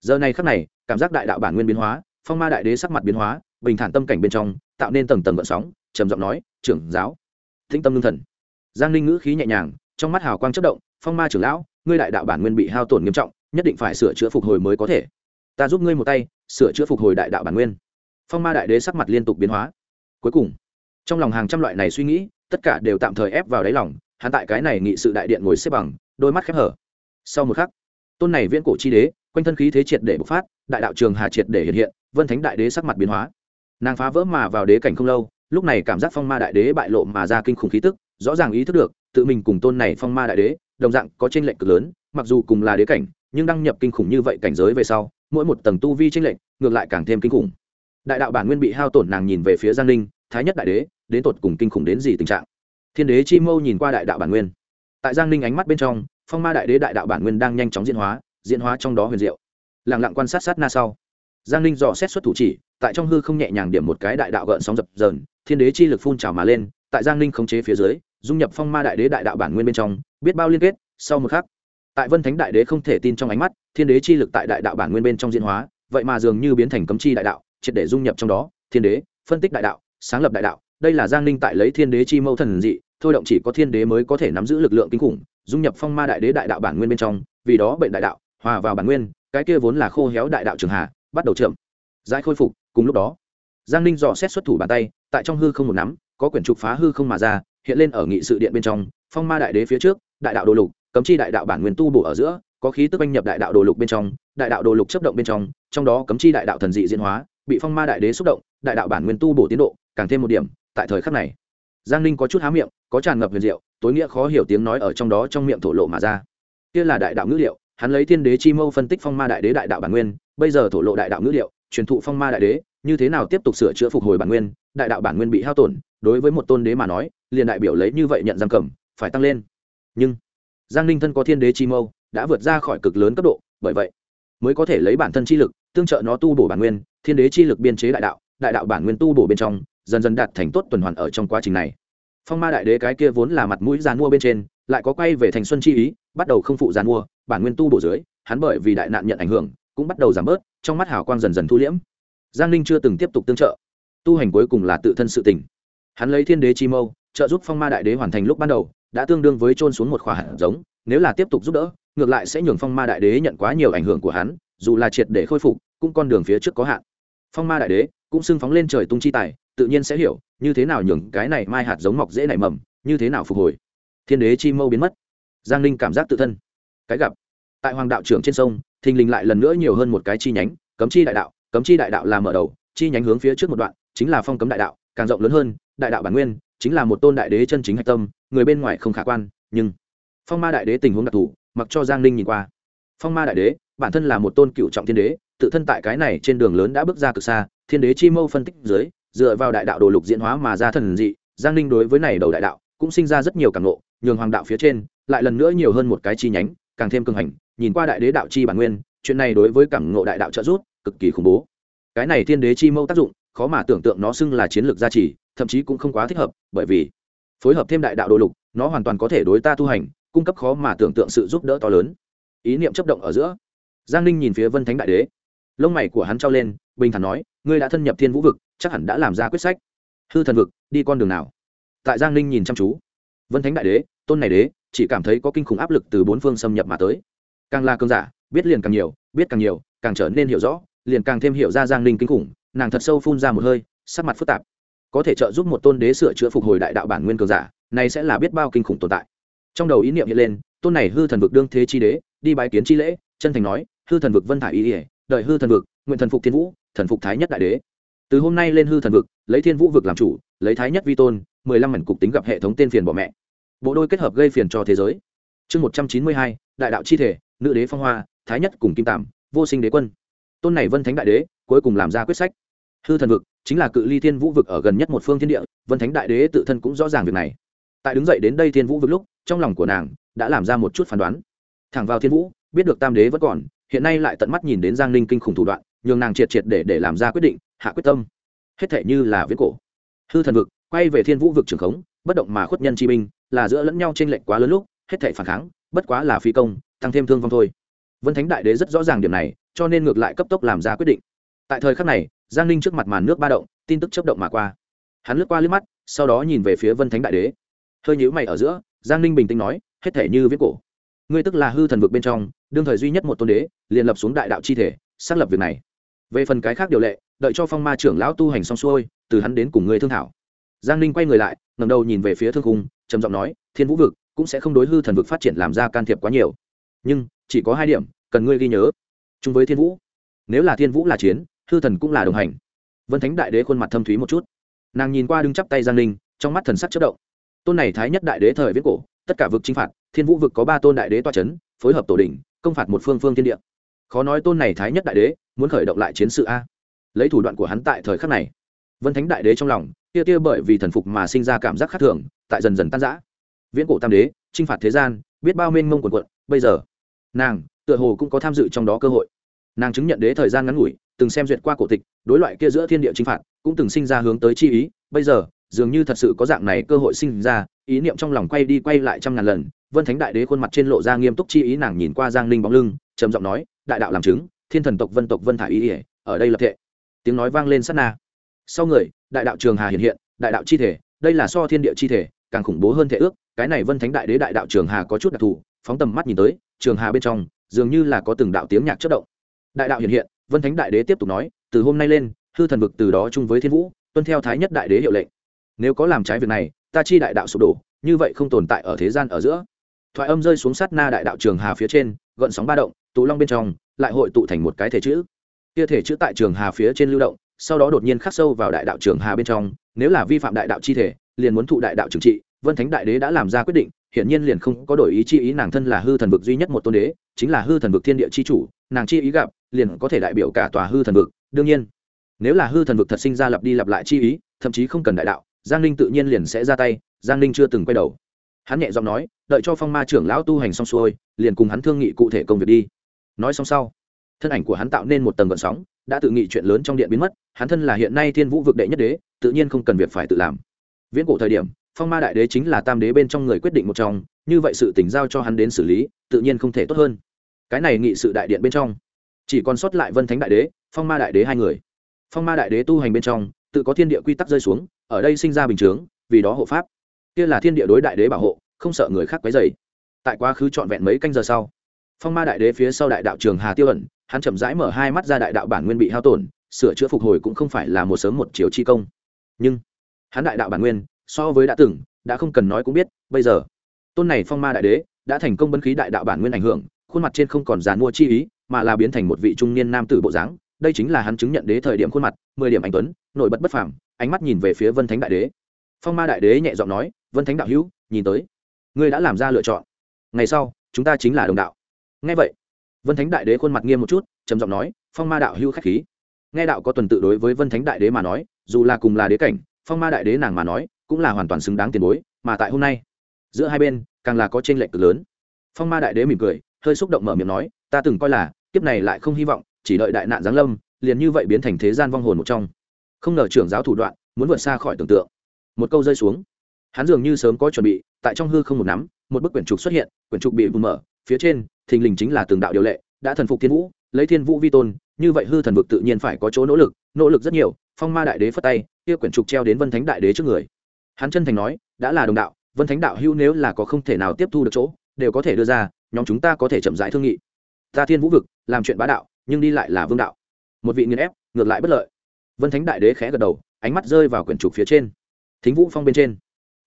giờ này khắc này, cảm giác đại đạo bản nguyên biến hóa, phong ma đại đế sắc mặt biến hóa, bình thản tâm cảnh bên trong, tạo nên tầng tầng vận sóng, trầm giọng nói, trưởng giáo. Thính tâm lương thần. Giang ninh ngữ khí nhẹ nhàng, trong mắt hào quang chất động phong ma trưởng lão, ngươi đại đạo bản nguyên bị hao tổn nghiêm trọng, nhất định phải sửa chữa phục hồi mới có thể. Ta giúp ngươi một tay, sửa chữa phục hồi đại đạo bản nguyên. Phong ma đại đế sắc mặt liên tục biến hóa. Cuối cùng, trong lòng hàng trăm loại này suy nghĩ, tất cả đều tạm thời ép vào đáy lòng, hắn tại cái này nghị sự đại điện ngồi xếp bằng, đôi mắt khép hở. Sau một khắc, tôn này viễn cổ chi đế, quanh thân khí thế triệt để bộc phát, đại đạo trường hà triệt để hiện hiện, vân thánh đại đế sắc mặt biến hóa. Nàng phá vỡ mà vào đế cảnh không lâu, lúc này cảm giác phong ma đại đế bại lộ mà ra kinh khủng khí tức, rõ ràng ý thức được, tự mình cùng tôn này phong ma đại đế đồng dạng có trên lệch cực lớn, mặc dù cùng là đế cảnh, nhưng đăng nhập kinh khủng như vậy cảnh giới về sau, mỗi một tầng tu vi trên lệch, ngược lại càng thêm kinh khủng. Đại đạo bản nguyên bị hao tổn nàng nhìn về phía giang ninh, thái nhất đại đế, đến tột cùng kinh khủng đến gì tình trạng? Thiên đế chi mâu nhìn qua đại đạo bản nguyên. Tại giang ninh ánh mắt bên trong, phong ma đại đế đại đạo bản nguyên đang nhanh chóng diễn hóa diễn hóa trong đó huyền diệu. Lẳng lặng quan sát sát na sau. Giang ninh dò xét xuất thủ chỉ, tại trong hư không nhẹ nhàng điểm một cái đại đạo gợn sóng dập dờn, thiên đế chi lực phun trào mà lên, tại giang ninh khống chế phía dưới dung nhập phong ma đại đế đại đạo bản nguyên bên trong, biết bao liên kết, sau một khắc, tại vân thánh đại đế không thể tin trong ánh mắt, thiên đế chi lực tại đại đạo bản nguyên bên trong diễn hóa, vậy mà dường như biến thành cấm chi đại đạo, triệt để dung nhập trong đó, thiên đế, phân tích đại đạo, sáng lập đại đạo, đây là giang ninh tại lấy thiên đế chi mâu thần dị, thôi động chỉ có thiên đế mới có thể nắm giữ lực lượng kinh khủng, dung nhập phong ma đại đế đại đạo bản nguyên bên trong, vì đó bệnh đại đạo, hòa vào bản nguyên, cái kia vốn là khô héo đại đạo trường hà, bắt đầu chậm giải khôi phục, cùng lúc đó, giang ninh dò xét xuất thủ bàn tay, tại trong hư không một nắm, có quyển trục phá hư không mà ra hiện lên ở nghị sự điện bên trong phong ma đại đế phía trước đại đạo đồ lục cấm chi đại đạo bản nguyên tu bổ ở giữa có khí tức anh nhập đại đạo đồ lục bên trong đại đạo đồ lục chấp động bên trong trong đó cấm chi đại đạo thần dị diễn hóa bị phong ma đại đế xúc động đại đạo bản nguyên tu bổ tiến độ càng thêm một điểm tại thời khắc này giang ninh có chút há miệng có tràn ngập huyền diệu tối nghĩa khó hiểu tiếng nói ở trong đó trong miệng thổ lộ mà ra kia là đại đạo ngữ liệu hắn lấy thiên đế chi mâu phân tích phong ma đại đế đại đạo bản nguyên bây giờ thổ lộ đại đạo ngữ liệu truyền thụ phong ma đại đế như thế nào tiếp tục sửa chữa phục hồi bản nguyên đại đạo bản nguyên bị hao tổn đối với một tôn đế mà nói liền đại biểu lấy như vậy nhận giam cầm, phải tăng lên. Nhưng, giang ninh thân có thiên đế chi mâu, đã vượt ra khỏi cực lớn cấp độ, bởi vậy, mới có thể lấy bản thân chi lực, tương trợ nó tu bổ bản nguyên, thiên đế chi lực biên chế đại đạo đại đạo bản nguyên tu bổ bên trong, dần dần đạt thành tốt tuần hoàn ở trong quá trình này. Phong ma đại đế cái kia vốn là mặt mũi giàn mua bên trên, lại có quay về thành xuân chi ý, bắt đầu không phụ giàn mua bản nguyên tu bổ dưới, hắn bởi vì đại nạn nhận ảnh hưởng, cũng bắt đầu giảm bớt, trong mắt hào quang dần dần thu liễm. Giang ninh chưa từng tiếp tục tương trợ. Tu hành cuối cùng là tự thân sự tình. Hắn lấy thiên đế chi mâu trợ giúp phong ma đại đế hoàn thành lúc ban đầu, đã tương đương với trôn xuống một khỏa hạt giống, nếu là tiếp tục giúp đỡ, ngược lại sẽ nhường phong ma đại đế nhận quá nhiều ảnh hưởng của hắn, dù là triệt để khôi phục, cũng con đường phía trước có hạn. Phong ma đại đế cũng xưng phóng lên trời tung chi tài, tự nhiên sẽ hiểu, như thế nào nhường cái này mai hạt giống mọc dễ nảy mầm, như thế nào phục hồi. Thiên đế chi mâu biến mất. Giang ninh cảm giác tự thân. Cái gặp. Tại hoàng đạo trưởng trên sông, thình lình lại lần nữa nhiều hơn một cái chi nhánh, cấm chi đại đạo, cấm chi đại đạo là mở đầu, chi nhánh hướng phía trước một đoạn, chính là phong cấm đại đạo, càng rộng lớn hơn, đại đạo bản nguyên chính là một tôn đại đế chân chính hạch tâm, người bên ngoài không khả quan, nhưng phong ma đại đế tình huống đặc thù, mặc cho giang ninh nhìn qua. Phong ma đại đế, bản thân là một tôn cựu trọng thiên đế, tự thân tại cái này trên đường lớn đã bước ra cực xa, thiên đế chi mâu phân tích dưới, dựa vào đại đạo đồ lục diễn hóa mà ra thần dị, giang ninh đối với này đầu đại đạo cũng sinh ra rất nhiều cảm nộ nhường hoàng đạo phía trên lại lần nữa nhiều hơn một cái chi nhánh, càng thêm cường hành, nhìn qua đại đế đạo chi bản nguyên, chuyện này đối với cảm ngộ đại đạo trợ giúp cực kỳ khủng bố. Cái này thiên đế chi mâu tác dụng, khó mà tưởng tượng nó xưng là chiến lược gia trì thậm chí cũng không quá thích hợp, bởi vì phối hợp thêm đại đạo đồ lục, nó hoàn toàn có thể đối ta tu hành, cung cấp khó mà tưởng tượng sự giúp đỡ to lớn. Ý niệm chấp động ở giữa, giang ninh nhìn phía vân thánh đại đế. Lông mày của hắn trao lên, bình thản nói, ngươi đã thân nhập thiên vũ vực, chắc hẳn đã làm ra quyết sách. Hư thần vực, đi con đường nào? Tại giang ninh nhìn chăm chú, vân thánh đại đế, tôn này đế, chỉ cảm thấy có kinh khủng áp lực từ bốn phương xâm nhập mà tới. Càng là cơn giả, biết liền càng nhiều, biết càng nhiều, càng trở nên hiểu rõ, liền càng thêm hiểu ra giang ninh kinh khủng, nàng thật sâu phun ra một hơi, sắc mặt phức tạp có thể trợ giúp một tôn đế sửa chữa phục hồi đại đạo bản nguyên cường giả, này sẽ là biết bao kinh khủng tồn tại. Trong đầu ý niệm hiện lên, tôn này hư thần vực đương thế chi đế, đi bái kiến chi lễ, chân thành nói, hư thần vực vân thải ý ỉa đợi hư thần vực, nguyện thần phục thiên vũ, thần phục thái nhất đại đế. Từ hôm nay lên hư thần vực, lấy thiên vũ vực làm chủ, lấy thái nhất vi tôn, mười lăm mảnh cục tính gặp hệ thống tên phiền bỏ mẹ. Bộ đôi kết hợp gây phiền cho thế giới. Chương một trăm chín mươi hai, đại đạo chi thể, nữ đế phong hoa, thái nhất cùng kim tạm, vô sinh đế quân. Tôn này vân thánh đại đế, cuối cùng làm ra quyết sách hư thần vực chính là cự ly thiên vũ vực ở gần nhất một phương thiên địa, vân thánh đại đế tự thân cũng rõ ràng việc này. Tại đứng dậy đến đây thiên vũ vực lúc, trong lòng của nàng đã làm ra một chút phán đoán. Thẳng vào thiên vũ, biết được tam đế vẫn còn, hiện nay lại tận mắt nhìn đến giang ninh kinh khủng thủ đoạn, nhường nàng triệt triệt để để làm ra quyết định, hạ quyết tâm. Hết thể như là viễn cổ. Hư thần vực quay về thiên vũ vực trường khống, bất động mà khuất nhân chi binh, là giữa lẫn nhau t r ê n lệch quá lớn lúc, hết thể phản kháng, bất quá là phi công, tăng thêm thương vong thôi. Vân thánh đại đế rất rõ ràng điểm này, cho nên ngược lại cấp tốc làm ra quyết định. Tại thời khắc này giang ninh trước mặt màn nước ba động, tin tức chấp động mà qua. Hắn lướt qua lướt mắt, sau đó nhìn về phía vân thánh đại đế. Hơi nhữ mày ở giữa, giang ninh bình tĩnh nói, hết thể như viết cổ. Ngươi tức là hư thần vực bên trong, đương thời duy nhất một tôn đế, liền lập xuống đại đạo chi thể, xác lập việc này. Về phần cái khác điều lệ, đợi cho phong ma trưởng lão tu hành xong xuôi, từ hắn đến cùng ngươi thương thảo. Giang ninh quay người lại ngầm đầu nhìn về phía thương khung, trầm giọng nói, thiên vũ vực cũng sẽ không đối hư thần vực phát triển làm ra can thiệp quá nhiều. Nhưng, chỉ có hai điểm, cần ngươi ghi nhớ. Chung với thiên vũ, nếu là thiên vũ là chiến hư thần cũng là đồng hành. Vân thánh đại đế khuôn mặt thâm thúy một chút. Nàng nhìn qua đứng chắp tay giang ninh, trong mắt thần sắc chất động. Tôn này thái nhất đại đế thời viết cổ, tất cả vực chinh phạt, thiên vũ vực có ba tôn đại đế toa c h ấ n phối hợp tổ đình công phạt một phương phương thiên địa. Khó nói tôn này thái nhất đại đế muốn khởi động lại chiến sự a. Lấy thủ đoạn của hắn tại thời khắc này. Vân thánh đại đế trong lòng, tia tia bởi vì thần phục mà sinh ra cảm giác khác thường, tại dần dần tan giã viễn cổ tam đế t r i n h phạt thế gian, biết bao mênh mông quần quận bây giờ, nàng tựa hồ cũng có tham dự trong đó cơ hội. Nàng chứng nhận đế thời gian ngắn ngủi từng xem duyệt qua cổ tịch, đối loại kia giữa thiên địa chinh phạt cũng từng sinh ra hướng tới chi ý. Bây giờ, dường như thật sự có dạng này cơ hội sinh ra, ý niệm trong lòng quay đi quay lại trăm ngàn lần, vân thánh đại đế khuôn mặt trên lộ ra nghiêm túc chi ý, nàng nhìn qua giang linh bóng lưng, trầm giọng nói, đại đạo làm chứng, thiên thần tộc vân tộc vân thả ý ỉa ở đây lập thệ. Tiếng nói vang lên sát na. Sau người, đại đạo trường hà hiện hiện, đại đạo chi thể, đây là so thiên địa chi thể, càng khủng bố hơn thể ước, cái này vân thánh đại đế đại đạo trường hà có chút đặc thù, phóng tầm mắt nhìn tới, trường hà bên trong, dường như là có từng đạo tiếng nhạc chất động. Đại đạo hiện hiện vân thánh đại đế tiếp tục nói, từ hôm nay lên, hư thần vực từ đó chung với thiên vũ, tuân theo thái nhất đại đế hiệu lệnh. Nếu có làm trái việc này, ta chi đại đạo sụp đổ, như vậy không tồn tại ở thế gian ở giữa. Thoại âm rơi xuống sát na đại đạo trường hà phía trên, gợn sóng ba động, tụ long bên trong, lại hội tụ thành một cái thể chữ. Kia thể chữ tại trường hà phía trên lưu động, sau đó đột nhiên khắc sâu vào đại đạo trường hà bên trong, nếu là vi phạm đại đạo chi thể, liền muốn thụ đại đạo trừng trị, vân thánh đại đế đã làm ra quyết định, hiển nhiên liền không có đổi ý chi ý nàng thân là hư thần vực duy nhất một tôn đế, chính là hư thần vực thiên địa chi chủ, nàng chi ý gặp liền có thể đại biểu cả tòa hư thần vực. Đương nhiên, nếu là hư thần vực thật sinh ra lặp đi lặp lại chi ý, thậm chí không cần đại đạo, giang ninh tự nhiên liền sẽ ra tay, giang ninh chưa từng quay đầu. Hắn nhẹ giọng nói, đợi cho phong ma trưởng lão tu hành xong xuôi, liền cùng hắn thương nghị cụ thể công việc đi. Nói xong sau, thân ảnh của hắn tạo nên một tầng gợn sóng, đã tự nghị chuyện lớn trong điện biến mất, hắn thân là hiện nay thiên vũ vực đệ nhất đế, tự nhiên không cần việc phải tự làm. Viễn cổ thời điểm, phong ma đại đế chính là tam đế bên trong người quyết định một trong, như vậy sự tỉnh giao cho hắn đến xử lý, tự nhiên không thể tốt hơn. Cái này nghị sự đại điện bên trong chỉ còn sót lại vân thánh đại đế, phong ma đại đế hai người. Phong ma đại đế tu hành bên trong, tự có thiên địa quy tắc rơi xuống, ở đây sinh ra bình chướng, vì đó hộ pháp. Kia là thiên địa đối đại đế bảo hộ, không sợ người khác quấy dày tại quá khứ trọn vẹn mấy canh giờ sau, phong ma đại đế phía sau đại đạo trường hà tiêu ẩn, hắn chậm rãi mở hai mắt ra đại đạo bản nguyên bị hao tổn, sửa chữa phục hồi cũng không phải là một sớm một chiều chi công. Nhưng, hắn đại đạo bản nguyên, so với đã từng, đã không cần nói cũng biết, bây giờ, tôn này phong ma đại đế, đã thành công bấn khí đại đạo bản nguyên ảnh hưởng, khuôn mặt trên không còn giàn mua chi ý mà là biến thành một vị trung niên nam tử bộ dáng, đây chính là hắn chứng nhận đế thời điểm khuôn mặt, mười điểm anh tuấn, nổi bật bất phàm, ánh mắt nhìn về phía vân thánh đại đế. Phong ma đại đế nhẹ giọng nói, vân thánh đạo hữu, nhìn tới, ngươi đã làm ra lựa chọn. Ngày sau, chúng ta chính là đồng đạo. Ngay vậy, vân thánh đại đế khuôn mặt nghiêm một chút, trầm giọng nói, phong ma đạo hưu khách khí. Nghe đạo có tuần tự đối với vân thánh đại đế mà nói, dù là cùng là đế cảnh, phong ma đại đế nàng mà nói, cũng là hoàn toàn xứng đáng tiền bối, mà tại hôm nay, giữa hai bên, càng là có t r ê n lệch cực lớn. Phong ma đại đế mỉm cười, hơi xúc động mở miệng nói ta từng coi là, kiếp này lại không hy vọng, chỉ đợi đại nạn giáng lâm, liền như vậy biến thành thế gian vong hồn một trong. Không ngờ trưởng giáo thủ đoạn, muốn vượt xa khỏi tưởng tượng. Một câu rơi xuống. Hắn dường như sớm có chuẩn bị, tại trong hư không một nắm, một bức quyển trục xuất hiện, quyển trục bị bùn mở, phía trên, thình lình chính là từng đạo điều lệ, đã thần phục thiên vũ, lấy thiên vũ vi tôn, như vậy hư thần vực tự nhiên phải có chỗ nỗ lực nỗ lực rất nhiều, phong ma đại đế phất tay, kia quyển trục treo đến vân thánh đại đế trước người. Hắn chân thành nói, đã là đồng đạo, vân thánh đạo hữu nếu là có không thể nào tiếp thu được chỗ, đều có thể đưa ra, nhóm chúng ta có thể chậm rãi thương nghị ta thiên vũ vực, làm chuyện bá đạo, nhưng đi lại là vương đạo. Một vị nghiền ép, ngược lại bất lợi. Vân thánh đại đế khẽ gật đầu, ánh mắt rơi vào quyển trục phía trên. Thính vũ phong bên trên.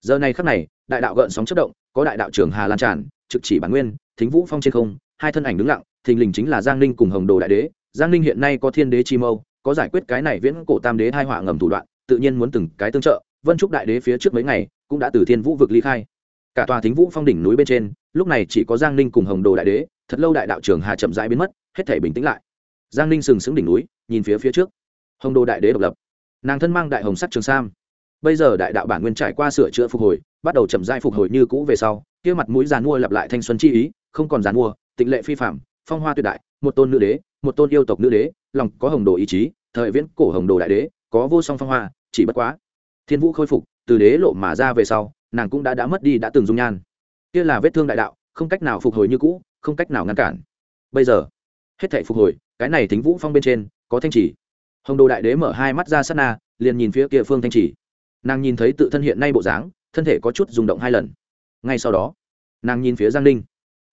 Giờ này khắc này, đại đạo gợn sóng chất động, có đại đạo trưởng hà lan tràn, trực chỉ bản nguyên, thính vũ phong trên không, hai thân ảnh đứng lặng, thình lình chính là giang ninh cùng hồng đồ đại đế. Giang ninh hiện nay có thiên đế chi mâu, có giải quyết cái này viễn cổ tam đế hai họa ngầm thủ đoạn, tự nhiên muốn từng cái tương trợ. Vân trúc đại đế phía trước mấy ngày, cũng đã từ thiên vũ vực ly khai. Cả tòa thính vũ phong đỉnh núi bên trên, lúc này chỉ có giang ninh cùng hồng đồ đại đế thật lâu đại đạo trường hà chậm rãi biến mất, hết thể bình tĩnh lại. Giang ninh sừng sững đỉnh núi, nhìn phía phía trước. Hồng đồ đại đế độc lập. Nàng thân mang đại hồng sắc trường sam. Bây giờ đại đạo bản nguyên trải qua sửa chữa phục hồi, bắt đầu chậm rãi phục hồi như cũ về sau, kia mặt mũi giàn mua lặp lại thanh xuân chi ý, không còn giàn mua tịnh lệ phi phạm phong hoa tuyệt đại, một tôn nữ đế, một tôn yêu tộc nữ đế, lòng có hồng đồ ý chí, thời viễn cổ hồng đồ đại đế, có vô song phong hoa, chỉ bất quá. Thiên vũ khôi phục, từ đế lộ mà ra về sau, nàng cũng đã đã mất đi đã từng dung nhan. Kia là vết thương đại đạo, không cách nào phục hồi như cũ không cách nào ngăn cản. Bây giờ, hết thể phục hồi, cái này thính vũ phong bên trên, có thanh chỉ hồng đồ đại đế mở hai mắt ra sát na, liền nhìn phía kia phương thanh chỉ nàng nhìn thấy tự thân hiện nay bộ dáng, thân thể có chút rung động hai lần. Ngay sau đó, nàng nhìn phía giang ninh.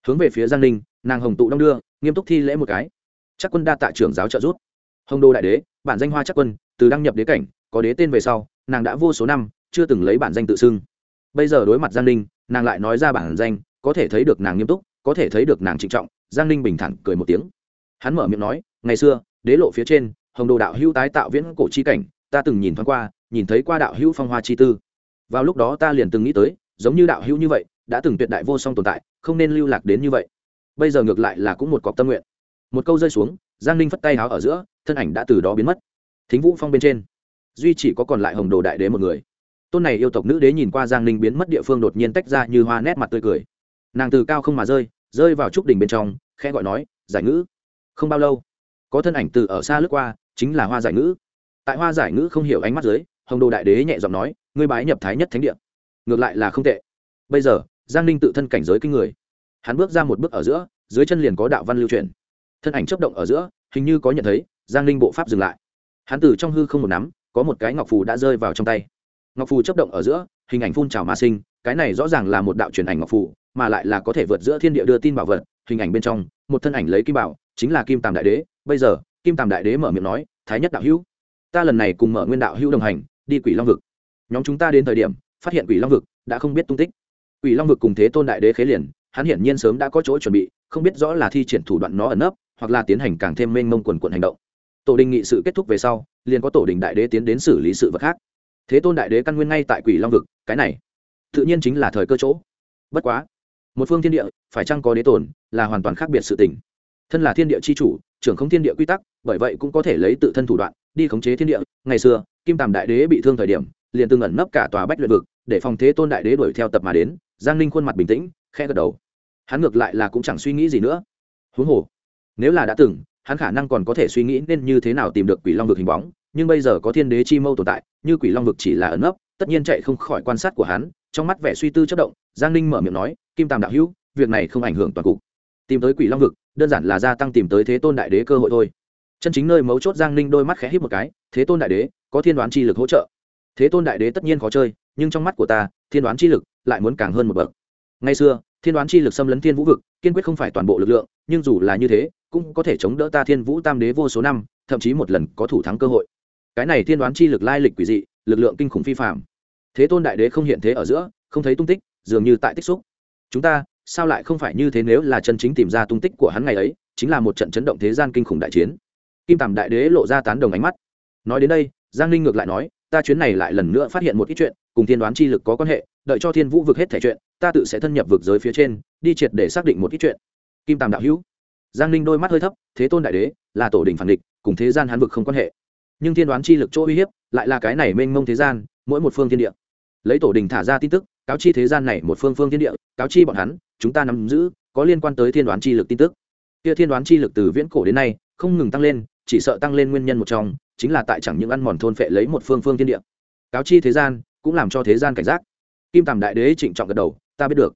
Hướng về phía giang ninh, nàng hồng tụ đong đưa, nghiêm túc thi lễ một cái. Chắc quân đa tạ trưởng giáo trợ giúp. Hồng đô đại đế, bản danh hoa chắc quân, từ đăng nhập đế cảnh, có đế tên về sau, nàng đã vô số năm, chưa từng lấy bản danh tự xưng. Bây giờ đối mặt giang ninh, nàng lại nói ra bản danh, có thể thấy được nàng nghiêm túc có thể thấy được nàng trịnh trọng, giang ninh bình thản cười một tiếng. Hắn mở miệng nói, ngày xưa, đế lộ phía trên, hồng đồ đạo hữu tái tạo viễn cổ chi cảnh, ta từng nhìn thoáng qua, nhìn thấy qua đạo hữu phong hoa chi tư. Vào lúc đó ta liền từng nghĩ tới, giống như đạo hữu như vậy, đã từng tuyệt đại vô song tồn tại, không nên lưu lạc đến như vậy. Bây giờ ngược lại là cũng một cọc tâm nguyện. Một câu rơi xuống, giang ninh phất tay háo ở giữa, thân ảnh đã từ đó biến mất. Thính vũ phong bên trên, duy chỉ có còn lại hồng đồ đại đế một người. Tôn này yêu tộc nữ đế nhìn qua giang ninh biến mất địa phương đột nhiên tách ra như hoa nét mặt tươi cười nàng từ cao không mà rơi rơi vào trúc đỉnh bên trong, khẽ gọi nói, giải ngữ. Không bao lâu, có thân ảnh từ ở xa lướt qua, chính là hoa giải ngữ. Tại hoa giải ngữ không hiểu ánh mắt dưới, hồng đồ đại đế nhẹ giọng nói, ngươi bái nhập thái nhất thánh địa. Ngược lại là không tệ. Bây giờ, giang ninh tự thân cảnh giới kinh người. Hắn bước ra một bước ở giữa, dưới chân liền có đạo văn lưu truyền. Thân ảnh chấp động ở giữa, hình như có nhận thấy, giang ninh bộ pháp dừng lại. Hắn từ trong hư không một nắm, có một cái ngọc phù đã rơi vào trong tay. Ngọc phù chấp động ở giữa, hình ảnh phun trào mà sinh, cái này rõ ràng là một đạo truyền ảnh ngọc phù mà lại là có thể vượt giữa thiên địa đưa tin bảo vật, hình ảnh bên trong, một thân ảnh lấy kim bảo, chính là kim tàm đại đế. Bây giờ, kim tàm đại đế mở miệng nói, thái nhất đạo hữu, ta lần này cùng mở nguyên đạo hữu đồng hành, đi quỷ long vực. Nhóm chúng ta đến thời điểm, phát hiện quỷ long vực đã không biết tung tích. Quỷ long vực cùng thế tôn đại đế khế liền, hắn hiển nhiên sớm đã có chỗ chuẩn bị, không biết rõ là thi triển thủ đoạn nó ẩn nấp, hoặc là tiến hành càng thêm mênh mông quần quận hành động. Tổ đình nghị sự kết thúc về sau, liền có tổ đình đại đế tiến đến xử lý sự vật khác. Thế tôn đại đế căn nguyên ngay tại quỷ long vực, cái này, tự nhiên chính là thời cơ chỗ. Bất quá một phương thiên địa, phải chăng có đế tồn, là hoàn toàn khác biệt sự tình. Thân là thiên địa c h i chủ, trưởng không thiên địa quy tắc, bởi vậy cũng có thể lấy tự thân thủ đoạn, đi khống chế thiên địa. Ngày xưa, kim tàm đại đế bị thương thời điểm, liền từng ẩn nấp cả tòa bách luyện vực, để phòng thế tôn đại đế đuổi theo tập mà đến. Giang ninh khuôn mặt bình tĩnh khe gật đầu. Hắn ngược lại là cũng chẳng suy nghĩ gì nữa. Huống hồ, nếu là đã từng, hắn khả năng còn có thể suy nghĩ nên như thế nào tìm được quỷ long vực hình bóng. Nhưng bây giờ có thiên đế chi mâu tồn tại, như quỷ long vực chỉ là ẩn nấp, tất nhiên chạy không khỏi quan sát của hắn. Trong mắt vẻ suy tư chất động, giang ninh mở miệng nói kim Tam đạo hữu, việc này không ảnh hưởng toàn cục. Tìm tới quỷ long vực, đơn giản là gia tăng tìm tới thế tôn đại đế cơ hội thôi. Chân chính nơi mấu chốt giang ninh đôi mắt khẽ hít một cái, thế tôn đại đế, có thiên đoán chi lực hỗ trợ. Thế tôn đại đế tất nhiên khó chơi, nhưng trong mắt của ta, thiên đoán chi lực lại muốn càng hơn một bậc. Ngày xưa, thiên đoán chi lực xâm lấn thiên vũ vực, kiên quyết không phải toàn bộ lực lượng, nhưng dù là như thế, cũng có thể chống đỡ ta thiên vũ tam đế vô số năm, thậm chí một lần có thủ thắng cơ hội. Cái này thiên đoán chi lực lai lịch quỷ dị, lực lượng kinh khủng phi phạm thế tôn đại đế không hiện thế ở giữa, không thấy tung tích, dường như tại tích xúc chúng ta, sao lại không phải như thế nếu là chân chính tìm ra tung tích của hắn ngày ấy, chính là một trận chấn động thế gian kinh khủng đại chiến. Kim tàm đại đế lộ ra tán đồng ánh mắt. Nói đến đây, giang ninh ngược lại nói, ta chuyến này lại lần nữa phát hiện một ít chuyện, cùng thiên đoán chi lực có quan hệ, đợi cho thiên vũ vực hết thể chuyện, ta tự sẽ thân nhập vực giới phía trên, đi triệt để xác định một ít chuyện. Kim tàm đạo hữu. Giang ninh đôi mắt hơi thấp, thế tôn đại đế, là tổ đình phản địch, cùng thế gian hán vực không quan hệ. Nhưng thiên đoán chi lực chỗ uy hiếp, lại là cái này mênh mông thế gian, mỗi một phương thiên địa. Lấy tổ đình thả ra tin tức cáo chi thế gian này một phương phương thiên địa, cáo chi bọn hắn, chúng ta nắm giữ, có liên quan tới thiên đoán chi lực tin tức. Kia thiên đoán chi lực từ viễn cổ đến nay, không ngừng tăng lên, chỉ sợ tăng lên nguyên nhân một trong, chính là tại chẳng những ăn mòn thôn phệ lấy một phương phương thiên địa. Cáo chi thế gian, cũng làm cho thế gian cảnh giác. Kim tàm đại đế trịnh trọng gật đầu, ta biết được.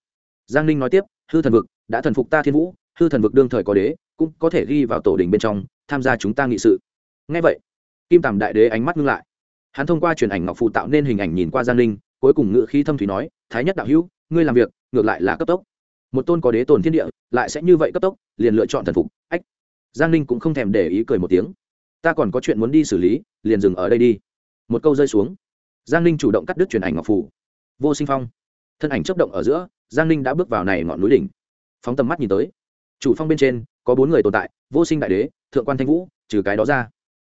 Giang ninh nói tiếp, hư thần vực, đã thần phục ta thiên vũ, hư thần vực đương thời có đế, cũng có thể ghi vào tổ đình bên trong, tham gia chúng ta nghị sự. Ngay vậy, kim tàm đại đế ánh mắt ngưng lại. Hắn thông qua truyền ảnh ngọc phụ tạo nên hình ảnh nhìn qua giang ninh cuối cùng ngự khí thâm thủy nói, thái nhất đạo hữu, ngươi làm việc, ngược lại là cấp tốc. Một tôn có đế tồn thiên địa, lại sẽ như vậy cấp tốc, liền lựa chọn thần phục, ách. Giang ninh cũng không thèm để ý cười một tiếng. Ta còn có chuyện muốn đi xử lý, liền dừng ở đây đi. Một câu rơi xuống. Giang ninh chủ động cắt đứt truyền ảnh ngọc phủ vô sinh phong. Thân ảnh chấp động ở giữa, giang ninh đã bước vào này ngọn núi đỉnh. Phóng tầm mắt nhìn tới. Chủ phong bên trên, có bốn người tồn tại, vô sinh đại đế, thượng quan thanh vũ, trừ cái đó ra,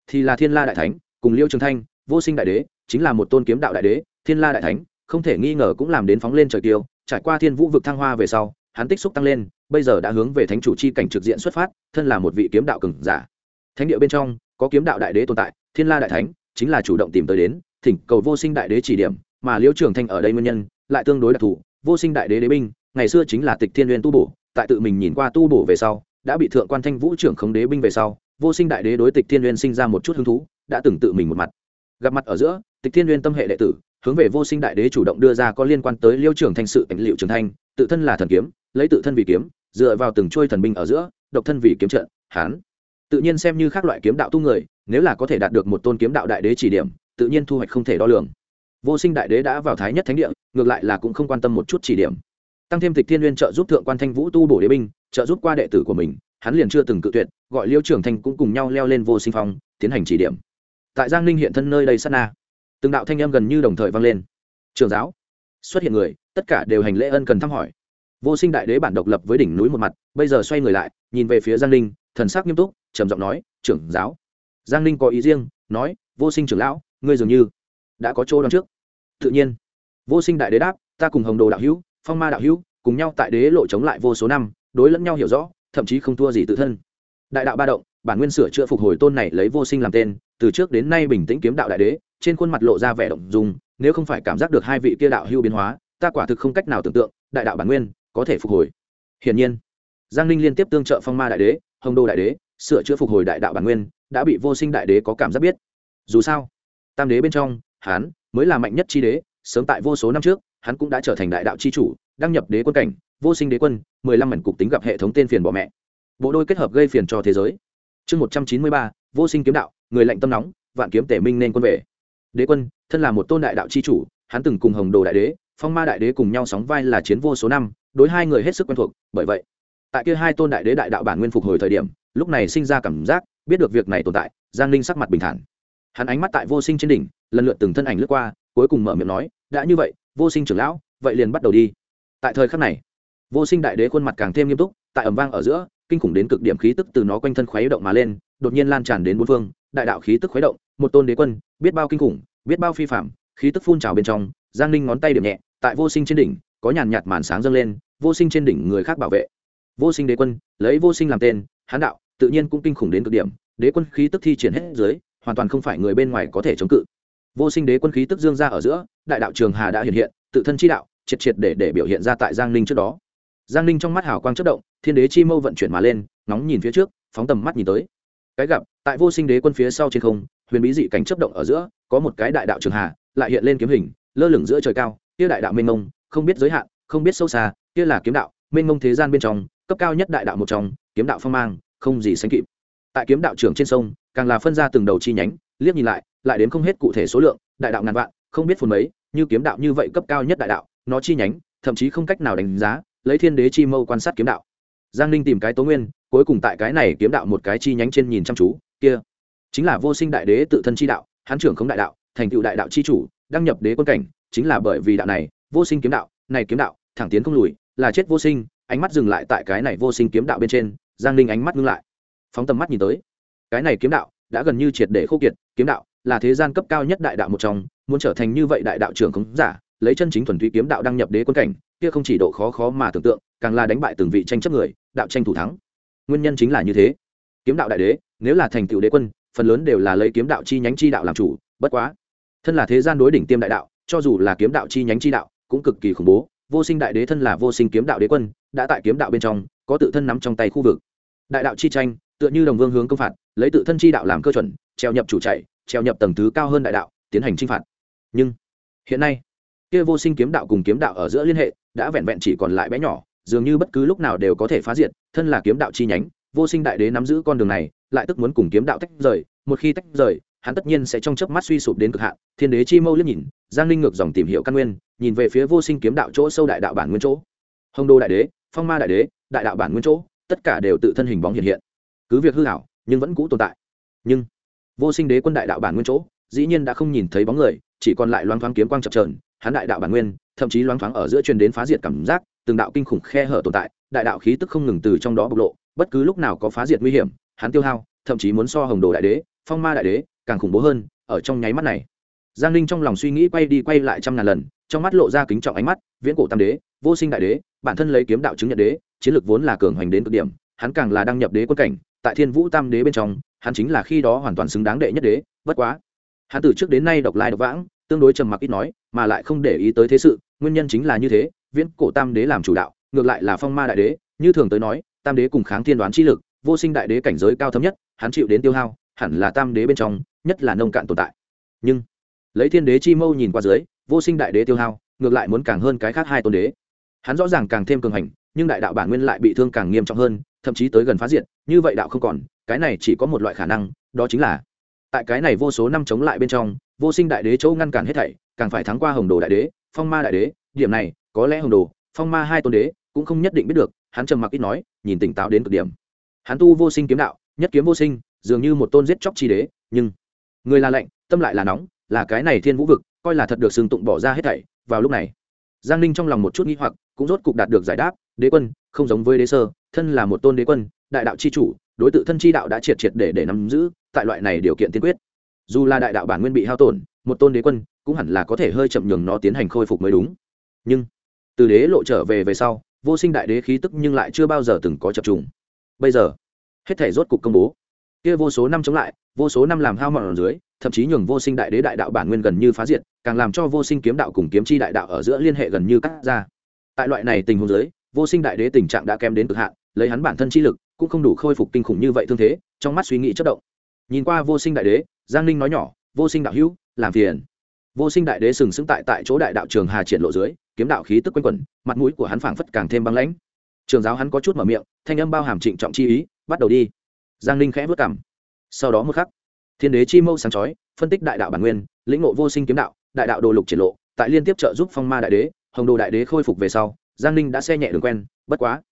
thì là thiên la đại thánh, cùng liêu trường thanh, vô sinh đại đế, chính là một tôn kiếm đạo đại đế thiên la đại thánh, không thể nghi ngờ cũng làm đến phóng lên trời tiêu, trải qua thiên vũ vực thăng hoa về sau, hắn tích xúc tăng lên, bây giờ đã hướng về thánh chủ chi cảnh trực diện xuất phát, thân là một vị kiếm đạo cường giả. Thánh địa bên trong, có kiếm đạo đại đế tồn tại, thiên la đại thánh chính là chủ động tìm tới đến, thỉnh cầu vô sinh đại đế chỉ điểm, mà liễu trường thanh ở đây nguyên nhân, lại tương đối đặc thù, vô sinh đại đế đế binh, ngày xưa chính là tịch thiên liên tu bổ, tại tự mình nhìn qua tu bổ về sau, đã bị thượng quan thanh vũ trưởng khống đế binh về sau, vô sinh đại đế đối tịch thiên liên sinh ra một chút hứng thú, đã từng tự mình một mặt. Gặp mặt ở giữa, tịch thiên liên tâm hệ đệ tử hướng về vô sinh đại đế chủ động đưa ra có liên quan tới liêu trưởng thanh sự ảnh liệu trưởng thanh tự thân là thần kiếm, lấy tự thân vì kiếm, dựa vào từng trôi thần binh ở giữa, độc thân vì kiếm trận, hán. Tự nhiên xem như các loại kiếm đạo tu người, nếu là có thể đạt được một tôn kiếm đạo đại đế chỉ điểm, tự nhiên thu hoạch không thể đo lường. Vô sinh đại đế đã vào thái nhất thánh địa, ngược lại là cũng không quan tâm một chút chỉ điểm. Tăng thêm tịch thiên liên trợ giúp thượng quan thanh vũ tu bổ đế binh, trợ giúp qua đệ tử của mình, hắn liền chưa từng cự tuyệt, gọi liêu trưởng thanh cũng cùng nhau leo lên vô sinh phong, tiến hành chỉ điểm. Tại giang ninh hiện thân nơi đây sát na từng đạo thanh âm gần như đồng thời vang lên. Trường giáo, xuất hiện người, tất cả đều hành lễ ân cần thăm hỏi. Vô sinh đại đế bản độc lập với đỉnh núi một mặt, bây giờ xoay người lại, nhìn về phía giang ninh, thần sắc nghiêm túc, trầm giọng nói, trưởng giáo. Giang ninh có ý riêng, nói, vô sinh trưởng lão, ngươi dường như đã có chỗ đón trước. Tự nhiên, vô sinh đại đế đáp, ta cùng hồng đồ đạo hữu, phong ma đạo hữu, cùng nhau tại đế lộ chống lại vô số năm, đối lẫn nhau hiểu rõ, thậm chí không thua gì tự thân. Đại đạo ba động, bản nguyên sửa chữa phục hồi tôn này lấy vô sinh làm tên, từ trước đến nay bình tĩnh kiếm đạo đại đế trên khuôn mặt lộ ra vẻ động dùng nếu không phải cảm giác được hai vị kia đạo hưu biến hóa, ta quả thực không cách nào tưởng tượng, đại đạo bản nguyên có thể phục hồi. Hiển nhiên, giang ninh liên tiếp tương trợ phong ma đại đế, hồng đô đại đế, sửa chữa phục hồi đại đạo bản nguyên, đã bị vô sinh đại đế có cảm giác biết. Dù sao, tam đế bên trong hán mới là mạnh nhất chi đế, sớm tại vô số năm trước, hắn cũng đã trở thành đại đạo chi chủ, đăng nhập đế quân cảnh, vô sinh đế quân, mười lăm mảnh cục tính gặp hệ thống tên phiền bỏ mẹ. Bộ đôi kết hợp gây phiền cho thế giới. Chương một trăm chín mươi ba, vô sinh kiếm đạo, người lạnh tâm nóng, vạn kiếm tể minh nên quân về đế quân, thân là một tôn đại đạo chi chủ, hắn từng cùng hồng đồ đại đế, phong ma đại đế cùng nhau sóng vai là chiến vô số năm, đối hai người hết sức quen thuộc, bởi vậy, tại kia hai tôn đại đế đại đạo bản nguyên phục hồi thời điểm, lúc này sinh ra cảm giác, biết được việc này tồn tại, giang ninh sắc mặt bình thản. Hắn ánh mắt tại vô sinh trên đỉnh, lần lượt từng thân ảnh lướt qua, cuối cùng mở miệng nói, đã như vậy, vô sinh trưởng lão, vậy liền bắt đầu đi. Tại thời khắc này, vô sinh đại đế khuôn mặt càng thêm nghiêm túc, tại ẩm vang ở giữa, kinh khủng đến cực điểm khí tức từ nó quanh thân khuấy động mà lên, đột nhiên lan tràn đến bốn phương, đại đạo khí tức khuấy động một tôn đế quân, biết bao kinh khủng, biết bao phi phạm khí tức phun trào bên trong, giang ninh ngón tay điểm nhẹ, tại vô sinh trên đỉnh, có nhàn nhạt màn sáng dâng lên, vô sinh trên đỉnh người khác bảo vệ. Vô sinh đế quân, lấy vô sinh làm tên, hán đạo, tự nhiên cũng kinh khủng đến cực điểm, đế quân khí tức thi triển hết dưới, hoàn toàn không phải người bên ngoài có thể chống cự. Vô sinh đế quân khí tức dương ra ở giữa, đại đạo trường hà đã hiện hiện, tự thân chi đạo, triệt triệt để để biểu hiện ra tại giang ninh trước đó. Giang ninh trong mắt hào quang chất động, thiên đế chi mâu vận chuyển mà lên nóng nhìn phía trước, phóng tầm mắt nhìn tới. Cái gặp, tại vô sinh đế quân phía sau trên không huyền bí dị cảnh chấp động ở giữa, có một cái đại đạo trường hà, lại hiện lên kiếm hình, lơ lửng giữa trời cao, kia đại đạo mênh mông, không biết giới hạn, không biết sâu xa, kia là kiếm đạo, mênh mông thế gian bên trong, cấp cao nhất đại đạo một trong, kiếm đạo phong mang, không gì sánh kịp. Tại kiếm đạo trưởng trên sông, càng là phân ra từng đầu chi nhánh, liếc nhìn lại lại đến không hết cụ thể số lượng, đại đạo ngàn vạn, không biết phồn mấy, như kiếm đạo như vậy cấp cao nhất đại đạo, nó chi nhánh, thậm chí không cách nào đánh giá, lấy thiên đế chi mâu quan sát kiếm đạo. Giang ninh tìm cái tố nguyên, cuối cùng tại cái này kiếm đạo một cái chi nhánh trên nhìn chăm chú, kia chính là vô sinh đại đế tự thân chi đạo hán trưởng không đại đạo, thành tựu đại đạo chi chủ, đăng nhập đế quân cảnh, chính là bởi vì đạo này, vô sinh kiếm đạo, này kiếm đạo, thẳng tiến không lùi, là chết vô sinh, ánh mắt dừng lại tại cái này vô sinh kiếm đạo bên trên, giang ninh ánh mắt ngưng lại. Phóng tầm mắt nhìn tới, cái này kiếm đạo đã gần như triệt để khô kiệt, kiếm đạo là thế gian cấp cao nhất đại đạo một trong, muốn trở thành như vậy đại đạo trưởng khống giả, lấy chân chính thuần túy kiếm đạo đăng nhập đế quân cảnh, kia không chỉ độ khó khó mà tưởng tượng, càng là đánh bại từng vị tranh chấp người, đạo tranh thủ thắng. Nguyên nhân chính là như thế. Kiếm đạo đại đế, nếu là thành tựu đế quân phần lớn đều là lấy kiếm đạo chi nhánh chi đạo làm chủ, bất quá, thân là thế gian đối đỉnh tiêm đại đạo, cho dù là kiếm đạo chi nhánh chi đạo, cũng cực kỳ khủng bố. Vô sinh đại đế thân là vô sinh kiếm đạo đế quân, đã tại kiếm đạo bên trong, có tự thân nắm trong tay khu vực. Đại đạo chi tranh, tựa như đồng vương hướng công phạt, lấy tự thân chi đạo làm cơ chuẩn, treo nhập chủ chạy, treo nhập tầng thứ cao hơn đại đạo, tiến hành chinh phạt. Nhưng, hiện nay, kia vô sinh kiếm đạo cùng kiếm đạo ở giữa liên hệ, đã vẹn vẹn chỉ còn lại bé nhỏ, dường như bất cứ lúc nào đều có thể phá diệt, thân là kiếm đạo chi nhánh vô sinh đại đế nắm giữ con đường này, lại tức muốn cùng kiếm đạo tách rời, một khi tách rời, hắn tất nhiên sẽ trong chớp mắt suy sụp đến cực hạn. Thiên đế chi mâu liếc nhìn, giang linh ngược dòng tìm hiểu căn nguyên, nhìn về phía vô sinh kiếm đạo chỗ sâu đại đạo bản nguyên chỗ. Hồng đô đại đế, phong ma đại đế, đại đạo bản nguyên chỗ, tất cả đều tự thân hình bóng hiện hiện. Cứ việc hư hảo nhưng vẫn cũ tồn tại. Nhưng, vô sinh đế quân đại đạo bản nguyên chỗ, dĩ nhiên đã không nhìn thấy bóng người, chỉ còn lại loáng thoáng kiếm quang chập trờn hắn đại đạo bản nguyên, thậm chí loáng thoáng ở giữa truyền đến phá diệt cảm giác, từng đạo kinh khủng khe hở tồn tại, đại đạo khí tức không ngừng từ trong đó bộc lộ bất cứ lúc nào có phá diệt nguy hiểm, hắn tiêu hao, thậm chí muốn so hồng đồ đại đế, phong ma đại đế, càng khủng bố hơn ở trong nháy mắt này. Giang ninh trong lòng suy nghĩ quay đi quay lại trăm ngàn lần, trong mắt lộ ra kính trọng ánh mắt, viễn cổ tam đế, vô sinh đại đế, bản thân lấy kiếm đạo chứng nhận đế, chiến lược vốn là cường hoành đến cực điểm, hắn càng là đăng nhập đế quân cảnh, tại thiên vũ tam đế bên trong, hắn chính là khi đó hoàn toàn xứng đáng đệ nhất đế, bất quá, hắn từ trước đến nay độc lai độc vãng, tương đối trầm mặc ít nói, mà lại không để ý tới thế sự, nguyên nhân chính là như thế, viễn cổ tam đế làm chủ đạo, ngược lại là phong ma đại đế, như thường tới nói tam đế cùng kháng thiên đoán chi lực, vô sinh đại đế cảnh giới cao thấm nhất, hắn chịu đến tiêu hao, hẳn là tam đế bên trong, nhất là nông cạn tồn tại. Nhưng, lấy thiên đế chi mâu nhìn qua dưới, vô sinh đại đế tiêu hao, ngược lại muốn càng hơn cái khác hai tôn đế. Hắn rõ ràng càng thêm cường hành, nhưng đại đạo bản nguyên lại bị thương càng nghiêm trọng hơn, thậm chí tới gần phá diện như vậy đạo không còn, cái này chỉ có một loại khả năng, đó chính là, tại cái này vô số năm chống lại bên trong, vô sinh đại đế chỗ ngăn cản hết thảy, càng phải thắng qua hồng đồ đại đế, phong ma đại đế, điểm này, có lẽ hồng đồ, phong ma hai tôn đế cũng không nhất định biết được, hắn trầm mặc ít nói, nhìn tỉnh táo đến cực điểm. Hắn tu vô sinh kiếm đạo, nhất kiếm vô sinh, dường như một tôn giết chóc chi đế, nhưng người là lạnh, tâm lại là nóng, là cái này thiên vũ vực, coi là thật được xương tụng bỏ ra hết thảy. Vào lúc này, giang ninh trong lòng một chút nghi hoặc, cũng rốt cục đạt được giải đáp, đế quân, không giống với đế sơ, thân là một tôn đế quân, đại đạo chi chủ, đối tượng thân chi đạo đã triệt triệt để để nắm giữ, tại loại này điều kiện tiên quyết. Dù là đại đạo bản nguyên bị hao tổn, một tôn đế quân cũng hẳn là có thể hơi chậm nhường nó tiến hành khôi phục mới đúng. Nhưng, từ đế lộ trở về về sau vô sinh đại đế khí tức nhưng lại chưa bao giờ từng có chập trùng. Bây giờ, hết thể rốt cục công bố. Kia vô số năm chống lại, vô số năm làm hao mòn dưới, thậm chí nhường vô sinh đại đế đại đạo bản nguyên gần như phá diệt, càng làm cho vô sinh kiếm đạo cùng kiếm chi đại đạo ở giữa liên hệ gần như cắt ra. Tại loại này tình huống dưới, vô sinh đại đế tình trạng đã kém đến cực hạn, lấy hắn bản thân chi lực, cũng không đủ khôi phục kinh khủng như vậy thương thế, trong mắt suy nghĩ chất động. Nhìn qua vô sinh đại đế, giang ninh nói nhỏ, vô sinh đạo hữu, làm phiền vô sinh đại đế sừng sững tại tại chỗ đại đạo trường hà triển lộ dưới, kiếm đạo khí tức quanh quẩn, mặt mũi của hắn phảng phất càng thêm băng lãnh. Trường giáo hắn có chút mở miệng, thanh âm bao hàm trịnh trọng chi ý, bắt đầu đi. Giang ninh khẽ vất cảm sau đó một khắc, thiên đế chi mâu sáng chói, phân tích đại đạo bản nguyên, lĩnh ngộ vô sinh kiếm đạo, đại đạo đồ lục triển lộ, tại liên tiếp trợ giúp phong ma đại đế, hồng đồ đại đế khôi phục về sau, giang ninh đã xe nhẹ đường quen, bất quá,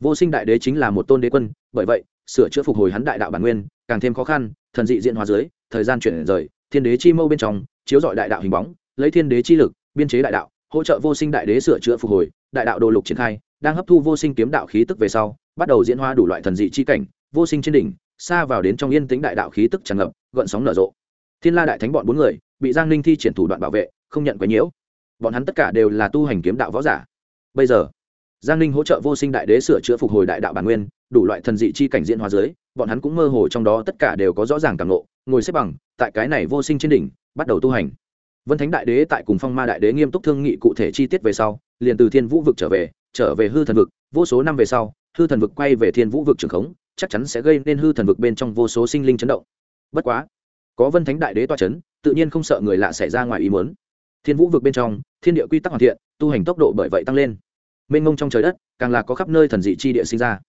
vô sinh đại đế chính là một tôn đế quân, bởi vậy, sửa chữa phục hồi hắn đại đạo bản nguyên, càng thêm khó khăn, thần dị diện hóa dưới, thời gian chuyển rời, thiên đế chi mâu bên trong chiếu dọi đại đạo hình bóng, lấy thiên đế chi lực, biên chế đại đạo, hỗ trợ vô sinh đại đế sửa chữa phục hồi, đại đạo đồ lục triển khai, đang hấp thu vô sinh kiếm đạo khí tức về sau, bắt đầu diễn hóa đủ loại thần dị chi cảnh, vô sinh trên đỉnh, xa vào đến trong yên tĩnh đại đạo khí tức tràn ngập, gợn sóng nở rộ. Thiên la đại thánh bọn bốn người, bị giang ninh thi triển thủ đoạn bảo vệ, không nhận quấy nhiễu. Bọn hắn tất cả đều là tu hành kiếm đạo võ giả. Bây giờ, giang ninh hỗ trợ vô sinh đại đế sửa chữa phục hồi đại đạo bản nguyên, đủ loại thần dị chi cảnh diễn hóa dưới bọn hắn cũng mơ hồ trong đó tất cả đều có rõ ràng cảm ngộ, ngồi xếp bằng, tại cái này vô sinh trên đỉnh, bắt đầu tu hành. Vân thánh đại đế tại cùng phong ma đại đế nghiêm túc thương nghị cụ thể chi tiết về sau, liền từ thiên vũ vực trở về trở về hư thần vực, vô số năm về sau, hư thần vực quay về thiên vũ vực trường khống, chắc chắn sẽ gây nên hư thần vực bên trong vô số sinh linh chấn động. Bất quá, có vân thánh đại đế toa c h ấ n tự nhiên không sợ người lạ xảy ra ngoài ý muốn. Thiên vũ vực bên trong, thiên địa quy tắc hoàn thiện, tu hành tốc độ bởi vậy tăng lên. Mênh mông trong trời đất, càng là có khắp nơi thần dị chi địa sinh ra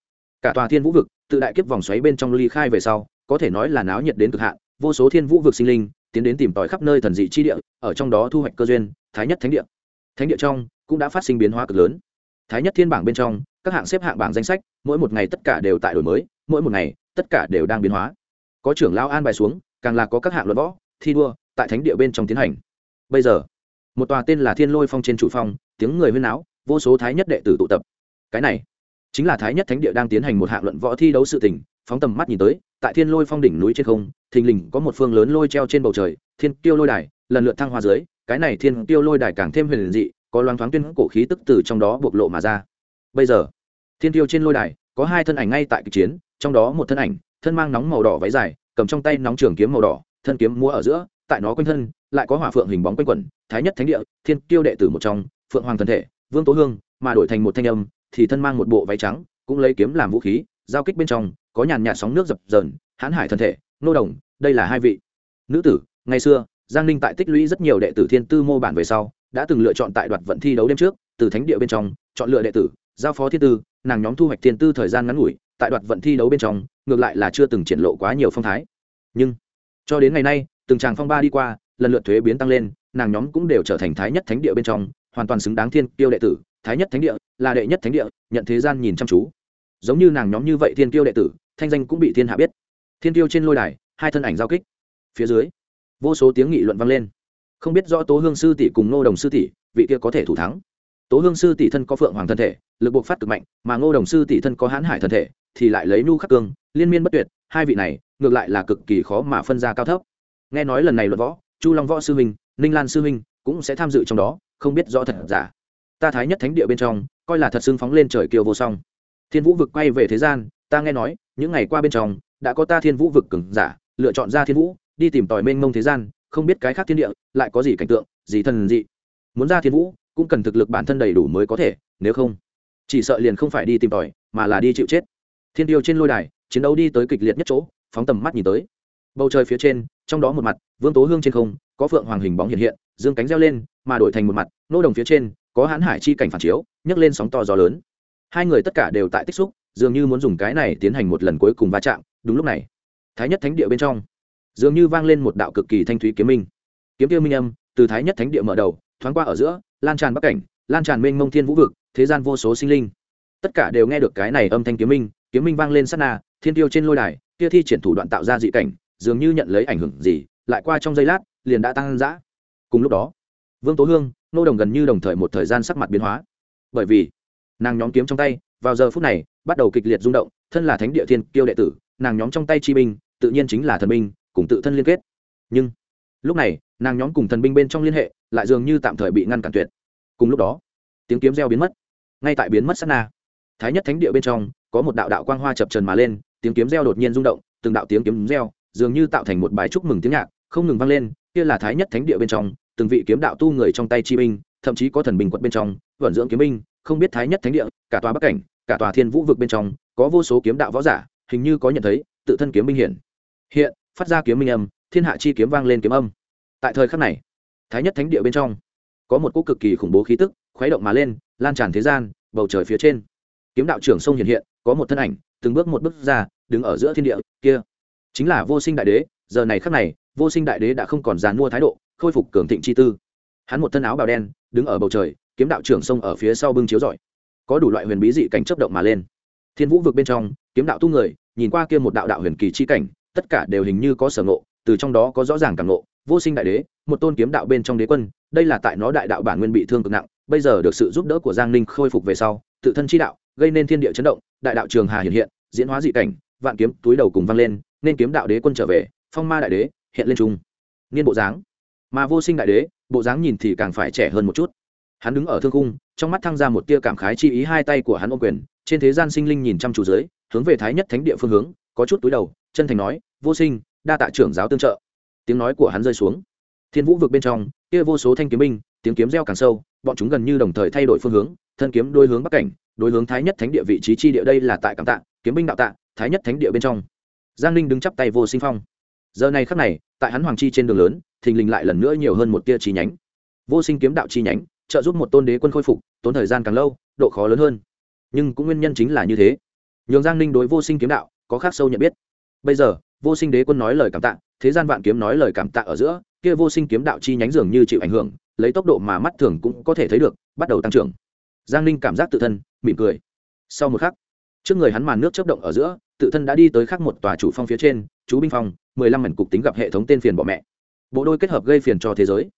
cả tòa thiên vũ vực, tự đại kiếp vòng xoáy bên trong ly khai về sau, có thể nói là náo nhiệt đến cực hạn, vô số thiên vũ vực sinh linh tiến đến tìm tòi khắp nơi thần dị chi địa, ở trong đó thu hoạch cơ duyên, thái nhất thánh địa. Thánh địa trong cũng đã phát sinh biến hóa cực lớn. Thái nhất thiên bảng bên trong, các hạng xếp hạng bảng danh sách, mỗi một ngày tất cả đều tại đổi mới, mỗi một ngày, tất cả đều đang biến hóa. Có trưởng lao an bài xuống, càng là có các hạng luận võ, thi đua tại thánh địa bên trong tiến hành. Bây giờ, một tòa tên là thiên lôi phong trên chủ phong, tiếng người huyên áo vô số thái nhất đệ tử tụ tập. Cái này chính là thái nhất thánh địa đang tiến hành một hạng luận võ thi đấu sự tình, phóng tầm mắt nhìn tới, tại thiên lôi phong đỉnh núi trên không, thình lình có một phương lớn lôi treo trên bầu trời, thiên tiêu lôi đài, lần lượt thăng hoa dưới, cái này thiên tiêu lôi đài càng thêm huyền dị, có loáng thoáng tuyên cổ khí tức từ trong đó bộc lộ mà ra. Bây giờ, thiên tiêu trên lôi đài, có hai thân ảnh ngay tại kịch chiến, trong đó một thân ảnh, thân mang nóng màu đỏ váy dài, cầm trong tay nóng trường kiếm màu đỏ, thân kiếm múa ở giữa, tại nó quanh thân, lại có hỏa phượng hình bóng quanh quẩn, thái nhất thánh địa, thiên tiêu đệ tử một trong, phượng hoàng thân thể, vương tố hương, mà đổi thành một thanh âm thì thân mang một bộ váy trắng, cũng lấy kiếm làm vũ khí, giao kích bên trong, có nhàn nhạt sóng nước dập dờn, hãn hải thân thể, nô đồng, đây là hai vị. Nữ tử, ngày xưa, giang ninh tại tích lũy rất nhiều đệ tử thiên tư mô bản về sau, đã từng lựa chọn tại đoạt vận thi đấu đêm trước, từ thánh địa bên trong, chọn lựa đệ tử, giao phó thiên tư, nàng nhóm thu hoạch thiên tư thời gian ngắn ngủi, tại đoạt vận thi đấu bên trong, ngược lại là chưa từng triển lộ quá nhiều phong thái. Nhưng, cho đến ngày nay, từng tràng phong ba đi qua, lần lượt thuế biến tăng lên, nàng nhóm cũng đều trở thành thái nhất thánh địa bên trong, hoàn toàn xứng đáng thiên tiêu đệ tử thái nhất thánh địa, là đệ nhất thánh địa, nhận thế gian nhìn chăm chú. Giống như nàng nhóm như vậy thiên tiêu đệ tử, thanh danh cũng bị thiên hạ biết. Thiên tiêu trên lôi đài, hai thân ảnh giao kích. Phía dưới, vô số tiếng nghị luận vang lên. Không biết rõ tố hương sư tỷ cùng ngô đồng sư tỷ, vị kia có thể thủ thắng. Tố hương sư tỷ thân có phượng hoàng thân thể, lực buộc phát cực mạnh, mà ngô đồng sư tỷ thân có hãn hải thân thể, thì lại lấy nu khắc cương, liên miên bất tuyệt, hai vị này, ngược lại là cực kỳ khó mà phân ra cao thấp. Nghe nói lần này luận võ, chu long võ sư huynh, ninh lan sư huynh cũng sẽ tham dự trong đó, không biết rõ thật giả ta thái nhất thánh địa bên trong, coi là thật xưng phóng lên trời kiều vô song. Thiên vũ vực quay về thế gian, ta nghe nói, những ngày qua bên trong, đã có ta thiên vũ vực cừng giả, lựa chọn ra thiên vũ, đi tìm tòi mênh mông thế gian, không biết cái khác thiên địa, lại có gì cảnh tượng, gì thần dị. Muốn ra thiên vũ, cũng cần thực lực bản thân đầy đủ mới có thể, nếu không, chỉ sợ liền không phải đi tìm tòi, mà là đi chịu chết. Thiên tiêu trên lôi đài, chiến đấu đi tới kịch liệt nhất chỗ, phóng tầm mắt nhìn tới. Bầu trời phía trên, trong đó một mặt, vương tố hương trên không, có phượng hoàng hình bóng hiện hiện, dương cánh reo lên, mà đổi thành một mặt, nô đồng phía trên có hãn hải chi cảnh phản chiếu, nhấc lên sóng to gió lớn. Hai người tất cả đều tại tích xúc, dường như muốn dùng cái này tiến hành một lần cuối cùng va chạm, đúng lúc này, thái nhất thánh địa bên trong, dường như vang lên một đạo cực kỳ thanh thúy kiếm minh. Kiếm tiêu minh âm, từ thái nhất thánh địa mở đầu, thoáng qua ở giữa, lan tràn bắc cảnh, lan tràn mênh mông thiên vũ vực, thế gian vô số sinh linh. Tất cả đều nghe được cái này âm thanh kiếm minh kiếm minh vang lên sát na, thiên tiêu trên lôi đài, kia thi triển thủ đoạn tạo ra dị cảnh, dường như nhận lấy ảnh hưởng gì, lại qua trong giây lát, liền đã tăng dã. Cùng lúc đó, vương tố hương nô đồng gần như đồng thời một thời gian sắc mặt biến hóa. Bởi vì, nàng nhóm kiếm trong tay, vào giờ phút này, bắt đầu kịch liệt rung động, thân là thánh địa thiên kiêu đệ tử, nàng nhóm trong tay chi binh, tự nhiên chính là thần binh, cùng tự thân liên kết. Nhưng, lúc này, nàng nhóm cùng thần binh bên trong liên hệ, lại dường như tạm thời bị ngăn cản tuyệt. Cùng lúc đó, tiếng kiếm reo biến mất. Ngay tại biến mất sát na, thái nhất thánh địa bên trong, có một đạo đạo quang hoa chập trần mà lên, tiếng kiếm reo đột nhiên rung động, từng đạo tiếng kiếm reo, dường như tạo thành một bài chúc mừng tiếng nhạc, không ngừng vang lên, kia là thái nhất thánh địa bên trong từng vị kiếm đạo tu người trong tay chi binh, thậm chí có thần bình quật bên trong, vận dưỡng kiếm binh, không biết thái nhất thánh địa, cả tòa bắc cảnh, cả tòa thiên vũ vực bên trong, có vô số kiếm đạo võ giả, hình như có nhận thấy, tự thân kiếm binh hiển. Hiện, phát ra kiếm minh âm, thiên hạ chi kiếm vang lên kiếm âm. Tại thời khắc này, thái nhất thánh địa bên trong, có một cỗ cực kỳ khủng bố khí tức, khuấy động mà lên, lan tràn thế gian, bầu trời phía trên. Kiếm đạo trưởng sông hiện hiện, có một thân ảnh, từng bước một bước ra, đứng ở giữa thiên địa, kia chính là vô sinh đại đế. Giờ này khắc này, vô sinh đại đế đã không còn dàn mua thái độ khôi phục cường thịnh chi tư. Hắn một thân áo bào đen, đứng ở bầu trời, kiếm đạo trưởng sông ở phía sau bưng chiếu rọi. Có đủ loại huyền bí dị cảnh chấp động mà lên. Thiên vũ vực bên trong, kiếm đạo tu người, nhìn qua kia một đạo đạo huyền kỳ chi cảnh, tất cả đều hình như có sở ngộ, từ trong đó có rõ ràng càng ngộ. Vô sinh đại đế, một tôn kiếm đạo bên trong đế quân, đây là tại nó đại đạo bản nguyên bị thương cực nặng, bây giờ được sự giúp đỡ của giang ninh khôi phục về sau, tự thân chi đạo, gây nên thiên địa chấn động, đại đạo trường hà hiện hiện, diễn hóa dị cảnh, vạn kiếm túi đầu cùng vang lên, nên kiếm đạo đế quân trở về, phong ma đại đế, hiện lên trung niên bộ dáng mà vô sinh đại đế, bộ dáng nhìn thì càng phải trẻ hơn một chút. Hắn đứng ở thương cung trong mắt thăng ra một tia cảm khái chi ý hai tay của hắn ôm quyền, trên thế gian sinh linh nhìn chăm chú dưới, hướng về thái nhất thánh địa phương hướng, có chút túi đầu, chân thành nói, vô sinh, đa tạ trưởng giáo tương trợ. Tiếng nói của hắn rơi xuống. Thiên vũ vực bên trong, kia vô số thanh kiếm binh, tiếng kiếm reo càng sâu, bọn chúng gần như đồng thời thay đổi phương hướng, thân kiếm đôi hướng bắc cảnh, đối hướng thái nhất thánh địa vị trí chi địa đây là tại cảm tạ, kiếm binh đạo tạ, thái nhất thánh địa bên trong. Giang ninh đứng chắp tay vô sinh phong giờ này khắc này, tại hắn hoàng chi trên đường lớn, thình lình lại lần nữa nhiều hơn một tia chi nhánh. Vô sinh kiếm đạo chi nhánh, trợ giúp một tôn đế quân khôi phục, tốn thời gian càng lâu, độ khó lớn hơn. Nhưng cũng nguyên nhân chính là như thế. Nhường giang ninh đối vô sinh kiếm đạo có khác sâu nhận biết. Bây giờ, vô sinh đế quân nói lời cảm tạ, thế gian vạn kiếm nói lời cảm tạ ở giữa, kia vô sinh kiếm đạo chi nhánh dường như chịu ảnh hưởng, lấy tốc độ mà mắt thường cũng có thể thấy được, bắt đầu tăng trưởng. Giang ninh cảm giác tự thân, mỉm cười. Sau một khắc, trước người hắn màn nước chấp động ở giữa, tự thân đã đi tới khắc một tòa chủ phong phía trên, chú binh phong mười lăm mảnh cục tính gặp hệ thống tên phiền bỏ mẹ. Bộ đôi kết hợp gây phiền cho thế giới.